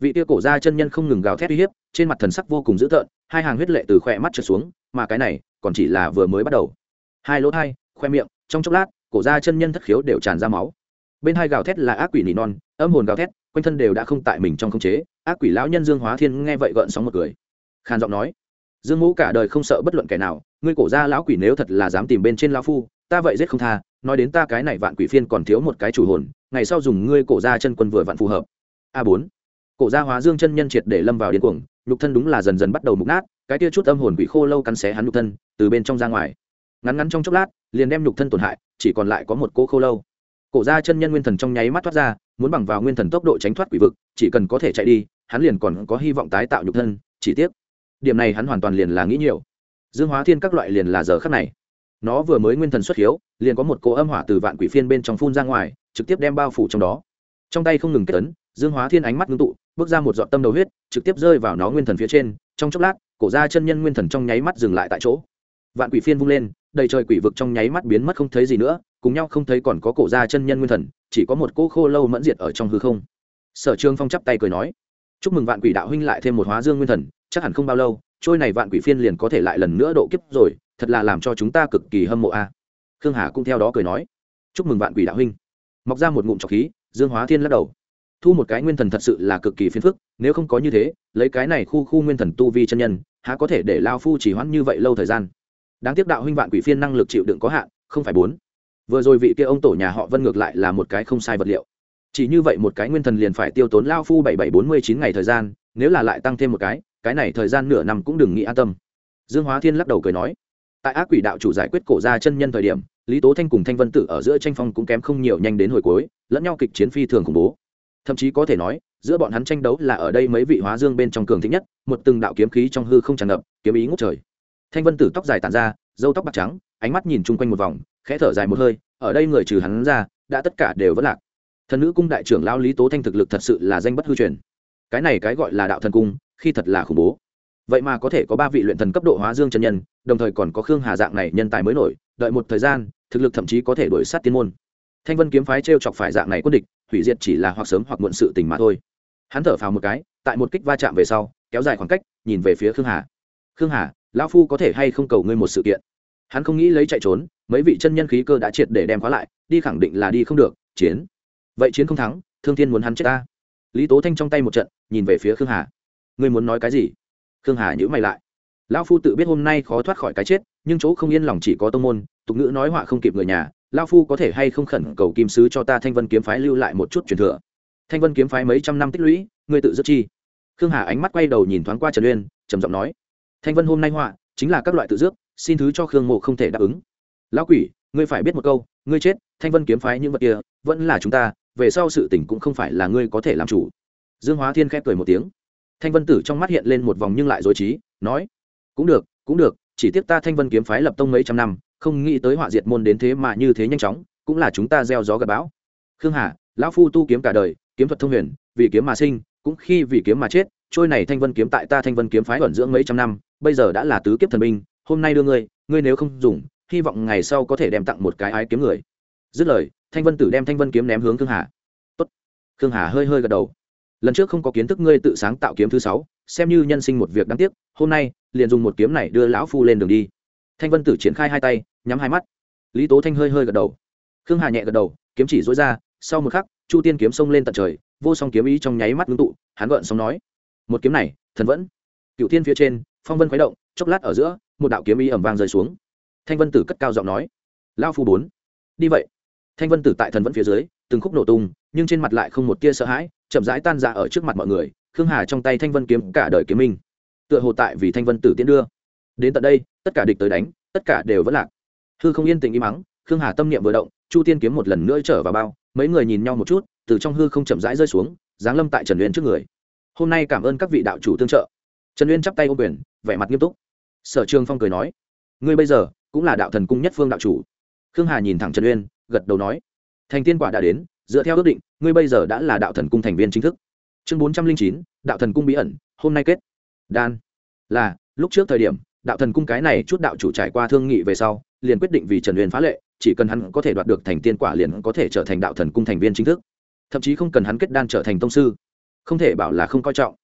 Vị tia cổ ra chân nhân không ngừng gào thét uy hiếp, trên mặt thần sắc vô cùng dữ tợn, hai hàng huyết lệ từ khỏe mắt trượt xuống, mà cái này còn chỉ là vừa mới bắt đầu. Hai lỗ thai, khoe miệng, trong chốc lát, cổ ra chân nhân thất khiếu đều tràn ra máu. Bên hai gào thét là ác quỷ nỉ non, âm hồn gào thét, quanh thân đều đã không tại mình trong khống chế. Ác quỷ lão nhân dương hóa thiên nghe vậy gợn sóng một cười. Khàn giọng nói dương mũ cả đời không sợ bất luận kẻ nào, ngươi cổ ra lão quỷ nếu thật là dám tìm bên trên lão phu, ta vậy giết không tha, nói đến ta cái này vạn quỷ phiên còn thiếu một cái chủ hồn, ngày sau dùng ngươi cổ ra chân quân vừa vặn phù hợp. A bốn. Cổ ra hóa dương chân nhân triệt để lâm vào điên cuồng, nhục thân đúng là dần dần bắt đầu mục nát, cái tia chút âm hồn quỷ khô lâu cắn xé hắn nhục thân, từ bên trong ra ngoài. Ngắn ngắn trong chốc lát, liền đem nhục thân tổn hại, chỉ còn lại có một cô khô lâu. Cổ ra chân nhân nguyên thần trong nháy mắt thoát ra, muốn bằng vào nguyên thần tốc độ tránh thoát quỷ vực, chỉ cần có thể chạy đi, hắn liền còn có hy vọng tái tạo nhục thân, chỉ tiếc điểm này hắn hoàn toàn liền là nghĩ nhiều. Dương hóa thiên các loại liền là giờ khắc này. Nó vừa mới nguyên thần xuất hiếu, liền có một cỗ âm hỏa từ vạn quỷ phiên bên trong phun ra ngoài, trực tiếp đem bao phủ trong đó. Trong tay không ngừng kết tấn dương hóa thiên ánh mắt ngưng tụ, bước ra một dọn tâm đầu huyết, trực tiếp rơi vào nó nguyên thần phía trên, trong chốc lát, cổ ra chân nhân nguyên thần trong nháy mắt dừng lại tại chỗ. Vạn quỷ phiên vung lên, đầy trời quỷ vực trong nháy mắt biến mất không thấy gì nữa, cùng nhau không thấy còn có cổ ra chân nhân nguyên thần, chỉ có một cỗ khô lâu mẫn diệt ở trong hư không. Sở trương phong chắp tay cười nói, chúc mừng vạn quỷ đạo huynh lại thêm một hóa dương nguyên thần chắc hẳn không bao lâu, trôi này vạn quỷ phiên liền có thể lại lần nữa độ kiếp rồi, thật là làm cho chúng ta cực kỳ hâm mộ a. Khương hà cũng theo đó cười nói, chúc mừng vạn quỷ đạo huynh. Mọc ra một ngụm trọc khí, dương hóa thiên lắc đầu. Thu một cái nguyên thần thật sự là cực kỳ phiền phức, nếu không có như thế, lấy cái này khu khu nguyên thần tu vi chân nhân, há có thể để lao phu chỉ hoãn như vậy lâu thời gian? Đáng tiếc đạo huynh vạn quỷ phiên năng lực chịu đựng có hạn, không phải bốn. Vừa rồi vị kia ông tổ nhà họ vân ngược lại là một cái không sai vật liệu. Chỉ như vậy một cái nguyên thần liền phải tiêu tốn lao phu bảy bảy bốn mươi chín ngày thời gian, nếu là lại tăng thêm một cái cái này thời gian nửa năm cũng đừng nghĩ an tâm. Dương hóa thiên lắc đầu cười nói, tại ác quỷ đạo chủ giải quyết cổ ra chân nhân thời điểm, lý tố thanh cùng thanh vân tử ở giữa tranh phong cũng kém không nhiều nhanh đến hồi cuối, lẫn nhau kịch chiến phi thường khủng bố. Thậm chí có thể nói, giữa bọn hắn tranh đấu là ở đây mấy vị hóa dương bên trong cường thích nhất, một từng đạo kiếm khí trong hư không tràn ngập, kiếm ý ngút trời. Thanh vân tử tóc dài tàn ra dâu tóc bạc trắng, ánh mắt nhìn chung quanh một vòng, khẽ thở dài một hơi, ở đây người trừ hắn ra, đã tất cả đều vẫn lạc. Thần nữ cung đại trưởng lao lý tố thanh thực lực thật sự là danh bất hư truyền cái này cái gọi là đạo thần cung, khi thật là khủng bố. Vậy mà có thể có ba vị luyện thần cấp độ hóa dương chân nhân, đồng thời còn có khương hà dạng này nhân tài mới nổi, đợi một thời gian, thực lực thậm chí có thể đổi sát tiên môn. Thanh vân kiếm phái t r e o chọc phải dạng này quân địch, hủy diệt chỉ là hoặc sớm hoặc muộn sự tình mà thôi. Hắn thở phào một cái, tại một kích va chạm về sau, kéo dài khoảng cách, nhìn về phía khương hà. Khương hà, lão phu có thể hay không cầu ngươi một sự kiện? Hắn không nghĩ lấy chạy trốn, mấy vị chân nhân khí cơ đã triệt để đem khóa lại, đi khẳng định là đi không được, chiến. Vậy chiến không thắng, thương thiên muốn hắn chết ta lý tố thanh trong tay một trận, nhìn về phía khương hà. Ngươi muốn nói cái gì? Khương hà nhữ mày lại. Lão phu tự biết hôm nay khó thoát khỏi cái chết, nhưng chỗ không yên lòng chỉ có tông môn, tục ngữ nói họa không kịp người nhà, lão phu có thể hay không khẩn cầu kim sứ cho ta thanh vân kiếm phái lưu lại một chút truyền thừa? Thanh vân kiếm phái mấy trăm năm tích lũy, ngươi tự dứt chi? Khương hà ánh mắt quay đầu nhìn thoáng qua trần uyên, trầm giọng nói. Thanh vân hôm nay họa, chính là các loại tự dước xin thứ cho khương mộ không thể đáp ứng. Lão quỷ, ngươi phải biết một câu, ngươi chết, thanh vân kiếm phái những vật kia, vẫn là chúng ta về sau sự tình cũng không phải là ngươi có thể làm chủ. Dương hóa thiên khép cười một tiếng. Thanh vân tử trong mắt hiện lên một vòng nhưng lại dối trí, nói, cũng được cũng được, chỉ tiếc ta thanh vân kiếm phái lập tông mấy trăm năm, không nghĩ tới họa diệt môn đến thế mà như thế nhanh chóng, cũng là chúng ta gieo gió gặp bão. Khương hà, lão phu tu kiếm cả đời, kiếm thuật thông huyền, vì kiếm mà sinh, cũng khi vì kiếm mà chết, trôi này thanh vân kiếm tại ta thanh vân kiếm phái ẩn dưỡng mấy trăm năm, bây giờ đã là tứ kiếp thần binh, hôm nay đưa ngươi ngươi nếu không dùng, hy vọng ngày sau có thể đem tặng một cái ái kiếm người. Dứt lời thanh vân tử đem thanh vân kiếm ném hướng khương hà. Tốt. khương hà hơi hơi gật đầu. Lần trước không có kiến thức ngươi tự sáng tạo kiếm thứ sáu, xem như nhân sinh một việc đáng tiếc, hôm nay liền dùng một kiếm này đưa lão phu lên đường đi. Thanh vân tử triển khai hai tay, nhắm hai mắt. Lý tố thanh hơi hơi gật đầu. Khương hà nhẹ gật đầu, kiếm chỉ dối ra, sau một khắc, chu tiên kiếm xông lên tận trời, vô song kiếm ý trong nháy mắt ngưng tụ, hắn gợn xong nói, một kiếm này, thần vẫn. Cựu thiên phía trên, phong vân khuấy động, chốc lát ở giữa, một đạo kiếm ý ẩm vang rơi xuống. Thanh vân tử cất cao giọng nói lao phu bốn, đi vậy thanh vân tử tại thần vẫn phía dưới, từng khúc nổ tung, nhưng trên mặt lại không một tia sợ hãi, chậm rãi tan ra ở trước mặt mọi người, khương hà trong tay thanh vân kiếm cả đời kiếm minh. Tựa hồ tại vì thanh vân tử tiến đưa. Đến tận đây, tất cả địch tới đánh, tất cả đều vẫn lạc. Hư không yên tình im mắng, khương hà tâm niệm vừa động, chu tiên kiếm một lần nữa trở vào bao, mấy người nhìn nhau một chút, từ trong hư không chậm rãi rơi xuống, giáng lâm tại trần uyên trước người. Hôm nay cảm ơn các vị đạo chủ tương trợ. Trần uyên chắp tay ô quyền, vẻ mặt nghiêm túc. Sở trường phong cười nói, ngươi bây giờ cũng là đạo thần cung nhất phương đạo chủ. Khương hà nhìn thẳng trần uyên gật đầu nói. Thành tiên quả đã đến, dựa theo ước định, ngươi bây giờ đã là đạo thần cung thành viên chính thức. Chương bốn trăm linh chín, đạo thần cung bí ẩn, hôm nay kết. Đan. Là, lúc trước thời điểm, đạo thần cung cái này chút đạo chủ trải qua thương nghị về sau, liền quyết định vì trần uyên phá lệ, chỉ cần hắn có thể đoạt được thành tiên quả liền có thể trở thành đạo thần cung thành viên chính thức. Thậm chí không cần hắn kết đan trở thành tông sư. Không thể bảo là không coi trọng.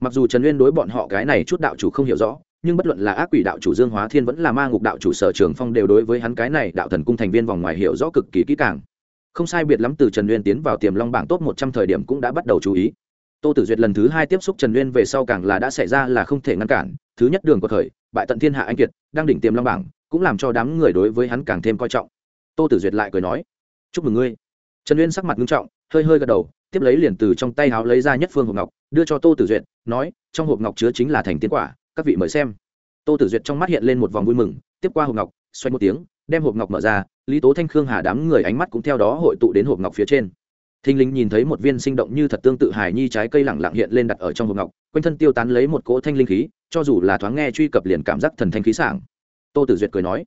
Mặc dù trần uyên đối bọn họ cái này chút đạo chủ không hiểu rõ nhưng bất luận là ác quỷ đạo chủ dương hóa thiên vẫn là ma ngục đạo chủ sở trường phong đều đối với hắn cái này đạo thần cung thành viên vòng ngoài hiểu rõ cực kỳ kỹ càng. Không sai biệt lắm từ trần uyên tiến vào tiềm long bảng top một trăm thời điểm cũng đã bắt đầu chú ý. Tô tử duyệt lần thứ hai tiếp xúc trần uyên về sau càng là đã xảy ra là không thể ngăn cản, thứ nhất đường của thời, bại tận thiên hạ anh kiệt, đang đỉnh tiềm long bảng, cũng làm cho đám người đối với hắn càng thêm coi trọng. Tô tử duyệt lại cười nói, chúc mừng ngươi. Trần uyên sắc mặt nghiêm trọng, hơi hơi gật đầu, tiếp lấy liền từ trong tay háo lấy ra nhất phương hộp ngọc, đưa cho tô tử duyệt, nói, trong hộp ngọc chứa chính là thành tiến quả các vị mời xem. Tô tử duyệt trong mắt hiện lên một vòng vui mừng, tiếp qua hộp ngọc, xoay một tiếng, đem hộp ngọc mở ra, lý tố thanh khương hà đám người ánh mắt cũng theo đó hội tụ đến hộp ngọc phía trên. Thinh linh nhìn thấy một viên sinh động như thật tương tự hài nhi trái cây lẳng lặng hiện lên đặt ở trong hộp ngọc, quanh thân tiêu tán lấy một cỗ thanh linh khí, cho dù là thoáng nghe truy cập liền cảm giác thần thanh khí sảng. Tô tử duyệt cười nói,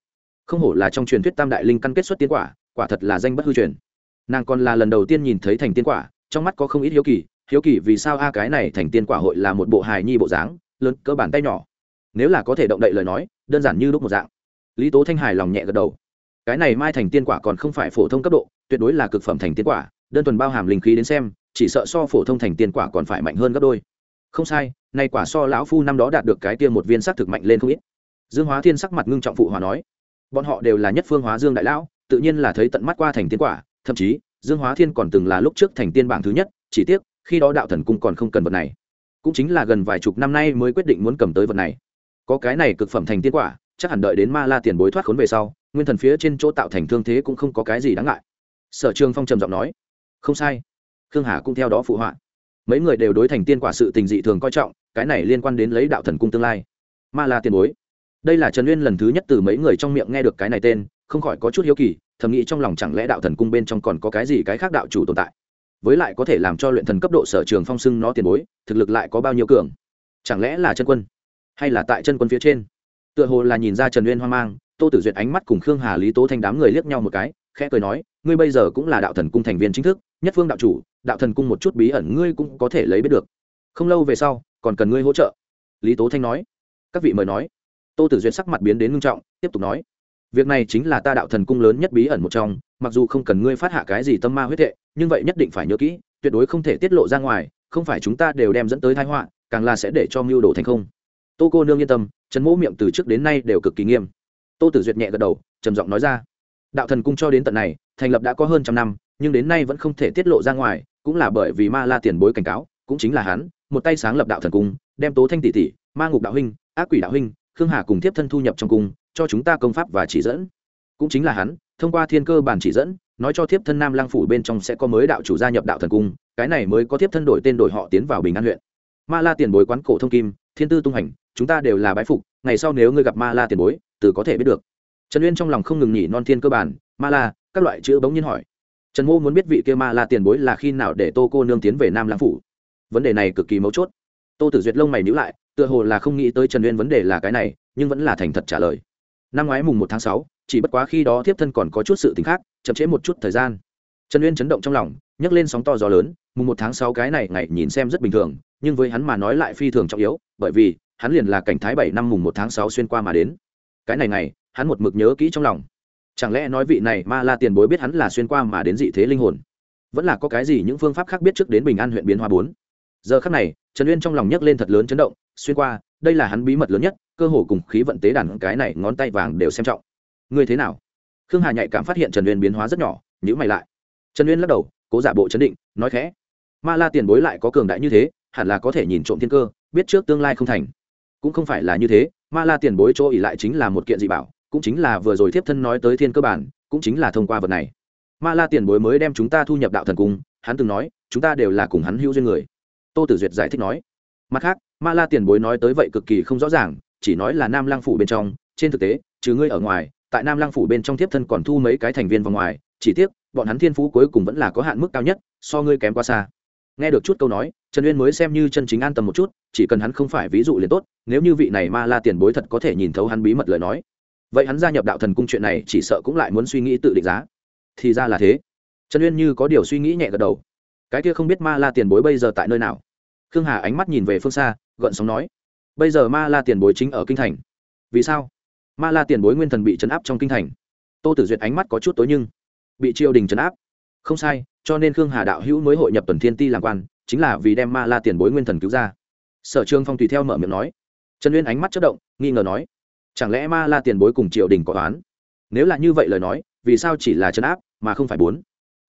không hổ là trong truyền thuyết tam đại linh căn kết xuất tiến quả quả thật là danh bất hư truyền. Nàng còn là lần đầu tiên nhìn thấy thành tiên quả, trong mắt có không ít hiếu kỳ hiếu kỳ vì sao a cái này thành tiên quả hội là một bộ hài nhi bộ dáng lớn cơ bản tay nhỏ. Nếu là có thể động đậy lời nói, đơn giản như lúc một dạng. Lý tố thanh hài lòng nhẹ gật đầu. Cái này mai thành tiên quả còn không phải phổ thông cấp độ, tuyệt đối là cực phẩm thành tiên quả, đơn thuần bao hàm linh khí đến xem, chỉ sợ so phổ thông thành tiên quả còn phải mạnh hơn gấp đôi. Không sai, nay quả so lão phu năm đó đạt được cái tiên một viên sắc thực mạnh lên không ít. Dương hóa thiên sắc mặt ngưng trọng phụ hòa nói, bọn họ đều là nhất phương hóa dương đại lão, tự nhiên là thấy tận mắt qua thành tiên quả, thậm chí, dương hóa thiên còn từng là lúc trước thành tiên bảng thứ nhất, chỉ tiếc, khi đó đạo thần cung còn không cần vật này cũng chính là gần vài chục năm nay mới quyết định muốn cầm tới vật này. Có cái này cực phẩm thành tiên quả, chắc hẳn đợi đến ma la tiền bối thoát khốn về sau, nguyên thần phía trên chỗ tạo thành thương thế cũng không có cái gì đáng ngại. Sở trường phong trầm giọng nói, không sai, khương hà cũng theo đó phụ họa. Mấy người đều đối thành tiên quả sự tình dị thường coi trọng, cái này liên quan đến lấy đạo thần cung tương lai. Ma la tiền bối. Đây là trần uyên lần thứ nhất từ mấy người trong miệng nghe được cái này tên, không khỏi có chút hiếu kỳ, thầm nghĩ trong lòng chẳng lẽ đạo thần cung bên trong còn có cái gì cái khác đạo chủ tồn tại với lại có thể làm cho luyện thần cấp độ sở trường phong sưng nó tiền bối, thực lực lại có bao nhiêu cường? Chẳng lẽ là chân quân? Hay là tại chân quân phía trên? Tựa hồ là nhìn ra trần uyên hoang mang, tô tử duyệt ánh mắt cùng khương hà lý tố thanh đám người liếc nhau một cái, khẽ cười nói, ngươi bây giờ cũng là đạo thần cung thành viên chính thức, nhất phương đạo chủ, đạo thần cung một chút bí ẩn ngươi cũng có thể lấy biết được. Không lâu về sau, còn cần ngươi hỗ trợ. Lý tố thanh nói. Các vị mời nói. Tô tử duyệt sắc mặt biến đến ngưng trọng, tiếp tục nói việc này chính là ta đạo thần cung lớn nhất bí ẩn một trong, mặc dù không cần ngươi phát hạ cái gì tâm ma huyết hệ nhưng vậy nhất định phải nhớ kỹ, tuyệt đối không thể tiết lộ ra ngoài, không phải chúng ta đều đem dẫn tới thái họa, càng là sẽ để cho mưu đồ thành không. Tô cô nương yên tâm, trần mỗ miệng từ trước đến nay đều cực kỳ nghiêm. Tô tử duyệt nhẹ gật đầu, trầm giọng nói ra. Đạo thần cung cho đến tận này, thành lập đã có hơn trăm năm, nhưng đến nay vẫn không thể tiết lộ ra ngoài, cũng là bởi vì ma la tiền bối cảnh cáo, cũng chính là hắn, một tay sáng lập đạo thần cung, đem tố thanh tỷ tỷ, ma ngục đạo huynh, ác quỷ đạo huynh, khương hà cùng tiếp thân thu nhập trong cung cho chúng ta công pháp và chỉ dẫn. Cũng chính là hắn, thông qua thiên cơ bản chỉ dẫn, nói cho thiếp thân nam lang phủ bên trong sẽ có mới đạo chủ gia nhập đạo thần cung, cái này mới có thiếp thân đổi tên đổi họ tiến vào bình an huyện. Ma la tiền bối quán cổ thông kim, thiên tư tung hành, chúng ta đều là bái phục, ngày sau nếu ngươi gặp ma la tiền bối, từ có thể biết được. Trần uyên trong lòng không ngừng nhỉ non thiên cơ bản, ma la, các loại chữ bỗng nhiên hỏi. Trần mô muốn biết vị kia ma la tiền bối là khi nào để tô cô nương tiến về nam lang phủ. Vấn đề này cực kỳ mấu chốt. Tô tử duyệt lông mày nhữ lại, tựa hồ là không nghĩ tới trần uyên vấn đề là cái này, nhưng vẫn là thành thật trả lời năm ngoái mùng một tháng sáu, chỉ bất quá khi đó thiếp thân còn có chút sự tình khác, chậm trễ một chút thời gian. Trần uyên chấn động trong lòng, nhấc lên sóng to gió lớn, mùng một tháng sáu cái này ngày nhìn xem rất bình thường, nhưng với hắn mà nói lại phi thường trọng yếu, bởi vì, hắn liền là cảnh thái bảy năm mùng một tháng sáu xuyên qua mà đến. Cái này ngày, hắn một mực nhớ kỹ trong lòng. Chẳng lẽ nói vị này ma la tiền bối biết hắn là xuyên qua mà đến dị thế linh hồn? Vẫn là có cái gì những phương pháp khác biết trước đến bình an huyện biến hoa bốn? Giờ khác này trần uyên trong lòng nhấc lên thật lớn chấn động, xuyên qua, đây là hắn bí mật lớn nhất, cơ hồ cùng khí vận tế đàn cái này ngón tay vàng đều xem trọng. Ngươi thế nào? Khương hà nhạy cảm phát hiện trần uyên biến hóa rất nhỏ nhữ mày lại. Trần uyên lắc đầu, cố giả bộ chấn định, nói khẽ. Ma la tiền bối lại có cường đại như thế, hẳn là có thể nhìn trộm thiên cơ, biết trước tương lai không thành. Cũng không phải là như thế, ma la tiền bối chỗ ỉ lại chính là một kiện dị bảo, cũng chính là vừa rồi thiếp thân nói tới thiên cơ bản, cũng chính là thông qua vật này. Ma la tiền bối mới đem chúng ta thu nhập đạo thần cung, hắn từng nói, chúng ta đều là cùng hắn hữu duyên người tô tử duyệt giải thích nói. Mặt khác, ma la tiền bối nói tới vậy cực kỳ không rõ ràng, chỉ nói là nam lang phủ bên trong. Trên thực tế, trừ ngươi ở ngoài, tại nam lang phủ bên trong tiếp thân còn thu mấy cái thành viên vào ngoài. Chỉ tiếc, bọn hắn thiên phú cuối cùng vẫn là có hạn mức cao nhất, so ngươi kém quá xa. Nghe được chút câu nói, trần uyên mới xem như chân chính an tâm một chút, chỉ cần hắn không phải ví dụ liền tốt, nếu như vị này ma la tiền bối thật có thể nhìn thấu hắn bí mật lời nói. Vậy hắn gia nhập đạo thần cung chuyện này chỉ sợ cũng lại muốn suy nghĩ tự định giá. Thì ra là thế. Trần uyên như có điều suy nghĩ nhẹ gật đầu cái kia không biết ma la tiền bối bây giờ tại nơi nào? Khương hà ánh mắt nhìn về phương xa, gợn sóng nói, bây giờ ma la tiền bối chính ở kinh thành. Vì sao? Ma la tiền bối nguyên thần bị chấn áp trong kinh thành. Tô tử duyệt ánh mắt có chút tối nhưng, bị triều đình chấn áp. Không sai, cho nên khương hà đạo hữu mới hội nhập tuần thiên ti làm quan, chính là vì đem ma la tiền bối nguyên thần cứu ra. Sở Trương phong tùy theo mở miệng nói. Trần uyên ánh mắt chất động, nghi ngờ nói, chẳng lẽ ma la tiền bối cùng triều đình có toán nếu là như vậy lời nói, vì sao chỉ là chấn áp mà không phải bốn?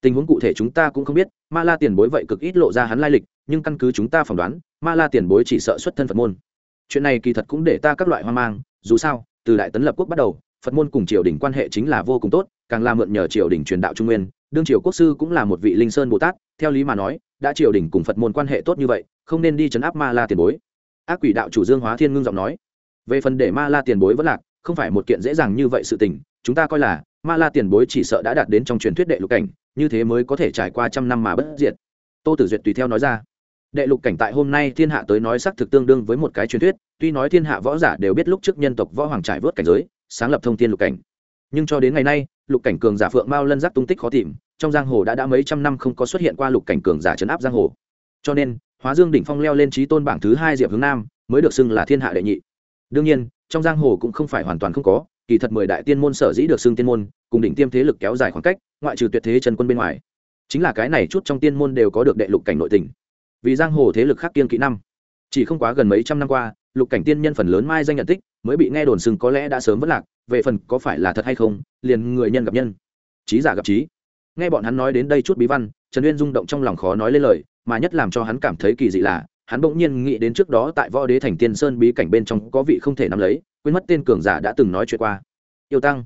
Tình huống cụ thể chúng ta cũng không biết, ma la tiền bối vậy cực ít lộ ra hắn lai lịch, nhưng căn cứ chúng ta phỏng đoán, ma la tiền bối chỉ sợ xuất thân phật môn. Chuyện này kỳ thật cũng để ta các loại hoang mang, dù sao, từ đại tấn lập quốc bắt đầu, phật môn cùng triều đình quan hệ chính là vô cùng tốt, càng là mượn nhờ triều đình truyền đạo trung nguyên, đương triều quốc sư cũng là một vị linh sơn bồ tát, theo lý mà nói, đã triều đình cùng phật môn quan hệ tốt như vậy, không nên đi chấn áp ma la tiền bối. Ác quỷ đạo chủ dương hóa thiên ngưng giọng nói, về phần để ma la tiền bối vẫn lạc, không phải một kiện dễ dàng như vậy sự tình, chúng ta coi là ma la tiền bối chỉ sợ đã đạt đến trong truyền thuyết đệ lục cảnh, như thế mới có thể trải qua trăm năm mà bất diệt. Tô tử duyệt tùy theo nói ra. Đệ lục cảnh tại hôm nay thiên hạ tới nói xác thực tương đương với một cái truyền thuyết, tuy nói thiên hạ võ giả đều biết lúc trước nhân tộc võ hoàng trải vớt cảnh giới, sáng lập thông thiên lục cảnh. Nhưng cho đến ngày nay, lục cảnh cường giả phượng mao lân giác tung tích khó tìm, trong giang hồ đã đã mấy trăm năm không có xuất hiện qua lục cảnh cường giả chấn áp giang hồ. Cho nên, hóa dương đỉnh phong leo lên trí tôn bảng thứ hai diệp hướng nam, mới được xưng là thiên hạ đệ nhị. Đương nhiên, trong giang hồ cũng không phải hoàn toàn không có kỳ thật mười đại tiên môn sở dĩ được xưng tiên môn, cùng đỉnh tiêm thế lực kéo dài khoảng cách, ngoại trừ tuyệt thế chân quân bên ngoài. Chính là cái này chút trong tiên môn đều có được đệ lục cảnh nội tình. Vì giang hồ thế lực khác kiên kỹ năm. Chỉ không quá gần mấy trăm năm qua, lục cảnh tiên nhân phần lớn mai danh nhận tích, mới bị nghe đồn sừng có lẽ đã sớm vất lạc, về phần có phải là thật hay không, liền người nhân gặp nhân. Trí giả gặp trí nghe bọn hắn nói đến đây chút bí văn, trần uyên rung động trong lòng khó nói lên lời, mà nhất làm cho hắn cảm thấy kỳ dị là, hắn bỗng nhiên nghĩ đến trước đó tại võ đế thành tiên sơn bí cảnh bên trong có vị không thể nắm lấy quên mất tên cường giả đã từng nói chuyện qua. Yêu tăng.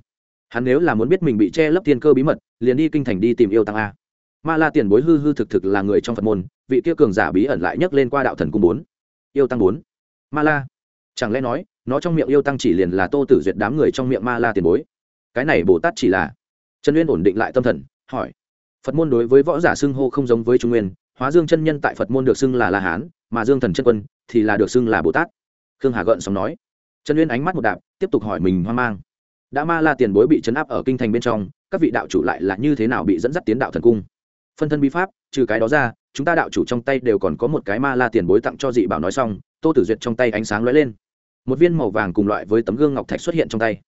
Hắn nếu là muốn biết mình bị che lấp thiên cơ bí mật, liền đi kinh thành đi tìm yêu tăng a. Ma la tiền bối hư hư thực thực là người trong phật môn, vị kia cường giả bí ẩn lại nhấc lên qua đạo thần cung bốn. Yêu tăng bốn. Ma la. Chẳng lẽ nói, nó trong miệng yêu tăng chỉ liền là tô tử duyệt đám người trong miệng ma la tiền bối? Cái này bồ tát chỉ là trần uyên ổn định lại tâm thần, hỏi. Phật môn đối với võ giả xưng hô không giống với trung nguyên, hóa dương chân nhân tại phật môn được xưng là la hán, mà dương thần chân quân thì là được xưng là bồ tát. Khương hà gợn sóng nói trần uyên ánh mắt một đạp, tiếp tục hỏi mình hoang mang. Đã ma la tiền bối bị chấn áp ở kinh thành bên trong, các vị đạo chủ lại là như thế nào bị dẫn dắt tiến đạo thần cung? Phân thân bí pháp, trừ cái đó ra, chúng ta đạo chủ trong tay đều còn có một cái ma la tiền bối tặng cho dị bảo nói xong, tô tử duyệt trong tay ánh sáng lóe lên. Một viên màu vàng cùng loại với tấm gương ngọc thạch xuất hiện trong tay.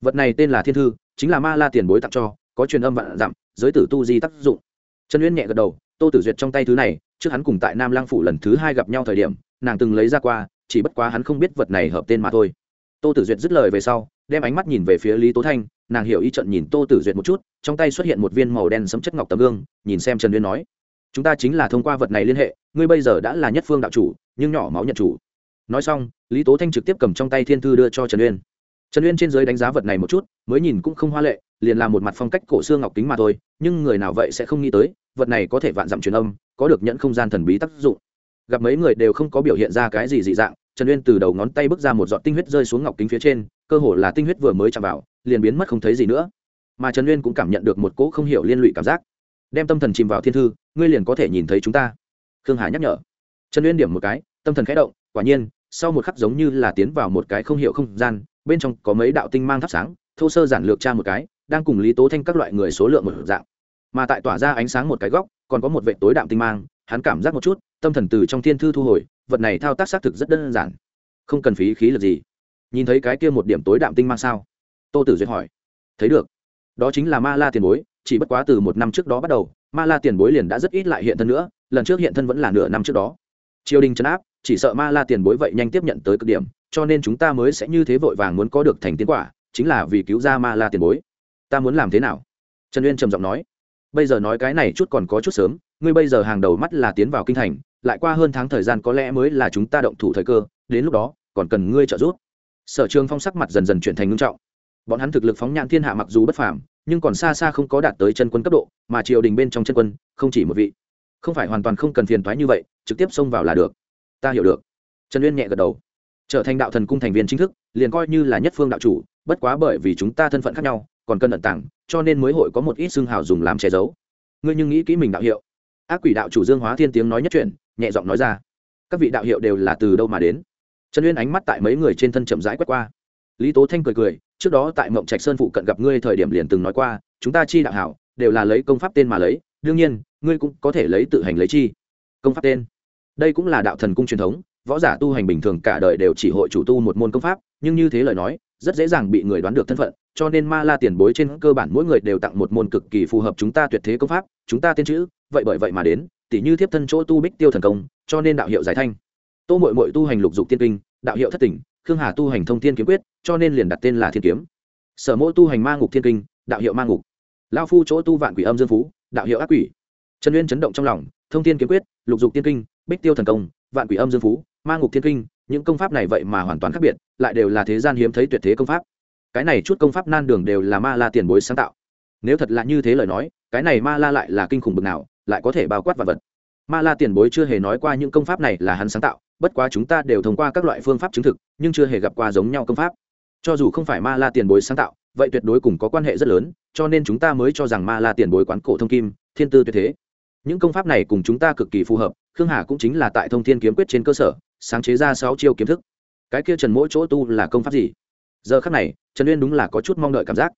Vật này tên là thiên thư, chính là ma la tiền bối tặng cho, có truyền âm vạn dặm, giới tử tu di tác dụng. Trần uyên nhẹ gật đầu, tô tử duyệt trong tay thứ này, trước hắn cùng tại nam lang phủ lần thứ hai gặp nhau thời điểm, nàng từng lấy ra qua, chỉ bất quá hắn không biết vật này hợp tên mà thôi tô tử duyệt dứt lời về sau, đem ánh mắt nhìn về phía lý tố thanh, nàng hiểu ý trận nhìn tô tử duyệt một chút, trong tay xuất hiện một viên màu đen sấm chất ngọc tấm gương, nhìn xem trần uyên nói, chúng ta chính là thông qua vật này liên hệ, ngươi bây giờ đã là nhất phương đạo chủ, nhưng nhỏ máu nhận chủ. Nói xong, lý tố thanh trực tiếp cầm trong tay thiên thư đưa cho trần uyên. Trần uyên trên giới đánh giá vật này một chút, mới nhìn cũng không hoa lệ, liền là một mặt phong cách cổ xương ngọc kính mà thôi, nhưng người nào vậy sẽ không nghĩ tới, vật này có thể vạn dặm truyền âm, có được nhận không gian thần bí tác dụng. Gặp mấy người đều không có biểu hiện ra cái gì dị dạng trần uyên từ đầu ngón tay bước ra một giọt tinh huyết rơi xuống ngọc kính phía trên, cơ hồ là tinh huyết vừa mới chạm vào, liền biến mất không thấy gì nữa. Mà trần uyên cũng cảm nhận được một cỗ không hiểu liên lụy cảm giác. Đem tâm thần chìm vào thiên thư, ngươi liền có thể nhìn thấy chúng ta. Khương hà nhắc nhở. Trần uyên điểm một cái, tâm thần khẽ động, quả nhiên, sau một khắc giống như là tiến vào một cái không hiểu không gian, bên trong có mấy đạo tinh mang thắp sáng, thô sơ giản lược tra một cái, đang cùng lý tố thanh các loại người số lượng một dạng. Mà tại tỏa ra ánh sáng một cái góc, còn có một vệ tối đạm tinh mang, hắn cảm giác một chút, tâm thần từ trong thiên thư thu hồi vật này thao tác xác thực rất đơn giản. Không cần phí khí lực gì. Nhìn thấy cái kia một điểm tối đạm tinh mang sao? Tô tử duyệt hỏi. Thấy được. Đó chính là ma la tiền bối, chỉ bất quá từ một năm trước đó bắt đầu, ma la tiền bối liền đã rất ít lại hiện thân nữa, lần trước hiện thân vẫn là nửa năm trước đó. Triều đình trấn áp, chỉ sợ ma la tiền bối vậy nhanh tiếp nhận tới cực điểm, cho nên chúng ta mới sẽ như thế vội vàng muốn có được thành tiến quả, chính là vì cứu ra ma la tiền bối. Ta muốn làm thế nào? Trần uyên trầm giọng nói. Bây giờ nói cái này chút còn có chút sớm, ngươi bây giờ hàng đầu mắt là tiến vào kinh thành lại qua hơn tháng thời gian có lẽ mới là chúng ta động thủ thời cơ, đến lúc đó, còn cần ngươi trợ giúp. Sở trường phong sắc mặt dần dần chuyển thành ngưng trọng. Bọn hắn thực lực phóng nhãn thiên hạ mặc dù bất phàm, nhưng còn xa xa không có đạt tới chân quân cấp độ, mà triều đình bên trong chân quân, không chỉ một vị. Không phải hoàn toàn không cần phiền thoái như vậy, trực tiếp xông vào là được. Ta hiểu được. Trần uyên nhẹ gật đầu. Trở thành đạo thần cung thành viên chính thức, liền coi như là nhất phương đạo chủ, bất quá bởi vì chúng ta thân phận khác nhau, còn cần ẩn tàng, cho nên mới hội có một ít xương hào dùng làm che giấu. Ngươi nhưng nghĩ kỹ mình đạo hiệu. Ác quỷ đạo chủ dương hóa thiên tiếng nói nhất truyền nhẹ giọng nói ra. Các vị đạo hiệu đều là từ đâu mà đến? Trần uyên ánh mắt tại mấy người trên thân chậm rãi quét qua. Lý tố thanh cười cười, trước đó tại mộng trạch sơn phụ cận gặp ngươi thời điểm liền từng nói qua, chúng ta chi đạo hảo, đều là lấy công pháp tên mà lấy, đương nhiên, ngươi cũng có thể lấy tự hành lấy chi. Công pháp tên. Đây cũng là đạo thần cung truyền thống, võ giả tu hành bình thường cả đời đều chỉ hội chủ tu một môn công pháp, nhưng như thế lời nói, rất dễ dàng bị người đoán được thân phận, cho nên ma la tiền bối trên cơ bản mỗi người đều tặng một môn cực kỳ phù hợp chúng ta tuyệt thế công pháp, chúng ta tên chữ, vậy bởi vậy mà đến tỉ như thiếp thân chỗ tu bích tiêu thần công, cho nên đạo hiệu giải thanh. Tô mội mội tu hành lục dục tiên kinh, đạo hiệu thất tỉnh, khương hà tu hành thông thiên kiếm quyết, cho nên liền đặt tên là thiên kiếm. Sở Mỗ tu hành ma ngục thiên kinh, đạo hiệu ma ngục. Lao phu chỗ tu vạn quỷ âm dương phú, đạo hiệu ác quỷ. Trần uyên chấn động trong lòng, thông thiên kiếm quyết, lục dục tiên kinh, bích tiêu thần công, vạn quỷ âm dương phú, ma ngục thiên kinh, những công pháp này vậy mà hoàn toàn khác biệt, lại đều là thế gian hiếm thấy tuyệt thế công pháp. Cái này chút công pháp nan đường đều là ma la tiền bối sáng tạo. Nếu thật là như thế lời nói, cái này ma la lại là kinh khủng bực nào lại có thể bao quát vật vật. Ma la tiền bối chưa hề nói qua những công pháp này là hắn sáng tạo, bất quá chúng ta đều thông qua các loại phương pháp chứng thực, nhưng chưa hề gặp qua giống nhau công pháp. Cho dù không phải ma la tiền bối sáng tạo, vậy tuyệt đối cùng có quan hệ rất lớn, cho nên chúng ta mới cho rằng ma la tiền bối quán cổ thông kim, thiên tư tuyệt thế. Những công pháp này cùng chúng ta cực kỳ phù hợp, khương hà cũng chính là tại thông thiên kiếm quyết trên cơ sở, sáng chế ra sáu chiêu kiếm thức. Cái kia trần mỗi chỗ tu là công pháp gì? Giờ khắc này, trần uyên đúng là có chút mong đợi cảm giác.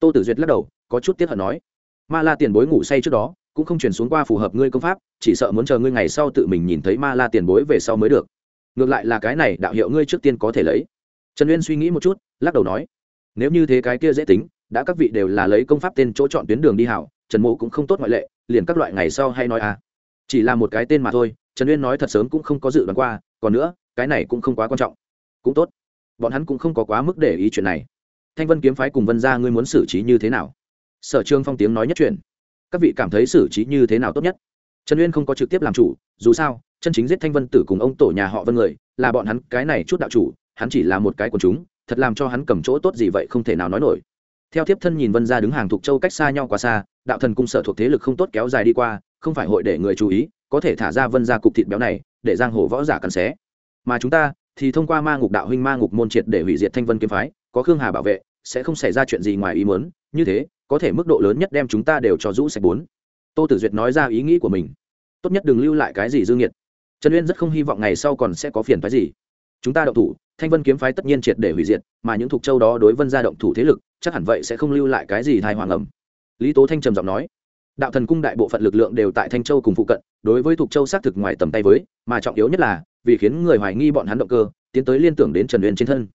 Tô tử duyệt lắc đầu, có chút tiếc hận nói. Ma la tiền bối ngủ say trước đó cũng không chuyển xuống qua phù hợp ngươi công pháp, chỉ sợ muốn chờ ngươi ngày sau tự mình nhìn thấy ma la tiền bối về sau mới được. Ngược lại là cái này đạo hiệu ngươi trước tiên có thể lấy. Trần uyên suy nghĩ một chút, lắc đầu nói, nếu như thế cái kia dễ tính, đã các vị đều là lấy công pháp tên chỗ chọn tuyến đường đi hảo, trần mộ cũng không tốt ngoại lệ, liền các loại ngày sau hay nói à. Chỉ là một cái tên mà thôi, trần uyên nói thật sớm cũng không có dự đoán qua, còn nữa, cái này cũng không quá quan trọng. Cũng tốt. Bọn hắn cũng không có quá mức để ý chuyện này. Thanh vân kiếm phái cùng vân ra ngươi muốn xử trí như thế nào? Sở trương phong tiếng nói nhất chuyện các vị cảm thấy xử trí như thế nào tốt nhất? Trần uyên không có trực tiếp làm chủ, dù sao, chân chính giết thanh vân tử cùng ông tổ nhà họ vân người, là bọn hắn cái này chút đạo chủ, hắn chỉ là một cái quần chúng, thật làm cho hắn cầm chỗ tốt gì vậy không thể nào nói nổi. Theo tiếp thân nhìn vân ra đứng hàng thuộc châu cách xa nhau quá xa, đạo thần cung sở thuộc thế lực không tốt kéo dài đi qua, không phải hội để người chú ý, có thể thả ra vân ra cục thịt béo này, để giang hồ võ giả cắn xé. Mà chúng ta, thì thông qua ma ngục đạo huynh ma ngục môn triệt để hủy diệt thanh vân kiếm phái, có khương hà bảo vệ, sẽ không xảy ra chuyện gì ngoài ý muốn, như thế có thể mức độ lớn nhất đem chúng ta đều cho rũ sạch bốn. Tô tử duyệt nói ra ý nghĩ của mình. Tốt nhất đừng lưu lại cái gì dương nhiệt trần uyên rất không hy vọng ngày sau còn sẽ có phiền phái gì. Chúng ta động thủ, thanh vân kiếm phái tất nhiên triệt để hủy diệt, mà những thuộc châu đó đối vân gia động thủ thế lực, chắc hẳn vậy sẽ không lưu lại cái gì thai hoàng ẩm lý tố thanh trầm giọng nói, đạo thần cung đại bộ phận lực lượng đều tại thanh châu cùng phụ cận, đối với thuộc châu xác thực ngoài tầm tay với, mà trọng yếu nhất là, vì khiến người hoài nghi bọn hắn động cơ, tiến tới liên tưởng đến trần uyên trên thân.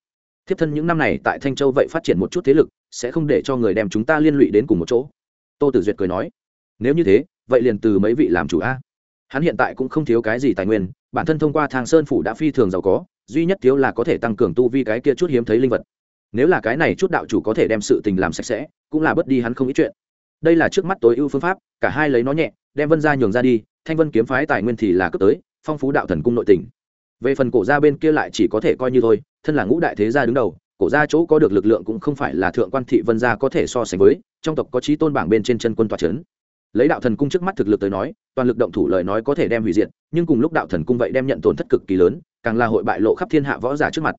Thiếp thân những năm này tại thanh châu vậy phát triển một chút thế lực sẽ không để cho người đem chúng ta liên lụy đến cùng một chỗ. Tô tử duyệt cười nói, nếu như thế, vậy liền từ mấy vị làm chủ a. Hắn hiện tại cũng không thiếu cái gì tài nguyên, bản thân thông qua thang sơn phủ đã phi thường giàu có, duy nhất thiếu là có thể tăng cường tu vi cái kia chút hiếm thấy linh vật. Nếu là cái này chút đạo chủ có thể đem sự tình làm sạch sẽ, cũng là bớt đi hắn không ít chuyện. Đây là trước mắt tối ưu phương pháp, cả hai lấy nó nhẹ, đem vân ra nhường ra đi, thanh vân kiếm phái tài nguyên thì là cấp tới, phong phú đạo thần cung nội tình. Về phần cổ gia bên kia lại chỉ có thể coi như thôi, thân là ngũ đại thế gia đứng đầu cổ gia chỗ có được lực lượng cũng không phải là thượng quan thị vân gia có thể so sánh với, trong tộc có trí tôn bảng bên trên chân quân tòa c h ấ n lấy đạo thần cung trước mắt thực lực tới nói, toàn lực động thủ lời nói có thể đem hủy diệt, nhưng cùng lúc đạo thần cung vậy đem nhận tổn thất cực kỳ lớn, càng là hội bại lộ khắp thiên hạ võ giả trước mặt.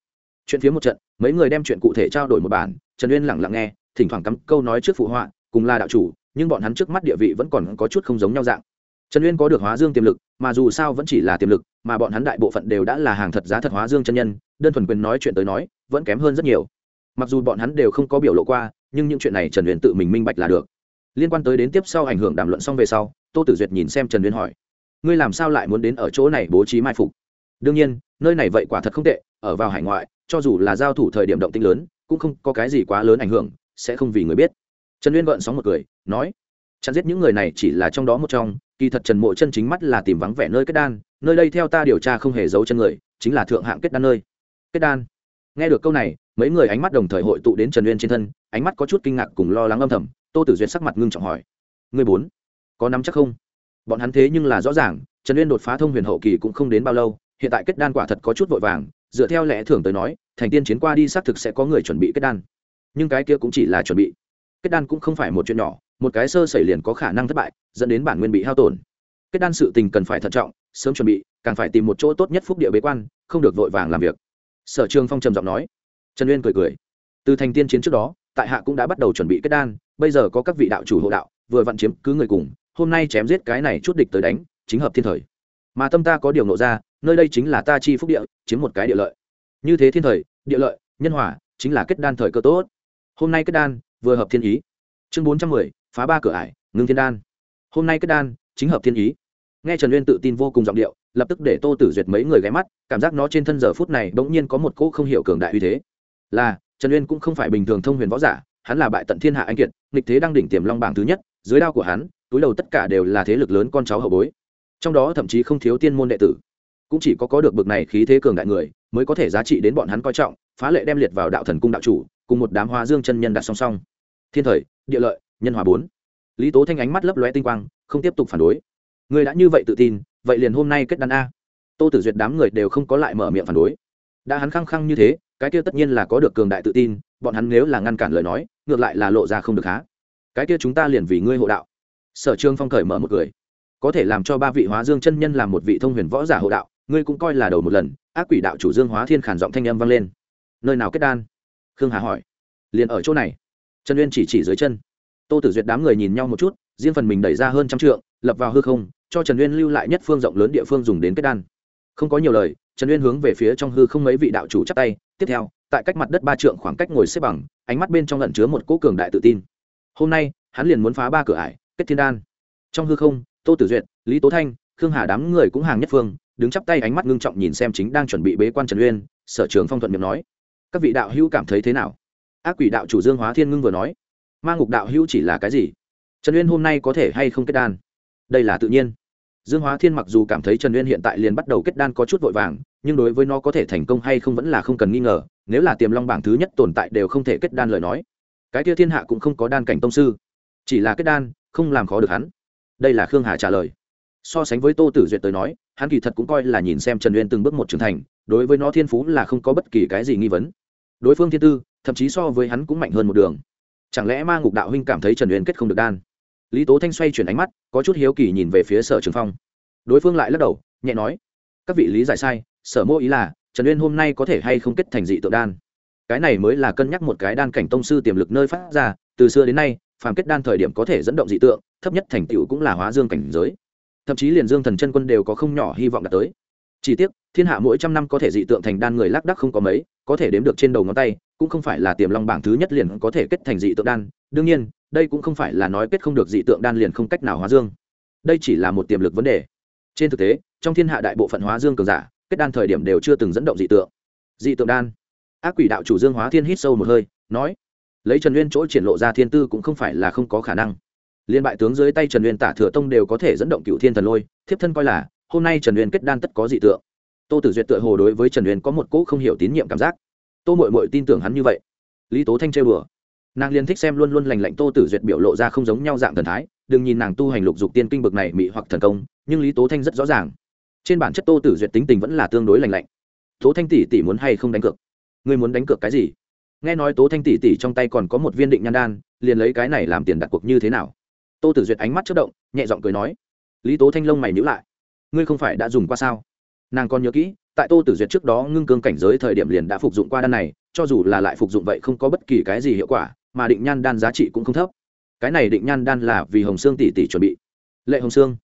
Chuyện phía một trận, mấy người đem chuyện cụ thể trao đổi một bản, trần uyên lẳng lặng nghe, thỉnh thoảng cắm câu nói trước phụ họa, cùng là đạo chủ, nhưng bọn hắn trước mắt địa vị vẫn còn có chút không giống nhau dạng. Trần uyên có được hóa dương tiềm lực, mà dù sao vẫn chỉ là tiềm lực, mà bọn hắn đại bộ phận đều đã là hàng thật giá thật hóa dương chân nhân, đơn thuần quyền nói chuyện tới nói vẫn kém hơn rất nhiều. Mặc dù bọn hắn đều không có biểu lộ qua, nhưng những chuyện này trần huyền tự mình minh bạch là được. Liên quan tới đến tiếp sau ảnh hưởng đàm luận xong về sau, tô tử duyệt nhìn xem trần huyền hỏi, ngươi làm sao lại muốn đến ở chỗ này bố trí mai phục? Đương nhiên, nơi này vậy quả thật không tệ, ở vào hải ngoại, cho dù là giao thủ thời điểm động tinh lớn, cũng không có cái gì quá lớn ảnh hưởng, sẽ không vì người biết. Trần uyên gợn sóng một cười, nói, chặn giết những người này chỉ là trong đó một trong, kỳ thật trần mộ chân chính mắt là tìm vắng vẻ nơi kết đan, nơi đây theo ta điều tra không hề giấu chân người, chính là thượng hạng kết đan nơi. Kết đan? Nghe được câu này, mấy người ánh mắt đồng thời hội tụ đến trần uyên trên thân, ánh mắt có chút kinh ngạc cùng lo lắng âm thầm, tô tử duyệt sắc mặt ngưng trọng hỏi người bốn, có nắm chắc không? Bọn hắn thế nhưng là rõ ràng, trần uyên đột phá thông huyền hậu kỳ cũng không đến bao lâu, hiện tại kết đan quả thật có chút vội vàng, dựa theo lẽ thường tới nói, thành tiên chiến qua đi xác thực sẽ có người chuẩn bị kết đan. Nhưng cái kia cũng chỉ là chuẩn bị. Kết đan cũng không phải một chuyện nhỏ, một cái sơ xảy liền có khả năng thất bại, dẫn đến bản nguyên bị hao tổn. Kết đan sự tình cần phải thận trọng, sớm chuẩn bị, càng phải tìm một chỗ tốt nhất phúc địa bế quan, không được vội vàng làm việc sở trường phong trầm giọng nói. Trần uyên cười cười. Từ thành tiên chiến trước đó, tại hạ cũng đã bắt đầu chuẩn bị kết đan, bây giờ có các vị đạo chủ hộ đạo, vừa vặn chiếm cứ người cùng, hôm nay chém giết cái này chút địch tới đánh, chính hợp thiên thời. Mà tâm ta có điều nộ ra, nơi đây chính là ta chi phúc địa, chiếm một cái địa lợi. Như thế thiên thời, địa lợi, nhân hòa, chính là kết đan thời cơ tốt. Hôm nay kết đan, vừa hợp thiên ý. Chương bốn trăm mười, phá ba cửa ải, ngưng thiên đan. Hôm nay kết đan, chính hợp thiên ý. Nghe trần uyên tự tin vô cùng giọng điệu lập tức để tô tử duyệt mấy người ghé mắt, cảm giác nó trên thân giờ phút này bỗng nhiên có một cỗ không hiểu cường đại uy thế. Là, trần uyên cũng không phải bình thường thông huyền võ giả, hắn là bại tận thiên hạ anh kiệt, nghịch thế đang đỉnh tiềm long bảng thứ nhất, dưới đao của hắn, túi đầu tất cả đều là thế lực lớn con cháu hậu bối. Trong đó thậm chí không thiếu tiên môn đệ tử. Cũng chỉ có có được bực này khí thế cường đại người, mới có thể giá trị đến bọn hắn coi trọng, phá lệ đem liệt vào đạo thần cung đạo chủ, cùng một đám hoa dương chân nhân đặt song song. Thiên thời, địa lợi, nhân hòa bốn. Lý tố thanh ánh mắt lấp lóe tinh quang, không tiếp tục phản đối. Người đã như vậy tự tin vậy liền hôm nay kết đan a. Tô tử duyệt đám người đều không có lại mở miệng phản đối. Đã hắn khăng khăng như thế, cái kia tất nhiên là có được cường đại tự tin, bọn hắn nếu là ngăn cản lời nói, ngược lại là lộ ra không được há. Cái kia chúng ta liền vì ngươi hộ đạo. Sở trương phong cởi mở một cười. Có thể làm cho ba vị hóa dương chân nhân làm một vị thông huyền võ giả hộ đạo, ngươi cũng coi là đầu một lần, ác quỷ đạo chủ dương hóa thiên khản giọng thanh âm vang lên. Nơi nào kết đan? Khương hà hỏi. Liền ở chỗ này. Trần uyên chỉ chỉ dưới chân. Tô tử duyệt đám người nhìn nhau một chút, riêng phần mình đẩy ra hơn trăm trượng lập vào hư không, cho trần uyên lưu lại nhất phương rộng lớn địa phương dùng đến kết đan. Không có nhiều lời, trần uyên hướng về phía trong hư không mấy vị đạo chủ chắp tay. Tiếp theo, tại cách mặt đất ba trượng khoảng cách ngồi xếp bằng, ánh mắt bên trong lẩn chứa một cỗ cường đại tự tin. Hôm nay, hắn liền muốn phá ba cửa ải, kết thiên đan. Trong hư không, tô tử duyệt, lý tố thanh, khương hà đám người cũng hàng nhất phương, đứng chắp tay ánh mắt ngưng trọng nhìn xem chính đang chuẩn bị bế quan trần uyên, sở trường phong thuận miệng nói, các vị đạo hữu cảm thấy thế nào? Ác quỷ đạo chủ dương hóa thiên ngưng vừa nói, ma ngục đạo hữu chỉ là cái gì? Trần uyên hôm nay có thể hay không kết đan? Đây là tự nhiên. Dương hóa thiên mặc dù cảm thấy trần uyên hiện tại liền bắt đầu kết đan có chút vội vàng, nhưng đối với nó có thể thành công hay không vẫn là không cần nghi ngờ, nếu là tiềm long bảng thứ nhất tồn tại đều không thể kết đan lời nói. Cái kia thiên hạ cũng không có đan cảnh tông sư, chỉ là kết đan, không làm khó được hắn. Đây là khương hà trả lời. So sánh với tô tử duyệt tới nói, hắn kỳ thật cũng coi là nhìn xem trần uyên từng bước một trưởng thành, đối với nó thiên phú là không có bất kỳ cái gì nghi vấn. Đối phương thiên tư, thậm chí so với hắn cũng mạnh hơn một đường. Chẳng lẽ ma ngục đạo huynh cảm thấy trần uyên kết không được đan? Lý tố thanh xoay chuyển ánh mắt, có chút hiếu kỳ nhìn về phía sở trường phong. Đối phương lại lắc đầu, nhẹ nói, các vị lý giải sai, sở mô ý là, trần uyên hôm nay có thể hay không kết thành dị tượng đan? Cái này mới là cân nhắc một cái đan cảnh tông sư tiềm lực nơi phát ra, từ xưa đến nay, phàm kết đan thời điểm có thể dẫn động dị tượng, thấp nhất thành tựu cũng là hóa dương cảnh giới. Thậm chí liền dương thần chân quân đều có không nhỏ hy vọng đạt tới. Chỉ tiếc, thiên hạ mỗi trăm năm có thể dị tượng thành đan người lác đắc không có mấy, có thể đếm được trên đầu ngón tay, cũng không phải là tiềm long bảng thứ nhất liền có thể kết thành dị tượng đan. Đương nhiên đây cũng không phải là nói kết không được dị tượng đan liền không cách nào hóa dương. Đây chỉ là một tiềm lực vấn đề. Trên thực tế, trong thiên hạ đại bộ phận hóa dương cường giả, kết đan thời điểm đều chưa từng dẫn động dị tượng. Dị tượng đan. Ác quỷ đạo chủ dương hóa thiên hít sâu một hơi, nói, lấy trần nguyên chỗ triển lộ ra thiên tư cũng không phải là không có khả năng. Liên bại tướng dưới tay trần nguyên tả thừa tông đều có thể dẫn động cựu thiên thần lôi, thiếp thân coi là, hôm nay trần nguyên kết đan tất có dị tượng. Tô tử duyệt tựa hồ đối với trần nguyên có một cỗ không hiểu tín nhiệm cảm giác. Tô mội mội tin tưởng hắn như vậy. Lý tố thanh trêu bừa nàng liên thích xem luôn luôn lành lạnh tô tử duyệt biểu lộ ra không giống nhau dạng thần thái, đừng nhìn nàng tu hành lục dục tiên kinh bực này mị hoặc thần công, nhưng lý tố thanh rất rõ ràng. Trên bản chất tô tử duyệt tính tình vẫn là tương đối lành lạnh. Tố thanh tỷ tỷ muốn hay không đánh cược? Ngươi muốn đánh cược cái gì? Nghe nói tố thanh tỷ tỷ trong tay còn có một viên định nhan đan, liền lấy cái này làm tiền đặt cuộc như thế nào? Tô tử duyệt ánh mắt chất động, nhẹ giọng cười nói. Lý tố thanh lông mày nhữ lại. Ngươi không phải đã dùng qua sao? Nàng còn nhớ kỹ, tại tô tử duyệt trước đó ngưng cương cảnh giới thời điểm liền đã phục dụng qua đan này, cho dù là lại phục dụng vậy không có bất kỳ cái gì hiệu quả mà định nhan đan giá trị cũng không thấp. Cái này định nhan đan là vì hồng sương tỷ tỷ chuẩn bị. Lệ hồng sương